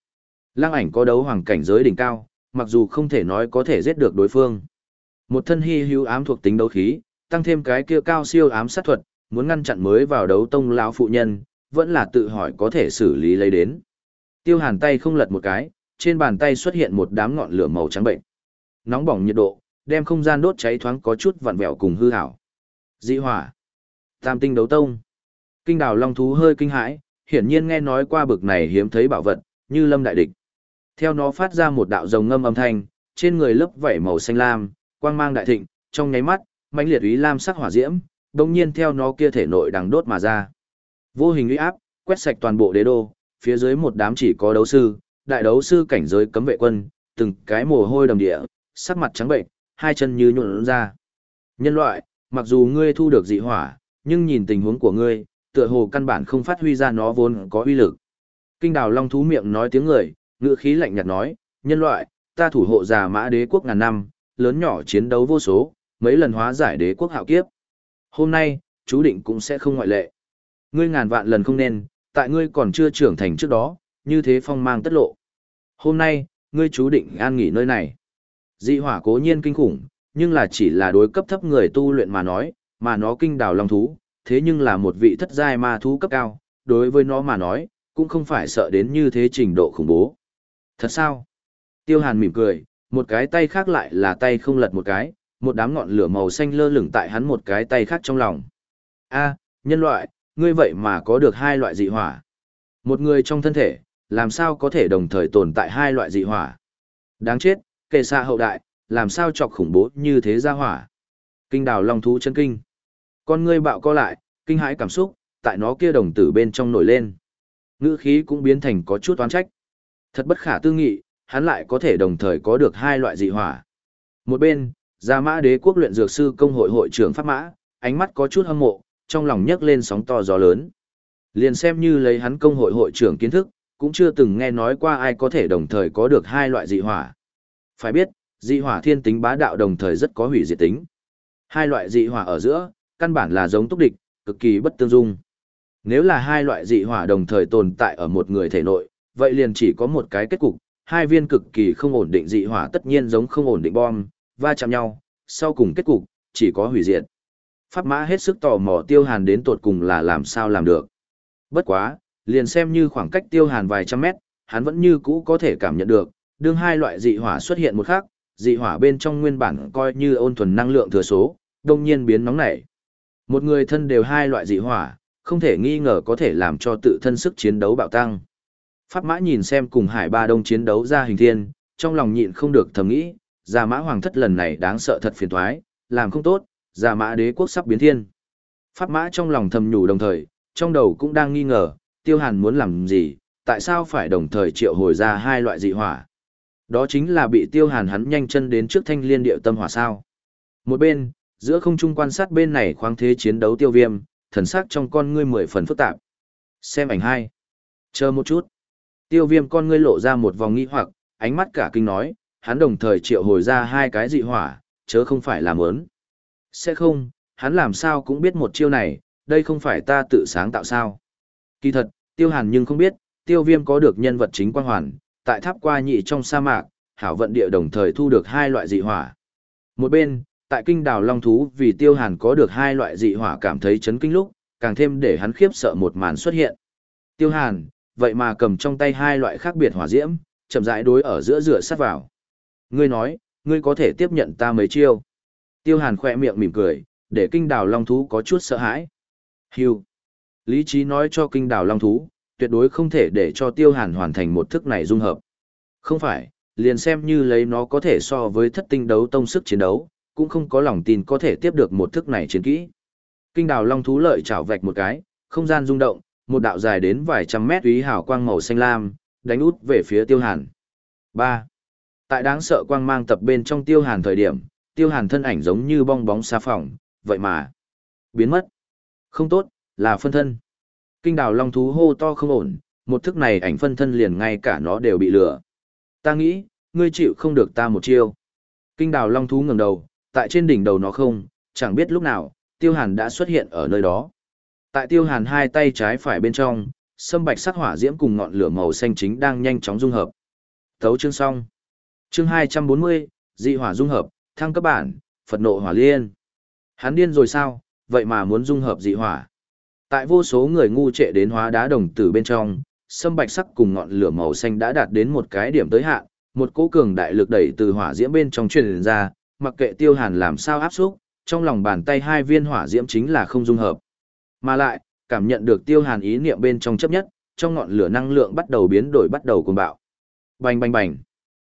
Speaker 1: Lăng ảnh có đấu hoàng cảnh giới đỉnh cao, mặc dù không thể nói có thể giết được đối phương. Một thân hy hữu ám thuộc tính đấu khí, tăng thêm cái kia cao siêu ám sát thuật, muốn ngăn chặn mới vào đấu tông lão phụ nhân, vẫn là tự hỏi có thể xử lý lấy đến. Tiêu Hàn tay không lật một cái, trên bàn tay xuất hiện một đám ngọn lửa màu trắng bệnh. Nóng bỏng nhiệt độ, đem không gian đốt cháy thoáng có chút vặn vẹo cùng hư ảo. Dị hỏa. Tam tinh đấu tông. Kinh đào long thú hơi kinh hãi, hiển nhiên nghe nói qua bực này hiếm thấy bảo vật, như lâm đại địch. Theo nó phát ra một đạo rồng ngâm âm thanh, trên người lớp vảy màu xanh lam, quang mang đại thịnh, trong nháy mắt, mãnh liệt ý lam sắc hỏa diễm, đồng nhiên theo nó kia thể nội đằng đốt mà ra. Vô hình uy áp, quét sạch toàn bộ đế đô, phía dưới một đám chỉ có đấu sư, đại đấu sư cảnh giới cấm vệ quân, từng cái mồ hôi đầm địa, sắc mặt trắng bệnh, hai chân như nhuộn ra. Nhân loại, mặc dù ngươi thu được dị hỏa, nhưng nhìn tình huống của ngươi, tựa hồ căn bản không phát huy ra nó vốn có uy lực. Kinh đào long thú miệng nói tiếng người, ngựa khí lạnh nhạt nói, nhân loại, ta thủ hộ già mã đế quốc ngàn năm, lớn nhỏ chiến đấu vô số, mấy lần hóa giải đế quốc hạo kiếp. Hôm nay, chú định cũng sẽ không ngoại lệ. Ngươi ngàn vạn lần không nên, tại ngươi còn chưa trưởng thành trước đó, như thế phong mang tất lộ. Hôm nay, ngươi chú định an nghỉ nơi này. Dị hỏa cố nhiên kinh khủng, nhưng là chỉ là đối cấp thấp người tu luyện mà nói, mà nó kinh đào long thú, thế nhưng là một vị thất giai ma thú cấp cao, đối với nó mà nói, cũng không phải sợ đến như thế trình độ khủng bố. Thật sao? Tiêu Hàn mỉm cười, một cái tay khác lại là tay không lật một cái, một đám ngọn lửa màu xanh lơ lửng tại hắn một cái tay khác trong lòng. A, nhân loại, ngươi vậy mà có được hai loại dị hỏa. Một người trong thân thể, làm sao có thể đồng thời tồn tại hai loại dị hỏa. Đáng chết, kệ xa hậu đại, làm sao chọc khủng bố như thế ra hỏa. Kinh đào long thú chân kinh. Con ngươi bạo co lại, kinh hãi cảm xúc, tại nó kia đồng tử bên trong nổi lên. Ngữ khí cũng biến thành có chút oán trách. Thật bất khả tư nghị, hắn lại có thể đồng thời có được hai loại dị hỏa. Một bên, Gia Mã Đế quốc luyện dược sư công hội hội trưởng Pháp Mã, ánh mắt có chút hâm mộ, trong lòng nhấc lên sóng to gió lớn. Liền xem như lấy hắn công hội hội trưởng kiến thức, cũng chưa từng nghe nói qua ai có thể đồng thời có được hai loại dị hỏa. Phải biết, dị hỏa thiên tính bá đạo đồng thời rất có hủy diệt tính. Hai loại dị hỏa ở giữa, căn bản là giống túc địch, cực kỳ bất tương dung. Nếu là hai loại dị hỏa đồng thời tồn tại ở một người thể nội, vậy liền chỉ có một cái kết cục, hai viên cực kỳ không ổn định dị hỏa tất nhiên giống không ổn định bom, va chạm nhau, sau cùng kết cục, chỉ có hủy diệt. Pháp mã hết sức tò mò tiêu hàn đến tột cùng là làm sao làm được. Bất quá, liền xem như khoảng cách tiêu hàn vài trăm mét, hắn vẫn như cũ có thể cảm nhận được, đương hai loại dị hỏa xuất hiện một khắc, dị hỏa bên trong nguyên bản coi như ôn thuần năng lượng thừa số, đông nhiên biến nóng nảy. Một người thân đều hai loại dị hỏa, không thể nghi ngờ có thể làm cho tự thân sức chiến đấu bạo tăng. Pháp mã nhìn xem cùng Hải Ba Đông chiến đấu ra hình thiên, trong lòng nhịn không được thầm nghĩ, giả Mã Hoàng thất lần này đáng sợ thật phiền toái, làm không tốt, giả Mã đế quốc sắp biến thiên. Pháp mã trong lòng thầm nhủ đồng thời, trong đầu cũng đang nghi ngờ, Tiêu Hàn muốn làm gì, tại sao phải đồng thời triệu hồi ra hai loại dị hỏa. Đó chính là bị Tiêu Hàn hắn nhanh chân đến trước thanh liên điệu tâm hỏa sao. Một bên, giữa không trung quan sát bên này khoáng thế chiến đấu tiêu viêm, thần sắc trong con ngươi mười phần phức tạp. Xem ảnh hai. Chờ một chút. Tiêu viêm con ngươi lộ ra một vòng nghi hoặc, ánh mắt cả kinh nói, hắn đồng thời triệu hồi ra hai cái dị hỏa, chớ không phải làm ớn. Sẽ không, hắn làm sao cũng biết một chiêu này, đây không phải ta tự sáng tạo sao. Kỳ thật, tiêu hàn nhưng không biết, tiêu viêm có được nhân vật chính quang hoàn, tại tháp qua nhị trong sa mạc, hảo vận địa đồng thời thu được hai loại dị hỏa. Một bên, tại kinh đảo long thú vì tiêu hàn có được hai loại dị hỏa cảm thấy chấn kinh lúc, càng thêm để hắn khiếp sợ một màn xuất hiện. Tiêu hàn, vậy mà cầm trong tay hai loại khác biệt hỏa diễm, chậm rãi đối ở giữa rửa sát vào. Ngươi nói, ngươi có thể tiếp nhận ta mấy chiêu. Tiêu hàn khỏe miệng mỉm cười, để kinh đảo long thú có chút sợ hãi. Hưu. Lý trí nói cho kinh đào long thú, tuyệt đối không thể để cho tiêu hàn hoàn thành một thức này dung hợp. Không phải, liền xem như lấy nó có thể so với thất tinh đấu tông sức chiến đấu, cũng không có lòng tin có thể tiếp được một thức này chiến kỹ. Kinh đào long thú lợi chảo vạch một cái, không gian rung động, một đạo dài đến vài trăm mét úy hào quang màu xanh lam, đánh út về phía tiêu hàn. 3. Tại đáng sợ quang mang tập bên trong tiêu hàn thời điểm, tiêu hàn thân ảnh giống như bong bóng xa phòng, vậy mà biến mất. Không tốt, là phân thân. Kinh đào long thú hô to không ổn, một thức này ảnh phân thân liền ngay cả nó đều bị lừa. Ta nghĩ, ngươi chịu không được ta một chiêu. Kinh đào long thú ngẩng đầu, tại trên đỉnh đầu nó không, chẳng biết lúc nào, tiêu hàn đã xuất hiện ở nơi đó. Tại tiêu hàn hai tay trái phải bên trong, sâm bạch sắc hỏa diễm cùng ngọn lửa màu xanh chính đang nhanh chóng dung hợp. Thấu chương xong. Chương 240, dị hỏa dung hợp, thăng cấp bản, Phật nộ hỏa liên. Hắn điên rồi sao, vậy mà muốn dung hợp dị hỏa. Tại vô số người ngu trệ đến hóa đá đồng tử bên trong, sâm bạch sắc cùng ngọn lửa màu xanh đã đạt đến một cái điểm tới hạn, một cỗ cường đại lực đẩy từ hỏa diễm bên trong truyền ra, mặc kệ Tiêu Hàn làm sao áp xúc, trong lòng bàn tay hai viên hỏa diễm chính là không dung hợp. Mà lại, cảm nhận được Tiêu Hàn ý niệm bên trong chấp nhất, trong ngọn lửa năng lượng bắt đầu biến đổi bắt đầu cuồng bạo. Bành bành bành.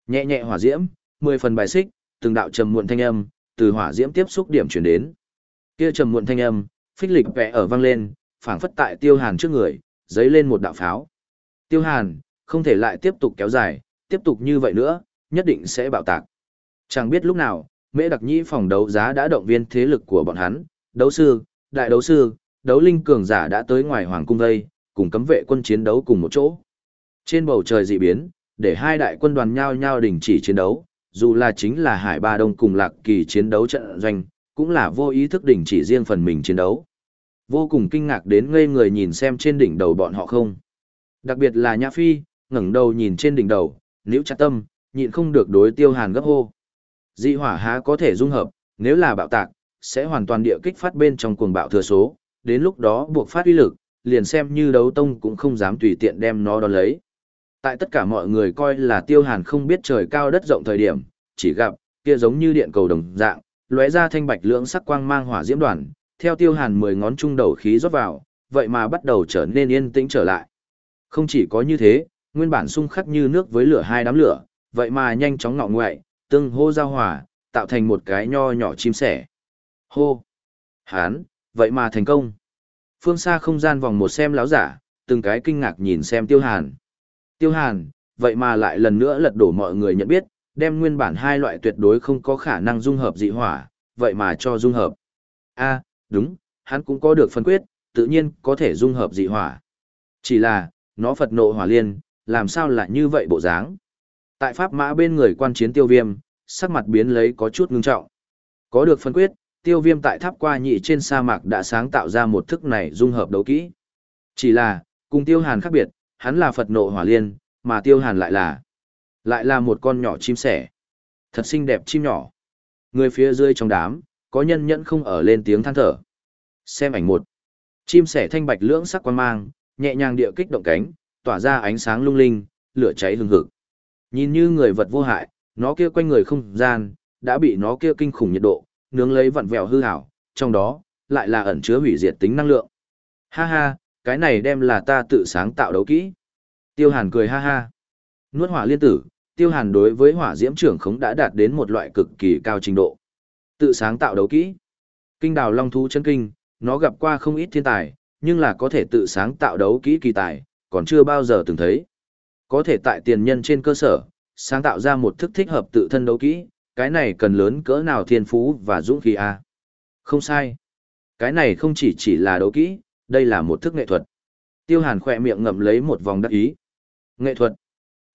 Speaker 1: Nhẹ nhẹ hỏa diễm, mười phần bài xích, từng đạo trầm muộn thanh âm từ hỏa diễm tiếp xúc điểm chuyển đến. Kia trầm muộn thanh âm, phích lịch vẽ ở vang lên, phảng phất tại Tiêu Hàn trước người, dấy lên một đạo pháo. Tiêu Hàn, không thể lại tiếp tục kéo dài, tiếp tục như vậy nữa, nhất định sẽ bạo tạc. Chẳng biết lúc nào, Mễ Đặc Nhĩ phòng đấu giá đã động viên thế lực của bọn hắn, đấu sư, đại đấu sư, đấu linh cường giả đã tới ngoài hoàng cung đây, cùng cấm vệ quân chiến đấu cùng một chỗ. Trên bầu trời dị biến, để hai đại quân đoàn nhau nhau đình chỉ chiến đấu, dù là chính là Hải Ba Đông cùng Lạc Kỳ chiến đấu trận doanh, cũng là vô ý thức đình chỉ riêng phần mình chiến đấu. Vô cùng kinh ngạc đến ngây người nhìn xem trên đỉnh đầu bọn họ không. Đặc biệt là Nhã Phi, ngẩng đầu nhìn trên đỉnh đầu, nếu chặt tâm, nhịn không được đối tiêu hàn gấp hô. Dị hỏa há có thể dung hợp, nếu là bạo tạc, sẽ hoàn toàn địa kích phát bên trong cuồng bạo thừa số, đến lúc đó buộc phát uy lực, liền xem như đấu tông cũng không dám tùy tiện đem nó đón lấy. Tại tất cả mọi người coi là tiêu hàn không biết trời cao đất rộng thời điểm, chỉ gặp, kia giống như điện cầu đồng dạng, lóe ra thanh bạch lưỡng sắc quang mang hỏa diễm đoàn, theo tiêu hàn mười ngón trung đầu khí rót vào, vậy mà bắt đầu trở nên yên tĩnh trở lại. Không chỉ có như thế, nguyên bản xung khắc như nước với lửa hai đám lửa, vậy mà nhanh chóng ngọ ngoại, tương hô giao hòa, tạo thành một cái nho nhỏ chim sẻ. Hô! Hán, vậy mà thành công. Phương xa không gian vòng một xem láo giả, từng cái kinh ngạc nhìn xem tiêu hàn. Tiêu hàn, vậy mà lại lần nữa lật đổ mọi người nhận biết, đem nguyên bản hai loại tuyệt đối không có khả năng dung hợp dị hỏa, vậy mà cho dung hợp. a đúng, hắn cũng có được phân quyết, tự nhiên có thể dung hợp dị hỏa. Chỉ là, nó Phật nộ hỏa liên, làm sao lại như vậy bộ dáng. Tại pháp mã bên người quan chiến tiêu viêm, sắc mặt biến lấy có chút ngưng trọng. Có được phân quyết, tiêu viêm tại tháp qua nhị trên sa mạc đã sáng tạo ra một thức này dung hợp đấu kỹ. Chỉ là, cùng tiêu hàn khác biệt, hắn là Phật nộ hỏa liên, mà tiêu hàn lại là lại là một con nhỏ chim sẻ. Thật xinh đẹp chim nhỏ. Người phía dưới trong đám, có nhân nhẫn không ở lên tiếng than thở. Xem ảnh một. Chim sẻ thanh bạch lưỡng sắc quan mang, nhẹ nhàng địa kích động cánh, tỏa ra ánh sáng lung linh, lửa cháy hừng hực. Nhìn như người vật vô hại, nó kia quanh người không gian, đã bị nó kia kinh khủng nhiệt độ, nướng lấy vặn vẹo hư hảo, trong đó, lại là ẩn chứa hủy diệt tính năng lượng. Ha ha, cái này đem là ta tự sáng tạo đấu kỹ. Tiêu Hàn cười ha ha. Nuốt hỏa liên tử, Tiêu Hàn đối với hỏa diễm trưởng khống đã đạt đến một loại cực kỳ cao trình độ. Tự sáng tạo đấu kỹ. Kinh đào long thú chân kinh, nó gặp qua không ít thiên tài, nhưng là có thể tự sáng tạo đấu kỹ kỳ tài, còn chưa bao giờ từng thấy. Có thể tại tiền nhân trên cơ sở, sáng tạo ra một thức thích hợp tự thân đấu kỹ, cái này cần lớn cỡ nào thiên phú và dũng khí a. Không sai. Cái này không chỉ chỉ là đấu kỹ, đây là một thức nghệ thuật. Tiêu Hàn khỏe miệng ngậm lấy một vòng đắc ý. Nghệ thuật.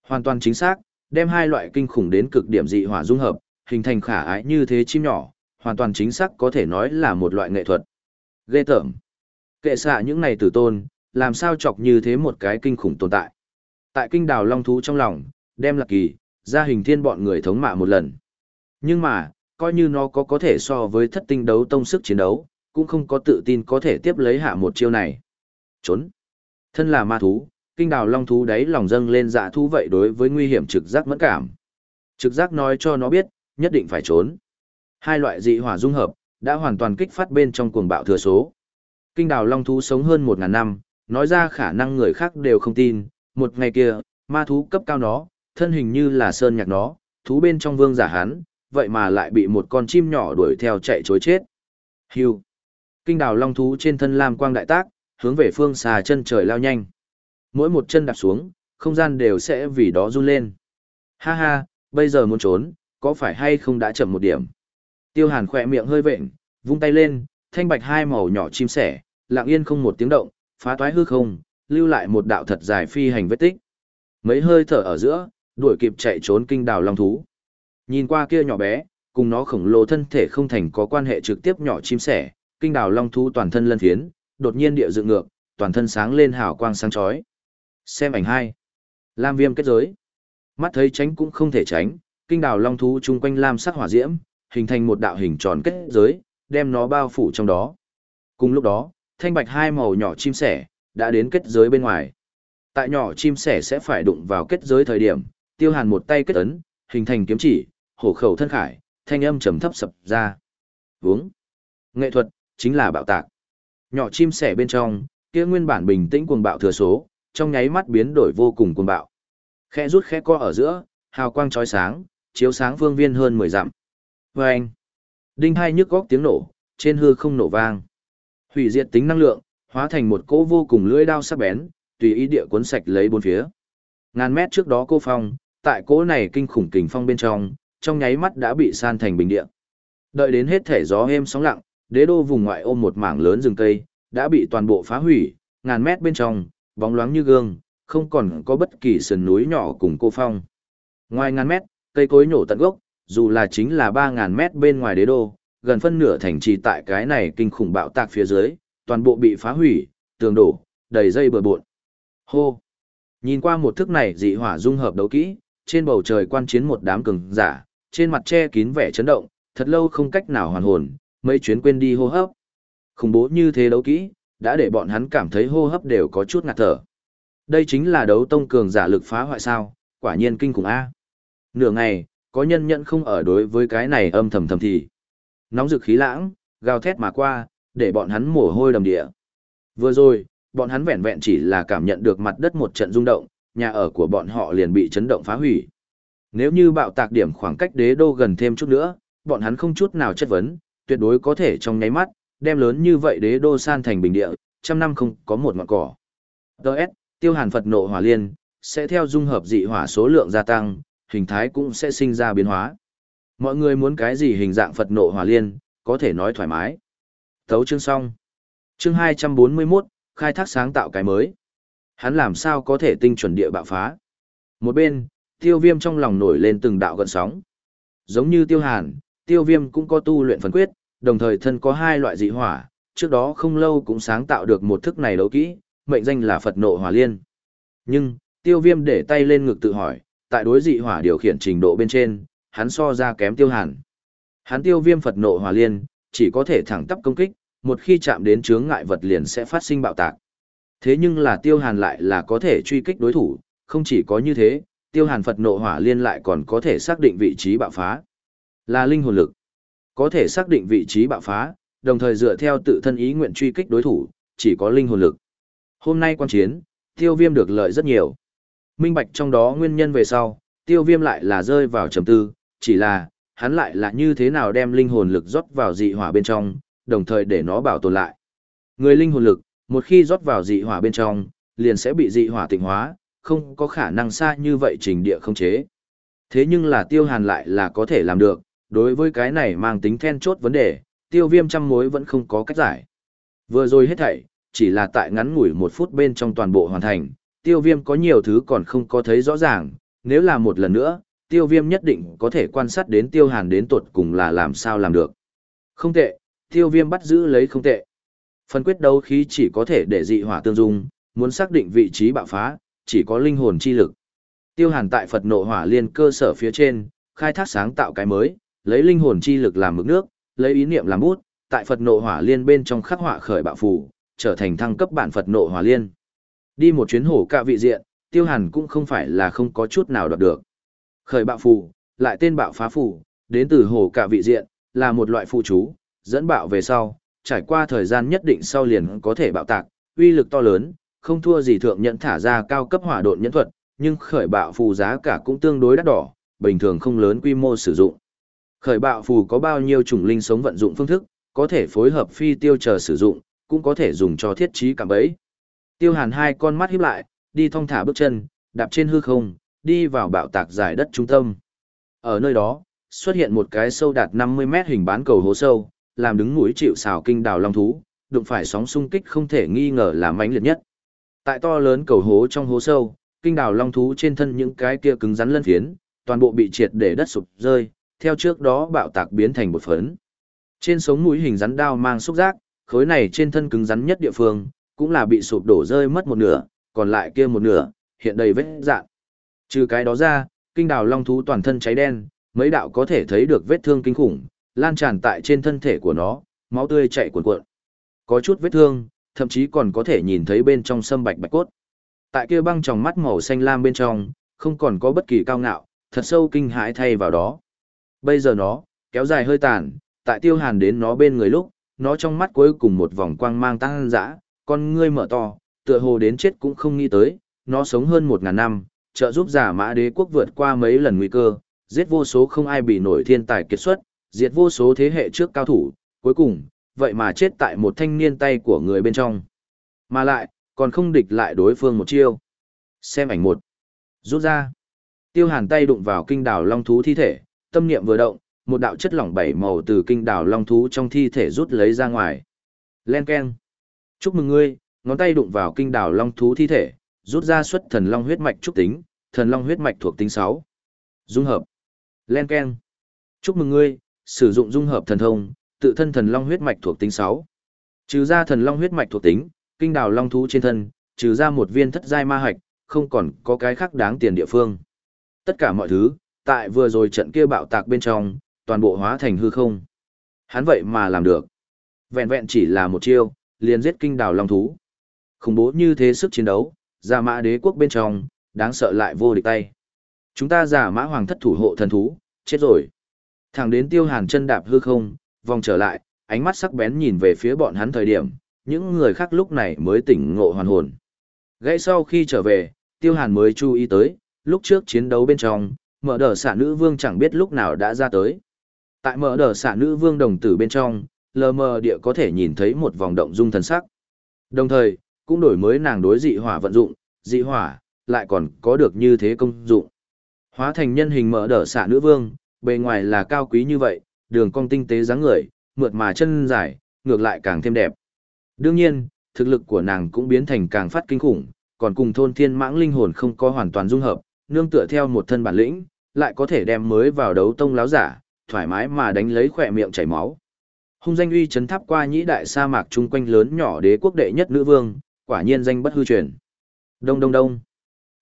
Speaker 1: Hoàn toàn chính xác, đem hai loại kinh khủng đến cực điểm dị hỏa dung hợp, hình thành khả ái như thế chim nhỏ, hoàn toàn chính xác có thể nói là một loại nghệ thuật. Ghê tởm. Kệ xạ những này tử tôn, làm sao chọc như thế một cái kinh khủng tồn tại. Tại kinh đào long thú trong lòng, đem lạc kỳ, ra hình thiên bọn người thống mạ một lần. Nhưng mà, coi như nó có có thể so với thất tinh đấu tông sức chiến đấu, cũng không có tự tin có thể tiếp lấy hạ một chiêu này. Trốn. Thân là ma thú, kinh đào long thú đấy lòng dâng lên dạ thú vậy đối với nguy hiểm trực giác mẫn cảm. Trực giác nói cho nó biết, nhất định phải trốn. Hai loại dị hỏa dung hợp, đã hoàn toàn kích phát bên trong cuồng bạo thừa số. Kinh đào long thú sống hơn một ngàn năm, nói ra khả năng người khác đều không tin. Một ngày kia, ma thú cấp cao nó, thân hình như là sơn nhạc nó, thú bên trong vương giả hán, vậy mà lại bị một con chim nhỏ đuổi theo chạy chối chết. Hưu. Kinh đào long thú trên thân lam quang đại tác, hướng về phương xà chân trời lao nhanh. Mỗi một chân đạp xuống, không gian đều sẽ vì đó run lên. Ha ha, bây giờ muốn trốn, có phải hay không đã chậm một điểm. Tiêu hàn khỏe miệng hơi vện, vung tay lên, thanh bạch hai màu nhỏ chim sẻ, lặng yên không một tiếng động, phá toái hư không, lưu lại một đạo thật dài phi hành vết tích. Mấy hơi thở ở giữa, đuổi kịp chạy trốn kinh đào long thú. Nhìn qua kia nhỏ bé, cùng nó khổng lồ thân thể không thành có quan hệ trực tiếp nhỏ chim sẻ, kinh đào long thú toàn thân lân thiến, đột nhiên địa dựng ngược, toàn thân sáng lên hào quang sáng chói. Xem ảnh hai. Lam viêm kết giới. Mắt thấy tránh cũng không thể tránh, kinh đào long thú chung quanh lam sắc hỏa diễm, hình thành một đạo hình tròn kết giới, đem nó bao phủ trong đó. Cùng lúc đó, thanh bạch hai màu nhỏ chim sẻ, đã đến kết giới bên ngoài. Tại nhỏ chim sẻ sẽ phải đụng vào kết giới thời điểm, tiêu hàn một tay kết ấn, hình thành kiếm chỉ, hổ khẩu thân khải, thanh âm trầm thấp sập ra. Vướng. Nghệ thuật, chính là bạo tạc. Nhỏ chim sẻ bên trong, kia nguyên bản bình tĩnh cuồng bạo thừa số, trong nháy mắt biến đổi vô cùng cuồng bạo. Khẽ rút khẽ co ở giữa, hào quang chói sáng, chiếu sáng phương viên hơn 10 dặm. Vâng! Đinh hai nhức góc tiếng nổ, trên hư không nổ vang. Hủy diệt tính năng lượng, hóa thành một cỗ vô cùng lưỡi đao sắc bén, tùy ý địa cuốn sạch lấy bốn phía. Ngàn mét trước đó cô phong, tại cỗ này kinh khủng kình phong bên trong, trong nháy mắt đã bị san thành bình địa. Đợi đến hết thể gió êm sóng lặng, đế đô vùng ngoại ôm một mảng lớn rừng cây, đã bị toàn bộ phá hủy, ngàn mét bên trong, bóng loáng như gương, không còn có bất kỳ sườn núi nhỏ cùng cô phong. Ngoài ngàn mét, cây cối nổ tận gốc, dù là chính là 3.000 mét bên ngoài đế đô, gần phân nửa thành trì tại cái này kinh khủng bạo tạc phía dưới, toàn bộ bị phá hủy, tường đổ, đầy dây bờ bộn. Hô! Nhìn qua một thức này dị hỏa dung hợp đấu kỹ, trên bầu trời quan chiến một đám cường giả, trên mặt che kín vẻ chấn động, thật lâu không cách nào hoàn hồn, mấy chuyến quên đi hô hấp. Khủng bố như thế đấu kỹ, đã để bọn hắn cảm thấy hô hấp đều có chút ngạt thở. Đây chính là đấu tông cường giả lực phá hoại sao, quả nhiên kinh khủng A. Nửa ngày, có nhân nhận không ở đối với cái này âm thầm thầm thì. Nóng rực khí lãng, gào thét mà qua, để bọn hắn mồ hôi đầm địa. Vừa rồi, bọn hắn vẹn vẹn chỉ là cảm nhận được mặt đất một trận rung động, nhà ở của bọn họ liền bị chấn động phá hủy. Nếu như bạo tạc điểm khoảng cách đế đô gần thêm chút nữa, bọn hắn không chút nào chất vấn, tuyệt đối có thể trong nháy mắt, đem lớn như vậy đế đô san thành bình địa, trăm năm không có một ngọn cỏ. Đợt, tiêu hàn Phật nộ hỏa liên, sẽ theo dung hợp dị hỏa số lượng gia tăng, hình thái cũng sẽ sinh ra biến hóa. Mọi người muốn cái gì hình dạng Phật nộ hòa liên, có thể nói thoải mái. Thấu chương xong. Chương 241, khai thác sáng tạo cái mới. Hắn làm sao có thể tinh chuẩn địa bạo phá. Một bên, tiêu viêm trong lòng nổi lên từng đạo gợn sóng. Giống như tiêu hàn, tiêu viêm cũng có tu luyện phần quyết, đồng thời thân có hai loại dị hỏa, trước đó không lâu cũng sáng tạo được một thức này đấu kỹ, mệnh danh là Phật nộ hòa liên. Nhưng, tiêu viêm để tay lên ngực tự hỏi, tại đối dị hỏa điều khiển trình độ bên trên, hắn so ra kém tiêu hàn. Hắn tiêu viêm Phật nộ hỏa liên, chỉ có thể thẳng tắp công kích, một khi chạm đến chướng ngại vật liền sẽ phát sinh bạo tạc. Thế nhưng là tiêu hàn lại là có thể truy kích đối thủ, không chỉ có như thế, tiêu hàn Phật nộ hỏa liên lại còn có thể xác định vị trí bạo phá. Là linh hồn lực. Có thể xác định vị trí bạo phá, đồng thời dựa theo tự thân ý nguyện truy kích đối thủ, chỉ có linh hồn lực. Hôm nay quan chiến, tiêu viêm được lợi rất nhiều. Minh bạch trong đó nguyên nhân về sau, tiêu viêm lại là rơi vào trầm tư, chỉ là, hắn lại là như thế nào đem linh hồn lực rót vào dị hỏa bên trong, đồng thời để nó bảo tồn lại. Người linh hồn lực, một khi rót vào dị hỏa bên trong, liền sẽ bị dị hỏa tịnh hóa, không có khả năng xa như vậy trình địa không chế. Thế nhưng là tiêu hàn lại là có thể làm được, đối với cái này mang tính then chốt vấn đề, tiêu viêm trăm mối vẫn không có cách giải. Vừa rồi hết thảy, chỉ là tại ngắn ngủi một phút bên trong toàn bộ hoàn thành, tiêu viêm có nhiều thứ còn không có thấy rõ ràng, nếu là một lần nữa, tiêu viêm nhất định có thể quan sát đến tiêu hàn đến tuột cùng là làm sao làm được. Không tệ, tiêu viêm bắt giữ lấy không tệ. Phần quyết đấu khí chỉ có thể để dị hỏa tương dung, muốn xác định vị trí bạo phá, chỉ có linh hồn chi lực. Tiêu hàn tại Phật nộ hỏa liên cơ sở phía trên, khai thác sáng tạo cái mới, lấy linh hồn chi lực làm mực nước, lấy ý niệm làm bút, tại Phật nộ hỏa liên bên trong khắc họa khởi bạo phù, trở thành thăng cấp bản Phật nộ hỏa liên. Đi một chuyến hổ cạ vị diện, tiêu hàn cũng không phải là không có chút nào đoạt được. Khởi bạo phù, lại tên bạo phá phù, đến từ hổ cạ vị diện, là một loại phù chú, dẫn bạo về sau, trải qua thời gian nhất định sau liền có thể bạo tạc, uy lực to lớn, không thua gì thượng nhận thả ra cao cấp hỏa độn nhẫn thuật, nhưng khởi bạo phù giá cả cũng tương đối đắt đỏ, bình thường không lớn quy mô sử dụng. Khởi bạo phù có bao nhiêu chủng linh sống vận dụng phương thức, có thể phối hợp phi tiêu chờ sử dụng, cũng có thể dùng cho thiết trí cảm bẫy. Tiêu Hàn hai con mắt híp lại, đi thong thả bước chân, đạp trên hư không, đi vào bạo tạc giải đất trung tâm. Ở nơi đó, xuất hiện một cái sâu đạt 50 mét hình bán cầu hố sâu, làm đứng mũi chịu xào kinh đào long thú, đụng phải sóng xung kích không thể nghi ngờ là mãnh liệt nhất. Tại to lớn cầu hố trong hố sâu, kinh đào long thú trên thân những cái kia cứng rắn lân phiến, toàn bộ bị triệt để đất sụp rơi, theo trước đó bạo tạc biến thành một phấn. Trên sống mũi hình rắn đao mang xúc giác, khối này trên thân cứng rắn nhất địa phương, cũng là bị sụp đổ rơi mất một nửa, còn lại kia một nửa, hiện đầy vết dạn. Trừ cái đó ra, kinh đào long thú toàn thân cháy đen, mấy đạo có thể thấy được vết thương kinh khủng, lan tràn tại trên thân thể của nó, máu tươi chảy cuồn cuộn. Có chút vết thương, thậm chí còn có thể nhìn thấy bên trong sâm bạch bạch cốt. Tại kia băng tròng mắt màu xanh lam bên trong, không còn có bất kỳ cao ngạo, thật sâu kinh hãi thay vào đó. Bây giờ nó, kéo dài hơi tàn, tại tiêu hàn đến nó bên người lúc, nó trong mắt cuối cùng một vòng quang mang tăng dã, con ngươi mở to, tựa hồ đến chết cũng không nghĩ tới, nó sống hơn một ngàn năm, trợ giúp giả mã đế quốc vượt qua mấy lần nguy cơ, giết vô số không ai bị nổi thiên tài kiệt xuất, diệt vô số thế hệ trước cao thủ, cuối cùng, vậy mà chết tại một thanh niên tay của người bên trong. Mà lại, còn không địch lại đối phương một chiêu. Xem ảnh một. Rút ra. Tiêu hàn tay đụng vào kinh đảo long thú thi thể, tâm niệm vừa động, một đạo chất lỏng bảy màu từ kinh đảo long thú trong thi thể rút lấy ra ngoài. Len keng. Chúc mừng ngươi, ngón tay đụng vào kinh đảo long thú thi thể, rút ra xuất thần long huyết mạch trúc tính, thần long huyết mạch thuộc tính 6. Dung hợp. Len keng. Chúc mừng ngươi, sử dụng dung hợp thần thông, tự thân thần long huyết mạch thuộc tính 6. Trừ ra thần long huyết mạch thuộc tính, kinh đảo long thú trên thân, trừ ra một viên thất giai ma hạch, không còn có cái khác đáng tiền địa phương. Tất cả mọi thứ, tại vừa rồi trận kia bạo tạc bên trong, toàn bộ hóa thành hư không. Hắn vậy mà làm được. Vẹn vẹn chỉ là một chiêu, liền giết kinh đảo long thú. Khủng bố như thế sức chiến đấu, giả mã đế quốc bên trong, đáng sợ lại vô địch tay. Chúng ta giả mã hoàng thất thủ hộ thần thú, chết rồi. Thẳng đến tiêu hàn chân đạp hư không, vòng trở lại, ánh mắt sắc bén nhìn về phía bọn hắn thời điểm, những người khác lúc này mới tỉnh ngộ hoàn hồn. Gãy sau khi trở về, tiêu hàn mới chú ý tới, lúc trước chiến đấu bên trong, mở đờ xả nữ vương chẳng biết lúc nào đã ra tới. Tại mở đờ xả nữ vương đồng tử bên trong, lờ mờ địa có thể nhìn thấy một vòng động dung thần sắc. Đồng thời, cũng đổi mới nàng đối dị hỏa vận dụng, dị hỏa, lại còn có được như thế công dụng. Hóa thành nhân hình mở đờ xạ nữ vương, bề ngoài là cao quý như vậy, đường cong tinh tế dáng người, mượt mà chân dài, ngược lại càng thêm đẹp. Đương nhiên, thực lực của nàng cũng biến thành càng phát kinh khủng, còn cùng thôn thiên mãng linh hồn không có hoàn toàn dung hợp, nương tựa theo một thân bản lĩnh, lại có thể đem mới vào đấu tông láo giả, thoải mái mà đánh lấy khỏe miệng chảy máu. Hung danh uy chấn tháp qua nhĩ đại sa mạc chung quanh lớn nhỏ đế quốc đệ nhất nữ vương, quả nhiên danh bất hư truyền. Đông đông đông.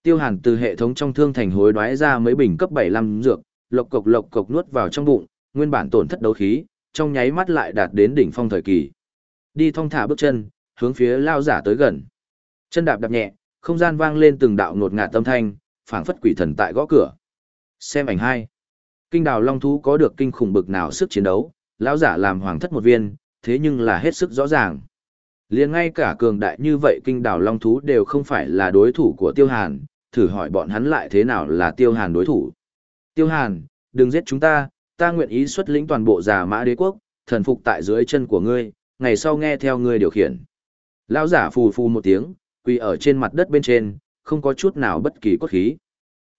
Speaker 1: Tiêu Hàn từ hệ thống trong thương thành hối đoái ra mấy bình cấp 75 dược, lộc cộc lộc cộc nuốt vào trong bụng, nguyên bản tổn thất đấu khí, trong nháy mắt lại đạt đến đỉnh phong thời kỳ. Đi thong thả bước chân, hướng phía lao giả tới gần. Chân đạp đạp nhẹ, không gian vang lên từng đạo ngột ngạt tâm thanh, phảng phất quỷ thần tại gõ cửa. Xem ảnh hai. Kinh đào long thú có được kinh khủng bực nào sức chiến đấu, lão giả làm hoàng thất một viên, thế nhưng là hết sức rõ ràng. liền ngay cả cường đại như vậy kinh đảo long thú đều không phải là đối thủ của tiêu hàn, thử hỏi bọn hắn lại thế nào là tiêu hàn đối thủ. Tiêu hàn, đừng giết chúng ta, ta nguyện ý xuất lĩnh toàn bộ giả mã đế quốc, thần phục tại dưới chân của ngươi, ngày sau nghe theo ngươi điều khiển. Lão giả phù phù một tiếng, quỳ ở trên mặt đất bên trên, không có chút nào bất kỳ cốt khí.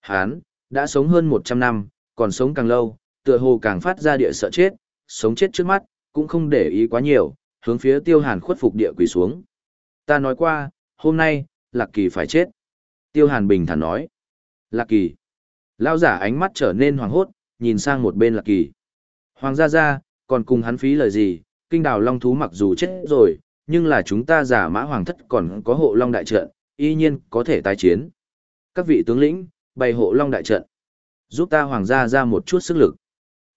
Speaker 1: Hán, đã sống hơn 100 năm, còn sống càng lâu, tựa hồ càng phát ra địa sợ chết, sống chết trước mắt, cũng không để ý quá nhiều, hướng phía tiêu hàn khuất phục địa quỳ xuống. Ta nói qua, hôm nay, Lạc Kỳ phải chết. Tiêu hàn bình thản nói. Lạc Kỳ. Lao giả ánh mắt trở nên hoàng hốt, nhìn sang một bên Lạc Kỳ. Hoàng gia gia, còn cùng hắn phí lời gì, kinh đào long thú mặc dù chết rồi, nhưng là chúng ta giả mã hoàng thất còn có hộ long đại trận, y nhiên có thể tái chiến. Các vị tướng lĩnh, bày hộ long đại trận, giúp ta hoàng gia ra một chút sức lực.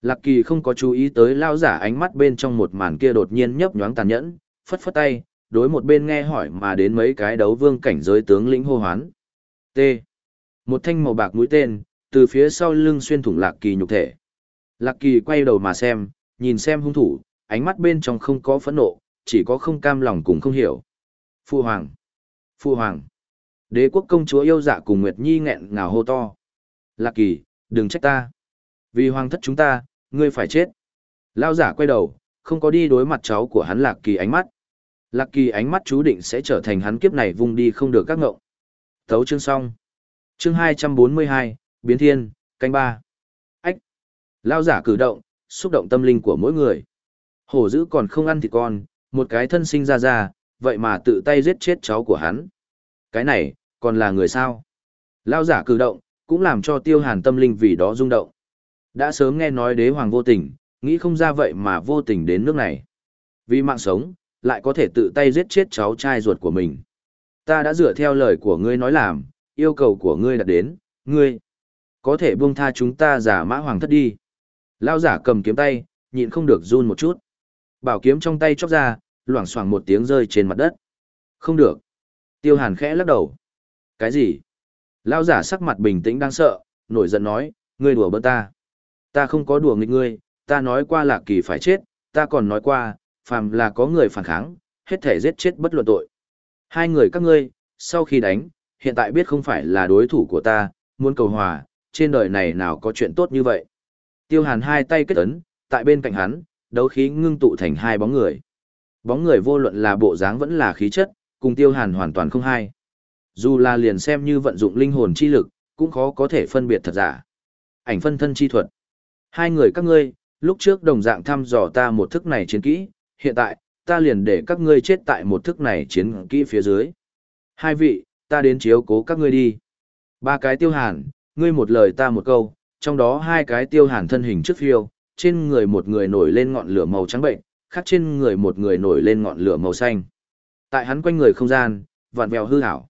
Speaker 1: Lạc Kỳ không có chú ý tới lao giả ánh mắt bên trong một màn kia đột nhiên nhấp nhoáng tàn nhẫn, phất phất tay, đối một bên nghe hỏi mà đến mấy cái đấu vương cảnh giới tướng lĩnh hô hoán. T. Một thanh màu bạc mũi tên, từ phía sau lưng xuyên thủng Lạc Kỳ nhục thể. Lạc Kỳ quay đầu mà xem, nhìn xem hung thủ, ánh mắt bên trong không có phẫn nộ, chỉ có không cam lòng cùng không hiểu. Phu Hoàng! Phu Hoàng! Đế quốc công chúa yêu dạ cùng Nguyệt Nhi nghẹn ngào hô to. Lạc Kỳ, đừng trách ta. Vì hoàng thất chúng ta, ngươi phải chết. Lao giả quay đầu, không có đi đối mặt cháu của hắn Lạc Kỳ ánh mắt. Lạc Kỳ ánh mắt chú định sẽ trở thành hắn kiếp này vung đi không được các ngộng. Thấu chương xong. Chương 242, Biến Thiên, canh ba. Ách. Lao giả cử động, xúc động tâm linh của mỗi người. Hổ dữ còn không ăn thịt con, một cái thân sinh ra ra, vậy mà tự tay giết chết cháu của hắn. Cái này, còn là người sao? Lao giả cử động, cũng làm cho tiêu hàn tâm linh vì đó rung động. Đã sớm nghe nói đế hoàng vô tình, nghĩ không ra vậy mà vô tình đến nước này. Vì mạng sống, lại có thể tự tay giết chết cháu trai ruột của mình. Ta đã dựa theo lời của ngươi nói làm, yêu cầu của ngươi đặt đến, ngươi có thể buông tha chúng ta giả mã hoàng thất đi. Lao giả cầm kiếm tay, nhịn không được run một chút. Bảo kiếm trong tay chóc ra, loảng xoảng một tiếng rơi trên mặt đất. Không được. Tiêu hàn khẽ lắc đầu. Cái gì? Lao giả sắc mặt bình tĩnh đang sợ, nổi giận nói, ngươi đùa bỡn ta. Ta không có đùa nghịch ngươi, ta nói qua lạc kỳ phải chết, ta còn nói qua, phàm là có người phản kháng, hết thể giết chết bất luận tội. Hai người các ngươi, sau khi đánh, hiện tại biết không phải là đối thủ của ta, muốn cầu hòa, trên đời này nào có chuyện tốt như vậy. Tiêu hàn hai tay kết ấn, tại bên cạnh hắn, đấu khí ngưng tụ thành hai bóng người. Bóng người vô luận là bộ dáng vẫn là khí chất, cùng tiêu hàn hoàn toàn không hai. Dù là liền xem như vận dụng linh hồn chi lực, cũng khó có thể phân biệt thật giả. Ảnh phân thân chi thuật. Hai người các ngươi, lúc trước đồng dạng thăm dò ta một thức này chiến kỹ, hiện tại, ta liền để các ngươi chết tại một thức này chiến kỹ phía dưới. Hai vị, ta đến chiếu cố các ngươi đi. Ba cái tiêu hàn, ngươi một lời ta một câu, trong đó hai cái tiêu hàn thân hình trước phiêu, trên người một người nổi lên ngọn lửa màu trắng bệnh, khác trên người một người nổi lên ngọn lửa màu xanh. Tại hắn quanh người không gian, vạn vẹo hư ảo.